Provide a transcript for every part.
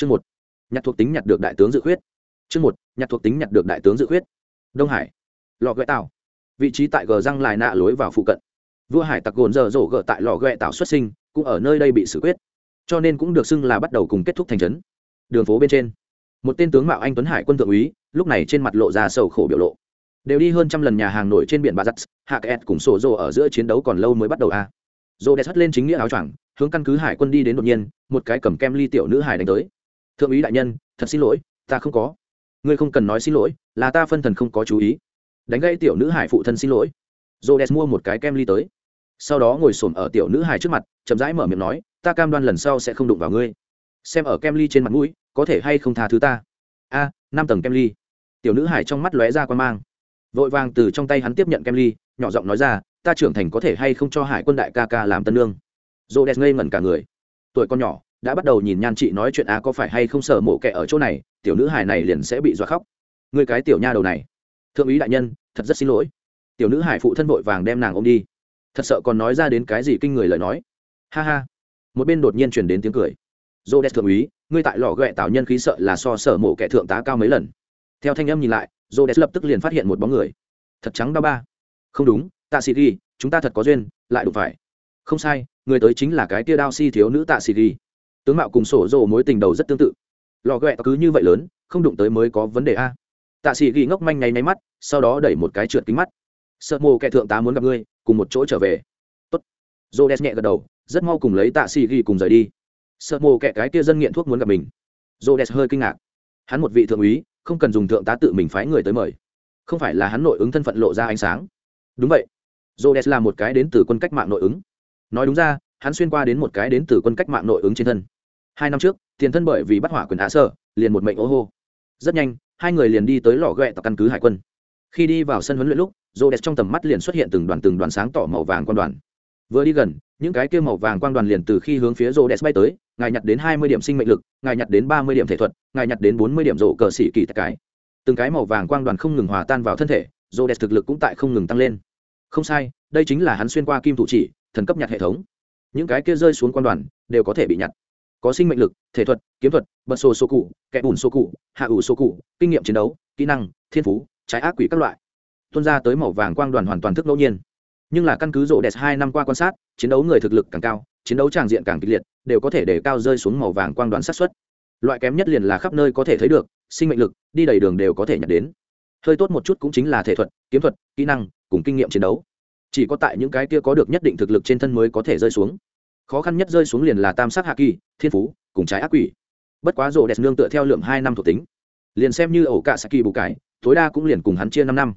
chương một, nhặt thuộc tính nhặt được đại tướng dự khuyết. Chương một, nhặt thuộc tính nhặt được đại tướng dự khuyết. Đông hải, lò ghẹ tàu vị trí tại gờ răng lại nạ lối vào phụ cận. Vua hải tặc gồn dở dỗ gỡ tại lò ghẹ tàu xuất sinh, cũng ở nơi đây bị xử quyết. Cho nên cũng được xưng là bắt đầu cùng kết thúc thành trấn. Đường phố bên trên, một tên tướng mạo anh tuấn hải quân thượng úy, lúc này trên mặt lộ ra sầu khổ biểu lộ. Đều đi hơn trăm lần nhà hàng nổi trên biển ba giắt hạ kẹt cùng sổ rồ ở giữa chiến đấu còn lâu mới bắt đầu a. À. rô đẹp hất lên chính nghĩa áo choàng, hướng căn cứ hải quân đi đến đột nhiên, một cái cầm kem ly tiểu nữ hải đánh tới thượng úy đại nhân, thật xin lỗi, ta không có. Ngươi không cần nói xin lỗi, là ta phân thần không có chú ý. Đánh gây tiểu nữ hải phụ thân xin lỗi. Rô đẹp mua một cái kem ly tới. Sau đó ngồi xổm ở tiểu nữ hải trước mặt, chậm rãi mở miệng nói, ta cam đoan lần sau sẽ không đụng vào ngươi. Xem ở kem ly trên mặt mũi, có thể hay không tha thứ ta? A, năm tầng kem ly. Tiểu nữ hải trong mắt lóe ra quan mang. Vội vàng từ trong tay hắn tiếp nhận kem ly, nhỏ giọng nói ra, ta trưởng thành có thể hay không cho hải quân đại ca ca làm tân lương? Dô đẹp ngây ngẩn cả người. Tuổi con nhỏ đã bắt đầu nhìn nhan chị nói chuyện a có phải hay không sợ mổ kẻ ở chỗ này, tiểu nữ hải này liền sẽ bị dọa khóc. Người cái tiểu nha đầu này. Thượng úy đại nhân, thật rất xin lỗi. Tiểu nữ hải phụ thân vội vàng đem nàng ôm đi. Thật sợ còn nói ra đến cái gì kinh người lời nói. Ha ha. Một bên đột nhiên truyền đến tiếng cười. Dô đẹp thượng úy, ngươi tại lò ghẹ tạo nhân khí sợ là so sở mổ kẻ thượng tá cao mấy lần. Theo thanh âm nhìn lại, dô đẹp lập tức liền phát hiện một bóng người. Thật trắng ba ba. Không đúng, tạ sĩ ghi, chúng ta thật có duyên, lại đụng phải. Không sai, người tới chính là cái tia đao si thiếu nữ tạ sĩ ghi tướng mạo cùng sổ dồ mối tình đầu rất tương tự. Lò ghẹ cứ như vậy lớn, không đụng tới mới có vấn đề a. Tạ sĩ ghi ngốc manh nháy máy mắt, sau đó đẩy một cái trượt kính mắt. Sợ mồ kẻ thượng tá muốn gặp ngươi, cùng một chỗ trở về. Tốt. Dô đen nhẹ gật đầu, rất mau cùng lấy tạ sĩ ghi cùng rời đi. Sợ mồ kẻ cái kia dân nghiện thuốc muốn gặp mình. Dô đen hơi kinh ngạc. Hắn một vị thượng úy, không cần dùng thượng tá tự mình phái người tới mời. Không phải là hắn nội ứng thân phận lộ ra ánh sáng. Đúng vậy. Dô đen là một cái đến từ quân cách mạng nội ứng. Nói đúng ra, hắn xuyên qua đến một cái đến từ quân cách mạng nội ứng trên thân hai năm trước, tiền thân bởi vì bắt hỏa quyền á sơ liền một mệnh ô hô. Rất nhanh, hai người liền đi tới lò ghẹ tập căn cứ hải quân. Khi đi vào sân huấn luyện lúc rô đẹp trong tầm mắt liền xuất hiện từng đoàn từng đoàn sáng tỏ màu vàng quan đoàn. Vừa đi gần, những cái kia màu vàng quang đoàn liền từ khi hướng phía rô đẹp bay tới, ngài nhặt đến hai mươi điểm sinh mệnh lực, ngài nhặt đến ba mươi điểm thể thuật, ngài nhặt đến bốn mươi điểm rổ cờ xỉ kỳ cái từng cái màu vàng quang đoàn không ngừng hòa tan vào thân thể rô đẹp thực lực cũng tại không ngừng tăng lên. Không sai, đây chính là hắn xuyên qua kim thủ chỉ, thần cấp nhặt hệ thống. Những cái kia rơi xuống quan đoàn, đều có thể bị nhặt có sinh mệnh lực, thể thuật, kiếm thuật, bật sổ sổ cụ, kẻ bùn sổ cụ, hạ ủ sổ cụ, kinh nghiệm chiến đấu, kỹ năng, thiên phú, trái ác quỷ các loại. Tuân ra tới màu vàng quang đoàn hoàn toàn thức ngẫu nhiên. Nhưng là căn cứ rộ đẹp hai năm qua quan sát, chiến đấu người thực lực càng cao, chiến đấu tràng diện càng kịch liệt, đều có thể để cao rơi xuống màu vàng quang đoàn sát xuất loại kém nhất liền là khắp nơi có thể thấy được, sinh mệnh lực, đi đầy đường đều có thể nhặt đến. Hơi tốt một chút cũng chính là thể thuật, kiếm thuật, kỹ năng, cùng kinh nghiệm chiến đấu. Chỉ có tại những cái kia có được nhất định thực lực trên thân mới có thể rơi xuống khó khăn nhất rơi xuống liền là tam sát hạ kỳ, thiên phú, cùng trái ác quỷ. Bất quá rộ đẹp nương tựa theo lượng hai năm thuộc tính. Liền xem như ổ cả kỳ bù cải, tối đa cũng liền cùng hắn chia năm năm.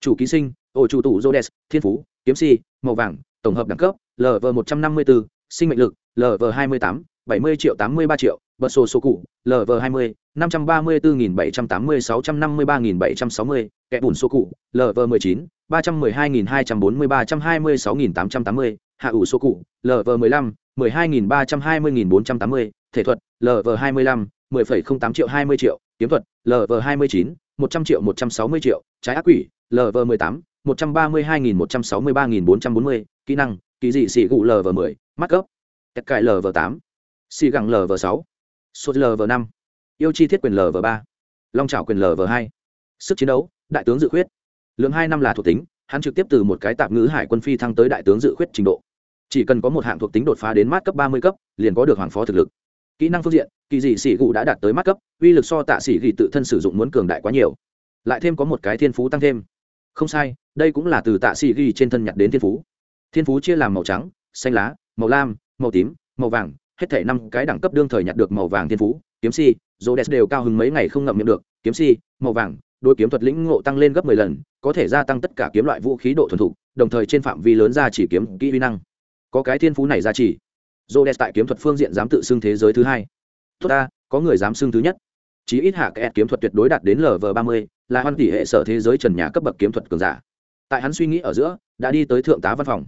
Chủ ký sinh, ổ chủ tủ rô đẹp, thiên phú, kiếm si, màu vàng, tổng hợp đẳng cấp lv một trăm năm mươi bốn sinh mệnh lực lv hai mươi tám, bảy mươi triệu tám mươi ba triệu, bật sổ số cụ lv hai mươi, năm trăm ba mươi bốn nghìn bảy trăm tám mươi sáu trăm năm mươi ba nghìn bảy trăm sáu mươi, kẻ bùn số cụ lv mười chín, ba trăm mười hai nghìn hai trăm bốn mươi ba trăm hai mươi sáu nghìn tám trăm tám mươi hạ ủ số cụ lv mười lăm mười hai nghìn ba trăm hai mươi nghìn bốn trăm tám mươi thể thuật lv hai mươi lăm mười phẩy không tám triệu hai mươi triệu kiếm thuật lv hai mươi chín một trăm triệu một trăm sáu mươi triệu trái ác quỷ lv mười tám một trăm ba mươi hai nghìn một trăm sáu mươi ba nghìn bốn trăm bốn mươi kỹ năng kỳ dị xỉ gụ lv mười mắt cấp tất cải lv tám xì gẳng lv sáu sốt lv năm yêu chi thiết quyền lv ba long trào quyền lv hai sức chiến đấu đại tướng dự khuyết lượng hai năm là thuộc tính hắn trực tiếp từ một cái tạp ngữ hải quân phi thăng tới đại tướng dự khuyết trình độ chỉ cần có một hạng thuộc tính đột phá đến mát cấp ba mươi cấp, liền có được hoàng phó thực lực. Kỹ năng phương diện, kỳ dị sĩ gù đã đạt tới mắt cấp, uy lực so tạ sĩ ghi tự thân sử dụng muốn cường đại quá nhiều. Lại thêm có một cái thiên phú tăng thêm. Không sai, đây cũng là từ tạ sĩ ghi trên thân nhặt đến thiên phú. Thiên phú chia làm màu trắng, xanh lá, màu lam, màu tím, màu vàng, hết thể năm cái đẳng cấp đương thời nhặt được màu vàng thiên phú. Kiếm si dù đès đều cao hứng mấy ngày không ngậm miệng được. Kiếm si, màu vàng đôi kiếm thuật lĩnh ngộ tăng lên gấp mười lần, có thể gia tăng tất cả kiếm loại vũ khí độ thuần thục, đồng thời trên phạm vi lớn ra chỉ kiếm kỹ vi năng có cái thiên phú này ra chỉ. Dô đẹp tại kiếm thuật phương diện dám tự xưng thế giới thứ hai. Tốt ta, có người dám xưng thứ nhất. Chí ít hạ kẽ kiếm thuật tuyệt đối đạt đến lv ba mươi, là hoan tỷ hệ sở thế giới trần nhà cấp bậc kiếm thuật cường giả. Tại hắn suy nghĩ ở giữa, đã đi tới thượng tá văn phòng.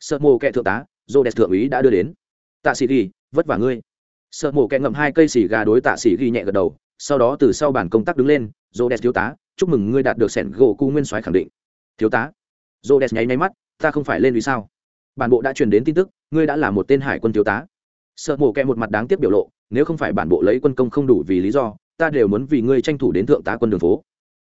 Sợ mồ kẹ thượng tá dô đẹp thượng úy đã đưa đến. Tạ sĩ ghi, vất vả ngươi. Sợ mồ kẹ ngậm hai cây xì gà đối tạ sĩ ghi nhẹ gật đầu, sau đó từ sau bản công tác đứng lên dô đẹp thiếu tá, chúc mừng ngươi đạt được sẻn gỗ cu nguyên soái khẳng định. Thiếu tá dô đẹp nháy nháy mắt, ta không phải lên vì sao? Bản bộ đã truyền đến tin tức, ngươi đã là một tên hải quân thiếu tá. Sợ mồ kẹ một mặt đáng tiếc biểu lộ, nếu không phải bản bộ lấy quân công không đủ vì lý do, ta đều muốn vì ngươi tranh thủ đến thượng tá quân đường phố.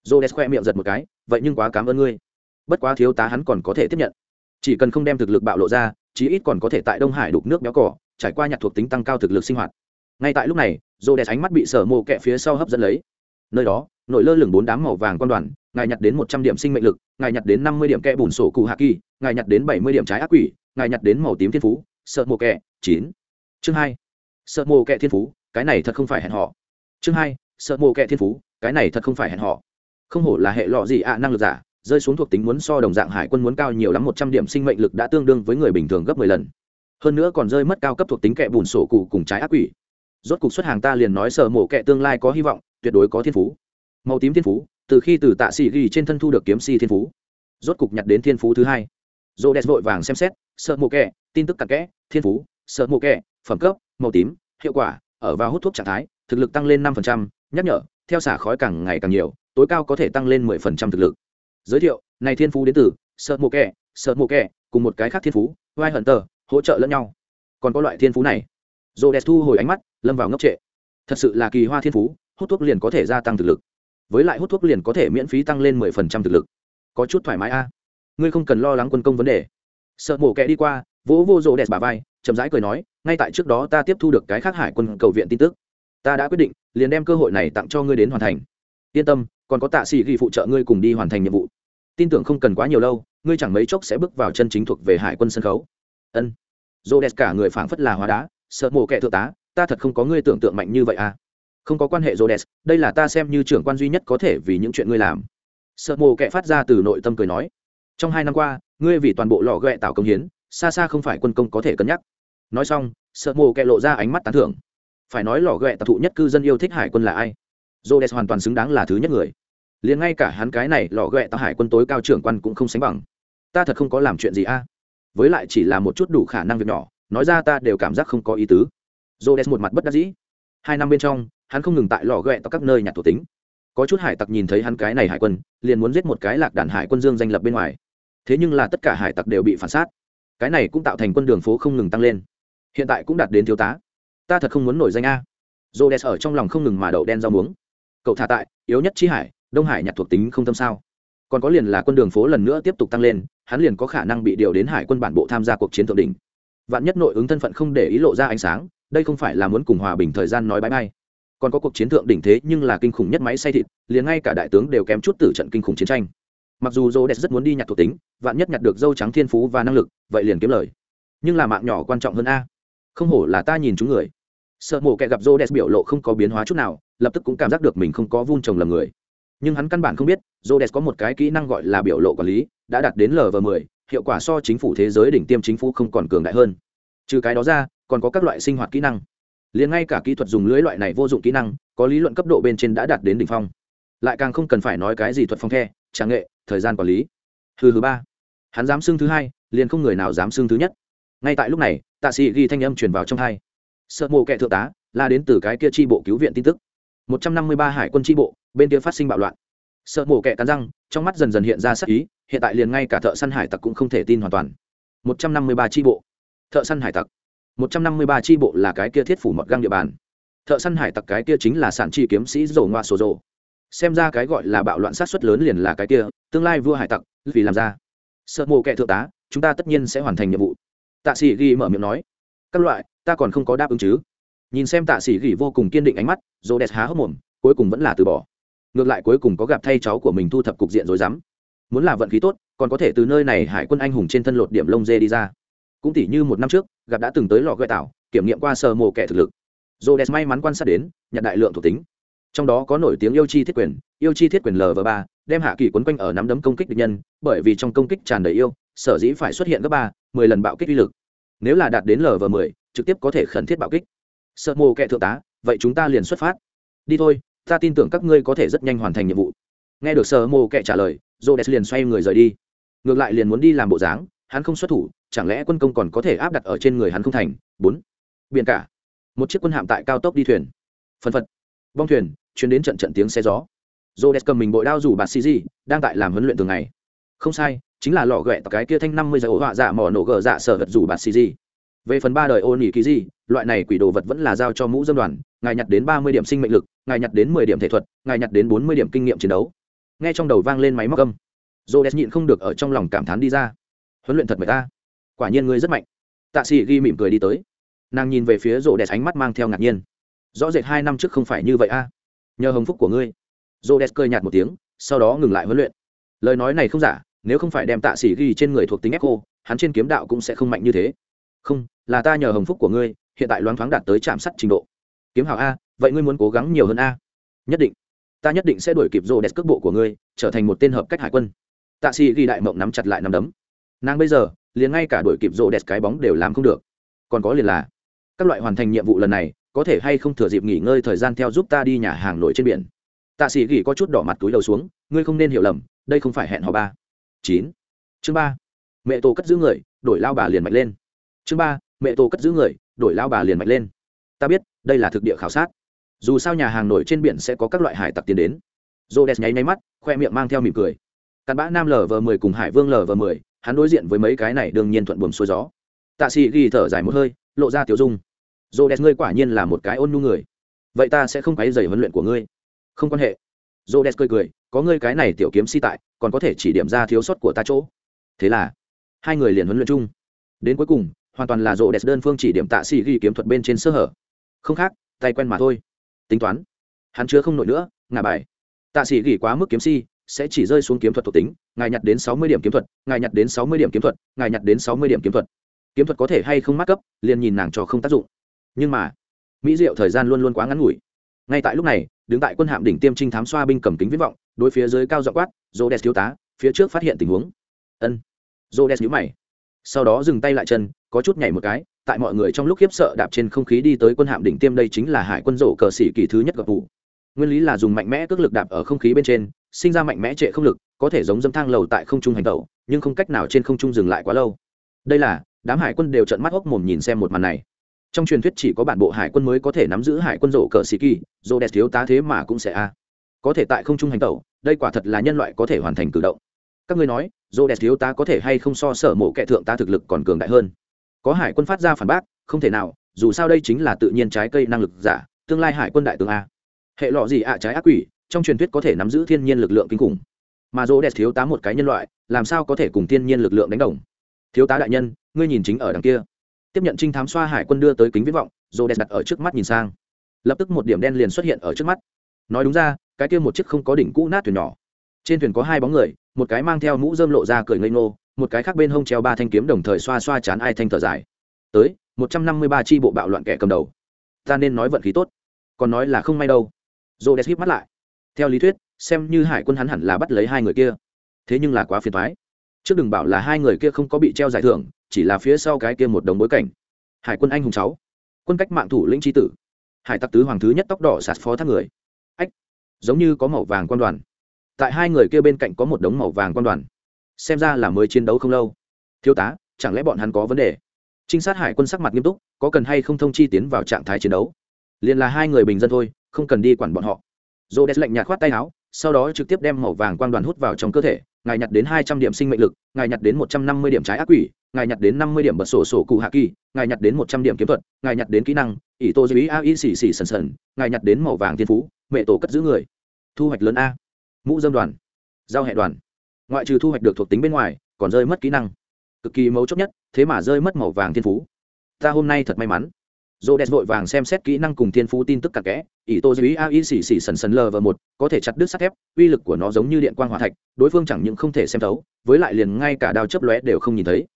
J khoe miệng giật một cái, vậy nhưng quá cảm ơn ngươi. Bất quá thiếu tá hắn còn có thể tiếp nhận. Chỉ cần không đem thực lực bạo lộ ra, chí ít còn có thể tại đông hải đục nước béo cỏ, trải qua nhặt thuộc tính tăng cao thực lực sinh hoạt. Ngay tại lúc này rô đẹp ánh mắt bị sở mộ kẹ phía sau hấp dẫn lấy. Nơi đó nổi lơ lửng bốn đám màu vàng quan đoàn, ngài nhặt đến một trăm điểm sinh mệnh lực, ngài nhặt đến năm mươi điểm kẽ bùn sổ cụ hạ kỳ, ngài nhặt đến bảy mươi điểm trái ác quỷ, ngài nhặt đến màu tím thiên phú, sợ mồ kẹ chín. Chương hai. Sợ mồ kẹ thiên phú, cái này thật không phải hẹn họ chương hai. Sợ mồ kẹ thiên phú, cái này thật không phải hẹn họ không hổ là hệ lọ gì ạ, năng lực giả, rơi xuống thuộc tính muốn so đồng dạng hải quân muốn cao nhiều lắm, một trăm điểm sinh mệnh lực đã tương đương với người bình thường gấp mười lần. Hơn nữa còn rơi mất cao cấp thuộc tính kẹ bùn sổ cụ cùng trái ác quỷ. Rốt cục xuất hàng ta liền nói sợ mổ kẹ tương lai có hy vọng, tuyệt đối có thiên phú màu tím thiên phú, từ khi từ tạ sĩ ghi trên thân thu được kiếm si thiên phú. Rốt cục nhặt đến thiên phú thứ hai. Dô đẹp vội vàng xem xét, sợ mù kẹ tin tức cặn kẽ, thiên phú, sợ mù kẹ phẩm cấp, màu tím, hiệu quả, ở vào hút thuốc trạng thái, thực lực tăng lên năm nhắc nhở, theo xả khói càng ngày càng nhiều, tối cao có thể tăng lên 10% thực lực. Giới thiệu, này thiên phú đến từ, sợ mộ kẹ sợ mộ kẹ cùng một cái khác thiên phú vai hận tờ hỗ trợ lẫn nhau. Còn có loại thiên phú này. Dô đẹp thu hồi ánh mắt, lâm vào ngốc trệ. Thật sự là kỳ hoa thiên phú, hút thuốc liền có thể gia tăng thực lực với lại hút thuốc liền có thể miễn phí tăng lên 10% thực lực. Có chút thoải mái a. Ngươi không cần lo lắng quân công vấn đề. Sợ mổ kẹ đi qua, vỗ vô rộ đẹp bà vai, chậm rãi cười nói, ngay tại trước đó ta tiếp thu được cái khác hải quân cầu viện tin tức. Ta đã quyết định, liền đem cơ hội này tặng cho ngươi đến hoàn thành. Yên tâm, còn có tạ sĩ ghi phụ trợ ngươi cùng đi hoàn thành nhiệm vụ. Tin tưởng không cần quá nhiều lâu, ngươi chẳng mấy chốc sẽ bước vào chân chính thuộc về hải quân sân khấu. Ân. Dô đẹp cả người phảng phất là hóa đá, sợ mổ kẹ thượng tá, ta thật không có ngươi tưởng tượng mạnh như vậy à không có quan hệ dô đẹp đây là ta xem như trưởng quan duy nhất có thể vì những chuyện ngươi làm sợ mồ kệ phát ra từ nội tâm cười nói trong hai năm qua ngươi vì toàn bộ lò ghẹ tạo công hiến xa xa không phải quân công có thể cân nhắc nói xong sợ mồ kệ lộ ra ánh mắt tán thưởng phải nói lò ghẹ tạo thụ nhất cư dân yêu thích hải quân là ai Rhodes hoàn toàn xứng đáng là thứ nhất người. Liền ngay cả hắn cái này lọ gẹ tạo hải quân tối cao trưởng quan cũng không sánh bằng. Ta thật không có làm chuyện gì a. Với lại chỉ là một chút đủ khả năng việc nhỏ, nói ra ta đều cảm giác không có ý tứ. Rhodes một mặt bất đắc dĩ. Hai năm bên trong, hắn không ngừng tại lò ghẹ tóc các nơi nhặt thuộc tính. Có chút hải tặc nhìn thấy hắn cái này hải quân, liền muốn giết một cái lạc đàn hải quân dương danh lập bên ngoài. Thế nhưng là tất cả hải tặc đều bị phản sát. Cái này cũng tạo thành quân đường phố không ngừng tăng lên. Hiện tại cũng đạt đến thiếu tá. Ta thật không muốn nổi danh a. Rhodes ở trong lòng không ngừng mà đậu đen rau muống cậu thả tại yếu nhất chi hải đông hải nhặt thuộc tính không tâm sao còn có liền là quân đường phố lần nữa tiếp tục tăng lên hắn liền có khả năng bị điều đến hải quân bản bộ tham gia cuộc chiến thượng đỉnh vạn nhất nội ứng thân phận không để ý lộ ra ánh sáng đây không phải là muốn cùng hòa bình thời gian nói bãi bay. Còn có cuộc chiến thượng đỉnh thế nhưng là kinh khủng nhất máy xay thịt liền ngay cả đại tướng đều kém chút tử trận kinh khủng chiến tranh. Mặc dù dô đẹp rất muốn đi nhặt thuộc tính vạn nhất nhặt được dâu trắng thiên phú và năng lực vậy liền kiếm lời. Nhưng là mạng nhỏ quan trọng hơn a. Không hổ là ta nhìn chúng người. Sợ mổ kẻ gặp dô đẹp biểu lộ không có biến hóa chút nào lập tức cũng cảm giác được mình không có vun trồng lầm người. Nhưng hắn căn bản không biết Rhodes có một cái kỹ năng gọi là biểu lộ quản lý đã đạt đến LV10, hiệu quả so chính phủ thế giới đỉnh tiêm chính phủ không còn cường đại hơn. Trừ cái đó ra còn có các loại sinh hoạt kỹ năng. Liền ngay cả kỹ thuật dùng lưới loại này vô dụng kỹ năng, có lý luận cấp độ bên trên đã đạt đến đỉnh phong. Lại càng không cần phải nói cái gì thuật phong the tráng nghệ, thời gian quản lý. Thứ thứ ba. Hắn dám xưng thứ hai, liền không người nào dám xưng thứ nhất. Ngay tại lúc này, tạ sĩ ghi thanh âm truyền vào trong hai. Sợ mộ kệ thượng tá là đến từ cái kia tri bộ cứu viện tin tức. Một trăm năm mươi ba hải quân tri bộ, bên kia phát sinh bạo loạn. Sợ mổ kẹ cắn răng, trong mắt dần dần hiện ra sắc ý, hiện tại liền ngay cả thợ săn hải tặc cũng không thể tin hoàn toàn. Một trăm năm mươi ba tri bộ. Thợ săn hải tặc một trăm năm mươi ba tri bộ là cái kia thiết phủ mọt găng địa bàn. Thợ săn hải tặc cái kia chính là sản tri kiếm sĩ dầu ngoa sổ rồ. xem ra cái gọi là bạo loạn sát xuất lớn liền là cái kia, tương lai vua hải tặc, vì làm ra. Sợ mộ kệ thượng tá, chúng ta tất nhiên sẽ hoàn thành nhiệm vụ. Tạ sĩ ghi mở miệng nói. Các loại, ta còn không có đáp ứng chứ. Nhìn xem tạ sĩ gỉ vô cùng kiên định ánh mắt rồ đẹp há hốc mồm, cuối cùng vẫn là từ bỏ. Ngược lại cuối cùng có gặp thay cháu của mình thu thập cục diện rồi dám muốn là vận khí tốt, còn có thể từ nơi này hải quân anh hùng trên thân lột điểm lông dê đi ra. Cũng tỉ như một năm trước gặp đã từng tới lò gợi tảo, kiểm nghiệm qua sơ mồ kẻ thực lực. Dô đẹp may mắn quan sát đến nhận đại lượng thuộc tính. Trong đó có nổi tiếng yêu chi thiết quyền, yêu chi thiết quyền lv ba, đem hạ kỳ quấn quanh ở nắm đấm công kích địch nhân, bởi vì trong công kích tràn đầy yêu, sở dĩ phải xuất hiện gấp ba, mười lần bạo kích uy lực. Nếu là đạt đến lv mười, trực tiếp có thể khẩn thiết bạo kích. Sợ mồ kẹ thượng tá, vậy chúng ta liền xuất phát. Đi thôi, ta tin tưởng các ngươi có thể rất nhanh hoàn thành nhiệm vụ. Nghe được sợ mồ kẹ trả lời j o liền xoay người rời đi. Ngược lại liền muốn đi làm bộ dáng, hắn không xuất thủ chẳng lẽ quân công còn có thể áp đặt ở trên người hắn không thành? Bốn. Biển cả. Một chiếc quân hạm tại cao tốc đi thuyền. Phân phật. Bong thuyền, chuyến đến trận trận tiếng xe gió. Dô o cầm mình bội đao rủ bà cg đang tại làm huấn luyện thường ngày. Không sai, chính là lọ ghẹ cái kia thanh năm mươi giờ ổ họa dạ mỏ nổ gờ dạ sở vật rủ bà cg về phần ba đời ô nỉ kỳ gì, loại này quỷ đồ vật vẫn là giao cho mũ dân đoàn, ngài nhặt đến ba mươi điểm sinh mệnh lực, ngài nhặt đến mười điểm thể thuật, ngài nhặt đến bốn mươi điểm kinh nghiệm chiến đấu. Nghe trong đầu vang lên máy móc âm. Dô đès nhịn không được ở trong lòng cảm thán đi ra. Huấn luyện thật mệt ta quả nhiên ngươi rất mạnh. Tạ sĩ ghi mỉm cười đi tới. Nàng nhìn về phía rô đẹp ánh mắt mang theo ngạc nhiên. Rõ rệt hai năm trước không phải như vậy a. Nhờ hồng phúc của ngươi. Rô đẹp cười nhạt một tiếng, sau đó ngừng lại huấn luyện. Lời nói này không giả, nếu không phải đem tạ sĩ ghi trên người thuộc tính echo, hắn trên kiếm đạo cũng sẽ không mạnh như thế. Không, là ta nhờ hồng phúc của ngươi, hiện tại loáng thoáng đạt tới chạm sắt trình độ. Kiếm Hào a, vậy ngươi muốn cố gắng nhiều hơn a? Nhất định. Ta nhất định sẽ đuổi kịp rô đẹp cước bộ của ngươi, trở thành một tên hợp cách hải quân. Tạ sĩ ghi đại mộng nắm chặt lại nắm đấm. Nàng bây giờ liền ngay cả đuổi kịp rô đẹp cái bóng đều làm không được. Còn có liền là, các loại hoàn thành nhiệm vụ lần này, có thể hay không thừa dịp nghỉ ngơi thời gian theo giúp ta đi nhà hàng nổi trên biển. Tạ sĩ gỉ có chút đỏ mặt túi đầu xuống, ngươi không nên hiểu lầm, đây không phải hẹn hò ba. Chín. Chương ba. Mẹ tổ cất giữ người, đổi lao bà liền mạnh lên. Chương ba. Mẹ tổ cất giữ người, đổi lao bà liền mạnh lên. Ta biết, đây là thực địa khảo sát. Dù sao nhà hàng nổi trên biển sẽ có các loại hải tặc tiến đến. Rô đès nháy nháy mắt, khoe miệng mang theo mỉm cười. Cặn bã nam lv mười cùng hải vương lv mười hắn đối diện với mấy cái này đương nhiên thuận buồm xuôi gió. Tạ sĩ ghi thở dài một hơi, lộ ra tiểu dung. Rô ngươi quả nhiên là một cái ôn nhu người. Vậy ta sẽ không quấy dày huấn luyện của ngươi. Không quan hệ. Rô cười cười, có ngươi cái này tiểu kiếm si tại, còn có thể chỉ điểm ra thiếu sót của ta chỗ. Thế là, hai người liền huấn luyện chung. Đến cuối cùng, hoàn toàn là rô đơn phương chỉ điểm tạ sĩ ghi kiếm thuật bên trên sơ hở. Không khác, tay quen mà thôi. Tính toán. Hắn chứa không nổi nữa, ngả bài. Tạ sĩ gỉ quá mức kiếm si sẽ chỉ rơi xuống kiếm thuật thuộc tính, ngài nhặt đến sáu mươi điểm kiếm thuật, ngài nhặt đến sáu mươi điểm kiếm thuật, ngài nhặt đến sáu mươi điểm kiếm thuật. Kiếm thuật có thể hay không mắc cấp, liền nhìn nàng cho không tác dụng. Nhưng mà, mỹ diệu thời gian luôn luôn quá ngắn ngủi. Ngay tại lúc này, đứng tại quân hạm đỉnh tiêm trinh thám xoa binh cầm kính viết vọng, đối phía dưới cao dọ quát rô đès thiếu tá, phía trước phát hiện tình huống. Ân. Rô đès nhũ mày. Sau đó dừng tay lại chân, có chút nhảy một cái, tại mọi người trong lúc khiếp sợ đạp trên không khí đi tới quân hạm đỉnh tiêm đây chính là hải quân rổ cờ xỉ kỳ thứ nhất gặp vụ nguyên lý là dùng mạnh mẽ cước lực đạp ở không khí bên trên, sinh ra mạnh mẽ trệ không lực, có thể giống dâm thang lầu tại không trung hành tẩu, nhưng không cách nào trên không trung dừng lại quá lâu. Đây là, đám hải quân đều trận mắt hốc mồm nhìn xem một màn này. Trong truyền thuyết chỉ có bản bộ hải quân mới có thể nắm giữ hải quân rổ cờ sĩ kỳ rổ đẹp thiếu tá thế mà cũng sẽ a. Có thể tại không trung hành tẩu, đây quả thật là nhân loại có thể hoàn thành cử động. Các ngươi nói rổ đẹp thiếu tá có thể hay không so sở mộ kệ thượng tá thực lực còn cường đại hơn? Có hải quân phát ra phản bác, không thể nào, dù sao đây chính là tự nhiên trái cây năng lực giả, tương lai hải quân đại tướng a hệ lọ gì ạ à, trái ác quỷ, trong truyền thuyết có thể nắm giữ thiên nhiên lực lượng kinh khủng. Mà dỗ đẹp thiếu tá một cái nhân loại, làm sao có thể cùng thiên nhiên lực lượng đánh đồng? Thiếu tá đại nhân, ngươi nhìn chính ở đằng kia. Tiếp nhận trinh thám xoa hải quân đưa tới kính viễn vọng dỗ đẹp đặt ở trước mắt nhìn sang. Lập tức một điểm đen liền xuất hiện ở trước mắt. Nói đúng ra, cái kia một chiếc không có đỉnh cũ nát thuyền nhỏ. Trên thuyền có hai bóng người, một cái mang theo mũ dơm lộ ra cười ngây ngô, một cái khác bên hông treo ba thanh kiếm đồng thời xoa xoa chán ai thanh thở dài. Tới, một trăm năm mươi ba tri bộ bạo loạn kẻ cầm đầu. Ta nên nói vận khí tốt. Còn nói là không may đâu. Rô đès híp mắt lại. Theo lý thuyết, xem như hải quân hắn hẳn là bắt lấy hai người kia. Thế nhưng là quá phiền thoái trước đừng bảo là hai người kia không có bị treo giải thưởng, chỉ là phía sau cái kia một đồng bối cảnh. Hải quân anh hùng cháu quân cách mạng thủ lĩnh tri tử. Hải tặc tứ hoàng thứ nhất tóc đỏ sạt phó thác người. Ách, giống như có màu vàng quan đoàn. Tại hai người kia bên cạnh có một đống màu vàng quan đoàn. Xem ra là mới chiến đấu không lâu. Thiếu tá, chẳng lẽ bọn hắn có vấn đề? Trinh sát hải quân sắc mặt nghiêm túc, có cần hay không thông chi tiến vào trạng thái chiến đấu? Liền là hai người bình dân thôi không cần đi quản bọn họ. Dô đès lạnh nhạt khoát tay áo, sau đó trực tiếp đem màu vàng quang đoàn hút vào trong cơ thể, ngài nhặt đến hai trăm điểm sinh mệnh lực, ngài nhặt đến một trăm năm mươi điểm trái ác quỷ, ngài nhặt đến năm mươi điểm bật sổ sổ cụ hạ kỳ, ngài nhặt đến một trăm điểm kiếm thuật, ngài nhặt đến kỹ năng, ỷ tô dưới a y xì xì sần sần, ngài nhặt đến màu vàng thiên phú, mẹ tổ cất giữ người. Thu hoạch lớn a. Mũ dâm đoàn. Giao hệ đoàn. Ngoại trừ thu hoạch được thuộc tính bên ngoài, còn rơi mất kỹ năng. Cực kỳ mấu chốt nhất, thế mà rơi mất màu vàng thiên phú. Ta hôm nay thật may mắn dô đẹp vội vàng xem xét kỹ năng cùng thiên phú tin tức cặn kẽ. Ỷ tô dưới a y xì xì sần sần lv một, có thể chặt đứt sắt thép, uy lực của nó giống như điện quang hỏa thạch, đối phương chẳng những không thể xem thấu, với lại liền ngay cả đao chấp lóe đều không nhìn thấy.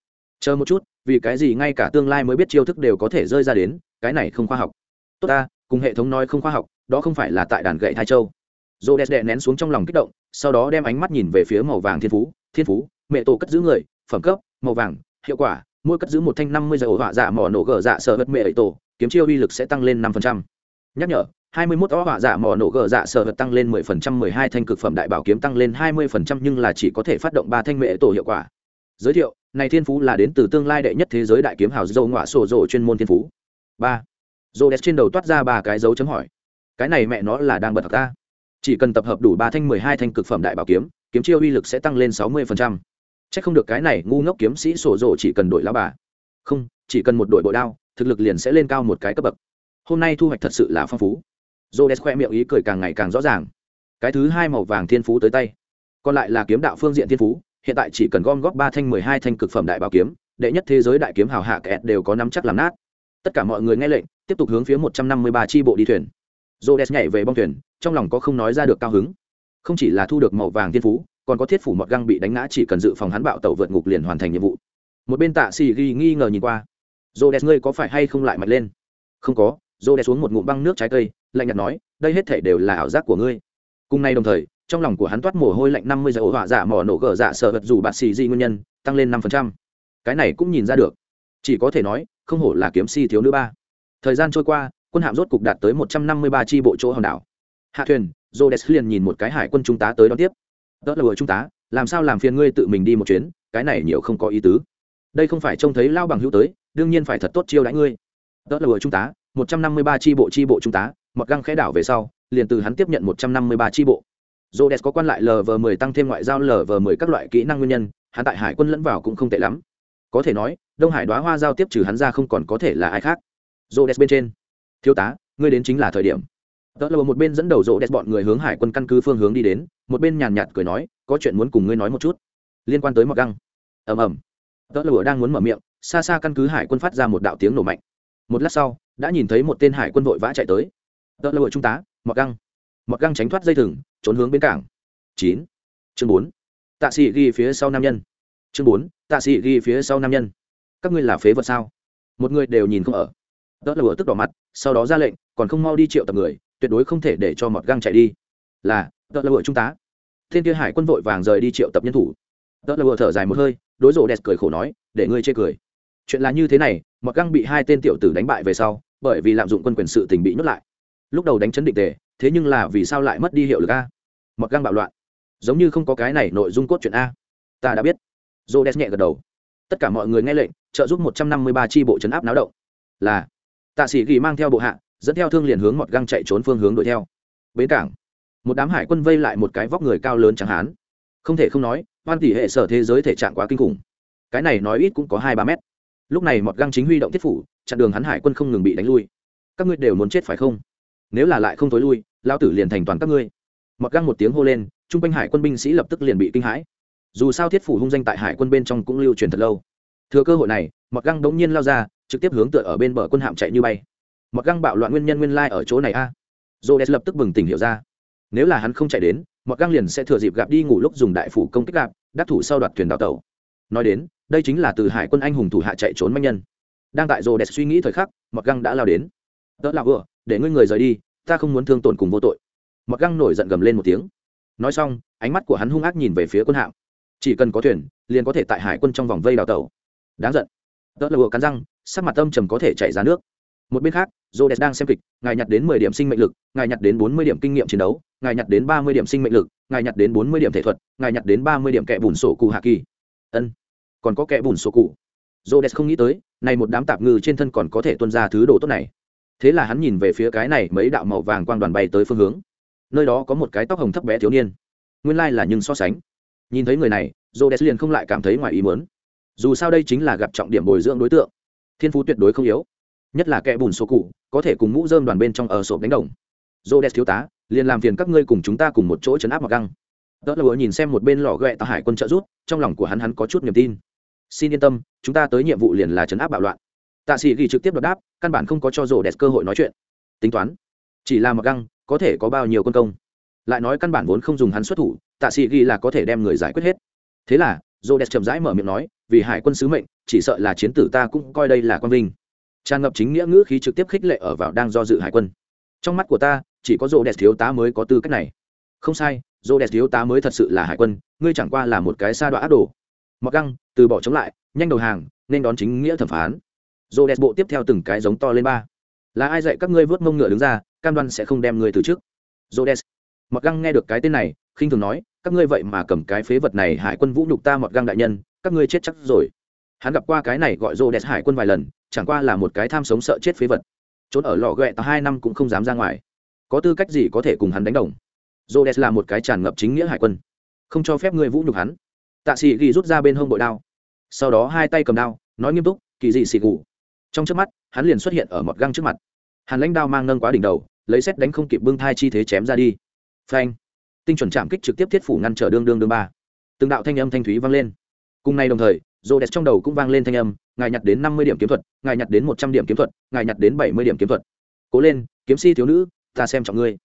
Chờ một chút, vì cái gì ngay cả tương lai mới biết chiêu thức đều có thể rơi ra đến, cái này không khoa học. Tốt ta, cùng hệ thống nói không khoa học, đó không phải là tại đàn gậy thai châu. Dô đẹp đè nén xuống trong lòng kích động, sau đó đem ánh mắt nhìn về phía màu vàng thiên phú thiên phú, mẹ tổ cất giữ người, phẩm cấp, màu vàng, hiệu quả, mỗi cất giữ một thanh năm mươi giờ ổ họa dạ mỏ nổ gờ dạ sợ vật mẹ ấy tổ kiếm chiêu uy lực sẽ tăng lên 5%. nhắc nhở 21 ó hỏa dạ mỏ nổ gở dạ sở vật tăng lên mười phần trăm, mười hai thanh cực phẩm đại bảo kiếm tăng lên hai mươi phần trăm, nhưng là chỉ có thể phát động ba thanh mẹ tổ hiệu quả. Giới thiệu, này thiên phú là đến từ tương lai đệ nhất thế giới đại kiếm hào dâu ngọa sổ rồ chuyên môn thiên phú. Ba rô trên đầu toát ra ba cái dấu chấm hỏi. Cái này mẹ nó là đang bật thật ta. Chỉ cần tập hợp đủ ba thanh, mười hai thanh cực phẩm đại bảo kiếm kiếm chiêu uy lực sẽ tăng lên 60%. Chắc không được cái này ngu ngốc kiếm sĩ sổ rồ chỉ cần đổi lá bà. Không, chỉ cần một đội bội đao thực lực liền sẽ lên cao một cái cấp bậc. Hôm nay thu hoạch thật sự là phong phú. J o khoe miệng ý cười càng ngày càng rõ ràng. Cái thứ hai màu vàng thiên phú tới tay. Còn lại là kiếm đạo phương diện thiên phú, hiện tại chỉ cần gom góp ba thanh mười hai thanh cực phẩm đại bảo kiếm, đệ nhất thế giới đại kiếm hào hạ kẹt đều có nắm chắc làm nát. Tất cả mọi người nghe lệnh, tiếp tục hướng phía một trăm năm mươi ba tri bộ đi thuyền. J o nhảy về bong thuyền, trong lòng có không nói ra được cao hứng. Không chỉ là thu được màu vàng thiên phú, còn có thiết phủ mọt găng bị đánh ngã chỉ cần dự phòng hắn bạo tàu vượt ngục liền hoàn thành nhiệm vụ. Một bên tạ xì ghi nghi ngờ nhìn qua j đẹp ngươi có phải hay không lại mạnh lên? Không có j đẹp xuống một ngụm băng nước trái cây, lạnh nhạt nói, đây hết thể đều là ảo giác của ngươi. Cùng nay đồng thời, trong lòng của hắn toát mồ hôi lạnh năm mươi giờ ổ hỏa giả dạ mỏ nổ gở dạ sợ vật dù bạt xì di nguyên nhân, tăng lên năm phần trăm. Cái này cũng nhìn ra được. Chỉ có thể nói, không hổ là kiếm si thiếu nữ ba. Thời gian trôi qua, quân hạm rốt cục đạt tới một trăm năm mươi ba tri bộ chỗ hòn đảo. Hạ thuyền j o liền nhìn một cái hải quân trung tá tới đón tiếp. Đó là vừa trung tá, làm sao làm phiền ngươi tự mình đi một chuyến, cái này nhiều không có ý tứ. Đây không phải trông thấy lao bằng hữu tới đương nhiên phải thật tốt chiêu đãi ngươi. Đó là vừa trung tá một trăm năm mươi ba tri bộ tri bộ trung tá mặc găng khẽ đảo về sau, liền từ hắn tiếp nhận một trăm năm mươi ba tri bộ. Rhodes có quan lại lv mười tăng thêm ngoại giao lv mười các loại kỹ năng nguyên nhân, hắn tại hải quân lẫn vào cũng không tệ lắm. Có thể nói, đông hải đoá hoa giao tiếp trừ hắn ra không còn có thể là ai khác. Rhodes bên trên. Thiếu tá, ngươi đến chính là thời điểm. Đó là một bên dẫn đầu rộ đẹp bọn người hướng hải quân căn cứ phương hướng đi đến, một bên nhàn nhạt cười nói, có chuyện muốn cùng ngươi nói một chút. Liên quan tới mặc găng. Ầm ầm. Đó là đang muốn mở miệng xa xa căn cứ hải quân phát ra một đạo tiếng nổ mạnh. Một lát sau, đã nhìn thấy một tên hải quân vội vã chạy tới. Đó là trung tá mặc găng. Mặc găng tránh thoát dây thừng, trốn hướng bên cảng. Chín. Chương bốn. Tạ sĩ ghi phía sau nam nhân. Chương bốn. Tạ sĩ ghi phía sau nam nhân. Các ngươi là phế vật sao? Một người đều nhìn không ở. Đó là tức đỏ mặt, sau đó ra lệnh, còn không mau đi triệu tập người, tuyệt đối không thể để cho mọt găng chạy đi. Là đó là trung tá. Thiên kia hải quân vội vàng rời đi triệu tập nhân thủ. Đó là thở dài một hơi, đối rộ đẹp cười khổ nói, để ngươi chê cười chuyện là như thế này mọt găng bị hai tên tiểu tử đánh bại về sau, bởi vì lạm dụng quân quyền sự tình bị nhốt lại. Lúc đầu đánh chấn định tề, thế nhưng là vì sao lại mất đi hiệu lực a? Mọt găng bạo loạn. Giống như không có cái này nội dung cốt chuyện a. Ta đã biết. Rô đès nhẹ gật đầu. Tất cả mọi người nghe lệnh, trợ giúp một trăm năm mươi ba tri bộ chấn áp náo động. Là, tạ sĩ ghi mang theo bộ hạ, dẫn theo thương liền hướng mọt găng chạy trốn phương hướng đuổi theo. Bến cảng. Một đám hải quân vây lại một cái vóc người cao lớn chẳng hán. Không thể không nói, hoan tỷ hệ sở thế giới thể trạng quá kinh khủng. Cái này nói ít cũng có hai ba mét lúc này mọt găng chính huy động thiết phủ, chặn đường hắn hải quân không ngừng bị đánh lui. Các ngươi đều muốn chết phải không? Nếu là lại không tối lui lao tử liền thành toàn các ngươi. Mọt găng một tiếng hô lên chung quanh hải quân binh sĩ lập tức liền bị kinh hãi. Dù sao thiết phủ hung danh tại hải quân bên trong cũng lưu truyền thật lâu. Thừa cơ hội này, mọt găng đống nhiên lao ra, trực tiếp hướng tựa ở bên bờ quân hạm chạy như bay. Mọt găng bạo loạn nguyên nhân nguyên lai ở chỗ này a. À. j lập tức bừng tỉnh hiểu ra. Nếu là hắn không chạy đến, Mọt găng liền sẽ thừa dịp gặp đi ngủ lúc dùng đại phủ công kích gạp đắc thủ sau đoạt thuyền đào tàu nói đến, đây chính là từ hải quân anh hùng thủ hạ chạy trốn manh nhân. Đang tại j suy nghĩ thời khắc mặc găng đã lao đến. Đỡ là vừa, để ngươi người rời đi, ta không muốn thương tổn cùng vô tội. Mặc găng nổi giận gầm lên một tiếng. Nói xong, ánh mắt của hắn hung ác nhìn về phía quân hạm. Chỉ cần có thuyền, liền có thể tại hải quân trong vòng vây đào tàu đáng giận. Đỡ là vừa cắn răng, sắc mặt âm trầm có thể chạy ra nước. Một bên khác j đang xem kịch, ngài nhặt đến mười điểm sinh mệnh lực, ngài nhặt đến bốn mươi điểm kinh nghiệm chiến đấu, ngài nhặt đến ba mươi điểm sinh mệnh lực, ngài nhặt đến bốn mươi điểm thể thuật, ngài nhặt đến ba mươi điểm kẹ bùn sổ cụ hạ kỳ ân. Còn có kẻ bùn sổ cụ. J không nghĩ tới này một đám tạp ngư trên thân còn có thể tuân ra thứ đồ tốt này. Thế là hắn nhìn về phía cái này mấy đạo màu vàng quang đoàn bay tới phương hướng. Nơi đó có một cái tóc hồng thấp bé thiếu niên. Nguyên lai là nhưng so sánh. Nhìn thấy người này j liền không lại cảm thấy ngoài ý muốn. Dù sao đây chính là gặp trọng điểm bồi dưỡng đối tượng. Thiên phú tuyệt đối không yếu. Nhất là kẻ bùn sổ cụ, có thể cùng mũ dơm đoàn bên trong ở sộp đánh đồng. Dô đès thiếu tá, liền làm phiền các ngươi cùng chúng ta cùng một chỗ chấn áp mặc găng đó là vừa nhìn xem một bên lò ghẹ tạ hải quân trợ rút trong lòng của hắn hắn có chút niềm tin. Xin yên tâm, chúng ta tới nhiệm vụ liền là chấn áp bạo loạn. Tạ sĩ ghi trực tiếp đột đáp, căn bản không có cho rổ đẹp cơ hội nói chuyện. Tính toán, chỉ là mặc găng, có thể có bao nhiêu quân công? Lại nói căn bản vốn không dùng hắn xuất thủ, tạ sĩ ghi là có thể đem người giải quyết hết. Thế là rổ đẹp chậm rãi mở miệng nói, vì hải quân sứ mệnh, chỉ sợ là chiến tử ta cũng coi đây là quan vinh. Tràn ngập chính nghĩa ngữ khí trực tiếp khích lệ ở vào đang do dự hải quân. Trong mắt của ta, chỉ có rổ đẹp thiếu tá mới có tư cách này. Không sai dô đẹp thiếu tá mới thật sự là hải quân, ngươi chẳng qua là một cái sa đoạn ác đồ. Mặc găng, từ bỏ chống lại, nhanh đầu hàng, nên đón chính nghĩa thẩm phán. Dô đẹp bộ tiếp theo từng cái giống to lên ba. Là ai dạy các ngươi vớt mông ngựa đứng ra, cam đoan sẽ không đem người từ trước? Dô đẹp mặc găng nghe được cái tên này, khinh thường nói, các ngươi vậy mà cầm cái phế vật này hải quân vũ nhục ta Mọt găng đại nhân, các ngươi chết chắc rồi. Hắn gặp qua cái này gọi rô đẹp hải quân vài lần, chẳng qua là một cái tham sống sợ chết phế vật. Trốn ở lò ghẹ tà hai năm cũng không dám ra ngoài. Có tư cách gì có thể cùng hắn đánh đồng? Rhodes là một cái tràn ngập chính nghĩa hải quân. Không cho phép ngươi vũ nhục hắn. Tạ sĩ ghi rút ra bên hông bội đao. Sau đó hai tay cầm đao, nói nghiêm túc, kỳ dị xì gù. Trong chớp mắt, hắn liền xuất hiện ở một găng trước mặt. Hàn lãnh đao mang nâng quá đỉnh đầu, lấy xét đánh không kịp bưng thai chi thế chém ra đi. Phanh! Tinh chuẩn chạm kích trực tiếp thiết phủ ngăn trở đương đương đương ba. Từng đạo thanh âm thanh thúy vang lên. Cùng nay đồng thời, Rhodes trong đầu cũng vang lên thanh âm, ngài nhặt đến năm mươi điểm kiếm thuật, ngài nhặt đến một trăm điểm kiếm thuật, ngài nhặt đến bảy mươi điểm kiếm thuật. Cố lên, kiếm si thiếu nữ, ta xem trọng ngươi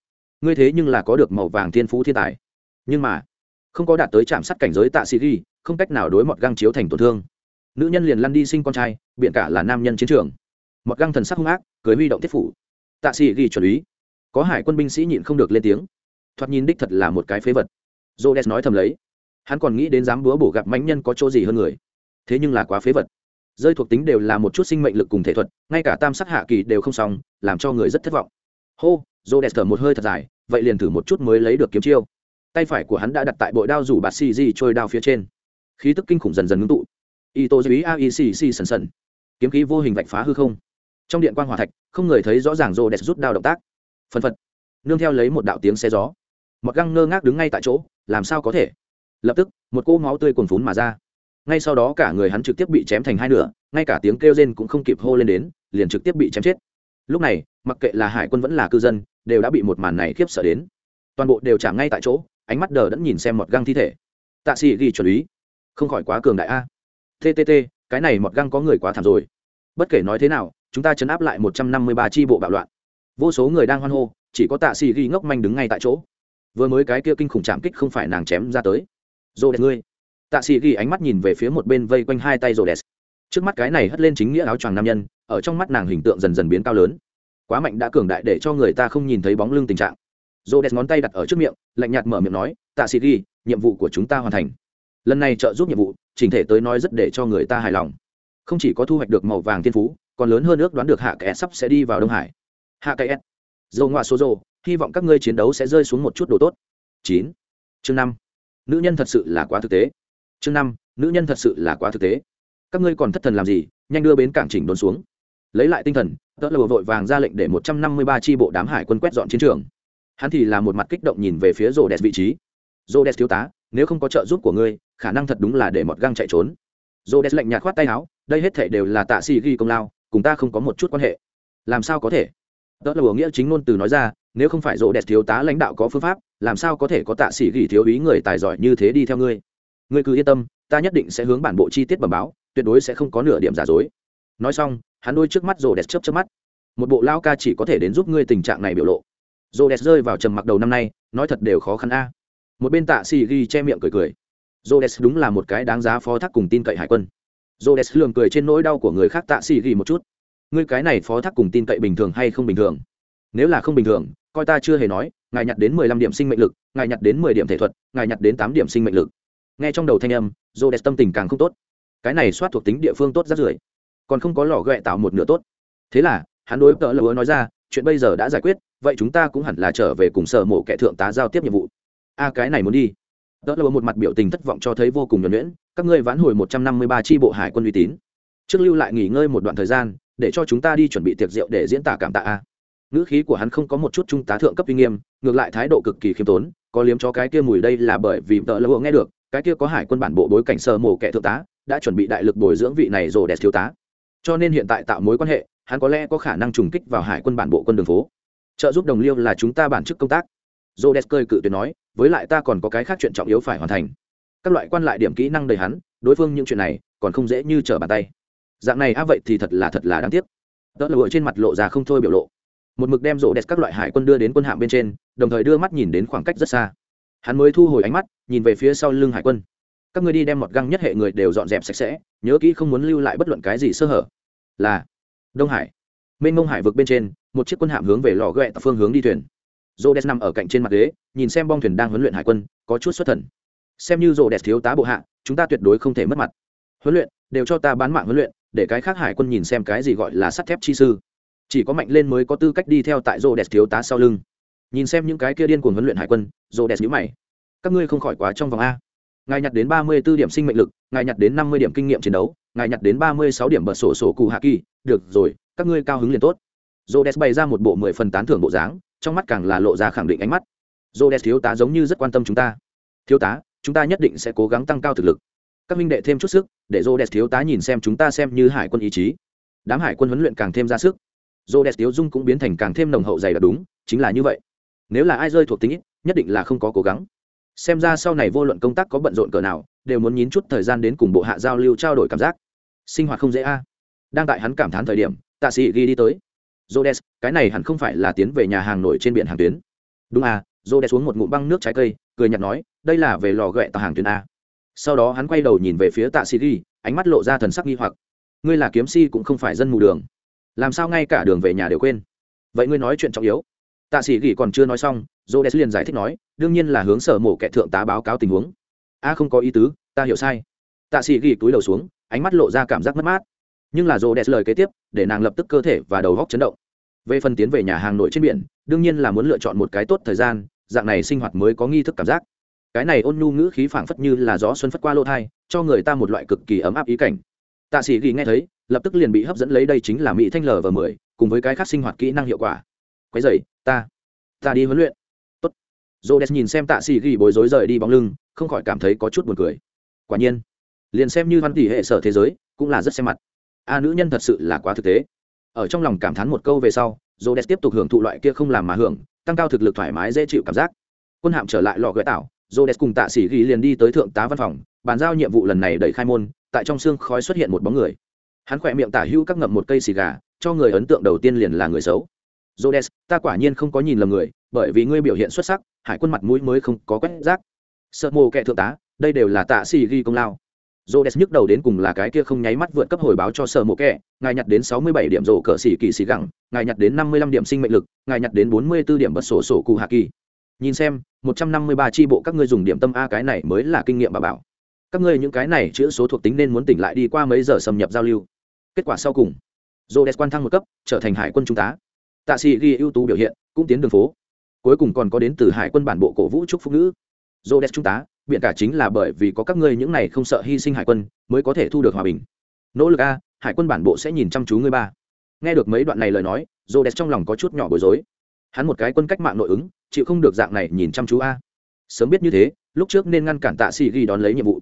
ngươi thế nhưng là có được màu vàng thiên phú thiên tài. Nhưng mà, không có đạt tới trạm sắt cảnh giới tạ sĩ ghi, không cách nào đối mọt găng chiếu thành tổn thương. Nữ nhân liền lăn đi sinh con trai, biện cả là nam nhân chiến trường. Mọt găng thần sắc hung ác, cưới huy động tiết phủ. Tạ sĩ ghi chuẩn ý. Có hải quân binh sĩ nhịn không được lên tiếng. Thoạt nhìn đích thật là một cái phế vật. J o nói thầm lấy. Hắn còn nghĩ đến dám búa bổ gặp mãnh nhân có chỗ gì hơn người. Thế nhưng là quá phế vật. Rơi thuộc tính đều là một chút sinh mệnh lực cùng thể thuật, ngay cả tam sắc hạ kỳ đều không xong, làm cho người rất thất vọng. Hô! Dô đẹp thở một hơi thật dài, vậy liền thử một chút mới lấy được kiếm chiêu. Tay phải của hắn đã đặt tại bội đao rủ bạt xì di trôi đao phía trên. Khí tức kinh khủng dần dần ngưng tụ. Y tô dưới a y xì xì sần sần. Kiếm khí vô hình vạch phá hư không. Trong điện quan hòa thạch, không người thấy rõ ràng rô đẹp rút đao động tác. Phân phật. Nương theo lấy một đạo tiếng xe gió. Mặc găng ngơ ngác đứng ngay tại chỗ, làm sao có thể? Lập tức, một cỗ máu tươi cuồn phún mà ra. Ngay sau đó cả người hắn trực tiếp bị chém thành hai nửa, ngay cả tiếng kêu rên cũng không kịp hô lên đến, liền trực tiếp bị chém chết. Lúc này, mặc kệ là hải quân vẫn là cư dân đều đã bị một màn này khiếp sợ đến. Toàn bộ đều chạm ngay tại chỗ, ánh mắt đờ đẫn nhìn xem một găng thi thể. Tạ sĩ ghi chuẩn ý. Không khỏi quá cường đại a. Ttt cái này một găng có người quá thảm rồi. Bất kể nói thế nào, chúng ta chấn áp lại một trăm năm mươi ba tri bộ bạo loạn. Vô số người đang hoan hô, chỉ có tạ sĩ ghi ngốc manh đứng ngay tại chỗ. Vừa mới cái kia kinh khủng chạm kích không phải nàng chém ra tới. Rô đẹp ngươi. Tạ sĩ ghi ánh mắt nhìn về phía một bên vây quanh hai tay rô đẹp trước mắt cái này hất lên chính nghĩa áo choàng nam nhân, ở trong mắt nàng hình tượng dần dần biến cao lớn quá mạnh đã cường đại để cho người ta không nhìn thấy bóng lưng tình trạng. Rô đẹp ngón tay đặt ở trước miệng, lạnh nhạt mở miệng nói, tạ sĩ ghi, nhiệm vụ của chúng ta hoàn thành. Lần này trợ giúp nhiệm vụ, chỉnh thể tới nói rất để cho người ta hài lòng. Không chỉ có thu hoạch được màu vàng thiên phú, còn lớn hơn ước đoán được hạ kẽ sắp sẽ đi vào đông hải. Hạ kẽ dầu ngoại số dầu, hy vọng các ngươi chiến đấu sẽ rơi xuống một chút đồ tốt. Chín. Chương năm. Nữ nhân thật sự là quá thực tế. Chương năm. Nữ nhân thật sự là quá thực tế. Các ngươi còn thất thần làm gì, nhanh đưa bến cảng chỉnh đốn xuống lấy lại tinh thần, tớ lầu vội vàng ra lệnh để một trăm năm mươi ba tri bộ đám hải quân quét dọn chiến trường. Hắn thì là một mặt kích động nhìn về phía rô đẹp vị trí. Rô đẹp thiếu tá, nếu không có trợ giúp của ngươi, khả năng thật đúng là để mọt găng chạy trốn. Rô đẹp lạnh nhạt khoát tay áo, đây hết thể đều là tạ xì ghi công lao, cùng ta không có một chút quan hệ. Làm sao có thể? Tớ là nghĩa chính ngôn từ nói ra, nếu không phải rô đẹp thiếu tá lãnh đạo có phương pháp, làm sao có thể có tạ sĩ ghi thiếu ý người tài giỏi như thế đi theo ngươi? Ngươi cứ yên tâm, ta nhất định sẽ hướng bản bộ chi tiết bẩm báo, tuyệt đối sẽ không có nửa điểm giả dối nói xong, hắn đôi trước mắt rộ đẹp chớp chớp mắt. Một bộ lao ca chỉ có thể đến giúp ngươi tình trạng này biểu lộ. Rộ đẹp rơi vào trầm mặc đầu năm nay, nói thật đều khó khăn a. Một bên tạ xì ghi che miệng cười cười. Rộ đẹp đúng là một cái đáng giá phó thác cùng tin cậy hải quân. Rộ đẹp lường cười trên nỗi đau của người khác tạ xì ghi một chút. Ngươi cái này phó thác cùng tin cậy bình thường hay không bình thường? Nếu là không bình thường, coi ta chưa hề nói, ngài nhặt đến mười lăm điểm sinh mệnh lực, ngài nhặt đến mười điểm thể thuật, ngài nhặt đến tám điểm sinh mệnh lực. Nghe trong đầu thanh âm dô đẹp tâm tình càng không tốt. Cái này soát thuộc tính địa phương tốt rất rưỡi còn không có lò ghẹ tạo một nửa tốt. Thế là, hắn đối tợ lỡ nói ra, chuyện bây giờ đã giải quyết, vậy chúng ta cũng hẳn là trở về cùng sở mộ kẻ thượng tá giao tiếp nhiệm vụ. A, cái này muốn đi. Tợ lỡ một mặt biểu tình thất vọng cho thấy vô cùng nhuẩn nhuyễn, các ngươi vãn hồi một trăm năm mươi ba tri bộ hải quân uy tín, trước lưu lại nghỉ ngơi một đoạn thời gian, để cho chúng ta đi chuẩn bị tiệc rượu để diễn tả cảm tạ a. Ngữ khí của hắn không có một chút trung tá thượng cấp uy nghiêm, ngược lại thái độ cực kỳ khiêm tốn, có liếm cho cái kia mùi đây là bởi vì tợ lỡ nghe được, cái kia có hải quân bản bộ bối cảnh sơ mổ kẻ thượng tá, đã chuẩn bị đại lực bồi dưỡng vị này rồi đẹp thiếu tá cho nên hiện tại tạo mối quan hệ, hắn có lẽ có khả năng trùng kích vào hải quân bản bộ quân đường phố. Trợ giúp đồng liêu là chúng ta bản chức công tác. J o cười cự tuyệt nói, với lại ta còn có cái khác chuyện trọng yếu phải hoàn thành. Các loại quan lại điểm kỹ năng đầy hắn, đối phương những chuyện này còn không dễ như trở bàn tay. Dạng này á vậy thì thật là thật là đáng tiếc. Tớ lụa trên mặt lộ ra không thôi biểu lộ. Một mực đem rộ đẹp các loại hải quân đưa đến quân hạm bên trên, đồng thời đưa mắt nhìn đến khoảng cách rất xa. Hắn mới thu hồi ánh mắt, nhìn về phía sau lưng hải quân các ngươi đi đem một găng nhất hệ người đều dọn dẹp sạch sẽ, nhớ kỹ không muốn lưu lại bất luận cái gì sơ hở. Là, đông hải. Mênh mông hải vực bên trên, một chiếc quân hạm hướng về lò ghẹ phương hướng đi thuyền. Rô đès nằm ở cạnh trên mặt ghế, nhìn xem bong thuyền đang huấn luyện hải quân, có chút xuất thần. Xem như rô đès thiếu tá bộ hạ, chúng ta tuyệt đối không thể mất mặt. Huấn luyện, đều cho ta bán mạng huấn luyện, để cái khác hải quân nhìn xem cái gì gọi là sắt thép chi sư. Chỉ có mạnh lên mới có tư cách đi theo tại rô đès thiếu tá sau lưng. Nhìn xem những cái kia điên cuồng huấn luyện hải quân rô đès nhữ mày. Các ngươi không khỏi quá trong vòng a ngài nhặt đến ba mươi b ố điểm sinh mệnh lực, ngài nhặt đến năm mươi điểm kinh nghiệm chiến đấu, ngài nhặt đến ba mươi sáu điểm bật sổ sổ cụ hạ kỳ, được rồi, các ngươi cao hứng liền tốt. Rhodes bày ra một bộ mười phần tán thưởng bộ dáng, trong mắt càng là lộ ra khẳng định ánh mắt. Rhodes thiếu tá giống như rất quan tâm chúng ta. Thiếu tá, chúng ta nhất định sẽ cố gắng tăng cao thực lực. Các minh đệ thêm chút sức, để Rhodes thiếu tá nhìn xem chúng ta xem như hải quân ý chí. Đám hải quân huấn luyện càng thêm ra sức. Rhodes thiếu dung cũng biến thành càng thêm nồng hậu dày đặc đúng, chính là như vậy. Nếu là ai rơi thuộc tính ít, nhất định là không có cố gắng xem ra sau này vô luận công tác có bận rộn cỡ nào đều muốn nhín chút thời gian đến cùng bộ hạ giao lưu trao đổi cảm giác sinh hoạt không dễ a đang tại hắn cảm thán thời điểm tạ sĩ ghi đi tới Rhodes, cái này hẳn không phải là tiến về nhà hàng nổi trên biển hàng tuyến. Đúng à, Rhodes uống một ngụm băng nước trái cây, cười nhạt nói, đây là về lò gẹ tà hàng tuyến a. Sau đó hắn quay đầu nhìn về phía Tạ Sĩ Ghi, ánh mắt lộ ra thần sắc nghi hoặc. Ngươi là kiếm si cũng không phải dân mù đường, làm sao ngay cả đường về nhà đều quên? Vậy ngươi nói chuyện trọng yếu. Tạ Sĩ gỉ còn chưa nói xong, Rhodes liền giải thích nói, đương nhiên là hướng sở mổ kẻ thượng tá báo cáo tình huống. A không có ý tứ, ta hiểu sai. Tạ Sĩ gỉ túi đầu xuống, ánh mắt lộ ra cảm giác mất mát. Nhưng là rô đẹp lời kế tiếp để nàng lập tức cơ thể và đầu góc chấn động. Về phần tiến về nhà hàng nội trên biển đương nhiên là muốn lựa chọn một cái tốt thời gian dạng này sinh hoạt mới có nghi thức cảm giác. Cái này ôn nhu ngữ khí phảng phất như là gió xuân phất qua lỗ thai cho người ta một loại cực kỳ ấm áp ý cảnh. Tạ sĩ ghi nghe thấy lập tức liền bị hấp dẫn lấy đây chính là mỹ thanh lờ và mười cùng với cái khác sinh hoạt kỹ năng hiệu quả quấy dậy ta ta đi huấn luyện. Tốt. Dô đès nhìn xem tạ sĩ ghi bối rối rời đi bóng lưng, không khỏi cảm thấy có chút buồn cười. Quả nhiên, liền xem như văn tỷ hệ sở thế giới, cũng là rất xem mặt. A nữ nhân thật sự là quá thực tế. Ở trong lòng cảm thán một câu về sau dô đès tiếp tục hưởng thụ loại kia không làm mà hưởng, tăng cao thực lực thoải mái, dễ chịu cảm giác. Quân hạm trở lại lò gợi tảo dô đès cùng tạ sĩ ghi liền đi tới thượng tá văn phòng, bàn giao nhiệm vụ lần này đẩy khai môn, tại trong xương khói xuất hiện một bóng người. Hắn khỏe miệng tả hữu các ngậm một cây xì gà, cho người ấn tượng đầu tiên liền là người xấu. Rhodes, ta quả nhiên không có nhìn lầm người, bởi vì ngươi biểu hiện xuất sắc, hải quân mặt mũi mới không có quét rác. Sợ mồ kệ thượng tá, đây đều là tạ sĩ ghi công lao. Rhodes nhức đầu đến cùng là cái kia không nháy mắt vượt cấp hồi báo cho sở mộ kẻ, ngài nhặt đến 67 điểm rổ cỡ sĩ kỳ sĩ gẳng, ngài nhặt đến 55 điểm sinh mệnh lực, ngài nhặt đến 44 điểm bật sổ sổ cụ hạ kỳ. Nhìn xem, 153 chi bộ các ngươi dùng điểm tâm a cái này mới là kinh nghiệm bà bảo. Các ngươi những cái này chữa số thuộc tính nên muốn tỉnh lại đi qua mấy giờ xâm nhập giao lưu. Kết quả sau cùng, Rhodes quan thăng một cấp, trở thành hải quân trung tá. Tạ sĩ ghi ưu tú biểu hiện, cũng tiến đường phố. Cuối cùng còn có đến từ hải quân bản bộ cổ vũ trúc phúc nữ. Rhodes trung tá, biện cả chính là bởi vì có các ngươi những này không sợ hy sinh hải quân mới có thể thu được hòa bình. Nỗ lực a hải quân bản bộ sẽ nhìn chăm chú ngươi ba. Nghe được mấy đoạn này lời nói rô đẹp trong lòng có chút nhỏ bối rối. Hắn một cái quân cách mạng nội ứng chịu không được dạng này nhìn chăm chú a. Sớm biết như thế lúc trước nên ngăn cản tạ sĩ ghi đón lấy nhiệm vụ.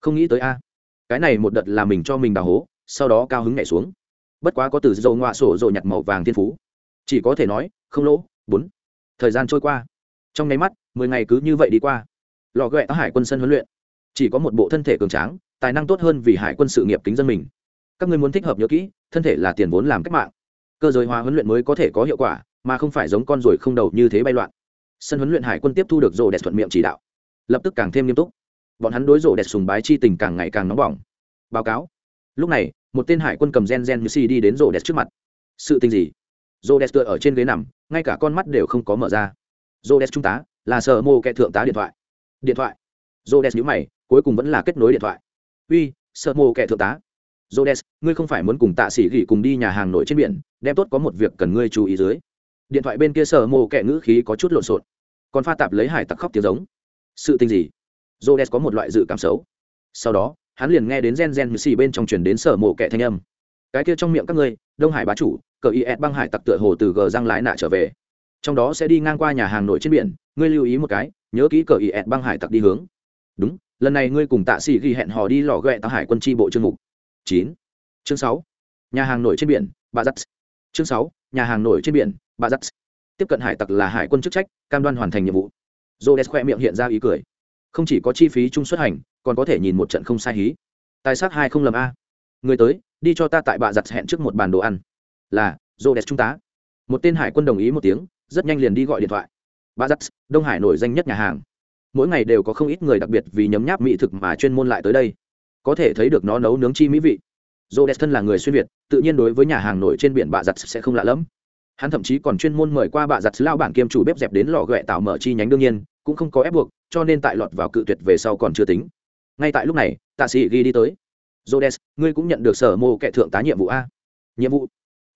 Không nghĩ tới a. Cái này một đợt là mình cho mình đào hố sau đó cao hứng nhảy xuống. Bất quá có từ dầu ngoạ sổ rồi nhặt màu vàng thiên phú chỉ có thể nói, không lỗ, bốn. Thời gian trôi qua. Trong nháy mắt, mười ngày cứ như vậy đi qua. Lò ghẹ ở hải quân sân huấn luyện. Chỉ có một bộ thân thể cường tráng, tài năng tốt hơn vì hải quân sự nghiệp kính dân mình. Các người muốn thích hợp nhớ kỹ, thân thể là tiền vốn làm cách mạng. Cơ giới hóa huấn luyện mới có thể có hiệu quả, mà không phải giống con ruồi không đầu như thế bay loạn. Sân huấn luyện hải quân tiếp thu được rổ đẹp thuận miệng chỉ đạo. Lập tức càng thêm nghiêm túc. Bọn hắn đối rổ đẹp sùng bái chi tình càng ngày càng nóng bỏng. Báo cáo. Lúc này, một tên hải quân cầm gen gen như si đi đến rổ đẹp trước mặt. Sự tình gì? Rổ đẹp tựa ở trên ghế nằm, ngay cả con mắt đều không có mở ra. Rổ đẹp trung tá, là sợ mô kẻ thượng tá điện thoại. Điện thoại. Jodes nhữ mày, cuối cùng vẫn là kết nối điện thoại. Uy sợ mô kẻ thượng tá. Jodes ngươi không phải muốn cùng tạ sĩ gỉ cùng đi nhà hàng nổi trên biển, đem tốt có một việc cần ngươi chú ý dưới. Điện thoại bên kia sợ mô kẻ ngữ khí có chút lộn xộn. Còn pha tạp lấy hải tặc khóc tiếng giống. Sự tình gì? Jodes có một loại dự cảm xấu. Sau đó, hắn liền nghe đến gen gen như xì bên trong truyền đến sở mộ kẻ thanh âm. Cái kia trong miệng các ngươi, đông hải bá chủ cờ is băng hải tặc tựa hồ từ gờ răng lái nạ trở về. Trong đó sẽ đi ngang qua nhà hàng nổi trên biển, ngươi lưu ý một cái, nhớ kỹ cờ is băng hải tặc đi hướng. Đúng, lần này ngươi cùng tạ sĩ ghi hẹn hò đi lò ghẹ tạo hải quân tri bộ chương mục. Chín. Chương sáu. Nhà hàng nổi trên biển, bà dắt chương sáu. Nhà hàng nổi trên biển, bà dắt tiếp cận hải tặc là hải quân chức trách, cam đoan hoàn thành nhiệm vụ. J o khoe miệng hiện ra ý cười. Không chỉ có chi phí chung xuất hành, còn có thể nhìn một trận không sai hí. Tài sát hai không lầm a. Người tới, đi cho ta tại bà giặt hẹn trước một bàn đồ ăn là j o trung tá một tên hải quân đồng ý một tiếng rất nhanh liền đi gọi điện thoại. Ba dắt đông hải nổi danh nhất nhà hàng. Mỗi ngày đều có không ít người đặc biệt vì nhấm nháp mỹ thực mà chuyên môn lại tới đây. Có thể thấy được nó nấu nướng chi mỹ vị. Dô đẹp thân là người xuyên việt tự nhiên đối với nhà hàng nổi trên biển bạ giặt sẽ không lạ lẫm. Hắn thậm chí còn chuyên môn mời qua bạ giặt lao bản kiêm chủ bếp dẹp đến lò ghẹ tạo mở chi nhánh đương nhiên cũng không có ép buộc cho nên tại lọt vào cự tuyệt về sau còn chưa tính. Ngay tại lúc này tạ sĩ ghi đi tới. Rhodes, ngươi cũng nhận được sở mô kệ thượng tá nhiệm vụ a? Nhiệm vụ?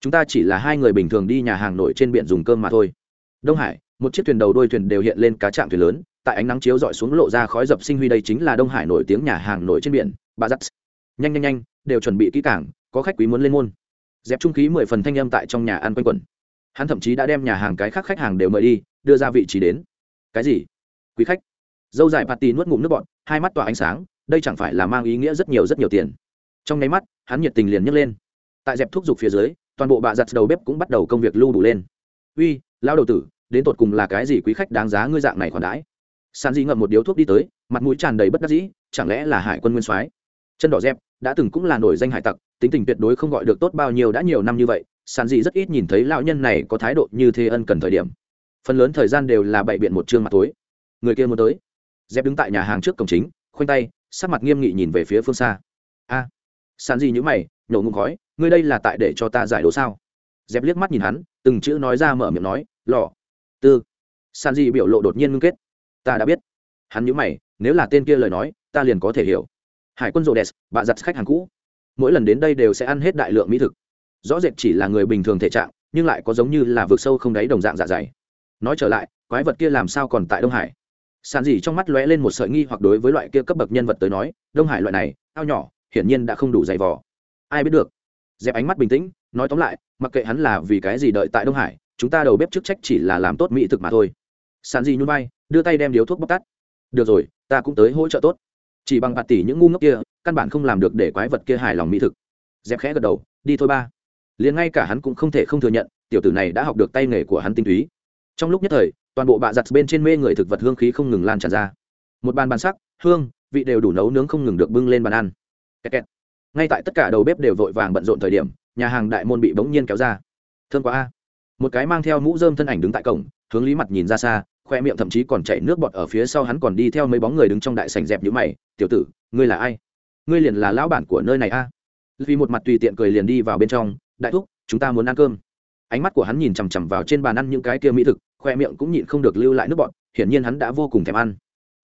Chúng ta chỉ là hai người bình thường đi nhà hàng nổi trên biển dùng cơm mà thôi. Đông hải, một chiếc thuyền đầu đôi thuyền đều hiện lên cá trạm thuyền lớn, tại ánh nắng chiếu dọi xuống lộ ra khói dập sinh huy đây chính là đông hải nổi tiếng nhà hàng nổi trên biển, bà dắt. Nhanh nhanh nhanh, đều chuẩn bị kỹ cảng có khách quý muốn lên môn. Dẹp trung khí mười phần thanh âm tại trong nhà ăn quanh quẩn. Hắn thậm chí đã đem nhà hàng cái khác khách hàng đều mời đi, đưa ra vị trí đến. Cái gì? Quý khách. Dâu dài bà nuốt ngụm nước bọn hai mắt tỏa ánh sáng, đây chẳng phải là mang ý nghĩa rất nhiều rất nhiều tiền. Trong nháy mắt, hắn nhiệt tình liền nhấc lên. Tại dẹp thuốc giục phía dưới toàn bộ bạ giặt đầu bếp cũng bắt đầu công việc lưu đủ lên. Uy lao đầu tử đến tột cùng là cái gì quý khách đáng giá ngươi dạng này khoản đãi? Sàn di ngậm một điếu thuốc đi tới mặt mũi tràn đầy bất đắc dĩ chẳng lẽ là hải quân nguyên soái? Chân đỏ dép đã từng cũng là nổi danh hải tặc tính tình tuyệt đối không gọi được tốt bao nhiêu đã nhiều năm như vậy. Sàn dị rất ít nhìn thấy lão nhân này có thái độ như thế ân cần thời điểm. Phần lớn thời gian đều là bậy biện một chương mặt tối. Người kia muốn tới. Dép đứng tại nhà hàng trước cổng chính khoanh tay sắc mặt nghiêm nghị nhìn về phía phương xa. A. À, sàn dị nhữ mày nhổ ngụm khói ngươi đây là tại để cho ta giải đố sao? Dẹp liếc mắt nhìn hắn, từng chữ nói ra mở miệng nói lò tư. San Di biểu lộ đột nhiên ngưng kết. Ta đã biết. Hắn nhữ mày, nếu là tên kia lời nói, ta liền có thể hiểu. Hải quân rô đès bạ giặt khách hàng cũ. Mỗi lần đến đây đều sẽ ăn hết đại lượng mỹ thực. Rõ rệt chỉ là người bình thường thể trạng, nhưng lại có giống như là vượt sâu không đáy đồng dạng dạ dày. Nói trở lại, quái vật kia làm sao còn tại đông hải? Sàn dỉ trong mắt lóe lên một sợi nghi hoặc đối với loại kia cấp bậc nhân vật tới nói, đông hải loại này, ao nhỏ, hiển nhiên đã không đủ dày vò. Ai biết được dẹp ánh mắt bình tĩnh, nói tóm lại, mặc kệ hắn là vì cái gì đợi tại đông hải, chúng ta đầu bếp chức trách chỉ là làm tốt mỹ thực mà thôi. Sàn di nhún vai, đưa tay đem điếu thuốc bóc tắt được rồi, ta cũng tới hỗ trợ tốt. Chỉ bằng bạt tỷ những ngu ngốc kia, căn bản không làm được để quái vật kia hài lòng mỹ thực. Dẹp khẽ gật đầu, đi thôi ba. Liền ngay cả hắn cũng không thể không thừa nhận, tiểu tử này đã học được tay nghề của hắn tinh túy. Trong lúc nhất thời, toàn bộ bạ giặt bên trên mê người thực vật hương khí không ngừng lan tràn ra. Một bàn bàn sắc, hương, vị đều đủ nấu nướng không ngừng được bưng lên bàn ăn. Kẹt kẹt ngay tại tất cả đầu bếp đều vội vàng bận rộn thời điểm, nhà hàng đại môn bị bỗng nhiên kéo ra. Thương quá a. Một cái mang theo mũ dơm thân ảnh đứng tại cổng, hướng lý mặt nhìn ra xa, khoe miệng thậm chí còn chảy nước bọt ở phía sau hắn còn đi theo mấy bóng người đứng trong đại sảnh dẹp như mày, tiểu tử, ngươi là ai? Ngươi liền là lão bản của nơi này a? Vì một mặt tùy tiện cười liền đi vào bên trong, đại thúc, chúng ta muốn ăn cơm. Ánh mắt của hắn nhìn chằm chằm vào trên bàn ăn những cái kia mỹ thực, khoe miệng cũng nhịn không được lưu lại nước bọt, hiển nhiên hắn đã vô cùng thèm ăn.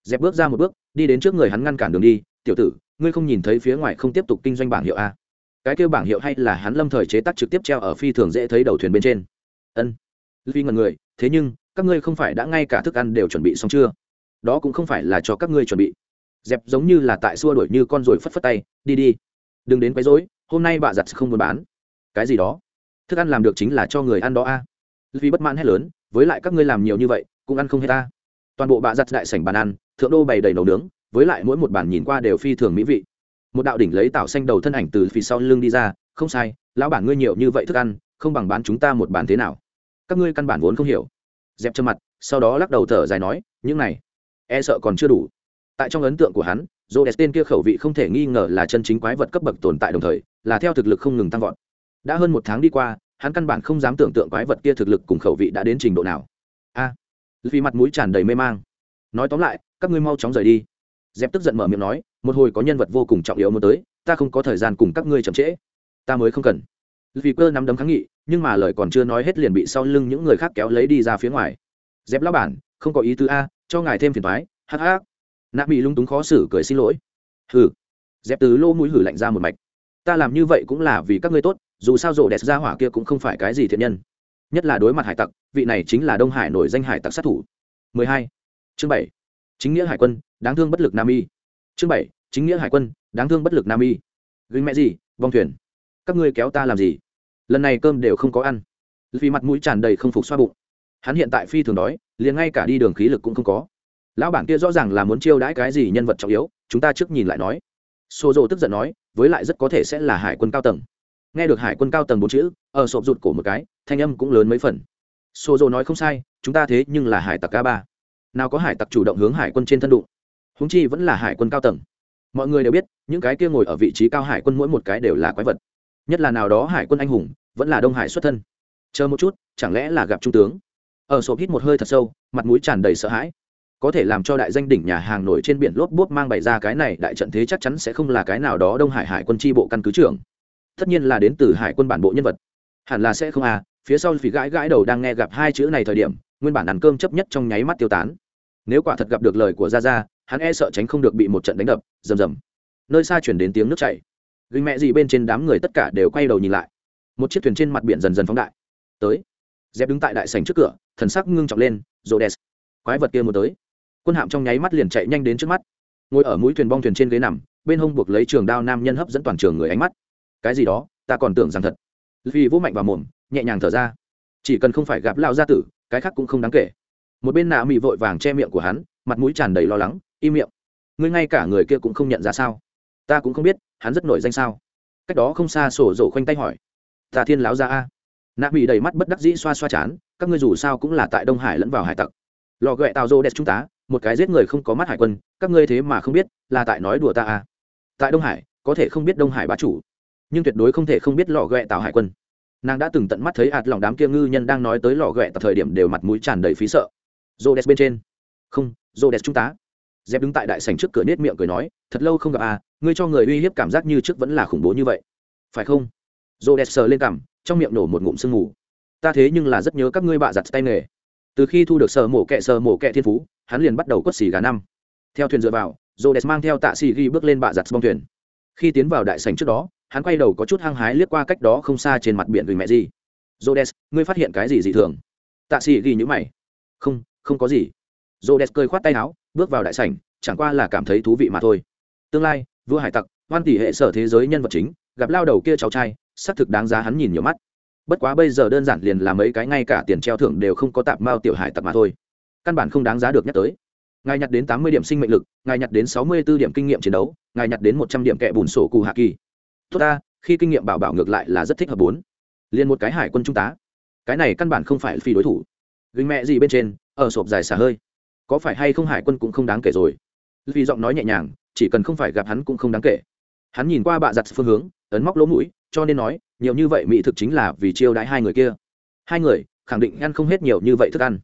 Dẹp bước ra một bước, đi đến trước người hắn ngăn cản đường đi, tiểu tử ngươi không nhìn thấy phía ngoài không tiếp tục kinh doanh bảng hiệu a? Cái kêu bảng hiệu hay là hắn lâm thời chế tác trực tiếp treo ở phi thường dễ thấy đầu thuyền bên trên. Ân. Vì ngần người, thế nhưng, các ngươi không phải đã ngay cả thức ăn đều chuẩn bị xong chưa? Đó cũng không phải là cho các ngươi chuẩn bị. Dẹp giống như là tại xua đuổi như con ruồi phất phất tay, đi đi. Đừng đến quấy rối, hôm nay bà giặt không muốn bán. Cái gì đó? Thức ăn làm được chính là cho người ăn đó a. À. vì bất mãn hết lớn, với lại các ngươi làm nhiều như vậy, cũng ăn không hết ta. Toàn bộ bà giặt đại sảnh bàn ăn, thượng đô bày đầy nấu nướng với lại mỗi một bản nhìn qua đều phi thường mỹ vị. Một đạo đỉnh lấy tảo xanh đầu thân ảnh từ phía sau lưng đi ra không sai lão bản ngươi nhiều như vậy thức ăn không bằng bán chúng ta một bản thế nào? Các ngươi căn bản vốn không hiểu. Dẹp chân mặt sau đó lắc đầu thở dài nói những này e sợ còn chưa đủ. Tại trong ấn tượng của hắn dô đẹp tên kia khẩu vị không thể nghi ngờ là chân chính quái vật cấp bậc tồn tại đồng thời là theo thực lực không ngừng tăng vọt. Đã hơn một tháng đi qua hắn căn bản không dám tưởng tượng quái vật kia thực lực cùng khẩu vị đã đến trình độ nào. A à, vì mặt mũi tràn đầy mê mang. Nói tóm lại các ngươi mau chóng rời đi dẹp tức giận mở miệng nói, một hồi có nhân vật vô cùng trọng yếu muốn tới, ta không có thời gian cùng các ngươi chậm trễ. Ta mới không cần. Vì cơ nắm đấm kháng nghị, nhưng mà lời còn chưa nói hết liền bị sau lưng những người khác kéo lấy đi ra phía ngoài. Dẹp lão bản, không có ý tứ a, cho ngài thêm phiền thoái hắc hắc. Nạp bị lung túng khó xử cười xin lỗi. Hừ. Dẹp từ lô mũi hử lạnh ra một mạch. Ta làm như vậy cũng là vì các ngươi tốt, dù sao rộ đẹp ra hỏa kia cũng không phải cái gì thiện nhân. Nhất là đối mặt hải tặc, vị này chính là đông hải nổi danh hải tặc sát thủ. 12. chương 7 chính nghĩa hải quân đáng thương bất lực nam y. Chương Bảy, chính nghĩa hải quân đáng thương bất lực nam y. Gánh mẹ gì vong thuyền. Các ngươi kéo ta làm gì? Lần này cơm đều không có ăn. Vì mặt mũi tràn đầy không phục xoa bụng. Hắn hiện tại phi thường đói liền ngay cả đi đường khí lực cũng không có. Lão bản kia rõ ràng là muốn chiêu đãi cái gì nhân vật trọng yếu chúng ta trước nhìn lại nói. Xô dô tức giận nói với lại rất có thể sẽ là hải quân cao tầng. Nghe được hải quân cao tầng bốn chữ ở sộp rụt cổ một cái thanh âm cũng lớn mấy phần. Xô dô nói không sai chúng ta thế nhưng là hải tặc ca ba nào có hải tặc chủ động hướng hải quân trên thân đụng. Húng chi vẫn là hải quân cao tầng. Mọi người đều biết, những cái kia ngồi ở vị trí cao hải quân mỗi một cái đều là quái vật. Nhất là nào đó hải quân anh hùng, vẫn là đông hải xuất thân. Chờ một chút, chẳng lẽ là gặp trung tướng? Ở sộp hít một hơi thật sâu, mặt mũi tràn đầy sợ hãi. Có thể làm cho đại danh đỉnh nhà hàng nổi trên biển lốp bốp mang bày ra cái này đại trận thế chắc chắn sẽ không là cái nào đó đông hải hải quân tri bộ căn cứ trưởng. Tất nhiên là đến từ hải quân bản bộ nhân vật. Hẳn là sẽ không à phía sau phỉ gãi gãi đầu đang nghe gặp hai chữ này thời điểm, nguyên bản ăn cơm chấp nhất trong nháy mắt tiêu tán nếu quả thật gặp được lời của gia gia, hắn e sợ tránh không được bị một trận đánh đập, rầm rầm. Nơi xa chuyển đến tiếng nước chảy. Gánh mẹ gì bên trên đám người tất cả đều quay đầu nhìn lại. Một chiếc thuyền trên mặt biển dần dần phóng đại. Tới. Dép đứng tại đại sành trước cửa, thần sắc ngưng trọng lên rô đèn quái vật kia một tới. Quân hạm trong nháy mắt liền chạy nhanh đến trước mắt. Ngồi ở mũi thuyền bong thuyền trên ghế nằm, bên hông buộc lấy trường đao nam nhân hấp dẫn toàn trường người ánh mắt. Cái gì đó, ta còn tưởng rằng thật. Vì vũ mạnh vào mồm, nhẹ nhàng thở ra. Chỉ cần không phải gặp lao gia tử, cái khác cũng không đáng kể một bên nạ mị vội vàng che miệng của hắn, mặt mũi tràn đầy lo lắng, im miệng. Ngươi ngay cả người kia cũng không nhận ra sao? Ta cũng không biết, hắn rất nổi danh sao? Cách đó không xa sổ rổ khoanh tay hỏi. Ta thiên láo ra a. Nạ mỹ đầy mắt bất đắc dĩ xoa xoa chán, các ngươi dù sao cũng là tại đông hải lẫn vào hải tặc. Lò ghẹ tào rô đẹp chúng ta, một cái giết người không có mắt hải quân, các ngươi thế mà không biết, là tại nói đùa ta a. Tại đông hải, có thể không biết đông hải bá chủ, nhưng tuyệt đối không thể không biết lò ghẹ tào hải quân. Nàng đã từng tận mắt thấy hạt lòng đám kia ngư nhân đang nói tới lò ghẹ tại thời điểm đều mặt mũi tràn đầy phí sợ rô đẹp bên trên. Không rô đẹp chúng ta dép đứng tại đại sảnh trước cửa nết miệng cười nói, thật lâu không gặp à ngươi cho người uy hiếp cảm giác như trước vẫn là khủng bố như vậy. Phải không? Rô đẹp sờ lên cằm, trong miệng nổ một ngụm sương mù. Ta thế nhưng là rất nhớ các ngươi bạ giặt tay nghề. Từ khi thu được sờ mổ kẹ sờ mổ kẹ thiên phú, hắn liền bắt đầu quất xì gà năm. Theo thuyền dựa vào rô đẹp mang theo tạ xì ghi bước lên bạ giặt bong thuyền. Khi tiến vào đại sảnh trước đó, hắn quay đầu có chút hăng hái liếc qua cách đó không xa trên mặt biển gửi mẹ gì. Rô đẹp ngươi phát hiện cái gì dị thường? Tạ xì ghi nhữ mày. Không không có gì. Rô đẹp cười khoát tay áo, bước vào đại sảnh, chẳng qua là cảm thấy thú vị mà thôi. Tương lai, vua hải tặc, hoan tỷ hệ sở thế giới nhân vật chính, gặp lao đầu kia cháu trai, xác thực đáng giá hắn nhìn nhiều mắt. Bất quá bây giờ đơn giản liền là mấy cái ngay cả tiền treo thưởng đều không có tạp mao tiểu hải tặc mà thôi. Căn bản không đáng giá được nhắc tới. Ngài nhặt đến tám mươi điểm sinh mệnh lực, ngài nhặt đến sáu mươi b ố điểm kinh nghiệm chiến đấu, ngài nhặt đến một trăm điểm kẹ bùn sổ cù hạ kỳ. Tốt ta, khi kinh nghiệm bảo bảo ngược lại là rất thích hợp bốn. Liền một cái hải quân trung tá. Cái này căn bản không phải phi đối thủ gánh mẹ gì bên trên, ở sộp dài xả hơi. Có phải hay không hải quân cũng không đáng kể rồi. Vì giọng nói nhẹ nhàng, chỉ cần không phải gặp hắn cũng không đáng kể. Hắn nhìn qua bạ giặt phương hướng, ấn móc lỗ mũi, cho nên nói, nhiều như vậy mỹ thực chính là vì chiêu đãi hai người kia. Hai người, khẳng định ăn không hết nhiều như vậy thức ăn.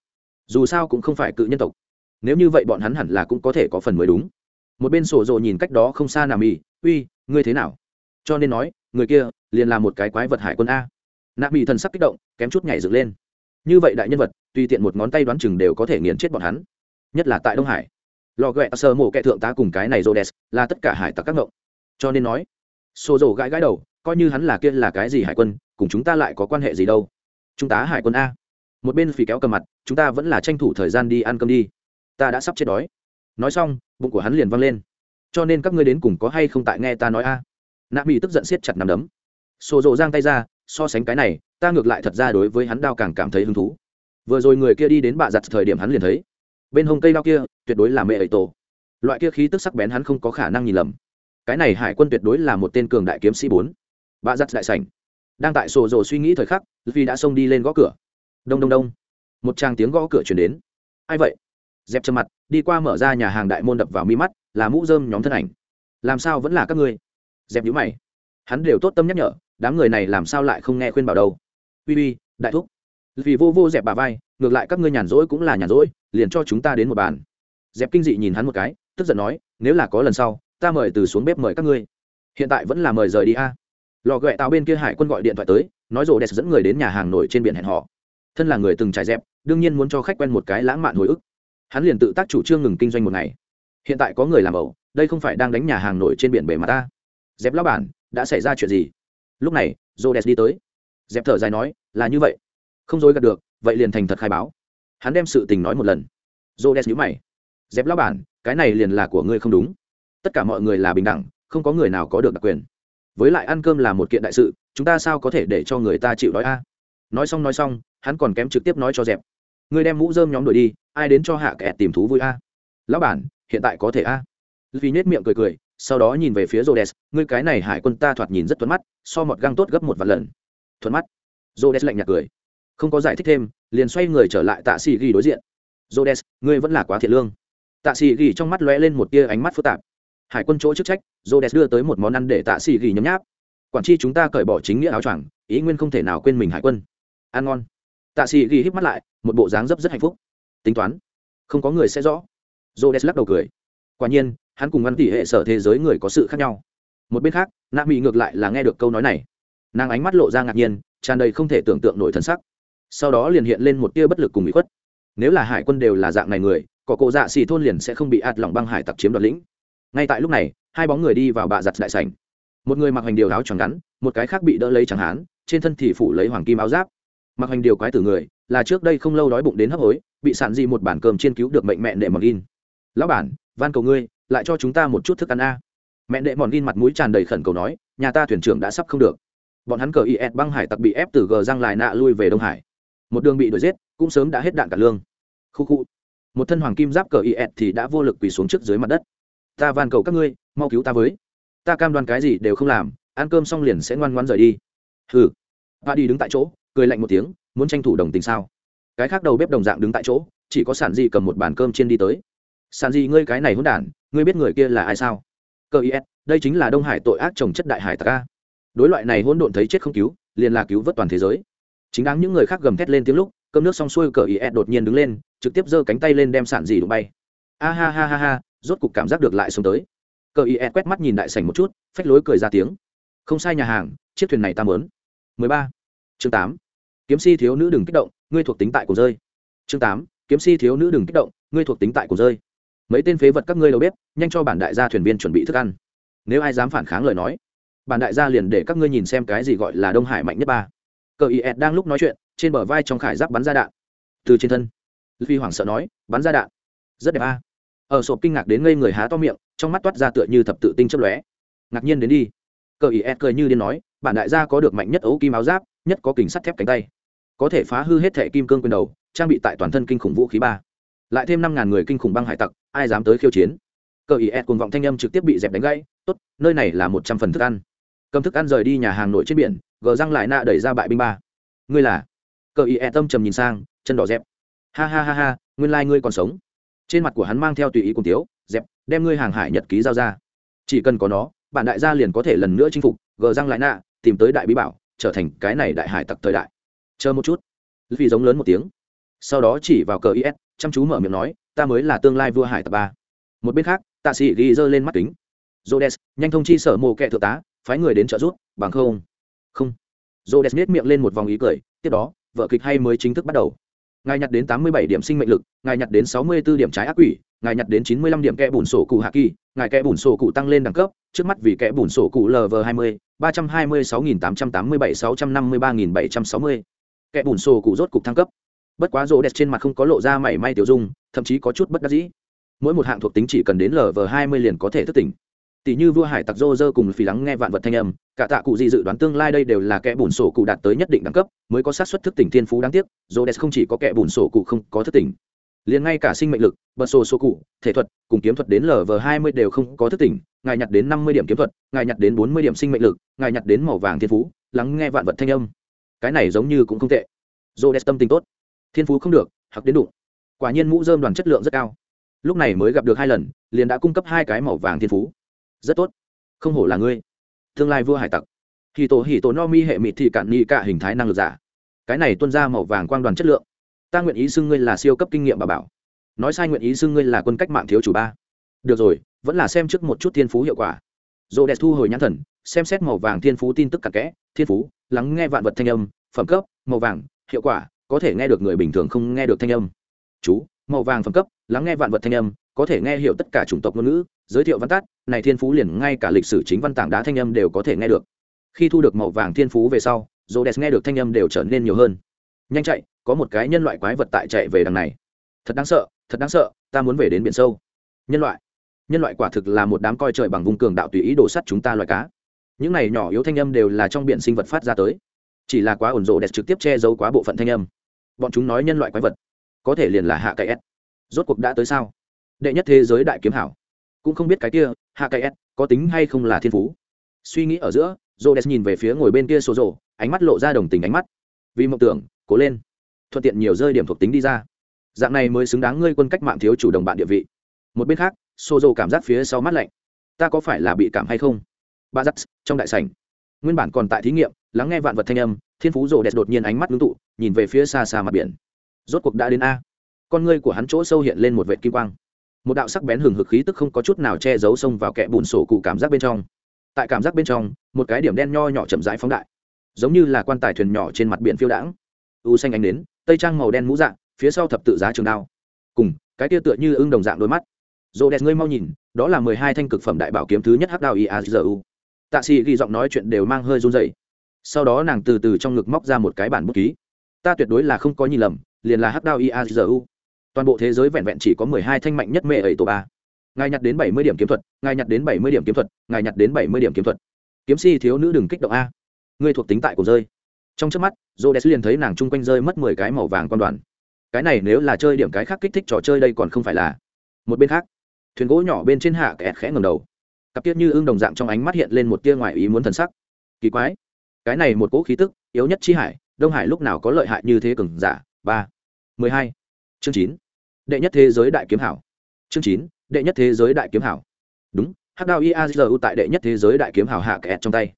Dù sao cũng không phải cự nhân tộc. Nếu như vậy bọn hắn hẳn là cũng có thể có phần mới đúng. Một bên sổ rồ nhìn cách đó không xa nà mì uy, ngươi thế nào? Cho nên nói, người kia liền là một cái quái vật hải quân a. Nà mì thần sắc kích động, kém chút nhảy dựng lên. Như vậy đại nhân vật tùy tiện một ngón tay đoán chừng đều có thể nghiền chết bọn hắn. Nhất là tại đông hải. Lò ghẹ sơ mổ kẹ thượng tá cùng cái này jodes là tất cả hải tặc các ngộng. Cho nên nói xô rổ gãi gãi đầu, coi như hắn là kia là cái gì hải quân, cùng chúng ta lại có quan hệ gì đâu. Trung tá hải quân a. Một bên phì kéo cầm mặt, chúng ta vẫn là tranh thủ thời gian đi ăn cơm đi. Ta đã sắp chết đói. Nói xong, bụng của hắn liền văng lên. Cho nên các ngươi đến cùng có hay không tại nghe ta nói a? Nạ mỹ tức giận siết chặt nằm đấm. Xô rộ giang tay ra, so sánh cái này, ta ngược lại thật ra đối với hắn đao càng cảm thấy hứng thú vừa rồi người kia đi đến bạ giặt thời điểm hắn liền thấy. Bên hông cây đao kia, tuyệt đối là mẹ ấy tổ. Loại kia khí tức sắc bén hắn không có khả năng nhìn lầm. Cái này hải quân tuyệt đối là một tên cường đại kiếm sĩ bốn. Bạ giặt đại sảnh. Đang tại sổ rồ suy nghĩ thời khắc vì đã xông đi lên gõ cửa. Đông đông đông. Một tràng tiếng gõ cửa chuyển đến. Ai vậy? Dẹp chân mặt, đi qua mở ra nhà hàng đại môn đập vào mi mắt, là mũ dơm nhóm thân ảnh. Làm sao vẫn là các ngươi? Dẹp nhũ mày. Hắn đều tốt tâm nhắc nhở, đám người này làm sao lại không nghe khuyên bảo đâu? Uy uy, đại thúc vì vô vô dẹp bà vai, ngược lại các ngươi nhàn rỗi cũng là nhàn rỗi, liền cho chúng ta đến một bàn. Dẹp kinh dị nhìn hắn một cái, tức giận nói, nếu là có lần sau, ta mời từ xuống bếp mời các ngươi. Hiện tại vẫn là mời rời đi a. Lò ghẹ tạo bên kia hải quân gọi điện thoại tới, nói rồ đẹp dẫn người đến nhà hàng nổi trên biển hẹn họ thân là người từng trải dẹp, đương nhiên muốn cho khách quen một cái lãng mạn hồi ức. Hắn liền tự tác chủ trương ngừng kinh doanh một ngày. Hiện tại có người làm ẩu, đây không phải đang đánh nhà hàng nổi trên biển bể mà ta dẹp lao bản, đã xảy ra chuyện gì? Lúc này, rồ đẹp đi tới. Dẹp thở dài nói, là như vậy không dối gạt được vậy liền thành thật khai báo. Hắn đem sự tình nói một lần. Rô đẹp nhữ mày. Dẹp lao bản cái này liền là của ngươi không đúng. Tất cả mọi người là bình đẳng không có người nào có được đặc quyền. Với lại ăn cơm là một kiện đại sự chúng ta sao có thể để cho người ta chịu đói a? Nói xong nói xong hắn còn kém trực tiếp nói cho dẹp. Ngươi đem mũ dơm nhóm đuổi đi ai đến cho hạ kẹt tìm thú vui a? Lão bản hiện tại có thể a? Vì nhét miệng cười cười sau đó nhìn về phía Rhodes, ngươi cái này hải quân ta thoạt nhìn rất thuận mắt, so một găng tốt gấp một vạn lần. Thuận mắt. Rhodes lạnh nhạt cười, không có giải thích thêm, liền xoay người trở lại Tạ Sĩ ghi đối diện. Rhodes, ngươi vẫn là quá thiệt lương. Tạ Sĩ ghi trong mắt lóe lên một tia ánh mắt phức tạp. Hải quân chỗ chức trách, Rhodes đưa tới một món ăn để Tạ Sĩ ghi nhấm nháp. Quản tri chúng ta cởi bỏ chính nghĩa áo choàng, ý nguyên không thể nào quên mình hải quân. Ăn ngon. Tạ Sĩ ghi híp mắt lại, một bộ dáng rất rất hạnh phúc. Tính toán, không có người sẽ rõ. Rhodes lắc đầu cười. Quả nhiên, hắn cùng ngăn tỷ hệ sở thế giới người có sự khác nhau một bên khác nạ mỹ ngược lại là nghe được câu nói này nàng ánh mắt lộ ra ngạc nhiên tràn đầy không thể tưởng tượng nổi thân sắc sau đó liền hiện lên một tia bất lực cùng bị khuất. Nếu là hải quân đều là dạng này người, có cổ dạ xì thôn liền sẽ không bị ạt lỏng băng hải tặc chiếm đoạt lĩnh. Ngay tại lúc này, hai bóng người đi vào bạ giặt đại sảnh. Một người mặc hành điều áo tròn ngắn, một cái khác bị đỡ lấy chẳng hán, trên thân thì phủ lấy hoàng kim áo giáp. Mặc hành điều quái tử người, là trước đây không lâu đói bụng đến hấp hối, bị sản di một bản cơm chiên cứu được mệnh mẹ nệ mòn in lão bản, van cầu ngươi, lại cho chúng ta một chút thức ăn a. Mẹ đệ mòn in mặt mũi tràn đầy khẩn cầu nói, nhà ta thuyền trưởng đã sắp không được. Bọn hắn cờ is băng hải tặc bị ép từ gờ răng lại nạ lui về đông hải một đường bị đuổi giết, cũng sớm đã hết đạn cả lương. Khu khu. Một thân hoàng kim giáp cờ is thì đã vô lực quỳ xuống trước dưới mặt đất. Ta van cầu các ngươi, mau cứu ta với. Ta cam đoan cái gì đều không làm, ăn cơm xong liền sẽ ngoan ngoan rời đi. Hừ. Bà đi đứng tại chỗ, cười lạnh một tiếng, muốn tranh thủ đồng tình sao? Cái khác đầu bếp đồng dạng đứng tại chỗ, chỉ có sản di cầm một bàn cơm trên đi tới. Sản di, ngươi cái này hôn đản, ngươi biết người kia là ai sao? Cơ is đây chính là đông hải tội ác trồng chất đại hải ta. đối loại này hỗn độn thấy chết không cứu, liền là cứu vớt toàn thế giới chính đáng những người khác gầm thét lên tiếng lúc, cơm nước xong xuôi cờ is đột nhiên đứng lên, trực tiếp giơ cánh tay lên đem sản dì đụng bay. A ha ha ha ha, rốt cục cảm giác được lại xuống tới. Cờ is quét mắt nhìn đại sảnh một chút, phách lối cười ra tiếng. Không sai nhà hàng, chiếc thuyền này ta mớn 13. chương tám. Kiếm si thiếu nữ đừng kích động, ngươi thuộc tính tại của rơi. Chương tám. Kiếm si thiếu nữ đừng kích động, ngươi thuộc tính tại của rơi. Mấy tên phế vật các ngươi đầu bếp, nhanh cho bản đại gia thuyền viên chuẩn bị thức ăn. Nếu ai dám phản kháng lời nói, bản đại gia liền để các ngươi nhìn xem cái gì gọi là đông hải mạnh nhất ba cờ ý ẹt đang lúc nói chuyện, trên bờ vai trong khải giáp bắn ra đạn. Từ trên thân phi hoảng sợ nói, bắn ra đạn. Rất đẹp a. Ở sộp kinh ngạc đến ngây người há to miệng, trong mắt toát ra tựa như thập tự tinh chấp lóe. Ngạc nhiên đến đi. Cờ ý ẹt cười như điên nói, bản đại gia có được mạnh nhất ấu kim áo giáp, nhất có kính sắt thép cánh tay. Có thể phá hư hết thẻ kim cương quyền đầu, trang bị tại toàn thân kinh khủng vũ khí ba. Lại thêm năm ngàn người kinh khủng băng hải tặc, ai dám tới khiêu chiến? Cờ ý ẹt cùng vọng thanh âm trực tiếp bị dẹp đánh gãy, tốt, nơi này là một trăm phần thức ăn. Cầm thức ăn rời đi nhà hàng nội trên biển gờ răng lại nạ đẩy ra bại binh ba. Ngươi là? Cờ ý e tâm trầm nhìn sang, chân đỏ dẹp. Ha ha ha ha, nguyên lai、like、ngươi còn sống. Trên mặt của hắn mang theo tùy ý cùng tiếu, dẹp, đem ngươi hàng hải nhật ký giao ra. Chỉ cần có nó bản đại gia liền có thể lần nữa chinh phục gờ răng lại nạ, tìm tới đại bí bảo, trở thành cái này đại hải tặc thời đại. Chờ một chút. Vì giống lớn một tiếng. Sau đó chỉ vào cờ is chăm chú mở miệng nói, ta mới là tương lai vua hải tặc ba. Một bên khác tạ sĩ ghi giơ lên mắt kính. Jodes nhanh thông chi sở mộ kệ thượng tá, phái người đến trợ giúp, bằng không? Không. Jodes nết miệng lên một vòng ý cười, tiếp đó, vợ kịch hay mới chính thức bắt đầu. Ngài nhặt đến tám mươi bảy điểm sinh mệnh lực, ngài nhặt đến sáu mươi 64 điểm trái ác quỷ, ngài nhặt đến chín mươi lăm điểm kẽ bùn sổ cụ hạ kỳ, ngài kẽ bùn sổ cụ tăng lên đẳng cấp, trước mắt vì kẽ bùn sổ cụ lv hai mươi, ba trăm hai mươi sáu nghìn tám trăm tám mươi bảy sáu trăm năm mươi ba nghìn bảy trăm sáu mươi. Kẽ bùn sổ cụ rốt cục thăng cấp. Bất quá rô đẹp trên mặt không có lộ ra mảy may tiểu dung, thậm chí có chút bất đắc dĩ. Mỗi một hạng thuộc tính chỉ cần đến lv hai mươi liền có thể thức tỉnh tỷ như vua hải tặc rô rơ cùng phì lắng nghe vạn vật thanh âm, cả tạ cụ gì dự đoán tương lai đây đều là kẻ bùn sổ cụ đạt tới nhất định đẳng cấp, mới có sát suất thức tỉnh thiên phú đáng tiếc rô đès không chỉ có kẻ bùn sổ cụ không có thức tỉnh. Liền ngay cả sinh mệnh lực bật sổ sổ cụ, thể thuật, cùng kiếm thuật đến lv hai mươi đều không có thức tỉnh, ngài nhặt đến năm mươi điểm kiếm thuật, ngài nhặt đến bốn mươi điểm sinh mệnh lực, ngài nhặt đến màu vàng thiên phú, lắng nghe vạn vật thanh âm. Cái này giống như cũng không tệ. Rô đès tâm tình tốt. Thiên phú không được hoặc đến đụng. Quả nhiên mũ dơm đoàn chất lượng rất cao. Lúc này mới gặp được hai lần, liền đã cung cấp hai cái màu vàng thiên phú rất tốt. Không hổ là ngươi. Tương lai vua hải tặc. Hì tổ hì tổ no mi hệ mịt thị cạn ni cả hình thái năng lực giả. Cái này tuân ra màu vàng quang đoàn chất lượng. Ta nguyện ý xưng ngươi là siêu cấp kinh nghiệm bà bảo. Nói sai nguyện ý xưng ngươi là quân cách mạng thiếu chủ ba. Được rồi, vẫn là xem trước một chút thiên phú hiệu quả. Dồ đẹp thu hồi nhãn thần, xem xét màu vàng thiên phú tin tức cặn kẽ. Thiên phú, lắng nghe vạn vật thanh âm. Phẩm cấp, màu vàng, hiệu quả, có thể nghe được người bình thường không nghe được thanh âm. Chú, màu vàng phẩm cấp, lắng nghe vạn vật thanh âm có thể nghe hiểu tất cả chủng tộc ngôn ngữ, giới thiệu văn tát này thiên phú liền ngay cả lịch sử chính văn tảng đá thanh âm đều có thể nghe được. Khi thu được màu vàng thiên phú về sau dồ đẹp nghe được thanh âm đều trở nên nhiều hơn. Nhanh chạy, có một cái nhân loại quái vật tại chạy về đằng này. Thật đáng sợ, thật đáng sợ, ta muốn về đến biển sâu. Nhân loại. Nhân loại quả thực là một đám coi trời bằng vùng cường đạo tùy ý đổ sắt chúng ta loại cá. Những này nhỏ yếu thanh âm đều là trong biển sinh vật phát ra tới. Chỉ là quá ổn rộ đẹp trực tiếp che giấu quá bộ phận thanh âm. Bọn chúng nói nhân loại quái vật. Có thể liền là hạ cậy s. Rốt cuộc đã tới sao? Đệ nhất thế giới đại kiếm hảo. Cũng không biết cái kia, hạ cái s có tính hay không là thiên phú. Suy nghĩ ở giữa rô đès nhìn về phía ngồi bên kia sổ rộ ánh mắt lộ ra đồng tình ánh mắt. Vì mộng tưởng, cố lên. Thuận tiện nhiều rơi điểm thuộc tính đi ra. Dạng này mới xứng đáng ngươi quân cách mạng thiếu chủ đồng bạn địa vị. Một bên khác sổ rộ cảm giác phía sau mắt lạnh. Ta có phải là bị cảm hay không? Ba giắt trong đại sảnh. Nguyên bản còn tại thí nghiệm, lắng nghe vạn vật thanh âm, thiên phú rồ đẹp đột nhiên ánh mắt ngưng tụ, nhìn về phía xa xa mặt biển. Rốt cuộc đã đến a. Con ngươi của hắn chỗ sâu hiện lên một vệ kim quang một đạo sắc bén hừng hực khí tức không có chút nào che giấu xông vào kẽ bùn sổ cụ cảm giác bên trong. Tại cảm giác bên trong, một cái điểm đen nho nhỏ chậm rãi phóng đại, giống như là quan tài thuyền nhỏ trên mặt biển phiêu đãng. U xanh ánh đến, tây trang màu đen mũ dạng, phía sau thập tự giá trường đao. Cùng, cái tia tựa như ưng đồng dạng đôi mắt. Dồ đẹp ngươi mau nhìn, đó là mười hai thanh cực phẩm đại bảo kiếm thứ nhất hắc đào iazu tạ sĩ ghi giọng nói chuyện đều mang hơi run dày sau đó nàng từ từ trong ngực móc ra một cái bản bút ký. Ta tuyệt đối là không có nhìn lầm, liền là hắc đao iazu toàn bộ thế giới vẹn vẹn chỉ có mười hai thanh mạnh nhất mẹ ấy tổ ba. Ngài nhặt đến bảy mươi điểm kiếm thuật, ngài nhặt đến bảy mươi điểm kiếm thuật, ngài nhặt đến bảy mươi điểm kiếm thuật. Kiếm si thiếu nữ đừng kích động a. Ngươi thuộc tính tại của rơi. Trong trước mắt j o liền thấy nàng chung quanh rơi mất mười cái màu vàng quan đoàn. Cái này nếu là chơi điểm cái khác kích thích trò chơi đây còn không phải là một bên khác. Thuyền gỗ nhỏ bên trên hạ kẹt khẽ ngầm đầu. Cặp tiết như ưng đồng dạng trong ánh mắt hiện lên một tia ngoài ý muốn thần sắc. Kỳ quái. Cái này một cỗ khí tức, yếu nhất chi hải, đông hải lúc nào có lợi hại như thế cường giả? Ba. Mười hai chương chín. Đệ nhất thế giới đại kiếm hảo. Chương chín, đệ nhất thế giới đại kiếm hảo. Đúng, hắc đao iazu tại đệ nhất thế giới đại kiếm hảo hạ kẹt trong tay.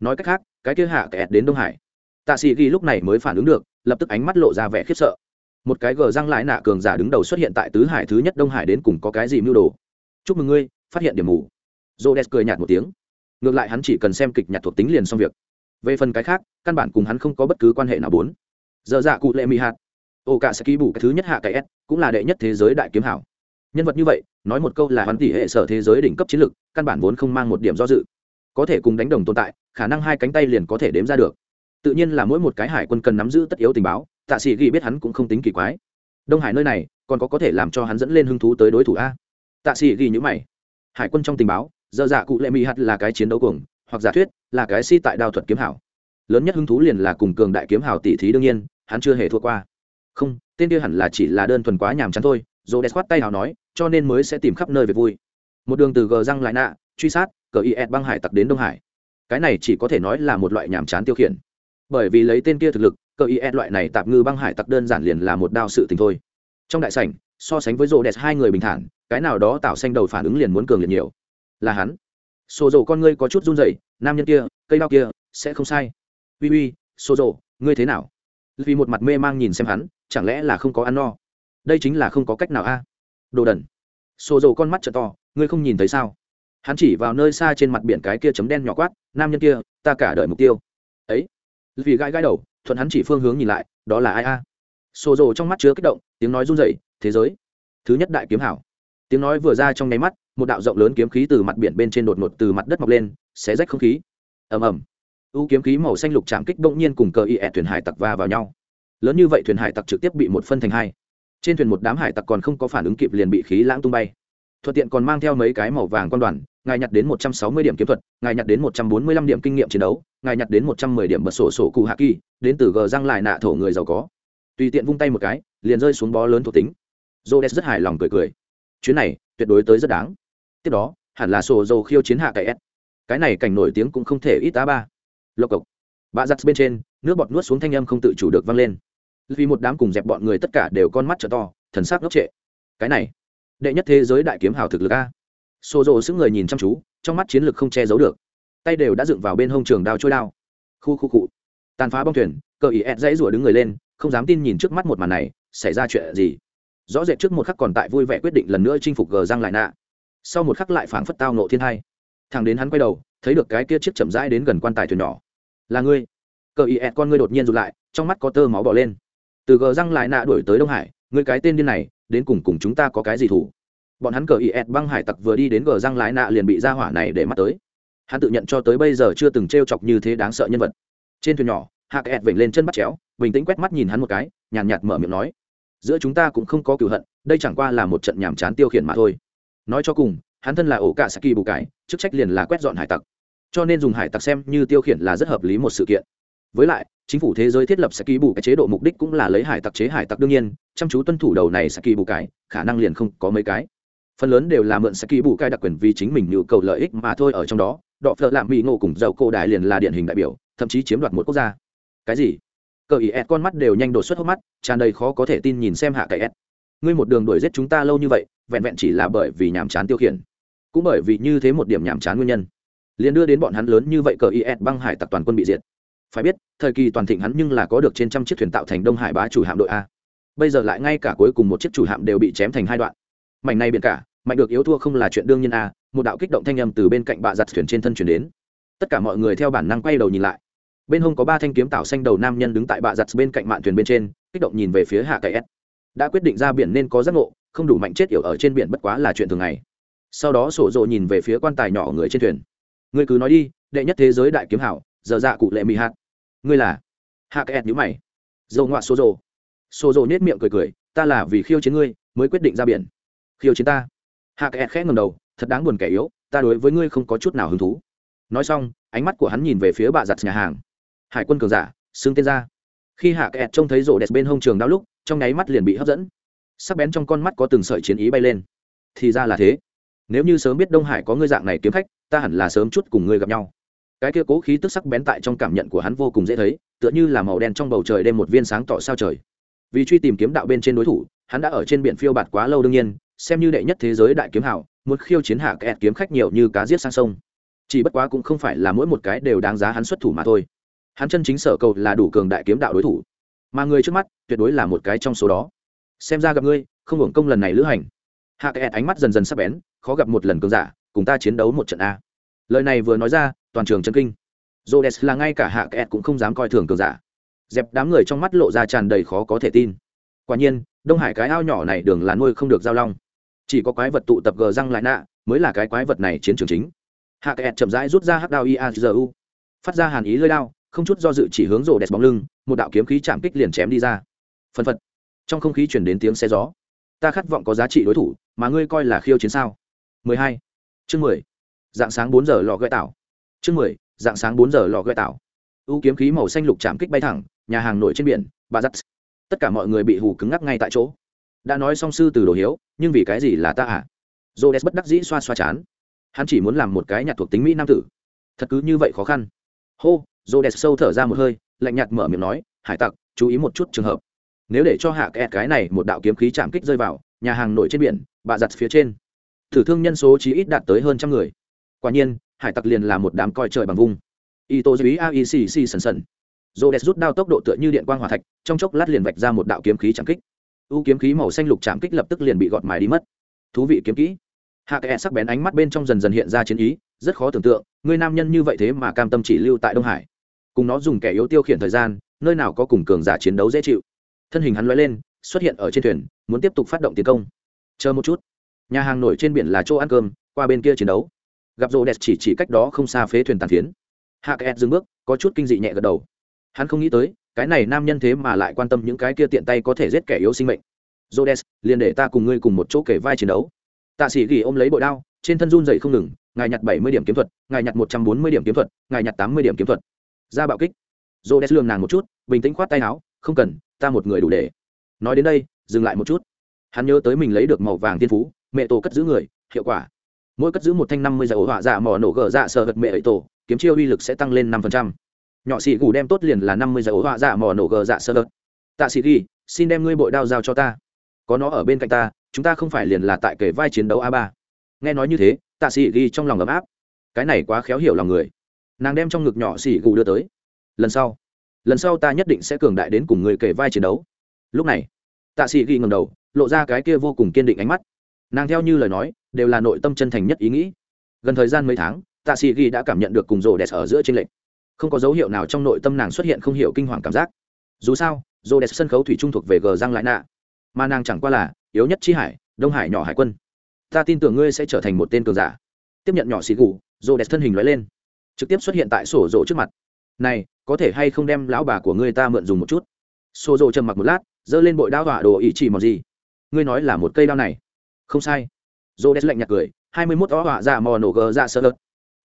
Nói cách khác, cái kia hạ kẹt đến đông hải. Tạ sĩ ghi lúc này mới phản ứng được, lập tức ánh mắt lộ ra vẻ khiếp sợ. Một cái gờ răng lại nạ cường giả đứng đầu xuất hiện tại tứ hải thứ nhất đông hải đến cùng có cái gì mưu đồ? Chúc mừng ngươi, phát hiện điểm mù. J o cười nhạt một tiếng. Ngược lại hắn chỉ cần xem kịch nhạt thuộc tính liền xong việc. Về phần cái khác, căn bản cùng hắn không có bất cứ quan hệ nào bốn. Giờ dạ cụ lệ mị hạt ô cả sẽ ký bù cái thứ nhất hạ cái s, cũng là đệ nhất thế giới đại kiếm hảo. Nhân vật như vậy, nói một câu là hắn tỷ hệ sở thế giới đỉnh cấp chiến lược, căn bản vốn không mang một điểm do dự. Có thể cùng đánh đồng tồn tại, khả năng hai cánh tay liền có thể đếm ra được. Tự nhiên là mỗi một cái hải quân cần nắm giữ tất yếu tình báo, tạ sĩ ghi biết hắn cũng không tính kỳ quái. Đông hải nơi này, còn có có thể làm cho hắn dẫn lên hứng thú tới đối thủ a. Tạ sĩ ghi nhữ mày. Hải quân trong tình báo dơ dạ cụ lệ mỹ hạt là cái chiến đấu cuồng, hoặc giả thuyết, là cái si tại đao thuật kiếm hảo. Lớn nhất hứng thú liền là cùng cường đại kiếm hảo tỷ thí đương nhiên, hắn chưa hề thua qua không, tên kia hẳn là chỉ là đơn thuần quá nhàm chán thôi dồ đẹp khoát tay hào nói, cho nên mới sẽ tìm khắp nơi về vui. Một đường từ gờ răng lại nạ, truy sát, cờ is băng hải tặc đến đông hải. Cái này chỉ có thể nói là một loại nhàm chán tiêu khiển. Bởi vì lấy tên kia thực lực, cờ is loại này tạp ngư băng hải tặc đơn giản liền là một đao sự tình thôi. Trong đại sảnh, so sánh với rô đẹp hai người bình thản, cái nào đó tạo xanh đầu phản ứng liền muốn cường liệt nhiều. Là hắn. Xô dầu con ngươi có chút run rẩy, nam nhân kia, cây đao kia, sẽ không sai. Uy uy xô dầu ngươi thế nào? Vì một mặt mê mang nhìn xem hắn chẳng lẽ là không có ăn no? Đây chính là không có cách nào a. Đồ đần. Xô dầu con mắt t to, ngươi không nhìn thấy sao? Hắn chỉ vào nơi xa trên mặt biển cái kia chấm đen nhỏ quát, nam nhân kia, ta cả đợi mục tiêu. Ấy. Vì gãi gãi đầu, thuận hắn chỉ phương hướng nhìn lại, đó là ai a? Xô dầu trong mắt chứa kích động, tiếng nói run rẩy, thế giới. Thứ nhất đại kiếm hảo. Tiếng nói vừa ra trong nháy mắt, một đạo rộng lớn kiếm khí từ mặt biển bên trên đột ngột từ mặt đất mọc lên, xé rách không khí. Ầm ầm. U kiếm khí màu xanh lục chạm kích bỗng nhiên cùng cờ y ẹ thuyền hải tặc va vào nhau lớn như vậy thuyền hải tặc trực tiếp bị một phân thành hai. Trên thuyền một đám hải tặc còn không có phản ứng kịp liền bị khí lãng tung bay. Thuận tiện còn mang theo mấy cái màu vàng quan đoàn, ngài nhặt đến một trăm sáu mươi điểm kiếm thuật, ngài nhặt đến một trăm bốn mươi lăm điểm kinh nghiệm chiến đấu, ngài nhặt đến một trăm mười điểm bật sổ sổ cụ hạ kỳ, đến từ gờ răng lại nạ thổ người giàu có. Tùy tiện vung tay một cái, liền rơi xuống bó lớn thuộc tính. J o rất hài lòng cười cười. Chuyến này, tuyệt đối tới rất đáng. Tiếp đó, hẳn là sổ dầu khiêu chiến hạ cái s. Cái này cảnh nổi tiếng cũng không thể ít tá ba. Lộc cộc. Bạ giặt bên trên, nước bọt nuốt xuống thanh âm không tự chủ được văng lên vì một đám cùng dẹp bọn người tất cả đều con mắt t to, thần sắc ngốc trệ. Cái này, đệ nhất thế giới đại kiếm hào thực lực a. Xô rộ xứ người nhìn chăm chú, trong mắt chiến lực không che giấu được. Tay đều đã dựng vào bên hông trường đao trôi đao. Khu khu cụ tàn phá bong thuyền, cờ ý ed dãy rủa đứng người lên, không dám tin nhìn trước mắt một màn này, xảy ra chuyện gì? Rõ rệt trước một khắc còn tại vui vẻ quyết định lần nữa chinh phục gờ răng lại nạ. Sau một khắc lại phảng phất tao nộ thiên hai. Thằng đến hắn quay đầu, thấy được cái kia chiếc chậm rãi đến gần quan tài thuyền nhỏ. Là ngươi. Cờ ý ed con ngươi đột nhiên rụt lại, trong mắt có tơ máu bỏ lên từ gờ răng lại nạ đuổi tới đông hải người cái tên điên này, đến cùng cùng chúng ta có cái gì thủ? Bọn hắn cờ ý ẹt băng hải tặc vừa đi đến gờ răng lái nạ liền bị ra hỏa này để mắt tới. Hắn tự nhận cho tới bây giờ chưa từng t r e o chọc như thế đáng sợ nhân vật. Trên thuyền nhỏ hạ kẹt vểnh lên chân bắt chéo, bình tĩnh quét mắt nhìn hắn một cái, nhàn nhạt mở miệng nói, giữa chúng ta cũng không có cựu hận, đây chẳng qua là một trận nhàm chán tiêu khiển mà thôi. Nói cho cùng, hắn thân là ổ cả saki bù cải, chức trách liền là quét dọn hải tặc. Cho nên dùng hải tặc xem như tiêu khiển là rất hợp lý một sự kiện. Với lại chính phủ thế giới thiết lập saki bù cái chế độ mục đích cũng là lấy hải tặc chế hải tặc đương nhiên chăm chú tuân thủ đầu này saki bù cái, khả năng liền không có mấy cái. Phần lớn đều là mượn saki bù cái đặc quyền vì chính mình nhu cầu lợi ích mà thôi ở trong đó đọ phợ lạm mỹ ngộ cùng dầu cổ đại liền là điển hình đại biểu thậm chí chiếm đoạt một quốc gia. Cái gì? Cờ ý ed con mắt đều nhanh đột xuất hốc mắt tràn đầy khó có thể tin nhìn xem hạ cái ed ngươi một đường đuổi giết chúng ta lâu như vậy vẹn vẹn chỉ là bởi vì nhàm chán tiêu khiển. Cũng bởi vì như thế một điểm nhàm chán nguyên nhân. Liền đưa đến bọn hắn lớn như vậy cờ is băng hải tặc toàn quân bị diệt phải biết, thời kỳ toàn thịnh hắn nhưng là có được trên trăm chiếc thuyền tạo thành đông hải bá chủ hạm đội a. Bây giờ lại ngay cả cuối cùng một chiếc chủ hạm đều bị chém thành hai đoạn. Mảnh này biển cả, mạnh được yếu thua không là chuyện đương nhiên a, một đạo kích động thanh âm từ bên cạnh bạ giặt thuyền trên thân chuyển đến. Tất cả mọi người theo bản năng quay đầu nhìn lại. Bên hông có ba thanh kiếm tạo xanh đầu nam nhân đứng tại bạ giặt bên cạnh mạn thuyền bên trên, kích động nhìn về phía hạ cậy. s. Đã quyết định ra biển nên có giác ngộ, không đủ mạnh chết yểu ở trên biển bất quá là chuyện thường ngày. Sau đó sổ rộ nhìn về phía quan tài nhỏ người trên thuyền. Ngươi cứ nói đi, đệ nhất thế giới đại kiếm hảo giờ dạ cụ lệ mỹ hạt. Ngươi là? Hạ kẹt nhữ mày. Dầu ngoạ số rồ số rồ nết miệng cười cười, ta là vì khiêu chiến ngươi, mới quyết định ra biển. Khiêu chiến ta. Hạ kẹt khẽ ngầm đầu, thật đáng buồn kẻ yếu, ta đối với ngươi không có chút nào hứng thú. Nói xong, ánh mắt của hắn nhìn về phía bà giặt nhà hàng. Hải quân cường giả, xưng tên ra. Khi hạ kẹt trông thấy rổ đẹp bên hông trường đau lúc, trong nháy mắt liền bị hấp dẫn. Sắc bén trong con mắt có từng sợi chiến ý bay lên. Thì ra là thế. Nếu như sớm biết đông hải có ngươi dạng này kiếm khách, ta hẳn là sớm chút cùng ngươi gặp nhau cái kia cố khí tức sắc bén tại trong cảm nhận của hắn vô cùng dễ thấy, tựa như là màu đen trong bầu trời đêm một viên sáng tỏ sao trời. Vì truy tìm kiếm đạo bên trên đối thủ, hắn đã ở trên biển phiêu bạt quá lâu đương nhiên, xem như đệ nhất thế giới đại kiếm hảo muốn khiêu chiến hạ kẹt kiếm khách nhiều như cá giết sang sông. Chỉ bất quá cũng không phải là mỗi một cái đều đáng giá hắn xuất thủ mà thôi. Hắn chân chính sở cầu là đủ cường đại kiếm đạo đối thủ. Mà người trước mắt, tuyệt đối là một cái trong số đó. Xem ra gặp ngươi, không hưởng công lần này lữ hành. Hạ kẹt ánh mắt dần dần sắp bén, khó gặp một lần cường giả, cùng ta chiến đấu một trận a lời này vừa nói ra, toàn trường chân kinh. Rhodes là ngay cả hạ kẹt cũng không dám coi thường cường giả. Dẹp đám người trong mắt lộ ra tràn đầy khó có thể tin. Quả nhiên, đông hải cái ao nhỏ này đường là nuôi không được giao long. Chỉ có quái vật tụ tập gờ răng lại nạ mới là cái quái vật này chiến trường chính. Hạ kẹt chậm rãi rút ra hắc đao iazu phát ra hàn ý lơi đao, không chút do dự chỉ hướng rổ đẹp bóng lưng, một đạo kiếm khí chạm kích liền chém đi ra. Phân phật. Trong không khí chuyển đến tiếng xe gió. Ta khát vọng có giá trị đối thủ, mà ngươi coi là khiêu chiến sao? 12. chương 10 dạng sáng bốn giờ lò gợi tảo. Chương 10. dạng sáng bốn giờ lò gợi tảo. U kiếm khí màu xanh lục chạm kích bay thẳng, nhà hàng nổi trên biển, bà giắt tất cả mọi người bị hù cứng ngắc ngay tại chỗ. Đã nói song sư từ đồ hiếu, nhưng vì cái gì là ta ạ? J bất đắc dĩ xoa xoa chán. Hắn chỉ muốn làm một cái nhạc thuộc tính mỹ nam tử. Thật cứ như vậy khó khăn. Hô j sâu thở ra một hơi, lạnh nhạt mở miệng nói, hải tặc, chú ý một chút trường hợp. Nếu để cho hạ kẹt cái này một đạo kiếm khí chạm kích rơi vào, nhà hàng nổi trên biển, bà giặt phía trên. Thử thương nhân số chí ít đạt tới hơn trăm người quả nhiên, hải tặc liền là một đám coi trời bằng vung. Y tô dưới a sần sần. Rô đẹp rút đao tốc độ tựa như điện quang hòa thạch, trong chốc lát liền vạch ra một đạo kiếm khí chạm kích. U kiếm khí màu xanh lục chạm kích lập tức liền bị gọt mài đi mất. Thú vị kiếm kỹ. Hạ kẽ sắc bén ánh mắt bên trong dần dần hiện ra chiến ý, rất khó tưởng tượng, người nam nhân như vậy thế mà cam tâm chỉ lưu tại đông hải. Cùng nó dùng kẻ yếu tiêu khiển thời gian, nơi nào có cùng cường giả chiến đấu dễ chịu. Thân hình hắn l lên, xuất hiện ở trên thuyền, muốn tiếp tục phát động tiến công. Chờ một chút. Nhà hàng nổi trên biển là chỗ ăn cơm, qua bên kia chiến đấu gặp rô đẹp chỉ chỉ cách đó không xa phế thuyền tàn phiến hạ kệ dừng bước có chút kinh dị nhẹ gật đầu hắn không nghĩ tới cái này nam nhân thế mà lại quan tâm những cái kia tiện tay có thể giết kẻ yếu sinh mệnh Rhodes, liền để ta cùng ngươi cùng một chỗ kể vai chiến đấu. Tạ sĩ ghi ôm lấy bội đao, trên thân run rẩy không ngừng, ngài nhặt bảy mươi điểm kiếm thuật, ngài nhặt một trăm bốn mươi điểm kiếm thuật, ngài nhặt tám mươi điểm kiếm thuật. Ra bạo kích. Rhodes lườm nàng một chút, bình tĩnh khoát tay áo, không cần, ta một người đủ để. Nói đến đây, dừng lại một chút. Hắn nhớ tới mình lấy được màu vàng tiên phú, mẹ tổ cất giữ người, hiệu quả. Mỗi cất giữ một thanh năm mươi giải ổ hỏa dạ mỏ nổ gờ dạ sợ gật mệ ấy tổ, kiếm chiêu uy lực sẽ tăng lên năm phần trăm. Nhỏ xì gù đem tốt liền là năm mươi giờ ổ họa dạ mỏ nổ gờ dạ sợ gật tạ sĩ ghi xin đem ngươi bội đao giao cho ta. Có nó ở bên cạnh ta chúng ta không phải liền là tại kể vai chiến đấu a ba. Nghe nói như thế tạ sĩ ghi trong lòng ấm áp. Cái này quá khéo hiểu lòng người. Nàng đem trong ngực nhỏ xì gù đưa tới. Lần sau lần sau ta nhất định sẽ cường đại đến cùng người kể vai chiến đấu. Lúc này tạ sĩ ghi ngầm đầu lộ ra cái kia vô cùng kiên định ánh mắt nàng theo như lời nói, đều là nội tâm chân thành nhất ý nghĩ. Gần thời gian mấy tháng, tạ sĩ ghi đã cảm nhận được cùng Rô đẹp ở giữa tranh lệch. Không có dấu hiệu nào trong nội tâm nàng xuất hiện không hiểu kinh hoàng cảm giác. Dù sao Rô đẹp sân khấu thủy trung thuộc về gờ Giang lại nạ. Mà nàng chẳng qua là yếu nhất chi hải, đông hải nhỏ hải quân. Ta tin tưởng ngươi sẽ trở thành một tên cường giả. Tiếp nhận nhỏ xì gù Rô đẹp thân hình nói lên. Trực tiếp xuất hiện tại sổ rộ trước mặt. Này, có thể hay không đem lão bà của ngươi ta mượn dùng một chút? Sổ rộ trầm mặc một lát, giơ lên bội đao hỏa đồ ý chỉ mọc gì? Ngươi nói là một cây đao này không sai. Dô đẹp lạnh nhạt cười, hai mươi mốt ó họa dạ mò nổ gờ dạ sơ lợt.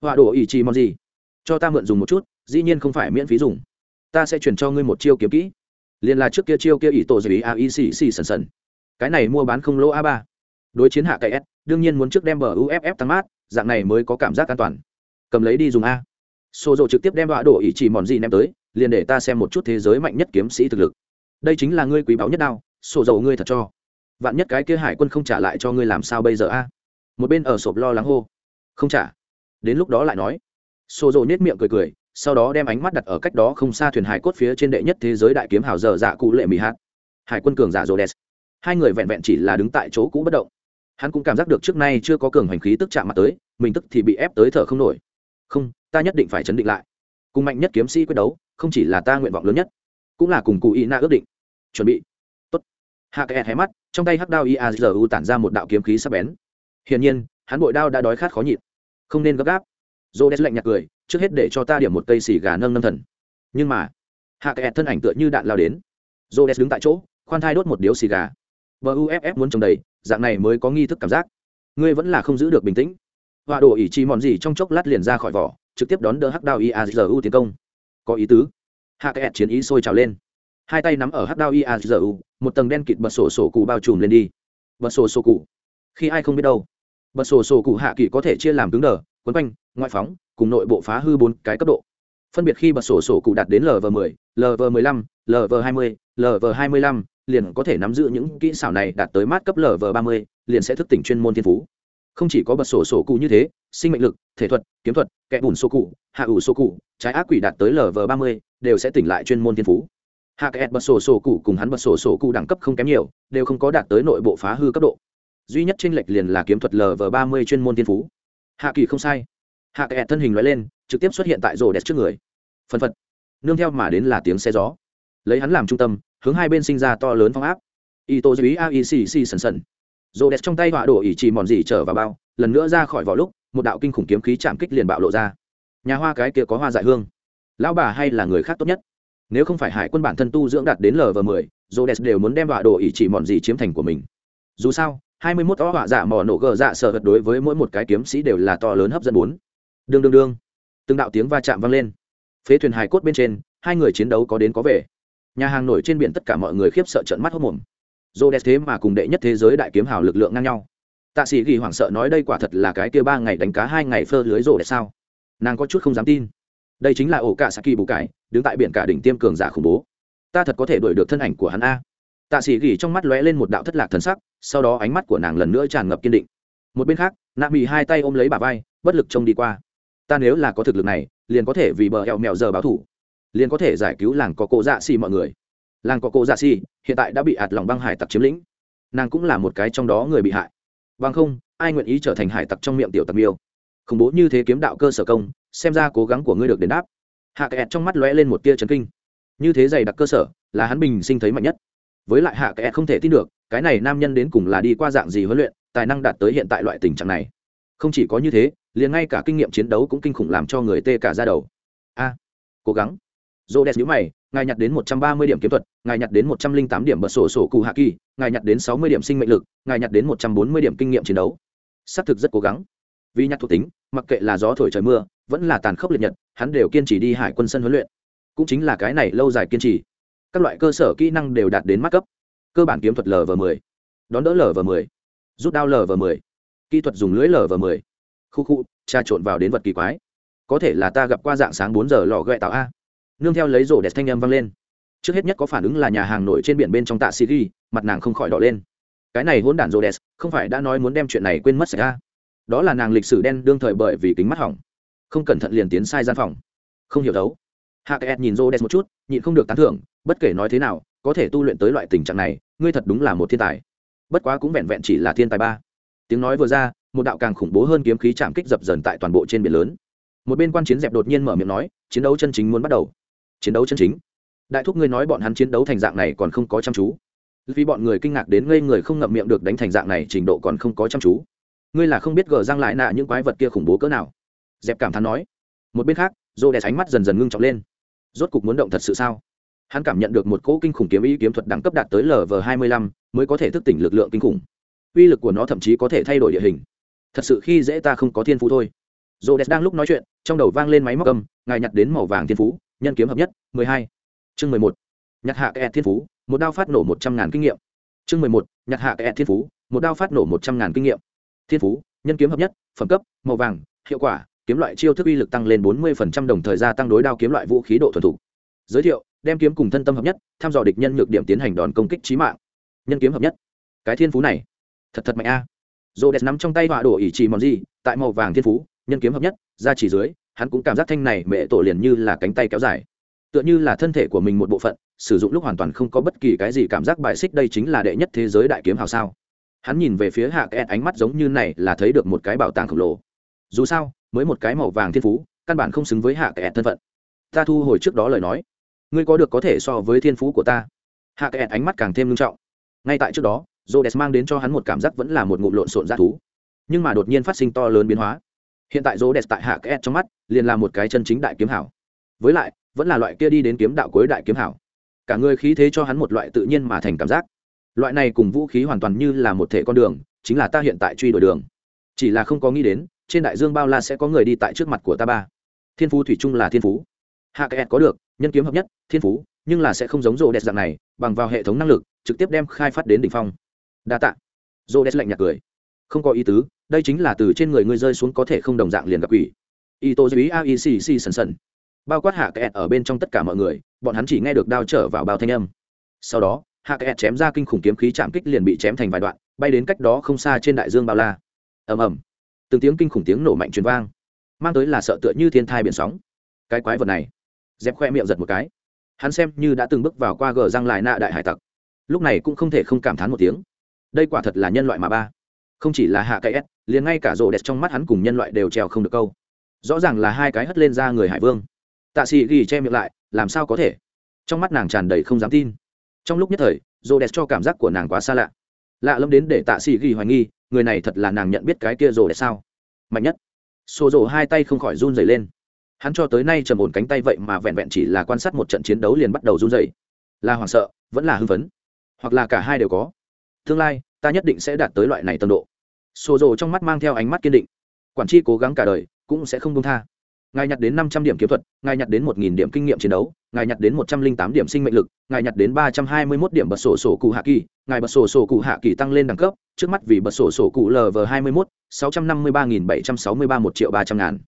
Hỏa đổ ý trì mòn gì? Cho ta mượn dùng một chút, dĩ nhiên không phải miễn phí dùng. Ta sẽ chuyển cho ngươi một chiêu kiếm kỹ. Liền là trước kia chiêu kia ỷ tổ dưới a i c c sần sần. Cái này mua bán không lỗ a ba. Đối chiến hạ cậy s, đương nhiên muốn trước đem bờ uff tăng mát, dạng này mới có cảm giác an toàn. Cầm lấy đi dùng a. Xô rộ trực tiếp đem họa đổ ỷ trì mòn gì ném tới, liền để ta xem một chút thế giới mạnh nhất kiếm sĩ thực lực. Đây chính là ngươi quý báu nhất đao sổ dầu ngươi thật cho vạn nhất cái kia hải quân không trả lại cho ngươi làm sao bây giờ a? Một bên ở sộp lo lắng hô. Không trả. Đến lúc đó lại nói. Xô rộ nết miệng cười cười, sau đó đem ánh mắt đặt ở cách đó không xa thuyền hải cốt phía trên đệ nhất thế giới đại kiếm hào dở dạ cụ lệ mỹ hát hải quân cường giả rô đès hai người vẹn vẹn chỉ là đứng tại chỗ cũ bất động. Hắn cũng cảm giác được trước nay chưa có cường hành khí tức chạm mặt tới, mình tức thì bị ép tới thở không nổi. Không, ta nhất định phải chấn định lại. Cùng mạnh nhất kiếm sĩ quyết đấu, không chỉ là ta nguyện vọng lớn nhất, cũng là cùng cụ ý na ước định. Chuẩn bị hạ kẹt hé mắt, trong tay hắc đao iazu tản ra một đạo kiếm khí sắc bén. Hiển nhiên, hắn bội đao đã đói khát khó nhịn. Không nên gấp gáp. Dô đen lạnh nhạt cười, trước hết để cho ta điểm một cây xì gà nâng nâng thần. Nhưng mà, hạ kẹt thân ảnh tựa như đạn lao đến. Dô đen đứng tại chỗ, khoan thai đốt một điếu xì gà. Vờ uff muốn trồng đầy, dạng này mới có nghi thức cảm giác. Ngươi vẫn là không giữ được bình tĩnh. Họa đổ ỉ chi mòn gì trong chốc lát liền ra khỏi vỏ, trực tiếp đón đỡ hắc đao iazu tiến công. Có ý tứ. Hạ kẹt chiến ý sôi trào lên hai tay nắm ở hắc đao iazu một tầng đen kịt bật sổ sổ cụ bao trùm lên đi. Bật sổ sổ cụ. Khi ai không biết đâu. Bật sổ sổ cụ hạ kỳ có thể chia làm cứng đờ, quấn quanh, ngoại phóng, cùng nội bộ phá hư bốn cái cấp độ. Phân biệt khi bật sổ sổ cụ đạt đến lv 10 lv 15 lv 20 lv 25 liền có thể nắm giữ những kỹ xảo này đạt tới mát cấp lv 30 liền sẽ thức tỉnh chuyên môn thiên phú. Không chỉ có bật sổ sổ cụ như thế, sinh mệnh lực, thể thuật, kiếm thuật kẽ bùn sổ cụ, hạ ủ sổ cụ, trái ác quỷ đạt tới lv 30 đều sẽ tỉnh lại chuyên môn thiên phú hạ kẹt bật sổ sổ cụ cùng hắn bật sổ sổ cụ đẳng cấp không kém nhiều, đều không có đạt tới nội bộ phá hư cấp độ. Duy nhất trên lệch liền là kiếm thuật lv 30 chuyên môn tiên phú. Hạ kỳ không sai. Hạ kẹt thân hình loại lên, trực tiếp xuất hiện tại rổ đẹp trước người. Phân phật. Nương theo mà đến là tiếng xe gió. Lấy hắn làm trung tâm, hướng hai bên sinh ra to lớn phong áp. Y tô dưới a c c sần sần. Rổ đẹp trong tay họa đổ ỉ chỉ mòn gì trở vào bao, lần nữa ra khỏi vỏ lúc, một đạo kinh khủng kiếm khí chạm kích liền bạo lộ ra. Nhà hoa cái kia có hoa dại hương. Lão bà hay là người khác tốt nhất? Nếu không phải hải quân bản thân tu dưỡng đạt đến lv 10 đẹp đều muốn đem vạ đồ ý chỉ mòn gì chiếm thành của mình. Dù sao, hai mươi mốt ó họa giả mỏ nổ gờ dạ sợ vật đối với mỗi một cái kiếm sĩ đều là to lớn hấp dẫn bốn. Đương đương đương. Từng đạo tiếng va chạm vang lên. Phế thuyền hải cốt bên trên, hai người chiến đấu có đến có về. Nhà hàng nổi trên biển tất cả mọi người khiếp sợ trợn mắt hốc mồm. Đẹp thế mà cùng đệ nhất thế giới đại kiếm hào lực lượng ngang nhau. Tạ sĩ ghi hoảng sợ nói đây quả thật là cái kia ba ngày đánh cá hai ngày phơ lưới rộ đẹp sao? Nàng có chút không dám tin. Đây chính là ổ cả saki bù cải đứng tại biển cả đỉnh tiêm cường giả khủng bố. Ta thật có thể đuổi được thân ảnh của hắn a. Tạ sĩ gỉ trong mắt lóe lên một đạo thất lạc thần sắc, sau đó ánh mắt của nàng lần nữa tràn ngập kiên định. Một bên khác, nạ mỹ hai tay ôm lấy bà vai, bất lực trông đi qua. Ta nếu là có thực lực này, liền có thể vì bờ hẹo mèo giờ báo thủ. Liền có thể giải cứu làng có cổ dạ xì mọi người. Làng có cổ dạ xì, hiện tại đã bị ạt lòng băng hải tặc chiếm lĩnh. Nàng cũng là một cái trong đó người bị hại. Bằng không, ai nguyện ý trở thành hải tặc trong miệng tiểu tặc miêu? Khủng bố như thế kiếm đạo cơ sở công, xem ra cố gắng của ngươi được đền đáp hạ kẹt trong mắt lóe lên một tia trấn kinh. Như thế dày đặc cơ sở, là hắn bình sinh thấy mạnh nhất. Với lại hạ kẹt không thể tin được, cái này nam nhân đến cùng là đi qua dạng gì huấn luyện, tài năng đạt tới hiện tại loại tình trạng này. Không chỉ có như thế, liền ngay cả kinh nghiệm chiến đấu cũng kinh khủng làm cho người tê cả ra đầu. A, cố gắng. Dô đẹp nhữ mày, ngài nhặt đến một trăm ba mươi điểm kiếm thuật, ngài nhặt đến một trăm linh tám điểm bật sổ sổ cụ hạ kỳ, ngài nhặt đến sáu mươi điểm sinh mệnh lực, ngài nhặt đến một trăm bốn mươi điểm kinh nghiệm chiến đấu. Xác thực rất cố gắng. Vì nhặt thuộc tính, mặc kệ là gió thổi trời mưa vẫn là tàn khốc liệt nhật, hắn đều kiên trì đi hải quân sân huấn luyện. Cũng chính là cái này lâu dài kiên trì. Các loại cơ sở kỹ năng đều đạt đến mắt cấp. Cơ bản kiếm thuật lv 10 đón đỡ lv 10 rút đao lv 10 kỹ thuật dùng lưới lv 10 khu khu tra trộn vào đến vật kỳ quái. Có thể là ta gặp qua dạng sáng bốn giờ lò ghẹ tạo a. Nương theo lấy rổ đẹp thanh âm vang lên. Trước hết nhất có phản ứng là nhà hàng nổi trên biển bên trong tạ siri, mặt nàng không khỏi đỏ lên. Cái này hôn đản rổ đẹp không phải đã nói muốn đem chuyện này quên mất xảy ra đó là nàng lịch sử đen đương thời bởi vì kính mắt hỏng không cẩn thận liền tiến sai gian phòng. Không hiểu đấu hạ kẹt nhìn rô đen một chút, nhịn không được tán thưởng, bất kể nói thế nào, có thể tu luyện tới loại tình trạng này, ngươi thật đúng là một thiên tài. Bất quá cũng vẹn vẹn chỉ là thiên tài ba. Tiếng nói vừa ra, một đạo càng khủng bố hơn kiếm khí chạm kích dập dần tại toàn bộ trên biển lớn. Một bên quan chiến dẹp đột nhiên mở miệng nói, chiến đấu chân chính muốn bắt đầu. Chiến đấu chân chính. Đại thúc ngươi nói bọn hắn chiến đấu thành dạng này còn không có chăm chú. Vì bọn người kinh ngạc đến ngây người không ngậm miệng được đánh thành dạng này trình độ còn không có chăm chú. Ngươi là không biết gờ răng lại nạ những quái vật kia khủng bố cỡ nào dẹp cảm thán nói. Một bên khác, rô đẹp ánh mắt dần dần ngưng trọng lên. Rốt cục muốn động thật sự sao? Hắn cảm nhận được một cỗ kinh khủng kiếm ý kiếm thuật đẳng cấp đạt tới lv hai mươi lăm, mới có thể thức tỉnh lực lượng kinh khủng. Uy lực của nó thậm chí có thể thay đổi địa hình. Thật sự khi dễ ta không có thiên phú thôi. Rô đẹp đang lúc nói chuyện, trong đầu vang lên máy móc âm, ngài nhặt đến màu vàng thiên phú, nhân kiếm hợp nhất, mười hai. Chương mười một. Nhặt hạ kẹt thiên phú, một đao phát nổ một trăm ngàn kinh nghiệm. Chương mười một. Nhặt hạ kẹt thiên phú, một đao phát nổ một trăm ngàn kinh nghiệm. Thiên phú, nhân kiếm hợp nhất, phẩm cấp, màu vàng, hiệu quả kiếm loại chiêu thức uy lực tăng lên 40% đồng thời gia tăng đối đao kiếm loại vũ khí độ thuần thục. Giới thiệu, đem kiếm cùng thân tâm hợp nhất tham dò địch nhân nhược điểm tiến hành đòn công kích chí mạng. Nhân kiếm hợp nhất. Cái thiên phú này, thật thật mạnh a. Rô đẹp nắm trong tay họa đổ ý chỉ mòn gì, tại màu vàng thiên phú, nhân kiếm hợp nhất, ra chỉ dưới, hắn cũng cảm giác thanh này mẹ tổ liền như là cánh tay kéo dài. Tựa như là thân thể của mình một bộ phận, sử dụng lúc hoàn toàn không có bất kỳ cái gì cảm giác bài xích đây chính là đệ nhất thế giới đại kiếm hào sao. Hắn nhìn về phía hạ kẹt ánh mắt giống như này là thấy được một cái bảo tàng khổng lồ. Dù sao mới một cái màu vàng thiên phú, căn bản không xứng với hạ kẻ thân phận. Ta thu hồi trước đó lời nói. Ngươi có được có thể so với thiên phú của ta. Hạ kẻ ánh mắt càng thêm nghiêm trọng. Ngay tại trước đó j o d e s mang đến cho hắn một cảm giác vẫn là một ngụm lộn xộn g thú. Nhưng mà đột nhiên phát sinh to lớn biến hóa. Hiện tại j o d e s tại hạ kẻ trong mắt, liền là một cái chân chính đại kiếm hảo. Với lại, vẫn là loại kia đi đến kiếm đạo cuối đại kiếm hảo. Cả người khí thế cho hắn một loại tự nhiên mà thành cảm giác. Loại này cùng vũ khí hoàn toàn như là một thể con đường, chính là ta hiện tại truy đuổi đường. Chỉ là không có nghĩ đến trên đại dương bao la sẽ có người đi tại trước mặt của ta ba. Thiên phú thủy chung là thiên phú. Hạ kẹt có được, nhân kiếm hợp nhất, thiên phú, nhưng là sẽ không giống rô đẹp dạng này, bằng vào hệ thống năng lực, trực tiếp đem khai phát đến đ ỉ n h phong. Đa t ạ rô đẹp lạnh nhạt cười. Không có ý tứ, đây chính là từ trên người ngươi rơi xuống có thể không đồng dạng liền gặp quỷ. Y tô dưới a y c c sần sần. Bao quát hạ kẹt ở bên trong tất cả mọi người, bọn hắn chỉ nghe được đao trở vào bao thanh âm. Sau đó, hạ kẹt chém ra kinh khủng kiếm khí chạm kích liền bị chém thành vài đoạn, bay đến cách đó không xa trên đại dương bao la. Ầm ầm từng tiếng kinh khủng tiếng nổ mạnh truyền vang, mang tới là sợ tựa như thiên thai biển sóng. Cái quái vật này, dẹp khoe miệng giật một cái. Hắn xem như đã từng bước vào qua gờ răng lại nạ đại hải tặc. Lúc này cũng không thể không cảm thán một tiếng. Đây quả thật là nhân loại mà ba. Không chỉ là hạ cái s, liền ngay cả rộ đẹp trong mắt hắn cùng nhân loại đều treo không được câu. Rõ ràng là hai cái hất lên ra người hải vương. Tạ sĩ ghi che miệng lại, làm sao có thể? Trong mắt nàng tràn đầy không dám tin. Trong lúc nhất thời rộ đẹp cho cảm giác của nàng quá xa lạ lạ lâm đến để tạ sĩ ghi hoài nghi, người này thật là nàng nhận biết cái kia rồi để sao? Mạnh nhất. Xô rộ hai tay không khỏi run dày lên. Hắn cho tới nay trầm ổn cánh tay vậy mà vẹn vẹn chỉ là quan sát một trận chiến đấu liền bắt đầu run dày là hoảng sợ, vẫn là hưng phấn. Hoặc là cả hai đều có. Tương lai, ta nhất định sẽ đạt tới loại này tầm độ. Xô rộ trong mắt mang theo ánh mắt kiên định. Quản tri cố gắng cả đời, cũng sẽ không công tha ngài nhặt đến năm trăm điểm kiếm thuật, ngài nhặt đến một nghìn điểm kinh nghiệm chiến đấu, ngài nhặt đến một trăm linh tám điểm sinh mệnh lực, ngài nhặt đến ba trăm hai mươi mốt điểm bật sổ sổ cụ hạ kỳ, ngài bật sổ sổ cụ hạ kỳ tăng lên đẳng cấp, trước mắt vì bật sổ sổ cụ lv hai mươi mốt, sáu trăm năm mươi ba nghìn bảy trăm sáu mươi ba một triệu ba trăm ngàn.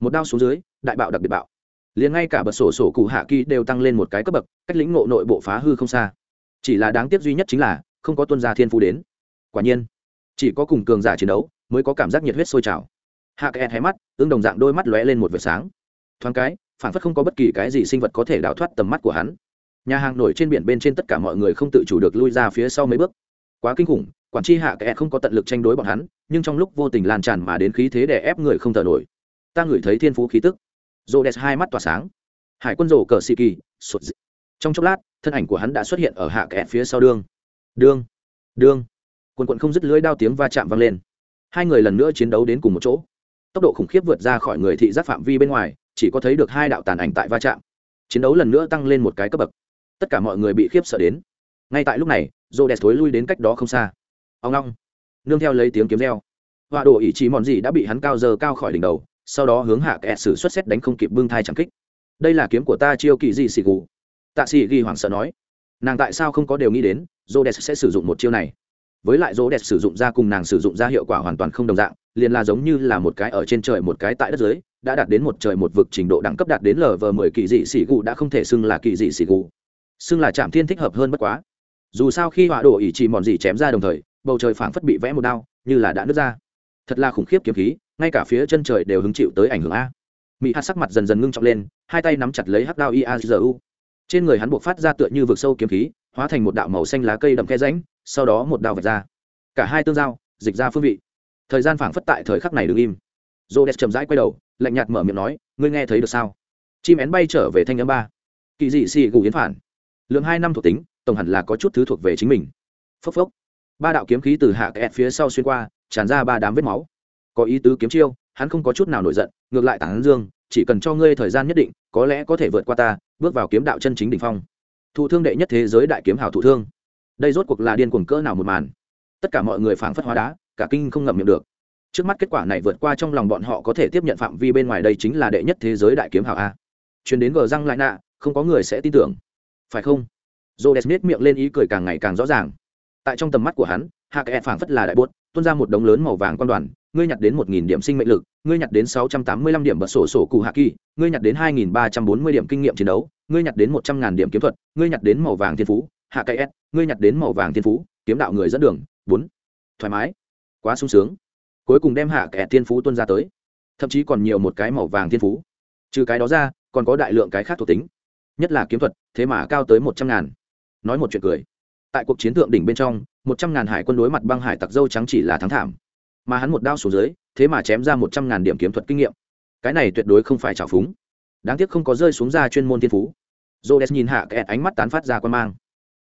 Một đao xuống dưới, đại bạo đặc biệt bạo. Liền ngay cả bật sổ sổ cụ hạ kỳ đều tăng lên một cái cấp bậc, cách lĩnh ngộ nội bộ phá hư không xa. Chỉ là đáng tiếc duy nhất chính là, không có tuân gia thiên phú đến. Quả nhiên, chỉ có cùng cường giả chiến đấu, mới có cảm giác nhiệt huyết sôi trào hạ kẹt hé mắt, tương đồng dạng đôi mắt lóe lên một vệt sáng. Thoáng cái phản phất không có bất kỳ cái gì sinh vật có thể đào thoát tầm mắt của hắn. Nhà hàng nổi trên biển bên trên tất cả mọi người không tự chủ được lui ra phía sau mấy bước. Quá kinh khủng, quản tri hạ kẹt không có tận lực tranh đối bọn hắn, nhưng trong lúc vô tình lan tràn mà đến khí thế để ép người không thở nổi. Ta ngửi thấy thiên phú khí tức. Rô đẹp hai mắt tỏa sáng. Hải quân rổ cờ xì kỳ sụt dị. trong chốc lát, thân ảnh của hắn đã xuất hiện ở hạ kẹt phía sau đương đương đương quần quận không dứt lưỡi đao tiếng va chạm vang lên. Hai người lần nữa chiến đấu đến cùng một chỗ tốc độ khủng khiếp vượt ra khỏi người thị giác phạm vi bên ngoài, chỉ có thấy được hai đạo tàn ảnh tại va chạm. Chiến đấu lần nữa tăng lên một cái cấp bậc. Tất cả mọi người bị khiếp sợ đến. Ngay tại lúc này rô đẹp thối lui đến cách đó không xa. Ông long. Nương theo lấy tiếng kiếm reo. Họa đồ ý chí mòn gì đã bị hắn cao giờ cao khỏi đỉnh đầu, sau đó hướng hạ kẹt sử xuất xét đánh không kịp bưng thai chẳng kích. Đây là kiếm của ta chiêu kỳ gì xì gù. Tạ sĩ ghi hoảng sợ nói. Nàng tại sao không có đều nghĩ đến rô đẹp sẽ sử dụng một chiêu này? Với lại rô đẹp sử dụng ra cùng nàng sử dụng ra hiệu quả hoàn toàn không đồng dạng, liền là giống như là một cái ở trên trời một cái tại đất dưới, đã đạt đến một trời một vực trình độ đẳng cấp đạt đến lv mười kỳ dị xỉ gù đã không thể xưng là kỳ dị xỉ gù. Xưng là trạm thiên thích hợp hơn bất quá. Dù sao khi họa đổ ỉ chỉ mòn gì chém ra đồng thời, bầu trời phảng phất bị vẽ một đao, như là đã nứt ra. Thật là khủng khiếp kiếm khí, ngay cả phía chân trời đều hứng chịu tới ảnh hưởng a. Mỹ hát sắc mặt dần dần ngưng trọng lên, hai tay nắm chặt lấy hắc đao iazu trên người hắn buộc phát ra tựa như vực sâu kiếm khí, hóa thành một đạo màu xanh lá cây đậm khe ránh sau đó một đao vạch ra. Cả hai tương giao, dịch ra phương vị. Thời gian phảng phất tại thời khắc này đứng im. J o d e s chậm rãi quay đầu, lạnh nhạt mở miệng nói, ngươi nghe thấy được sao? Chim én bay trở về thanh âm ba. Kỳ dị xì gù yến phản. Lượng hai năm thuộc tính, tổng hẳn là có chút thứ thuộc về chính mình. Phốc phốc. Ba đạo kiếm khí từ hạ kẹt phía sau xuyên qua, tràn ra ba đám vết máu. Có ý tứ kiếm chiêu, hắn không có chút nào nổi giận, ngược lại tản dương, chỉ cần cho ngươi thời gian nhất định, có lẽ có thể vượt qua ta, bước vào kiếm đạo chân chính đ ỉ n h phong. Thụ thương đệ nhất thế giới đại kiếm hào thụ thương đây rốt cuộc là điên cuồng cỡ nào một màn. Tất cả mọi người phảng phất hóa đá, cả kinh không ngậm miệng được. Trước mắt kết quả này vượt qua trong lòng bọn họ có thể tiếp nhận phạm vi bên ngoài đây chính là đệ nhất thế giới đại kiếm hảo a. Chuyến đến gờ răng lại nạ, không có người sẽ tin tưởng. Phải không? J o d e s miết miệng lên ý cười càng ngày càng rõ ràng. Tại trong tầm mắt của hắn, hạ kẽ phảng phất là đại bốt, tuôn ra một đống lớn màu vàng quan đoàn, ngươi nhặt đến một nghìn điểm sinh mệnh lực, ngươi nhặt đến sáu trăm tám mươi lăm điểm bật sổ sổ cụ hạ kỳ, ngươi nhặt đến hai nghìn ba trăm bốn mươi điểm kinh nghiệm chiến đấu, ngươi nhặt đến một trăm ngàn điểm kiếm thuật, ngươi nhặt đến màu vàng thiên phú hạ cây s, ngươi nhặt đến màu vàng thiên phú, kiếm đạo người dẫn đường, bốn. Thoải mái. Quá sung sướng. Cuối cùng đem hạ kẻ thiên phú tuân ra tới. Thậm chí còn nhiều một cái màu vàng thiên phú. Trừ cái đó ra, còn có đại lượng cái khác thuộc tính. Nhất là kiếm thuật, thế mà cao tới một trăm ngàn. Nói một chuyện cười. Tại cuộc chiến thượng đỉnh bên trong, một trăm ngàn hải quân đối mặt băng hải tặc dâu trắng chỉ là thắng thảm. Mà hắn một đao xuống dưới, thế mà chém ra một trăm ngàn điểm kiếm thuật kinh nghiệm. Cái này tuyệt đối không phải trào phúng. Đáng tiếc không có rơi xuống ra chuyên môn thiên phú. J o nhìn hạ kẹt ánh mắt tán phát ra quan mang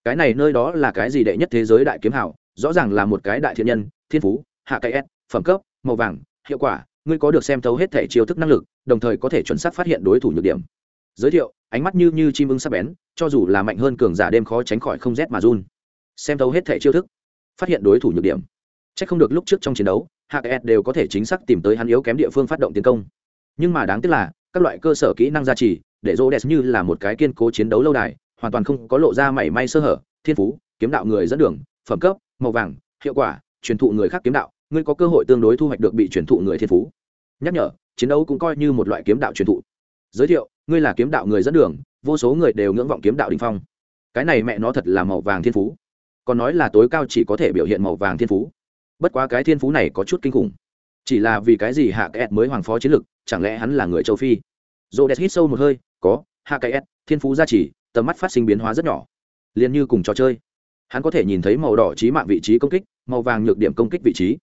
cái này nơi đó là cái gì đệ nhất thế giới đại kiếm hảo, rõ ràng là một cái đại thiện nhân, thiên phú, hạ cái s, phẩm cấp, màu vàng, hiệu quả, ngươi có được xem thấu hết thể chiêu thức năng lực, đồng thời có thể chuẩn xác phát hiện đối thủ nhược điểm. Giới thiệu, ánh mắt như như chim ưng sắp bén, cho dù là mạnh hơn cường giả đêm khó tránh khỏi không rét mà run. Xem thấu hết thể chiêu thức, phát hiện đối thủ nhược điểm. C h ắ c không được lúc trước trong chiến đấu, hạ cái s đều có thể chính xác tìm tới hắn yếu kém địa phương phát động tiến công. Nhưng mà đáng tiếc là, các loại cơ sở kỹ năng gia trì, để rô đẹp như là một cái kiên cố chiến đấu lâu đài hoàn toàn không có lộ ra mảy may sơ hở, thiên phú, kiếm đạo người dẫn đường, phẩm cấp, màu vàng, hiệu quả, truyền thụ người khác kiếm đạo, ngươi có cơ hội tương đối thu hoạch được bị truyền thụ người thiên phú. Nhắc nhở, chiến đấu cũng coi như một loại kiếm đạo truyền thụ. Giới thiệu, ngươi là kiếm đạo người dẫn đường, vô số người đều ngưỡng vọng kiếm đạo đình phong. Cái này mẹ nó thật là màu vàng thiên phú. Còn nói là tối cao chỉ có thể biểu hiện màu vàng thiên phú. Bất quá cái thiên phú này có chút kinh khủng. Chỉ là vì cái gì hạ cái mới hoàng phó chiến lực chẳng lẽ hắn là người châu phi? Dồ đẹp hít sâu một hơi, có, hạ cái thiên phú gia trì tầm mắt phát sinh biến hóa rất nhỏ. Liền như cùng trò chơi. Hắn có thể nhìn thấy màu đỏ trí mạng vị trí công kích, màu vàng nhược điểm công kích vị trí.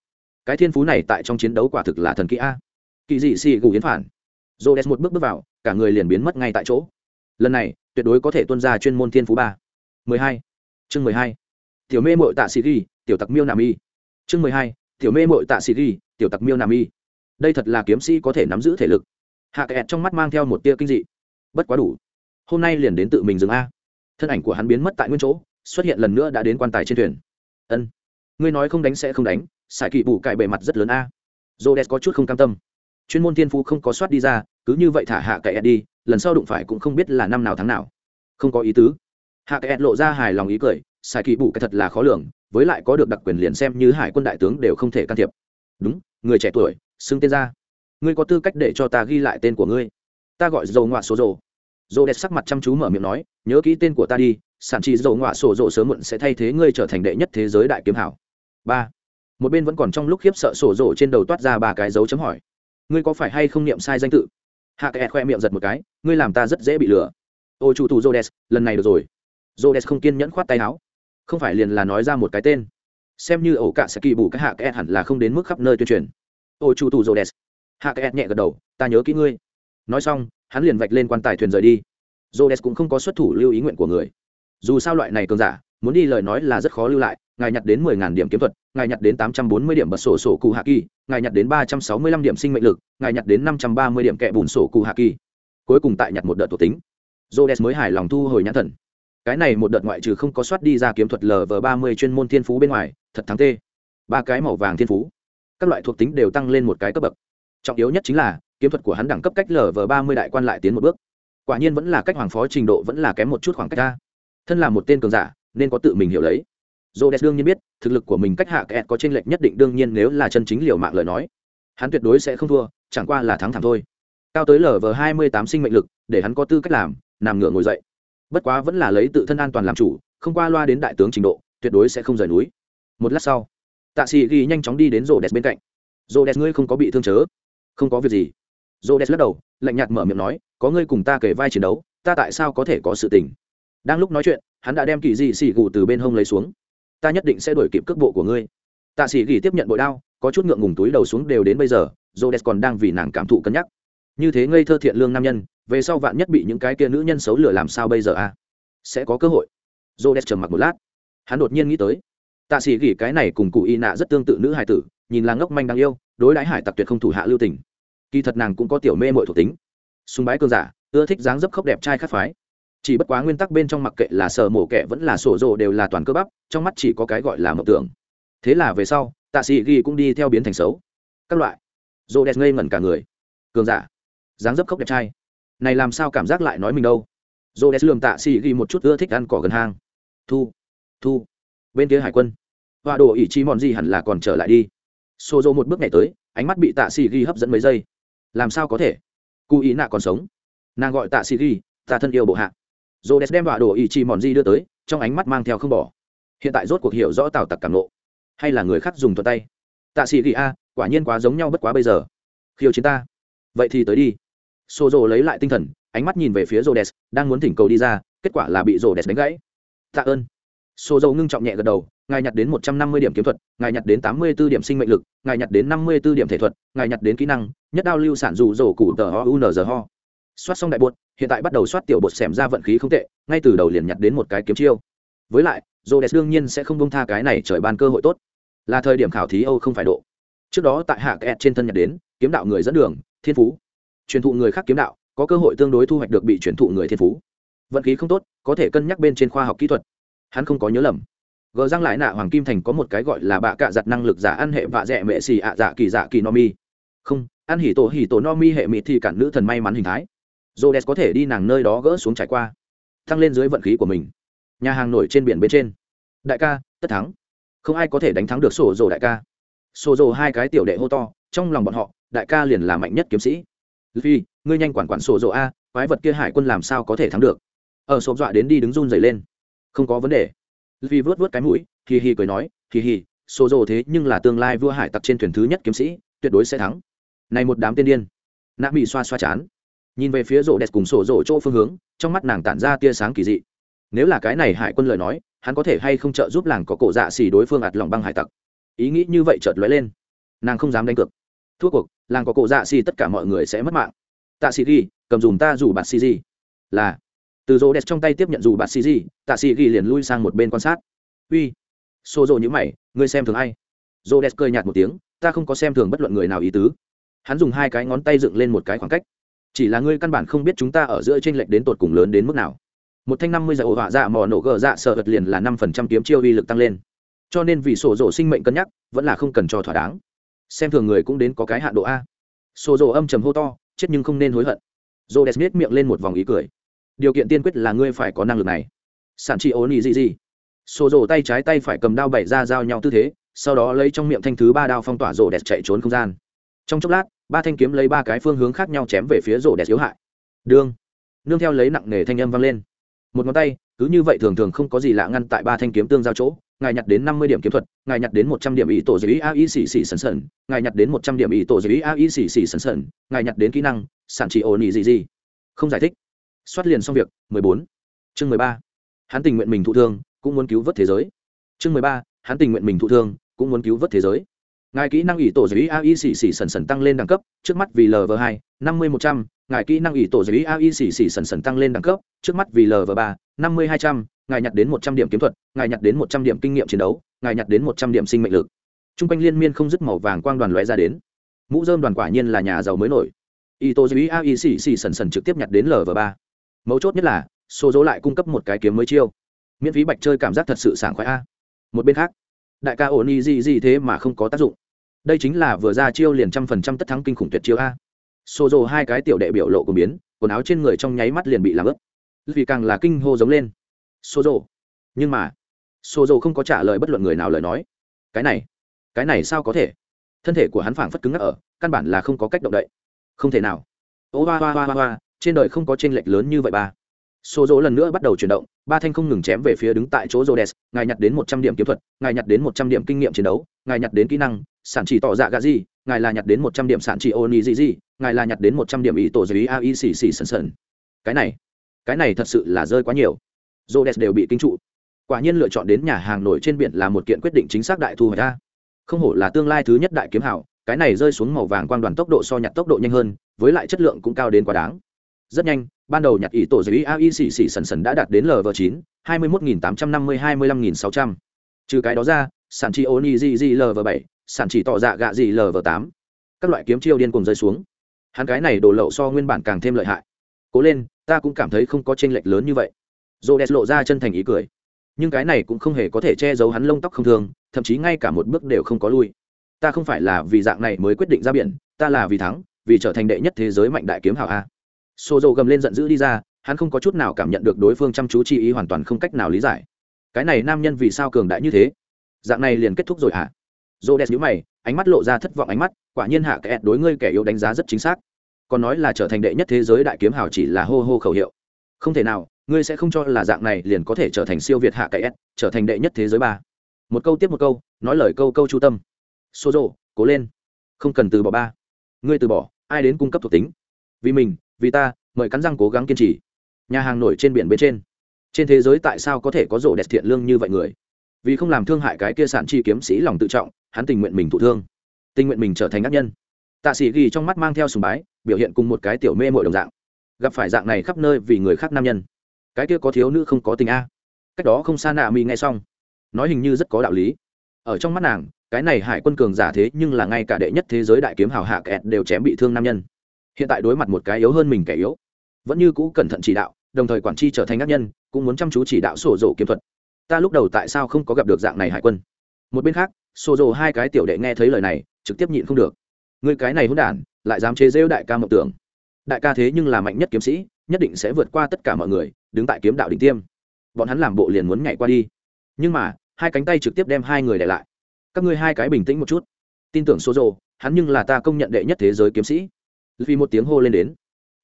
Cái thiên phú này tại trong chiến đấu quả thực là thần kỹ a. Kỳ dị xì gù hiến phản. Dô đẹp một bước bước vào, cả người liền biến mất ngay tại chỗ. Lần này, tuyệt đối có thể tuân ra chuyên môn thiên phú ba. Mười hai. Chương mười hai. Tiểu mê mội tạ sĩ ghi, tiểu tặc miêu nam y chương mười hai. Tiểu mê mội tạ sĩ ghi, tiểu tặc miêu nam y đây thật là kiếm sĩ có thể nắm giữ thể lực. Hạ kẹt trong mắt mang theo một tia kinh dị. Bất quá đủ hôm nay liền đến tự mình dừng a. Thân ảnh của hắn biến mất tại nguyên chỗ, xuất hiện lần nữa đã đến quan tài trên thuyền. Ân, ngươi nói không đánh sẽ không đánh xài kỵ bù cải bề mặt rất lớn a. Dô đès có chút không cam tâm. Chuyên môn thiên phú không có soát đi ra, cứ như vậy thả hạ cậy đi, lần sau đụng phải cũng không biết là năm nào tháng nào. Không có ý tứ. Hạ cậy lộ ra hài lòng ý cười xài kỵ bù cái thật là khó lường, với lại có được đặc quyền liền xem như hải quân đại tướng đều không thể can thiệp. Đúng, người trẻ tuổi, xưng tên ra. Ngươi có tư cách để cho ta ghi lại tên của ngươi. Ta gọi dầu ngoạ số rồ dồ đẹp sắc mặt chăm chú mở miệng nói, nhớ kỹ tên của ta đi, sản trị dầu ngoạ sổ rộ sớm muộn sẽ thay thế ngươi trở thành đệ nhất thế giới đại kiếm hảo. Ba. Một bên vẫn còn trong lúc khiếp sợ sổ rộ trên đầu toát ra ba cái dấu chấm hỏi, ngươi có phải hay không niệm sai danh tự? Hạ kẹt khoe miệng giật một cái, ngươi làm ta rất dễ bị lừa. Ô, chủ tù jodes lần này được rồi. Jodes không kiên nhẫn khoát tay áo. Không phải liền là nói ra một cái tên. Xem như ổ cạ sẽ kỳ bù cái hạ kẹt hẳn là không đến mức khắp nơi tuyên truyền. Ô, chủ tù jodes hạ kẹt nhẹ gật đầu, ta nhớ kỹ ngươi. Nói xong hắn liền vạch lên quan tài thuyền rời đi. Jodes cũng không có xuất thủ lưu ý nguyện của người. Dù sao loại này cường giả, muốn đi lời nói là rất khó lưu lại, ngài nhặt đến mười ngàn điểm kiếm thuật, ngài nhặt đến tám trăm bốn mươi điểm bật sổ sổ cụ hạ kỳ, ngài nhặt đến ba trăm sáu mươi lăm điểm sinh mệnh lực, ngài nhặt đến năm trăm ba mươi điểm kẹ bùn sổ cụ hạ kỳ. Cuối cùng tại nhặt một đợt thuộc tính. Jodes mới hài lòng thu hồi nhãn thần. Cái này một đợt ngoại trừ không có soát đi ra kiếm thuật lv ba mươi chuyên môn thiên phú bên ngoài, thật thắng tê. Ba cái màu vàng thiên phú. Các loại thuộc tính đều tăng lên một cái cấp bậc. Trọng yếu nhất chính là kiếm thuật của hắn đẳng cấp cách lv ba mươi đại quan lại tiến một bước quả nhiên vẫn là cách hoàng phó trình độ vẫn là kém một chút khoảng cách ra thân là một tên cường giả nên có tự mình hiểu lấy Rhodes đương nhiên biết, thực lực của mình cách hạ kẹt có chênh lệch nhất định đương nhiên nếu là chân chính liều mạng lời nói, hắn tuyệt đối sẽ không thua, chẳng qua là thắng thảm thôi. Cao tới lv tám sinh mệnh lực, để hắn có tư cách làm, nằm ngửa ngồi dậy. Bất quá vẫn là lấy tự thân an toàn làm chủ, không qua loa đến đại tướng trình độ, tuyệt đối sẽ không rời núi. Một lát sau, Tạ Sĩ Ghi nhanh chóng đi đến Rhodes bên cạnh. Rhodes ngươi không có bị thương chớ? Không có việc gì. Rhodes lắc đầu, lạnh nhạt mở miệng nói, có ngươi cùng ta kể vai chiến đấu, ta tại sao có thể có sự tình? Đang lúc nói chuyện, hắn đã đem kỳ dị xỉ gù từ bên hông lấy xuống. Ta nhất định sẽ đuổi kịp cước bộ của ngươi. Tạ sĩ gỉ tiếp nhận bội đao có chút ngượng ngùng túi đầu xuống đều đến bây giờ Rhodes còn đang vì nàng cảm thụ cân nhắc. Như thế ngây thơ thiện lương nam nhân về sau vạn nhất bị những cái kia nữ nhân xấu lừa làm sao bây giờ à? Sẽ có cơ hội. Rhodes trầm mặc một lát. Hắn đột nhiên nghĩ tới tạ sĩ gỉ cái này cùng cụ y nạ rất tương tự nữ hải tử nhìn là ngốc manh đáng yêu đối đãi hải tặc tuyệt không thủ hạ lưu tình kỳ thật nàng cũng có tiểu mê mội thuộc tính. Sùng bái cơn giả, ưa thích dáng dấp khốc đẹp trai khát phái chỉ bất quá nguyên tắc bên trong mặc kệ là sờ mổ kẻ vẫn là sổ rồ đều là toàn cơ bắp, trong mắt chỉ có cái gọi là mộng tưởng. Thế là về sau, tạ sĩ ghi cũng đi theo biến thành xấu. Các loại. Rô đẹp ngây ngẩn cả người. Cường giả. Dáng dấp khóc đẹp trai. Này làm sao cảm giác lại nói mình đâu? Rô đẹp lường tạ sĩ ghi một chút ưa thích ăn cỏ gần hang. Thu. Thu. Bên kia hải quân. Hoa đồ ỷ chi mòn gì hẳn là còn trở lại đi. Xô dô một bước nhảy tới, ánh mắt bị tạ sĩ ghi hấp dẫn mấy giây làm sao có thể? Cụ ý nạ còn sống. Nàng gọi tạ sĩ ghi, tạ thân yêu bộ hạ. Dồ đẹp đem vạ đồ ý chi mòn di đưa tới, trong ánh mắt mang theo không bỏ. Hiện tại rốt cuộc hiểu rõ tào tặc cảm nộ hay là người khác dùng thuật tay? Tạ sĩ ghi, a, quả nhiên quá giống nhau bất quá bây giờ. Khiêu chiến ta. Vậy thì tới đi. Xô rồ lấy lại tinh thần, ánh mắt nhìn về phía rô đès đang muốn thỉnh cầu đi ra, kết quả là bị rô đès đánh gãy. Tạ ơn. Sô dầu ngưng trọng nhẹ gật đầu, ngài nhặt đến một trăm năm mươi điểm kiếm thuật, ngài nhặt đến tám mươi b ố điểm sinh mệnh lực, ngài nhặt đến năm mươi b ố điểm thể thuật, ngài nhặt đến kỹ năng, nhất đao lưu sản dù rổ Củ tờ ho, u n ho. Soát xong đại bột, hiện tại bắt đầu soát tiểu bột xẻm ra vận khí không tệ, ngay từ đầu liền nhặt đến một cái kiếm chiêu. Với lại, Rhodes đương nhiên sẽ không bông tha cái này trời ban cơ hội tốt. Là thời điểm khảo thí âu không phải độ. Trước đó tại hạ kẹt trên thân nhặt đến, kiếm đạo người dẫn đường, thiên phú. Truyền thụ người khác kiếm đạo, có cơ hội tương đối thu hoạch được bị truyền thụ người thiên phú. Vận khí không tốt, có thể cân nhắc bên trên khoa học kỹ thuật hắn không có nhớ lầm gờ răng lại nạ hoàng kim thành có một cái gọi là bạ cạ giặt năng lực giả ăn hệ vạ dẹ mệ xì ạ dạ kỳ dạ kỳ no mi không ăn hỉ tổ hỉ tổ no mi hệ mị thì cản nữ thần may mắn hình thái Rhodes có thể đi nàng nơi đó gỡ xuống trải qua, tăng lên dưới vận khí của mình. Nhà hàng nổi trên biển bên trên. Đại ca, tất thắng. Không ai có thể đánh thắng được sổ dồ đại ca. xô dồ hai cái tiểu đệ hô to trong lòng bọn họ đại ca liền là mạnh nhất kiếm sĩ vì ngươi nhanh quản quản sổ dồ a quái vật kia hải quân làm sao có thể thắng được ở sộp dọa đến đi đứng run dày lên không có vấn đề. Vì vớt vớt cái mũi, hì hì cười nói, hì hì sổ rồ thế nhưng là tương lai vua hải tặc trên thuyền thứ nhất kiếm sĩ, tuyệt đối sẽ thắng. Này một đám tiên điên. Nạ bị xoa xoa chán. Nhìn về phía rổ đẹp cùng sổ rổ chỗ phương hướng, trong mắt nàng tản ra tia sáng kỳ dị. Nếu là cái này hải quân lời nói, hắn có thể hay không trợ giúp làng có cổ dạ xỉ đối phương ạt lòng băng hải tặc? Ý nghĩ như vậy chợt lóe lên. Nàng không dám đánh cược. Thua cuộc, làng có cổ dạ xỉ tất cả mọi người sẽ mất mạng. Tạ xỉ ghi, cầm dùm ta dù bạt xỉ gì là từ rô đẹp trong tay tiếp nhận dù bạt xì gì, tạ xì ghi liền lui sang một bên quan sát. Uy xô rộ nhữ mày, ngươi xem thường ai? Rô đẹp cười nhạt một tiếng, ta không có xem thường bất luận người nào ý tứ. Hắn dùng hai cái ngón tay dựng lên một cái khoảng cách. Chỉ là ngươi căn bản không biết chúng ta ở giữa tranh lệch đến tột cùng lớn đến mức nào. Một thanh năm mươi giải ổ họa dạ mò nổ gờ dạ sợ vật liền là năm phần trăm kiếm chiêu uy lực tăng lên. Cho nên vì sổ rộ sinh mệnh cân nhắc, vẫn là không cần cho thỏa đáng. Xem thường người cũng đến có cái hạ độ a. Sổ rộ âm trầm hô to, chết nhưng không nên hối hận. Rô đẹp miết miệng lên một vòng ý cười điều kiện tiên quyết là ngươi phải có năng lực này. Sản trị ố nỉ gì gì xô rổ tay trái tay phải cầm đao bày ra giao nhau tư thế, sau đó lấy trong miệng thanh thứ ba đao phong tỏa rổ đẹp chạy trốn không gian. Trong chốc lát, ba thanh kiếm lấy ba cái phương hướng khác nhau chém về phía rổ đẹp yếu hại. Đương. Nương theo lấy nặng nề thanh âm vang lên. Một ngón tay, cứ như vậy thường thường không có gì lạ ngăn tại ba thanh kiếm tương giao chỗ, ngài nhặt đến năm mươi điểm kiếm thuật, ngài nhặt đến một trăm điểm ý tổ dưới ý a ý xì xì sần sần, ngài nhặt đến một trăm điểm ý tổ dưới ý a ý xì xì sần sần, ngài nhặt đến kỹ năng sản trị ổn ý gì gì không giải thích xoát liền xong việc, mười bốn. Chương mười ba. Hắn tình nguyện mình thụ thương, cũng muốn cứu vớt thế giới. Chương mười ba. Hắn tình nguyện mình thụ thương, cũng muốn cứu vớt thế giới. Ngài kỹ năng ủy tổ dưới ai xì xì sần sần tăng lên đẳng cấp, trước mắt vì lv hai, năm mươi một trăm. Ngài kỹ năng ủy tổ dưới ai xì xì sần sần tăng lên đẳng cấp, trước mắt vì lv ba, năm mươi hai trăm. Ngài nhặt đến một trăm điểm kiếm thuật, ngài nhặt đến một trăm điểm kinh nghiệm chiến đấu, ngài nhặt đến một trăm điểm sinh mệnh lực. Trung quanh liên miên không dứt màu vàng quang đoàn lóe ra đến. Mũ dơm đoàn quả nhiên là nhà giàu mới nổi. Ito tổ ai xì xì sần sần trực tiếp nhặt đến lv ba mấu chốt nhất là, số dỗ lại cung cấp một cái kiếm mới chiêu. Miễn phí bạch chơi cảm giác thật sự sảng khoái a. Một bên khác, đại ca ổn y gì gì thế mà không có tác dụng. Đây chính là vừa ra chiêu liền trăm phần trăm tất thắng kinh khủng tuyệt chiêu a. Xô rồ hai cái tiểu đệ biểu lộ của biến, quần áo trên người trong nháy mắt liền bị làm ướt. vì càng là kinh hô giống lên. Xô rồ nhưng mà xô rồ không có trả lời bất luận người nào lời nói. Cái này cái này sao có thể? Thân thể của hắn phảng phất cứng ngắc ở, căn bản là không có cách động đậy. Không thể nào. Ô hoa hoa hoa hoa trên đời không có tranh lệch lớn như vậy ba Sô dỗ lần nữa bắt đầu chuyển động, ba thanh không ngừng chém về phía đứng tại chỗ Rhodes, ngài nhặt đến một trăm điểm kiếm thuật, ngài nhặt đến một trăm điểm kinh nghiệm chiến đấu, ngài nhặt đến kỹ năng, sản chỉ tỏ dạ gà gì, ngài là nhặt đến một trăm điểm sản chỉ oni gì gì, ngài là nhặt đến một trăm điểm ý tổ dưới ai xì xì sần sần. Cái này, cái này thật sự là rơi quá nhiều. Rhodes đều bị kinh trụ. Quả nhiên lựa chọn đến nhà hàng nổi trên biển là một kiện quyết định chính xác đại thu hoạch ra. Không hổ là tương lai thứ nhất đại kiếm hảo, cái này rơi xuống màu vàng quang đoàn tốc độ so nhặt tốc độ nhanh hơn, với lại chất lượng cũng cao đến quá đáng. Rất nhanh, ban đầu nhặt ý tổ giới ai xì xì sần sần đã đạt đến lv chín hai mươi một nghìn tám trăm năm mươi hai mươi lăm nghìn sáu trăm. Trừ cái đó ra sản chỉ ni di gì lv bảy sản chỉ tỏ dạ gạ gì lv tám. Các loại kiếm chiêu điên cùng rơi xuống. Hắn cái này đổ lậu so nguyên bản càng thêm lợi hại. Cố lên ta cũng cảm thấy không có tranh lệch lớn như vậy. Dô đẹp lộ ra chân thành ý cười. Nhưng cái này cũng không hề có thể che giấu hắn lông tóc không thường thậm chí ngay cả một bước đều không có lui. Ta không phải là vì dạng này mới quyết định ra biển ta là vì thắng vì trở thành đệ nhất thế giới mạnh đại kiếm hào a xô dầu gầm lên giận dữ đi ra, hắn không có chút nào cảm nhận được đối phương chăm chú chi ý hoàn toàn không cách nào lý giải. Cái này nam nhân vì sao cường đại như thế? Dạng này liền kết thúc rồi hả? À? dô đẹp nhữ mày, ánh mắt lộ ra thất vọng ánh mắt, quả nhiên hạ kẻ đối ngươi kẻ yếu đánh giá rất chính xác. Còn nói là trở thành đệ nhất thế giới đại kiếm hào chỉ là hô hô khẩu hiệu. Không thể nào, ngươi sẽ không cho là dạng này liền có thể trở thành siêu việt hạ kẻ trở thành đệ nhất thế giới ba. Một câu tiếp một câu, nói lời câu câu chu tâm. Xô rộ cố lên. Không cần từ bỏ ba. Ngươi từ bỏ, ai đến cung cấp thuộc tính? Vì mình vì ta, mời cắn răng cố gắng kiên trì. Nhà hàng nổi trên biển bên trên. Trên thế giới tại sao có thể có rổ đẹp thiện lương như vậy người? Vì không làm thương hại cái kia sản chi kiếm sĩ lòng tự trọng, hắn tình nguyện mình thụ thương. Tình nguyện mình trở thành ác nhân. Tạ sĩ ghi trong mắt mang theo sùng bái, biểu hiện cùng một cái tiểu mê mội đồng dạng. Gặp phải dạng này khắp nơi vì người khác nam nhân. Cái kia có thiếu nữ không có tình a. Cách đó không xa nạ mi nghe xong. Nói hình như rất có đạo lý. Ở trong mắt nàng, cái này hải quân cường giả thế nhưng là ngay cả đệ nhất thế giới đại kiếm hào hạ kẹt đều chém bị thương nam nhân hiện tại đối mặt một cái yếu hơn mình kẻ yếu, vẫn như cũ cẩn thận chỉ đạo, đồng thời quản tri trở thành ác nhân, cũng muốn chăm chú chỉ đạo sổ dỗ kiếm thuật. Ta lúc đầu tại sao không có gặp được dạng này hải quân? Một bên khác sổ dỗ hai cái tiểu đệ nghe thấy lời này, trực tiếp nhịn không được. Người cái này hôn đản, lại dám chế rêu đại ca mộng tưởng. Đại ca thế nhưng là mạnh nhất kiếm sĩ, nhất định sẽ vượt qua tất cả mọi người, đứng tại kiếm đạo đỉnh tiêm. Bọn hắn làm bộ liền muốn nhảy qua đi. Nhưng mà, hai cánh tay trực tiếp đem hai người để lại. Các ngươi hai cái bình tĩnh một chút. Tin tưởng số rồ hắn nhưng là ta công nhận đệ nhất thế giới kiếm sĩ vì một tiếng hô lên đến.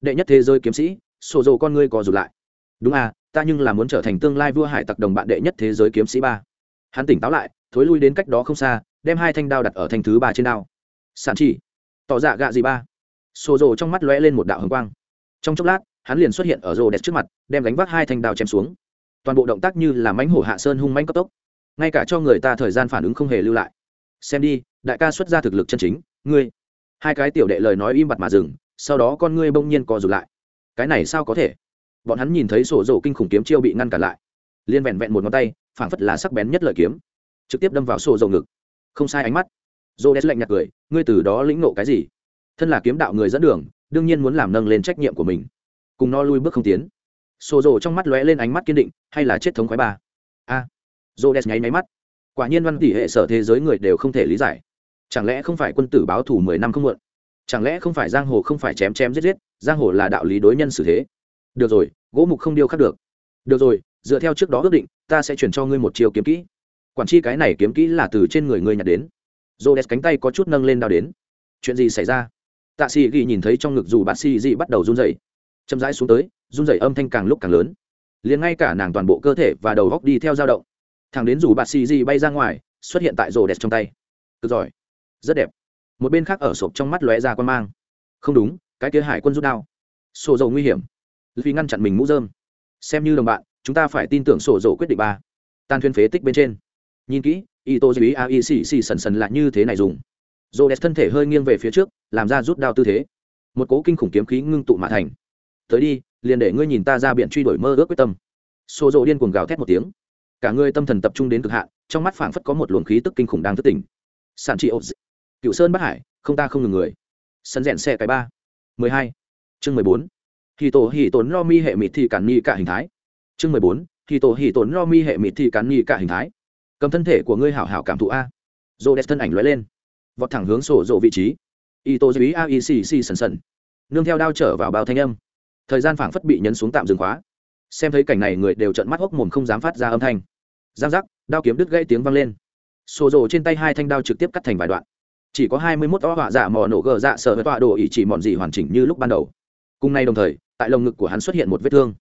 Đệ nhất thế giới kiếm sĩ, sổ dồ con ngươi co rụt lại. Đúng à ta nhưng là muốn trở thành tương lai vua hải tặc đồng bạn đệ nhất thế giới kiếm sĩ ba. Hắn tỉnh táo lại, thối lui đến cách đó không xa, đem hai thanh đao đặt ở thanh thứ ba trên đao. Sản chỉ. Tỏ dạ gạ gì ba. Sổ dồ trong mắt lóe lên một đạo hồng quang. Trong chốc lát, hắn liền xuất hiện ở rô đẹp trước mặt, đem gánh vác hai thanh đao chém xuống. Toàn bộ động tác như là mánh hổ hạ sơn hung mánh cấp tốc. Ngay cả cho người ta thời gian phản ứng không hề lưu lại. Xem đi, đại ca xuất ra thực lực chân chính, ngươi hai cái tiểu đệ lời nói im bặt mà dừng sau đó con ngươi bỗng nhiên co rụt lại. Cái này sao có thể? Bọn hắn nhìn thấy sổ rổ kinh khủng kiếm chiêu bị ngăn cản lại. Liên vẹn vẹn một ngón tay phảng phất là sắc bén nhất lợi kiếm. Trực tiếp đâm vào sổ dầu ngực. Không sai ánh mắt. Rô đét lạnh nhạt cười ngươi từ đó lĩnh nộ cái gì? Thân là kiếm đạo người dẫn đường đương nhiên muốn làm nâng lên trách nhiệm của mình. Cùng no lui bước không tiến. Sổ rổ trong mắt lóe lên ánh mắt kiên định hay là chết thống khoái ba? A. À, rô nháy máy mắt. Quả nhiên văn tỷ hệ sở thế giới người đều không thể lý giải chẳng lẽ không phải quân tử báo thù mười năm không muộn? Chẳng lẽ không phải giang hồ không phải chém chém giết giết, giang hồ là đạo lý đối nhân xử thế? Được rồi, gỗ mục không điêu khắc được. Được rồi, dựa theo trước đó ước định, ta sẽ chuyển cho ngươi một chiều kiếm kỹ. Quản chi cái này kiếm kỹ là từ trên người ngươi nhặt đến. Rô đès cánh tay có chút nâng lên đao đến. Chuyện gì xảy ra? Tạ sĩ ghi nhìn thấy trong ngực dù bà sĩ dị bắt đầu run dậy chậm rãi xuống tới, run dậy âm thanh càng lúc càng lớn. Liền ngay cả nàng toàn bộ cơ thể và đầu góc đi theo dao động. Thằng đến dù bà sĩ dị bay ra ngoài, xuất hiện tại rô đès trong tay. Cực giỏi rất đẹp. Một bên khác ở sộp trong mắt lóe ra con mang. Không đúng, cái kia hải quân rút đao. Sổ dầu nguy hiểm. Vì ngăn chặn mình mũ dơm xem như đồng bạn, chúng ta phải tin tưởng sổ dầu quyết định ba. Tan thuyên phế tích bên trên. Nhìn kỹ y tô dĩ a y xì xì sần sần lại như thế này dùng. Dồ đẹp thân thể hơi nghiêng về phía trước, làm ra rút đao tư thế. Một cố kinh khủng kiếm khí ngưng tụ mã thành. Tới đi, liền để ngươi nhìn ta ra biển truy đuổi mơ ước quyết tâm. Sổ dầu điên cuồng gào thét một tiếng. Cả ngươi tâm thần tập trung đến cực hạn, trong mắt phảng phất có một luồng khí tức kinh khủng đang thức tỉnh. Sản trị ộp cựu sơn bắc hải, không ta không ngừng người. Sân rèn xe cái ba. Mười hai. Chương mười bốn. Hì tổ hì tốn lo mi hệ mịt thì cản nghi cả hình thái. Chương mười bốn. Hì tổ hì tốn lo mi hệ mịt thì cản nghi cả hình thái. Cầm thân thể của ngươi hảo hảo cảm thụ a. Dô đẹp thân ảnh lóe lên. Vọt thẳng hướng sổ rộ vị trí. Y tô dưới a y c c sần sần. Nương theo đao trở vào bao thanh âm. Thời gian phảng phất bị nhấn xuống tạm dừng khóa. Xem thấy cảnh này người đều trợn mắt hốc mồm không dám phát ra âm thanh. Giang giác, đao kiếm đứt gãy tiếng vang lên. Sổ rộ trên tay hai thanh đao trực tiếp cắt thành vài đoạn chỉ có hai mươi mốt o họa dạ mò nổ gờ dạ sợ với tọa đồ ý chỉ mòn gì hoàn chỉnh như lúc ban đầu. Cùng nay đồng thời, tại lồng ngực của hắn xuất hiện một vết thương.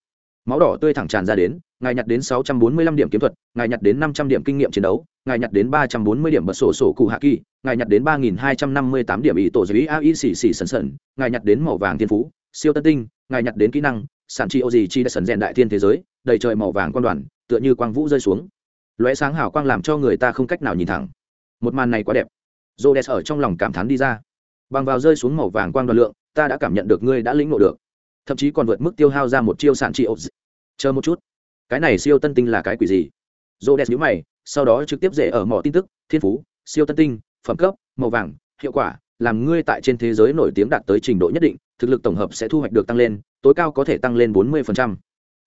Máu đỏ tươi thẳng tràn ra đến, ngài nhặt đến sáu trăm bốn mươi lăm điểm kiếm thuật, ngài nhặt đến năm trăm điểm kinh nghiệm chiến đấu, ngài nhặt đến ba trăm bốn mươi điểm bật sổ sổ cụ hạ kỳ, ngài nhặt đến ba nghìn hai trăm năm mươi tám điểm ý tổ giới a ý xì xì sần sần, ngài nhặt đến màu vàng thiên phú, siêu tân tinh, ngài nhặt đến kỹ năng, sản trị ô gì chi đã sần rèn đại thiên thế giới, đầy trời màu vàng quan đoàn, tựa như quang vũ rơi xuống. Lóe sáng hào quang làm cho người ta không cách nào nhìn thẳng. Một màn này quá đẹp rô đès ở trong lòng cảm thán đi ra. Bằng vào rơi xuống màu vàng quang đoàn lượng, ta đã cảm nhận được ngươi đã lĩnh ngộ được. Thậm chí còn vượt mức tiêu hao ra một chiêu sản trị ốp. chờ một chút. Cái này siêu tân tinh là cái quỷ gì? Rô đès nhữ mày, sau đó trực tiếp dễ ở mỏ tin tức, thiên phú, siêu tân tinh, phẩm cấp, màu vàng, hiệu quả, làm ngươi tại trên thế giới nổi tiếng đạt tới trình độ nhất định, thực lực tổng hợp sẽ thu hoạch được tăng lên, tối cao có thể tăng lên bốn mươi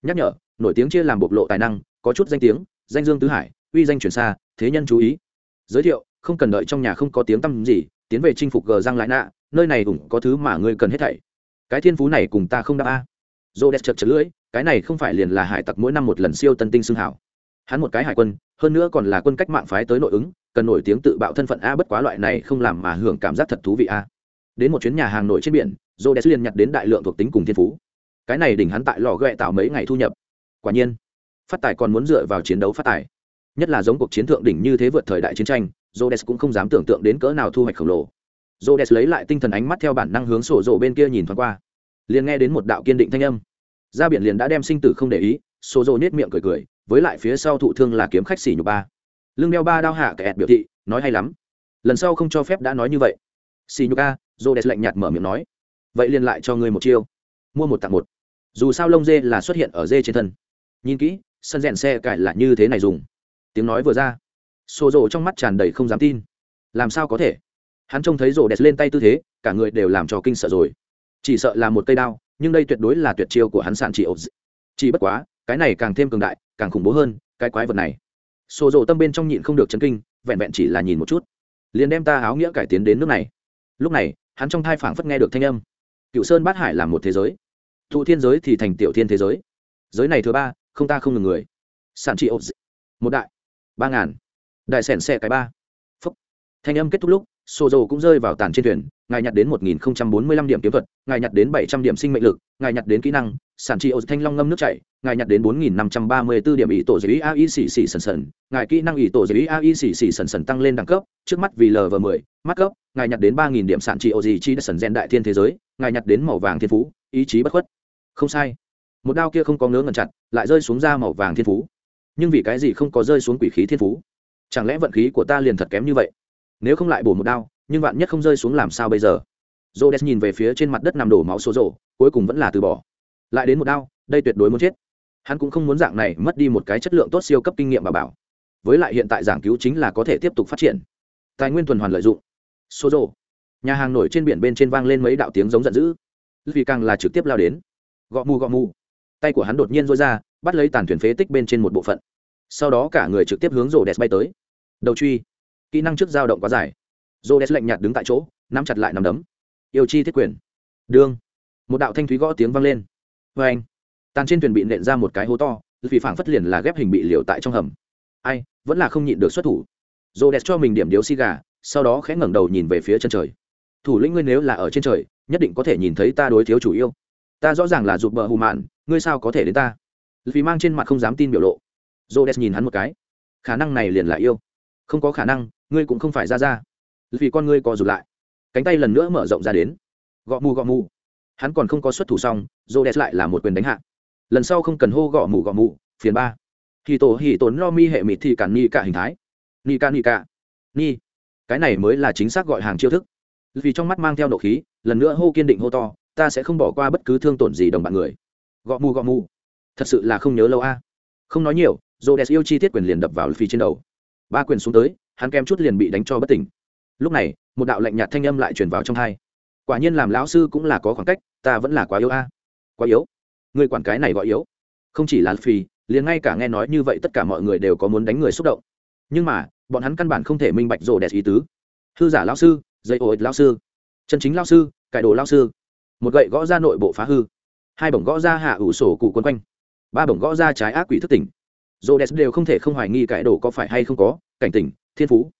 nhắc nhở, nổi tiếng chia làm bộc lộ tài năng, có chút danh tiếng, danh dương tứ hải, uy danh truyền xa, thế nhân chú ý giới thiệu, không cần đợi trong nhà không có tiếng tăm gì, tiến về chinh phục gờ răng lại nạ, nơi này cũng có thứ mà ngươi cần hết thảy. Cái thiên phú này cùng ta không đáp a. Dô đẹp chật chật lưỡi, cái này không phải liền là hải tặc mỗi năm một lần siêu tân tinh xương hảo. Hắn một cái hải quân, hơn nữa còn là quân cách mạng phái tới nội ứng, cần nổi tiếng tự bạo thân phận a, bất quá loại này không làm mà hưởng cảm giác thật thú vị a. Đến một chuyến nhà hàng nổi trên biển dô đẹp liền nhặt đến đại lượng thuộc tính cùng thiên phú. Cái này đỉnh hắn tại lò ghẹ tạo mấy ngày thu nhập. Quả nhiên, phát tài còn muốn dựa vào chiến đấu phát tài nhất là giống cuộc chiến thượng đỉnh như thế vượt thời đại chiến tranh Rhodes cũng không dám tưởng tượng đến cỡ nào thu hoạch khổng lồ. Rhodes lấy lại tinh thần ánh mắt theo bản năng hướng sổ rộ bên kia nhìn thoáng qua, liền nghe đến một đạo kiên định thanh âm. Ra biển liền đã đem sinh tử không để ý, sổ rộ nhếch miệng cười cười, với lại phía sau thụ thương là kiếm khách xỉ nhục ba. Lưng đeo ba đao hạ kẹt biểu thị, nói hay lắm. Lần sau không cho phép đã nói như vậy. Xỉ nhục a, Rhodes lạnh nhạt mở miệng nói. Vậy liền lại cho ngươi một chiêu. Mua một tặng một. Dù sao lông dê là xuất hiện ở dê trên thân. Nhìn kỹ, sân rèn xe cải là như thế này dùng. Tiếng nói vừa ra, xô rộ trong mắt tràn đầy không dám tin. Làm sao có thể? Hắn trông thấy rộ đẹp lên tay tư thế cả người đều làm cho kinh sợ rồi. Chỉ sợ là một cây đao nhưng đây tuyệt đối là tuyệt chiêu của hắn sạn chỉ ổ chỉ bất quá cái này càng thêm cường đại càng khủng bố hơn cái quái vật này. Xô rộ tâm bên trong nhịn không được chấn kinh vẹn vẹn chỉ là nhìn một chút. Liền đem ta áo nghĩa cải tiến đến nước này. Lúc này hắn trong thai phảng phất nghe được thanh âm. Cựu sơn bát hải là một thế giới. Thụ thiên giới thì thành tiểu thiên thế giới. Giới này thứ ba không ta không ngừng người. Sản trị ột một đại ba ngàn. Đại sẻn xe cái ba. Phúc. Thanh âm kết thúc lúc sổ dầu cũng rơi vào tàn trên thuyền, ngài nhặt đến một nghìn không trăm bốn mươi lăm điểm kiếm thuật, ngài nhặt đến bảy trăm điểm sinh mệnh lực, ngài nhặt đến kỹ năng, sản trị ô thanh long ngâm nước chảy, ngài nhặt đến bốn nghìn năm trăm ba mươi b ố điểm ý tổ giới ý a i xì xì sần sần, ngài kỹ năng ý tổ giới ý a i xì xì sần sần tăng lên đẳng cấp, trước mắt vì lv mười, mắt cấp, ngài nhặt đến ba nghìn điểm sản trị ô gì chi đất sần gen đại thiên thế giới, ngài nhặt đến màu vàng thiên phú, ý chí bất khuất. Không sai. Một đao kia không có ngớ ngẩn chặt, lại rơi xuống ra màu vàng thiên phú nhưng vì cái gì không có rơi xuống quỷ khí thiên phú? Chẳng lẽ vận khí của ta liền thật kém như vậy? Nếu không lại bổ một đao, nhưng vạn nhất không rơi xuống làm sao bây giờ? J o d e s nhìn về phía trên mặt đất nằm đổ máu số rộ, cuối cùng vẫn là từ bỏ. Lại đến một đao, đây tuyệt đối muốn chết. Hắn cũng không muốn dạng này mất đi một cái chất lượng tốt siêu cấp kinh nghiệm bà bảo. Với lại hiện tại giảng cứu chính là có thể tiếp tục phát triển. Tài nguyên tuần hoàn lợi dụng. Số rộ. Nhà hàng nổi trên biển bên trên vang lên mấy đạo tiếng giống giận dữ. Vì càng là trực tiếp lao đến. Gõ mù gõ mù tay của hắn đột nhiên rối ra, bắt lấy tàn thuyền phế tích bên trên một bộ phận. Sau đó cả người trực tiếp hướng rổ đẹp bay tới. Đầu truy. Kỹ năng trước dao động quá dài. Rổ đẹp lạnh nhạt đứng tại chỗ, nắm chặt lại nắm đấm. Yêu chi thiết quyền. Đương một đạo thanh thúy gõ tiếng vang lên. Vê anh. Tàn trên thuyền bị nện ra một cái hố to, vì phảng phất liền là ghép hình bị liều tại trong hầm. Ai, vẫn là không nhịn được xuất thủ. Rổ đẹp cho mình điểm điếu xi gà, sau đó khẽ ngẩng đầu nhìn về phía chân trời. Thủ lĩnh ngươi nếu là ở trên trời, nhất định có thể nhìn thấy ta đối thiếu chủ yêu ta rõ ràng là rụt bờ hù mạn, ngươi sao có thể đến ta? Vì mang trên mặt không dám tin biểu lộ. J o nhìn hắn một cái. Khả năng này liền là yêu. Không có khả năng, ngươi cũng không phải ra ra. Vì con ngươi co rụt lại. Cánh tay lần nữa mở rộng ra đến. Gõ mù gõ mù. Hắn còn không có xuất thủ xong j o lại là một quyền đánh hạ. Lần sau không cần hô gõ mù gõ mù, phiền ba. Thì tổ hì tốn lo mi hệ mịt thì cản ni cả hình thái. Ni ca ni ca ni. Cái này mới là chính xác gọi hàng chiêu thức. Vì trong mắt mang theo nộ khí, lần nữa hô kiên định hô to ta sẽ không bỏ qua bất cứ thương tổn gì đồng bạn người. Gõ mù gõ mù. Thật sự là không nhớ lâu a. Không nói nhiều dồ đès yêu chi tiết quyền liền đập vào phi trên đầu. Ba quyền xuống tới, hắn kem chút liền bị đánh cho bất tỉnh. Lúc này, một đạo lạnh nhạt thanh âm lại truyền vào trong hai. Quả nhiên làm lão sư cũng là có khoảng cách, ta vẫn là quá yếu a. Quá yếu? Người quản cái này gọi yếu. Không chỉ là phi liền ngay cả nghe nói như vậy tất cả mọi người đều có muốn đánh người xúc động. Nhưng mà, bọn hắn căn bản không thể minh bạch rồ đẹp ý tứ. Hư giả lão sư, dây ổi lão sư, chân chính lão sư, cải đồ lão sư một gậy gõ ra nội bộ phá hư. Hai bổng gõ ra hạ ủ sổ cụ quân quanh. Ba bổng gõ ra trái ác quỷ thức tỉnh. Dồ đẹp đều không thể không hoài nghi cải đồ có phải hay không có, cảnh tỉnh, thiên phú.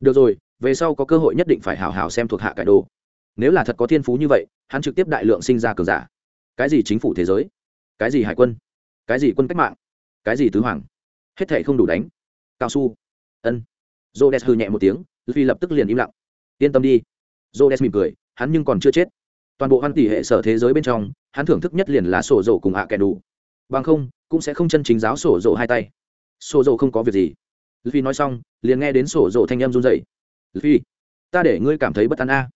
Được rồi, về sau có cơ hội nhất định phải hào hào xem thuộc hạ cải đồ. Nếu là thật có thiên phú như vậy, hắn trực tiếp đại lượng sinh ra cường giả. Cái gì chính phủ thế giới? Cái gì hải quân? Cái gì quân cách mạng? Cái gì tứ hoàng? Hết thệ không đủ đánh. Cao su. Ân. J o d e s hư nhẹ một tiếng phi lập tức liền im lặng. Yên tâm đi. J o d e s mỉm cười, hắn nhưng còn chưa chết toàn bộ hoan tỷ hệ sở thế giới bên trong, hắn thưởng thức nhất liền là sổ dầu cùng hạ kẻ đủ. Bằng không, cũng sẽ không chân chính giáo sổ dầu hai tay. Sổ dầu không có việc gì. Phi nói xong, liền nghe đến sổ dầu thanh em run dậy phi ta để ngươi cảm thấy bất an a.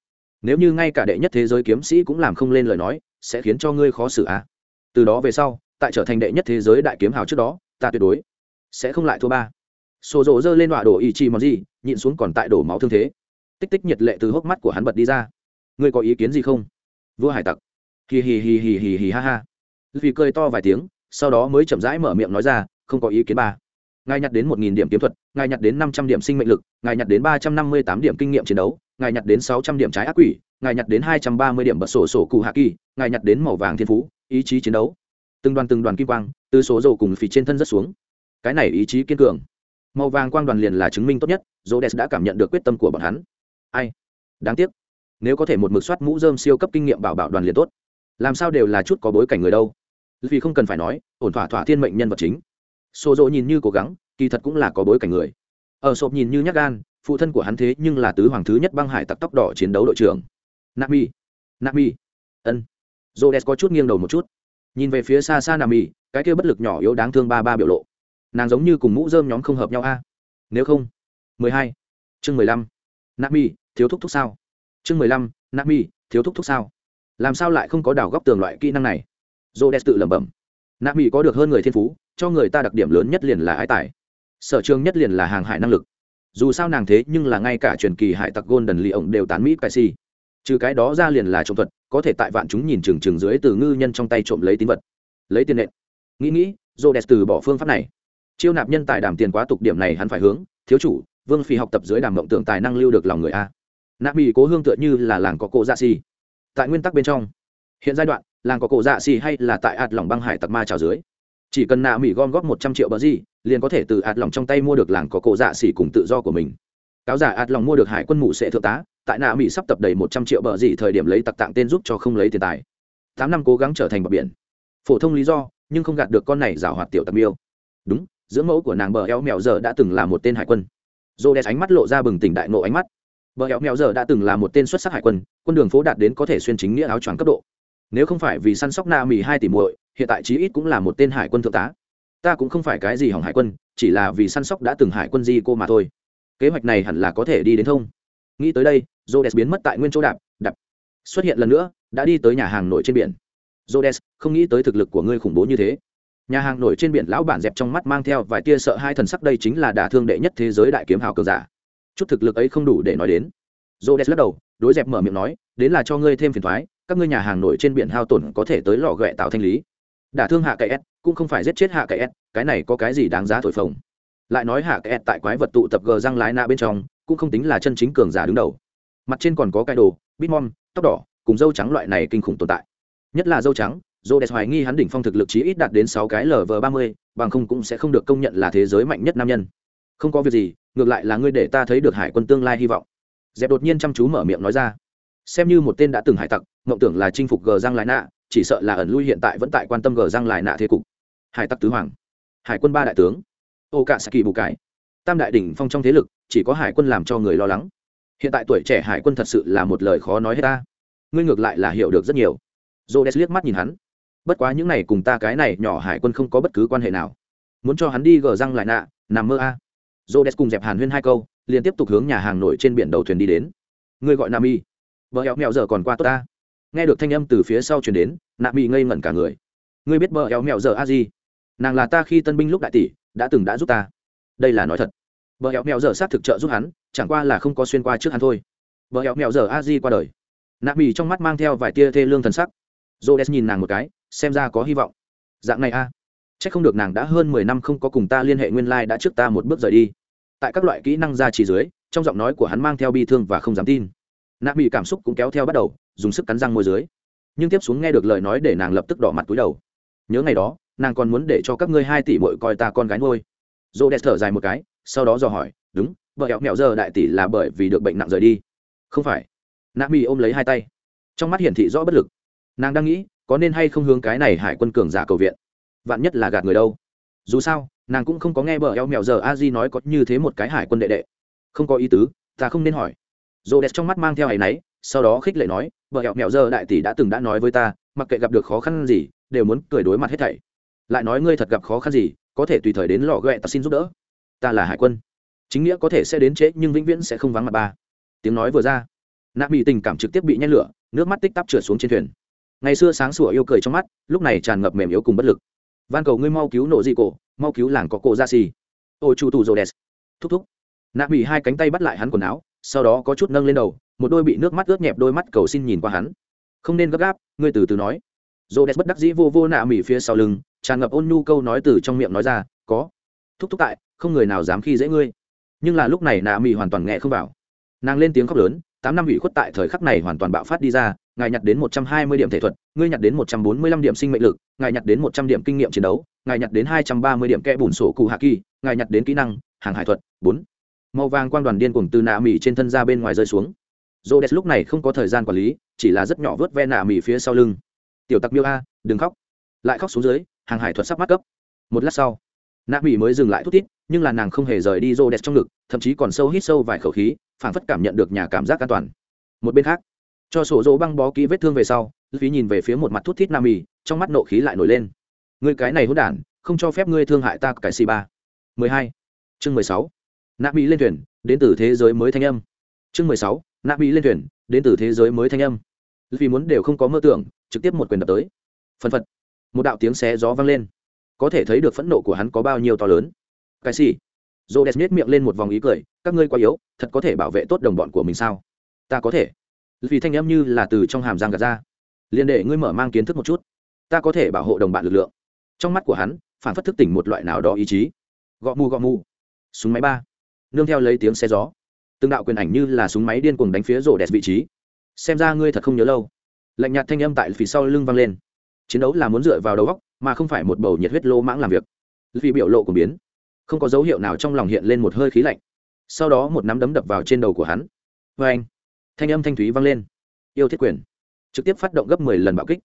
Nếu như ngay cả đệ nhất thế giới kiếm sĩ cũng làm không lên lời nói, sẽ khiến cho ngươi khó xử a. Từ đó về sau, tại trở thành đệ nhất thế giới đại kiếm hào trước đó, ta tuyệt đối sẽ không lại thua ba. Sổ dầu giơ lên đọa đổ ý chi mòn gì nhịn xuống còn tại đổ máu thương thế. Tích tích nhiệt lệ từ hốc mắt của hắn bật đi ra. Ngươi có ý kiến gì không? Vua hải tặc. Hì hì hì hì hì hì ha ha. Vì cười to vài tiếng, sau đó mới chậm rãi mở miệng nói ra, không có ý kiến ba. Ngài nhặt đến một nghìn điểm kiếm thuật, ngài nhặt đến năm trăm điểm sinh mệnh lực, ngài nhặt đến ba trăm năm mươi tám điểm kinh nghiệm chiến đấu, ngài nhặt đến sáu trăm điểm trái ác quỷ, ngài nhặt đến hai trăm ba mươi điểm bật sổ sổ cụ hạ kỳ, ngài nhặt đến màu vàng thiên phú, ý chí chiến đấu. Từng đoàn từng đoàn kim quang từ số dầu cùng phì trên thân rất xuống. Cái này ý chí kiên cường. Màu vàng quang đoàn liền là chứng minh tốt nhất dô đès đã cảm nhận được quyết tâm của bọn hắn. Ai? Đáng tiếc nếu có thể một mực soát mũ dơm siêu cấp kinh nghiệm bảo bảo đoàn liền tốt. Làm sao đều là chút có bối cảnh người đâu. Vì không cần phải nói, ổn thỏa thỏa thiên mệnh nhân vật chính. Xô dỗ nhìn như cố gắng, kỳ thật cũng là có bối cảnh người. Ở sộp nhìn như nhắc gan, phụ thân của hắn thế nhưng là tứ hoàng thứ nhất băng hải tặc tóc đỏ chiến đấu đội trưởng. Nami. Nami. Ân. J o có chút nghiêng đầu một chút. Nhìn về phía xa xa nami, cái kia bất lực nhỏ yếu đáng thương ba ba biểu lộ. Nàng giống như cùng mũ dơm nhóm không hợp nhau a. Nếu không, mười hai. Chương mười lăm. Nami, thiếu thúc thúc sao? Chương mười lăm, nami, thiếu thúc thúc sao? Làm sao lại không có đào góc tường loại kỹ năng này? J o tự lẩm bẩm. Nami có được hơn người thiên phú, cho người ta đặc điểm lớn nhất liền là ái tài. Sở trường nhất liền là hàng hải năng lực. Dù sao nàng thế nhưng là ngay cả truyền kỳ hải tặc golden lì ổng đều tán mỹ cài trừ cái đó ra liền là trộm thuật, có thể tại vạn chúng nhìn trừng trừng dưới từ ngư nhân trong tay trộm lấy tín vật. Lấy tiền nện. Nghĩ nghĩ j o từ bỏ phương pháp này. Chiêu nạp nhân tài đàm tiền quá tục điểm này hắn phải hướng, thiếu chủ, vương phi học tập dưới đàm mộng tưởng tài năng lưu được lòng người a. Nạ mỹ cố hương tựa như là làng có cổ dạ xì. Tại nguyên tắc bên trong, hiện giai đoạn, làng có cổ dạ xì hay là tại ạt lòng băng hải tặc ma trào dưới. Chỉ cần nạ mỹ gom góp một trăm triệu bờ gì, liền có thể từ ạt lòng trong tay mua được làng có cổ dạ xì cùng tự do của mình. Cáo giả ạt lòng mua được hải quân mụ sẽ thượng tá, tại nạ mỹ sắp tập đầy một trăm triệu bờ gì thời điểm lấy tặc tạng tên giúp cho không lấy tiền tài. Tám năm cố gắng trở thành bờ biển. Phổ thông lý do, nhưng không gạt được con này giảo hoạt tiểu tặc miêu. Đúng dưỡng mẫu của nàng bờ eo mèo giờ đã từng là một tên hải quân. Rô đen ánh mắt lộ ra bừng tỉnh đại nộ ánh mắt bờ hẹo mèo giờ đã từng là một tên xuất sắc hải quân quân đường phố đạt đến có thể xuyên chính nghĩa áo choàng cấp độ. Nếu không phải vì săn sóc na mì hai tỷ muội, hiện tại chí ít cũng là một tên hải quân thượng tá. Ta cũng không phải cái gì hỏng hải quân, chỉ là vì săn sóc đã từng hải quân di cô mà thôi. Kế hoạch này hẳn là có thể đi đến thông. Nghĩ tới đây, Rhodes biến mất tại nguyên chỗ đạp đạp. Xuất hiện lần nữa, đã đi tới nhà hàng nổi trên biển. Rhodes, không nghĩ tới thực lực của ngươi khủng bố như thế. Nhà hàng nổi trên biển lão bản dẹp trong mắt mang theo vài tia sợ hai thần sắc đây chính là đả thương đệ nhất thế giới đại kiếm hào cường giả chút thực lực ấy không đủ để nói đến. J lắc đầu, đối dẹp mở miệng nói, đến là cho ngươi thêm phiền thoái các ngươi nhà hàng nổi trên biển hao tổn có thể tới lò ghẹ tạo thanh lý. Đả thương hạ cái s, cũng không phải giết chết hạ cái s, cái này có cái gì đáng giá thổi phồng? Lại nói hạ cái s tại quái vật tụ tập gờ răng lái na bên trong, cũng không tính là chân chính cường giả đứng đầu. Mặt trên còn có cái đồ bitmom tóc đỏ, cùng dâu trắng loại này kinh khủng tồn tại. Nhất là dâu trắng dô đẹp hoài nghi hắn đỉnh phong thực lực chí ít đạt đến sáu cái lv ba mươi, bằng không cũng sẽ không được công nhận là thế giới mạnh nhất nam nhân không có việc gì, ngược lại là ngươi để ta thấy được hải quân tương lai hy vọng. Dẹp đột nhiên chăm chú mở miệng nói ra. Xem như một tên đã từng hải tặc, mộng tưởng là chinh phục gờ giang lại nạ chỉ sợ là ẩn lui hiện tại vẫn tại quan tâm gờ giang lại nạ thế cục. Hải tặc tứ hoàng. Hải quân ba đại tướng. Ô cả kỳ bù cái tam đại đỉnh phong trong thế lực, chỉ có hải quân làm cho người lo lắng. Hiện tại tuổi trẻ hải quân thật sự là một lời khó nói hết ta. Ngươi ngược lại là hiểu được rất nhiều. J o liếc mắt nhìn hắn. Bất quá những này cùng ta cái này nhỏ hải quân không có bất cứ quan hệ nào. Muốn cho hắn đi gờ răng lại nạ nằm mơ a. à dô đès cùng dẹp hàn huyên hai câu, liền tiếp tục hướng nhà hàng nổi trên biển đầu thuyền đi đến. Ngươi gọi nam y vợ éo mèo giờ còn qua tốt ta. Nghe được thanh âm từ phía sau chuyển đến nam y ngây ngẩn cả người. Ngươi biết vợ éo mèo giờ a gì? Nàng là ta khi tân binh lúc đại tỷ, đã từng đã giúp ta. Đây là nói thật. Vợ éo mèo giờ sát thực trợ giúp hắn, chẳng qua là không có xuyên qua trước hắn thôi. Vợ éo mèo giờ a di qua đời. Nạ mỹ trong mắt mang theo vài tia thê lương thần sắc. J o nhìn nàng một cái, xem ra có hy vọng. Dạng này a. à c h ắ c không được nàng đã hơn mười năm không có cùng ta liên hệ nguyên lai、like、đã trước ta một bước rời đi. Tại các loại kỹ năng ra chỉ dưới, trong giọng nói của hắn mang theo bi thương và không dám tin. Nạ mỹ cảm xúc cũng kéo theo bắt đầu, dùng sức cắn răng môi dưới. Nhưng tiếp xuống nghe được lời nói để nàng lập tức đỏ mặt túi đầu. Nhớ ngày đó, nàng còn muốn để cho các ngươi hai tỷ bội coi ta con gái ngôi dô đẹp thở dài một cái, sau đó dò hỏi, đúng vợ hẹo mẹo giờ đại tỷ là bởi vì được bệnh nặng rời đi. Không phải. Nạ mỹ ôm lấy hai tay. Trong mắt hiển thị rõ bất lực. Nàng đang nghĩ, có nên hay không hướng cái này hải quân cường giả cầu viện vạn nhất là gạt người đâu. Dù sao, nàng cũng không có nghe bờ eo mèo giờ a di nói có như thế một cái hải quân đệ đệ. Không có ý tứ, ta không nên hỏi. Rô đẹp trong mắt mang theo áy náy, sau đó khích lệ nói, bờ eo mèo giờ đại tỷ đã từng đã nói với ta, mặc kệ gặp được khó khăn gì, đều muốn cười đối mặt hết thảy. Lại nói ngươi thật gặp khó khăn gì, có thể tùy thời đến lò ghẹ ta xin giúp đỡ. Ta là hải quân. Chính nghĩa có thể sẽ đến trễ, nhưng vĩnh viễn sẽ không vắng mặt ba. Tiếng nói vừa ra nạ bị tình cảm trực tiếp bị nhét lửa, nước mắt tích tắp trượt xuống trên thuyền. Ngày xưa sáng sủa yêu cười trong mắt, lúc này tràn ngập mềm yếu cùng bất lực van cầu ngươi mau cứu nổ dị cổ, mau cứu làng có cổ ra xì. Ôi chủ tù rồ đèn thúc thúc. Nạ bị hai cánh tay bắt lại hắn quần áo, sau đó có chút nâng lên đầu, một đôi bị nước mắt ướt nhẹp đôi mắt cầu xin nhìn qua hắn. Không nên gấp gáp, ngươi từ từ nói. Rồ đèn bất đắc dĩ vô vô nạ mỉ phía sau lưng, tràn ngập ôn nhu câu nói từ trong miệng nói ra, có. Thúc thúc tại, không người nào dám khi dễ ngươi. Nhưng là lúc này nạ mỉ hoàn toàn nghe không vào. Nàng lên tiếng khóc lớn tám năm ủy khuất tại thời khắc này hoàn toàn bạo phát đi ra, ngài nhặt đến một trăm hai mươi điểm thể thuật, ngươi nhặt đến một trăm bốn mươi lăm điểm sinh mệnh lực, ngài nhặt đến một trăm điểm kinh nghiệm chiến đấu, ngài nhặt đến hai trăm ba mươi điểm kẽ bùn sổ cụ hạ kỳ, ngài nhặt đến kỹ năng, hàng hải thuật, bốn. Màu vàng quang đoàn điên cuồng từ nạ mỉ trên thân ra bên ngoài rơi xuống. J o lúc này không có thời gian quản lý, chỉ là rất nhỏ vớt ve nạ mỉ phía sau lưng. Tiểu tặc miêu a, đừng khóc. Lại khóc xuống dưới, hàng hải thuật sắp bắt cấp. Một lát sau nạ mỹ mới dừng lại thút thít, nhưng là nàng không hề rời đi rô đẹp trong ngực thậm chí còn sâu hít sâu vài khẩu khí phảng phất cảm nhận được nhà cảm giác an toàn. Một bên khác cho sổ dỗ băng bó kỹ vết thương về sau phí nhìn về phía một mặt thút thít nam mì trong mắt nộ khí lại nổi lên. Người cái này hôn đản không cho phép ngươi thương hại ta cái xì ba. Mười hai chương mười sáu. Nạ mỹ lên thuyền đến từ thế giới mới thanh âm. Chương mười sáu nạ mỹ lên thuyền đến từ thế giới mới thanh âm. Vì muốn đều không có mơ tưởng trực tiếp một quyền đập tới. Phân phật một đạo tiếng xé gió vang lên có thể thấy được phẫn nộ của hắn có bao nhiêu to lớn. Cái gì? Dô đẹp miết miệng lên một vòng ý cười, các ngươi quá yếu, thật có thể bảo vệ tốt đồng bọn của mình sao? Ta có thể. Vì thanh em như là từ trong hàm răng gạt ra. Liền để ngươi mở mang kiến thức một chút. Ta có thể bảo hộ đồng bạn lực lượng. Trong mắt của hắn, phản phất thức tỉnh một loại nào đó ý chí. Gõ mù gõ mù. Súng máy ba. Nương theo lấy tiếng xe gió. Từng đạo quyền ảnh như là súng máy điên cuồng đánh phía rổ đẹp vị trí. Xem ra ngươi thật không nhớ lâu. Lạnh nhạt thanh âm tại phía sau lưng vang lên. Chiến đấu là muốn dựa vào đầu góc mà không phải một bầu nhiệt huyết lô mãng làm việc. Vì biểu lộ của biến. Không có dấu hiệu nào trong lòng hiện lên một hơi khí lạnh. Sau đó một nắm đấm đập vào trên đầu của hắn. Vê anh, thanh âm thanh thúy vang lên. Yêu thiết quyền. Trực tiếp phát động gấp mười lần bạo kích.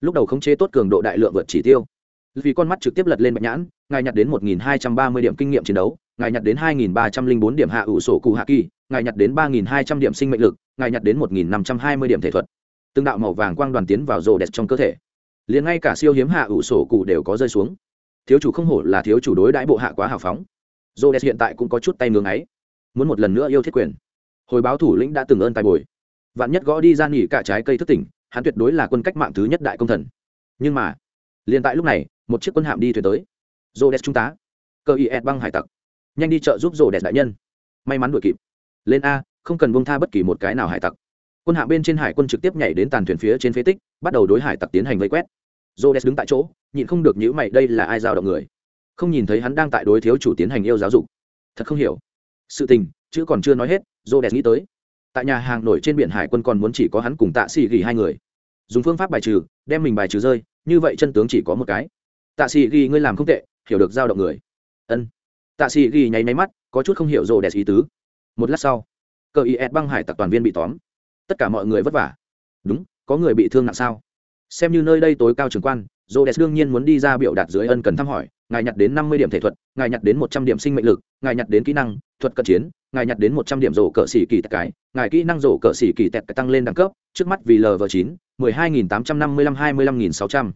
Lúc đầu khống chế tốt cường độ đại lượng vượt chỉ tiêu. Vì con mắt trực tiếp lật lên bạch nhãn, ngài nhặt đến một nghìn hai trăm ba mươi điểm kinh nghiệm chiến đấu, ngài nhặt đến hai nghìn ba trăm linh bốn điểm hạ ủ sổ cụ hạ kỳ, ngài nhặt đến ba nghìn hai trăm điểm sinh mệnh lực, ngài nhặt đến một nghìn năm trăm hai mươi điểm thể thuật. Từng đạo màu vàng quang đoàn tiến vào rồ đẹp trong cơ thể liền ngay cả siêu hiếm hạ ủ sổ cụ đều có rơi xuống. Thiếu chủ không hổ là thiếu chủ đối đãi bộ hạ quá hào phóng. Rồ đẹp hiện tại cũng có chút tay ngưng ấy, muốn một lần nữa yêu thiết quyền. Hồi báo thủ lĩnh đã từng ơn tài bồi. Vạn nhất gõ đi ra nghỉ cả trái cây thức tỉnh, hắn tuyệt đối là quân cách mạng thứ nhất đại công thần. Nhưng mà, liền tại lúc này, một chiếc quân hạm đi thuyền tới. Rô đès trung tá cơ ý ed băng hải tặc. Nhanh đi chợ giúp rô đès đại nhân. May mắn đuổi kịp. Lên a, không cần bông tha bất kỳ một cái nào hải tặc quân hạm bên trên hải quân trực tiếp nhảy đến tàn thuyền phía trên phế tích, bắt đầu đối hải tặc tiến hành vây quét. Rô đứng tại chỗ, nhịn không được nhữ mày, đây là ai giao động người? Không nhìn thấy hắn đang tại đối thiếu chủ tiến hành yêu giáo dục. Thật không hiểu. Sự tình chứ còn chưa nói hết rô nghĩ tới. Tại nhà hàng nổi trên biển hải quân còn muốn chỉ có hắn cùng tạ xì ghi hai người. Dùng phương pháp bài trừ, đem mình bài trừ rơi, như vậy chân tướng chỉ có một cái. Tạ xì ghi, ngươi làm không tệ, hiểu được giao động người. Ân. Tạ xì ghi nháy máy mắt, có chút không hiểu rồ đẹp ý tứ. Một lát sau, cờ is băng hải tặc toàn viên bị tóm tất cả mọi người vất vả. Đúng, có người bị thương nặng sao? Xem như nơi đây tối cao trường quan rồ đẹp đương nhiên muốn đi ra biểu đạt dưới ân cần thăm hỏi, ngài nhặt đến năm mươi điểm thể thuật, ngài nhặt đến một trăm điểm sinh mệnh lực, ngài nhặt đến kỹ năng, thuật cận chiến, ngài nhặt đến một trăm điểm rổ cờ xỉ kỳ tẹt cái, ngài kỹ năng rổ cờ xỉ kỳ tẹt tăng lên đẳng cấp, trước mắt vì lv chín, mười hai nghìn tám trăm năm mươi lăm hai mươi lăm nghìn sáu trăm.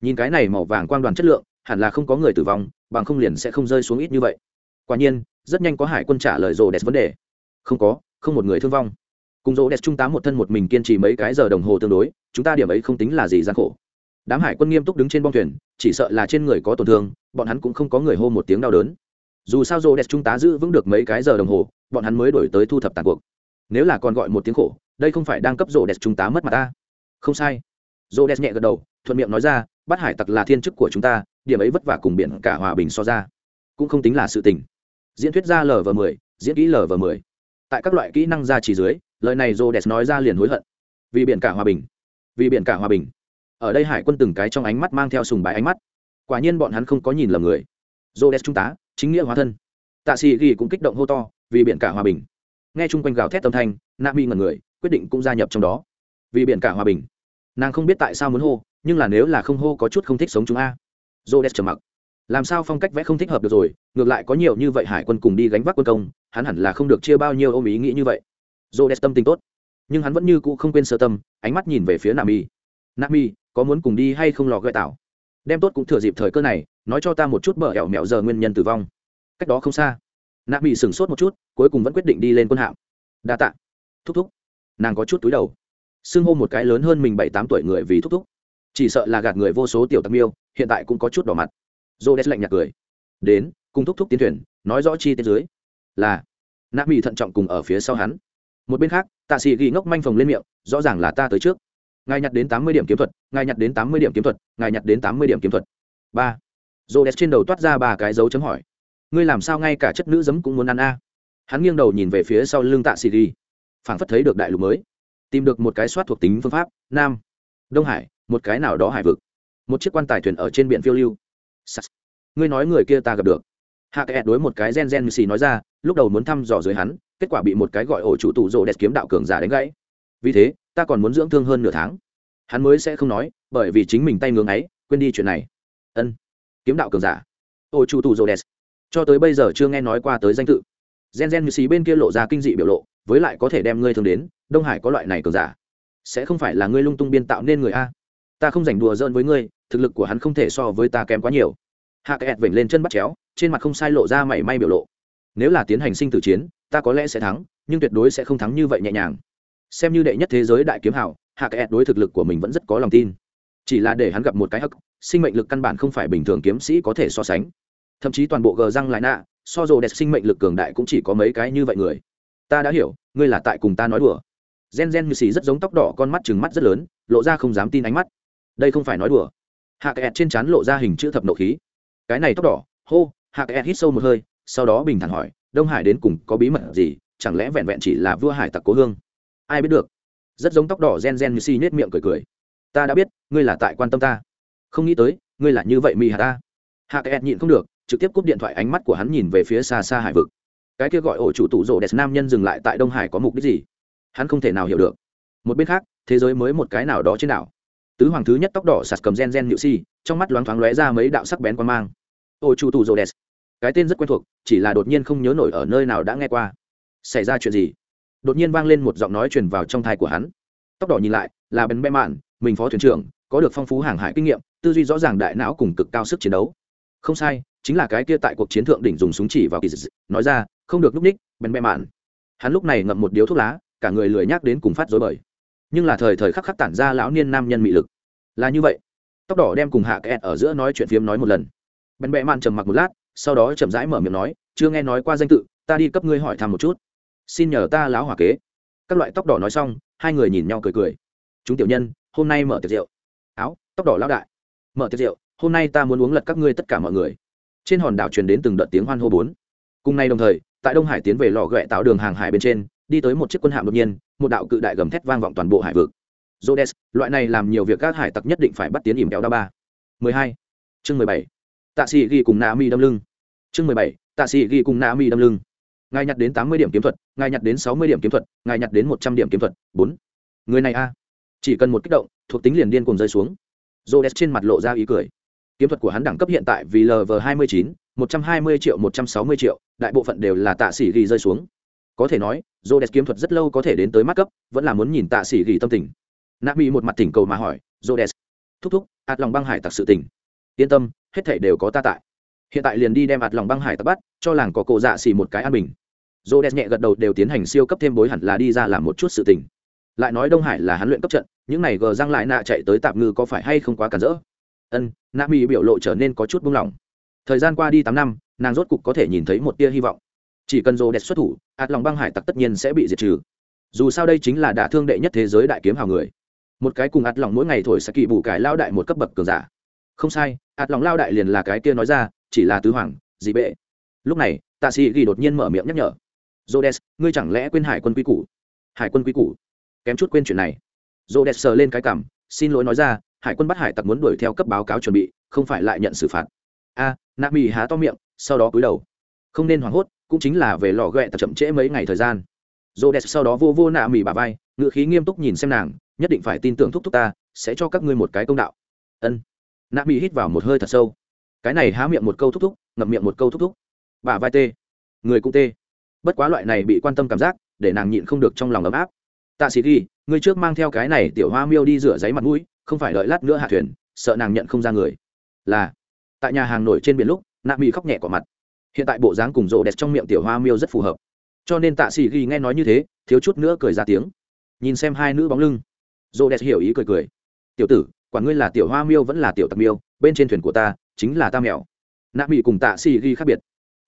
Nhìn cái này màu vàng quang đoàn chất lượng, hẳn là không có người tử vong, bằng không liền sẽ không rơi xuống ít như vậy. Quả nhiên, rất nhanh có hải quân trả lời rồ đẹp vấn đề. Không có, không một người thương vong cùng rồ đẹp trung tá một thân một mình kiên trì mấy cái giờ đồng hồ tương đối, chúng ta điểm ấy không tính là gì gian khổ. Đám hải quân nghiêm túc đứng trên bong thuyền, chỉ sợ là trên người có tổn thương, bọn hắn cũng không có người hô một tiếng đau đớn. Dù sao rô đẹp trung tá giữ vững được mấy cái giờ đồng hồ, bọn hắn mới đổi tới thu thập tàn cuộc. Nếu là còn gọi một tiếng khổ, đây không phải đang cấp rô đẹp trung tá mất mặt ta. Không sai. Rô đẹp nhẹ gật đầu, thuận miệng nói ra bắt hải tặc là thiên chức của chúng ta, điểm ấy vất vả cùng biển cả hòa bình so ra, cũng không tính là sự tình. Diễn thuyết ra lv mười, diễn kỹ lv mười tại các loại kỹ năng ra chỉ dưới, lời này rô đès nói ra liền hối hận. Vì biển cả hòa bình, vì biển cả hòa bình. Ở đây hải quân từng cái trong ánh mắt mang theo sùng bái ánh mắt. Quả nhiên bọn hắn không có nhìn lầm người. Rô đès trung tá, chính nghĩa hóa thân. Tạ sĩ ghi cũng kích động hô to, vì biển cả hòa bình. Nghe chung quanh gào thét tâm thanh, nạ mi ngần người, quyết định cũng gia nhập trong đó. Vì biển cả hòa bình. Nàng không biết tại sao muốn hô, nhưng là nếu là không hô có chút không thích sống chúng a. J o trầm mặc. Làm sao phong cách vẽ không thích hợp được rồi, ngược lại có nhiều như vậy hải quân cùng đi gánh vác quân công hắn hẳn là không được chia bao nhiêu ôm ý nghĩ như vậy. Dô đẹp tâm tình tốt, nhưng hắn vẫn như cũ không quên sơ tâm, ánh mắt nhìn về phía nam y nam y có muốn cùng đi hay không lò gợi tảo? Đem tốt cũng thừa dịp thời cơ này, nói cho ta một chút mở ẻo mẹo giờ nguyên nhân tử vong. Cách đó không xa nam y sửng sốt một chút, cuối cùng vẫn quyết định đi lên quân hạm. Đa tạ. Thúc thúc. Nàng có chút túi đầu, xưng hô một cái lớn hơn mình bảy tám tuổi người vì thúc thúc. Chỉ sợ là gạt người vô số tiểu tặc miêu, hiện tại cũng có chút đỏ mặt. Dô đét lạnh nhạt cười. Đến, cùng thúc thúc tiến thuyền, nói rõ chi tiết dưới là, nạ mỹ thận trọng cùng ở phía sau hắn. Một bên khác, tạ sĩ ghi ngốc manh phồng lên miệng, rõ ràng là ta tới trước. Ngài nhặt đến tám mươi điểm kiếm thuật, ngài nhặt đến tám mươi điểm kiếm thuật, ngài nhặt đến tám mươi điểm kiếm thuật. Ba. Dô đét trên đầu toát ra ba cái dấu chấm hỏi. Ngươi làm sao ngay cả chất nữ giấm cũng muốn ăn a? Hắn nghiêng đầu nhìn về phía sau lưng tạ sĩ ghi. Phảng phất thấy được đại lục mới. Tìm được một cái soát thuộc tính phương pháp, nam, đông hải, một cái nào đó hải vực. Một chiếc quan tài thuyền ở trên biển phiêu lưu. Ngươi nói người kia ta gặp được hạ kẹt đối một cái gen gen xì nói ra, lúc đầu muốn thăm dò dưới hắn, kết quả bị một cái gọi ổ chủ tụ rồ đẹp kiếm đạo cường giả đánh gãy. Vì thế, ta còn muốn dưỡng thương hơn nửa tháng. Hắn mới sẽ không nói, bởi vì chính mình tay ngưỡng ấy quên đi chuyện này. Ân, kiếm đạo cường giả. Ổ chủ tụ rồ đẹp. Cho tới bây giờ chưa nghe nói qua tới danh tự. Gen gen xì bên kia lộ ra kinh dị biểu lộ, với lại có thể đem ngươi thương đến, đông hải có loại này cường giả. Sẽ không phải là ngươi lung tung biên tạo nên người a? Ta không giành đùa giỡn với ngươi, thực lực của hắn không thể so với ta kém quá nhiều. Hạ kẹt vểnh lên chân bắt chéo trên mặt không sai lộ ra mảy may biểu lộ. Nếu là tiến hành sinh tử chiến, ta có lẽ sẽ thắng, nhưng tuyệt đối sẽ không thắng như vậy nhẹ nhàng. Xem như đệ nhất thế giới đại kiếm hảo hạ kẹt đối thực lực của mình vẫn rất có lòng tin. Chỉ là để hắn gặp một cái hắc, sinh mệnh lực căn bản không phải bình thường kiếm sĩ có thể so sánh. Thậm chí toàn bộ gờ răng lại nạ, so dồ đẹp sinh mệnh lực cường đại cũng chỉ có mấy cái như vậy người. Ta đã hiểu, ngươi là tại cùng ta nói đùa. Gen gen như xì rất giống tóc đỏ con mắt trừng mắt rất lớn, lộ ra không dám tin ánh mắt. Đây không phải nói đùa. Hạ kẹt trên trán lộ ra hình chữ thập nộ khí. Cái này tóc đỏ, hô hạ kẽ e hít sâu một hơi, sau đó bình thản hỏi, đông hải đến cùng có bí mật gì? Chẳng lẽ vẹn vẹn chỉ là vua hải tặc cố hương? Ai biết được. Rất giống tóc đỏ gen gen như si nết miệng cười cười. Ta đã biết, ngươi là tại quan tâm ta. Không nghĩ tới, ngươi là như vậy mì hà ta. Hạ kẽ e nhịn không được, trực tiếp cúp điện thoại ánh mắt của hắn nhìn về phía xa xa hải vực. Cái kia gọi ổ chủ tụ rộ đẹp nam nhân dừng lại tại đông hải có mục đích gì? Hắn không thể nào hiểu được. Một bên khác, thế giới mới một cái nào đó trên đảo. Tứ hoàng thứ nhất tóc đỏ sạt cầm gen gen nhự si, trong mắt loáng thoáng lóe ra mấy đạo sắc bén quan mang. Ô chu tù rô đès cái tên rất quen thuộc, chỉ là đột nhiên không nhớ nổi ở nơi nào đã nghe qua. Xảy ra chuyện gì? Đột nhiên vang lên một giọng nói truyền vào trong thai của hắn. Tóc đỏ nhìn lại, là bén bẽ mạn mình phó thuyền trưởng, có được phong phú hàng hải kinh nghiệm, tư duy rõ ràng đại não cùng cực cao sức chiến đấu. Không sai, chính là cái kia tại cuộc chiến thượng đỉnh dùng súng chỉ vào kỳ dị nói ra, không được núp ních bén bẽ mạn hắn lúc này ngậm một điếu thuốc lá, cả người lười nhác đến cùng phát dối bời. Nhưng là thời thời khắc khắc tản ra lão niên nam nhân mị lực. Là như vậy. Tóc đỏ đem cùng hạ kẹt ở giữa nói chuyện phiếm nói một lần. Bèn bẹ mạn trầm mặc một lát sau đó chậm rãi mở miệng nói chưa nghe nói qua danh tự ta đi cấp ngươi hỏi thăm một chút. Xin nhờ ta láo hỏa kế. Các loại tóc đỏ nói xong hai người nhìn nhau cười cười. Chúng tiểu nhân hôm nay mở tiệc rượu. Áo tóc đỏ lão đại. Mở tiệc rượu hôm nay ta muốn uống lật các ngươi tất cả mọi người. Trên hòn đảo truyền đến từng đợt tiếng hoan hô bốn. Cùng ngày đồng thời tại đông hải tiến về lò ghẹ tạo đường hàng hải bên trên đi tới một chiếc quân hạm đột nhiên một đạo cự đại gầm thét vang vọng toàn bộ hải vực. Rhodes, loại này làm nhiều việc các hải tặc nhất định phải bắt tiến ỉm kéo đa ba. 12. Chương 17. Tạ sĩ ghi cùng Nami đâm lưng. Chương 17. Tạ sĩ ghi cùng Nami đâm lưng. Ngài nhặt đến 80 điểm kiếm thuật, ngài nhặt đến 60 điểm kiếm thuật, ngài nhặt đến 100 điểm kiếm thuật. Bốn. Người này a, chỉ cần một kích động, thuộc tính liền điên cuồng rơi xuống. Rhodes trên mặt lộ ra ý cười. Kiếm thuật của hắn đẳng cấp hiện tại vì LV29, 120 triệu 160 triệu, đại bộ phận đều là tạ sĩ ghi rơi xuống. Có thể nói, Rhodes kiếm thuật rất lâu có thể đến tới mắt cấp, vẫn là muốn nhìn tạ sĩ ghi tâm tình nạ Mi một mặt tỉnh cầu mà hỏi jodes thúc thúc ạt lòng băng hải tặc sự tỉnh, yên tâm hết thảy đều có ta tại. Hiện tại liền đi đem ạt lòng băng hải tặc bắt, cho làng có cổ dạ xỉ một cái an bình. Jodes nhẹ gật đầu đều tiến hành siêu cấp thêm bối hẳn là đi ra làm một chút sự tình. Lại nói đông hải là hắn luyện cấp trận, những này gờ răng lại nạ chạy tới tạm ngư có phải hay không quá cản rỡ? Ân, nạ mỹ biểu lộ trở nên có chút buông lỏng. Thời gian qua đi tám năm, nàng rốt cục có thể nhìn thấy một tia hy vọng. Chỉ cần rô đẹp xuất thủ, ạt lòng băng hải tặc tất nhiên sẽ bị diệt trừ. Dù sao đây chính là đả thương đệ nhất thế giới đại kiếm hào người. Một cái cùng ạt lòng mỗi ngày thổi sẽ kỳ bù cải lao đại một cấp bậc cường giả. Không sai ạt lòng lao đại liền là cái kia nói ra chỉ là tứ hoàng dị bệ. Lúc này tạ sĩ ghi đột nhiên mở miệng nhắc nhở. Jodes ngươi chẳng lẽ quên hải quân quy củ? Hải quân quy củ? Kém chút quên chuyện này. Jodes sờ lên cái cảm xin lỗi nói ra hải quân bắt hải tặc muốn đuổi theo cấp báo cáo chuẩn bị không phải lại nhận xử phạt. A à, nạ mì há to miệng sau đó cúi đầu. Không nên hoảng hốt cũng chính là về lò ghẹ tập chậm trễ mấy ngày thời gian. Rhodes sau đó vô vô nạ mỉ bà vai, ngựa khí nghiêm túc nhìn xem nàng, nhất định phải tin tưởng thúc thúc ta, sẽ cho các ngươi một cái công đạo. Ân. Nạ mỹ hít vào một hơi thật sâu. Cái này há miệng một câu thúc thúc, ngậm miệng một câu thúc thúc. Bà vai tê, người cũng tê. Bất quá loại này bị quan tâm cảm giác, để nàng nhịn không được trong lòng ấm áp. Tạ Sĩ Ghi, ngươi trước mang theo cái này tiểu hoa miêu đi rửa giấy mặt mũi, không phải đợi lát nữa hạ thuyền, sợ nàng nhận không ra người. Là. Tại nhà hàng nổi trên biển lúc, Nạ mỹ khóc nhẹ quả mặt. Hiện tại bộ dáng cùng rộ đẹp trong miệng tiểu hoa miêu rất phù hợp cho nên tạ sĩ ghi nghe nói như thế thiếu chút nữa cười ra tiếng nhìn xem hai nữ bóng lưng rộ đẹp hiểu ý cười cười tiểu tử quản ngươi là tiểu hoa miêu vẫn là tiểu tặc miêu, bên trên thuyền của ta chính là ta mèo. Nạ mỹ cùng tạ sĩ ghi khác biệt.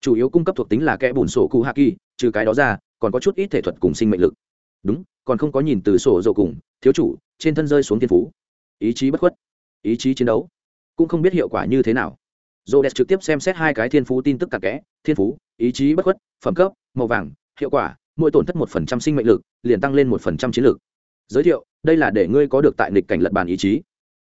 Chủ yếu cung cấp thuộc tính là kẽ bùn sổ cụ hạ kỳ, trừ cái đó ra, còn có chút ít thể thuật cùng sinh mệnh lực. Đúng, còn không có nhìn từ sổ dầu cùng, thiếu chủ, trên thân rơi xuống thiên phú. Ý chí bất khuất, ý chí chiến đấu, cũng không biết hiệu quả như thế nào. Dô đẹp trực tiếp xem xét hai cái thiên phú tin tức cặn kẽ, thiên phú, ý chí bất khuất, phẩm cấp, màu vàng, hiệu quả, mỗi tổn thất một phần trăm sinh mệnh lực, liền tăng lên một phần trăm chiến lược giới thiệu, đây là để ngươi có được tại nịch cảnh lật bàn ý chí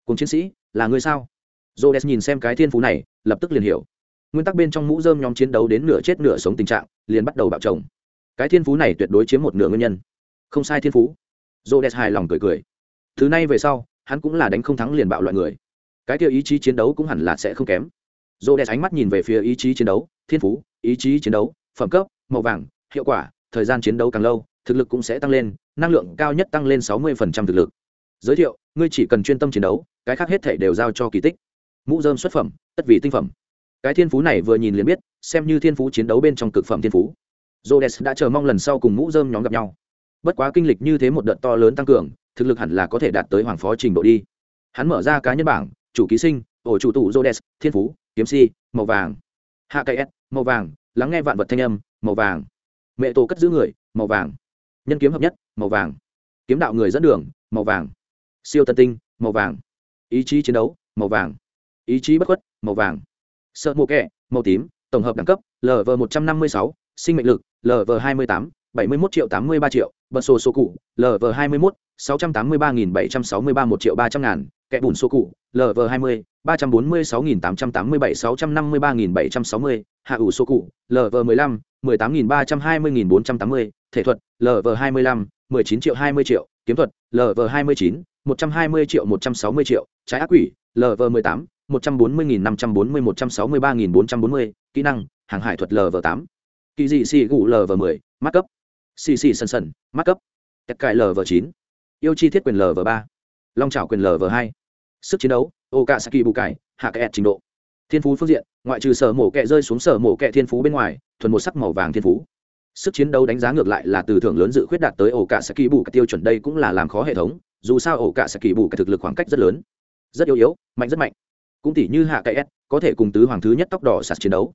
cùng chiến sĩ, là ngươi sao? J o nhìn xem cái thiên phú này, lập tức liền hiểu. Nguyên tắc bên trong mũ dơm nhóm chiến đấu đến nửa chết nửa sống tình trạng, liền bắt đầu bạo chồng. Cái thiên phú này tuyệt đối chiếm một nửa nguyên nhân. Không sai thiên phú. J o hài lòng cười cười. Thứ này về sau, hắn cũng là đánh không thắng liền bạo loại người. Cái kia ý chí chiến đấu cũng hẳn là sẽ không kém. J o ánh mắt nhìn về phía ý chí chiến đấu, thiên phú, ý chí chiến đấu, phẩm cấp, màu vàng, hiệu quả, thời gian chiến đấu càng lâu, thực lực cũng sẽ tăng lên, năng lượng cao nhất tăng lên sáu mươi thực lực giới thiệu, ngươi chỉ cần chuyên tâm chiến đấu, cái khác hết thể đều giao cho kỳ tích. Mũ dơm xuất phẩm, tất vì tinh phẩm. Cái thiên phú này vừa nhìn liền biết, xem như thiên phú chiến đấu bên trong cực phẩm thiên phú. Jodes đã chờ mong lần sau cùng mũ dơm nhóm gặp nhau. Bất quá kinh lịch như thế một đợt to lớn tăng cường, thực lực hẳn là có thể đạt tới hoàng phó trình độ đi. Hắn mở ra cá nhân bảng, chủ ký sinh, ổ chủ tụ jodes thiên phú, kiếm si, màu vàng. Hạ cây s, màu vàng, lắng nghe vạn vật thanh âm, màu vàng. Mẹ tổ cất giữ người, màu vàng. Nhân kiếm hợp nhất, màu vàng. Kiếm đạo người dẫn đường, màu vàng siêu tân tinh, màu vàng. Ý chí chiến đấu, màu vàng. Ý chí bất khuất, màu vàng. Sợ mộ kẹ màu tím, tổng hợp đẳng cấp lv một trăm năm mươi sáu, sinh mệnh lực lv hai mươi tám, bảy mươi một triệu tám mươi ba triệu, bật sổ số cụ lv hai mươi một sáu trăm tám mươi ba nghìn bảy trăm sáu mươi ba một triệu ba trăm ngàn, kẻ bùn số cụ lv hai mươi, ba trăm bốn mươi sáu nghìn tám trăm tám mươi bảy, sáu trăm năm mươi ba nghìn bảy trăm sáu mươi, hạ ủ số cụ lv mười lăm, mười tám nghìn ba trăm hai mươi nghìn bốn trăm tám mươi, thể thuật lv hai mươi lăm, mười chín triệu hai mươi triệu, kiếm thuật lv hai mươi chín 120 triệu 160 triệu, trái ác quỷ, LV18, 140.540-163.440, kỹ năng, hàng hải thuật LV8. Kỳ dị xì gụ LV10, mắc cấp. Xì xì sần sần, mắc cấp. Tất cải LV9. Yêu chi thiết quyền LV3. Long trảo quyền LV2. Sức chiến đấu, Okasaki bù cải, hạ kẹt trình độ. Thiên phú phương diện, ngoại trừ sở mổ kẹ rơi xuống sở mổ kẹ thiên phú bên ngoài, thuần một sắc màu vàng thiên phú sức chiến đấu đánh giá ngược lại là từ thưởng lớn dự khuyết đạt tới ổ cả sẽ bù cải tiêu chuẩn đây cũng là làm khó hệ thống dù sao ổ cả sẽ kỳ bù cái thực lực khoảng cách rất lớn. Rất yếu yếu, mạnh rất mạnh. Cũng tỉ như hạ cái s, có thể cùng tứ hoàng thứ nhất tóc đỏ sạt chiến đấu.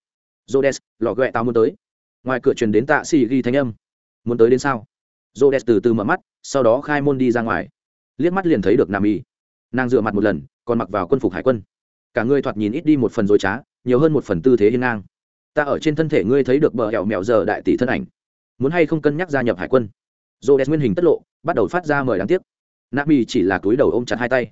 Jodes lò ghẹ tao muốn tới. Ngoài cửa truyền đến tạ xì ghi thanh âm. Muốn tới đến sao? Jodes từ từ mở mắt, sau đó khai môn đi ra ngoài. Liếc mắt liền thấy được nam y nàng dựa mặt một lần, còn mặc vào quân phục hải quân. Cả người thoạt nhìn ít đi một phần dối trá, nhiều hơn một phần tư thế hiên ngang. Ta ở trên thân thể ngươi thấy được bờ hẹo mẹo giờ đại tỷ thân ảnh. Muốn hay không cân nhắc gia nhập hải quân? Dô nguyên hình tất lộ, bắt đầu phát ra mời đáng tiếc nabi chỉ là túi đầu ôm chặt hai tay.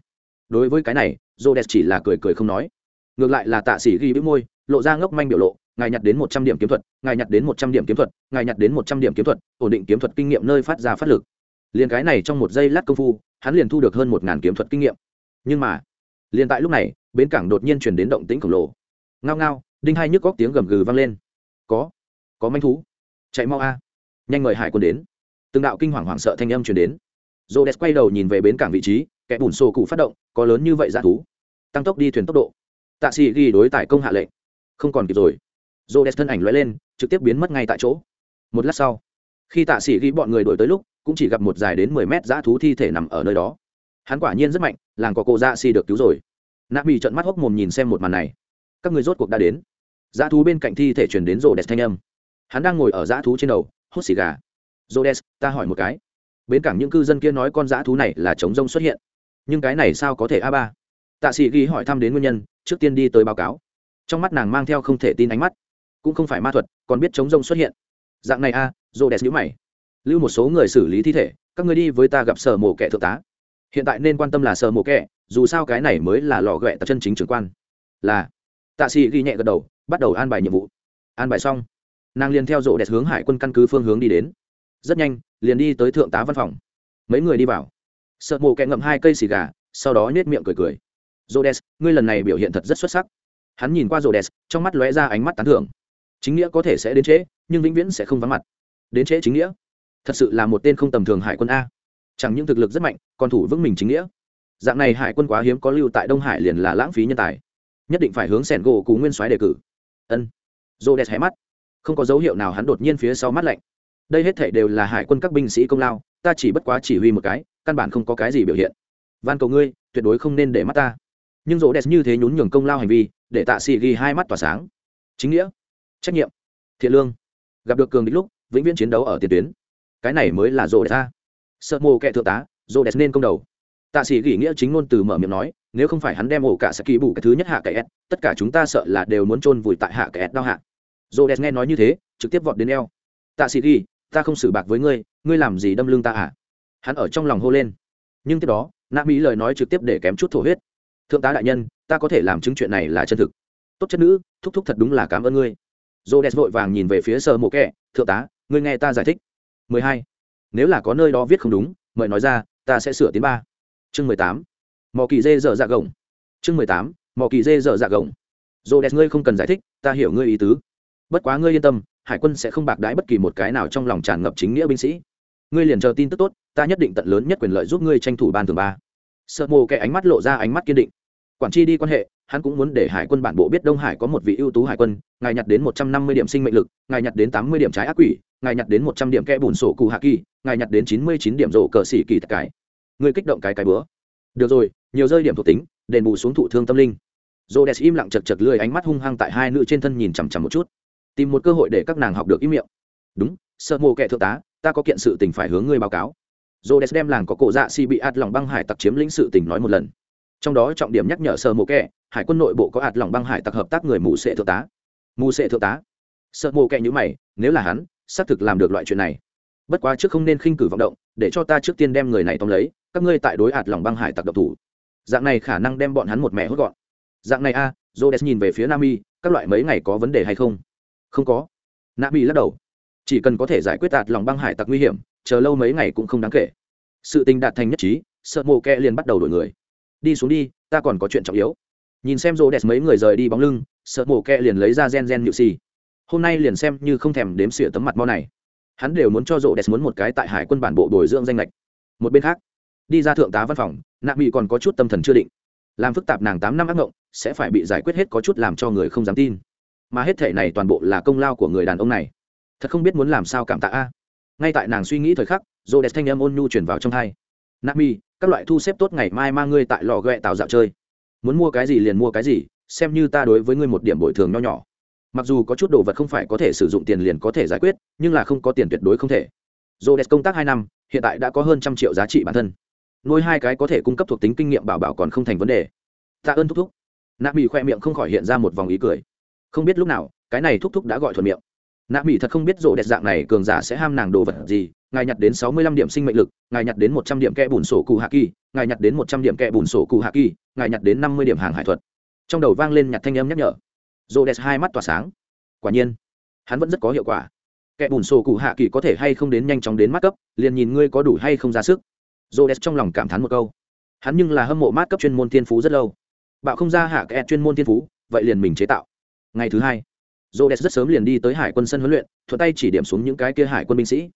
Đối với cái này dô đen chỉ là cười cười không nói. Ngược lại là tạ sĩ ghi bĩu môi, lộ ra ngốc manh biểu lộ, ngài nhặt đến một trăm điểm kiếm thuật, ngài nhặt đến một trăm điểm kiếm thuật, ngài nhặt đến một trăm điểm kiếm thuật, ổn định kiếm thuật kinh nghiệm nơi phát ra phát lực. Liền cái này trong một giây lát công phu, hắn liền thu được hơn một ngàn kiếm thuật kinh nghiệm. Nhưng mà, liền tại lúc này, bến cảng đột nhiên chuyển đến động tĩnh khổng lồ. Ngao ngao, đinh hai nhức góc tiếng gầm gừ vang lên. Có có manh thú. Chạy mau a. Nhanh mời hải quân đến. Từng đạo kinh hoàng hoảng sợ thanh âm chuyển đến rô đès quay đầu nhìn về bến cảng vị trí, kẻ bùn sổ cụ phát động, có lớn như vậy dã thú. Tăng tốc đi thuyền tốc độ. Tạ sĩ ghi đối tải công hạ lệnh. Không còn kịp rồi. Rô đès thân ảnh lóe lên, trực tiếp biến mất ngay tại chỗ. Một lát sau, khi tạ sĩ ghi bọn người đổi tới lúc, cũng chỉ gặp một dài đến mười mét dã thú thi thể nằm ở nơi đó. Hắn quả nhiên rất mạnh, làng có cô dạ xì được cứu rồi. Nạp bị trận mắt hốc mồm nhìn xem một màn này. Các người rốt cuộc đã đến. Dã thú bên cạnh thi thể chuyển đến rô đẹp thanh âm. Hắn đang ngồi ở dã thú trên đầu, hút xì gà. Rô đès ta hỏi một cái bến cảng những cư dân kia nói con dã thú này là chống rông xuất hiện. Nhưng cái này sao có thể a ba? Tạ sĩ ghi hỏi thăm đến nguyên nhân trước tiên đi tới báo cáo. Trong mắt nàng mang theo không thể tin ánh mắt. Cũng không phải ma thuật còn biết chống rông xuất hiện. Dạng này a à, rô đès nhữ mày. Lưu một số người xử lý thi thể các người đi với ta gặp sở mổ kẻ thượng tá. Hiện tại nên quan tâm là sở mổ kẻ dù sao cái này mới là lò ghẹ tập chân chính trưởng quan. Là. Tạ sĩ ghi nhẹ gật đầu bắt đầu an bài nhiệm vụ. An bài xong nàng liền theo rộ đẹp hướng hải quân căn cứ phương hướng đi đến rất nhanh liền đi tới thượng tá văn phòng mấy người đi vào sợ mộ kẹ ngậm hai cây xì gà sau đó nhét miệng cười cười Rhodes, ngươi lần này biểu hiện thật rất xuất sắc. Hắn nhìn qua Rhodes, trong mắt lóe ra ánh mắt tán thưởng. Chính nghĩa có thể sẽ đến trễ, nhưng vĩnh viễn sẽ không vắng mặt. Đến trễ chính nghĩa, thật sự là một tên không tầm thường hải quân a. Chẳng những thực lực rất mạnh, còn thủ vững mình chính nghĩa. Dạng này hải quân quá hiếm có lưu tại Đông Hải liền là lãng phí nhân tài. Nhất định phải hướng Sẻn gỗ cú nguyên soái đề cử. Ân. Rhodes hé mắt, không có dấu hiệu nào hắn đột nhiên phía sau mắt lạnh đây hết thảy đều là hải quân các binh sĩ công lao, ta chỉ bất quá chỉ huy một cái, căn bản không có cái gì biểu hiện. Van cầu ngươi, tuyệt đối không nên để mắt ta. Nhưng rỗ đẹp như thế nhún nhường công lao hành vi, để tạ sĩ ghi hai mắt tỏa sáng. Chính nghĩa, trách nhiệm, thiện lương. Gặp được cường địch lúc, vĩnh viễn chiến đấu ở tiền tuyến. Cái này mới là rỗ đẹp ta sợ mồ kệ thượng tá, rỗ đẹp nên công đầu. Tạ sĩ ghi nghĩa chính ngôn từ mở miệng nói, nếu không phải hắn đem ổ cả sẽ kỳ bù cái thứ nhất hạ cái s, tất cả chúng ta sợ là đều muốn chôn vùi tại hạ cái s đau hạ. Rô đès nghe nói như thế, trực tiếp vọt đến eo. Tạ sĩ ghi ta không xử bạc với ngươi ngươi làm gì đâm lưng ta à? Hắn ở trong lòng hô lên. Nhưng tiếp đó nạ mỹ lời nói trực tiếp để kém chút thổ huyết. Thượng tá đại nhân, ta có thể làm chứng chuyện này là chân thực. Tốt chất nữ, thúc thúc thật đúng là cảm ơn ngươi. Dô đès vội vàng nhìn về phía sơ mộ kẹ thượng tá, ngươi nghe ta giải thích. 12. nếu là có nơi đó viết không đúng, mời nói ra, ta sẽ sửa tiến ba. Chương 18. mò kỳ dê dở dạ gồng. Chương 18. mò kỳ dê dở dạ gồng. Dô đès ngươi không cần giải thích, ta hiểu ngươi ý tứ. Bất quá ngươi yên tâm hải quân sẽ không bạc đãi bất kỳ một cái nào trong lòng tràn ngập chính nghĩa binh sĩ. Ngươi liền chờ tin tức tốt, ta nhất định tận lớn nhất quyền lợi giúp ngươi tranh thủ ban thường ba. Sợ mồ kẻ ánh mắt lộ ra ánh mắt kiên định. Quản tri đi quan hệ, hắn cũng muốn để hải quân bản bộ biết đông hải có một vị ưu tú hải quân, ngài nhặt đến một trăm năm mươi điểm sinh mệnh lực, ngài nhặt đến tám mươi điểm trái ác quỷ, ngài nhặt đến một trăm điểm kẽ bùn sổ cụ hạ kỳ, ngài nhặt đến chín mươi chín điểm rổ cờ xỉ kỳ tạc cái. Ngươi kích động cái cái bữa. Được rồi, nhiều rơi điểm thuộc tính, đền bù xuống thụ thương tâm linh. Rô đès im lặng chật chật lười, ánh mắt hung hăng tại hai nữ trên thân nhìn chằm chằm một chút tìm một cơ hội để các nàng học được ý miệng. Đúng sợ mộ kệ thượng tá ta có kiện sự tình phải hướng ngươi báo cáo. J o đem làng có cổ dạ si bị ạt lòng băng hải tặc chiếm lĩnh sự tình nói một lần. Trong đó trọng điểm nhắc nhở sợ mộ kệ hải quân nội bộ có ạt lòng băng hải tặc hợp tác người mù sệ thượng tá. Mù sệ thượng tá. Sợ mộ kệ như mày nếu là hắn xác thực làm được loại chuyện này. Bất quá trước không nên khinh cử vọng động để cho ta trước tiên đem người này tóm lấy các ngươi tại đối ạt lòng băng hải tặc độc thủ. Dạng này khả năng đem bọn hắn một mẹ hốt gọn. Dạng này a à, j nhìn về phía nam y các loại mấy ngày có vấn đề hay không? Không có. Nạ bị lắc đầu. Chỉ cần có thể giải quyết tạt lòng băng hải tặc nguy hiểm, chờ lâu mấy ngày cũng không đáng kể. Sự tình đạt thành nhất trí, sợ mộ kẹ liền bắt đầu đổi người. Đi xuống đi, ta còn có chuyện trọng yếu. Nhìn xem rô đẹp mấy người rời đi bóng lưng, sợ mộ kẹ liền lấy ra gen gen nhự xì. Hôm nay liền xem như không thèm đếm xỉa tấm mặt mau này. Hắn đều muốn cho rô đẹp muốn một cái tại hải quân bản bộ bồi dưỡng danh lệch một bên khác, đi ra thượng tá văn phòng, nạ bị còn có chút tâm thần chưa định. Làm phức tạp nàng tám năm ác ngộng, sẽ phải bị giải quyết hết có chút làm cho người không dám tin mà hết thể này toàn bộ là công lao của người đàn ông này. Thật không biết muốn làm sao cảm tạ a. Ngay tại nàng suy nghĩ thời khắc rô đẹp thanh âm ôn nhu chuyển vào trong hai Nami, các loại thu xếp tốt ngày mai mang ngươi tại lò ghẹ tàu dạo chơi. Muốn mua cái gì liền mua cái gì xem như ta đối với ngươi một điểm bồi thường nho nhỏ. Mặc dù có chút đồ vật không phải có thể sử dụng tiền liền có thể giải quyết nhưng là không có tiền tuyệt đối không thể. Dồ đẹp công tác hai năm hiện tại đã có hơn trăm triệu giá trị bản thân. Nuôi hai cái có thể cung cấp thuộc tính kinh nghiệm bảo bảo còn không thành vấn đề. Tạ ơn thúc thúc. Nạp mỹ khoe miệng không khỏi hiện ra một vòng ý cười không biết lúc nào, cái này thúc thúc đã gọi thuận miệng. Nạ mỹ thật không biết rộ đẹp dạng này cường giả sẽ ham nàng đồ vật gì, ngài nhặt đến sáu mươi lăm điểm sinh mệnh lực, ngài nhặt đến một trăm điểm kẽ bùn sổ cụ hạ kỳ, ngài nhặt đến một trăm điểm kẽ bùn sổ cụ hạ kỳ, ngài nhặt đến năm mươi điểm hàng hải thuật. Trong đầu vang lên nhặt thanh âm nhắc nhở. Rộ đẹp hai mắt tỏa sáng. Quả nhiên, hắn vẫn rất có hiệu quả. Kẻ bùn sổ cụ hạ kỳ có thể hay không đến nhanh chóng đến mắt cấp, liền nhìn ngươi có đủ hay không ra sức. Rộ đès trong lòng cảm thán một câu. Hắn nhưng là hâm mộ mát cấp chuyên môn thiên phú rất lâu. Bạo không ra hạ kẻ chuyên môn thiên phú, vậy liền mình chế tạo ngày thứ hai rô đès rất sớm liền đi tới hải quân sân huấn luyện, thuận tay chỉ điểm xuống những cái kia hải quân binh sĩ.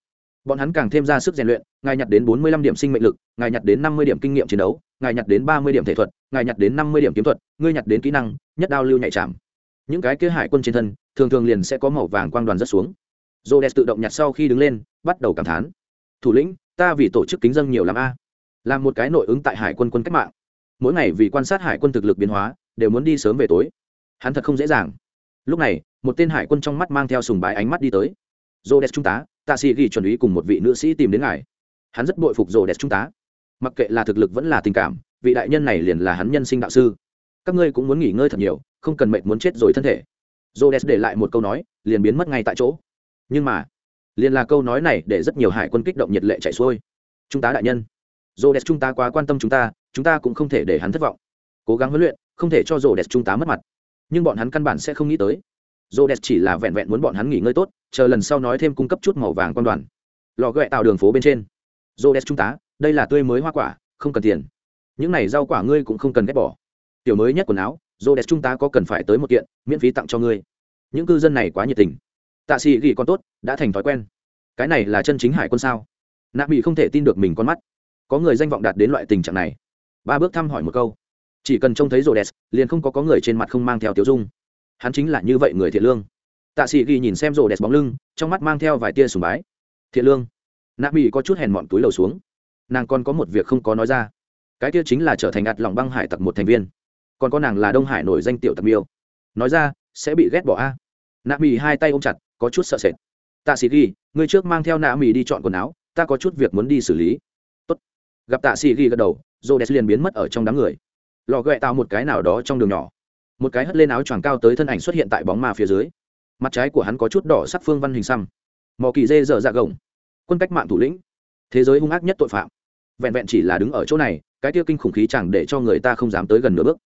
Bọn hắn càng thêm ra sức rèn luyện, ngài nhặt đến bốn mươi lăm điểm sinh mệnh lực, ngài nhặt đến năm mươi điểm kinh nghiệm chiến đấu, ngài nhặt đến ba mươi điểm thể thuật, ngài nhặt đến năm mươi điểm kiếm thuật, ngươi nhặt đến kỹ năng, nhất đao lưu nhạy chạm. Những cái kia hải quân trên thân, thường thường liền sẽ có màu vàng quang đoàn rất xuống. Rô đès tự động nhặt sau khi đứng lên, bắt đầu cảm thán. Thủ lĩnh, ta vì tổ chức kính dân nhiều lắm a. Làm một cái nội ứng tại hải quân quân cách mạng. Mỗi ngày vì quan sát hải quân thực lực biến hóa, đều muốn đi sớm về tối. Hắn thật không dễ dàng lúc này, một tên hải quân trong mắt mang theo sùng bái ánh mắt đi tới. Rô đẹp trung tá tạ sĩ ghi chuẩn ý cùng một vị nữ sĩ tìm đến ngài. Hắn rất bội phục rô đẹp trung tá mặc kệ là thực lực vẫn là tình cảm, vị đại nhân này liền là hắn nhân sinh đạo sư. Các ngươi cũng muốn nghỉ ngơi thật nhiều, không cần mệt muốn chết rồi thân thể. Rô đẹp để lại một câu nói, liền biến mất ngay tại chỗ. Nhưng mà, liền là câu nói này để rất nhiều hải quân kích động nhiệt lệ chạy xuôi. Trung tá đại nhân rô đẹp trung tá quá quan tâm chúng ta chúng ta cũng không thể để hắn thất vọng. Cố gắng huấn luyện, không thể cho rô đẹp trung tá mất mặt nhưng bọn hắn căn bản sẽ không nghĩ tới. Dô đẹp chỉ là vẹn vẹn muốn bọn hắn nghỉ ngơi tốt, chờ lần sau nói thêm cung cấp chút màu vàng quan đoàn. Lò ghẹ tạo đường phố bên trên. Dô đẹp trung tá, đây là tươi mới hoa quả, không cần tiền. Những này rau quả ngươi cũng không cần ghép bỏ. Tiểu mới nhất quần áo dô đẹp trung tá có cần phải tới một kiện, miễn phí tặng cho ngươi. Những cư dân này quá nhiệt tình. Tạ sĩ ghi con tốt, đã thành thói quen. Cái này là chân chính hải quân sao? Nạ bị không thể tin được mình con mắt. Có người danh vọng đạt đến loại tình trạng này. Ba bước thăm hỏi một câu chỉ cần trông thấy rồ đès liền không có có người trên mặt không mang theo tiếu dung. Hắn chính là như vậy người thiện lương. Tạ sĩ ghi nhìn xem rồ đès bóng lưng, trong mắt mang theo vài tia sùng bái. Thiện lương. Nạ bị có chút hèn mọn túi lầu xuống. Nàng còn có một việc không có nói ra. Cái kia chính là trở thành ạt lòng băng hải tặc một thành viên. Còn có nàng là đông hải nổi danh tiểu tặc miêu. Nói ra, sẽ bị ghét bỏ a. Nạ mỹ hai tay ôm chặt, có chút sợ sệt. Tạ sĩ ghi người trước mang theo nạ mỹ đi chọn quần áo, ta có chút việc muốn đi xử lý. Tốt. gặp tạ sĩ ghi gật đầu rô đès liền biến mất ở trong đám người lò ghẹ tạo một cái nào đó trong đường nhỏ. Một cái hất lên áo choàng cao tới thân ảnh xuất hiện tại bóng ma phía dưới. Mặt trái của hắn có chút đỏ sắc phương văn hình xăm. Mò kỳ dê dở dạ gồng. Quân cách mạng thủ lĩnh. Thế giới hung ác nhất tội phạm. Vẹn vẹn chỉ là đứng ở chỗ này, cái tiêu kinh khủng khí chẳng để cho người ta không dám tới gần nửa bước.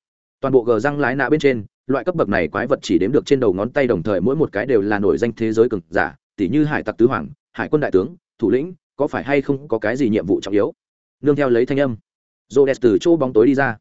Toàn bộ gờ răng lái nạ bên trên, loại cấp bậc này quái vật chỉ đếm được trên đầu ngón tay đồng thời mỗi một cái đều là nổi danh thế giới cực giả tỷ như hải tặc tứ hoàng, hải quân đại tướng, thủ lĩnh, có phải hay không có cái gì nhiệm vụ trọng yếu? Nương theo lấy thanh âm. J từ chỗ bóng tối đi ra.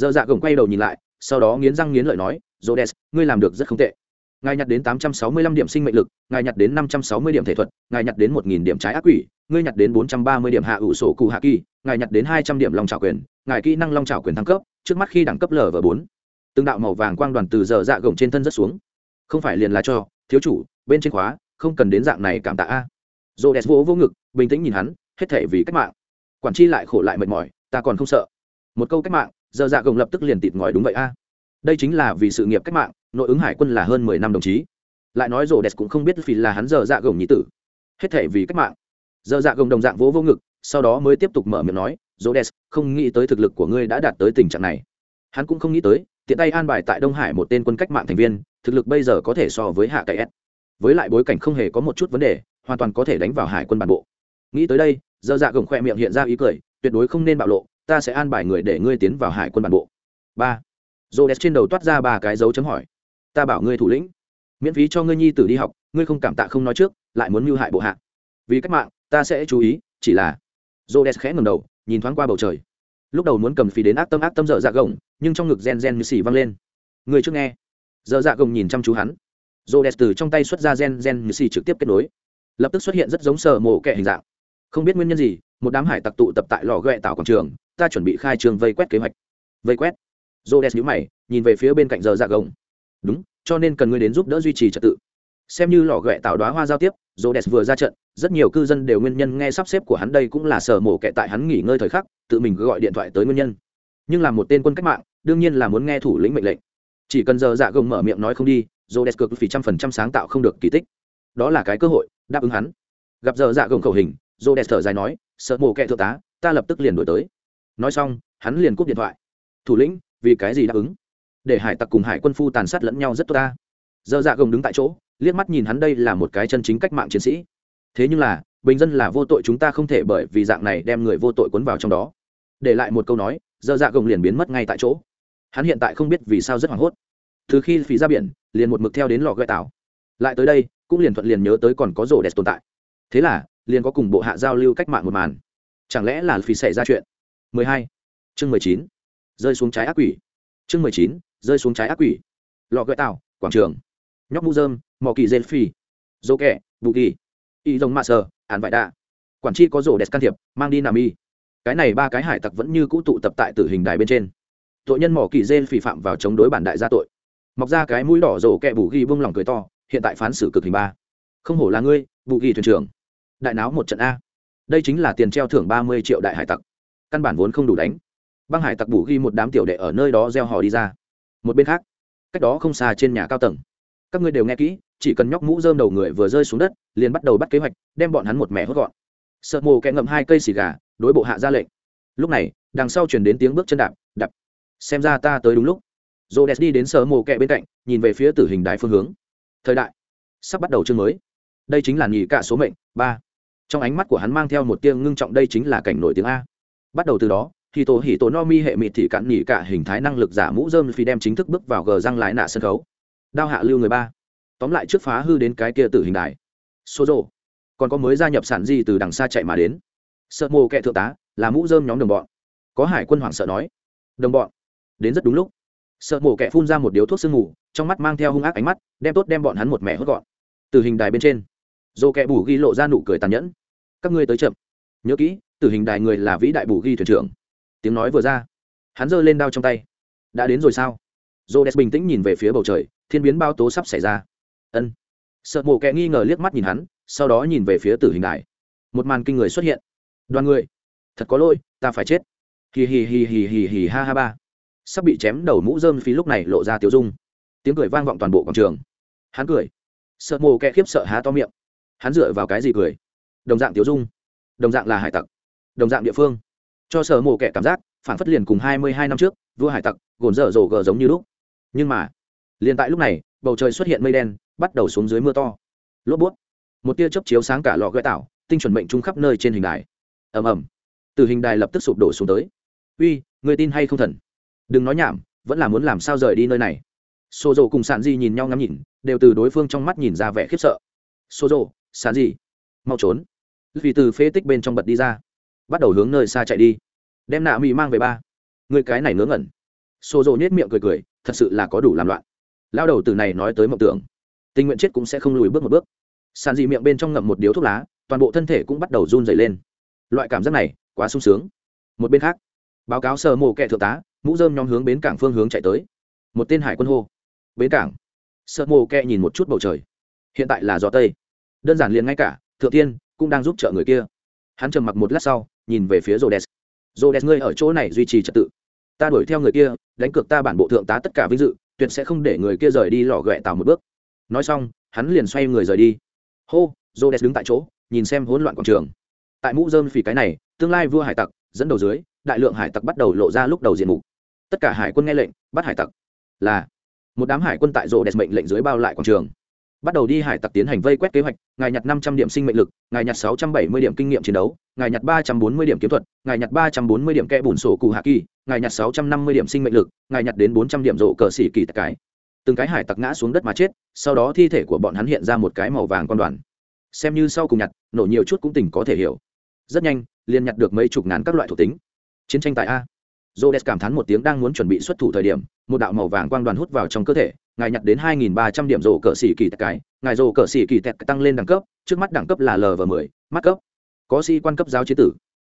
Dở dạ gồng quay đầu nhìn lại sau đó nghiến răng nghiến lợi nói Rhodes, ngươi làm được rất không tệ. Ngài nhặt đến tám trăm sáu mươi lăm điểm sinh mệnh lực ngài nhặt đến năm trăm sáu mươi điểm thể thuật ngài nhặt đến một nghìn điểm trái ác quỷ ngươi nhặt đến bốn trăm ba mươi điểm hạ ủ sổ cụ hạ kỳ ngài nhặt đến hai trăm điểm long trảo quyền ngài kỹ năng long trảo quyền thăng cấp trước mắt khi đẳng cấp lở lv bốn. Từng đạo màu vàng quang đoàn từ Dở dạ gồng trên thân rất xuống. Không phải liền là cho thiếu chủ bên trên khóa không cần đến dạng này cảm tạ a. Rhodes vỗ vỗ ngực bình tĩnh nhìn hắn hết thể vì cách mạng. Quản chi lại khổ lại mệt mỏi ta còn không sợ. Một câu cách mạng giờ dạ gồng lập tức liền tịt ngòi đúng vậy a. Đây chính là vì sự nghiệp cách mạng, nội ứng hải quân là hơn mười năm đồng chí. Lại nói rổ đẹp cũng không biết vì là hắn giờ dạ gồng nhí tử. Hết thể vì cách mạng. Giờ dạ gồng đồng dạng vỗ vô ngực, sau đó mới tiếp tục mở miệng nói rổ đẹp không nghĩ tới thực lực của ngươi đã đạt tới tình trạng này. Hắn cũng không nghĩ tới, tiện tay an bài tại đông hải một tên quân cách mạng thành viên, thực lực bây giờ có thể so với hạ cậy s. Với lại bối cảnh không hề có một chút vấn đề, hoàn toàn có thể đánh vào hải quân bản bộ. Nghĩ tới đây, giờ dạ gồng khoe miệng hiện ra ý cười, tuyệt đối không nên bạo lộ ta sẽ an bài người để ngươi tiến vào hải quân bản bộ. Ba. Dô đès trên đầu toát ra ba cái dấu chấm hỏi. Ta bảo ngươi thủ lĩnh, miễn phí cho ngươi nhi tử đi học, ngươi không cảm tạ không nói trước, lại muốn mưu hại bộ hạ. Vì cách mạng, ta sẽ chú ý, chỉ là j khẽ ngầm đầu, nhìn thoáng qua bầu trời. Lúc đầu muốn cầm phí đến ác tâm ác tâm dở dạ gồng, nhưng trong ngực gen gen như xì văng lên. Người trước nghe. Dở dạ gồng nhìn chăm chú hắn. J từ trong tay xuất ra gen gen như xì trực tiếp kết nối. Lập tức xuất hiện rất giống sờ mổ kẻ hình dạng. Không biết nguyên nhân gì, một đám hải tặc tụ tập tại lò ghẹ tảo quảng trường ta chuẩn bị khai trường vây quét kế hoạch vây quét j nhíu mày nhìn về phía bên cạnh giờ dạ gồng đúng cho nên cần ngươi đến giúp đỡ duy trì trật tự xem như lò ghẹ tạo đoá hoa giao tiếp Rhodes vừa ra trận, rất nhiều cư dân đều nguyên nhân nghe sắp xếp của hắn đây cũng là sở mổ kệ tại hắn nghỉ ngơi thời khắc, tự mình gọi điện thoại tới nguyên nhân. Nhưng làm một tên quân cách mạng, đương nhiên là muốn nghe thủ lĩnh mệnh lệnh. Chỉ cần giờ dạ gồng mở miệng nói không đi, Rhodes cực phỉ trăm phần trăm sáng tạo không được kỳ tích. Đó là cái cơ hội, đáp ứng hắn. Gặp giờ dạ gồng khẩu hình, Rhodes thở dài nói, "Sở mổ kệ thượng tá, ta lập tức liền đổi tới." Nói xong, hắn liền cúp điện thoại. "Thủ lĩnh, vì cái gì đáp ứng?" Để hải tặc cùng hải quân phu tàn sát lẫn nhau rất tốt ta. dơ dạ gồng đứng tại chỗ, liếc mắt nhìn hắn đây là một cái chân chính cách mạng chiến sĩ. Thế nhưng là bình dân là vô tội chúng ta không thể bởi vì dạng này đem người vô tội cuốn vào trong đó. Để lại một câu nói dơ dạ gồng liền biến mất ngay tại chỗ. Hắn hiện tại không biết vì sao rất hoảng hốt. Từ khi phí ra biển liền một mực theo đến lò gợi tảo. Lại tới đây cũng liền thuận liền nhớ tới còn có rổ đẹp tồn tại. Thế là liền có cùng bộ hạ giao lưu cách mạng một màn. Chẳng lẽ là phí xảy ra chuyện? 12. chương 19. rơi xuống trái ác quỷ. Chương 19. rơi xuống trái ác quỷ. Lò gợi tạo quảng trường. Nhóc mũ dơm mò kỳ dê phi. Dô kẹ bù kỳ. Y rồng mạ sờ, ản vải đạ. Quản tri có rổ đẹp can thiệp, mang đi nam y cái này ba cái hải tặc vẫn như cũ tụ tập tại tử hình đài bên trên. Tội nhân mỏ kỳ dê phỉ phạm vào chống đối bản đại gia tội. Mọc ra cái mũi đỏ rổ kẹ bù ghi bông lòng cười to, hiện tại phán xử cực hình ba. Không hổ là ngươi, bù ghi thuyền trưởng. Đại náo một trận a. Đây chính là tiền treo thưởng ba mươi triệu đại hải tặc căn bản vốn không đủ đánh. Băng hải tặc bù ghi một đám tiểu đệ ở nơi đó gieo hò đi ra. Một bên khác, cách đó không xa trên nhà cao tầng. Các ngươi đều nghe kỹ, chỉ cần nhóc mũ dơm đầu người vừa rơi xuống đất, liền bắt đầu bắt kế hoạch, đem bọn hắn một mẻ hốt gọn. Sợ mồ kẹ ngậm hai cây xì gà, đối bộ hạ ra lệnh. Lúc này, đằng sau chuyển đến tiếng bước chân đạp đập xem ra ta tới đúng lúc. Rô đès đi đến sợ mồ kẹ bên cạnh, nhìn về phía tử hình đài phương hướng. Thời đại, sắp bắt đầu chương mới. Đây chính là nghỉ cả số mệnh, ba. Trong ánh mắt của hắn mang theo một tiếng ngưng trọng, đây chính là cảnh nổi tiếng a bắt đầu từ đó thì tổ hỉ tổ no mi hệ mịt thị cạn nhỉ cả hình thái năng lực giả mũ dơm phi đem chính thức bước vào gờ răng lái nạ sân khấu. Đao hạ lưu người ba. Tóm lại trước phá hư đến cái kia tử hình đài. Số rộ còn có mới gia nhập sản di từ đằng xa chạy mà đến. Sợ mồ kệ thượng tá, là mũ dơm nhóm đồng bọn. Có hải quân hoảng sợ nói. Đồng bọn. Đến rất đúng lúc. Sợ mổ kẹ phun ra một điếu thuốc sương mù, trong mắt mang theo hung ác ánh mắt, đem tốt đem bọn hắn một mẹ hốt gọn. Từ hình đài bên trên. Dồ kẹ bù ghi lộ ra nụ cười tàn nhẫn. Các ngươi tới chậm. Nhớ kỹ tử hình đài người là vĩ đại bù ghi thuyền trưởng. Tiếng nói vừa ra, hắn giơ lên đao trong tay. Đã đến rồi sao? J o bình tĩnh nhìn về phía bầu trời, thiên biến bao tố sắp xảy ra. Ân. Sợ mộ kẹ nghi ngờ liếc mắt nhìn hắn, sau đó nhìn về phía tử hình đài. Một màn kinh người xuất hiện. Đoàn người. Thật có lỗi, ta phải chết. Hì hì hì hì hì hì ha ha ba. Sắp bị chém đầu mũ dơm phí lúc này lộ ra tiêu dung. Tiếng cười vang vọng toàn bộ quảng trường. Hắn cười. Sợ mồ kẹ khiếp sợ há to miệng. Hắn dựa vào cái gì cười? Đồng dạng tiêu dung. Đồng dạng là hải tặc đồng dạng địa phương. Cho sở mộ kẻ cảm giác, phản phất liền cùng hai mươi hai năm trước, vua hải tặc, gồn dở dồ gờ giống như lúc. Nhưng mà, liền tại lúc này, bầu trời xuất hiện mây đen, bắt đầu xuống dưới mưa to. Lốp bút một tia chớp chiếu sáng cả lọ gợi tạo, tinh chuẩn mệnh trung khắp nơi trên hình đài. Ầm ầm. Từ hình đài lập tức sụp đổ xuống tới. Uy, người tin hay không thần? Đừng nói nhảm, vẫn là muốn làm sao rời đi nơi này? Xô rộ cùng sàn di nhìn nhau ngắm nhìn, đều từ đối phương trong mắt nhìn ra vẻ khiếp sợ. Xô rộ sàn di, mau trốn. Vì từ phế tích bên trong bật đi ra bắt đầu hướng nơi xa chạy đi. Đem nạ mỹ mang về ba. Người cái này ngớ ngẩn. Xô rộ nhét miệng cười cười, thật sự là có đủ làm loạn. Lao đầu từ này nói tới mộng tưởng. Tình nguyện chết cũng sẽ không lùi bước một bước. Sàn dị miệng bên trong ngậm một điếu thuốc lá, toàn bộ thân thể cũng bắt đầu run dày lên. Loại cảm giác này, quá sung sướng. Một bên khác, báo cáo sơ mộ kệ thượng tá, mũ dơm nhóm hướng bến cảng phương hướng chạy tới. Một tên hải quân hô. Bến cảng. Sơ mộ kệ nhìn một chút bầu trời. Hiện tại là gió tây. Đơn giản liền ngay cả, thượng tiên cũng đang giúp trợ người kia. Hắn trầm mặc một lát sau nhìn về phía Rhodes, Rhodes ngươi ở chỗ này duy trì trật tự. Ta đuổi theo người kia đánh cược ta bản bộ thượng tá tất cả vinh dự tuyệt sẽ không để người kia rời đi lò ghẹ tàu một bước. Nói xong hắn liền xoay người rời đi. Hô Rhodes đứng tại chỗ nhìn xem hỗn loạn quảng trường. Tại mũ rơm phì cái này tương lai vua hải tặc dẫn đầu dưới đại lượng hải tặc bắt đầu lộ ra lúc đầu diện mục. Tất cả hải quân nghe lệnh bắt hải tặc. Là một đám hải quân tại Rhodes mệnh lệnh dưới bao lại quảng trường bắt đầu đi hải tặc tiến hành vây quét kế hoạch ngài nhặt năm trăm điểm sinh mệnh lực ngài nhặt sáu trăm bảy mươi điểm kinh nghiệm chiến đấu ngài nhặt ba trăm bốn mươi điểm kiếm thuật ngài nhặt ba trăm bốn mươi điểm kẽ bùn sổ cụ hạ kỳ ngài nhặt sáu trăm năm mươi điểm sinh mệnh lực ngài nhặt đến bốn trăm điểm rộ cờ xỉ kỳ tặc cái từng cái hải tặc ngã xuống đất mà chết sau đó thi thể của bọn hắn hiện ra một cái màu vàng con đoàn. Xem như sau cùng nhặt nổ nhiều chút cũng tỉnh có thể hiểu. Rất nhanh liền nhặt được mấy chục ngàn các loại thuộc tính. Chiến tranh tại a. Rhodes cảm thán một tiếng đang muốn chuẩn bị xuất thủ thời điểm, một đạo màu vàng quang đoàn hút vào trong cơ thể, ngài nhặt đến 2300 điểm rồ cỡ sĩ kỳ tẹt cái, ngài rồ cỡ sĩ kỳ tẹt tăng lên đẳng cấp, trước mắt đẳng cấp là LV10, mắt cấp. Có sĩ quan cấp giáo chế tử.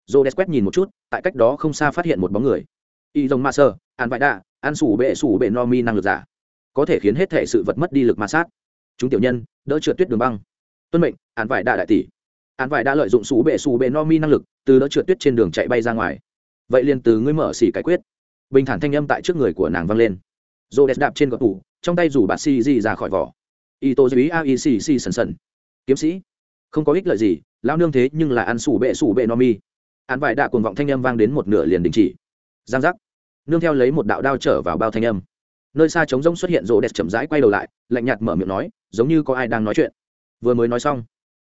Rhodes quét nhìn một chút, tại cách đó không xa phát hiện một bóng người. Y rồng ma sơ, an vải đạ, an sủ bệ sủ bệ no mi năng lực giả, có thể khiến hết thể sự vật mất đi lực ma sát. Chúng tiểu nhân, đỡ trượt tuyết đường băng. Tuân mệnh, an vải đạ đại tỷ. An vải đã lợi dụng sủ bệ sủ bệ no mi năng lực, từ đỡ trượt tuyết trên đường chạy bay ra ngoài vậy liền từ ngươi mở xỉ 解 quyết bình thản thanh âm tại trước người của nàng vang lên rô đẹp đạp trên gọt tủ, trong tay rủ bà si di ra khỏi vỏ. Y tô dưới a y si si sần sần. Kiếm sĩ, không có ích lợi gì lao nương thế nhưng là ăn sủ bệ sủ bệ no mi. Ăn vải đạ cuồng vọng thanh âm vang đến một nửa liền đình chỉ. Giang giác. Nương theo lấy một đạo đao trở vào bao thanh âm. Nơi xa trống rông xuất hiện rô đẹp chậm rãi quay đầu lại, lạnh nhạt mở miệng nói, giống như có ai đang nói chuyện. Vừa mới nói xong,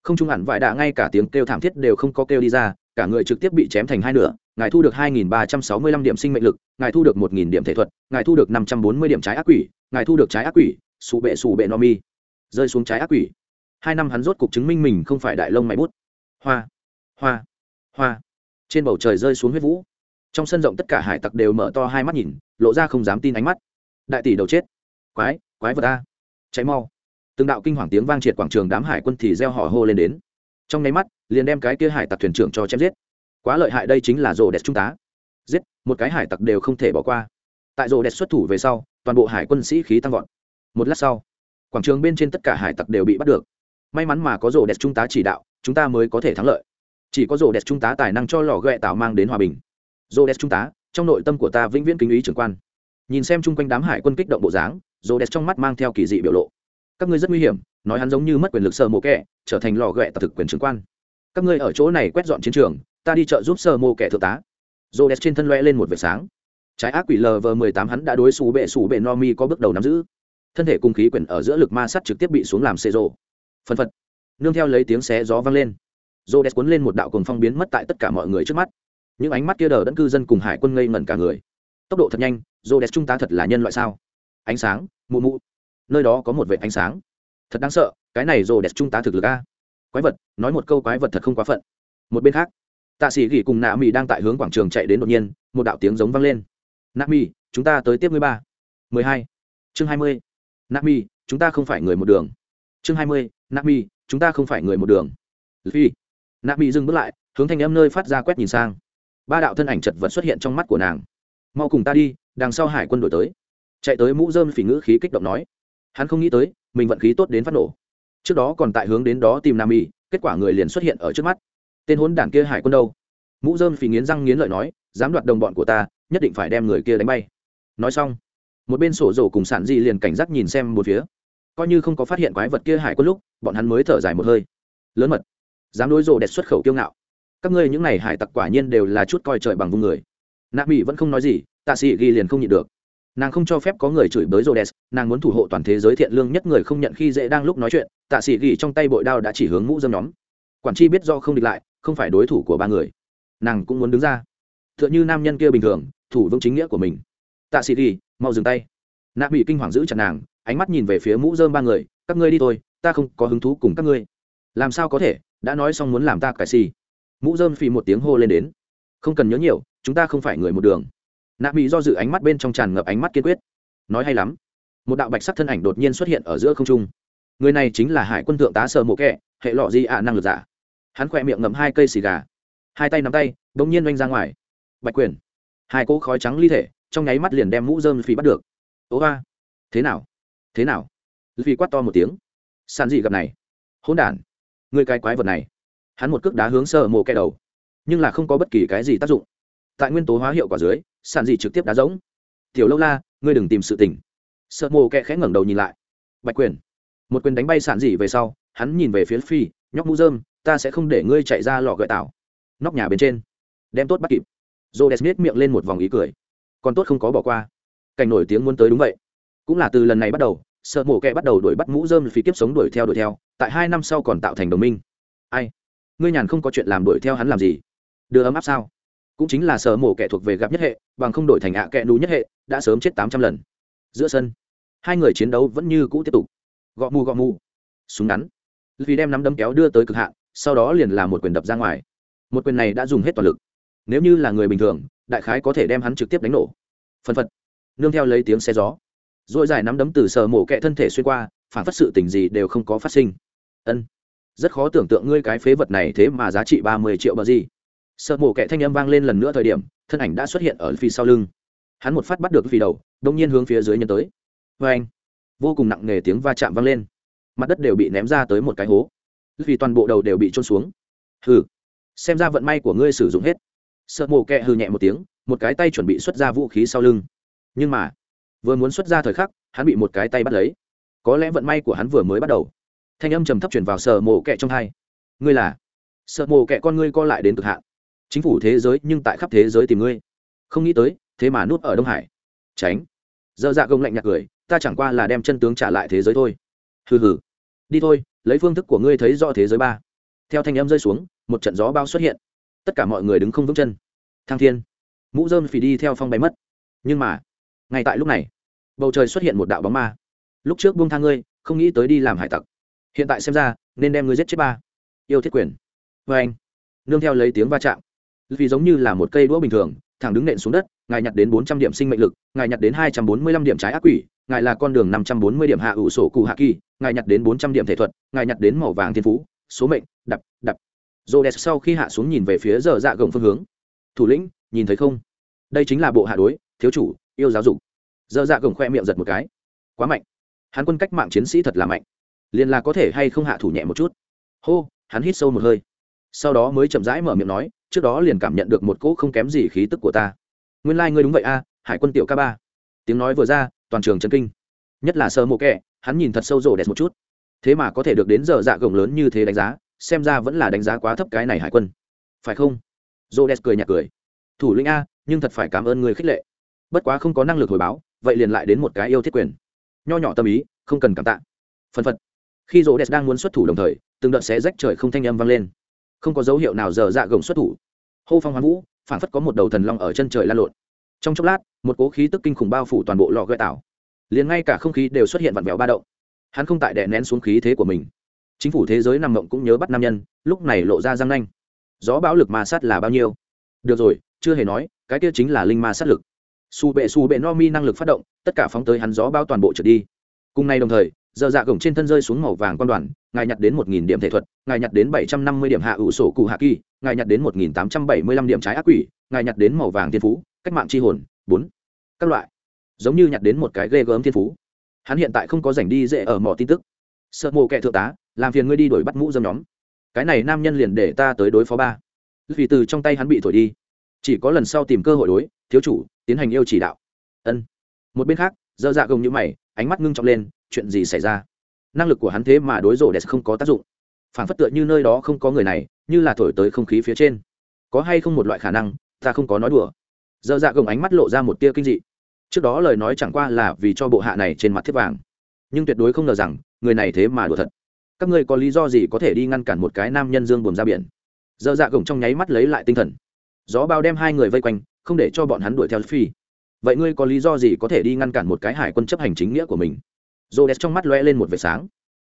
không trung hẳn vải đạ ngay cả tiếng kêu thảm thiết đều không có kêu đi ra, cả người trực tiếp bị chém thành hai nửa ngài thu được 2.365 điểm sinh mệnh lực ngài thu được 1.000 điểm thể thuật ngài thu được 540 điểm trái ác quỷ ngài thu được trái ác quỷ sủ bệ sủ bệ Nomi, rơi xuống trái ác quỷ. Hai năm hắn rốt cục chứng minh mình không phải đại lông mày bút. Hoa hoa hoa. Trên bầu trời rơi xuống huyết vũ. Trong sân rộng tất cả hải tặc đều mở to hai mắt nhìn lộ ra không dám tin ánh mắt. Đại tỷ đầu chết. Quái quái vật ta cháy mau. Từng đạo kinh hoàng tiếng vang triệt quảng trường đám hải quân thì reo hò hô lên đến. Trong nháy mắt liền đem cái kia hải tặc thuyền trưởng cho chém giết quá lợi hại đây chính là rồ đẹp trung tá. Giết, một cái hải tặc đều không thể bỏ qua. Tại rồ đẹp xuất thủ về sau, toàn bộ hải quân sĩ khí tăng vọt. Một lát sau, quảng trường bên trên tất cả hải tặc đều bị bắt được. May mắn mà có rồ đẹp trung tá chỉ đạo, chúng ta mới có thể thắng lợi. Chỉ có rồ đẹp trung tá tài năng cho lò ghẹ tạo mang đến hòa bình. Rồ đẹp trung tá, trong nội tâm của ta vĩnh viễn kính ý trưởng quan. Nhìn xem chung quanh đám hải quân kích động bộ dáng rồ đẹp trong mắt mang theo kỳ dị biểu lộ. Các ngươi rất nguy hiểm, nói hắn giống như mất quyền lực sơ mộ kẻ, trở thành lò ghẹ tập thực quyền trưởng quan. Các ngươi ở chỗ này quét dọn chiến trường ta đi chợ giúp sơ mô kẻ thượng tá. Rô đẹp trên thân loe lên một vệt sáng. Trái ác quỷ lv mười tám hắn đã đối xù bệ xù bệ no mi có bước đầu nắm giữ. Thân thể cùng khí quyển ở giữa lực ma sắt trực tiếp bị xuống làm xê rộ. Phân phật. Nương theo lấy tiếng xé gió vang lên. Rô đẹp cuốn lên một đạo cồn phong biến mất tại tất cả mọi người trước mắt. Những ánh mắt kia đờ đẫn cư dân cùng hải quân ngây ngẩn cả người. Tốc độ thật nhanh rô đẹp trung tá thật là nhân loại sao? Ánh sáng, mụ mụ. Nơi đó có một vệt ánh sáng. Thật đáng sợ, cái này rô đẹp trung tá thực lực a. Quái vật, nói một câu quái vật thật không quá phận. Một bên khác tạ sĩ gỉ cùng nạ mỹ đang tại hướng quảng trường chạy đến đột nhiên, một đạo tiếng giống vang lên. Nạ mỹ chúng ta tới tiếp mười ba. Mười hai. Chương hai mươi. Nạ mỹ chúng ta không phải người một đường. Chương hai mươi. Nạ mỹ chúng ta không phải người một đường. Phi. Nạ mỹ dừng bước lại, hướng thanh âm nơi phát ra quét nhìn sang. Ba đạo thân ảnh chật vật xuất hiện trong mắt của nàng. Mau cùng ta đi, đằng sau hải quân đổi tới. Chạy tới mũ dơm phỉ ngữ khí kích động nói. Hắn không nghĩ tới, mình vận khí tốt đến phát nổ. Trước đó còn tại hướng đến đó tìm nam y kết quả người liền xuất hiện ở trước mắt tên hốn đảng kia hải quân đâu? Mũ dơm phì nghiến răng nghiến lợi nói, dám đoạt đồng bọn của ta, nhất định phải đem người kia đánh bay. Nói xong, một bên sổ rổ cùng sản di liền cảnh giác nhìn xem một phía. Coi như không có phát hiện quái vật kia hải quân lúc, bọn hắn mới thở dài một hơi. Lớn mật, dám đối rổ đẹp xuất khẩu kiêu ngạo. Các ngươi những n à y hải tặc quả nhiên đều là chút coi trời bằng vùng người. Nạ mỹ vẫn không nói gì, tạ sĩ ghi liền không nhịn được. Nàng không cho phép có người chửi bới rô đès nàng muốn thủ hộ toàn thế giới thiện lương nhất người không nhận khi dễ đang lúc nói chuyện, tạ sĩ ghi trong tay bội đao đã chỉ hướng mũ dâm nhóm. Quản tri biết do không địch lại không phải đối thủ của ba người. Nàng cũng muốn đứng ra. T h ư ợ n h ư nam nhân kia bình thường, thủ vững chính nghĩa của mình. Tạ sĩ ghi mau dừng tay. Nạ bị kinh hoàng giữ chặt nàng, ánh mắt nhìn về phía mũ dơm ba người, các ngươi đi thôi, ta không có hứng thú cùng các ngươi. Làm sao có thể? Đã nói xong muốn làm ta cải xì. Mũ dơm phì một tiếng hô lên đến. Không cần nhớ nhiều, chúng ta không phải người một đường. Nạ bị do dự ánh mắt bên trong tràn ngập ánh mắt kiên quyết. Nói hay lắm. Một đạo bạch sắc thân ảnh đột nhiên xuất hiện ở giữa không trung. Người này chính là hải quân thượng tá sơ mộ kẹ hệ lọ di ạ năng lực giả hắn khỏe miệng ngậm hai cây xì gà. Hai tay nắm tay đ ỗ n g nhiên oanh ra ngoài. Bạch quyền. Hai cỗ khói trắng ly thể, trong nháy mắt liền đem mũ dơm phì bắt được. Ố ga thế nào? Thế nào? Vì quát to một tiếng. Sàn dị gặp này. Hôn đản. Người cái quái vật này. Hắn một cước đá hướng sơ mộ kẹ đầu. Nhưng là không có bất kỳ cái gì tác dụng. Tại nguyên tố hóa hiệu quả dưới, sàn dị trực tiếp đá giống tiểu lâu la, ngươi đừng tìm sự tình. Sợ mộ kẹ khẽ ngẩng đầu nhìn lại. Bạch quyền. Một quyền đánh bay sản dị về sau, hắn nhìn về phía phi nhóc mũ dơm ta sẽ không để ngươi chạy ra lò gợi tảo. Nóc nhà bên trên. Đem tốt bắt kịp. Rô đès miết miệng lên một vòng ý cười. Còn tốt không có bỏ qua. Cảnh nổi tiếng muốn tới đúng vậy. Cũng là từ lần này bắt đầu, sợ mổ kẹ bắt đầu đuổi bắt mũ dơm phí kiếp sống đuổi theo đuổi theo, tại hai năm sau còn tạo thành đồng minh. Ai? Ngươi nhàn không có chuyện làm đuổi theo hắn làm gì? Đưa ấm áp sao? Cũng chính là sợ mổ kẻ thuộc về gặp nhất hệ, bằng không đổi thành ạ à kẹ nú nhất hệ, đã sớm chết tám trăm lần. Giữa sân, hai người chiến đấu vẫn như cũ tiếp tục. Gọ mù gọ mù. Súng ngắn. Vì đem nắm đấm kéo đưa tới cực hạn sau đó liền là một quyền đập ra ngoài. Một quyền này đã dùng hết toàn lực. Nếu như là người bình thường, đại khái có thể đem hắn trực tiếp đánh nổ. Phân phật. Nương theo lấy tiếng xe gió. Dội dài nắm đấm từ sờ mổ kẹ thân thể xuyên qua, phản phát sự tình gì đều không có phát sinh. Ân. Rất khó tưởng tượng ngươi cái phế vật này thế mà giá trị ba mươi triệu bờ gì. Sợ mổ kẹ thanh âm vang lên lần nữa thời điểm, thân ảnh đã xuất hiện ở phía sau lưng. Hắn một phát bắt được phi đầu, đông nhiên hướng phía dưới nhân tới. Vê anh vô cùng nặng nề tiếng va chạm vang lên. Mặt đất đều bị ném ra tới một cái hố vì toàn bộ đầu đều bị trôn xuống. Hừ. Xem ra vận may của ngươi sử dụng hết. Sợ mổ kẹ hừ nhẹ một tiếng, một cái tay chuẩn bị xuất ra vũ khí sau lưng. Nhưng mà, vừa muốn xuất ra thời khắc, hắn bị một cái tay bắt lấy. Có lẽ vận may của hắn vừa mới bắt đầu. Thanh âm trầm thấp chuyển vào sợ mổ kẹ trong hai. Ngươi là? Sợ mổ kẹ con ngươi co lại đến cực hạn. Chính phủ thế giới nhưng tại khắp thế giới tìm ngươi. Không nghĩ tới, thế mà nuốt ở đông hải. Tránh. Dơ dạ gông lạnh nhạt cười, ta chẳng qua là đem chân tướng trả lại thế giới thôi. Hừ hừ đi thôi, lấy phương thức của ngươi thấy rõ thế giới ba. Theo thanh âm rơi xuống, một trận gió bao xuất hiện. Tất cả mọi người đứng không vững chân. Thang thiên, mũ dơm phì đi theo phong bay mất. Nhưng mà, ngay tại lúc này, bầu trời xuất hiện một đạo bóng ma. Lúc trước buông thang ngươi, không nghĩ tới đi làm hải tặc. Hiện tại xem ra, nên đem ngươi giết chết ba. Yêu thiết quyền. Vê anh, nương theo lấy tiếng va chạm. Vì giống như là một cây đũa bình thường, thẳng đứng nện xuống đất, ngài nhặt đến bốn trăm điểm sinh mệnh lực, ngài nhặt đến hai trăm bốn mươi lăm điểm trái ác quỷ ngài là con đường năm trăm bốn mươi điểm hạ ủ sổ cụ hạ kỳ, ngài nhặt đến bốn trăm điểm thể thuật, ngài nhặt đến màu vàng thiên phú, số mệnh, đập đập. Rô sau khi hạ xuống nhìn về phía giờ dạ gồng phương hướng. Thủ lĩnh, nhìn thấy không? Đây chính là bộ hạ đối, thiếu chủ, yêu giáo dục. Giờ dạ gồng khoe miệng giật một cái. Quá mạnh. Hắn quân cách mạng chiến sĩ thật là mạnh. Liền là có thể hay không hạ thủ nhẹ một chút? Hô, hắn hít sâu một hơi. Sau đó mới chậm rãi mở miệng nói, trước đó liền cảm nhận được một cỗ không kém gì khí tức của ta. Nguyên lai、like、ngươi đúng vậy a, hải quân tiểu ca ba. Tiếng nói vừa ra toàn trường chân kinh. Nhất là sơ mộ kẹ hắn nhìn thật sâu rổ đẹp một chút. Thế mà có thể được đến giờ dạ gồng lớn như thế đánh giá, xem ra vẫn là đánh giá quá thấp cái này hải quân. Phải không? Rổ đẹp cười nhạt cười. Thủ lĩnh a, nhưng thật phải cảm ơn người khích lệ. Bất quá không có năng lực hồi báo, vậy liền lại đến một cái yêu thiết quyền. Nho nhỏ tâm ý, không cần cảm tạ. Phân phật. Khi rổ đẹp đang muốn xuất thủ đồng thời, từng đợt xé rách trời không thanh âm vang lên. Không có dấu hiệu nào giờ dạ gồng xuất thủ. Hô phong hoán vũ phản phất có một đầu thần long ở chân trời lan lộn trong chốc lát, một cố khí tức kinh khủng bao phủ toàn bộ lò gợi tảo. Liền ngay cả không khí đều xuất hiện vặn vẹo ba động. Hắn không tại đè nén xuống khí thế của mình. Chính phủ thế giới nằm mộng cũng nhớ bắt nam nhân, lúc này lộ ra răng nanh. Gió bão lực ma sát là bao nhiêu? Được rồi, chưa hề nói, cái kia chính là linh ma sát lực. Su bệ su bệ no mi năng lực phát động, tất cả phóng tới hắn gió bao toàn bộ trượt đi. Cùng nay đồng thời, giờ dạ gồng trên thân rơi xuống màu vàng quan đoàn, ngài nhặt đến một nghìn điểm thể thuật, ngài nhặt đến bảy trăm năm mươi điểm hạ ủ sổ cụ hạ kỳ, ngài nhặt đến một nghìn tám trăm bảy mươi lăm điểm trái ác quỷ, ngài nhặt đến màu vàng thiên phú cách mạng tri hồn, bốn, các loại. Giống như nhặt đến một cái ghê gớm thiên phú. Hắn hiện tại không có rảnh đi dễ ở mỏ tin tức. Sợ mộ kệ thượng tá, làm phiền ngươi đi đổi bắt mũ dâm nhóm. Cái này nam nhân liền để ta tới đối phó ba. Vì từ trong tay hắn bị thổi đi. Chỉ có lần sau tìm cơ hội đối, thiếu chủ, tiến hành yêu chỉ đạo. Ân. Một bên khác, dơ dạ gồng như mày, ánh mắt ngưng trọng lên, chuyện gì xảy ra? Năng lực của hắn thế mà đối rộ đẹp không có tác dụng. Phản phất tựa như nơi đó không có người này, như là thổi tới không khí phía trên. Có hay không một loại khả năng, ta không có nói đùa dơ dạ gồng ánh mắt lộ ra một tia kinh dị. Trước đó lời nói chẳng qua là vì cho bộ hạ này trên mặt thiết vàng. Nhưng tuyệt đối không ngờ rằng, người này thế mà đùa thật. Các ngươi có lý do gì có thể đi ngăn cản một cái nam nhân dương buồn ra biển? Dơ dạ gồng trong nháy mắt lấy lại tinh thần. Gió bao đem hai người vây quanh, không để cho bọn hắn đuổi theo phi. Vậy ngươi có lý do gì có thể đi ngăn cản một cái hải quân chấp hành chính nghĩa của mình? Rô đès trong mắt lóe lên một vệt sáng.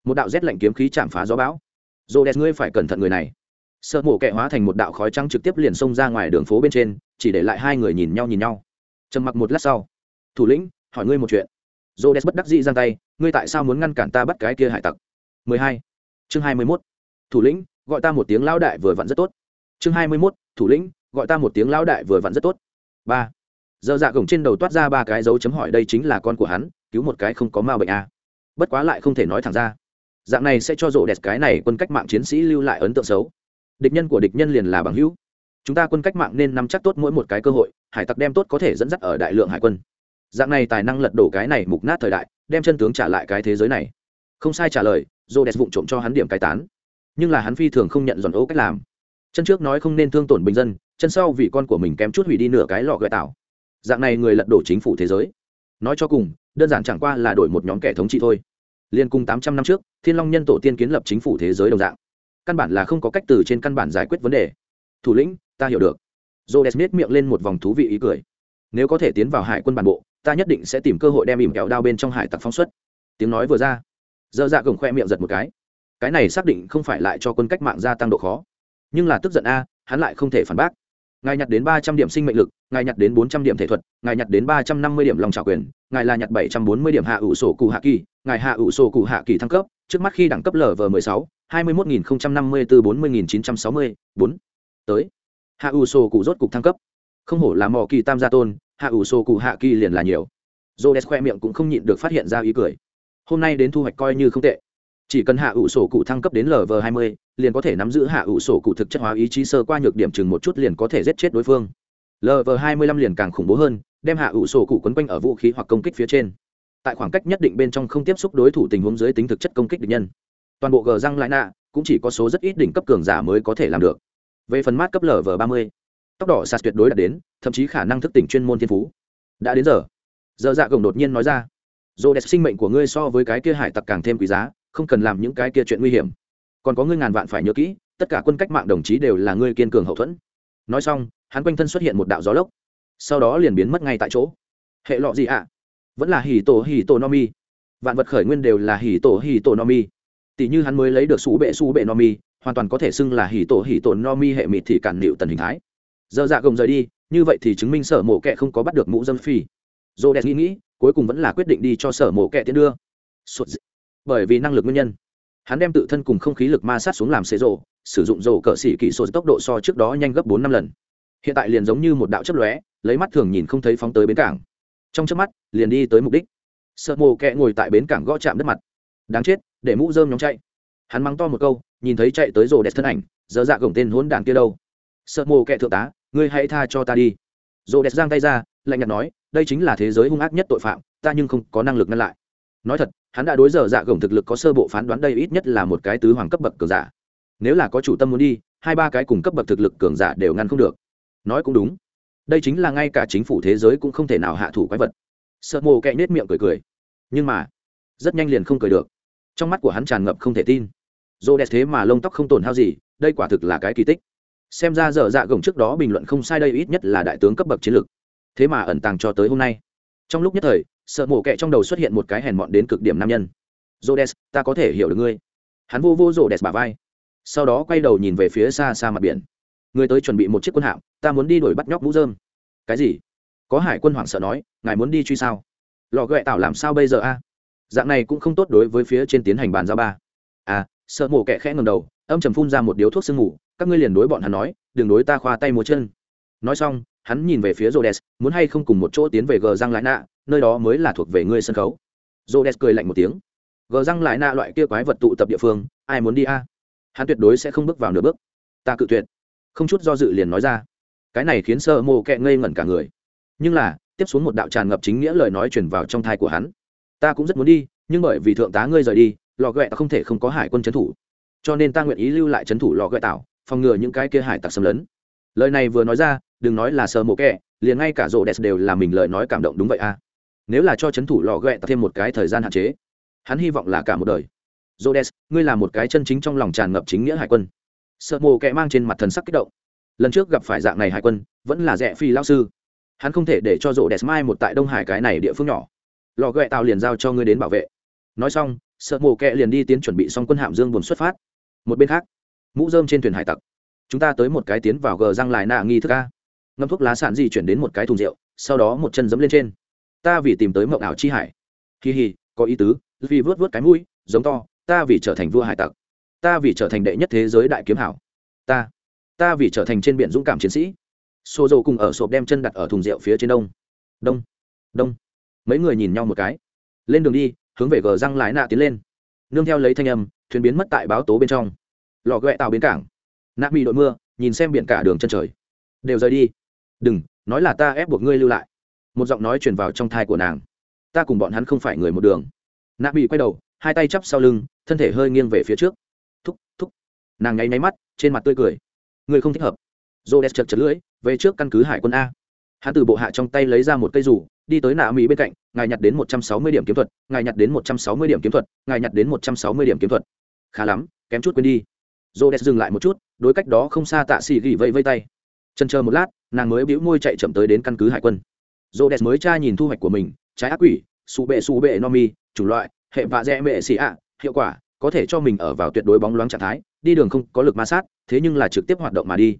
Một đạo rét lạnh kiếm khí chạm phá gió bão. Rô đès ngươi phải cẩn thận người này sợ mổ kẹ hóa thành một đạo khói trắng trực tiếp liền xông ra ngoài đường phố bên trên, chỉ để lại hai người nhìn nhau nhìn nhau trầm mặc một lát sau, thủ lĩnh, hỏi ngươi một chuyện rô đès bất đắc dĩ giang tay, ngươi tại sao muốn ngăn cản ta bắt cái kia hải tặc 12. chương 21. thủ lĩnh, gọi ta một tiếng lão đại vừa vặn rất tốt chương 21. thủ lĩnh, gọi ta một tiếng lão đại vừa vặn rất tốt ba, giờ dạ gồng trên đầu toát ra ba cái dấu chấm hỏi, đây chính là con của hắn, cứu một cái không có ma bệnh a à. bất quá lại không thể nói thẳng ra dạng này sẽ cho rộ đẹp cái này quân cách mạng chiến sĩ lưu lại ấn tượng xấu địch nhân của địch nhân liền là bằng hữu. Chúng ta quân cách mạng nên nắm chắc tốt mỗi một cái cơ hội, hải tặc đem tốt có thể dẫn dắt ở đại lượng hải quân. Dạng này tài năng lật đổ cái này mục nát thời đại, đem chân tướng trả lại cái thế giới này. Không sai trả lời dô đẹp vụng trộm cho hắn điểm cai tán. Nhưng là hắn phi thường không nhận dọn ấu cách làm. Chân trước nói không nên thương tổn bình dân, chân sau vì con của mình kém chút hủy đi nửa cái lò gợi tạo. Dạng này người lật đổ chính phủ thế giới. Nói cho cùng, đơn giản chẳng qua là đổi một nhóm kẻ thống trị thôi. Liên cung tám trăm năm trước, thiên long nhân tổ tiên kiến lập chính phủ thế giới đồng dạng căn bản là không có cách từ trên căn bản giải quyết vấn đề. Thủ lĩnh, ta hiểu được. J o d miệng lên một vòng thú vị ý cười. Nếu có thể tiến vào hải quân bản bộ, ta nhất định sẽ tìm cơ hội đem ìm kẹo đao bên trong hải tặc phóng xuất. Tiếng nói vừa ra, dơ dạ gồng khoe miệng giật một cái. Cái này xác định không phải lại cho quân cách mạng gia tăng độ khó. Nhưng là tức giận a, hắn lại không thể phản bác. Ngài nhặt đến ba trăm điểm sinh mệnh lực, ngài nhặt đến bốn trăm điểm thể thuật, ngài nhặt đến ba trăm năm mươi điểm lòng trào quyền, ngài là nhặt bảy trăm bốn mươi điểm hạ ủ sổ cụ hạ kỳ, ngài hạ ủ sổ cụ hạ kỳ thăng cấp, trước mắt khi đẳng cấp lv mười sáu hai mươi một nghìn năm mươi bốn bốn mươi nghìn chín trăm sáu mươi bốn. Tới. Hạ ủ sổ cụ rốt cục thăng cấp. Không hổ là mò kỳ tam gia tôn, hạ ủ sổ cụ hạ kỳ liền là nhiều. Dô đès khoe miệng cũng không nhịn được phát hiện ra ý cười. Hôm nay đến thu hoạch coi như không tệ. Chỉ cần hạ ủ sổ cụ thăng cấp đến lv hai mươi, liền có thể nắm giữ hạ ủ sổ cụ thực chất hóa ý chí sơ qua nhược điểm chừng một chút liền có thể giết chết đối phương. Lv hai mươi lăm liền càng khủng bố hơn, đem hạ ủ sổ cụ quấn quanh ở vũ khí hoặc công kích phía trên. Tại khoảng cách nhất định bên trong không tiếp xúc đối thủ tình huống dưới tính thực chất công kích địch nhân toàn bộ gờ răng lại nạ cũng chỉ có số rất ít đỉnh cấp cường giả mới có thể làm được. Về phần mát cấp lv ba mươi tốc độ sạt tuyệt đối đã đến, thậm chí khả năng thức tỉnh chuyên môn thiên phú. Đã đến giờ. Giờ dạ gồng đột nhiên nói ra. Dồ đẹp sinh mệnh của ngươi so với cái kia hải tặc càng thêm quý giá, không cần làm những cái kia chuyện nguy hiểm. Còn có ngươi ngàn vạn phải nhớ kỹ, tất cả quân cách mạng đồng chí đều là ngươi kiên cường hậu thuẫn. Nói xong, hắn quanh thân xuất hiện một đạo gió lốc. Sau đó liền biến mất ngay tại chỗ. Hệ lọ gì ạ? Vẫn là hì tổ hì tổ no mi. Vạn vật khởi nguyên đều là hì tổ hì tổ no mi tỷ như hắn mới lấy được sủ bệ sủ bệ no mi hoàn toàn có thể xưng là hỉ tổ hỉ tổ no mi hệ mịt thì cản nịu tần hình thái. Giờ dạ gồng rời đi, như vậy thì chứng minh sở mổ kẹ không có bắt được mũ dâm phi. Dô đẹp nghĩ nghĩ, cuối cùng vẫn là quyết định đi cho sở mổ kẹ tiến đưa. Bởi vì năng lực nguyên nhân, hắn đem tự thân cùng không khí lực ma sát xuống làm xế rộ sử dụng rổ cỡ xỉ kỹ số tốc độ so trước đó nhanh gấp bốn năm lần. Hiện tại liền giống như một đạo chấp lóe, lấy mắt thường nhìn không thấy phóng tới bến cảng. Trong trước mắt, liền đi tới mục đích. Sợ mồ kẹ ngồi tại bến cảng gõ chạm đất mặt. Đáng chết để mũ rơm nhóm chạy. Hắn mắng to một câu, nhìn thấy chạy tới rồ đẹp thân ảnh dơ dạ gồng tên hốn đảng kia đâu? Sợ mồ kẹ thượng tá, ngươi hãy tha cho ta đi. Rồ đẹp giang tay ra, lạnh nhạt nói, đây chính là thế giới hung ác nhất tội phạm, ta nhưng không có năng lực ngăn lại. Nói thật, hắn đã đối giờ dạ gồng thực lực có sơ bộ phán đoán đây ít nhất là một cái tứ hoàng cấp bậc cường giả. Nếu là có chủ tâm muốn đi, hai ba cái cùng cấp bậc thực lực cường giả đều ngăn không được. Nói cũng đúng. Đây chính là ngay cả chính phủ thế giới cũng không thể nào hạ thủ quái vật. Sợ mồ kẹ nết miệng cười cười. Nhưng mà, rất nhanh liền không cười được trong mắt của hắn tràn ngập không thể tin. Dô đẹp thế mà lông tóc không tổn hao gì, đây quả thực là cái kỳ tích. Xem ra dở dạ gồng trước đó bình luận không sai đây ít nhất là đại tướng cấp bậc chiến lược. Thế mà ẩn tàng cho tới hôm nay. Trong lúc nhất thời, sợ mổ kẹ trong đầu xuất hiện một cái hèn mọn đến cực điểm nam nhân. Jodes ta có thể hiểu được ngươi. Hắn vô vô rộ đẹp bà vai. Sau đó quay đầu nhìn về phía xa xa mặt biển. Người tới chuẩn bị một chiếc quân hạm, ta muốn đi đuổi bắt nhóc mũ dơm cái gì? Có hải quân hoảng sợ nói, ngài muốn đi truy sao? Lò ghẹ tạo làm sao bây giờ a? Dạng này cũng không tốt đối với phía trên tiến hành bàn giao ba à sợ mổ kẹ khẽ ngầm đầu âm trầm phun ra một điếu thuốc sương ngủ các ngươi liền đối bọn hắn nói đừng đối ta khoa tay múa chân nói xong hắn nhìn về phía Rhodes, muốn hay không cùng một chỗ tiến về gờ răng lại nạ, nơi đó mới là thuộc về ngươi sân khấu. Rhodes cười lạnh một tiếng. Gờ răng lại nạ loại kia quái vật tụ tập địa phương, ai muốn đi a? Hắn tuyệt đối sẽ không bước vào nửa bước. Ta cự tuyệt. Không chút do dự liền nói ra. Cái này khiến sợ Mộ kẹ ngây ngẩn cả người. Nhưng là, tiếp xuống một đạo tràn ngập chính nghĩa lời nói truyền vào trong thai của hắn. Ta cũng rất muốn đi, nhưng bởi vì thượng tá ngươi rời đi, lò ghẹ không thể không có hải quân trấn thủ. Cho nên ta nguyện ý lưu lại trấn thủ lò ghẹ tạo, phòng ngừa những cái kia hải tặc xâm lấn. Lời này vừa nói ra, đừng nói là sơ mộ kẹ liền ngay cả rộ đẹp đều là mình lời nói cảm động đúng vậy a à. nếu là cho trấn thủ lò ghẹ thêm một cái thời gian hạn chế hắn hy vọng là cả một đời rộ đẹp ngươi là một cái chân chính trong lòng tràn ngập chính nghĩa hải quân sợ mộ kẹ mang trên mặt thần sắc kích động lần trước gặp phải dạng này hải quân vẫn là rẻ phi lao sư hắn không thể để cho rộ đẹp mai một tại đông hải cái này địa phương nhỏ lò ghẹ tàu liền giao cho ngươi đến bảo vệ. Nói xong, sợ mộ kẹ liền đi tiến chuẩn bị xong quân hạm dương buồn xuất phát. Một bên khác, mũ dơm trên thuyền hải tặc. Chúng ta tới một cái tiến vào gờ răng lại nạ nghi thức ca ngâm thuốc lá sản di chuyển đến một cái thùng rượu, sau đó một chân dẫm lên trên. Ta vì tìm tới mộng ảo chi hải. Kỳ hì có ý tứ, vì vớt vớt cái mũi, giống to, ta vì trở thành vua hải tặc. Ta vì trở thành đệ nhất thế giới đại kiếm hảo. Ta ta vì trở thành trên biển dũng cảm chiến sĩ. Xô dầu cùng ở sộp đem chân đặt ở thùng rượu phía trên đông. Đông đông mấy người nhìn nhau một cái. Lên đường đi, hướng về gờ răng lái nạ tiến lên. Nương theo lấy thanh âm, thuyền biến mất tại báo tố bên trong. Lò ghẹ tàu bến cảng. Nạ bị đội mưa, nhìn xem biển cả đường chân trời. Đều rời đi. Đừng, nói là ta ép buộc ngươi lưu lại. Một giọng nói truyền vào trong thai của nàng. Ta cùng bọn hắn không phải người một đường. Nạ bị quay đầu, hai tay chắp sau lưng, thân thể hơi nghiêng về phía trước. Thúc thúc. Nàng nháy nháy mắt, trên mặt tươi cười. Người không thích hợp. Dô đès chật chật lưỡi, về trước căn cứ hải quân a. Hắn từ bộ hạ trong tay lấy ra một cây rủ đi tới nạ mỹ bên cạnh, ngài nhặt đến một trăm sáu mươi điểm kiếm thuật, ngài nhặt đến một trăm sáu mươi điểm kiếm thuật, ngài nhặt đến một trăm sáu mươi điểm kiếm thuật. Khá lắm, kém chút quên đi. Dô đès dừng lại một chút, đối cách đó không xa tạ xì gỉ vây vây tay. Chân chờ một lát, nàng mới bĩu môi chạy chậm tới đến căn cứ hải quân. Dô đès mới tra nhìn thu hoạch của mình, trái ác quỷ su bệ su bệ no mi chủng loại, hệ vạ dẹ mệ xì ạ, hiệu quả, có thể cho mình ở vào tuyệt đối bóng loáng trạng thái, đi đường không có lực ma sát, thế nhưng là trực tiếp hoạt động mà đi.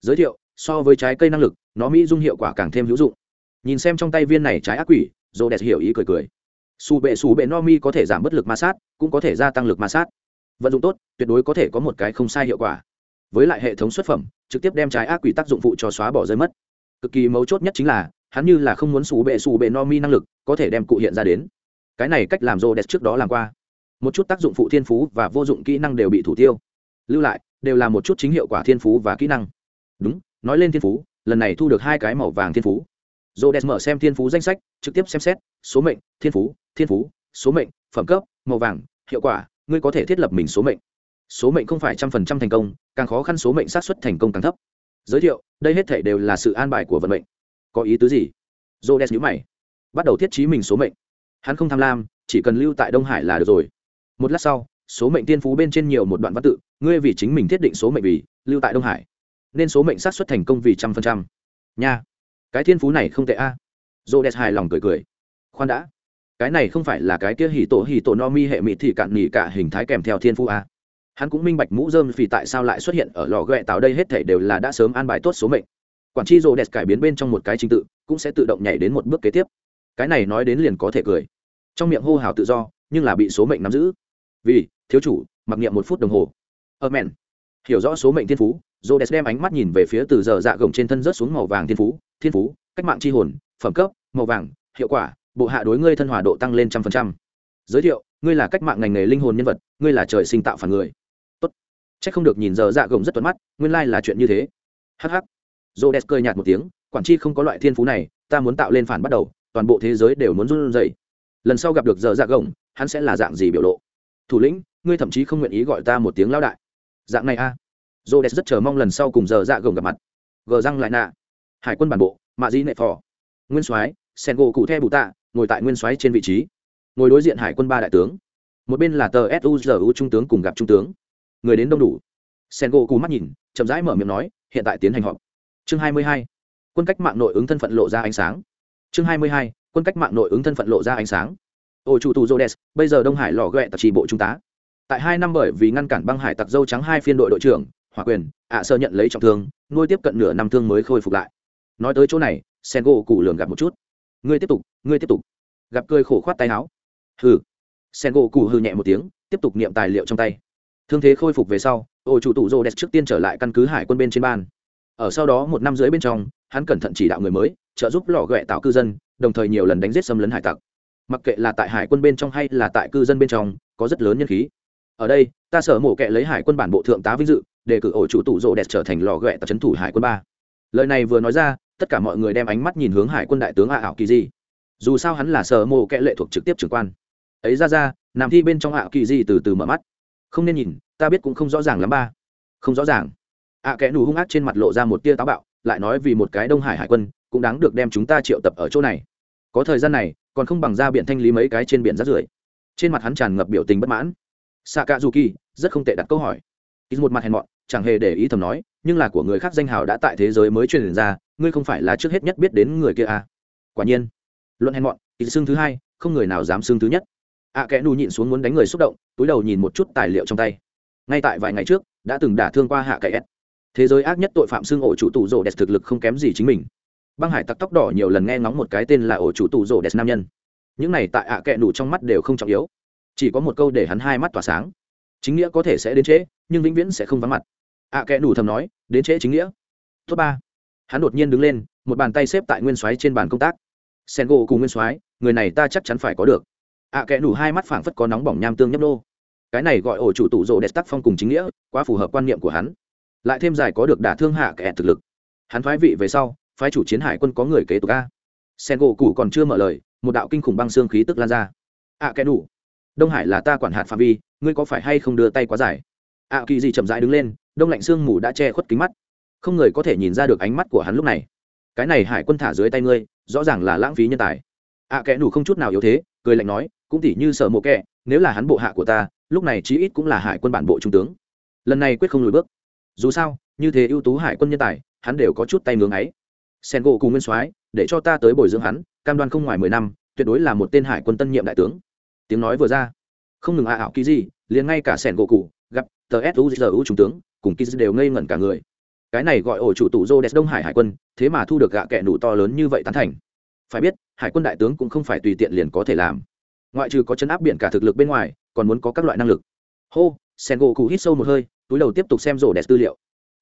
Giới thiệu, so với trái cây năng lực, nó mỹ dung hiệu quả càng thêm hữu dụng nhìn xem trong tay viên này trái ác quỷ dồ đẹp hiểu ý cười cười. Xù bệ xù bệ no mi có thể giảm bất lực ma sát, cũng có thể gia tăng lực ma sát. Vận dụng tốt, tuyệt đối có thể có một cái không sai hiệu quả. Với lại hệ thống xuất phẩm, trực tiếp đem trái ác quỷ tác dụng phụ cho xóa bỏ rơi mất. Cực kỳ mấu chốt nhất chính là, hắn như là không muốn xù bệ xù bệ no mi năng lực có thể đem cụ hiện ra đến. Cái này cách làm rô đẹp trước đó làm qua. Một chút tác dụng phụ thiên phú và vô dụng kỹ năng đều bị thủ tiêu. Lưu lại, đều là một chút chính hiệu quả thiên phú và kỹ năng. Đúng, nói lên thiên phú, lần này thu được hai cái màu vàng thiên phú rô đẹp mở xem thiên phú danh sách, trực tiếp xem xét, số mệnh, thiên phú thiên phú, số mệnh, phẩm cấp, màu vàng, hiệu quả, ngươi có thể thiết lập mình số mệnh. Số mệnh không phải trăm phần trăm thành công, càng khó khăn số mệnh sát xuất thành công càng thấp. Giới thiệu, đây hết thể đều là sự an bài của vận mệnh. Có ý tứ gì? Rô đẹp nhữ mày. Bắt đầu thiết trí mình số mệnh. Hắn không tham lam, chỉ cần lưu tại đông hải là được rồi. Một lát sau, số mệnh tiên phú bên trên nhiều một đoạn văn tự, ngươi vì chính mình thiết định số mệnh vì lưu tại đông hải. Nên số mệnh sát xuất thành công vì trăm phần trăm. Nha cái thiên phú này không tệ a. À. dô đẹp hài lòng cười cười. Khoan đã. Cái này không phải là cái kia hỉ tổ hỉ tổ no mi hệ mị thì cạn nghỉ cả hình thái kèm theo thiên phú a. Hắn cũng minh bạch mũ dơm vì tại sao lại xuất hiện ở lò ghẹ tạo đây hết thể đều là đã sớm an bài tốt số mệnh. Quản tri rô đẹp cải biến bên trong một cái trình tự, cũng sẽ tự động nhảy đến một bước kế tiếp. Cái này nói đến liền có thể cười. Trong miệng hô hào tự do, nhưng là bị số mệnh nắm giữ. Vì, thiếu chủ, mặc niệm một phút đồng hồ. Amen. Hiểu rõ số mệnh thiên phú j o đem ánh mắt nhìn về phía từ giờ dạ gồng trên thân rớt xuống màu vàng thiên phú thiên phú, cách mạng tri hồn, phẩm cấp, màu vàng, hiệu quả, bộ hạ đối ngươi thân hòa độ tăng lên trăm phần trăm. Giới thiệu, ngươi là cách mạng ngành nghề linh hồn nhân vật, ngươi là trời sinh tạo phản người. Tốt. C h ắ c không được nhìn giờ dạ gồng rất tuấn mắt, nguyên lai、like、là chuyện như thế. Hh dô đès cười nhạt một tiếng, quản tri không có loại thiên phú này, ta muốn tạo lên phản bắt đầu, toàn bộ thế giới đều muốn run r u dậy lần sau gặp được giờ dạ gồng, hắn sẽ là dạng gì biểu lộ? Thủ lĩnh, ngươi thậm chí không nguyện ý gọi ta một tiếng lao đại. Dạng này a. À. j rất chờ mong lần sau cùng giờ dạ gồng gặp mặt. Gờ răng lại nạ hải quân bản bộ, mạ di nệ phò. Nguyên soái, sen gỗ cụ the Bù tạ, ngồi tại nguyên soái trên vị trí. Ngồi đối diện hải quân ba đại tướng. Một bên là tờ suzu trung tướng cùng gặp trung tướng. Người đến đông đủ. Sen gỗ cụ mắt nhìn, chậm rãi mở miệng nói, hiện tại tiến hành họp. Chương 22. quân cách mạng nội ứng thân phận lộ ra ánh sáng. Chương 22. quân cách mạng nội ứng thân phận lộ ra ánh sáng. Ô chủ tù jodes bây giờ đông hải lò ghẹ tạp trì bộ trung tá. Tại hai năm bởi vì ngăn cản băng hải tặc dâu trắng hai phiên đội đội trưởng, hỏa quyền, ạ sơ nhận lấy trọng thương, nuôi tiếp cận nửa năm thương mới khôi phục lại nói tới chỗ này sen gỗ cụ lường gặp một chút. Ngươi tiếp tục, ngươi tiếp tục. Gặp cười khổ khoát tay áo. Hừ. Sen gỗ cụ hừ nhẹ một tiếng, tiếp tục niệm tài liệu trong tay. Thương thế khôi phục về sau, ô chủ tụ rô đẹp trước tiên trở lại căn cứ hải quân bên trên ban. Ở sau đó một năm dưới bên trong, hắn cẩn thận chỉ đạo người mới, trợ giúp lò ghẹ tạo cư dân, đồng thời nhiều lần đánh giết xâm lấn hải tặc. Mặc kệ là tại hải quân bên trong hay là tại cư dân bên trong, có rất lớn nhân khí. Ở đây, ta sở mổ kệ lấy hải quân bản bộ thượng tá vinh dự để cử ổ chủ tụ rô đẹp trở thành lò ghẹ tập trấn thủ hải quân ba. Lời này vừa nói ra tất cả mọi người đem ánh mắt nhìn hướng hải quân đại tướng a ảo kỳ di. Dù sao hắn là sở mộ kẽ lệ thuộc trực tiếp trưởng quan. Ấy ra ra, nằm thi bên trong ạ kỳ di từ từ mở mắt. Không nên nhìn, ta biết cũng không rõ ràng lắm ba. Không rõ ràng. Ạ kẽ nù hung ác trên mặt lộ ra một tia táo bạo, lại nói vì một cái đông hải hải quân, cũng đáng được đem chúng ta triệu tập ở chỗ này. Có thời gian này, còn không bằng ra biển thanh lý mấy cái trên biển rác rưởi. Trên mặt hắn tràn ngập biểu tình bất mãn. Xạ cạ dù kỳ rất không tệ đặt câu hỏi. Ít một mặt hèn mọn, chẳng hề để ý thầm nói nhưng là của người khác danh hào đã tại thế giới mới truyền ra ngươi không phải là trước hết nhất biết đến người kia à? Quả nhiên luận hèn mọn ít xương thứ hai không người nào dám xương thứ nhất. Ạ à, kẽ nù nhịn xuống muốn đánh người xúc động túi đầu nhìn một chút tài liệu trong tay. Ngay tại vài ngày trước đã từng đả thương qua hạ cậy s. Thế giới ác nhất tội phạm xương ổ chủ tù rổ đẹp thực lực không kém gì chính mình. Băng hải tặc tóc đỏ nhiều lần nghe ngóng một cái tên là ổ chủ tù rổ đẹp nam nhân. Những này tại ạ à kẽ nù trong mắt đều không trọng yếu. Chỉ có một câu để hắn hai mắt tỏa sáng. Chính nghĩa có thể sẽ đến trễ nhưng vĩnh viễn sẽ không vắng mặt ạ à kẽ đủ thầm nói đến trễ chính nghĩa. Thứ ba. Hắn đột nhiên đứng lên một bàn tay xếp tại nguyên soái trên bàn công tác. Sen gỗ cùng nguyên soái người này ta chắc chắn phải có được. Ạ à, kẽ đủ hai mắt phảng phất có nóng bỏng nham tương nhấp đô cái này gọi ổ chủ tụ rộ đẹp tác phong cùng chính nghĩa quá phù hợp quan niệm của hắn. Lại thêm giải có được đả thương hạ kẻ thực lực. Hắn thoái vị về sau phái chủ chiến hải quân có người kế tục a. Sen gỗ cụ còn chưa mở lời một đạo kinh khủng băng xương khí tức lan ra. Ạ à, kẽ đủ đông hải là ta quản hạt phạm vi ngươi có phải hay không đưa tay quá dài? Ạ kỳ gì chậm rãi đứng lên đông lạnh sương mù đã che khuất kính mắt. Không người có thể nhìn ra được ánh mắt của hắn lúc này. Cái này hải quân thả dưới tay ngươi rõ ràng là lãng phí nhân tài. Ạ à, kẽ nủ không chút nào yếu thế cười lạnh nói cũng tỉ như sợ mộ kẹ nếu là hắn bộ hạ của ta lúc này chí ít cũng là hải quân bản bộ trung tướng. Lần này quyết không lùi bước. Dù sao như thế ưu tú hải quân nhân tài hắn đều có chút tay ngưỡng ấy. Sen gỗ cùng nguyên soái để cho ta tới bồi dưỡng hắn cam đoan không ngoài mười năm tuyệt đối là một tên hải quân tân nhiệm đại tướng. Tiếng nói vừa ra. Không ngừng ạ ảo kỳ gì liền ngay cả sẻn gỗ cụ gặp tờ suzu trung tướng cùng kiz đều ngây ngẩn cả người. Cái này gọi ổ chủ tụ jodes đông hải hải quân, thế mà thu được gạ kẹ nụ to lớn như vậy tán thành. Phải biết, hải quân đại tướng cũng không phải tùy tiện liền có thể làm. Ngoại trừ có chấn áp biển cả thực lực bên ngoài, còn muốn có các loại năng lực. Hô sen gỗ cụ hít sâu một hơi, túi đầu tiếp tục xem rổ đẹp tư liệu.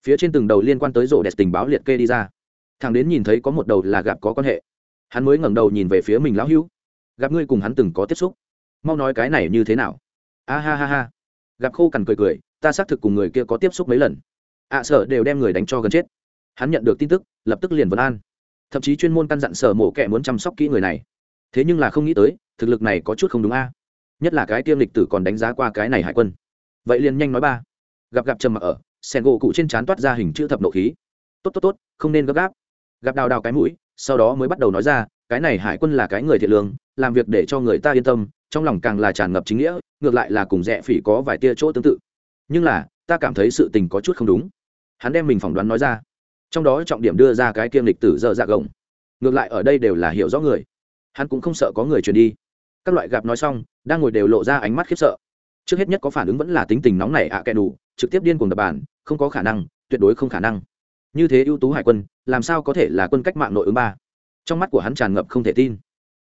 Phía trên từng đầu liên quan tới rổ đẹp tình báo liệt kê đi ra. Thằng đến nhìn thấy có một đầu là gặp có quan hệ. Hắn mới ngẩng đầu nhìn về phía mình lão hữu. Gặp ngươi cùng hắn từng có tiếp xúc. Mau nói cái này như thế nào? A ha ha ha. Gặp khô cằn cười cười ta xác thực cùng người kia có tiếp xúc mấy lần. Ạ à, sợ đều đem người đánh cho gần chết. Hắn nhận được tin tức lập tức liền vấn an. Thậm chí chuyên môn căn dặn sở mổ kẻ muốn chăm sóc kỹ người này. Thế nhưng là không nghĩ tới thực lực này có chút không đúng a. Nhất là cái tiêm lịch tử còn đánh giá qua cái này hải quân. Vậy liền nhanh nói ba. Gặp gặp trầm mặc ở sen gỗ cụ trên trán toát ra hình chữ thập nộ khí. Tốt tốt tốt không nên gấp gáp. Gặp đào đào cái mũi sau đó mới bắt đầu nói ra cái này hải quân là cái người thiện lương làm việc để cho người ta yên tâm trong lòng càng là tràn ngập chính nghĩa ngược lại là cùng rẽ phỉ có vài tia chỗ tương tự nhưng là, ta cảm thấy sự tình có chút không đúng. Hắn đem mình phỏng đoán nói ra. Trong đó trọng điểm đưa ra cái kiêm lịch tử dơ dạ gồng. Ngược lại ở đây đều là hiểu rõ người. Hắn cũng không sợ có người truyền đi. Các loại gặp nói xong, đang ngồi đều lộ ra ánh mắt khiếp sợ. Trước hết nhất có phản ứng vẫn là tính tình nóng này ạ à kẻ đủ, trực tiếp điên cuồng đập bàn, không có khả năng, tuyệt đối không khả năng. Như thế ưu tú hải quân, làm sao có thể là quân cách mạng nội ứng ba? Trong mắt của hắn tràn ngập không thể tin.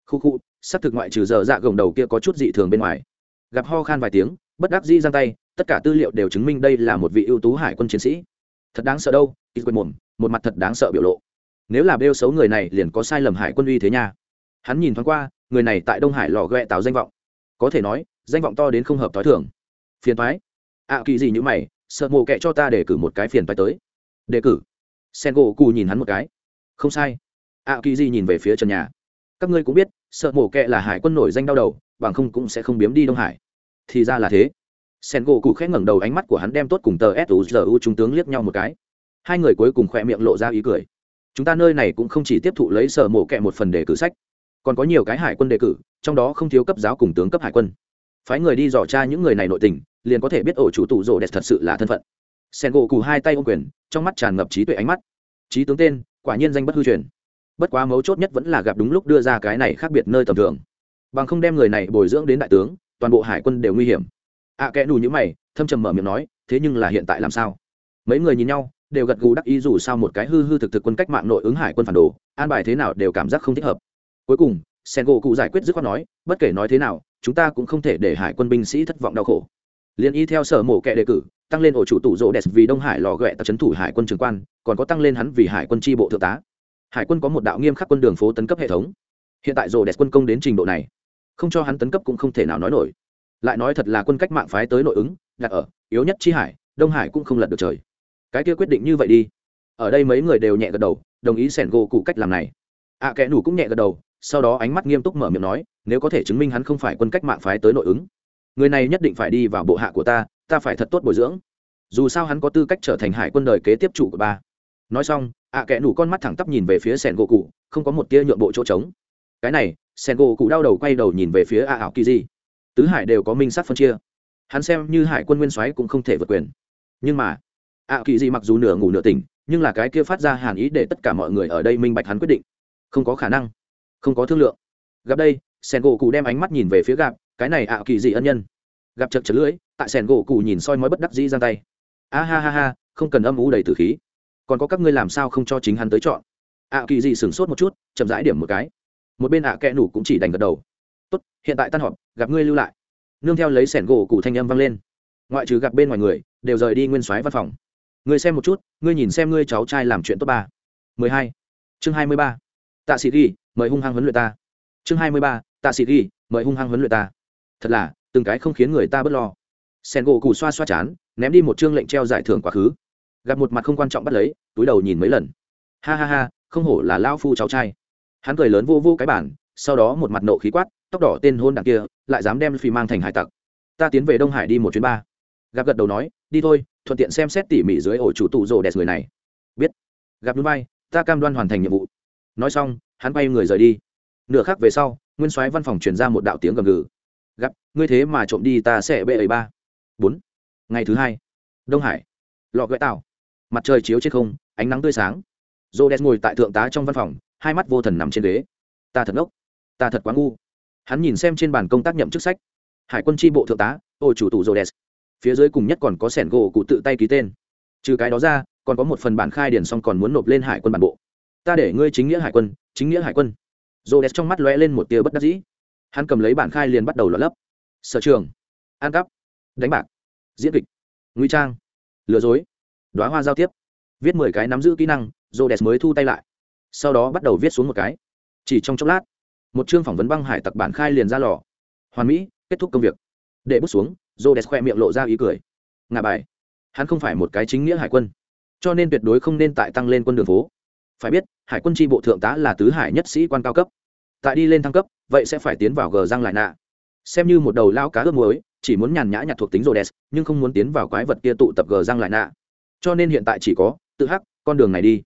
Khu khu xác thực ngoại trừ giờ dạ gồng đầu kia có chút dị thường bên ngoài. Gặp ho khan vài tiếng, bất đắc dĩ giang tay tất cả tư liệu đều chứng minh đây là một vị ưu tú hải quân chiến sĩ. Thật đáng sợ đâu ít quên mồm một mặt thật đáng sợ biểu lộ. Nếu là bêu xấu người này liền có sai lầm hải quân uy thế nha. Hắn nhìn thoáng qua người này tại đông hải lò ghẹ tạo danh vọng. Có thể nói danh vọng to đến không hợp t h o i thưởng phiền thoái ạ à, kỳ gì như mày sợ mộ kệ cho ta để cử một cái phiền thoái tới. Đề cử. Sen gỗ cù nhìn hắn một cái. Không sai. Ạ à, kỳ gì nhìn về phía trần nhà. Các ngươi cũng biết sợ mộ kệ là hải quân nổi danh đau đầu bằng không cũng sẽ không biếm đi đông hải. Thì ra là thế sen gỗ cụ khẽ ngẩng đầu, ánh mắt của hắn đem tốt cùng tờ suzu trung tướng liếc nhau một cái. Hai người cuối cùng khoe miệng lộ ra ý cười. Chúng ta nơi này cũng không chỉ tiếp thụ lấy sở mộ kệ một phần đề cử sách, còn có nhiều cái hải quân đề cử, trong đó không thiếu cấp giáo cùng tướng cấp hải quân. Phái người đi dò tra những người này nội tình, liền có thể biết ổ chủ tụ rồ đẹp thật sự là thân phận. Sen gỗ cù hai tay ô quyền, trong mắt tràn ngập trí tuệ ánh mắt. Trí tướng tên, quả nhiên danh bất hư truyền. Bất quá mấu chốt nhất vẫn là gặp đúng lúc đưa ra cái này khác biệt nơi tầm thường. Bằng không đem người này bồi dưỡng đến đại tướng, toàn bộ hải quân đều nguy hiểm ạ kẽ đủ như mày, thâm trầm mở miệng nói, thế nhưng là hiện tại làm sao? Mấy người nhìn nhau, đều gật gù đắc ý dù sao một cái hư hư thực thực quân cách mạng nội ứng hải quân phản đồ, an bài thế nào đều cảm giác không thích hợp. Cuối cùng sen gỗ cụ giải quyết dứt khoát nói, bất kể nói thế nào, chúng ta cũng không thể để hải quân binh sĩ thất vọng đau khổ. Liên y theo sở mổ kệ đề cử, tăng lên ổ chủ tụ rỗ đẹp vì đông hải lò ghẹ tập trấn thủ hải quân trường quan, còn có tăng lên hắn vì hải quân tri bộ thượng tá. Hải quân có một đạo nghiêm khắc quân đường phố tấn cấp hệ thống. Hiện tại rỗ đẹp quân công đến trình độ này, không cho hắn tấn cấp cũng không thể nào nói nổi lại nói thật là quân cách mạng phái tới nội ứng đặt ở yếu nhất chi hải đông hải cũng không lật được trời. Cái kia quyết định như vậy đi. Ở đây mấy người đều nhẹ gật đầu đồng ý sẻn gỗ cụ cách làm này. Ạ à, kẽ nủ cũng nhẹ gật đầu sau đó ánh mắt nghiêm túc mở miệng nói nếu có thể chứng minh hắn không phải quân cách mạng phái tới nội ứng người này nhất định phải đi vào bộ hạ của ta ta phải thật tốt bồi dưỡng. Dù sao hắn có tư cách trở thành hải quân đời kế tiếp chủ của ba. Nói xong ạ à kẽ nủ con mắt thẳng tắp nhìn về phía sẻn gỗ cụ không có một tia nhượng bộ chỗ trống. Cái này sẻn gỗ cụ đau đầu quay đầu nhìn về phía a ảo kỳ di tứ hải đều có minh sát phân chia. Hắn xem như hải quân nguyên soái cũng không thể vượt quyền. Nhưng mà, ạ kỳ gì mặc dù nửa ngủ nửa tỉnh, nhưng là cái kia phát ra hàn ý để tất cả mọi người ở đây minh bạch hắn quyết định. Không có khả năng, không có thương lượng. Gặp đây sen gỗ cụ đem ánh mắt nhìn về phía gạp, cái này ạ kỳ dị ân nhân. Gặp chật chật lưỡi, tại sen gỗ cụ nhìn soi mói bất đắc dĩ giang tay. A ha ha ha, không cần âm ú đầy tử khí. Còn có các ngươi làm sao không cho chính hắn tới chọn? Ạ kỳ dị sửng sốt một chút, chậm rãi điểm một cái. Một bên ạ kẽ nủ cũng chỉ đành gật đầu. Tốt, hiện tại tan họp gặp ngươi lưu lại. Nương theo lấy sẻn gỗ cụ thanh âm vang lên. Ngoại trừ gặp bên ngoài người, đều rời đi nguyên soái văn phòng. Ngươi xem một chút, ngươi nhìn xem ngươi cháu trai làm chuyện tốt ba. Mười hai. Chương hai mươi ba. Tạ sĩ ghi, mời hung hăng huấn luyện ta. Chương hai mươi ba. Tạ sĩ ghi, mời hung hăng huấn luyện ta. Thật là, từng cái không khiến người ta bớt lo. Sen gỗ cụ xoa xoa chán, ném đi một chương lệnh treo giải thưởng quá khứ. Gặp một mặt không quan trọng bắt lấy, túi đầu nhìn mấy lần. Ha ha ha, không hổ là lao phu cháu trai. Hắn cười lớn vô vô cái bản, sau đó một mặt nộ khí quát tóc đỏ tên hôn đằng kia, lại dám đem phi mang thành hải tặc. Ta tiến về đông hải đi một chuyến ba. Gặp gật đầu nói, đi thôi, thuận tiện xem xét tỉ mỉ dưới ổ chủ tụ rồ đẹp người này. Biết. Gặp núi bay ta cam đoan hoàn thành nhiệm vụ. Nói xong, hắn bay người rời đi. Nửa khắc về sau, nguyên soái văn phòng truyền ra một đạo tiếng gầm gừ. Gặp, ngươi thế mà trộm đi ta sẽ bệ ấy ba. Bốn. Ngày thứ hai. Đông hải. Lọ gợi tạo mặt trời chiếu trên không, ánh nắng tươi sáng. Rô đen ngồi tại thượng tá trong văn phòng, hai mắt vô thần nằm trên ghế. Ta thật ngốc. Ta thật quá ngu hắn nhìn xem trên bàn công tác nhậm chức sách. Hải quân tri bộ thượng tá, ô chủ tủ rhodes. Phía dưới cùng nhất còn có sẻn gỗ cụ tự tay ký tên. Trừ cái đó ra, còn có một phần bản khai điển xong còn muốn nộp lên hải quân bản bộ. Ta để ngươi chính nghĩa hải quân, chính nghĩa hải quân. Rhodes trong mắt lóe lên một tia bất đắc dĩ. Hắn cầm lấy bản khai liền bắt đầu lọt lấp. Sở trường. Ăn cắp. Đánh bạc. Diễn kịch. Nguy trang. Lừa dối. Đoá hoa giao tiếp. Viết mười cái nắm giữ kỹ năng, rhodes mới thu tay lại. Sau đó bắt đầu viết xuống một cái. Chỉ trong chốc lát một chương phỏng vấn băng hải tặc bản khai liền ra lò. Hoàn mỹ, kết thúc công việc. Để bút xuống rô đẹp khoe miệng lộ ra ý cười. Ngà bài. Hắn không phải một cái chính nghĩa hải quân. Cho nên tuyệt đối không nên tại tăng lên quân đường phố. Phải biết, hải quân tri bộ thượng tá là tứ hải nhất sĩ quan cao cấp. Tại đi lên thăng cấp, vậy sẽ phải tiến vào gờ răng lại nạ. Xem như một đầu lao cá ướp muối, chỉ muốn nhàn nhã nhặt thuộc tính rô đẹp nhưng không muốn tiến vào quái vật kia tụ tập gờ răng lại nạ. Cho nên hiện tại chỉ có, tự hắc, con đường này đi.